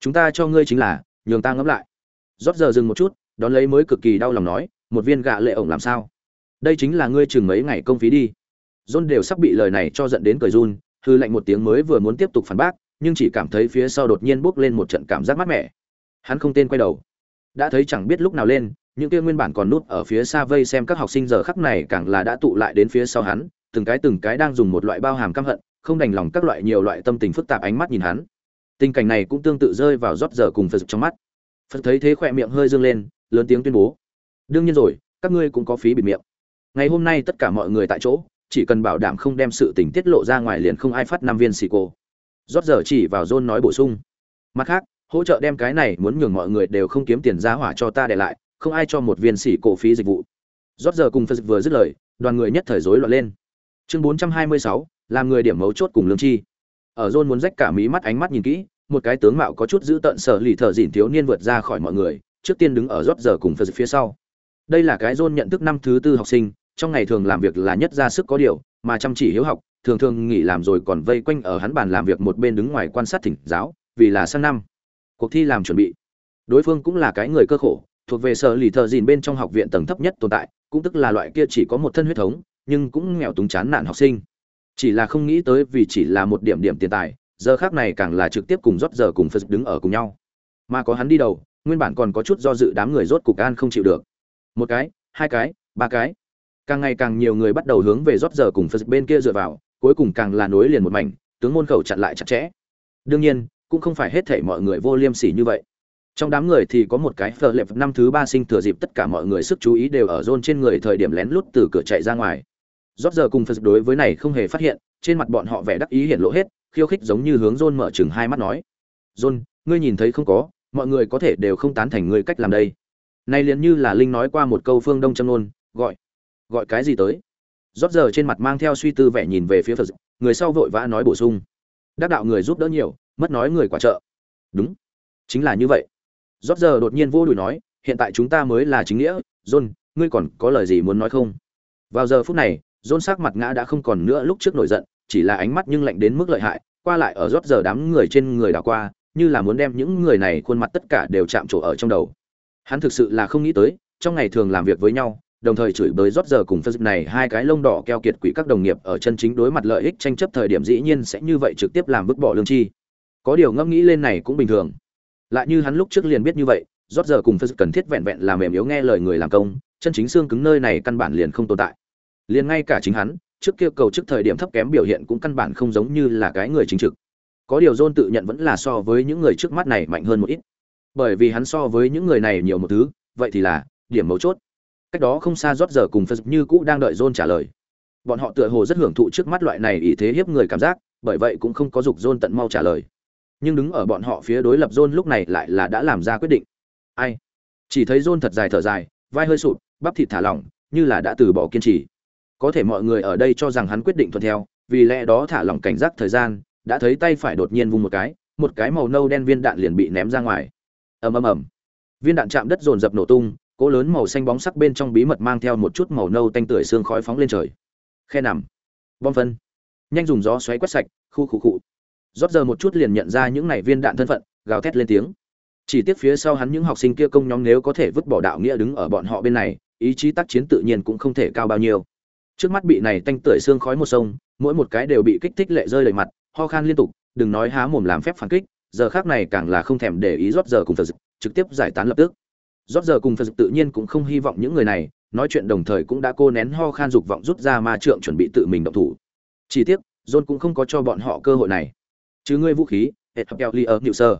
Chúng ta cho ngươi chính là, nhường ta ngẫm lại. Rót giờ dừng một chút, đón lấy mới cực kỳ đau lòng nói, một viên gạ lệ ổng làm sao? Đây chính là ngươi chừng mấy ngày công phí đi. John đều sắp bị lời này cho giận đến cười run, hư lạnh một tiếng mới vừa muốn tiếp tục phản bác, nhưng chỉ cảm thấy phía sau đột nhiên bốc lên một trận cảm giác mát mẻ. Hắn không tên quay đầu. Đã thấy chẳng biết lúc nào lên, những kia nguyên bản còn nút ở phía xa vây xem các học sinh giờ khắc này càng là đã tụ lại đến phía sau hắn, từng cái từng cái đang dùng một loại bao hàm căm hận, không đành lòng các loại nhiều loại tâm tình phức tạp ánh mắt nhìn hắn tình cảnh này cũng tương tự rơi vào rót giờ cùng phật trong mắt. Phật thấy thế khỏe miệng hơi dương lên lớn tiếng tuyên bố. Đương nhiên rồi các ngươi cũng có phí bịt miệng. Ngày hôm nay tất cả mọi người tại chỗ chỉ cần bảo đảm không đem sự tình tiết lộ ra ngoài liền không ai phát năm viên xì cô. Rót giờ chỉ vào john nói bổ sung. Mặt khác hỗ trợ đem cái này muốn nhường mọi người đều không kiếm tiền giá hỏa cho ta để lại không ai cho một viên xỉ cổ phí dịch vụ. Rót giờ cùng phật vừa dứt lời đoàn người nhất thời rối loạn lên. Chương 426, làm người điểm mấu chốt cùng lương chi ở john muốn rách cả mí mắt ánh mắt nhìn kỹ, một cái tướng mạo có chút giữ tận sở lì thở dỉn thiếu niên vượt ra khỏi mọi người, trước tiên đứng ở rót giờ cùng phật phía sau. Đây là cái john nhận thức năm thứ tư học sinh, trong ngày thường làm việc là nhất ra sức có điều, mà chăm chỉ hiếu học, thường thường nghỉ làm rồi còn vây quanh ở hắn bàn làm việc một bên đứng ngoài quan sát thỉnh giáo, vì là sang năm. Cuộc thi làm chuẩn bị. Đối phương cũng là cái người cơ khổ, thuộc về sở lì thợ dìn bên trong học viện tầng thấp nhất tồn tại, cũng tức là loại kia chỉ có một thân huyết thống, nhưng cũng nghèo túng chán nản học sinh chỉ là không nghĩ tới vì chỉ là một điểm điểm tiền tài, giờ khác này càng là trực tiếp cùng rót giờ cùng phật đứng ở cùng nhau. Mà có hắn đi đầu, nguyên bản còn có chút do dự đám người rốt cục an không chịu được. Một cái, hai cái, ba cái. Càng ngày càng nhiều người bắt đầu hướng về rót giờ cùng phật bên kia dựa vào, cuối cùng càng là nối liền một mảnh, tướng môn khẩu chặn lại chặt chẽ. Đương nhiên, cũng không phải hết thảy mọi người vô liêm sỉ như vậy. Trong đám người thì có một cái phờ lệp năm thứ ba sinh thừa dịp tất cả mọi người sức chú ý đều ở rôn trên người thời điểm lén lút từ cửa chạy ra ngoài rót giờ cùng phật đối với này không hề phát hiện trên mặt bọn họ vẻ đắc ý hiện lộ hết khiêu khích giống như hướng John mở chừng hai mắt nói. John, ngươi nhìn thấy không có mọi người có thể đều không tán thành ngươi cách làm đây. Nay liền như là linh nói qua một câu phương đông châm nôn gọi gọi cái gì tới? Rót giờ trên mặt mang theo suy tư vẻ nhìn về phía phật người sau vội vã nói bổ sung. Đắc đạo người giúp đỡ nhiều mất nói người quả trợ. Đúng chính là như vậy. Rót giờ đột nhiên vô đùi nói hiện tại chúng ta mới là chính nghĩa john ngươi còn có lời gì muốn nói không? Vào giờ phút này john sắc mặt ngã đã không còn nữa lúc trước nổi giận, chỉ là ánh mắt nhưng lạnh đến mức lợi hại, qua lại ở rót giờ đám người trên người đảo qua, như là muốn đem những người này khuôn mặt tất cả đều chạm trổ ở trong đầu. Hắn thực sự là không nghĩ tới, trong ngày thường làm việc với nhau, đồng thời chửi bới rót giờ cùng phân này hai cái lông đỏ keo kiệt quỷ các đồng nghiệp ở chân chính đối mặt lợi ích tranh chấp thời điểm dĩ nhiên sẽ như vậy trực tiếp làm vứt bỏ lương chi. Có điều ngẫm nghĩ lên này cũng bình thường. Lại như hắn lúc trước liền biết như vậy, rót giờ cùng phân cần thiết vẹn vẹn làm mềm yếu nghe lời người làm công, chân chính xương cứng nơi này căn bản liền không tồn tại liền ngay cả chính hắn, trước kia cầu trước thời điểm thấp kém biểu hiện cũng căn bản không giống như là cái người chính trực. Có điều john tự nhận vẫn là so với những người trước mắt này mạnh hơn một ít. Bởi vì hắn so với những người này nhiều một thứ, vậy thì là điểm mấu chốt. Cách đó không xa rót giờ cùng phật như cũ đang đợi john trả lời. Bọn họ tựa hồ rất hưởng thụ trước mắt loại này ý thế hiếp người cảm giác, bởi vậy cũng không có dục john tận mau trả lời. Nhưng đứng ở bọn họ phía đối lập john lúc này lại là đã làm ra quyết định. Ai? Chỉ thấy john thật dài thở dài, vai hơi sụt, bắp thịt thả lỏng, như là đã từ bỏ kiên trì có thể mọi người ở đây cho rằng hắn quyết định thuận theo, vì lẽ đó thả lỏng cảnh giác thời gian, đã thấy tay phải đột nhiên vung một cái một cái màu nâu đen viên đạn liền bị ném ra ngoài. Ầm ầm ầm. Viên đạn chạm đất dồn dập nổ tung, cỗ lớn màu xanh bóng sắc bên trong bí mật mang theo một chút màu nâu tanh tưởi xương khói phóng lên trời. Khe nằm. Bom phân. Nhanh dùng gió xoáy quét sạch, khu khu cụ rót giờ một chút liền nhận ra những này viên đạn thân phận, gào thét lên tiếng. Chỉ tiếc phía sau hắn những học sinh kia công nhóm nếu có thể vứt bỏ đạo nghĩa đứng ở bọn họ bên này, ý chí tác chiến tự nhiên cũng không thể cao bao nhiêu trước mắt bị này tanh tưởi xương khói một sông, mỗi một cái đều bị kích thích lệ rơi đầy mặt, ho khan liên tục, đừng nói há mồm làm phép phản kích, giờ khác này càng là không thèm để ý rót giờ cùng phật dực trực tiếp giải tán lập tức. Rót giờ cùng phật dực tự nhiên cũng không hy vọng những người này, nói chuyện đồng thời cũng đã cô nén ho khan dục vọng rút ra ma trượng chuẩn bị tự mình động thủ. Chỉ tiếc, john cũng không có cho bọn họ cơ hội này. Chứ ngươi vũ khí, hệ hợp keo li ở nhự sơ.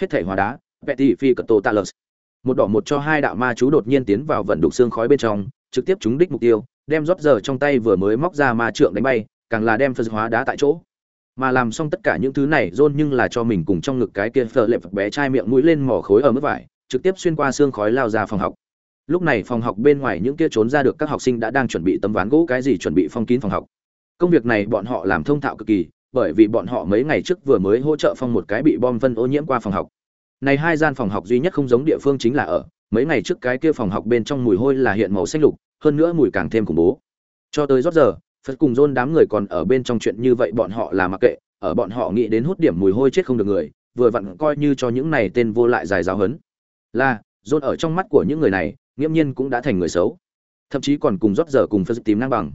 Hết thể hóa đá, petty phi cật tô talus một đỏ một cho hai đạo ma chú đột nhiên tiến vào vận đục xương khói bên trong, trực tiếp trúng đích mục tiêu đem rót giờ trong tay vừa mới móc ra ma trượng đánh bay, càng là đem phật hóa đá tại chỗ. Mà làm xong tất cả những thứ này, John nhưng là cho mình cùng trong ngực cái kia phở lệ bé trai miệng mũi lên mỏ khối ở mức vải, trực tiếp xuyên qua xương khói lao ra phòng học. Lúc này phòng học bên ngoài những kia trốn ra được các học sinh đã đang chuẩn bị tấm ván gỗ cái gì chuẩn bị phong kín phòng học. Công việc này bọn họ làm thông thạo cực kỳ, bởi vì bọn họ mấy ngày trước vừa mới hỗ trợ phong một cái bị bom phân ô nhiễm qua phòng học. Này hai gian phòng học duy nhất không giống địa phương chính là ở, mấy ngày trước cái kia phòng học bên trong mùi hôi là hiện màu xanh lục hơn nữa mùi càng thêm khủng bố. Cho tới rót giờ, phật cùng dôn đám người còn ở bên trong chuyện như vậy bọn họ là mặc kệ, ở bọn họ nghĩ đến hút điểm mùi hôi chết không được người, vừa vặn coi như cho những này tên vô lại dài giáo hấn. Là dôn ở trong mắt của những người này, nghiễm nhiên cũng đã thành người xấu. Thậm chí còn cùng rót giờ cùng phật tìm năng bằng.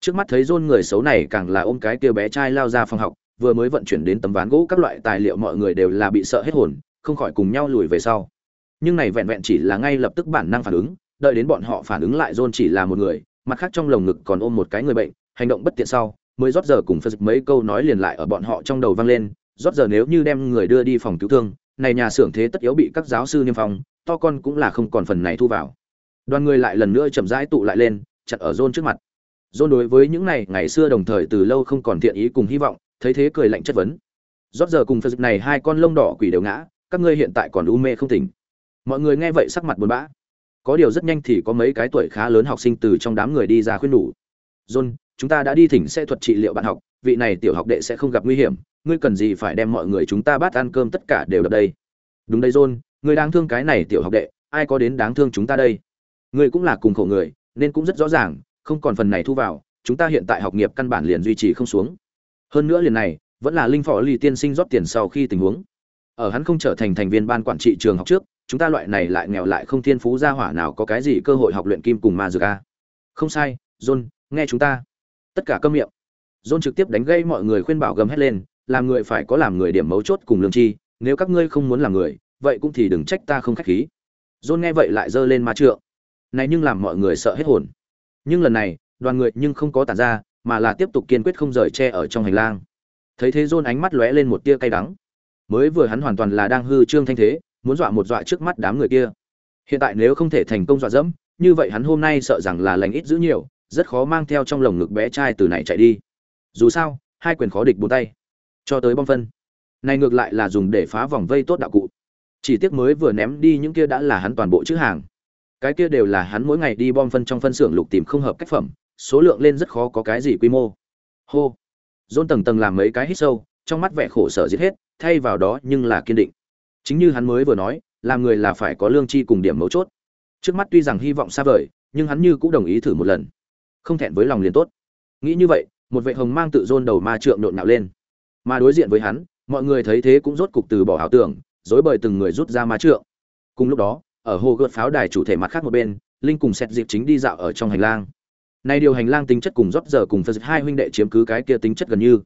Trước mắt thấy dôn người xấu này càng là ôm cái kia bé trai lao ra phòng học, vừa mới vận chuyển đến tấm ván gỗ các loại tài liệu mọi người đều là bị sợ hết hồn, không khỏi cùng nhau lùi về sau. Nhưng này vẹn vẹn chỉ là ngay lập tức bản năng phản ứng đợi đến bọn họ phản ứng lại John chỉ là một người, mặt khác trong lồng ngực còn ôm một cái người bệnh, hành động bất tiện sau, mới rót giờ cùng phật mấy câu nói liền lại ở bọn họ trong đầu vang lên, rót giờ nếu như đem người đưa đi phòng cứu thương, này nhà xưởng thế tất yếu bị các giáo sư niêm phong, to con cũng là không còn phần này thu vào. Đoàn người lại lần nữa chậm rãi tụ lại lên chặt ở John trước mặt. John đối với những này, ngày xưa đồng thời từ lâu không còn thiện ý cùng hy vọng, thấy thế cười lạnh chất vấn. Rót giờ cùng phật này hai con lông đỏ quỷ đều ngã, các ngươi hiện tại còn u mê không tỉnh. Mọi người nghe vậy sắc mặt buồn bã có điều rất nhanh thì có mấy cái tuổi khá lớn học sinh từ trong đám người đi ra khuyên nhủ john, chúng ta đã đi thỉnh sẽ thuật trị liệu bạn học, vị này tiểu học đệ sẽ không gặp nguy hiểm, ngươi cần gì phải đem mọi người chúng ta bát ăn cơm tất cả đều đập đây. Đúng đây, john, ngươi đáng thương cái này tiểu học đệ, ai có đến đáng thương chúng ta đây? Ngươi cũng là cùng khổ người, nên cũng rất rõ ràng, không còn phần này thu vào, chúng ta hiện tại học nghiệp căn bản liền duy trì không xuống. Hơn nữa liền này, vẫn là linh phò lì tiên sinh rót tiền sau khi tình huống. Ở hắn không trở thành thành viên ban quản trị trường học trước chúng ta loại này lại nghèo lại không thiên phú gia hỏa nào có cái gì cơ hội học luyện kim cùng ma dược a không sai, john, nghe chúng ta. Tất cả câm miệng. John trực tiếp đánh gây mọi người khuyên bảo gầm hết lên, làm người phải có làm người điểm mấu chốt cùng lương chi, nếu các ngươi không muốn làm người, vậy cũng thì đừng trách ta không khách khí. John nghe vậy lại giơ lên ma trượng. Này nhưng làm mọi người sợ hết hồn. Nhưng lần này, đoàn người nhưng không có tản ra, mà là tiếp tục kiên quyết không rời che ở trong hành lang. Thấy thế john ánh mắt lóe lên một tia cay đắng. Mới vừa hắn hoàn toàn là đang hư trương thanh thế muốn dọa một dọa trước mắt đám người kia. Hiện tại nếu không thể thành công dọa dẫm, như vậy hắn hôm nay sợ rằng là lành ít giữ nhiều, rất khó mang theo trong lồng ngực bé trai từ này chạy đi. Dù sao, hai quyền khó địch bốn tay. Cho tới bom phân. Này ngược lại là dùng để phá vòng vây tốt đạo cụ. Chỉ tiếc mới vừa ném đi những kia đã là hắn toàn bộ chữ hàng. Cái kia đều là hắn mỗi ngày đi bom phân trong phân xưởng lục tìm không hợp cách phẩm, số lượng lên rất khó có cái gì quy mô. Hô. Dôn tầng tầng làm mấy cái hít sâu, trong mắt vẻ khổ sở giết hết, thay vào đó nhưng là kiên định chính như hắn mới vừa nói, làm người là phải có lương chi cùng điểm mấu chốt. Trước mắt tuy rằng hy vọng xa vời, nhưng hắn như cũng đồng ý thử một lần. Không thẹn với lòng liền tốt. Nghĩ như vậy, một vệ hồng mang tự dôn đầu ma trượng nộn nạo lên. Mà đối diện với hắn, mọi người thấy thế cũng rốt cục từ bỏ ảo tưởng dối bời từng người rút ra ma trượng. Cùng lúc đó, ở hồ gợt pháo đài chủ thể mặt khác một bên, linh cùng xét dịp chính đi dạo ở trong hành lang. Nay điều hành lang tính chất cùng rót giờ cùng phật hai huynh đệ chiếm cứ cái kia tính chất gần như.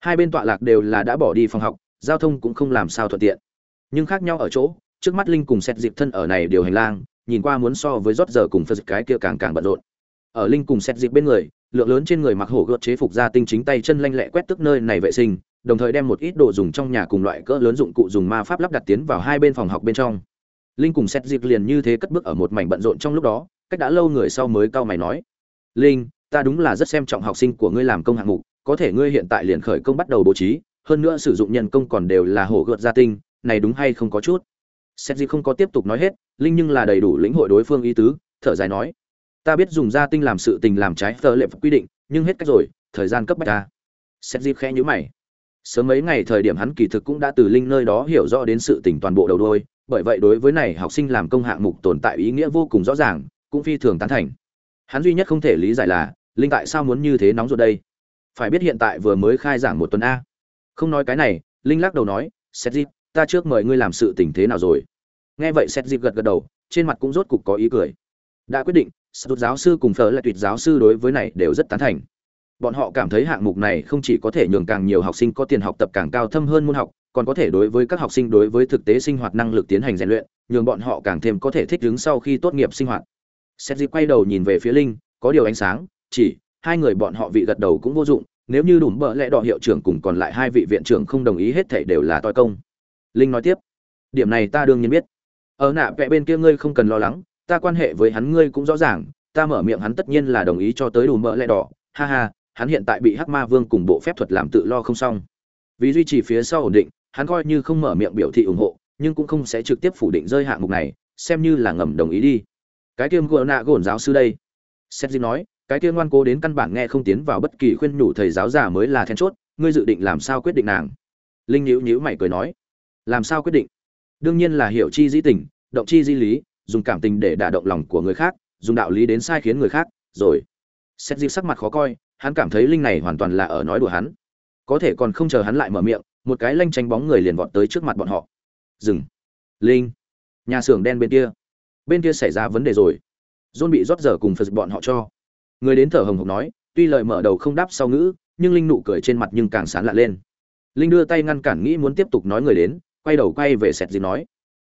Hai bên tọa lạc đều là đã bỏ đi phòng học, giao thông cũng không làm sao thuận tiện nhưng khác nhau ở chỗ, trước mắt linh cùng xét dịp thân ở này điều hành lang, nhìn qua muốn so với rót giờ cùng phật cái kia càng càng bận rộn. Ở linh cùng xét dịp bên người, lượng lớn trên người mặc hổ gợt chế phục ra tinh chính tay chân lanh lẹ quét tức nơi này vệ sinh, đồng thời đem một ít đồ dùng trong nhà cùng loại cỡ lớn dụng cụ dùng ma pháp lắp đặt tiến vào hai bên phòng học bên trong. Linh cùng xét dịp liền như thế cất bước ở một mảnh bận rộn trong lúc đó, cách đã lâu người sau mới cau mày nói, linh, ta đúng là rất xem trọng học sinh của ngươi làm công hạng mục, có thể ngươi hiện tại liền khởi công bắt đầu bố trí, hơn nữa sử dụng nhân công còn đều là hổ gợt gia tinh này đúng hay không có chút? Xét gì không có tiếp tục nói hết, linh nhưng là đầy đủ lĩnh hội đối phương ý tứ, thở dài nói, ta biết dùng gia tinh làm sự tình làm trái tờ lệ quy định, nhưng hết cách rồi, thời gian cấp bách ta. Xét dịp khẽ nhữ mày. Sớm mấy ngày thời điểm hắn kỳ thực cũng đã từ linh nơi đó hiểu rõ đến sự tình toàn bộ đầu đôi bởi vậy đối với này học sinh làm công hạng mục tồn tại ý nghĩa vô cùng rõ ràng, cũng phi thường tán thành. Hắn duy nhất không thể lý giải là, linh tại sao muốn như thế nóng ruột đây? Phải biết hiện tại vừa mới khai giảng một tuần a. Không nói cái này, linh lắc đầu nói xét dịp ta trước mời ngươi làm sự tình thế nào rồi? Nghe vậy xét dịp gật gật đầu, trên mặt cũng rốt cục có ý cười. Đã quyết định sút giáo sư cùng phở lại tuyệt giáo sư đối với này đều rất tán thành. Bọn họ cảm thấy hạng mục này không chỉ có thể nhường càng nhiều học sinh có tiền học tập càng cao thâm hơn môn học, còn có thể đối với các học sinh đối với thực tế sinh hoạt năng lực tiến hành rèn luyện, nhường bọn họ càng thêm có thể thích ứng sau khi tốt nghiệp sinh hoạt. Xét dịp quay đầu nhìn về phía linh, có điều ánh sáng, chỉ, hai người bọn họ vị gật đầu cũng vô dụng, nếu như đủ bợ lẽ đỏ hiệu trưởng cùng còn lại hai vị viện trưởng không đồng ý hết thảy đều là toi công linh nói tiếp. Điểm này ta đương nhiên biết. Ở nạ vẽ bên kia ngươi không cần lo lắng, ta quan hệ với hắn ngươi cũng rõ ràng, ta mở miệng hắn tất nhiên là đồng ý cho tới đủ mỡ lẽ đỏ. Ha ha, hắn hiện tại bị hắc ma vương cùng bộ phép thuật làm tự lo không xong. Vì duy trì phía sau ổn định, hắn coi như không mở miệng biểu thị ủng hộ, nhưng cũng không sẽ trực tiếp phủ định rơi hạng mục này, xem như là ngầm đồng ý đi. Cái kiêm của nạ gồn giáo sư đây. Seth nói, cái kia ngoan cố đến căn bản nghe không tiến vào bất kỳ khuyên nhủ thầy giáo già mới là then chốt, ngươi dự định làm sao quyết định nàng? Linh nhữ nhữ mày cười nói làm sao quyết định? Đương nhiên là hiểu chi dĩ tình, động chi di lý, dùng cảm tình để đả động lòng của người khác, dùng đạo lý đến sai khiến người khác, rồi. Xét dịp sắc mặt khó coi, hắn cảm thấy linh này hoàn toàn là ở nói đùa hắn. Có thể còn không chờ hắn lại mở miệng, một cái lanh tránh bóng người liền vọt tới trước mặt bọn họ. Dừng. Linh. Nhà xưởng đen bên kia. Bên kia xảy ra vấn đề rồi. John bị rót giờ cùng phật bọn họ cho. Người đến thở hồng hộc nói, tuy lời mở đầu không đáp sau ngữ, nhưng linh nụ cười trên mặt nhưng càng sán lạ lên. Linh đưa tay ngăn cản nghĩ muốn tiếp tục nói người đến quay đầu quay về sẹt gì nói,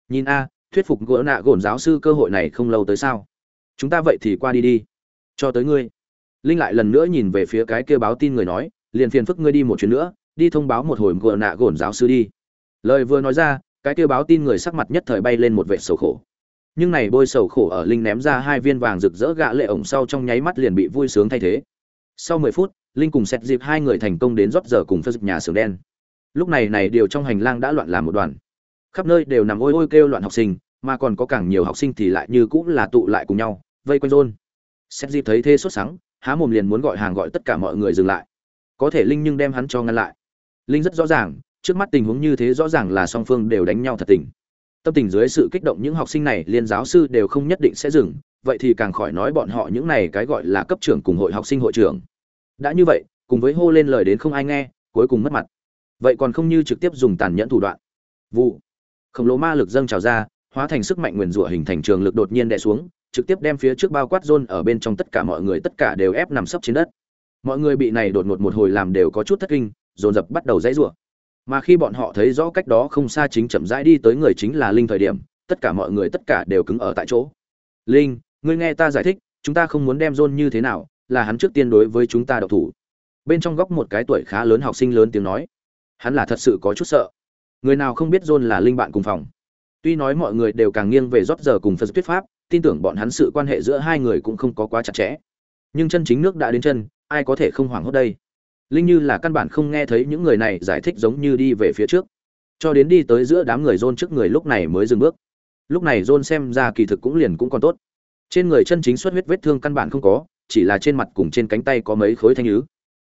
nhìn a, thuyết phục gỡ nạ gồn giáo sư cơ hội này không lâu tới sao? Chúng ta vậy thì qua đi đi. Cho tới ngươi. Linh lại lần nữa nhìn về phía cái kêu báo tin người nói, liền phiền phức ngươi đi một chuyến nữa, đi thông báo một hồi gỡ nạ gồn giáo sư đi. Lời vừa nói ra, cái kêu báo tin người sắc mặt nhất thời bay lên một vệ sầu khổ. Nhưng này bôi sầu khổ ở linh ném ra hai viên vàng rực rỡ gạ lệ ổng sau trong nháy mắt liền bị vui sướng thay thế. Sau mười phút, linh cùng xét dịp hai người thành công đến rót giờ cùng phơ dịp nhà xưởng đen lúc này này điều trong hành lang đã loạn làm một đoàn. Khắp nơi đều nằm ôi ôi kêu loạn học sinh, mà còn có càng nhiều học sinh thì lại như cũng là tụ lại cùng nhau, vây quanh rôn. Xét dịp thấy thế sốt sắng, há mồm liền muốn gọi hàng gọi tất cả mọi người dừng lại. Có thể linh nhưng đem hắn cho ngăn lại. Linh rất rõ ràng, trước mắt tình huống như thế rõ ràng là song phương đều đánh nhau thật tình. Tâm tình dưới sự kích động những học sinh này, liên giáo sư đều không nhất định sẽ dừng, vậy thì càng khỏi nói bọn họ những này cái gọi là cấp trưởng cùng hội học sinh hội trưởng. Đã như vậy, cùng với hô lên lời đến không ai nghe, cuối cùng mất mặt vậy còn không như trực tiếp dùng tàn nhẫn thủ đoạn. Vụ. Khổng lồ ma lực dâng trào ra, hóa thành sức mạnh nguyền rủa hình thành trường lực đột nhiên đè xuống, trực tiếp đem phía trước bao quát rôn ở bên trong tất cả mọi người tất cả đều ép nằm sấp trên đất. Mọi người bị này đột ngột một hồi làm đều có chút thất kinh, dồn dập bắt đầu dãy rủa. Mà khi bọn họ thấy rõ cách đó không xa chính chậm rãi đi tới người chính là linh thời điểm, tất cả mọi người tất cả đều cứng ở tại chỗ. Linh, ngươi nghe ta giải thích, chúng ta không muốn đem rôn như thế nào, là hắn trước tiên đối với chúng ta độc thủ. Bên trong góc một cái tuổi khá lớn học sinh lớn tiếng nói hắn là thật sự có chút sợ. Người nào không biết john là linh bạn cùng phòng. Tuy nói mọi người đều càng nghiêng về rót giờ cùng phật thuyết pháp, tin tưởng bọn hắn sự quan hệ giữa hai người cũng không có quá chặt chẽ. Nhưng chân chính nước đã đến chân, ai có thể không hoảng hốt đây? Linh như là căn bản không nghe thấy những người này giải thích giống như đi về phía trước. Cho đến đi tới giữa đám người john trước người lúc này mới dừng bước. Lúc này john xem ra kỳ thực cũng liền cũng còn tốt. Trên người chân chính xuất huyết vết thương căn bản không có, chỉ là trên mặt cùng trên cánh tay có mấy khối thanh nhứ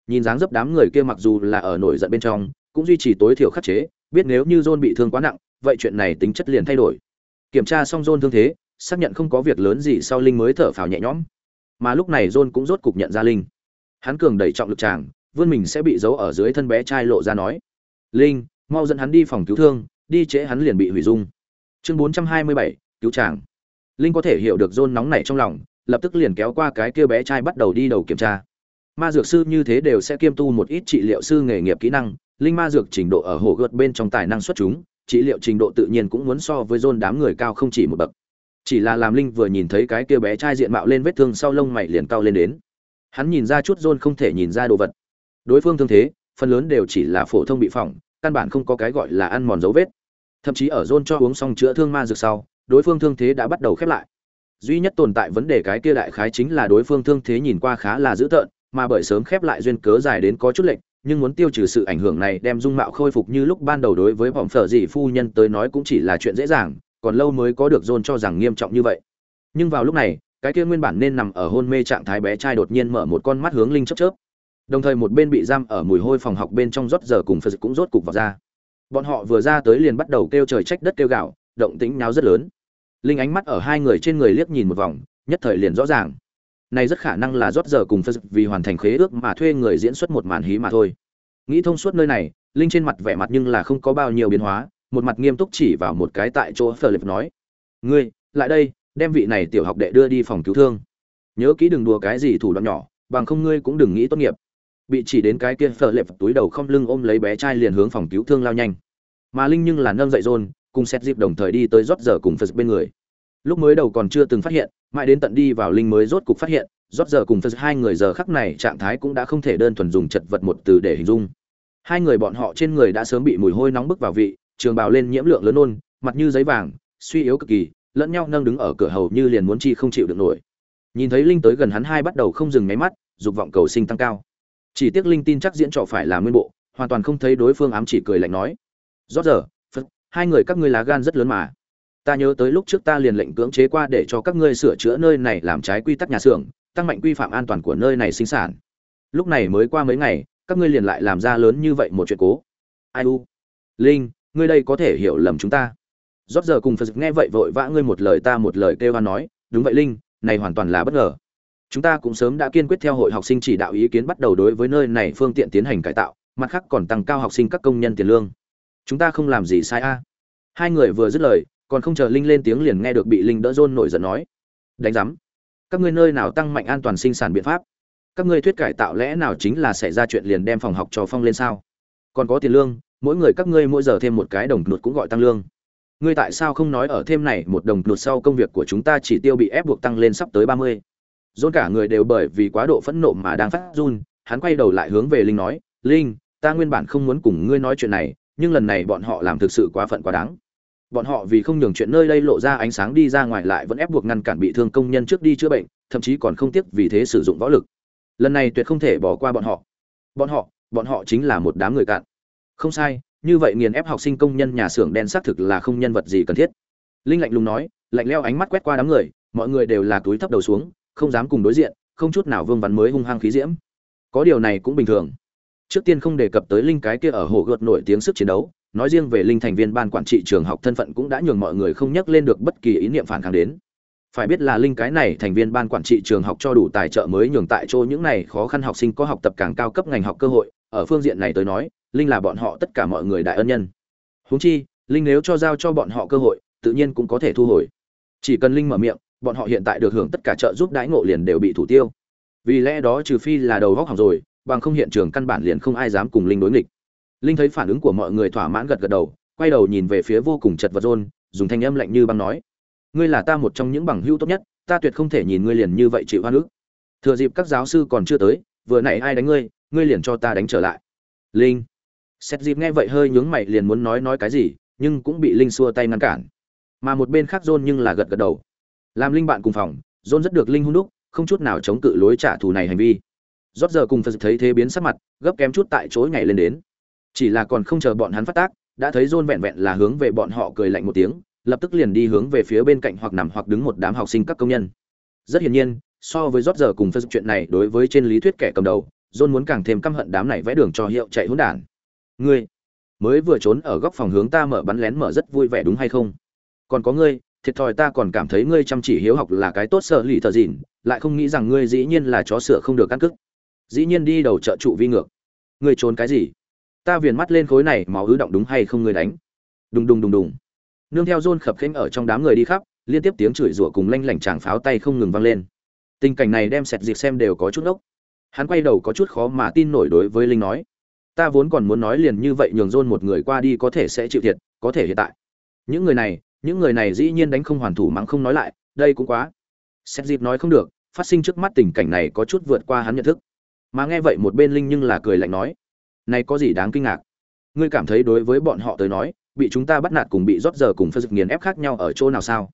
nhìn dáng dấp đám người kia mặc dù là ở nổi giận bên trong cũng duy trì tối thiểu khắc chế biết nếu như John bị thương quá nặng, vậy chuyện này tính chất liền thay đổi. Kiểm tra xong John thương thế, xác nhận không có việc lớn gì sau Linh mới thở phào nhẹ nhõm. Mà lúc này John cũng rốt cục nhận ra Linh. Hắn cường đẩy trọng lực chàng, vươn mình sẽ bị giấu ở dưới thân bé trai lộ ra nói: "Linh, mau dẫn hắn đi phòng cứu thương, đi trễ hắn liền bị hủy dung." Chương 427, cứu chàng. Linh có thể hiểu được John nóng nảy trong lòng, lập tức liền kéo qua cái kia bé trai bắt đầu đi đầu kiểm tra. Ma dược sư như thế đều sẽ kiêm tu một ít trị liệu sư nghề nghiệp kỹ năng, linh ma dược trình độ ở hồ gợt bên trong tài năng xuất chúng, trị liệu trình độ tự nhiên cũng muốn so với dôn đám người cao không chỉ một bậc. Chỉ là làm linh vừa nhìn thấy cái kia bé trai diện mạo lên vết thương sau lông mày liền cao lên đến. Hắn nhìn ra chút dôn không thể nhìn ra đồ vật. Đối phương thương thế, phần lớn đều chỉ là phổ thông bị phỏng, căn bản không có cái gọi là ăn mòn dấu vết. Thậm chí ở dôn cho uống xong chữa thương ma dược sau, đối phương thương thế đã bắt đầu khép lại. Duy nhất tồn tại vấn đề cái kia đại khái chính là đối phương thương thế nhìn qua khá là dữ tợn, mà bởi sớm khép lại duyên cớ dài đến có chút lệch nhưng muốn tiêu trừ sự ảnh hưởng này đem dung mạo khôi phục như lúc ban đầu đối với bọn phở dị phu nhân tới nói cũng chỉ là chuyện dễ dàng, còn lâu mới có được dôn cho rằng nghiêm trọng như vậy. Nhưng vào lúc này, cái kia nguyên bản nên nằm ở hôn mê trạng thái bé trai đột nhiên mở một con mắt hướng linh chớp chớp. Đồng thời một bên bị giam ở mùi hôi phòng học bên trong rót giờ cùng phật cũng rốt cục vào ra. Bọn họ vừa ra tới liền bắt đầu kêu trời trách đất kêu gạo, động tĩnh náo rất lớn. Linh ánh mắt ở hai người trên người liếc nhìn một vòng, nhất thời liền rõ ràng này rất khả năng là rót giờ cùng phật vì hoàn thành khế ước mà thuê người diễn xuất một màn hí mà thôi. Nghĩ thông suốt nơi này, linh trên mặt vẻ mặt nhưng là không có bao nhiêu biến hóa, một mặt nghiêm túc chỉ vào một cái tại chỗ phờ lệp nói, ngươi, lại đây, đem vị này tiểu học đệ đưa đi phòng cứu thương. Nhớ kỹ đừng đùa cái gì thủ đoạn nhỏ, bằng không ngươi cũng đừng nghĩ tốt nghiệp. Bị chỉ đến cái kia phờ lệp túi đầu không lưng ôm lấy bé trai liền hướng phòng cứu thương lao nhanh. Mà linh nhưng là nâng dậy rôn cùng xét dịp đồng thời đi tới rót giờ cùng phật bên người lúc mới đầu còn chưa từng phát hiện, mãi đến tận đi vào linh mới rốt cục phát hiện rót giờ cùng phật hai người giờ khắc này trạng thái cũng đã không thể đơn thuần dùng chật vật một từ để hình dung. Hai người bọn họ trên người đã sớm bị mùi hôi nóng bức vào vị, trường bào lên nhiễm lượng lớn ôn mặt như giấy vàng, suy yếu cực kỳ, lẫn nhau nâng đứng ở cửa hầu như liền muốn chi không chịu được nổi. Nhìn thấy linh tới gần hắn hai bắt đầu không dừng máy mắt, dục vọng cầu sinh tăng cao. Chỉ tiếc linh tin chắc diễn trò phải là nguyên bộ, hoàn toàn không thấy đối phương ám chỉ cười lạnh nói rót giờ, phật, hai người các ngươi lá gan rất lớn mà ta nhớ tới lúc trước ta liền lệnh cưỡng chế qua để cho các ngươi sửa chữa nơi này làm trái quy tắc nhà xưởng, tăng mạnh quy phạm an toàn của nơi này sinh sản. Lúc này mới qua mấy ngày, các ngươi liền lại làm ra lớn như vậy một chuyện cố. Ai u? Linh, ngươi đây có thể hiểu lầm chúng ta. Rót giờ cùng phật nghe vậy vội vã ngươi một lời ta một lời kêu hoan nói, đúng vậy linh, này hoàn toàn là bất ngờ. Chúng ta cũng sớm đã kiên quyết theo hội học sinh chỉ đạo ý kiến bắt đầu đối với nơi này phương tiện tiến hành cải tạo, mặt khác còn tăng cao học sinh các công nhân tiền lương. Chúng ta không làm gì sai a. Hai người vừa dứt lời còn không chờ linh lên tiếng liền nghe được bị linh đỡ rôn nổi giận nói, đánh giám, các ngươi nơi nào tăng mạnh an toàn sinh sản biện pháp? Các ngươi thuyết cải tạo lẽ nào chính là xảy ra chuyện liền đem phòng học cho phong lên sao? Còn có tiền lương, mỗi người các ngươi mỗi giờ thêm một cái đồng nụt cũng gọi tăng lương. Ngươi tại sao không nói ở thêm này một đồng nụt sau công việc của chúng ta chỉ tiêu bị ép buộc tăng lên sắp tới ba mươi? Dôn cả người đều bởi vì quá độ phẫn nộ mà đang phát run, hắn quay đầu lại hướng về linh nói, linh, ta nguyên bản không muốn cùng ngươi nói chuyện này, nhưng lần này bọn họ làm thực sự quá phận quá đáng bọn họ vì không nhường chuyện nơi đây lộ ra ánh sáng đi ra ngoài lại vẫn ép buộc ngăn cản bị thương công nhân trước đi chữa bệnh, thậm chí còn không tiếc vì thế sử dụng võ lực. Lần này tuyệt không thể bỏ qua bọn họ. Bọn họ bọn họ chính là một đám người cạn. Không sai, như vậy nghiền ép học sinh công nhân nhà xưởng đen xác thực là không nhân vật gì cần thiết. Linh lạnh lùng nói, lạnh leo ánh mắt quét qua đám người, mọi người đều là túi thấp đầu xuống, không dám cùng đối diện, không chút nào vương vắn mới hung hăng khí diễm. Có điều này cũng bình thường. Trước tiên không đề cập tới linh cái kia ở hồ gợt nổi tiếng sức chiến đấu nói riêng về linh thành viên ban quản trị trường học thân phận cũng đã nhường mọi người không nhắc lên được bất kỳ ý niệm phản kháng đến. Phải biết là linh cái này thành viên ban quản trị trường học cho đủ tài trợ mới nhường tại chỗ những này khó khăn học sinh có học tập càng cao cấp ngành học cơ hội. Ở phương diện này tới nói, linh là bọn họ tất cả mọi người đại ân nhân. Huống chi, linh nếu cho giao cho bọn họ cơ hội, tự nhiên cũng có thể thu hồi. Chỉ cần linh mở miệng, bọn họ hiện tại được hưởng tất cả trợ giúp đãi ngộ liền đều bị thủ tiêu. Vì lẽ đó trừ phi là đầu góc hỏng rồi, bằng không hiện trường căn bản liền không ai dám cùng linh đối nghịch linh thấy phản ứng của mọi người thỏa mãn gật gật đầu, quay đầu nhìn về phía vô cùng chật vật rôn dùng thanh âm lạnh như băng nói, ngươi là ta một trong những bằng hữu tốt nhất, ta tuyệt không thể nhìn ngươi liền như vậy chịu hoa nước thừa dịp các giáo sư còn chưa tới, vừa nãy ai đánh ngươi ngươi liền cho ta đánh trở lại. Linh. Xét dịp nghe vậy hơi nhướng mày liền muốn nói nói cái gì, nhưng cũng bị linh xua tay ngăn cản. Mà một bên khác john nhưng là gật gật đầu. Làm linh bạn cùng phòng, john rất được linh hung đúc, không chút nào chống cự lối trả thù này hành vi. Rót giờ cùng phật thấy thế biến sắc mặt, gấp kém chút tại chỗ nhảy lên đến chỉ là còn không chờ bọn hắn phát tác, đã thấy john vẹn vẹn là hướng về bọn họ cười lạnh một tiếng, lập tức liền đi hướng về phía bên cạnh hoặc nằm hoặc đứng một đám học sinh các công nhân. Rất hiển nhiên, so với rót giờ cùng phân chuyện này đối với trên lý thuyết kẻ cầm đầu, john muốn càng thêm căm hận đám này vẽ đường cho hiệu chạy hỗn đản. Ngươi mới vừa trốn ở góc phòng hướng ta mở bắn lén mở rất vui vẻ đúng hay không? Còn có ngươi, thiệt thòi ta còn cảm thấy ngươi chăm chỉ hiếu học là cái tốt sợ lì thợ dịn, lại không nghĩ rằng ngươi dĩ nhiên là chó sửa không được căn cức dĩ nhiên đi đầu trợ trụ vi ngược. Ngươi trốn cái gì? Ta viền mắt lên khối này, máu ứ động đúng hay không ngươi đánh? Đùng đùng đùng đùng. Nương theo rôn khập khênh ở trong đám người đi khắp, liên tiếp tiếng chửi rủa cùng lanh lảnh tràng pháo tay không ngừng vang lên. Tình cảnh này đem sẹt dịp xem đều có chút ốc hắn quay đầu có chút khó mà tin nổi đối với linh nói, ta vốn còn muốn nói liền như vậy nhường rôn một người qua đi có thể sẽ chịu thiệt, có thể hiện tại. Những người này, những người này dĩ nhiên đánh không hoàn thủ mắng không nói lại, đây cũng quá. Sẹt dịp nói không được, phát sinh trước mắt tình cảnh này có chút vượt qua hắn nhận thức. Mà nghe vậy một bên linh nhưng là cười lạnh nói này có gì đáng kinh ngạc? Ngươi cảm thấy đối với bọn họ tới nói, bị chúng ta bắt nạt cùng bị rót giờ cùng phật nghiền ép khác nhau ở chỗ nào sao?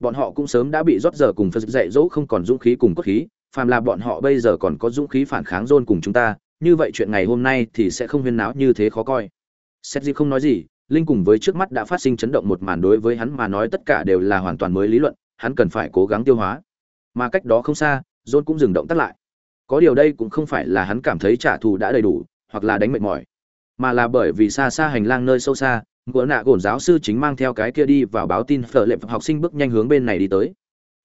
Bọn họ cũng sớm đã bị rót giờ cùng phật dạy dỗ không còn dũng khí cùng cốt khí, phàm là bọn họ bây giờ còn có dũng khí phản kháng rôn cùng chúng ta, như vậy chuyện ngày hôm nay thì sẽ không huyên náo như thế khó coi. Xét gì không nói gì, linh cùng với trước mắt đã phát sinh chấn động một màn đối với hắn mà nói tất cả đều là hoàn toàn mới lý luận, hắn cần phải cố gắng tiêu hóa. Mà cách đó không xa dôn cũng dừng động tác lại. Có điều đây cũng không phải là hắn cảm thấy trả thù đã đầy đủ hoặc là đánh mệt mỏi. Mà là bởi vì xa xa hành lang nơi sâu xa, ngựa nạ gồn giáo sư chính mang theo cái kia đi vào báo tin phở lệ học sinh bước nhanh hướng bên này đi tới.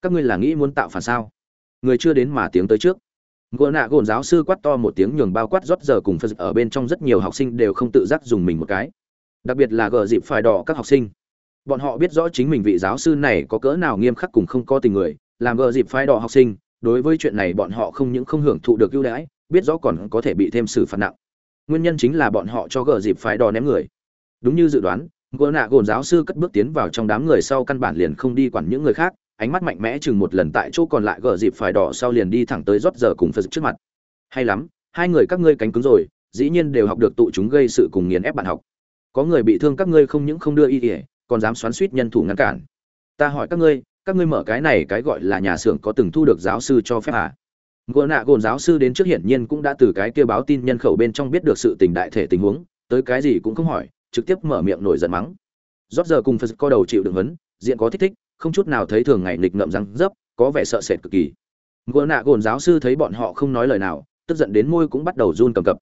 Các ngươi là nghĩ muốn tạo phản sao? Người chưa đến mà tiếng tới trước. Ngựa nạ gồn giáo sư quát to một tiếng nhường bao quát rót giờ cùng phật ở bên trong rất nhiều học sinh đều không tự giác dùng mình một cái. Đặc biệt là gờ dịp phải đỏ các học sinh. Bọn họ biết rõ chính mình vị giáo sư này có cỡ nào nghiêm khắc cùng không có tình người, làm gờ dịp phái đỏ học sinh, đối với chuyện này bọn họ không những không hưởng thụ được ưu đãi, biết rõ còn có thể bị thêm xử phạt nặng nguyên nhân chính là bọn họ cho gờ dịp phái đò ném người. Đúng như dự đoán gỡ nạ gồn giáo sư cất bước tiến vào trong đám người sau căn bản liền không đi quản những người khác, ánh mắt mạnh mẽ chừng một lần tại chỗ còn lại gờ dịp phải đỏ sau liền đi thẳng tới rót giờ cùng phật trước mặt. Hay lắm, hai người các ngươi cánh cứng rồi, dĩ nhiên đều học được tụ chúng gây sự cùng nghiền ép bạn học. Có người bị thương các ngươi không những không đưa y ỉa còn dám xoắn suýt nhân thủ ngăn cản. Ta hỏi các ngươi các ngươi mở cái này cái gọi là nhà xưởng có từng thu được giáo sư cho phép à? Gỡ nạ gồn giáo sư đến trước hiển nhiên cũng đã từ cái kia báo tin nhân khẩu bên trong biết được sự tình đại thể tình huống, tới cái gì cũng không hỏi, trực tiếp mở miệng nổi giận mắng. Rót giờ cùng phật co đầu chịu đựng vấn, diện có thích thích, không chút nào thấy thường ngày nghịch ngậm răng dấp, có vẻ sợ sệt cực kỳ. Gỡ nạ gồn giáo sư thấy bọn họ không nói lời nào, tức giận đến môi cũng bắt đầu run cầm cập.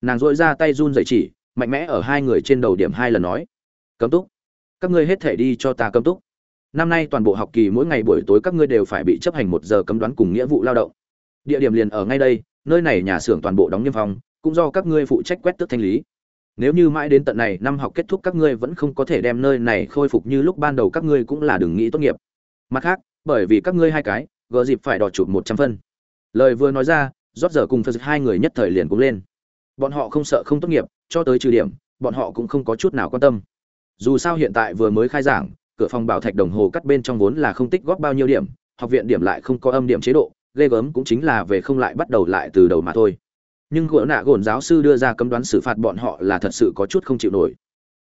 Nàng dội ra tay run dậy chỉ, mạnh mẽ ở hai người trên đầu điểm hai lần nói, cấm túc, các ngươi hết thể đi cho ta cấm túc. Năm nay toàn bộ học kỳ mỗi ngày buổi tối các ngươi đều phải bị chấp hành một giờ cấm đoán cùng nghĩa vụ lao động địa điểm liền ở ngay đây, nơi này nhà xưởng toàn bộ đóng niêm phong, cũng do các ngươi phụ trách quét tước thanh lý. Nếu như mãi đến tận này, năm học kết thúc các ngươi vẫn không có thể đem nơi này khôi phục như lúc ban đầu các ngươi cũng là đừng nghĩ tốt nghiệp. Mặt khác, bởi vì các ngươi hai cái gỡ dịp phải đò chụp một trăm phân. Lời vừa nói ra, rót giờ cùng phật hai người nhất thời liền cũng lên. Bọn họ không sợ không tốt nghiệp, cho tới trừ điểm, bọn họ cũng không có chút nào quan tâm. Dù sao hiện tại vừa mới khai giảng, cửa phòng bảo thạch đồng hồ cắt bên trong vốn là không tích góp bao nhiêu điểm, học viện điểm lại không có âm điểm chế độ ghê gớm cũng chính là về không lại bắt đầu lại từ đầu mà thôi. Nhưng gỡ nạ gồn giáo sư đưa ra cấm đoán xử phạt bọn họ là thật sự có chút không chịu nổi.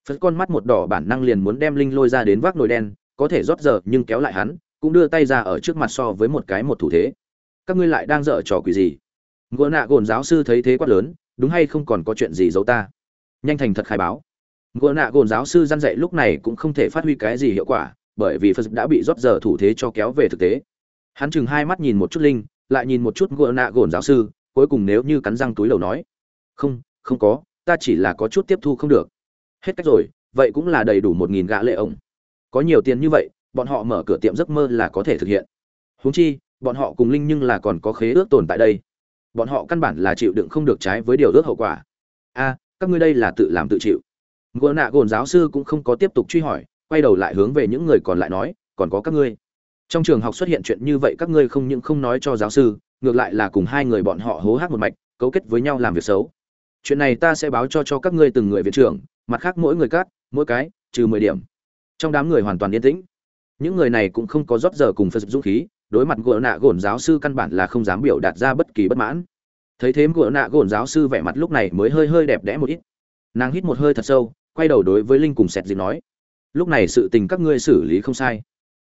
Phật con mắt một đỏ bản năng liền muốn đem linh lôi ra đến vác nồi đen, có thể rót giờ nhưng kéo lại hắn, cũng đưa tay ra ở trước mặt so với một cái một thủ thế. Các ngươi lại đang dở trò quỷ gì? Gỡ nạ gồn giáo sư thấy thế quát lớn, đúng hay không còn có chuyện gì giấu ta? Nhanh thành thật khai báo. Gỡ nạ gồn giáo sư gian dạy lúc này cũng không thể phát huy cái gì hiệu quả, bởi vì phật đã bị rót giờ thủ thế cho kéo về thực tế hắn chừng hai mắt nhìn một chút linh, lại nhìn một chút gỗ nạ gồn giáo sư, cuối cùng nếu như cắn răng túi lầu nói, không không có, ta chỉ là có chút tiếp thu không được. Hết cách rồi, vậy cũng là đầy đủ một nghìn gã lệ ổng. Có nhiều tiền như vậy, bọn họ mở cửa tiệm giấc mơ là có thể thực hiện. Huống chi, bọn họ cùng linh nhưng là còn có khế ước tồn tại đây. Bọn họ căn bản là chịu đựng không được trái với điều ước hậu quả. A, các ngươi đây là tự làm tự chịu. Gỗ nạ gồn giáo sư cũng không có tiếp tục truy hỏi, quay đầu lại hướng về những người còn lại nói, còn có các ngươi trong trường học xuất hiện chuyện như vậy các ngươi không những không nói cho giáo sư, ngược lại là cùng hai người bọn họ hố hát một mạch, cấu kết với nhau làm việc xấu. Chuyện này ta sẽ báo cho cho các ngươi từng người viện trưởng, mặt khác mỗi người cát, mỗi cái, trừ mười điểm. Trong đám người hoàn toàn yên tĩnh. Những người này cũng không có rót giờ cùng phật dũng khí, đối mặt gỗ nạ gồn giáo sư căn bản là không dám biểu đạt ra bất kỳ bất mãn. Thấy thế gỗ nạ gồn giáo sư vẻ mặt lúc này mới hơi hơi đẹp đẽ một ít. Nàng hít một hơi thật sâu, quay đầu đối với linh cùng sẹt dịp nói, lúc này sự tình các ngươi xử lý không sai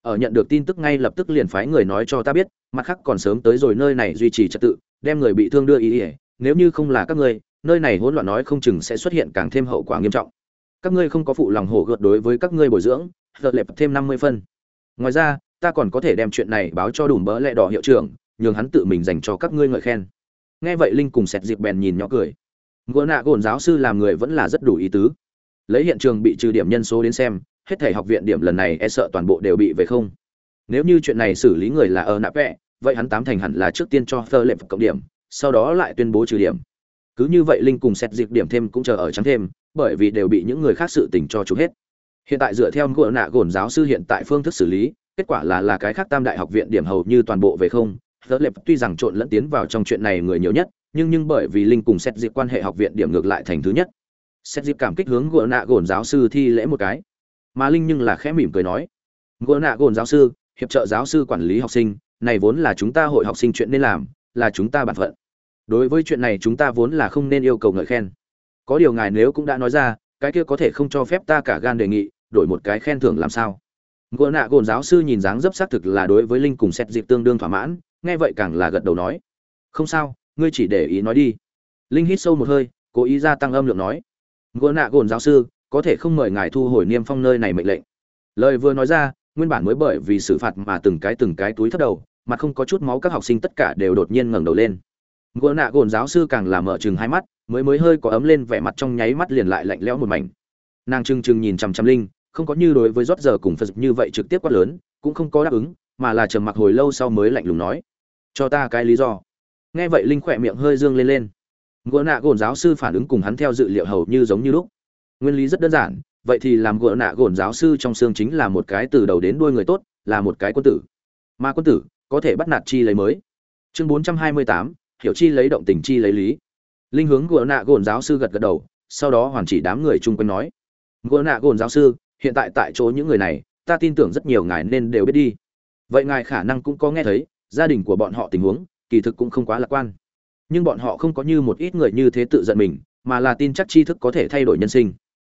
ở nhận được tin tức ngay lập tức liền phái người nói cho ta biết, mặt khác còn sớm tới rồi nơi này duy trì trật tự, đem người bị thương đưa ý ỉa nếu như không là các ngươi, nơi này hỗn loạn nói không chừng sẽ xuất hiện càng thêm hậu quả nghiêm trọng. Các ngươi không có phụ lòng hổ gợt đối với các ngươi bồi dưỡng gợt lệp thêm năm mươi phân. Ngoài ra, ta còn có thể đem chuyện này báo cho đủ bỡ lẹ đỏ hiệu trưởng, nhường hắn tự mình dành cho các ngươi ngợi khen. Nghe vậy linh cùng sẹt dịp bèn nhìn nhỏ cười. Gỗ nạ gồn giáo sư làm người vẫn là rất đủ ý tứ. Lấy hiện trường bị trừ điểm nhân số đến xem hết thể học viện điểm lần này e sợ toàn bộ đều bị về không. Nếu như chuyện này xử lý người là ở nạp vẽ vậy hắn tám thành hẳn là trước tiên cho thơ lệ cộng điểm, sau đó lại tuyên bố trừ điểm. Cứ như vậy linh cùng xét dịp điểm thêm cũng chờ ở trắng thêm, bởi vì đều bị những người khác sự tình cho chúng hết. Hiện tại dựa theo ngựa nạ gồn giáo sư hiện tại phương thức xử lý, kết quả là là cái khác tam đại học viện điểm hầu như toàn bộ về không. Thơ lệ tuy rằng trộn lẫn tiến vào trong chuyện này người nhiều nhất, nhưng nhưng bởi vì linh cùng xét dịp quan hệ học viện điểm ngược lại thành thứ nhất. Xét dịp cảm kích hướng ngựa nạ gồn giáo sư thi lễ một cái mà linh nhưng là khẽ mỉm cười nói gỗ nạ gồn giáo sư, hiệp trợ giáo sư quản lý học sinh, này vốn là chúng ta hội học sinh chuyện nên làm, là chúng ta bản phận. Đối với chuyện này chúng ta vốn là không nên yêu cầu ngợi khen. Có điều ngài nếu cũng đã nói ra, cái kia có thể không cho phép ta cả gan đề nghị, đổi một cái khen thưởng làm sao? Ngựa nạ gồn giáo sư nhìn dáng dấp xác thực là đối với linh cùng xét dịp tương đương thỏa mãn, nghe vậy càng là gật đầu nói, không sao, ngươi chỉ để ý nói đi. Linh hít sâu một hơi, cố ý gia tăng âm lượng nói ngựa nạ gồn giáo sư có thể không mời ngài thu hồi niêm phong nơi này mệnh lệnh. Lời vừa nói ra, nguyên bản mới bởi vì xử phạt mà từng cái từng cái túi thấp đầu, mà không có chút máu các học sinh tất cả đều đột nhiên ngẩng đầu lên. Ngựa nạ gồn giáo sư càng làm mở chừng hai mắt, mới mới hơi có ấm lên vẻ mặt trong nháy mắt liền lại lạnh lẽo một mảnh. Nàng trừng trừng nhìn chằm chằm linh, không có như đối với rót giờ cùng phật như vậy trực tiếp quát lớn, cũng không có đáp ứng, mà là trầm mặc hồi lâu sau mới lạnh lùng nói, cho ta cái lý do. Nghe vậy linh khỏe miệng hơi dương lên lên. Gỡ nạ gồn giáo sư phản ứng cùng hắn theo dự liệu hầu như giống như lúc nguyên lý rất đơn giản, vậy thì làm gỡ nạ gồn giáo sư trong xương chính là một cái từ đầu đến đuôi người tốt, là một cái quân tử. Mà quân tử có thể bắt nạt chi lấy mới. Chương bốn trăm hai mươi tám, hiểu chi lấy động tình chi lấy lý. Linh hướng gỡ nạ gồn giáo sư gật gật đầu, sau đó hoàn chỉ đám người chung quanh nói, gỡ nạ gồn giáo sư, hiện tại tại chỗ những người này, ta tin tưởng rất nhiều ngài nên đều biết đi. Vậy ngài khả năng cũng có nghe thấy, gia đình của bọn họ tình huống, kỳ thực cũng không quá lạc quan. Nhưng bọn họ không có như một ít người như thế tự giận mình, mà là tin chắc tri thức có thể thay đổi nhân sinh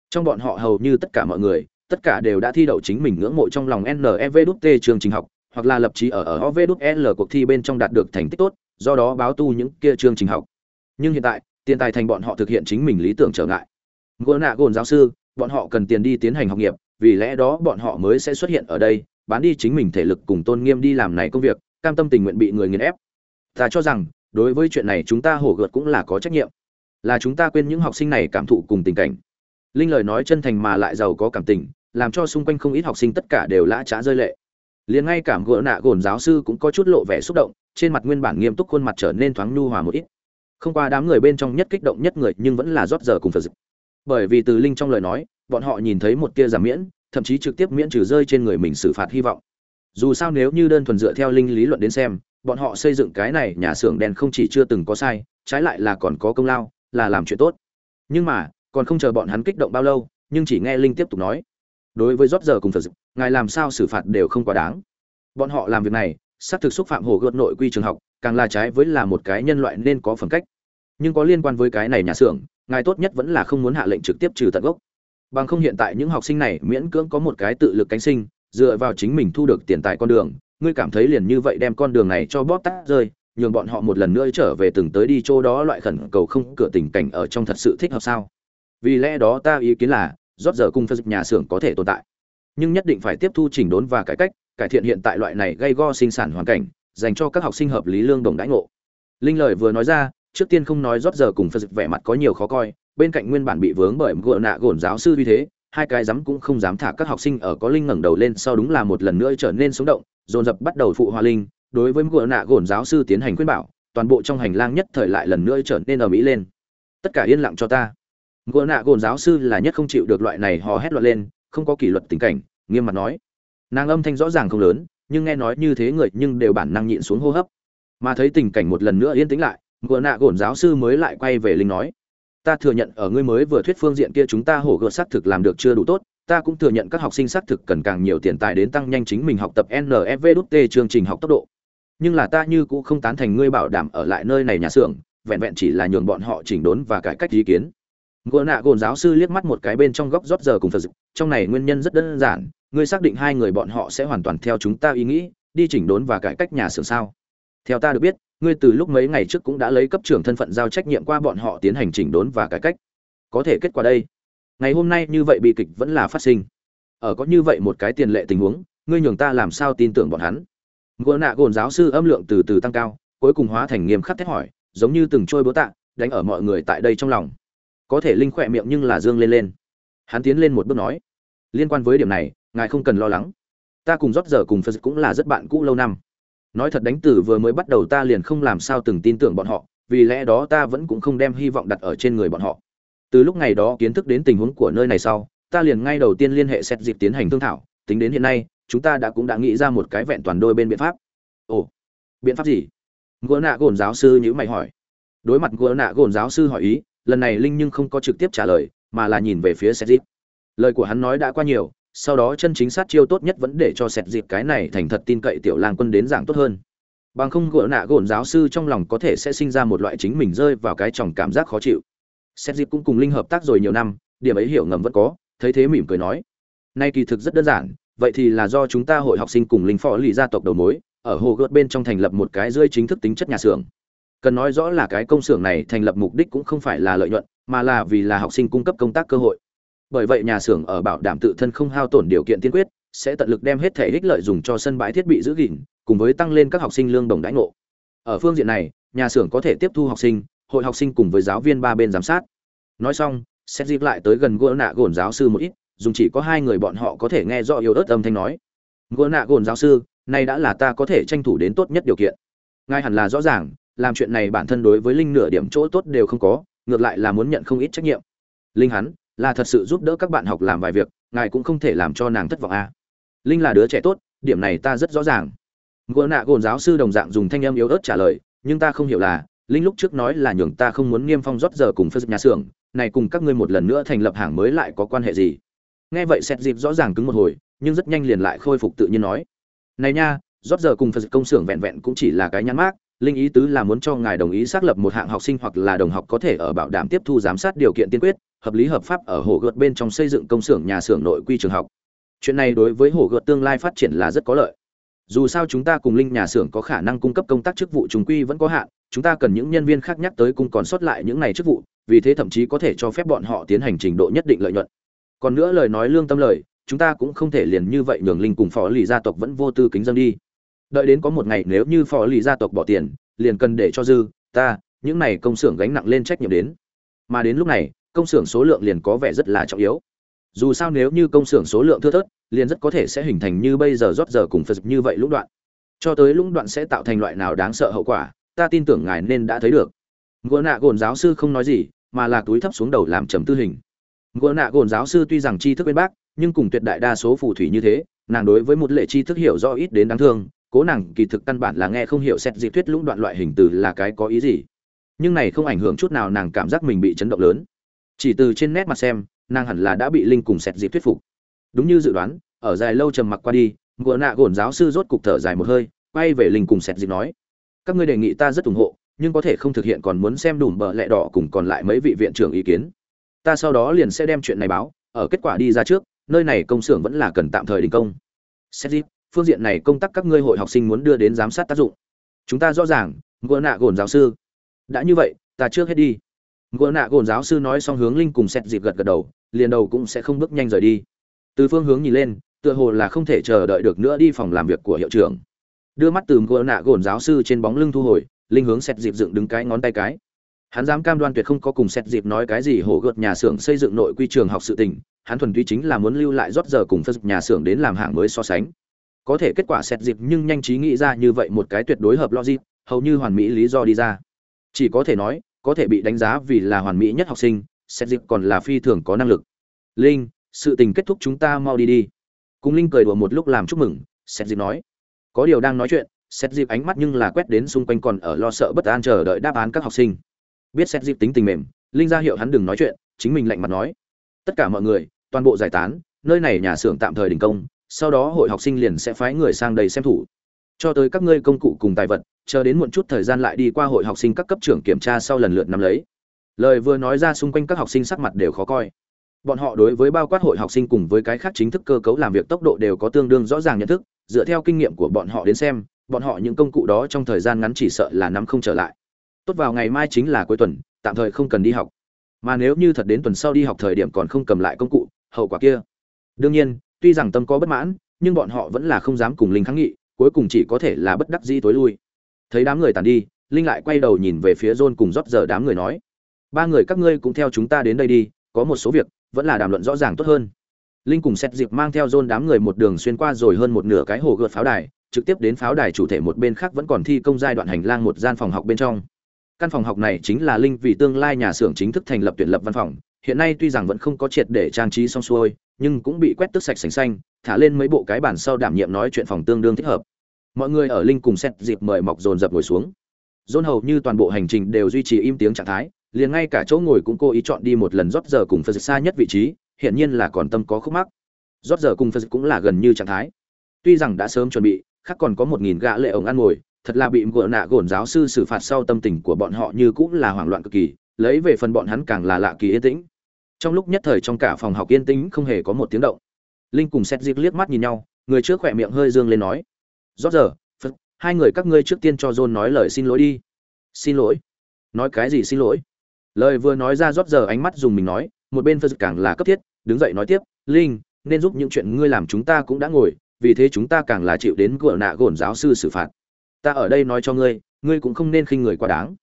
trong bọn họ hầu như tất cả mọi người, tất cả đều đã thi đậu chính mình ngưỡng mộ trong lòng nevt trường trình học, hoặc là lập trí ở ở ovl cuộc thi bên trong đạt được thành tích tốt, do đó báo tu những kia chương trình học. Nhưng hiện tại, tiền tài thành bọn họ thực hiện chính mình lý tưởng trở ngại. Gỗ nạ gồn giáo sư, bọn họ cần tiền đi tiến hành học nghiệp, vì lẽ đó bọn họ mới sẽ xuất hiện ở đây, bán đi chính mình thể lực cùng tôn nghiêm đi làm này công việc, cam tâm tình nguyện bị người nghiền ép. Ta cho rằng, đối với chuyện này chúng ta hổ gợt cũng là có trách nhiệm. Là chúng ta quên những học sinh này cảm thụ cùng tình cảnh linh lời nói chân thành mà lại giàu có cảm tình, làm cho xung quanh không ít học sinh tất cả đều lã trá rơi lệ. Liền ngay cảm gỡ nạ gồn giáo sư cũng có chút lộ vẻ xúc động, trên mặt nguyên bản nghiêm túc khuôn mặt trở nên thoáng nhu hòa một ít. Không qua đám người bên trong nhất kích động nhất người nhưng vẫn là rót giờ cùng phật dịch. Bởi vì từ linh trong lời nói, bọn họ nhìn thấy một tia giảm miễn, thậm chí trực tiếp miễn trừ rơi trên người mình xử phạt hy vọng. Dù sao nếu như đơn thuần dựa theo linh lý luận đến xem, bọn họ xây dựng cái này nhà xưởng đèn không chỉ chưa từng có sai, trái lại là còn có công lao, là làm chuyện tốt. Nhưng mà còn không chờ bọn hắn kích động bao lâu, nhưng chỉ nghe linh tiếp tục nói, đối với rót giờ cùng phật dịch ngài làm sao xử phạt đều không quá đáng. Bọn họ làm việc này, xác thực xúc phạm hồ gợt nội quy trường học, càng là trái với là một cái nhân loại nên có phẩm cách. Nhưng có liên quan với cái này nhà xưởng, ngài tốt nhất vẫn là không muốn hạ lệnh trực tiếp trừ tận gốc. Bằng không hiện tại những học sinh này miễn cưỡng có một cái tự lực cánh sinh, dựa vào chính mình thu được tiền tài con đường, ngươi cảm thấy liền như vậy đem con đường này cho bóp tắt rơi, nhường bọn họ một lần nữa trở về từng tới đi chỗ đó loại khẩn cầu không cửa tình cảnh ở trong thật sự thích hợp sao? Vì lẽ đó ta ý kiến là, rót giờ cung phân nhà xưởng có thể tồn tại. Nhưng nhất định phải tiếp thu chỉnh đốn và cải cách, cải thiện hiện tại loại này gây go sinh sản hoàn cảnh, dành cho các học sinh hợp lý lương đồng đãi ngộ. Linh lời vừa nói ra, trước tiên không nói rót giờ cùng phân vẻ mặt có nhiều khó coi, bên cạnh nguyên bản bị vướng bởi gỡ nạ gồn giáo sư như thế, hai cái dám cũng không dám thả các học sinh ở có linh ngẩng đầu lên sau đúng là một lần nữa trở nên sống động, dồn dập bắt đầu phụ hoa linh, đối với gỡ nạ gồn giáo sư tiến hành khuyên bảo, toàn bộ trong hành lang nhất thời lại lần nữa trở nên ở mỹ lên. Tất cả yên lặng cho ta gỡ nạ gồn giáo sư là nhất không chịu được loại này hò hét loạn lên không có kỷ luật tình cảnh nghiêm mặt nói nàng âm thanh rõ ràng không lớn nhưng nghe nói như thế người nhưng đều bản năng nhịn xuống hô hấp mà thấy tình cảnh một lần nữa yên tĩnh lại gỡ nạ gồn giáo sư mới lại quay về linh nói ta thừa nhận ở ngươi mới vừa thuyết phương diện kia chúng ta hổ gợt xác thực làm được chưa đủ tốt ta cũng thừa nhận các học sinh xác thực cần càng nhiều tiền tài đến tăng nhanh chính mình học tập NFVT chương trình học tốc độ. Nhưng là ta như cũng không tán thành ngươi bảo đảm ở lại nơi này nhà xưởng, vẹn vẹn chỉ là nhường bọn họ chỉnh đốn và cải cách ý kiến. Gỗ nạ gồn giáo sư liếc mắt một cái bên trong góc rót giờ cùng Phật dịch, trong này nguyên nhân rất đơn giản, ngươi xác định hai người bọn họ sẽ hoàn toàn theo chúng ta ý nghĩ, đi chỉnh đốn và cải cách nhà xưởng sao? Theo ta được biết, ngươi từ lúc mấy ngày trước cũng đã lấy cấp trưởng thân phận giao trách nhiệm qua bọn họ tiến hành chỉnh đốn và cải cách. Có thể kết quả đây ngày hôm nay như vậy bị kịch vẫn là phát sinh. Ở có như vậy một cái tiền lệ tình huống ngươi nhường ta làm sao tin tưởng bọn hắn? Gỗ nạ gồn giáo sư âm lượng từ từ tăng cao cuối cùng hóa thành nghiêm khắc thét hỏi giống như từng trôi bố tạ đánh ở mọi người tại đây trong lòng có thể linh khỏe miệng nhưng là dương lên lên. Hắn tiến lên một bước nói, liên quan với điểm này, ngài không cần lo lắng. Ta cùng rót giờ cùng phật cũng là rất bạn cũ lâu năm. Nói thật đánh từ vừa mới bắt đầu ta liền không làm sao từng tin tưởng bọn họ, vì lẽ đó ta vẫn cũng không đem hy vọng đặt ở trên người bọn họ. Từ lúc ngày đó kiến thức đến tình huống của nơi này sau, ta liền ngay đầu tiên liên hệ xét dịp tiến hành thương thảo. Tính đến hiện nay, chúng ta đã cũng đã nghĩ ra một cái vẹn toàn đôi bên biện pháp. Ồ, biện pháp gì? Gỗ nạ gồn giáo sư nhữ mày hỏi. Đối mặt gỗ nạ gồn giáo sư hỏi ý lần này linh nhưng không có trực tiếp trả lời, mà là nhìn về phía sẹt dịp lời của hắn nói đã qua nhiều, sau đó chân chính sát chiêu tốt nhất vẫn để cho sẹt dịp cái này thành thật tin cậy tiểu lang quân đến dạng tốt hơn. Bằng không gỡ nạ gồn giáo sư trong lòng có thể sẽ sinh ra một loại chính mình rơi vào cái tròng cảm giác khó chịu. Sẹt dịp cũng cùng linh hợp tác rồi nhiều năm, điểm ấy hiểu ngầm vẫn có, thấy thế mỉm cười nói. Nay kỳ thực rất đơn giản, vậy thì là do chúng ta hội học sinh cùng linh phò lì gia tộc đầu mối, ở hồ gợt bên trong thành lập một cái rơi chính thức tính chất nhà xưởng cần nói rõ là cái công xưởng này thành lập mục đích cũng không phải là lợi nhuận, mà là vì là học sinh cung cấp công tác cơ hội. Bởi vậy nhà xưởng ở bảo đảm tự thân không hao tổn điều kiện tiên quyết, sẽ tận lực đem hết thể ích lợi dùng cho sân bãi thiết bị giữ gìn, cùng với tăng lên các học sinh lương đồng đãi ngộ. Ở phương diện này, nhà xưởng có thể tiếp thu học sinh, hội học sinh cùng với giáo viên ba bên giám sát. Nói xong, xét dịp lại tới gần gỗ nạ gồn giáo sư một ít, dùng chỉ có hai người bọn họ có thể nghe rõ yếu ớt âm thanh nói. Gỗ nạ gồn giáo sư nay đã là ta có thể tranh thủ đến tốt nhất điều kiện. Ngài hẳn là rõ ràng làm chuyện này bản thân đối với linh nửa điểm chỗ tốt đều không có, ngược lại là muốn nhận không ít trách nhiệm. Linh hắn, là thật sự giúp đỡ các bạn học làm vài việc, ngài cũng không thể làm cho nàng thất vọng à. linh là đứa trẻ tốt, điểm này ta rất rõ ràng. Gỗ nạ gồn giáo sư đồng dạng dùng thanh âm yếu ớt trả lời, nhưng ta không hiểu là, linh lúc trước nói là nhường ta không muốn niêm phong rót giờ cùng phật nhà xưởng, này cùng các ngươi một lần nữa thành lập hàng mới lại có quan hệ gì? Nghe vậy xét dịp rõ ràng cứng một hồi, nhưng rất nhanh liền lại khôi phục tự nhiên nói. Này nha, rót giờ cùng phật công xưởng vẹn vẹn cũng chỉ là cái nhãn mát linh ý tứ là muốn cho ngài đồng ý xác lập một hạng học sinh hoặc là đồng học có thể ở bảo đảm tiếp thu giám sát điều kiện tiên quyết, hợp lý hợp pháp ở hồ gợt bên trong xây dựng công xưởng nhà xưởng nội quy trường học. Chuyện này đối với hồ gợt tương lai phát triển là rất có lợi. Dù sao chúng ta cùng linh nhà xưởng có khả năng cung cấp công tác chức vụ chúng quy vẫn có hạn, chúng ta cần những nhân viên khác nhắc tới cung còn sót lại những này chức vụ, vì thế thậm chí có thể cho phép bọn họ tiến hành trình độ nhất định lợi nhuận. Còn nữa lời nói lương tâm lời, chúng ta cũng không thể liền như vậy nhường linh cùng phó lì gia tộc vẫn vô tư kính dân đi đợi đến có một ngày nếu như phó lì gia tộc bỏ tiền, liền cần để cho dư, ta, những này công xưởng gánh nặng lên trách nhiệm đến. Mà đến lúc này, công xưởng số lượng liền có vẻ rất là trọng yếu. Dù sao nếu như công xưởng số lượng thưa thớt, liền rất có thể sẽ hình thành như bây giờ rót giờ cùng phật như vậy lũng đoạn. Cho tới lũng đoạn sẽ tạo thành loại nào đáng sợ hậu quả, ta tin tưởng ngài nên đã thấy được. Ngựa nạ gồn giáo sư không nói gì, mà là túi thấp xuống đầu làm trầm tư hình. Ngựa nạ gồn giáo sư tuy rằng tri thức bên bác nhưng cùng tuyệt đại đa số phù thủy như thế, nàng đối với một lệ tri thức hiểu rõ ít đến đáng thương cố nàng kỳ thực căn bản là nghe không hiểu xét dịp thuyết lũng đoạn loại hình từ là cái có ý gì. Nhưng này không ảnh hưởng chút nào nàng cảm giác mình bị chấn động lớn. Chỉ từ trên nét mặt xem, nàng hẳn là đã bị linh cùng xét dịp thuyết phục. Đúng như dự đoán, ở dài lâu trầm mặc qua đi, ngựa nạ gồn giáo sư rốt cục thở dài một hơi, quay về linh cùng xét dịp nói, các ngươi đề nghị ta rất ủng hộ, nhưng có thể không thực hiện còn muốn xem đủ bờ lẹ đỏ cùng còn lại mấy vị viện trưởng ý kiến. Ta sau đó liền sẽ đem chuyện này báo, ở kết quả đi ra trước, nơi này công xưởng vẫn là cần tạm thời đình công. Xét dịp phương diện này công tác các ngươi hội học sinh muốn đưa đến giám sát tác dụng. Chúng ta rõ ràng ngựa nạ gồn giáo sư. Đã như vậy, ta trước hết đi. Ngựa nạ gồn giáo sư nói xong hướng linh cùng xét dịp gật gật đầu, liền đầu cũng sẽ không bước nhanh rời đi. Từ phương hướng nhìn lên, tựa hồ là không thể chờ đợi được nữa đi phòng làm việc của hiệu trưởng. Đưa mắt từ ngựa nạ gồn giáo sư trên bóng lưng thu hồi, linh hướng xét dịp dựng đứng cái ngón tay cái. Hắn dám cam đoan tuyệt không có cùng xét dịp nói cái gì hổ gợt nhà xưởng xây dựng nội quy trường học sự tình, hắn thuần túy chính là muốn lưu lại rót giờ cùng phân nhà xưởng đến làm hạng mới so sánh có thể kết quả xét dịp nhưng nhanh trí nghĩ ra như vậy một cái tuyệt đối hợp logic, hầu như hoàn mỹ lý do đi ra. Chỉ có thể nói, có thể bị đánh giá vì là hoàn mỹ nhất học sinh, xét dịp còn là phi thường có năng lực. Linh, sự tình kết thúc chúng ta mau đi đi. Cùng linh cười đùa một lúc làm chúc mừng, xét dịp nói. Có điều đang nói chuyện, xét dịp ánh mắt nhưng là quét đến xung quanh còn ở lo sợ bất an chờ đợi đáp án các học sinh. Biết xét dịp tính tình mềm, linh ra hiệu hắn đừng nói chuyện, chính mình lạnh mặt nói. Tất cả mọi người, toàn bộ giải tán, nơi này nhà xưởng tạm thời đình công sau đó hội học sinh liền sẽ phái người sang đây xem thủ. Cho tới các ngươi công cụ cùng tài vật, chờ đến muộn chút thời gian lại đi qua hội học sinh các cấp trưởng kiểm tra sau lần lượt nắm lấy. Lời vừa nói ra xung quanh các học sinh sắc mặt đều khó coi. Bọn họ đối với bao quát hội học sinh cùng với cái khác chính thức cơ cấu làm việc tốc độ đều có tương đương rõ ràng nhận thức, dựa theo kinh nghiệm của bọn họ đến xem, bọn họ những công cụ đó trong thời gian ngắn chỉ sợ là nắm không trở lại. Tốt vào ngày mai chính là cuối tuần, tạm thời không cần đi học. Mà nếu như thật đến tuần sau đi học thời điểm còn không cầm lại công cụ, hậu quả kia. Đương nhiên tuy rằng tâm có bất mãn, nhưng bọn họ vẫn là không dám cùng linh kháng nghị, cuối cùng chỉ có thể là bất đắc dĩ tối lui. Thấy đám người tàn đi, linh lại quay đầu nhìn về phía john cùng rót giờ đám người nói, ba người các ngươi cũng theo chúng ta đến đây đi, có một số việc vẫn là đàm luận rõ ràng tốt hơn. Linh cùng xét dịp mang theo john đám người một đường xuyên qua rồi hơn một nửa cái hồ gợt pháo đài, trực tiếp đến pháo đài chủ thể một bên khác vẫn còn thi công giai đoạn hành lang một gian phòng học bên trong. Căn phòng học này chính là linh vì tương lai nhà xưởng chính thức thành lập tuyển lập văn phòng hiện nay tuy rằng vẫn không có triệt để trang trí xong xuôi, nhưng cũng bị quét tước sạch sành xanh, thả lên mấy bộ cái bản sau đảm nhiệm nói chuyện phòng tương đương thích hợp. Mọi người ở linh cùng xét dịp mời mọc dồn dập ngồi xuống. Dôn hầu như toàn bộ hành trình đều duy trì im tiếng trạng thái, liền ngay cả chỗ ngồi cũng cố ý chọn đi một lần rót giờ cùng phật xa nhất vị trí hiện nhiên là còn tâm có khúc mắc. Rót giờ cùng phật cũng là gần như trạng thái. Tuy rằng đã sớm chuẩn bị, khác còn có một nghìn gã lệ ổng ăn ngồi, thật là bị ngựa nạ gổn giáo sư xử phạt sau tâm tình của bọn họ như cũng là hoảng loạn cực kỳ, lấy về phần bọn hắn càng là lạ kỳ yên tĩnh trong lúc nhất thời trong cả phòng học yên tĩnh không hề có một tiếng động. Linh cùng xét dịp liếc mắt nhìn nhau, người trước khỏe miệng hơi dương lên nói, rót giờ, phật, hai người các ngươi trước tiên cho john nói lời xin lỗi đi. Xin lỗi? Nói cái gì xin lỗi? Lời vừa nói ra rót giờ ánh mắt dùng mình nói, một bên phật càng là cấp thiết, đứng dậy nói tiếp, linh, nên giúp những chuyện ngươi làm chúng ta cũng đã ngồi, vì thế chúng ta càng là chịu đến cửa nạ gồn giáo sư xử phạt. Ta ở đây nói cho ngươi ngươi cũng không nên khinh người quá đáng.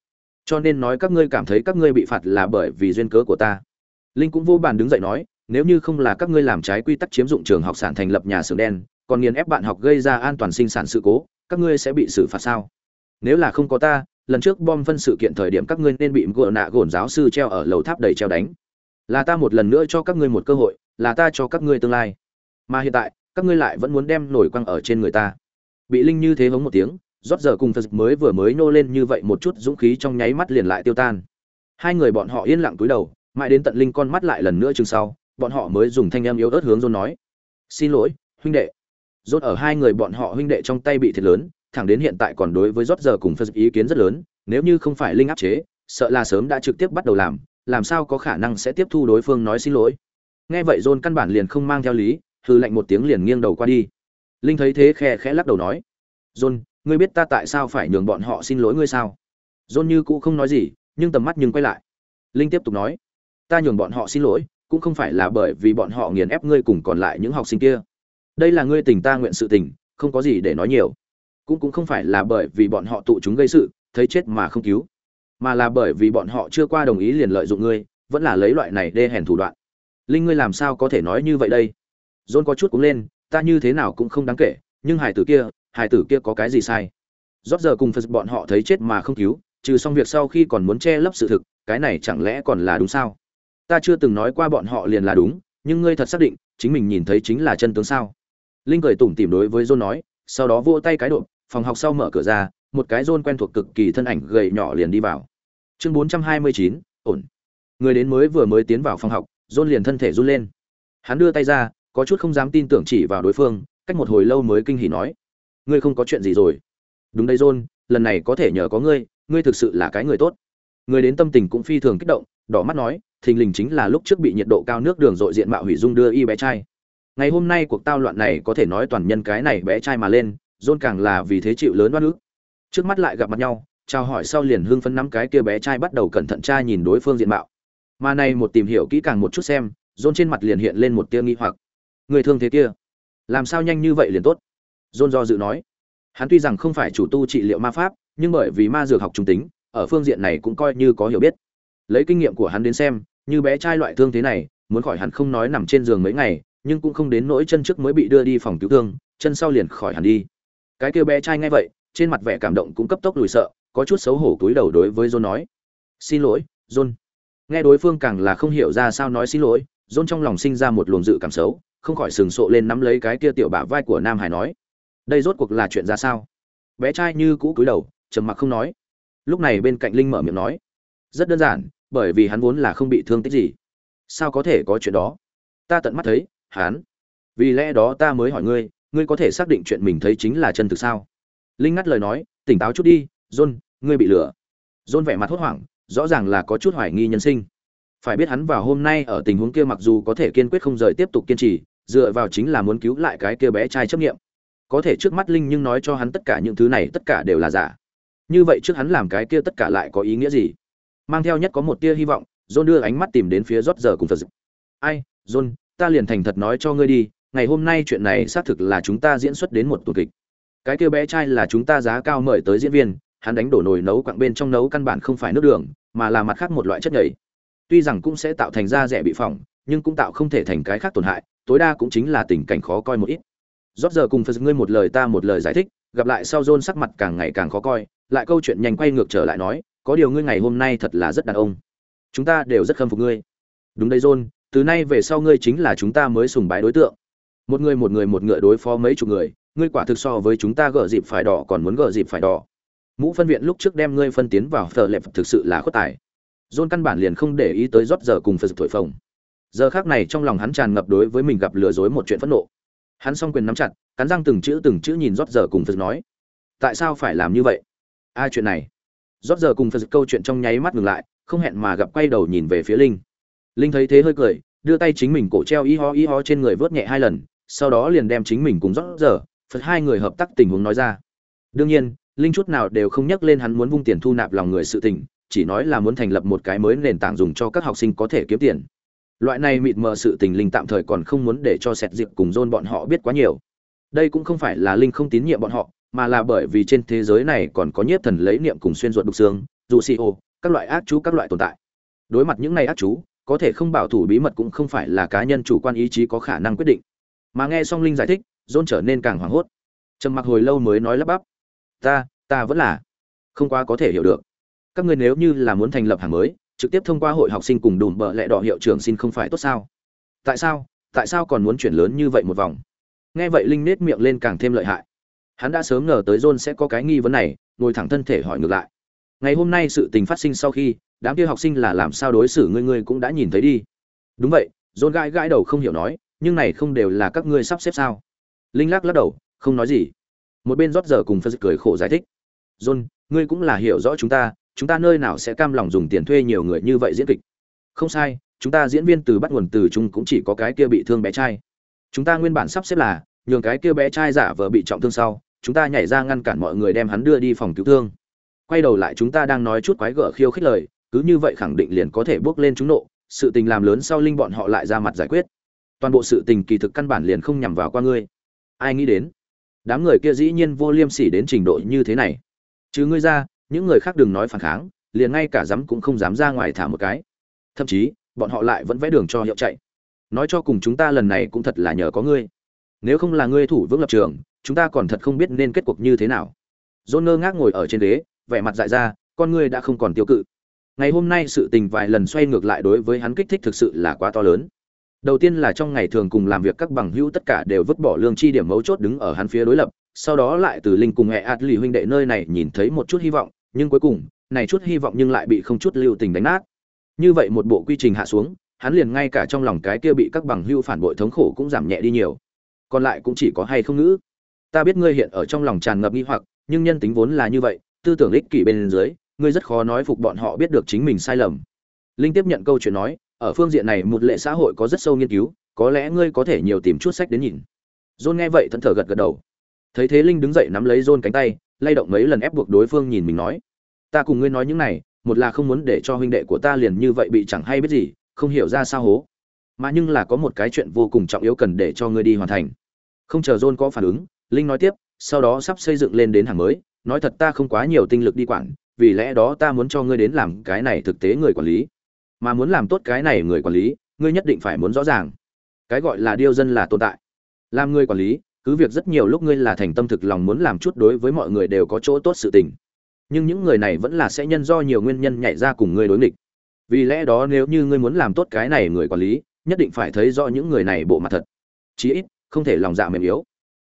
Cho nên nói các ngươi cảm thấy các ngươi bị phạt là bởi vì duyên cớ của ta linh cũng vô bàn đứng dậy nói, nếu như không là các ngươi làm trái quy tắc chiếm dụng trường học sản thành lập nhà xưởng đen, còn nghiền ép bạn học gây ra an toàn sinh sản sự cố, các ngươi sẽ bị xử phạt sao? Nếu là không có ta, lần trước bom phân sự kiện thời điểm các ngươi nên bị gỡ nạ gồn giáo sư treo ở lầu tháp đầy treo đánh. Là ta một lần nữa cho các ngươi một cơ hội, là ta cho các ngươi tương lai. Mà hiện tại, các ngươi lại vẫn muốn đem nổi quăng ở trên người ta. Bị linh như thế hống một tiếng, rót giờ cùng phật mới vừa mới nô lên như vậy một chút dũng khí trong nháy mắt liền lại tiêu tan. Hai người bọn họ yên lặng túi đầu mãi đến tận linh con mắt lại lần nữa chừng sau, bọn họ mới dùng thanh em yếu ớt hướng dôn nói. Xin lỗi, huynh đệ. Dốt ở hai người bọn họ huynh đệ trong tay bị thiệt lớn, thẳng đến hiện tại còn đối với rót giờ cùng phân ý kiến rất lớn, nếu như không phải linh áp chế, sợ là sớm đã trực tiếp bắt đầu làm làm sao có khả năng sẽ tiếp thu đối phương nói xin lỗi. Nghe vậy dôn căn bản liền không mang theo lý hư lạnh một tiếng liền nghiêng đầu qua đi. Linh thấy thế khe khẽ lắc đầu nói dôn ngươi biết ta tại sao phải nhường bọn họ xin lỗi ngươi sao? Dôn như cũ không nói gì, nhưng tầm mắt nhưng quay lại. Linh tiếp tục nói ta nhường bọn họ xin lỗi, cũng không phải là bởi vì bọn họ nghiền ép ngươi cùng còn lại những học sinh kia. Đây là ngươi tình ta nguyện sự tình, không có gì để nói nhiều. Cũng cũng không phải là bởi vì bọn họ tụ chúng gây sự, thấy chết mà không cứu. Mà là bởi vì bọn họ chưa qua đồng ý liền lợi dụng ngươi, vẫn là lấy loại này đê hèn thủ đoạn. Linh ngươi làm sao có thể nói như vậy đây? John có chút cũng lên, ta như thế nào cũng không đáng kể, nhưng hải tử kia, hải tử kia có cái gì sai? Rót giờ cùng phật bọn họ thấy chết mà không cứu, trừ xong việc sau khi còn muốn che lấp sự thực, cái này chẳng lẽ còn là đúng sao? Ta chưa từng nói qua bọn họ liền là đúng nhưng ngươi thật xác định chính mình nhìn thấy chính là chân tướng sao? Linh cười tủm tỉm đối với john nói sau đó vỗ tay cái độ phòng học sau mở cửa ra một cái john quen thuộc cực kỳ thân ảnh gầy nhỏ liền đi vào. Chương 429, ổn. Người đến mới vừa mới tiến vào phòng học john liền thân thể run lên. Hắn đưa tay ra có chút không dám tin tưởng chỉ vào đối phương cách một hồi lâu mới kinh hỉ nói ngươi không có chuyện gì rồi? Đúng đây john lần này có thể nhờ có ngươi ngươi thực sự là cái người tốt. Người đến tâm tình cũng phi thường kích động đỏ mắt nói thình lình chính là lúc trước bị nhiệt độ cao nước đường dội diện mạo hủy dung đưa y bé trai. Ngày hôm nay cuộc tao loạn này có thể nói toàn nhân cái này bé trai mà lên john càng là vì thế chịu lớn oan ức. Trước mắt lại gặp mặt nhau, chào hỏi sau liền hưng phấn nắm cái kia bé trai bắt đầu cẩn thận tra nhìn đối phương diện mạo. Mà này một tìm hiểu kỹ càng một chút xem john trên mặt liền hiện lên một tia nghi hoặc. Người thương thế kia, làm sao nhanh như vậy liền tốt? John do dự nói. Hắn tuy rằng không phải chủ tu trị liệu ma pháp, nhưng bởi vì ma dược học trung tính, ở phương diện này cũng coi như có hiểu biết. Lấy kinh nghiệm của hắn đến xem như bé trai loại thương thế này, muốn khỏi hẳn không nói nằm trên giường mấy ngày, nhưng cũng không đến nỗi chân trước mới bị đưa đi phòng cứu thương, chân sau liền khỏi hẳn đi. Cái kêu bé trai ngay vậy, trên mặt vẻ cảm động cũng cấp tốc lùi sợ, có chút xấu hổ túi đầu đối với john nói. Xin lỗi, john. Nghe đối phương càng là không hiểu ra sao nói xin lỗi, john trong lòng sinh ra một luồng dự cảm xấu, không khỏi sừng sộ lên nắm lấy cái kia tiểu bả vai của nam hải nói. Đây rốt cuộc là chuyện ra sao? Bé trai như cũ cúi đầu, trầm mặc không nói. Lúc này bên cạnh linh mở miệng nói. Rất đơn giản bởi vì hắn vốn là không bị thương tích gì. Sao có thể có chuyện đó? Ta tận mắt thấy, hắn. Vì lẽ đó ta mới hỏi ngươi ngươi có thể xác định chuyện mình thấy chính là chân thực sao? Linh ngắt lời nói, tỉnh táo chút đi, john, ngươi bị lừa. John vẻ mặt hốt hoảng, rõ ràng là có chút hoài nghi nhân sinh. Phải biết hắn vào hôm nay ở tình huống kia mặc dù có thể kiên quyết không rời tiếp tục kiên trì, dựa vào chính là muốn cứu lại cái kia bé trai chấp nghiệm. Có thể trước mắt linh nhưng nói cho hắn tất cả những thứ này tất cả đều là giả. Như vậy trước hắn làm cái kia tất cả lại có ý nghĩa gì? Mang theo nhất có một tia hy vọng, john đưa ánh mắt tìm đến phía rót giờ cùng phật ai, john, ta liền thành thật nói cho ngươi đi, ngày hôm nay chuyện này xác thực là chúng ta diễn xuất đến một tuần kịch. Cái kia bé trai là chúng ta giá cao mời tới diễn viên, hắn đánh đổ nồi nấu quặng bên trong nấu căn bản không phải nước đường, mà là mặt khác một loại chất nhầy. Tuy rằng cũng sẽ tạo thành da rẻ bị phỏng, nhưng cũng tạo không thể thành cái khác tổn hại, tối đa cũng chính là tình cảnh khó coi một ít. Rót giờ cùng phật ngươi một lời ta một lời giải thích, gặp lại sau john sắc mặt càng ngày càng khó coi, lại câu chuyện nhanh quay ngược trở lại nói có điều ngươi ngày hôm nay thật là rất đàn ông. Chúng ta đều rất khâm phục ngươi. Đúng đây john, từ nay về sau ngươi chính là chúng ta mới sùng bái đối tượng. Một người một người một ngựa đối phó mấy chục người, ngươi quả thực so với chúng ta gỡ dịp phải đỏ còn muốn gỡ dịp phải đỏ. Mũ phân viện lúc trước đem ngươi phân tiến vào phở lẹp thực sự là khuất tài. John căn bản liền không để ý tới rót giờ cùng phật thổi phồng. Giờ khác này trong lòng hắn tràn ngập đối với mình gặp lừa dối một chuyện phẫn nộ. Hắn s o n g quyền nắm chặt, cắn răng từng chữ từng chữ nhìn rót giờ cùng phật nói. Tại sao phải làm như vậy? Ai chuyện này rót giờ cùng phật câu chuyện trong nháy mắt ngừng lại, không hẹn mà gặp quay đầu nhìn về phía linh. Linh thấy thế hơi cười, đưa tay chính mình cổ treo y ho y ho trên người vớt nhẹ hai lần, sau đó liền đem chính mình cùng rót giờ, phật hai người hợp tác tình huống nói ra. Đương nhiên, linh chút nào đều không nhắc lên hắn muốn vung tiền thu nạp lòng người sự tình, chỉ nói là muốn thành lập một cái mới nền tảng dùng cho các học sinh có thể kiếm tiền. Loại này mịt mờ sự tình linh tạm thời còn không muốn để cho sẹt dịp cùng dôn bọn họ biết quá nhiều. Đây cũng không phải là linh không tín nhiệm bọn họ mà là bởi vì trên thế giới này còn có nhiếp thần lấy niệm cùng xuyên ruột đục xương, dù xì ô, các loại ác chú, các loại tồn tại. Đối mặt những này ác chú, có thể không bảo thủ bí mật cũng không phải là cá nhân chủ quan ý chí có khả năng quyết định. Mà nghe xong linh giải thích dôn trở nên càng hoảng hốt. Trầm mặc hồi lâu mới nói lắp bắp, ta ta vẫn là không quá có thể hiểu được. Các ngươi nếu như là muốn thành lập hàng mới, trực tiếp thông qua hội học sinh cùng đùm bợ lẹ đỏ hiệu trưởng xin không phải tốt sao? Tại sao tại sao còn muốn chuyển lớn như vậy một vòng? Nghe vậy linh nết miệng lên càng thêm lợi hại hắn đã sớm ngờ tới john sẽ có cái nghi vấn này, ngồi thẳng thân thể hỏi ngược lại. Ngày hôm nay sự tình phát sinh sau khi, đám kia học sinh là làm sao đối xử ngươi ngươi cũng đã nhìn thấy đi. Đúng vậy, john gãi gãi đầu không hiểu nói, nhưng này không đều là các ngươi sắp xếp sao? Linh lắc lắc đầu, không nói gì. Một bên rót giờ cùng phân cười khổ giải thích. John, ngươi cũng là hiểu rõ chúng ta chúng ta nơi nào sẽ cam lòng dùng tiền thuê nhiều người như vậy diễn kịch? Không sai, chúng ta diễn viên từ bắt nguồn từ chung cũng chỉ có cái kia bị thương bé trai. Chúng ta nguyên bản sắp xếp là nhường cái kia bé trai giả vờ bị trọng thương sau, chúng ta nhảy ra ngăn cản mọi người đem hắn đưa đi phòng cứu thương. Quay đầu lại chúng ta đang nói chút quái gở khiêu khích lời, cứ như vậy khẳng định liền có thể bước lên chúng nộ, sự tình làm lớn sau linh bọn họ lại ra mặt giải quyết. Toàn bộ sự tình kỳ thực căn bản liền không nhằm vào qua ngươi. Ai nghĩ đến, đám người kia dĩ nhiên vô liêm sỉ đến trình độ như thế này. Chứ ngươi ra, những người khác đừng nói phản kháng, liền ngay cả dám cũng không dám ra ngoài thả một cái. Thậm chí, bọn họ lại vẫn vẽ đường cho hiệu chạy. Nói cho cùng chúng ta lần này cũng thật là nhờ có ngươi nếu không là ngươi thủ vững lập trường, chúng ta còn thật không biết nên kết cuộc như thế nào. Dôn ngơ ngác ngồi ở trên ghế, vẻ mặt dại ra, con ngươi đã không còn tiêu cự. Ngày hôm nay sự tình vài lần xoay ngược lại đối với hắn kích thích thực sự là quá to lớn. Đầu tiên là trong ngày thường cùng làm việc các bằng hữu tất cả đều vứt bỏ lương chi điểm mấu chốt đứng ở hắn phía đối lập, sau đó lại từ linh cùng hệ ạt lì huynh đệ nơi này nhìn thấy một chút hy vọng, nhưng cuối cùng, này chút hy vọng nhưng lại bị không chút lưu tình đánh nát. Như vậy một bộ quy trình hạ xuống, hắn liền ngay cả trong lòng cái kia bị các bằng hưu phản bội thống khổ cũng giảm nhẹ đi nhiều còn lại cũng chỉ có hay không ngữ. Ta biết ngươi hiện ở trong lòng tràn ngập nghi hoặc, nhưng nhân tính vốn là như vậy, tư tưởng ích kỷ bên dưới, ngươi rất khó nói phục bọn họ biết được chính mình sai lầm. Linh tiếp nhận câu chuyện nói, ở phương diện này một lệ xã hội có rất sâu nghiên cứu, có lẽ ngươi có thể nhiều tìm chút sách đến nhìn. John nghe vậy thẫn thờ gật gật đầu. Thấy thế linh đứng dậy nắm lấy john cánh tay, lay động mấy lần ép buộc đối phương nhìn mình nói, ta cùng ngươi nói những này, một là không muốn để cho huynh đệ của ta liền như vậy bị chẳng hay biết gì, không hiểu ra sao hố. Mà nhưng là có một cái chuyện vô cùng trọng yếu cần để cho ngươi đi hoàn thành không chờ john có phản ứng, linh nói tiếp, sau đó sắp xây dựng lên đến hàng mới, nói thật ta không quá nhiều tinh lực đi quản, vì lẽ đó ta muốn cho ngươi đến làm cái này thực tế người quản lý. Mà muốn làm tốt cái này người quản lý, ngươi nhất định phải muốn rõ ràng. Cái gọi là điêu dân là tồn tại. Làm người quản lý, cứ việc rất nhiều lúc ngươi là thành tâm thực lòng muốn làm chút đối với mọi người đều có chỗ tốt sự tình. Nhưng những người này vẫn là sẽ nhân do nhiều nguyên nhân nhảy ra cùng ngươi đối nghịch. Vì lẽ đó nếu như ngươi muốn làm tốt cái này người quản lý, nhất định phải thấy rõ những người này bộ mặt thật. Chí ít không thể lòng dạ mềm yếu.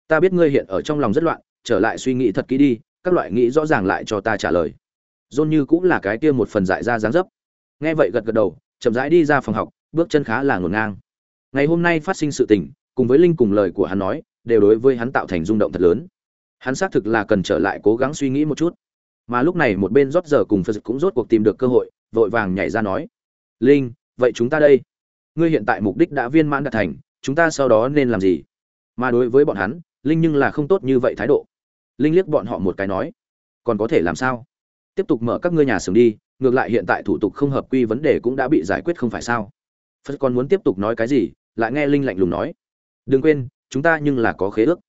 Ta biết ngươi hiện ở trong lòng rất loạn, trở lại suy nghĩ thật kỹ đi, các loại nghĩ rõ ràng lại cho ta trả lời. Dôn như cũng là cái kia một phần dại ra dáng dấp. Nghe vậy gật gật đầu, chậm rãi đi ra phòng học, bước chân khá là ngổn ngang. Ngày hôm nay phát sinh sự tình, cùng với linh cùng lời của hắn nói, đều đối với hắn tạo thành rung động thật lớn. Hắn xác thực là cần trở lại cố gắng suy nghĩ một chút. Mà lúc này một bên rót giờ cùng phật cũng rốt cuộc tìm được cơ hội, vội vàng nhảy ra nói, linh, vậy chúng ta đây. Ngươi hiện tại mục đích đã viên mãn đạt thành, chúng ta sau đó nên làm gì? Mà đối với bọn hắn, linh nhưng là không tốt như vậy thái độ. Linh liếc bọn họ một cái nói, còn có thể làm sao? Tiếp tục mở các ngươi nhà xưởng đi, ngược lại hiện tại thủ tục không hợp quy vấn đề cũng đã bị giải quyết không phải sao? Phật còn muốn tiếp tục nói cái gì, lại nghe linh lạnh lùng nói, đừng quên, chúng ta nhưng là có khế ước.